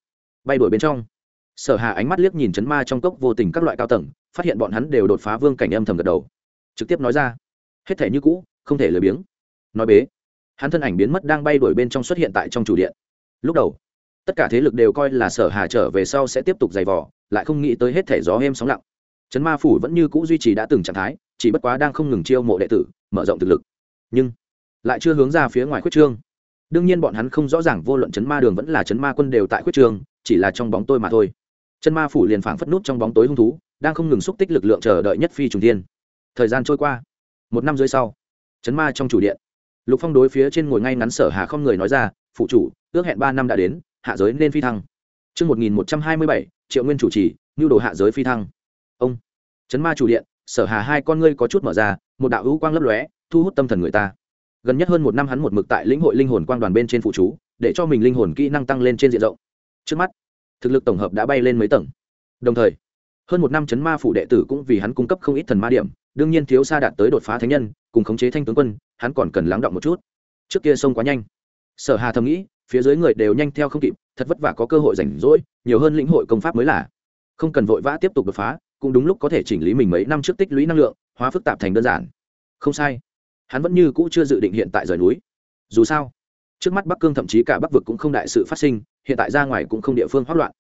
Bay đuổi bên trong. Sở hà ánh mắt liếc nhìn chấn ma trong cốc vô tình các loại cao tầng, phát hiện bọn hắn đều đột phá vương cảnh âm thầm gật đầu. Trực tiếp nói ra. Hết thể như cũ, không thể lười biếng. Nói bế. Hắn thân ảnh biến mất đang bay đuổi bên trong xuất hiện tại trong chủ điện. Lúc đầu, tất cả thế lực đều coi là sở hà trở về sau sẽ tiếp tục giày vò, lại không nghĩ tới hết thể gió êm sóng lặng. Chấn ma phủ vẫn như cũ duy trì đã từng trạng thái, chỉ bất quá đang không ngừng chiêu mộ đệ tử, mở rộng thực lực. Nhưng lại chưa hướng ra phía ngoài khuyết trương đương nhiên bọn hắn không rõ ràng vô luận chấn ma đường vẫn là chấn ma quân đều tại khuyết trương chỉ là trong bóng tôi mà thôi chân ma phủ liền phảng phất nút trong bóng tối hung thú đang không ngừng xúc tích lực lượng chờ đợi nhất phi trùng tiên thời gian trôi qua một năm dưới sau chấn ma trong chủ điện lục phong đối phía trên ngồi ngay ngắn sở hà không người nói ra phụ chủ ước hẹn ba năm đã đến hạ giới nên phi thăng Chương 1127, Triệu Nguyên chủ trì, nhu đồ hạ giới phi thăng. Ông. Chấn ma chủ điện, Sở Hà hai con ngươi có chút mở ra, một đạo hữu quang lấp lóe, thu hút tâm thần người ta. Gần nhất hơn một năm hắn một mực tại lĩnh hội linh hồn quang đoàn bên trên phụ chú, để cho mình linh hồn kỹ năng tăng lên trên diện rộng. Trước mắt, thực lực tổng hợp đã bay lên mấy tầng. Đồng thời, hơn một năm chấn ma phủ đệ tử cũng vì hắn cung cấp không ít thần ma điểm, đương nhiên thiếu xa đạt tới đột phá thánh nhân, cùng khống chế thanh tướng quân, hắn còn cần lắng động một chút. Trước kia sông quá nhanh. Sở Hà thầm nghĩ, phía dưới người đều nhanh theo không kịp thật vất vả có cơ hội rảnh rỗi nhiều hơn lĩnh hội công pháp mới là không cần vội vã tiếp tục đột phá cũng đúng lúc có thể chỉnh lý mình mấy năm trước tích lũy năng lượng hóa phức tạp thành đơn giản không sai hắn vẫn như cũ chưa dự định hiện tại rời núi. Dù sao trước mắt bắc cương thậm chí cả bắc vực cũng không đại sự phát sinh hiện tại ra ngoài cũng không địa phương hoắc loạn.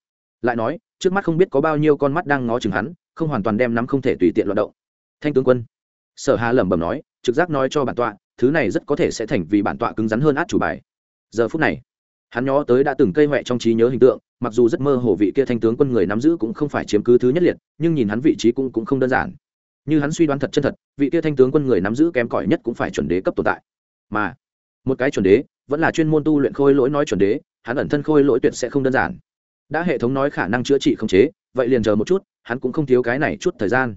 Lại nói trước mắt không biết có bao nhiêu con mắt đang ngó chừng hắn không hoàn toàn đem nắm không thể tùy tiện loạt động. Thanh tướng quân sở hà lẩm bẩm nói trực giác nói cho bản tọa thứ này rất có thể sẽ thành vì bản tọa cứng rắn hơn át chủ bài. Giờ phút này hắn nhó tới đã từng cây huệ trong trí nhớ hình tượng mặc dù rất mơ hồ vị kia thanh tướng quân người nắm giữ cũng không phải chiếm cứ thứ nhất liệt nhưng nhìn hắn vị trí cũng, cũng không đơn giản như hắn suy đoán thật chân thật, vị kia thanh tướng quân người nắm giữ kém cỏi nhất cũng phải chuẩn đế cấp tồn tại. Mà, một cái chuẩn đế, vẫn là chuyên môn tu luyện khôi lỗi nói chuẩn đế, hắn ẩn thân khôi lỗi tuyệt sẽ không đơn giản. Đã hệ thống nói khả năng chữa trị không chế, vậy liền chờ một chút, hắn cũng không thiếu cái này chút thời gian.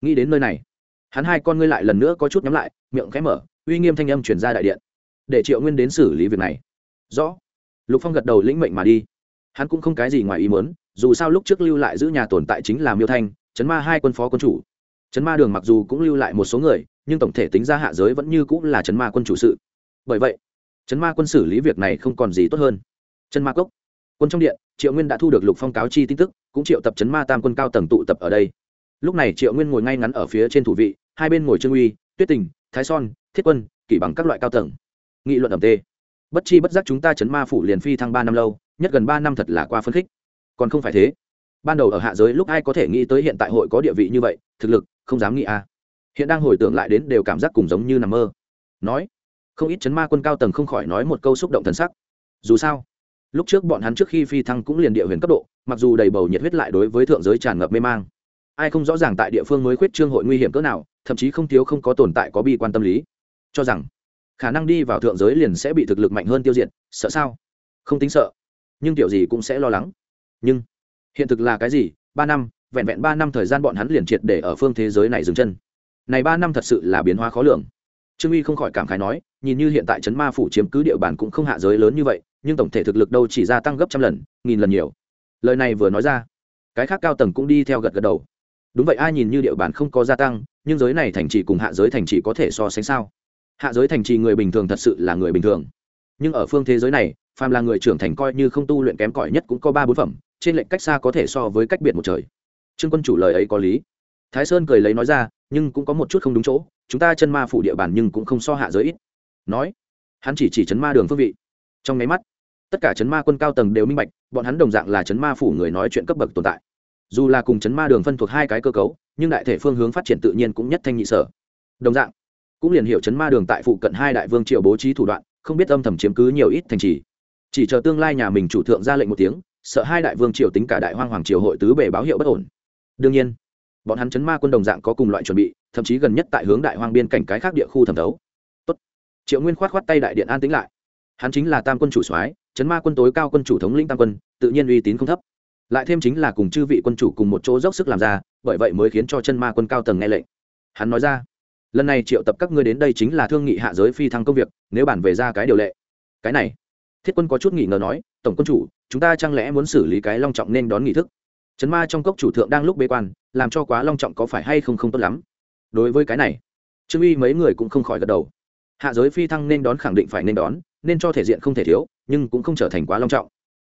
Nghĩ đến nơi này, hắn hai con ngươi lại lần nữa có chút nhắm lại, miệng khẽ mở, uy nghiêm thanh âm chuyển ra đại điện. Để triệu nguyên đến xử lý việc này. Rõ. Lục phong gật đầu lĩnh mệnh mà đi. Hắn cũng không cái gì ngoài ý muốn, dù sao lúc trước lưu lại giữ nhà tồn tại chính là miêu thanh, chấn ma hai quân phó quân chủ chấn ma đường mặc dù cũng lưu lại một số người, nhưng tổng thể tính ra hạ giới vẫn như cũng là chấn ma quân chủ sự. Bởi vậy, chấn ma quân xử lý việc này không còn gì tốt hơn. Chân ma cốc, quân trong điện, triệu nguyên đã thu được lục phong cáo chi tin tức, cũng triệu tập chấn ma tam quân cao tầng tụ tập ở đây. Lúc này triệu nguyên ngồi ngay ngắn ở phía trên thủ vị, hai bên ngồi trương uy, tuyết tình, thái son, thiết quân, kỷ bằng các loại cao tầng. Nghị luận ẩm tê. Bất chi bất giác chúng ta chấn ma phủ liền phi thăng ba năm lâu, nhất gần ba năm thật là qua phấn khích. Còn không phải thế ban đầu ở hạ giới lúc ai có thể nghĩ tới hiện tại hội có địa vị như vậy, thực lực, không dám nghĩ a à. hiện đang hồi tưởng lại đến đều cảm giác cùng giống như nằm mơ. Nói, không ít chấn ma quân cao tầng không khỏi nói một câu xúc động thần sắc. Dù sao, lúc trước bọn hắn trước khi phi thăng cũng liền địa huyền cấp độ, mặc dù đầy bầu nhiệt huyết lại đối với thượng giới tràn ngập mê mang. Ai không rõ ràng tại địa phương mới khuyết trương hội nguy hiểm cỡ nào, thậm chí không thiếu không có tồn tại có bi quan tâm lý. Cho rằng, khả năng đi vào thượng giới liền sẽ bị thực lực mạnh hơn tiêu diệt, sợ sao? Không tính sợ, nhưng kiểu gì cũng sẽ lo lắng. Nhưng hiện thực là cái gì? Ba năm, vẹn vẹn ba năm thời gian bọn hắn liền triệt để ở phương thế giới này dừng chân. Này ba năm thật sự là biến hóa khó lường. Trương uy không khỏi cảm khái nói, nhìn như hiện tại trấn ma phủ chiếm cứ địa bàn cũng không hạ giới lớn như vậy, nhưng tổng thể thực lực đâu chỉ gia tăng gấp trăm lần, nghìn lần nhiều. Lời này vừa nói ra, cái khác cao tầng cũng đi theo gật gật đầu. Đúng vậy, ai nhìn như địa bàn không có gia tăng, nhưng giới này thành trì cùng hạ giới thành trì có thể so sánh sao? Hạ giới thành trì người bình thường thật sự là người bình thường. Nhưng ở phương thế giới này, phàm là người trưởng thành coi như không tu luyện kém cỏi nhất cũng có ba bốn phẩm trên lệnh cách xa có thể so với cách biệt một trời. Trương quân chủ lời ấy có lý. Thái sơn cười lấy nói ra, nhưng cũng có một chút không đúng chỗ, chúng ta chân ma phủ địa bàn nhưng cũng không so hạ giới ít. Nói, hắn chỉ chỉ chấn ma đường phương vị. Trong máy mắt, tất cả chấn ma quân cao tầng đều minh bạch, bọn hắn đồng dạng là chấn ma phủ người nói chuyện cấp bậc tồn tại. Dù là cùng chấn ma đường phân thuộc hai cái cơ cấu, nhưng đại thể phương hướng phát triển tự nhiên cũng nhất thanh nhị sở. Đồng dạng, cũng liền hiểu chấn ma đường tại phụ cận hai đại vương triều bố trí thủ đoạn, không biết âm thầm chiếm cứ nhiều ít thành trì. Chỉ chờ tương lai nhà mình chủ thượng ra lệnh một tiếng sợ hai đại vương triều tính cả đại hoang hoàng triều hội tứ bề báo hiệu bất ổn. Đương nhiên, bọn hắn chấn ma quân đồng dạng có cùng loại chuẩn bị, thậm chí gần nhất tại hướng đại hoang biên cảnh cái khác địa khu thẩm thấu. Tốt. triệu nguyên khoát khoát tay đại điện an tính lại. Hắn chính là tam quân chủ soái, chấn ma quân tối cao quân chủ thống lĩnh tam quân, tự nhiên uy tín không thấp. Lại thêm chính là cùng chư vị quân chủ cùng một chỗ dốc sức làm ra, bởi vậy mới khiến cho chân ma quân cao tầng nghe lệnh. Hắn nói ra, lần này triệu tập các ngươi đến đây chính là thương nghị hạ giới phi thăng công việc, nếu bản về ra cái điều lệ. Cái này, thiết quân có chút nghỉ ngờ nói tổng quân chủ, chúng ta chẳng lẽ muốn xử lý cái long trọng nên đón nghị thức? Trấn ma trong cốc chủ thượng đang lúc bế quan, làm cho quá long trọng có phải hay không không tốt lắm? Đối với cái này, trương uy mấy người cũng không khỏi gật đầu. Hạ giới phi thăng nên đón khẳng định phải nên đón, nên cho thể diện không thể thiếu, nhưng cũng không trở thành quá long trọng.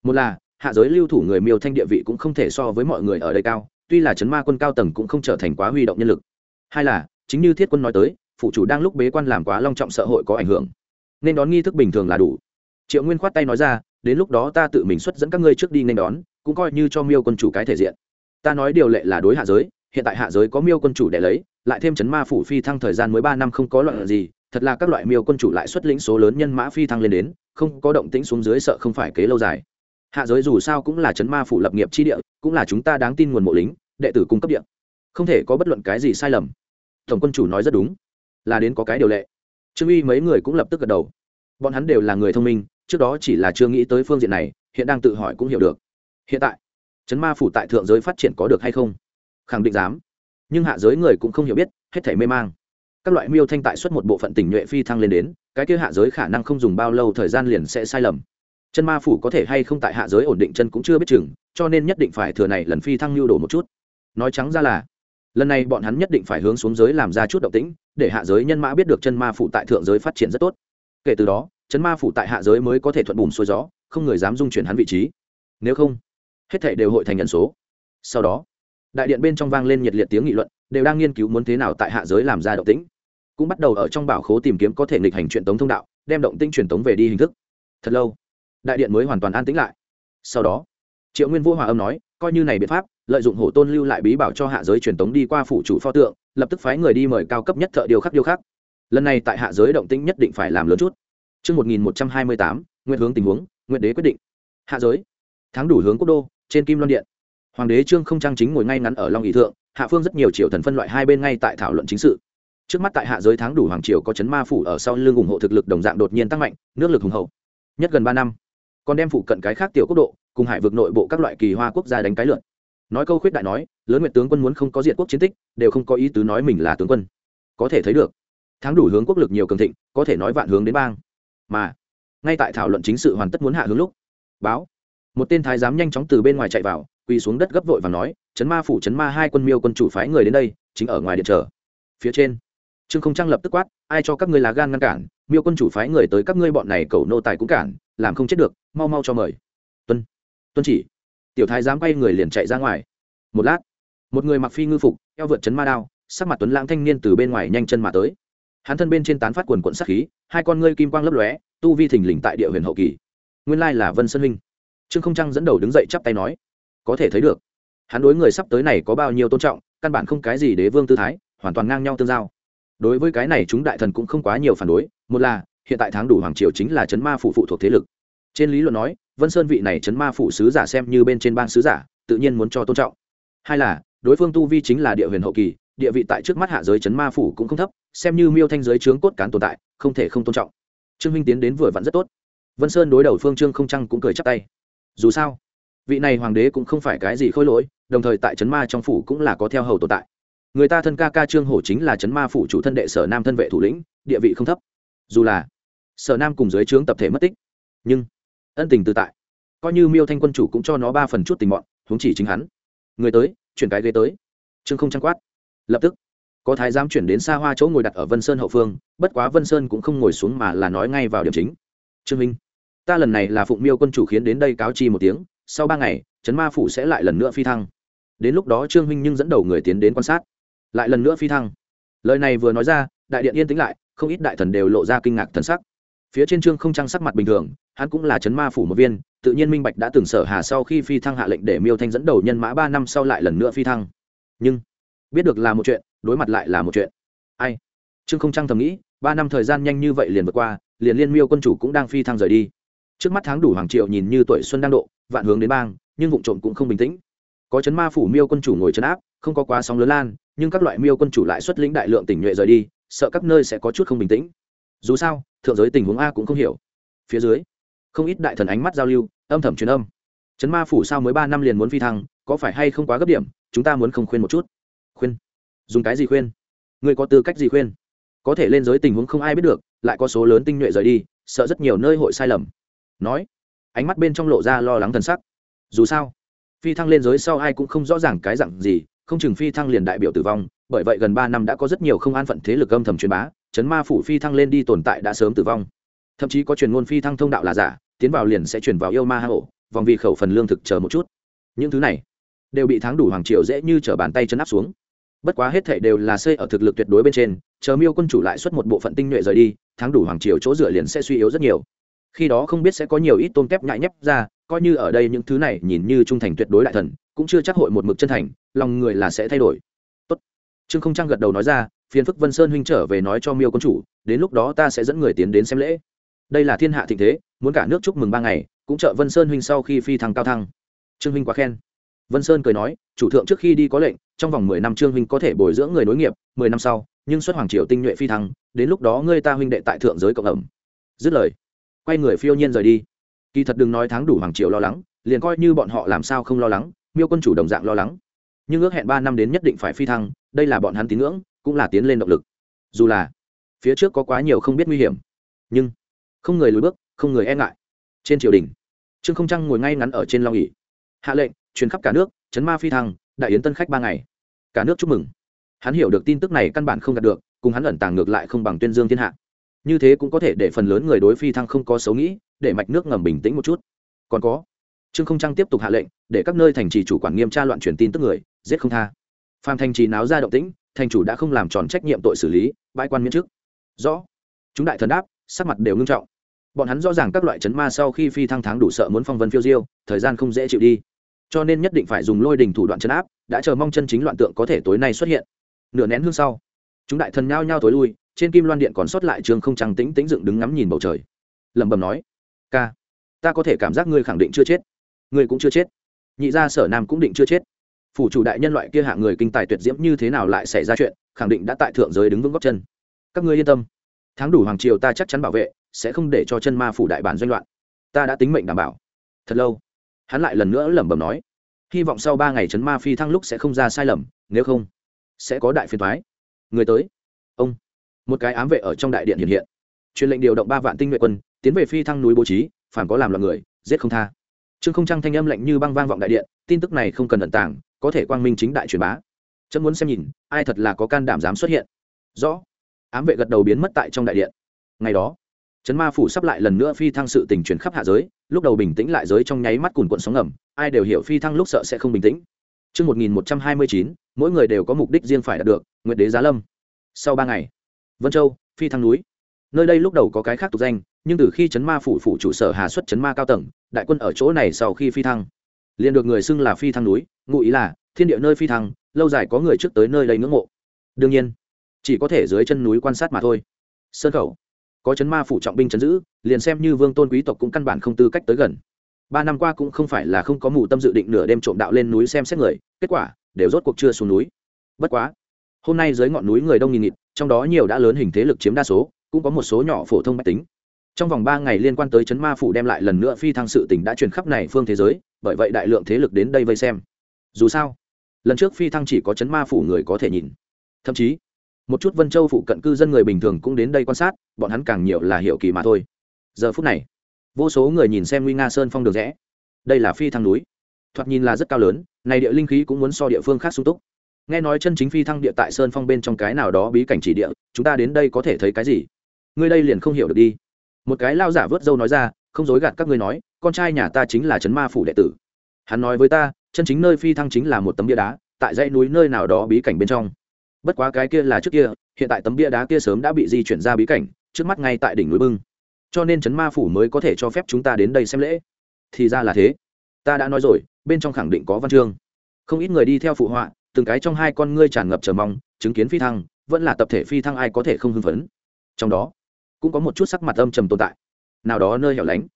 Một là, hạ giới lưu thủ người miêu thanh địa vị cũng không thể so với mọi người ở đây cao, tuy là chấn ma quân cao tầng cũng không trở thành quá huy động nhân lực. Hai là, chính như thiết quân nói tới, phụ chủ đang lúc bế quan làm quá long trọng xã hội có ảnh hưởng. Nên đón nghi thức bình thường là đủ. Triệu nguyên khoát tay nói ra đến lúc đó ta tự mình xuất dẫn các ngươi trước đi nên đón, cũng coi như cho miêu quân chủ cái thể diện. Ta nói điều lệ là đối hạ giới, hiện tại hạ giới có miêu quân chủ để lấy, lại thêm chấn ma phủ phi thăng thời gian mới ba năm không có loạn gì, thật là các loại miêu quân chủ lại xuất lĩnh số lớn nhân mã phi thăng lên đến, không có động tĩnh xuống dưới sợ không phải kế lâu dài. Hạ giới dù sao cũng là chấn ma phủ lập nghiệp chi địa, cũng là chúng ta đáng tin nguồn mộ lính, đệ tử cung cấp địa. Không thể có bất luận cái gì sai lầm. Tổng quân chủ nói rất đúng. Là đến có cái điều lệ. Trương uy mấy người cũng lập tức gật đầu. Bọn hắn đều là người thông minh trước đó chỉ là chưa nghĩ tới phương diện này, hiện đang tự hỏi cũng hiểu được. Hiện tại, chấn ma phủ tại thượng giới phát triển có được hay không? Khẳng định dám. Nhưng hạ giới người cũng không hiểu biết, hết thể mê mang. Các loại miêu thanh tại xuất một bộ phận tỉnh nhuệ phi thăng lên đến, cái kia hạ giới khả năng không dùng bao lâu thời gian liền sẽ sai lầm. Chân ma phủ có thể hay không tại hạ giới ổn định chân cũng chưa biết chừng, cho nên nhất định phải thừa này lần phi thăng lưu đồ một chút. Nói trắng ra là, lần này bọn hắn nhất định phải hướng xuống giới làm ra chút động tĩnh, để hạ giới nhân mã biết được chân ma phủ tại thượng giới phát triển rất tốt. Kể từ đó Chấn ma phủ tại hạ giới mới có thể thuận bùm xuôi gió, không người dám dung chuyển hắn vị trí. Nếu không, hết thể đều hội thành nhận số. Sau đó, đại điện bên trong vang lên nhiệt liệt tiếng nghị luận, đều đang nghiên cứu muốn thế nào tại hạ giới làm ra động tĩnh. Cũng bắt đầu ở trong bảo khố tìm kiếm có thể nghịch hành truyền tống thông đạo, đem động tĩnh truyền tống về đi hình thức. Thật lâu, đại điện mới hoàn toàn an tĩnh lại. Sau đó, triệu nguyên vô hòa âm nói, coi như này biện pháp, lợi dụng hổ tôn lưu lại bí bảo cho hạ giới truyền tống đi qua phủ chủ pho tượng, lập tức phái người đi mời cao cấp nhất thợ điều khắc điêu khắc. Lần này tại hạ giới động tĩnh nhất định phải làm lớn chút. Trước 1128, nguyện hướng tình huống, nguyện đế quyết định. Hạ giới. Tháng đủ hướng quốc đô, trên Kim Loan Điện. Hoàng đế Trương không trang chính ngồi ngay ngắn ở Long Nghị Thượng, hạ phương rất nhiều triều thần phân loại hai bên ngay tại thảo luận chính sự. Trước mắt tại hạ giới tháng đủ hoàng triều có chấn ma phủ ở sau lưng ủng hộ thực lực đồng dạng đột nhiên tăng mạnh, nước lực hùng hậu. Nhất gần ba năm, còn đem phụ cận cái khác tiểu quốc độ, cùng hải vực nội bộ các loại kỳ hoa quốc gia đánh cái lượn nói câu khuyết đại nói lớn nguyệt tướng quân muốn không có diện quốc chiến tích đều không có ý tứ nói mình là tướng quân có thể thấy được tháng đủ hướng quốc lực nhiều cường thịnh có thể nói vạn hướng đến bang mà ngay tại thảo luận chính sự hoàn tất muốn hạ hướng lúc, báo, một tên thái giám nhanh chóng từ bên ngoài chạy vào, quỳ xuống đất gấp vội và nói, chấn ma phủ, chấn ma hai quân miêu quân chủ phái người đến đây, chính ở ngoài điện chờ. Phía trên, trương không trang lập tức quát, ai cho các ngươi lá gan ngăn cản, miêu quân chủ phái người tới các ngươi bọn này cầu nô tài cũng cản, làm không chết được, mau mau cho mời. Tuân tuân chỉ. Tiểu thái giám quay người liền chạy ra ngoài. Một lát, một người mặc phi ngư phục, eo vượt chấn ma đao, sắc mặt tuấn lãng thanh niên từ bên ngoài nhanh chân mà tới hắn thân bên trên tán phát quần quận sắc khí, hai con ngươi kim quang lấp lóe, tu vi thình lình tại địa huyền hậu kỳ. Nguyên lai là vân sơn huynh. Trương không trăng dẫn đầu đứng dậy chắp tay nói, có thể thấy được, hắn đối người sắp tới này có bao nhiêu tôn trọng, căn bản không cái gì đế vương tư thái, hoàn toàn ngang nhau tương giao. Đối với cái này chúng đại thần cũng không quá nhiều phản đối, một là, hiện tại tháng đủ hoàng triều chính là chấn ma phủ phụ thuộc thế lực. Trên lý luận nói, vân sơn vị này chấn ma phủ sứ giả xem như bên trên bang sứ giả, tự nhiên muốn cho tôn trọng. Hai là, đối phương tu vi chính là địa huyền hậu kỳ địa vị tại trước mắt hạ giới chấn ma phủ cũng không thấp, xem như miêu thanh giới trướng cốt cán tồn tại, không thể không tôn trọng. Trương huynh tiến đến vừa vặn rất tốt. Vân sơn đối đầu phương trương không trăng cũng cười chắp tay. Dù sao, vị này hoàng đế cũng không phải cái gì khôi lỗi, đồng thời tại trấn ma trong phủ cũng là có theo hầu tồn tại. Người ta thân ca ca trương hổ chính là trấn ma phủ chủ thân đệ sở nam thân vệ thủ lĩnh, địa vị không thấp. Dù là sở nam cùng dưới trướng tập thể mất tích, nhưng ân tình tự tại, coi như miêu thanh quân chủ cũng cho nó ba phần chút tình mọn, huống chỉ chính hắn. Người tới, chuyển cái ghế tới. Trương không trăng quát lập tức, có thái giám chuyển đến xa hoa chỗ ngồi đặt ở vân sơn hậu phương, bất quá vân sơn cũng không ngồi xuống mà là nói ngay vào điểm chính. Trương minh, ta lần này là phụng miêu quân chủ khiến đến đây cáo chi một tiếng, sau ba ngày, trấn ma phủ sẽ lại lần nữa phi thăng. Đến lúc đó trương minh nhưng dẫn đầu người tiến đến quan sát. Lại lần nữa phi thăng. Lời này vừa nói ra, đại điện yên tĩnh lại, không ít đại thần đều lộ ra kinh ngạc thần sắc. Phía trên trương không trang sắc mặt bình thường, hắn cũng là chấn ma phủ một viên, tự nhiên minh bạch đã từng sở hà sau khi phi thăng hạ lệnh để miêu thanh dẫn đầu nhân mã ba năm sau lại lần nữa phi thăng. Nhưng biết được là một chuyện, đối mặt lại là một chuyện. Ai? Trương không trang thầm nghĩ, ba năm thời gian nhanh như vậy liền vượt qua, liền liên miêu quân chủ cũng đang phi thăng rời đi. Trước mắt tháng đủ hoàng triệu nhìn như tuổi xuân đang độ, vạn hướng đến bang, nhưng vụ trộm cũng không bình tĩnh. Có chấn ma phủ miêu quân chủ ngồi chấn áp, không có quá sóng lớn lan, nhưng các loại miêu quân chủ lại xuất lĩnh đại lượng tỉnh nhuệ rời đi, sợ các nơi sẽ có chút không bình tĩnh. Dù sao, thượng giới tình huống a cũng không hiểu. Phía dưới, không ít đại thần ánh mắt giao lưu, âm thầm truyền âm. Chấn ma phủ sao mới ba năm liền muốn phi thăng, có phải hay không quá gấp điểm, chúng ta muốn không khuyên một chút khuyên. Dùng cái gì khuyên? Ngươi có tư cách gì khuyên? Có thể lên giới tình huống không ai biết được, lại có số lớn tinh nhuệ rời đi, sợ rất nhiều nơi hội sai lầm. Nói, ánh mắt bên trong lộ ra lo lắng thần sắc. Dù sao, phi thăng lên giới sau ai cũng không rõ ràng cái dặn gì, không chừng phi thăng liền đại biểu tử vong, bởi vậy gần ba năm đã có rất nhiều không an phận thế lực âm thầm truyền bá, chấn ma phủ phi thăng lên đi tồn tại đã sớm tử vong. Thậm chí có truyền ngôn phi thăng thông đạo là giả, tiến vào liền sẽ truyền vào yêu ma hạ ổ, vòng vì khẩu phần lương thực chờ một chút. Những thứ này đều bị thắng đủ hoàng triều dễ như t bàn tay chân áp xuống bất quá hết thảy đều là xây ở thực lực tuyệt đối bên trên, chờ miêu quân chủ lại xuất một bộ phận tinh nhuệ rời đi thắng đủ hoàng triều chỗ dựa liền sẽ suy yếu rất nhiều. Khi đó không biết sẽ có nhiều ít tôm kép nhại nhép ra, coi như ở đây những thứ này nhìn như trung thành tuyệt đối đại thần, cũng chưa chắc hội một mực chân thành, lòng người là sẽ thay đổi. Tốt. trương không trang gật đầu nói ra, phiền phức vân sơn huynh trở về nói cho miêu quân chủ, đến lúc đó ta sẽ dẫn người tiến đến xem lễ. Đây là thiên hạ thịnh thế, muốn cả nước chúc mừng ba ngày, cũng trợ vân sơn huynh sau khi phi thăng cao thăng. Trương huynh quá khen vân sơn cười nói, chủ thượng trước khi đi có lệnh, trong vòng mười năm trương huynh có thể bồi dưỡng người nối nghiệp, mười năm sau, nhưng xuất hoàng triều tinh nhuệ phi thăng, đến lúc đó ngươi ta huynh đệ tại thượng giới cộng ẩm. Dứt lời, quay người phiêu nhiên rời đi. Kỳ thật đừng nói tháng đủ hoàng triều lo lắng, liền coi như bọn họ làm sao không lo lắng, miêu quân chủ đồng dạng lo lắng. Nhưng ước hẹn ba năm đến nhất định phải phi thăng, đây là bọn hắn tín ngưỡng, cũng là tiến lên động lực. Dù là phía trước có quá nhiều không biết nguy hiểm, nhưng không người lùi bước, không người e ngại. Trên triều đình, trương không trăng ngồi ngay ngắn ở trên long ỷ. hạ lệnh truyền khắp cả nước, chấn ma phi thăng, đại yến tân khách ba ngày. Cả nước chúc mừng. Hắn hiểu được tin tức này căn bản không đạt được, cùng hắn ẩn tàng ngược lại không bằng tuyên dương thiên hạ. Như thế cũng có thể để phần lớn người đối phi thăng không có xấu nghĩ, để mạch nước ngầm bình tĩnh một chút. Còn có, trương không trăng tiếp tục hạ lệnh, để các nơi thành trì chủ quản nghiêm tra loạn truyền tin tức người, giết không tha. Phan thành trì náo ra động tĩnh, thành chủ đã không làm tròn trách nhiệm tội xử lý, bãi quan miễn chức. Rõ. Chúng đại thần đáp, sắc mặt đều ngưng trọng. Bọn hắn rõ ràng các loại chấn ma sau khi phi thăng tháng đủ sợ muốn phong vân phiêu diêu, thời gian không dễ chịu đi cho nên nhất định phải dùng lôi đình thủ đoạn chấn áp, đã chờ mong chân chính loạn tượng có thể tối nay xuất hiện. Nửa nén hương sau, chúng đại thần nhao nhao tối lui, trên kim loan điện còn sót lại trường không trăng tĩnh tĩnh dựng đứng ngắm nhìn bầu trời. Lẩm bẩm nói, ca, ta có thể cảm giác ngươi khẳng định chưa chết. Ngươi cũng chưa chết. Nhị gia sở nam cũng định chưa chết. Phủ chủ đại nhân loại kia hạ người kinh tài tuyệt diễm như thế nào lại xảy ra chuyện, khẳng định đã tại thượng giới đứng vững góc chân. Các ngươi yên tâm. Tháng đủ hoàng triều ta chắc chắn bảo vệ, sẽ không để cho chân ma phủ đại bản doanh loạn. Ta đã tính mệnh đảm bảo. Thật lâu hắn lại lần nữa lẩm bẩm nói, hy vọng sau ba ngày chấn ma phi thăng lúc sẽ không ra sai lầm, nếu không, sẽ có đại phiền thoái người tới. Ông, một cái ám vệ ở trong đại điện hiện hiện. Truyền lệnh điều động ba vạn tinh nhuệ quân, tiến về phi thăng núi bố trí, phản có làm loạn người, giết không tha. Trương không trăng thanh âm lạnh như băng vang vọng đại điện, tin tức này không cần ẩn tàng, có thể quang minh chính đại truyền bá. Chấm muốn xem nhìn, ai thật là có can đảm dám xuất hiện. Rõ. Ám vệ gật đầu biến mất tại trong đại điện. Ngày đó trấn ma phủ sắp lại lần nữa phi thăng sự tình chuyển khắp hạ giới lúc đầu bình tĩnh lại giới trong nháy mắt cùn cuộn sóng ngầm ai đều hiểu phi thăng lúc sợ sẽ không bình tĩnh Trước 1129, mỗi người đều có mục đích riêng phải đạt được, Nguyệt Đế Giá Lâm. Sau ba ngày, Vân Châu, phi thăng núi. Nơi đây lúc đầu có cái khác tục danh, nhưng từ khi chấn ma phủ phủ chủ sở Hà xuất chấn ma cao tầng, đại quân ở chỗ này sau khi phi thăng, liền được người xưng là phi thăng núi, ngụ ý là thiên địa nơi phi thăng, lâu dài có người trước tới nơi đây ngưỡng mộ. Đương nhiên, chỉ có thể dưới chân núi quan sát mà thôi. Sơn khẩu, có chấn ma phủ trọng binh chấn giữ, liền xem như vương tôn quý tộc cũng căn bản không tư cách tới gần. Ba năm qua cũng không phải là không có mù tâm dự định nửa đêm trộm đạo lên núi xem xét người, kết quả, đều rốt cuộc chưa xuống núi. Bất quá, hôm nay dưới ngọn núi người đông nghìn nghịt, trong đó nhiều đã lớn hình thế lực chiếm đa số, cũng có một số nhỏ phổ thông máy tính. Trong vòng ba ngày liên quan tới chấn ma phủ đem lại lần nữa phi thăng sự tỉnh đã truyền khắp này phương thế giới, bởi vậy đại lượng thế lực đến đây vây xem. Dù sao, lần trước phi thăng chỉ có chấn ma phủ người có thể nhìn. Thậm chí một chút vân châu phụ cận cư dân người bình thường cũng đến đây quan sát, bọn hắn càng nhiều là hiệu kỳ mà thôi. Giờ phút này, vô số người nhìn xem nguy nga sơn phong đường rẽ. Đây là phi thăng núi. Thoạt nhìn là rất cao lớn, này địa linh khí cũng muốn so địa phương khác sung túc. Nghe nói chân chính phi thăng địa tại sơn phong bên trong cái nào đó bí cảnh chỉ địa, chúng ta đến đây có thể thấy cái gì? Ngươi đây liền không hiểu được đi. Một cái lao giả vớt dâu nói ra, không dối gạt các ngươi nói, con trai nhà ta chính là trấn ma phủ đệ tử. Hắn nói với ta, chân chính nơi phi thăng chính là một tấm bia đá, tại dãy núi nơi nào đó bí cảnh bên trong bất quá cái kia là trước kia, hiện tại tấm bia đá kia sớm đã bị di chuyển ra bí cảnh, trước mắt ngay tại đỉnh núi bưng. Cho nên trấn ma phủ mới có thể cho phép chúng ta đến đây xem lễ. Thì ra là thế. Ta đã nói rồi, bên trong khẳng định có văn chương. Không ít người đi theo phụ họa, từng cái trong hai con ngươi tràn ngập chờ mong, chứng kiến phi thăng, vẫn là tập thể phi thăng ai có thể không hưng phấn. Trong đó, cũng có một chút sắc mặt âm trầm tồn tại. Nào đó nơi hẻo lánh,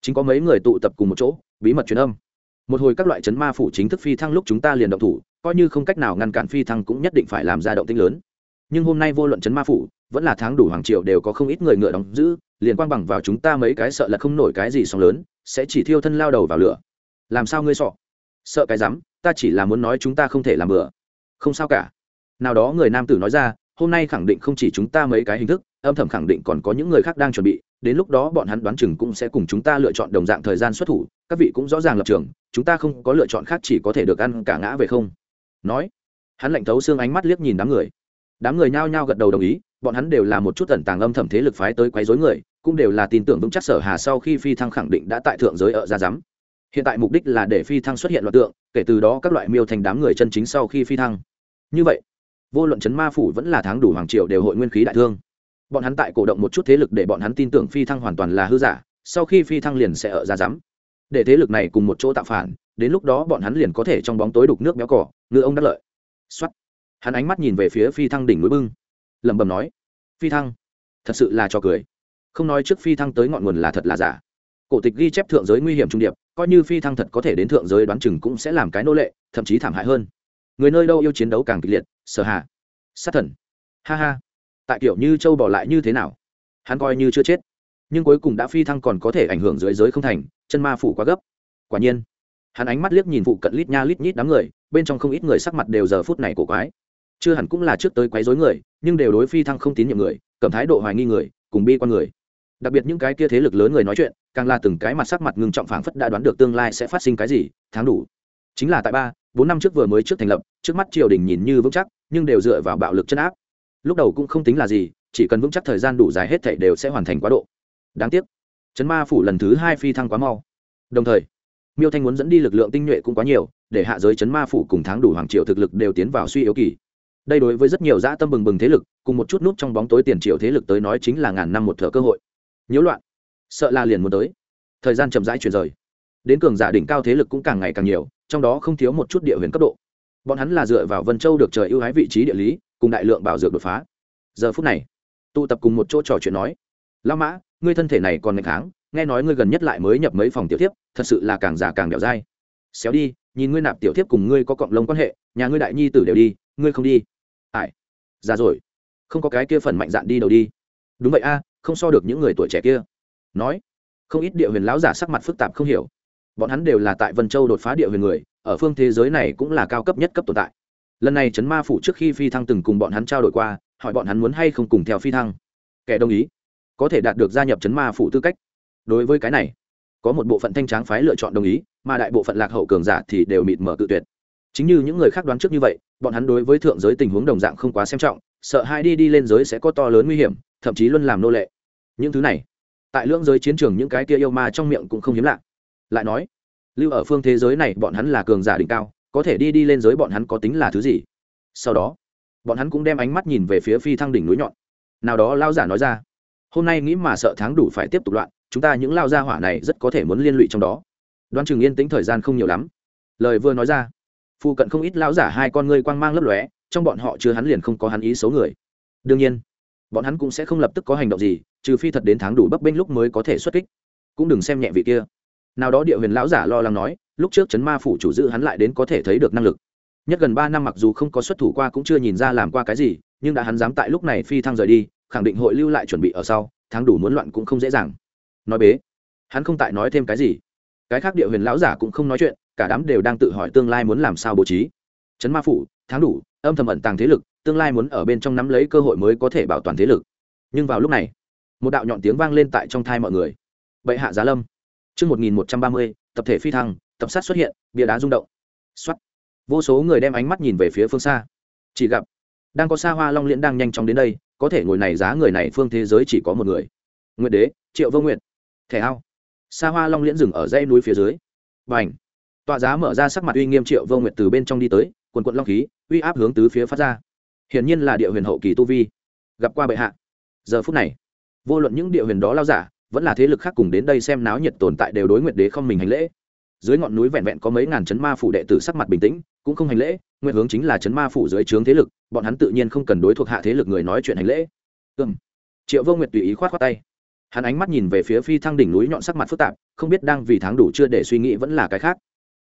chính có mấy người tụ tập cùng một chỗ, bí mật truyền âm. Một hồi các loại chấn ma phủ chính thức phi thăng lúc chúng ta liền động thủ coi như không cách nào ngăn cản phi thăng cũng nhất định phải làm ra động tĩnh lớn. Nhưng hôm nay vô luận chấn ma phủ, vẫn là tháng đủ hoàng triệu đều có không ít người ngựa đóng giữ, liền quang bằng vào chúng ta mấy cái sợ là không nổi cái gì sóng lớn, sẽ chỉ thiêu thân lao đầu vào lửa. Làm sao ngươi sọ sợ cái rắm, ta chỉ là muốn nói chúng ta không thể làm bừa. Không sao cả. Nào đó người nam tử nói ra, hôm nay khẳng định không chỉ chúng ta mấy cái hình thức, âm thầm khẳng định còn có những người khác đang chuẩn bị, đến lúc đó bọn hắn đoán chừng cũng sẽ cùng chúng ta lựa chọn đồng dạng thời gian xuất thủ, các vị cũng rõ ràng lập trường, chúng ta không có lựa chọn khác chỉ có thể được ăn cả ngã về không nói. Hắn lạnh thấu xương ánh mắt liếc nhìn đám người. Đám người nhao nhao gật đầu đồng ý, bọn hắn đều là một chút tẩn tàng âm thầm thế lực phái tới quấy rối người, cũng đều là tin tưởng vững chắc sở hà sau khi phi thăng khẳng định đã tại thượng giới ở ra giám. Hiện tại mục đích là để phi thăng xuất hiện loạt tượng, kể từ đó các loại miêu thành đám người chân chính sau khi phi thăng. Như vậy, vô luận chấn ma phủ vẫn là tháng đủ hoàng triệu đều hội nguyên khí đại thương. Bọn hắn tại cổ động một chút thế lực để bọn hắn tin tưởng phi thăng hoàn toàn là hư giả, sau khi phi thăng liền sẽ ở ra giám. Để thế lực này cùng một chỗ tạo phản, đến lúc đó bọn hắn liền có thể trong bóng tối đục nước béo cỏ ngư ông đắc lợi. Xuất hắn ánh mắt nhìn về phía phi thăng đỉnh núi bưng. Lẩm bẩm nói, phi thăng, thật sự là cho cười. Không nói trước phi thăng tới ngọn nguồn là thật là giả. Cổ tịch ghi chép thượng giới nguy hiểm trung điệp, coi như phi thăng thật có thể đến thượng giới đoán chừng cũng sẽ làm cái nô lệ, thậm chí thảm hại hơn. Người nơi đâu yêu chiến đấu càng kịch liệt sở hạ sát thần. Ha ha. Tại kiểu như châu bỏ lại như thế nào? Hắn coi như chưa chết. Nhưng cuối cùng đã phi thăng còn có thể ảnh hưởng dưới giới không thành, chân ma phủ quá gấp. Quả nhiên, hắn ánh mắt liếc nhìn vụ cận lít nha lít nhít đám người bên trong không ít người sắc mặt đều giờ phút này cổ quái. Chưa hẳn cũng là trước tới quấy rối người, nhưng đều đối phi thăng không tín nhiệm người, cầm thái độ hoài nghi người, cùng bi con người. Đặc biệt những cái kia thế lực lớn người nói chuyện, càng là từng cái mặt sắc mặt ngưng trọng phảng phất đã đoán được tương lai sẽ phát sinh cái gì tháng đủ. Chính là tại ba, bốn năm trước vừa mới trước thành lập, trước mắt triều đình nhìn như vững chắc, nhưng đều dựa vào bạo lực chân áp. Lúc đầu cũng không tính là gì, chỉ cần vững chắc thời gian đủ dài hết thảy đều sẽ hoàn thành quá độ. Đáng tiếc chấn ma phủ lần thứ hai phi thăng quá mau. Đồng thời, miêu thanh muốn dẫn đi lực lượng tinh nhuệ cũng quá nhiều để hạ giới chấn ma phủ cùng tháng đủ hoàng triều thực lực đều tiến vào suy yếu kỳ. Đây đối với rất nhiều dã tâm bừng bừng thế lực, cùng một chút nút trong bóng tối tiền triệu thế lực tới nói chính là ngàn năm một thợ cơ hội. Nhiễu loạn. Sợ là liền muốn tới. Thời gian chậm rãi chuyển rời. Đến cường giả đỉnh cao thế lực cũng càng ngày càng nhiều, trong đó không thiếu một chút địa huyền cấp độ. Bọn hắn là dựa vào vân châu được trời ưu ái vị trí địa lý, cùng đại lượng bảo dược đột phá. Giờ phút này, tụ tập cùng một chỗ trò chuyện nói lao mã, ngươi thân thể này còn ngày kháng, nghe nói ngươi gần nhất lại mới nhập mấy phòng tiểu tiếp thật sự là càng già càng đẻo dai. Xéo đi nhìn ngươi nạp tiểu thiếp cùng ngươi có cộng lông quan hệ, nhà ngươi đại nhi tử đều đi, ngươi không đi. Ải già rồi. Không có cái kia phần mạnh dạn đi đầu đi. Đúng vậy a, không so được những người tuổi trẻ kia. Nói. Không ít địa huyền lão giả sắc mặt phức tạp không hiểu. Bọn hắn đều là tại vân châu đột phá địa huyền người, ở phương thế giới này cũng là cao cấp nhất cấp tồn tại. Lần này trấn ma phủ trước khi phi thăng từng cùng bọn hắn trao đổi qua, hỏi bọn hắn muốn hay không cùng theo phi thăng. Kẻ đồng ý. Có thể đạt được gia nhập trấn ma phủ tư cách. Đối với cái này, có một bộ phận thanh tráng phái lựa chọn đồng ý mà đại bộ phận lạc hậu cường giả thì đều mịt mở cự tuyệt. Chính như những người khác đoán trước như vậy, bọn hắn đối với thượng giới tình huống đồng dạng không quá xem trọng, sợ hai đi đi lên giới sẽ có to lớn nguy hiểm, thậm chí luôn làm nô lệ. Những thứ này, tại lưỡng giới chiến trường những cái kia yêu ma trong miệng cũng không hiếm lạ. Lại nói, lưu ở phương thế giới này bọn hắn là cường giả đỉnh cao, có thể đi đi lên giới bọn hắn có tính là thứ gì? Sau đó, bọn hắn cũng đem ánh mắt nhìn về phía phi thăng đỉnh núi nhọn. Nào đó lao giả nói ra, hôm nay nghĩ mà sợ tháng đủ phải tiếp tục loạn, chúng ta những lao gia hỏa này rất có thể muốn liên lụy trong đó đoán chừng yên tĩnh thời gian không nhiều lắm. Lời vừa nói ra phụ cận không ít lão giả hai con ngươi quang mang lấp lóe, trong bọn họ chưa hắn liền không có hắn ý xấu người. Đương nhiên, bọn hắn cũng sẽ không lập tức có hành động gì, trừ phi thật đến tháng đủ bấp bênh lúc mới có thể xuất kích. Cũng đừng xem nhẹ vị kia. Nào đó địa huyền lão giả lo lắng nói, lúc trước chấn ma phủ chủ giữ hắn lại đến có thể thấy được năng lực. Nhất gần ba năm mặc dù không có xuất thủ qua cũng chưa nhìn ra làm qua cái gì, nhưng đã hắn dám tại lúc này phi thăng rời đi, khẳng định hội lưu lại chuẩn bị ở sau, tháng đủ muốn loạn cũng không dễ dàng. Nói bế, hắn không tại nói thêm cái gì cái khác địa huyền lão giả cũng không nói chuyện cả đám đều đang tự hỏi tương lai muốn làm sao bố trí chấn ma phủ tháng đủ âm thầm ẩn tàng thế lực tương lai muốn ở bên trong nắm lấy cơ hội mới có thể bảo toàn thế lực nhưng vào lúc này một đạo nhọn tiếng vang lên tại trong thai mọi người bệ hạ giá lâm Trước 1130, tập thể phi thăng, tập sát xuất hiện, bia đá rung động. Xoát. Vô số người đem ánh mắt nhìn về phía phương xa. Chỉ gặp, đang có xa hoa long liễn đang nhanh chóng đến đây, có thể ngồi này giá người này phương thế giới chỉ có một người. Nguyệt đế, Triệu Vô Nguyệt. Thẻ ao. Xa hoa long liễn dừng ở dãy núi phía dưới. Bành. Tọa giá mở ra sắc mặt uy nghiêm Triệu Vô Nguyệt từ bên trong đi tới, quần quận long khí, uy áp hướng tứ phía phát ra. Hiển nhiên là địa huyền hậu kỳ tu vi. Gặp qua bệ hạ. Giờ phút này, vô luận những địa huyền đó lao giả, vẫn là thế lực khác cùng đến đây xem náo nhiệt tồn tại đều đối nguyệt đế không mình hành lễ dưới ngọn núi vẹn vẹn có mấy ngàn chấn ma phủ đệ tử sắc mặt bình tĩnh cũng không hành lễ nguyện hướng chính là chấn ma phủ dưới trướng thế lực bọn hắn tự nhiên không cần đối thuộc hạ thế lực người nói chuyện hành lễ ừm triệu vô nguyệt tùy ý khoát khoát tay hắn ánh mắt nhìn về phía phi thăng đỉnh núi nhọn sắc mặt phức tạp, không biết đang vì tháng đủ chưa để suy nghĩ vẫn là cái khác.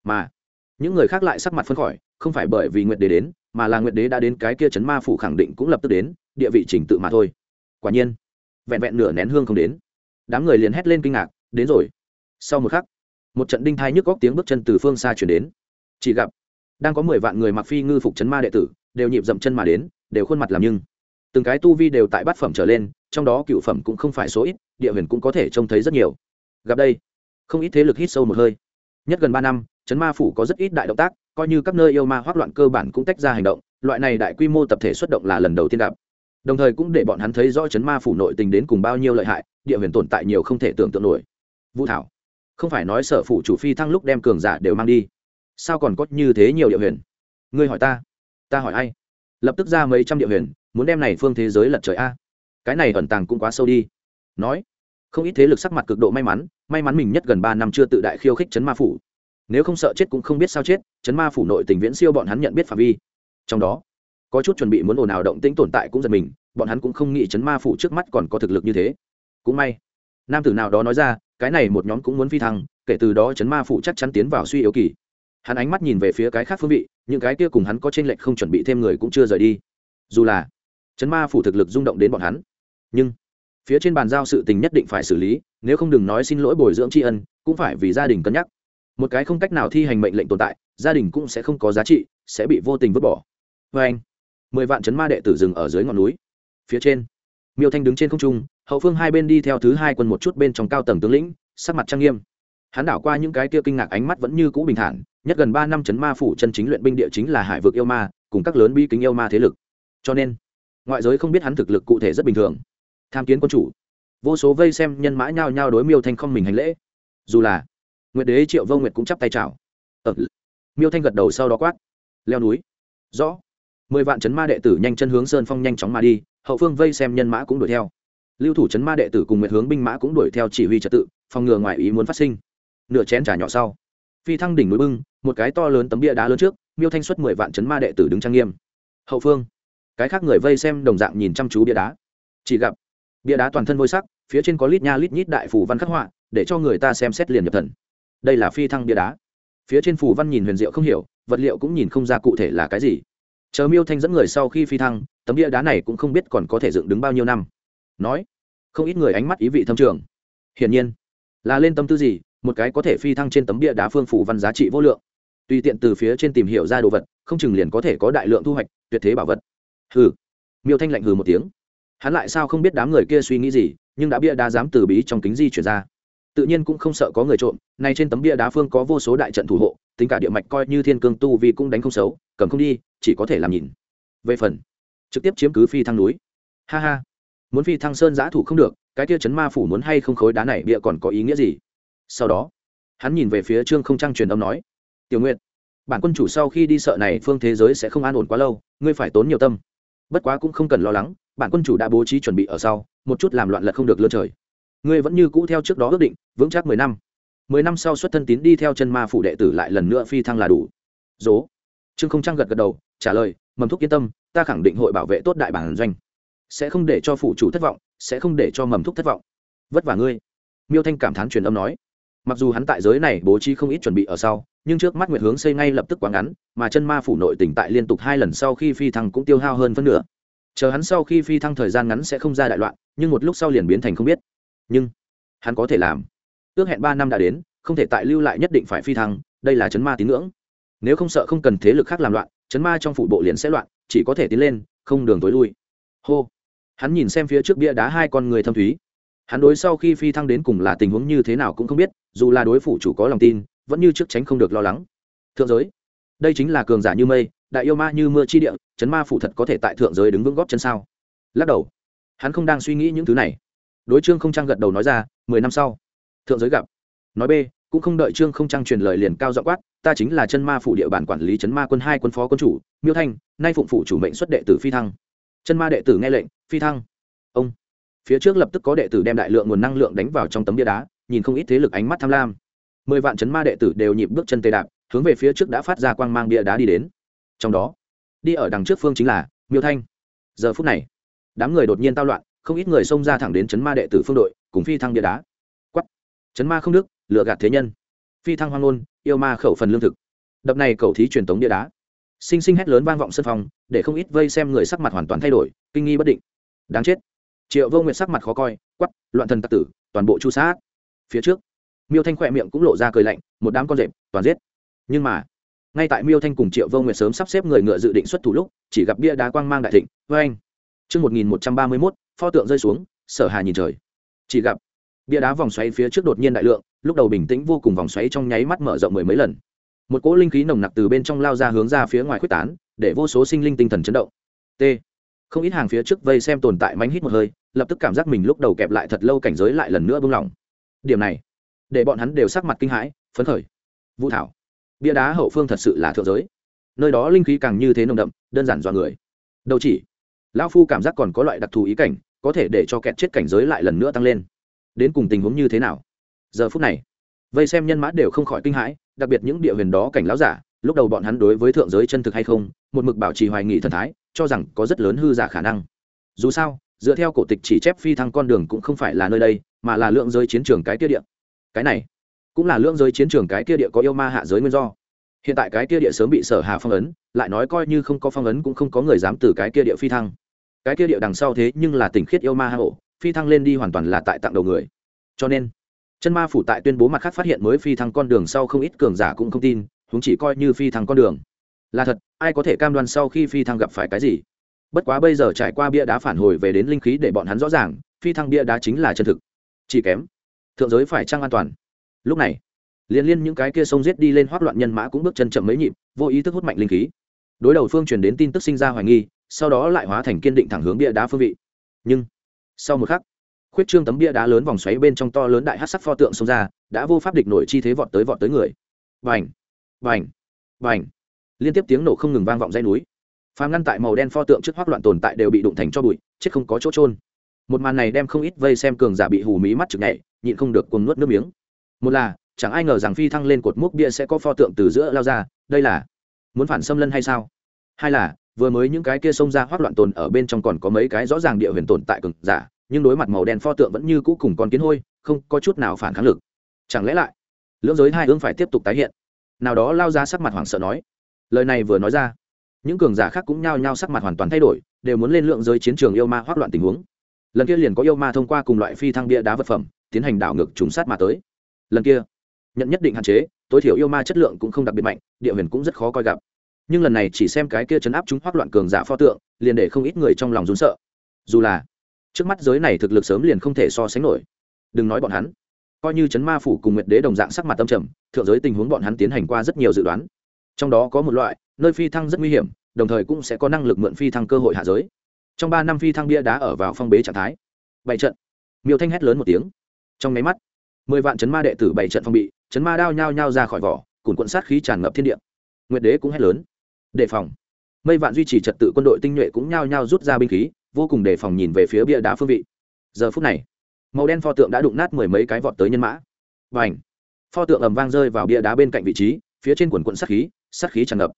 Mà, những người khác lại sắc mặt phân khỏi không phải bởi vì nguyệt đế đến, mà là nguyệt đế đã đến cái kia chấn ma phủ khẳng định cũng lập tức đến, địa vị trình tự mà thôi. Quả nhiên, vẹn vẹn nửa nén hương không đến. Đám người liền hét lên kinh ngạc, đến rồi. Sau một khắc, một trận đinh thai nhức góc tiếng bước chân từ phương xa chuyển đến. Chỉ gặp, đang có mười vạn người mặc phi ngư phục chấn ma đệ tử, đều nhịp dậm chân mà đến, đều khuôn mặt làm nhưng. Từng cái tu vi đều tại bát phẩm trở lên, trong đó cựu phẩm cũng không phải số ít địa huyền cũng có thể trông thấy rất nhiều. Gặp đây, không ít thế lực hít sâu một hơi. Nhất gần ba năm chấn ma phủ có rất ít đại động tác, coi như các nơi yêu ma hoác loạn cơ bản cũng tách ra hành động, loại này đại quy mô tập thể xuất động là lần đầu tiên gặp. Đồng thời cũng để bọn hắn thấy rõ chấn ma phủ nội tình đến cùng bao nhiêu lợi hại, địa huyền tồn tại nhiều không thể tưởng tượng nổi. Vũ thảo, không phải nói sở phủ chủ phi thăng lúc đem cường giả đều mang đi. Sao còn có như thế nhiều địa huyền? Ngươi hỏi ta ta hỏi ai? Lập tức ra mấy trăm địa huyền, muốn đem này phương thế giới lật trời a. Cái này ẩn tàng cũng quá sâu đi. Nói không ít thế lực sắc mặt cực độ may mắn may mắn mình nhất gần ba năm chưa tự đại khiêu khích chấn ma phủ. Nếu không sợ chết cũng không biết sao chết, chấn ma phủ nội tình viễn siêu bọn hắn nhận biết phạm vi. Trong đó, có chút chuẩn bị muốn ồn ào động tĩnh tồn tại cũng giật mình, bọn hắn cũng không nghĩ chấn ma phủ trước mắt còn có thực lực như thế. Cũng may, nam tử nào đó nói ra, cái này một nhóm cũng muốn phi thăng, kể từ đó chấn ma phủ chắc chắn tiến vào suy yếu kỳ. Hắn ánh mắt nhìn về phía cái khác phương vị, những cái kia cùng hắn có t r ê n lệch không chuẩn bị thêm người cũng chưa rời đi. Dù là chấn ma phủ thực lực rung động đến bọn hắn, nhưng phía trên bàn giao sự tình nhất định phải xử lý, nếu không đừng nói xin lỗi bồi dưỡng tri ân, cũng phải vì gia đình cân nhắc. Một cái không cách nào thi hành mệnh lệnh tồn tại, gia đình cũng sẽ không có giá trị, sẽ bị vô tình vứt bỏ. Vê anh, mười vạn chấn ma đệ tử dừng ở dưới ngọn núi. Phía trên, miêu thanh đứng trên không trung, hậu phương hai bên đi theo thứ hai quân một chút bên trong cao tầng tướng lĩnh, sắc mặt trang nghiêm. Hắn đảo qua những cái kia kinh ngạc ánh mắt vẫn như cũ bình thản, nhất gần ba năm chấn ma phủ chân chính luyện binh địa chính là hải vực yêu ma, cùng các lớn bi kính yêu ma thế lực. Cho nên, ngoại giới không biết hắn thực lực cụ thể rất bình thường tham kiến quân chủ. Vô số vây xem nhân mã nhao nhao đối miêu thanh không mình hành lễ. Dù là nguyệt đế triệu vô nguyệt cũng chắp tay chào. Ờ, miêu thanh gật đầu sau đó quát. Leo núi. Rõ. Mười vạn chấn ma đệ tử nhanh chân hướng sơn phong nhanh chóng mà đi hậu phương vây xem nhân mã cũng đuổi theo. Lưu thủ chấn ma đệ tử cùng nguyệt hướng binh mã cũng đuổi theo chỉ huy trật tự phòng ngừa ngoài ý muốn phát sinh. Nửa chén trà nhỏ sau phi thăng đỉnh núi bưng một cái to lớn tấm bia đá lớn trước miêu thanh xuất mười vạn chấn ma đệ tử đứng trang nghiêm. Hậu phương cái khác người vây xem đồng dạng nhìn chăm chú bia đá. Chỉ gặp bia đá toàn thân vôi sắc, phía trên có lít nha lít nhít đại phủ văn khắc họa, để cho người ta xem xét liền nhập thần. Đây là phi thăng bia đá. Phía trên phủ văn nhìn huyền diệu không hiểu, vật liệu cũng nhìn không ra cụ thể là cái gì. Chờ miêu thanh dẫn người sau khi phi thăng, tấm bia đá này cũng không biết còn có thể dựng đứng bao nhiêu năm. Nói, không ít người ánh mắt ý vị thâm trường. Hiển nhiên, là lên tâm tư gì, một cái có thể phi thăng trên tấm bia đá phương phủ văn giá trị vô lượng. Tùy tiện từ phía trên tìm hiểu ra đồ vật, không chừng liền có thể có đại lượng thu hoạch, tuyệt thế bảo vật. Hừ. Miêu thanh lạnh hừ một tiếng hắn lại sao không biết đám người kia suy nghĩ gì, nhưng đã bia đá dám từ bí trong kính di chuyển ra. Tự nhiên cũng không sợ có người trộm, nay trên tấm bia đá phương có vô số đại trận thủ hộ, tính cả địa mạch coi như thiên cương tu vì cũng đánh không xấu, cầm không đi, chỉ có thể làm nhìn. Về phần, trực tiếp chiếm cứ phi thăng núi. Ha ha, muốn phi thăng sơn giã thủ không được, cái tia chấn ma phủ muốn hay không khối đá này bia còn có ý nghĩa gì? Sau đó, hắn nhìn về phía trương không trang truyền âm nói, tiểu nguyện bản quân chủ sau khi đi sợ này phương thế giới sẽ không an ổn quá lâu, ngươi phải tốn nhiều tâm. Bất quá cũng không cần lo lắng bản quân chủ đã bố trí chuẩn bị ở sau, một chút làm loạn lật không được lơ trời. Ngươi vẫn như cũ theo trước đó ước định, vững chắc mười năm. Mười năm sau xuất thân tín đi theo chân ma phủ đệ tử lại lần nữa phi thăng là đủ. Dố. Trương không trang gật gật đầu, trả lời, mầm thúc yên tâm, ta khẳng định hội bảo vệ tốt đại bản doanh. Sẽ không để cho phủ chủ thất vọng, sẽ không để cho mầm thúc thất vọng. Vất vả ngươi. Miêu thanh cảm thán truyền âm nói. Mặc dù hắn tại giới này bố trí không ít chuẩn bị ở sau, nhưng trước mắt nguyệt hướng xây ngay lập tức quá ngắn, mà chân ma phủ nội tỉnh tại liên tục hai lần sau khi phi thăng cũng tiêu hao hơn phân nửa chờ hắn sau khi phi thăng thời gian ngắn sẽ không ra đại loạn, nhưng một lúc sau liền biến thành không biết. Nhưng, hắn có thể làm. Ước hẹn ba năm đã đến, không thể tại lưu lại nhất định phải phi thăng, đây là chấn ma tín ngưỡng. Nếu không sợ không cần thế lực khác làm loạn, chấn ma trong phụ bộ liền sẽ loạn, chỉ có thể tiến lên, không đường tối lui. Hô. Hắn nhìn xem phía trước bia đá hai con người thâm thúy. Hắn đối sau khi phi thăng đến cùng là tình huống như thế nào cũng không biết, dù là đối phủ chủ có lòng tin, vẫn như trước tránh không được lo lắng. Thượng giới. Đây chính là cường giả như mây đại yêu ma như mưa chi địa, chấn ma phủ thật có thể tại thượng giới đứng vững góp chân sao? Lắc đầu. Hắn không đang suy nghĩ những thứ này. Đối trương không trang gật đầu nói ra, mười năm sau, thượng giới gặp. Nói b, cũng không đợi trương không trang truyền lời liền cao dọ quát, ta chính là chân ma phủ địa bàn quản lý chấn ma quân hai quân phó quân chủ, miêu thanh, nay phụng phủ chủ mệnh xuất đệ tử phi thăng. Chân ma đệ tử nghe lệnh, phi thăng. Ông. Phía trước lập tức có đệ tử đem đại lượng nguồn năng lượng đánh vào trong tấm bia đá, nhìn không ít thế lực ánh mắt tham lam. Mười vạn chấn ma đệ tử đều nhịp bước chân tê đạp, hướng về phía trước đã phát ra quang mang bia đá đi đến trong đó, đi ở đằng trước phương chính là miêu thanh. Giờ phút này, đám người đột nhiên tao loạn, không ít người xông ra thẳng đến chấn ma đệ tử phương đội, cùng phi thăng bia đá. Quắp chấn ma không đức lựa gạt thế nhân. Phi thăng hoang ngôn, yêu ma khẩu phần lương thực. Đập này cầu thí truyền tống bia đá. Sinh sinh hét lớn vang vọng sân phòng, để không ít vây xem người sắc mặt hoàn toàn thay đổi, kinh nghi bất định. Đáng chết! Triệu vô nguyệt sắc mặt khó coi quắp loạn thần tặc tử, toàn bộ chu sát. Phía trước, miêu thanh khỏe miệng cũng lộ ra cười lạnh, một đám con rệp, toàn giết. Nhưng mà ngay tại miêu thanh cùng triệu vô nguyệt sớm sắp xếp người ngựa dự định xuất thủ lúc chỉ gặp bia đá quang mang đại thịnh vê anh Trước 1131, pho tượng rơi xuống, sở hà nhìn trời. Chỉ gặp bia đá vòng xoáy phía trước đột nhiên đại lượng, lúc đầu bình tĩnh vô cùng vòng xoáy trong nháy mắt mở rộng mười mấy lần. Một cỗ linh khí nồng nặc từ bên trong lao ra hướng ra phía ngoài khuếch tán, để vô số sinh linh tinh thần chấn động. T. Không ít hàng phía trước vây xem tồn tại mánh hít một hơi, lập tức cảm giác mình lúc đầu kẹp lại thật lâu cảnh giới lại lần nữa buông lỏng. Điểm này, để bọn hắn đều sắc mặt kinh hãi, phấn khởi. Vũ thảo, bia đá hậu phương thật sự là thượng giới. Nơi đó linh khí càng như thế nồng đậm, đơn giản dọa người. Đâu chỉ, lão phu cảm giác còn có loại đặc thù ý cảnh, có thể để cho kẹt chết cảnh giới lại lần nữa tăng lên. Đến cùng tình huống như thế nào? Giờ phút này, vây xem nhân mã đều không khỏi kinh hãi, đặc biệt những địa huyền đó cảnh lão giả, lúc đầu bọn hắn đối với thượng giới chân thực hay không, một mực bảo trì hoài nghị thần thái, cho rằng có rất lớn hư giả khả năng. Dù sao, dựa theo cổ tịch chỉ chép phi thăng con đường cũng không phải là nơi đây, mà là lượng giới chiến trường cái tiết địa. Cái này, cũng là lưỡng giới chiến trường cái kia địa có yêu ma hạ giới nguyên do. Hiện tại cái kia địa sớm bị sở hà phong ấn, lại nói coi như không có phong ấn cũng không có người dám từ cái kia địa phi thăng. Cái kia địa đằng sau thế nhưng là tỉnh khiết yêu ma hạ hộ, phi thăng lên đi hoàn toàn là tại tặng đầu người. Cho nên, chân ma phủ tại tuyên bố mặt khác phát hiện mới phi thăng con đường sau không ít cường giả cũng không tin chúng chỉ coi như phi thăng con đường. Là thật, ai có thể cam đoan sau khi phi thăng gặp phải cái gì? Bất quá bây giờ trải qua bia đá phản hồi về đến linh khí để bọn hắn rõ ràng, phi thăng bia đá chính là chân thực. Chỉ kém, thượng giới phải trăng an toàn? Lúc này, liên liên những cái kia sông giết đi lên hoác loạn nhân mã cũng bước chân chậm mấy nhịp, vô ý thức hút mạnh linh khí. Đối đầu phương truyền đến tin tức sinh ra hoài nghi, sau đó lại hóa thành kiên định thẳng hướng bia đá phương vị. Nhưng, sau một khắc, khuyết trương tấm bia đá lớn vòng xoáy bên trong to lớn đại hát sắc pho tượng xông ra, đã vô pháp địch nổi chi thế vọt tới vọt tới người. Vành vành vành liên tiếp tiếng nổ không ngừng vang vọng dây núi. Phàm ngăn tại màu đen pho tượng trước hoác loạn tồn tại đều bị đụng thành cho bụi, chết không có chỗ trôn một màn này đem không ít vây xem cường giả bị hù mí mắt chực nhảy, nhịn không được cuồng nuốt nước miếng một là, chẳng ai ngờ rằng phi thăng lên cột mốc bia sẽ có pho tượng từ giữa lao ra, đây là muốn phản xâm lân hay sao? Hai là, vừa mới những cái kia xông ra hoác loạn tồn ở bên trong còn có mấy cái rõ ràng địa huyền tồn tại cực giả, nhưng đối mặt màu đen pho tượng vẫn như cũ cùng con kiến hôi, không có chút nào phản kháng lực. Chẳng lẽ lại, lưỡng giới hai hướng phải tiếp tục tái hiện? Nào đó lao ra sắc mặt hoảng sợ nói. Lời này vừa nói ra, những cường giả khác cũng nhao nhao sắc mặt hoàn toàn thay đổi, đều muốn lên lượng giới chiến trường yêu ma hoác loạn tình huống. Lần kia liền có yêu ma thông qua cùng loại phi thăng bia đá vật phẩm, tiến hành đảo ngược trùng sát mà tới lần kia, nhận nhất định hạn chế, tối thiểu yêu ma chất lượng cũng không đặc biệt mạnh, địa huyền cũng rất khó coi gặp. Nhưng lần này chỉ xem cái kia chấn áp chúng hoác loạn cường giả pho tượng, liền để không ít người trong lòng rún sợ. Dù là, trước mắt giới này thực lực sớm liền không thể so sánh nổi. Đừng nói bọn hắn. Coi như chấn ma phủ cùng nguyệt đế đồng dạng sắc mặt tâm trầm, thượng giới tình huống bọn hắn tiến hành qua rất nhiều dự đoán. Trong đó có một loại, nơi phi thăng rất nguy hiểm, đồng thời cũng sẽ có năng lực mượn phi thăng cơ hội hạ giới. Trong ba năm phi thăng bia đá ở vào phong bế trạng thái. Bảy trận. Miêu thanh hét lớn một tiếng. Trong máy mắt mười vạn chấn ma đệ tử bảy trận phòng bị, chấn ma đao nhao nhao ra khỏi vỏ cùng quận sát khí tràn ngập thiên địa. Nguyệt đế cũng hét lớn. Đề phòng. Mây vạn duy trì trật tự quân đội tinh nhuệ cũng nhao nhao rút ra binh khí, vô cùng đề phòng nhìn về phía bia đá phương vị. Giờ phút này, màu đen pho tượng đã đụng nát mười mấy cái vọt tới nhân mã. Và ảnh pho tượng ầm vang rơi vào bia đá bên cạnh vị trí, phía trên quần quận sát khí sát khí tràn ngập.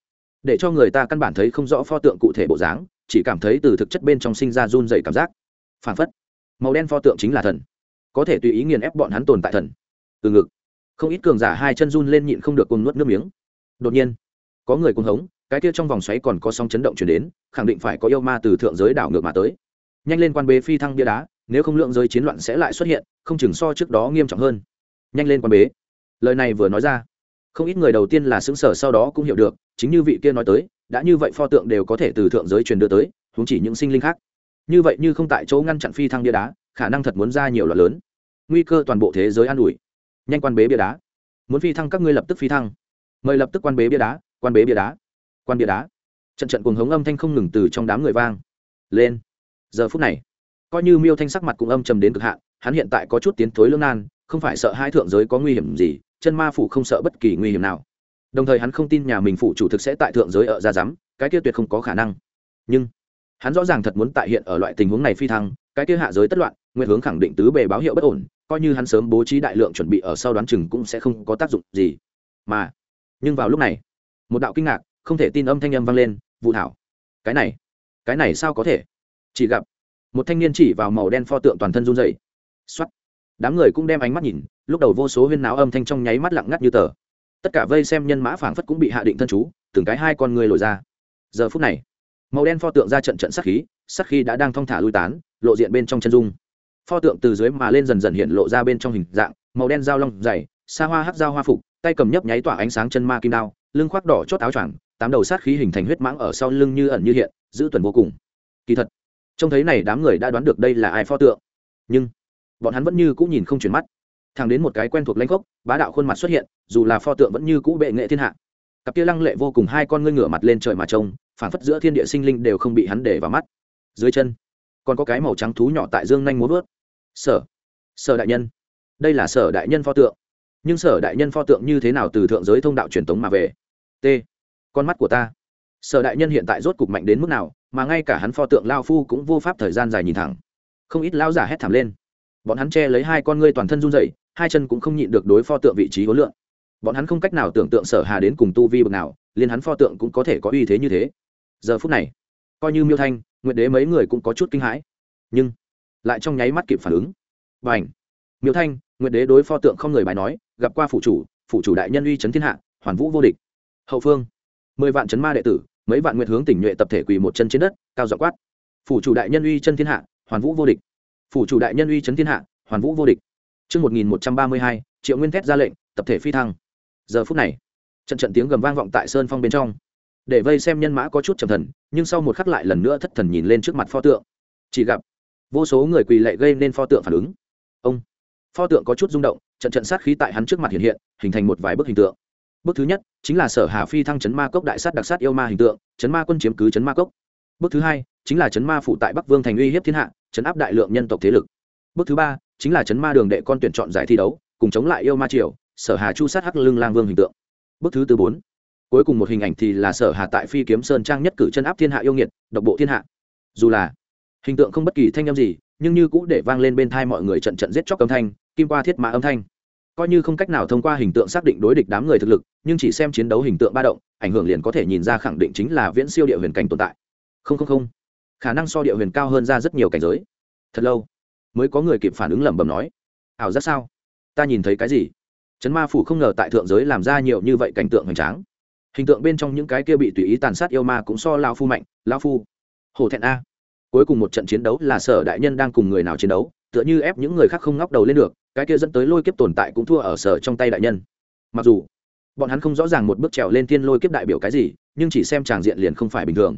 Để cho người ta căn bản thấy không rõ pho tượng cụ thể bộ dáng, chỉ cảm thấy từ thực chất bên trong sinh ra run dày cảm giác. Phản phất, màu đen pho tượng chính là thần có thể tùy ý nghiền ép bọn hắn tồn tại thần. Từ ngực, không ít cường giả hai chân run lên nhịn không được cùng nuốt nước miếng. Đột nhiên, có người cùng hống, cái kia trong vòng xoáy còn có sóng chấn động chuyển đến, khẳng định phải có yêu ma từ thượng giới đảo ngược mà tới. Nhanh lên quan bế phi thăng bia đá, nếu không lượng giới chiến loạn sẽ lại xuất hiện, không chừng so trước đó nghiêm trọng hơn. Nhanh lên quan bế. Lời này vừa nói ra, không ít người đầu tiên là xứng sở sau đó cũng hiểu được, chính như vị kia nói tới, đã như vậy pho tượng đều có thể từ thượng giới truyền đưa tới, huống chỉ những sinh linh khác. Như vậy như không tại chỗ ngăn chặn phi thăng bia đá khả năng thật muốn ra nhiều loạn lớn. Nguy cơ toàn bộ thế giới an ủi. Nhanh quan bế bia đá. Muốn phi thăng các ngươi lập tức phi thăng. Mời lập tức quan bế bia đá, quan bế bia đá, quan bia đá. Trận trận cuồng hống âm thanh không ngừng từ trong đám người vang lên. Giờ phút này, coi như miêu thanh sắc mặt cũng âm trầm đến cực hạn, hắn hiện tại có chút tiến thối lương nan, không phải sợ hai thượng giới có nguy hiểm gì, chân ma phủ không sợ bất kỳ nguy hiểm nào. Đồng thời hắn không tin nhà mình phụ chủ thực sẽ tại thượng giới ở ra rắm cái kia tuyệt không có khả năng. Nhưng, hắn rõ ràng thật muốn tại hiện ở loại tình huống này phi thăng cái kia hạ giới tất loạn nguyện hướng khẳng định tứ bề báo hiệu bất ổn, coi như hắn sớm bố trí đại lượng chuẩn bị ở sau đoán chừng cũng sẽ không có tác dụng gì. Mà, nhưng vào lúc này, một đạo kinh ngạc, không thể tin âm thanh âm vang lên vụ thảo, cái này cái này sao có thể? Chỉ gặp một thanh niên chỉ vào màu đen pho tượng toàn thân run dày x đám người cũng đem ánh mắt nhìn, lúc đầu vô số huyên náo âm thanh trong nháy mắt lặng ngắt như tờ. Tất cả vây xem nhân mã phảng phất cũng bị hạ định thân chú, từng cái hai con người lồi ra. Giờ phút này, màu đen pho tượng ra trận trận sắc khí sắc khí đã đang thong thả lui tán lộ diện bên trong chân dung. Pho tượng từ dưới mà lên dần dần hiện lộ ra bên trong hình dạng, màu đen dao long dày xa hoa hắc dao hoa phục, tay cầm nhấp nháy tỏa ánh sáng chân ma kim đao, lưng khoác đỏ chót áo choàng, tám đầu sát khí hình thành huyết mãng ở sau lưng như ẩn như hiện, giữ tuần vô cùng. Kỳ thật, trông thấy này đám người đã đoán được đây là ai pho tượng. Nhưng, bọn hắn vẫn như cũng nhìn không chuyển mắt. Thẳng đến một cái quen thuộc lãnh gốc bá đạo khuôn mặt xuất hiện, dù là pho tượng vẫn như cũ bệ nghệ thiên hạ. Cặp kia lăng lệ vô cùng hai con ngươi ngửa mặt lên trời mà trông, phảng phất giữa thiên địa sinh linh đều không bị hắn để vào mắt. Dưới chân còn có cái màu trắng thú nhỏ tại dương nhanh muốn vớt. Sở sở đại nhân. Đây là sở đại nhân pho tượng. Nhưng sở đại nhân pho tượng như thế nào từ thượng giới thông đạo truyền tống mà về? T, con mắt của ta. Sở đại nhân hiện tại rốt cục mạnh đến mức nào, mà ngay cả hắn pho tượng lao phu cũng vô pháp thời gian dài nhìn thẳng. Không ít lao giả hét thảm lên. Bọn hắn che lấy hai con ngươi toàn thân run rẩy, hai chân cũng không nhịn được đối pho tượng vị trí hối lượng bọn hắn không cách nào tưởng tượng sở hà đến cùng tu vi bậc nào, liền hắn pho tượng cũng có thể có uy thế như thế. Giờ phút này, coi như miêu thanh nguyệt đế mấy người cũng có chút kinh hãi. Nhưng lại trong nháy mắt kịp phản ứng. B à ảnh miêu thanh nguyệt đế đối pho tượng không người bài nói gặp qua phủ chủ phủ chủ đại nhân uy c thiên hạ hoàn vũ vô địch. Hậu phương mười vạn c ma đệ tử mấy vạn nguyệt hướng tỉnh nhuệ tập thể quỳ một chân trên đất cao dọ quát. Phủ chủ đại nhân uy chân thiên hạ hoàn vũ vô địch. Phủ chủ đại nhân uy c thiên hạ hoàn vũ vô địch. Trước 1132, triệu nguyên thét ra lệnh tập thể phi thăng. Giờ phút này trận trận tiếng gầm vang vọng tại sơn phong bên trong để vây xem nhân mã có chút trầm thần, nhưng sau một khắc lại lần nữa thất thần nhìn lên trước mặt pho tượng. Chỉ gặp, vô số người quỳ lệ gây nên pho tượng phản ứng. Ông, pho tượng có chút rung động, trận trận sát khí tại hắn trước mặt hiện hiện, hình thành một vài bức hình tượng. Bức thứ nhất, chính là sở hà phi thăng chấn ma cốc đại sát đặc sát yêu ma hình tượng, chấn ma quân chiếm cứ chấn ma cốc. Bức thứ hai, chính là chấn ma phụ tại bắc vương thành uy hiếp thiên hạ, chấn áp đại lượng nhân tộc thế lực. Bức thứ ba, chính là chấn ma đường đệ con tuyển chọn giải thi đấu, cùng chống lại yêu ma triều, sở hà chu sát hắc lưng lang vương hình tượng. Bức thứ tư bốn cuối cùng một hình ảnh thì là sở hà tại phi kiếm sơn trang nhất cử chân áp thiên hạ yêu nghiệt, độc bộ thiên hạ. Dù là hình tượng không bất kỳ thanh âm gì, nhưng như cũ để vang lên bên thai mọi người trận trận giết chóc âm thanh, kim qua thiết mã âm thanh. Coi như không cách nào thông qua hình tượng xác định đối địch đám người thực lực, nhưng chỉ xem chiến đấu hình tượng ba động, ảnh hưởng liền có thể nhìn ra khẳng định chính là viễn siêu địa huyền cảnh tồn tại. Không không không. Khả năng so địa huyền cao hơn ra rất nhiều cảnh giới. Thật lâu mới có người kịp phản ứng lẩm bẩm nói, ảo giác sao? Ta nhìn thấy cái gì? Trấn ma phủ không ngờ tại thượng giới làm ra nhiều như vậy cảnh tượng hoành tráng hình tượng bên trong những cái kia bị tùy ý tàn sát yêu ma cũng so lao phu mạnh lao phu. Hổ thẹn a. Cuối cùng một trận chiến đấu là sở đại nhân đang cùng người nào chiến đấu, tựa như ép những người khác không ngóc đầu lên được, cái kia dẫn tới lôi kiếp tồn tại cũng thua ở sở trong tay đại nhân. Mặc dù, bọn hắn không rõ ràng một bước trèo lên thiên lôi kiếp đại biểu cái gì, nhưng chỉ xem tràng diện liền không phải bình thường.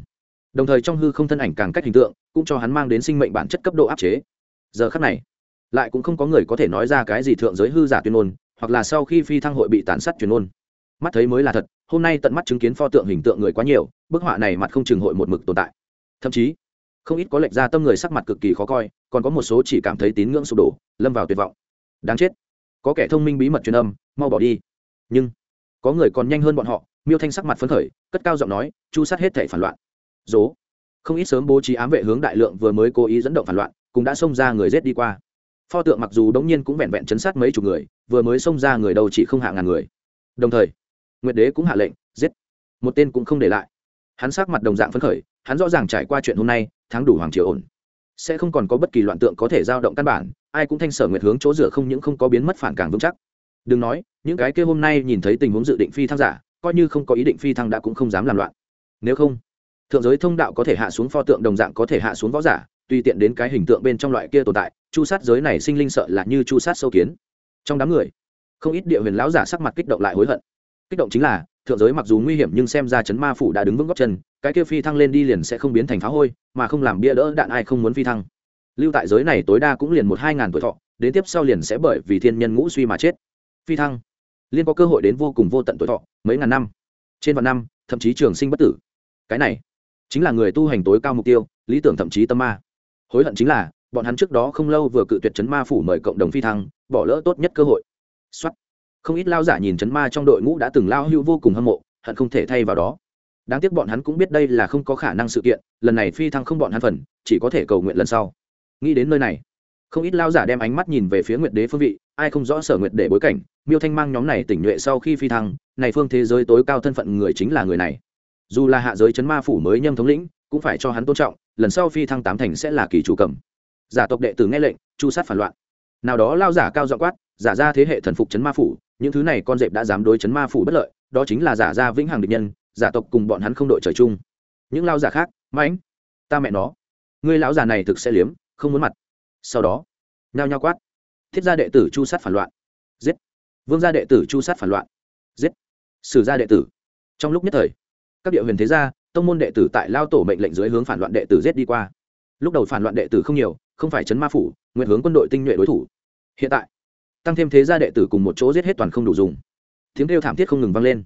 Đồng thời trong hư không thân ảnh càng cách hình tượng, cũng cho hắn mang đến sinh mệnh bản chất cấp độ áp chế. Giờ khắc này, lại cũng không có người có thể nói ra cái gì thượng giới hư giả tuyên ngôn, hoặc là sau khi phi thăng hội bị tàn sát truyền ngôn mắt thấy mới là thật, hôm nay tận mắt chứng kiến pho tượng hình tượng người quá nhiều, bức họa này mặt không chừng hội một mực tồn tại. Thậm chí, không ít có lệch ra tâm người sắc mặt cực kỳ khó coi, còn có một số chỉ cảm thấy tín ngưỡng sụp đổ, lâm vào tuyệt vọng. Đáng chết. Có kẻ thông minh bí mật truyền âm, mau bỏ đi. Nhưng, có người còn nhanh hơn bọn họ, miêu thanh sắc mặt phấn khởi, cất cao giọng nói, chu sát hết thể phản loạn. Dố. Không ít sớm bố trí ám vệ hướng đại lượng vừa mới cố ý dẫn động phản loạn, cũng đã xông ra người rết đi qua. Pho tượng mặc dù đống nhiên cũng vẹn vẹn chấn sát mấy chục người, vừa mới xông ra người đâu chỉ không hạ ngàn người. Đồng thời nguyệt đế cũng hạ lệnh, giết. Một tên cũng không để lại. Hắn sắc mặt đồng dạng phấn khởi, hắn rõ ràng trải qua chuyện hôm nay thắng đủ hoàng triều ổn. Sẽ không còn có bất kỳ loạn tượng có thể giao động căn bản, ai cũng thanh sở nguyệt hướng chỗ rửa không những không có biến mất phản càng vững chắc. Đừng nói, những cái kia hôm nay nhìn thấy tình huống dự định phi thăng giả, coi như không có ý định phi thăng đã cũng không dám làm loạn. Nếu không, thượng giới thông đạo có thể hạ xuống pho tượng đồng dạng có thể hạ xuống võ giả, tùy tiện đến cái hình tượng bên trong loại kia tồn tại, chu sát giới này sinh linh sợ là như chu sát sâu kiến. Trong đám người, không ít địa huyền lão giả sắc mặt kích động lại hối hận kích động chính là, thượng giới mặc dù nguy hiểm nhưng xem ra chấn ma phủ đã đứng vững góc chân, cái kia phi thăng lên đi liền sẽ không biến thành phá hôi, mà không làm bia đỡ đạn ai không muốn phi thăng. Lưu tại giới này tối đa cũng liền một hai ngàn tuổi thọ, đến tiếp sau liền sẽ bởi vì thiên nhân ngũ suy mà chết. Phi thăng. Liên có cơ hội đến vô cùng vô tận tuổi thọ, mấy ngàn năm. Trên vạn năm, thậm chí trường sinh bất tử. Cái này, chính là người tu hành tối cao mục tiêu, lý tưởng thậm chí tâm ma. Hối hận chính là, bọn hắn trước đó không lâu vừa cự tuyệt chấn ma phủ mời cộng đồng phi thăng, bỏ lỡ tốt nhất cơ hội. Xuất không ít lao giả nhìn chấn ma trong đội ngũ đã từng lao hưu vô cùng hâm mộ, hận không thể thay vào đó. Đáng tiếc bọn hắn cũng biết đây là không có khả năng sự kiện, lần này phi thăng không bọn hắn phần, chỉ có thể cầu nguyện lần sau. Nghĩ đến nơi này, không ít lao giả đem ánh mắt nhìn về phía nguyệt đế phương vị, ai không rõ sở nguyệt để bối cảnh, miêu thanh mang nhóm này tỉnh nhuệ sau khi phi thăng, này phương thế giới tối cao thân phận người chính là người này. Dù là hạ giới chấn ma phủ mới nhâm thống lĩnh, cũng phải cho hắn tôn trọng, lần sau phi thăng tám thành sẽ là kỳ chủ cầm. Giả tộc đệ tử nghe lệnh, chu sát phản loạn. Nào đó lao giả cao dọ quát giả ra thế hệ thần phục chấn ma phủ, những thứ này con dẹp đã dám đối chấn ma phủ bất lợi, đó chính là giả ra vĩnh hằng địch nhân, giả tộc cùng bọn hắn không đội trời chung. Những lao giả khác, mãnh, ta mẹ nó, ngươi lão già này thực sẽ liếm, không muốn mặt. Sau đó, nhao nhao quát, thiết gia đệ tử chu sát phản loạn. Giết. Vương gia đệ tử chu sát phản loạn. Giết. Sử gia đệ tử. Trong lúc nhất thời, các địa huyền thế gia, tông môn đệ tử tại lao tổ mệnh lệnh dưới hướng phản loạn đệ tử giết đi qua. Lúc đầu phản loạn đệ tử không nhiều, không phải chấn ma phủ nguyện hướng quân đội tinh nhuệ đối thủ. Hiện tại tăng thêm thế gia đệ tử cùng một chỗ giết hết toàn không đủ dùng. Tiếng kêu thảm thiết không ngừng vang lên.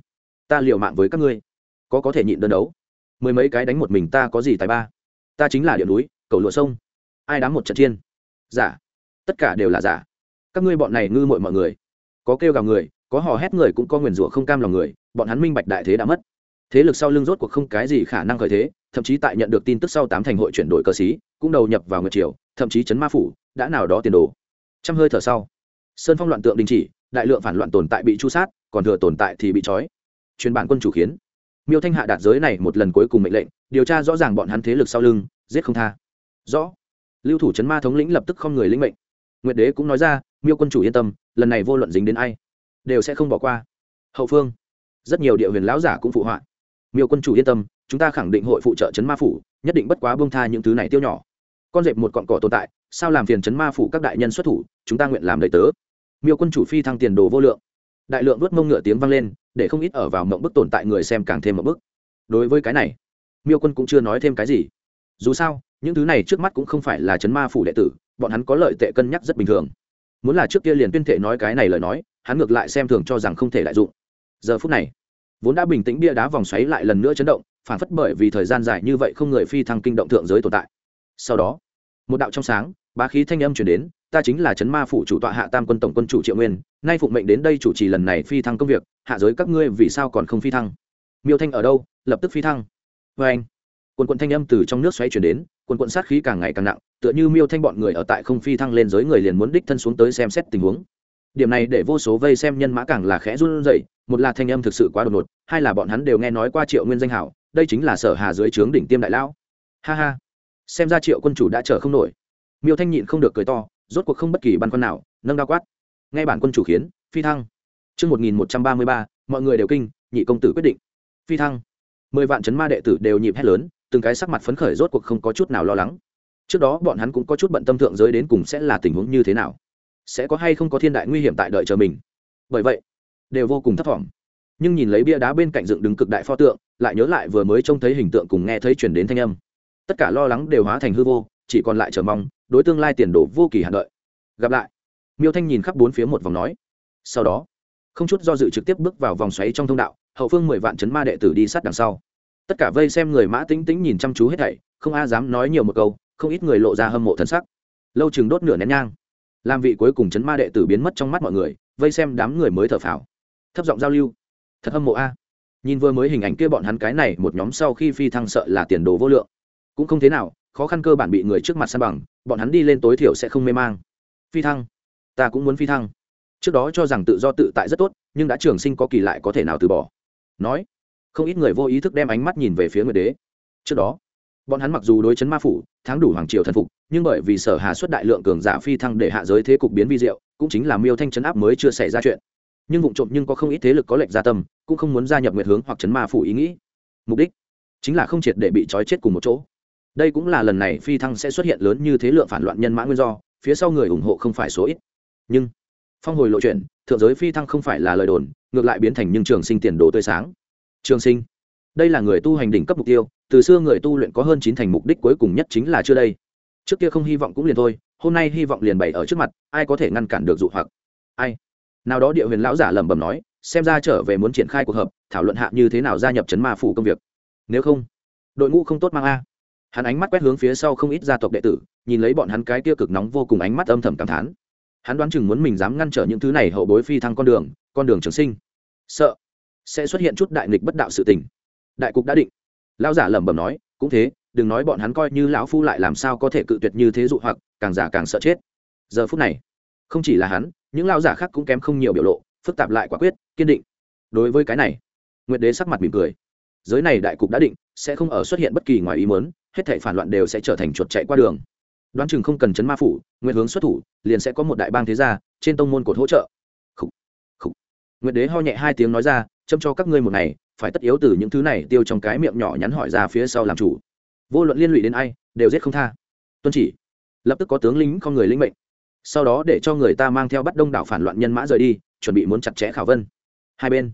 Ta liều mạng với các ngươi. Có có thể nhịn đơn đấu. Mười mấy cái đánh một mình ta có gì tài ba? Ta chính là điện núi, cầu lụa sông. Ai đám một trận chiên giả. Tất cả đều là giả. Các ngươi bọn này ngư mội mọi người. Có kêu gào người, có hò hét người cũng có nguyền rủa không cam lòng người, bọn hắn minh bạch đại thế đã mất. Thế lực sau lưng rốt cuộc không cái gì khả năng khởi thế, thậm chí tại nhận được tin tức sau tám thành hội chuyển đổi cơ sĩ, cũng đầu nhập vào ngược chiều thậm chí chấn ma phủ, đã nào đó tiền đồ. Trăm hơi thở sau sơn phong loạn tượng đình chỉ, đại lượng phản loạn tồn tại bị chu sát, còn thừa tồn tại thì bị trói. Truyền bản quân chủ khiến miêu thanh hạ đạt giới này một lần cuối cùng mệnh lệnh, điều tra rõ ràng bọn hắn thế lực sau lưng, giết không tha. Rõ. Lưu thủ trấn ma thống lĩnh lập tức không người lĩnh mệnh. Nguyệt đế cũng nói ra, miêu quân chủ yên tâm, lần này vô luận dính đến ai, đều sẽ không bỏ qua. Hậu phương. Rất nhiều địa huyền lão giả cũng phụ họa. Miêu quân chủ yên tâm, chúng ta khẳng định hội phụ trợ trấn ma phủ, nhất định bất quá bông tha những thứ này tiêu nhỏ. Con dẹp một cọn cỏ tồn tại, sao làm phiền trấn ma phủ các đại nhân xuất thủ, chúng ta nguyện làm đầy tớ miêu quân chủ phi thăng tiền đồ vô lượng. Đại lượng vớt mông ngựa tiếng vang lên, để không ít ở vào mộng bức tồn tại người xem càng thêm một bức. Đối với cái này, miêu quân cũng chưa nói thêm cái gì. Dù sao, những thứ này trước mắt cũng không phải là chấn ma phủ đệ tử, bọn hắn có lợi tệ cân nhắc rất bình thường. Muốn là trước kia liền tuyên thể nói cái này lời nói, hắn ngược lại xem thường cho rằng không thể đại dụng. Giờ phút này, vốn đã bình tĩnh bia đá vòng xoáy lại lần nữa chấn động, phản phất bởi vì thời gian dài như vậy không người phi thăng kinh động thượng giới tồn tại. Sau đó, một đạo trong sáng bá khí thanh âm chuyển đến, ta chính là chấn ma phủ chủ tọa hạ tam quân tổng quân chủ triệu nguyên, nay phụng mệnh đến đây chủ trì lần này phi thăng công việc, hạ giới các ngươi vì sao còn không phi thăng? Miêu thanh ở đâu? Lập tức phi thăng. Vê anh, quần quận thanh âm từ trong nước xoáy chuyển đến, quần quận sát khí càng ngày càng nặng, tựa như miêu thanh bọn người ở tại không phi thăng lên giới người liền muốn đích thân xuống tới xem xét tình huống. Điểm này để vô số vây xem nhân mã càng là khẽ run rẩy, một là thanh âm thực sự quá đột ngột, hai là bọn hắn đều nghe nói qua triệu nguyên danh hảo, đây chính là sở hà dưới trướng đỉnh tiêm đại lão. Ha ha, xem ra triệu quân chủ đã chờ không nổi miêu thanh nhịn không được cười to rốt cuộc không bất kỳ băn khoăn nào nâng đao quát ngay bản quân chủ khiến phi thăng Trước 1133, mọi người đều kinh, nhị công tử quyết định. Phi thăng. Mười vạn chấn ma đệ tử đều nhịp hét lớn, từng cái sắc mặt phấn khởi rốt cuộc không có chút nào lo lắng. Trước đó bọn hắn cũng có chút bận tâm thượng giới đến cùng sẽ là tình huống như thế nào. Sẽ có hay không có thiên đại nguy hiểm tại đợi chờ mình. Bởi vậy, đều vô cùng thấp thỏm. Nhưng nhìn lấy bia đá bên cạnh dựng đứng cực đại pho tượng, lại nhớ lại vừa mới trông thấy hình tượng cùng nghe thấy truyền đến thanh âm. Tất cả lo lắng đều hóa thành hư vô, chỉ còn lại chờ mong, đối tương lai tiền đồ vô kỳ hạn đợi. Gặp lại. Miêu Thanh nhìn khắp bốn phía một vòng nói, sau đó không chút do dự trực tiếp bước vào vòng xoáy trong thông đạo hậu phương mười vạn chấn ma đệ tử đi sát đằng sau. Tất cả vây xem người mã tính tính nhìn chăm chú hết thảy không a dám nói nhiều một câu không ít người lộ ra hâm mộ thân sắc. Lâu chừng đốt nửa nén nhang. Làm vị cuối cùng chấn ma đệ tử biến mất trong mắt mọi người vây xem đám người mới thở phào. Thấp giọng giao lưu. Thật hâm mộ a. Nhìn vừa mới hình ảnh kia bọn hắn cái này một nhóm sau khi phi thăng sợ là tiền đồ vô lượng. Cũng không thế nào khó khăn cơ bản bị người trước mặt san bằng, bọn hắn đi lên tối thiểu sẽ không mê mang. Phi thăng. Ta cũng muốn phi thăng. Trước đó cho rằng tự do tự tại rất tốt, nhưng đã trường sinh có kỳ lại có thể nào từ bỏ. Nói. Không ít người vô ý thức đem ánh mắt nhìn về phía nguyệt đế. Trước đó, bọn hắn mặc dù đối chấn ma phủ, tháng đủ hoàng triều thần phục, nhưng bởi vì sở hà xuất đại lượng cường giả phi thăng để hạ giới thế cục biến vi diệu, cũng chính là miêu thanh chấn áp mới chưa xảy ra chuyện. Nhưng vụ trộm nhưng có không ít thế lực có lệnh gia tâm, cũng không muốn gia nhập nguyệt hướng hoặc chấn ma phủ ý nghĩ. Mục đích chính là không triệt để bị trói chết cùng một chỗ đây cũng là lần này phi thăng sẽ xuất hiện lớn như thế lượng phản loạn nhân mã nguyên do, phía sau người ủng hộ không phải số ít. Nhưng, phong hồi lộ chuyện thượng giới phi thăng không phải là lời đồn, ngược lại biến thành nhưng trường sinh tiền đồ tươi sáng. Trường sinh, đây là người tu hành đỉnh cấp mục tiêu, từ xưa người tu luyện có hơn chín thành mục đích cuối cùng nhất chính là chưa đây. Trước kia không hy vọng cũng liền thôi, hôm nay hy vọng liền bày ở trước mặt, ai có thể ngăn cản được dụ hoặc? Ai? Nào đó địa huyền lão giả lẩm bẩm nói, xem ra trở về muốn triển khai cuộc họp, thảo luận hạ như thế nào gia nhập chấn ma phủ công việc. Nếu không, đội ngũ không tốt mang a hắn ánh mắt quét hướng phía sau không ít gia tộc đệ tử, nhìn lấy bọn hắn cái kia cực nóng vô cùng ánh mắt âm thầm cảm thán. Hắn đoán chừng muốn mình dám ngăn trở những thứ này hậu bối phi thăng con đường con đường trường sinh. Sợ sẽ xuất hiện chút đại nghịch bất đạo sự tình. Đại cục đã định. Lão giả lẩm bẩm nói, cũng thế, đừng nói bọn hắn coi như lão phu lại làm sao có thể cự tuyệt như thế dụ hoặc, càng giả càng sợ chết. Giờ phút này, không chỉ là hắn, những lão giả khác cũng kém không nhiều biểu lộ, phức tạp lại quả quyết, kiên định. Đối với cái này, nguyệt đế sắc mặt mỉm cười. Giới này đại cục đã định, sẽ không ở xuất hiện bất kỳ ngoài ý muốn hết thảy phản loạn đều sẽ trở thành chuột chạy qua đường. Đoán chừng không cần chấn ma phủ nguyện hướng xuất thủ liền sẽ có một đại bang thế gia trên tông môn cột hỗ trợ. Khủ, khủ. nguyệt đế ho nhẹ hai tiếng nói ra châm cho các ngươi một ngày phải tất yếu từ những thứ này tiêu trong cái miệng nhỏ nhắn hỏi ra phía sau làm chủ. Vô luận liên lụy đến ai đều giết không tha. Tuân chỉ. Lập tức có tướng lính không người linh mệnh. Sau đó để cho người ta mang theo bắt đông đảo phản loạn nhân mã rời đi chuẩn bị muốn chặt chẽ khảo vân. Hai bên.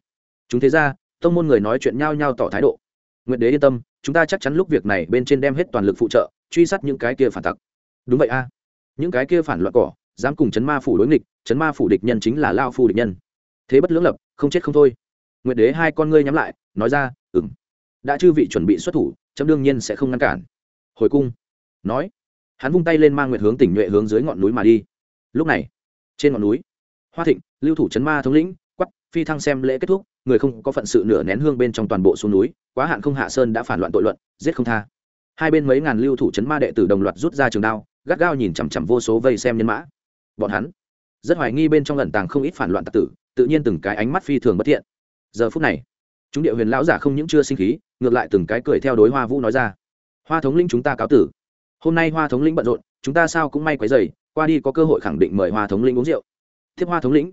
Chúng thế ra tông môn người nói chuyện nhau nhau tỏ thái độ. Nguyệt đế yên tâm chúng ta chắc chắn lúc việc này bên trên đem hết toàn lực phụ trợ, truy sát những cái kia phản tặc. Đúng vậy a. Những cái kia phản loạn cỏ, dám cùng chấn ma phủ đối nghịch, chấn ma phủ địch nhân chính là lao phu địch nhân. Thế bất lưỡng lập, không chết không thôi. Nguyệt đế hai con ngươi nhắm lại, nói ra ừng đã chư vị chuẩn bị xuất thủ, chấm đương nhiên sẽ không ngăn cản. Hồi cung, nói, hắn vung tay lên mang nguyệt hướng tỉnh nhuệ hướng dưới ngọn núi mà đi. Lúc này, trên ngọn núi, hoa thịnh, lưu thủ chấn ma thống lĩnh quắp phi thăng xem lễ kết thúc người không có phận sự nửa nén hương bên trong toàn bộ xuống núi, quá hạn không hạ sơn đã phản loạn tội luận, giết không tha. Hai bên mấy ngàn lưu thủ trấn ma đệ tử đồng loạt rút ra trường đao, gắt gao nhìn chằm chằm vô số vây xem nhân mã. Bọn hắn rất hoài nghi bên trong lần tàng không ít phản loạn tạc tử, tự nhiên từng cái ánh mắt phi thường bất thiện. Giờ phút này, chúng địa huyền lão giả không những chưa sinh khí, ngược lại từng cái cười theo đối hoa vũ nói ra. Hoa thống lĩnh chúng ta cáo tử. Hôm nay hoa thống lĩnh bận rộn, chúng ta sao cũng may quấy dày qua đi có cơ hội khẳng định mời hoa thống lĩnh uống rượu. Thiếp hoa thống lĩnh.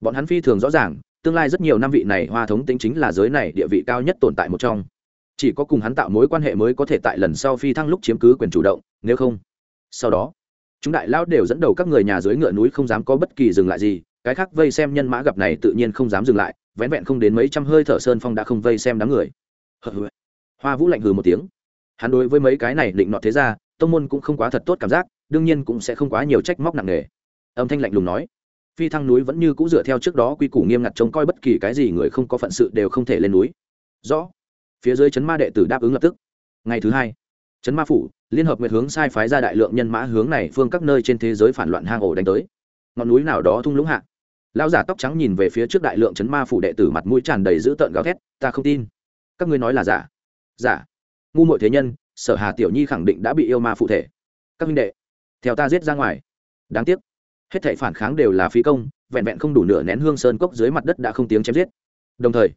Bọn hắn phi thường rõ ràng tương lai rất nhiều năm vị này hoa thống tính chính là giới này địa vị cao nhất tồn tại một trong. Chỉ có cùng hắn tạo mối quan hệ mới có thể tại lần sau phi thăng lúc chiếm cứ quyền chủ động, nếu không, sau đó, chúng đại lão đều dẫn đầu các người nhà dưới ngựa núi không dám có bất kỳ dừng lại gì, cái khác vây xem nhân mã gặp này tự nhiên không dám dừng lại, vén vẹn không đến mấy trăm hơi thở sơn phong đã không vây xem đám người. Hoa vũ lạnh hừ một tiếng. Hắn đối với mấy cái này định nọ thế ra tông môn cũng không quá thật tốt cảm giác, đương nhiên cũng sẽ không quá nhiều trách móc nặng nề. Âm thanh lạnh lùng nói phi thăng núi vẫn như cũ dựa theo trước đó quy củ nghiêm ngặt trông coi bất kỳ cái gì người không có phận sự đều không thể lên núi. Rõ. Phía dưới chấn ma đệ tử đáp ứng lập tức. Ngày thứ hai, chấn ma phủ, liên hợp nguyệt hướng sai phái ra đại lượng nhân mã hướng này phương các nơi trên thế giới phản loạn hang ổ đánh tới. Ngọn núi nào đó thung lũng hạ. Lão giả tóc trắng nhìn về phía trước đại lượng chấn ma phủ đệ tử mặt mũi tràn đầy dữ tợn gào thét, ta không tin. Các ngươi nói là giả? Giả. Ngu Mội thế nhân, sở hà tiểu nhi khẳng định đã bị yêu ma phụ thể. Các minh đệ, theo ta giết ra ngoài. Đáng tiếc hết thảy phản kháng đều là phí công, vẹn vẹn không đủ nửa nén hương sơn cốc dưới mặt đất đã không tiếng chém giết. Đồng thời,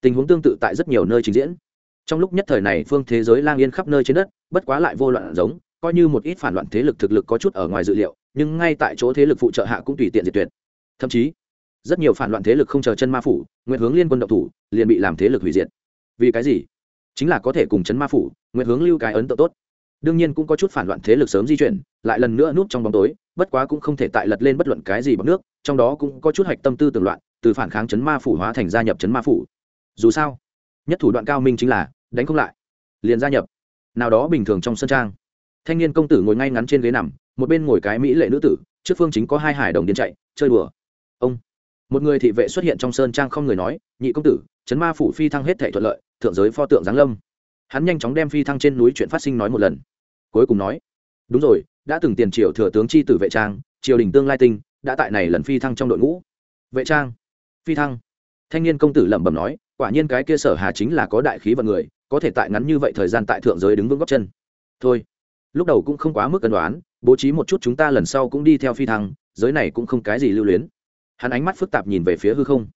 tình huống tương tự tại rất nhiều nơi trình diễn. Trong lúc nhất thời này, phương thế giới lang yên khắp nơi trên đất, bất quá lại vô loạn giống, coi như một ít phản loạn thế lực thực lực có chút ở ngoài dự liệu, nhưng ngay tại chỗ thế lực phụ trợ hạ cũng tùy tiện diệt tuyệt. Thậm chí, rất nhiều phản loạn thế lực không chờ chân ma phủ, nguyện hướng liên quân độc thủ, liền bị làm thế lực hủy diệt. Vì cái gì? Chính là có thể cùng chấn ma phủ, nguyện hướng lưu cái ấn tượng tốt. Đương nhiên cũng có chút phản loạn thế lực sớm di chuyển lại lần nữa núp trong bóng tối, bất quá cũng không thể tại lật lên bất luận cái gì bằng nước, trong đó cũng có chút hạch tâm tư tưởng loạn, từ phản kháng chấn ma phủ hóa thành gia nhập chấn ma phủ. Dù sao, nhất thủ đoạn cao minh chính là đánh không lại, liền gia nhập, nào đó bình thường trong sân trang. Thanh niên công tử ngồi ngay ngắn trên ghế nằm, một bên ngồi cái mỹ lệ nữ tử, trước phương chính có hai hải đồng điên chạy, chơi đùa. Ông, một người thị vệ xuất hiện trong sơn trang không người nói, nhị công tử, chấn ma phủ phi thăng hết thể thuận lợi, thượng giới pho tượng giáng lâm. Hắn nhanh chóng đem phi thăng trên núi chuyện phát sinh nói một lần. Cuối cùng nói, đúng rồi đã từng tiền triều thừa tướng chi tử vệ trang, triều đình tương lai tinh, đã tại này lần phi thăng trong đội ngũ. Vệ trang, phi thăng. Thanh niên công tử lẩm bẩm nói, quả nhiên cái kia sở hà chính là có đại khí vận người, có thể tại ngắn như vậy thời gian tại thượng giới đứng vững góc chân. Thôi, lúc đầu cũng không quá mức cân đoán, bố trí một chút chúng ta lần sau cũng đi theo phi thăng, giới này cũng không cái gì lưu luyến. Hắn ánh mắt phức tạp nhìn về phía hư không.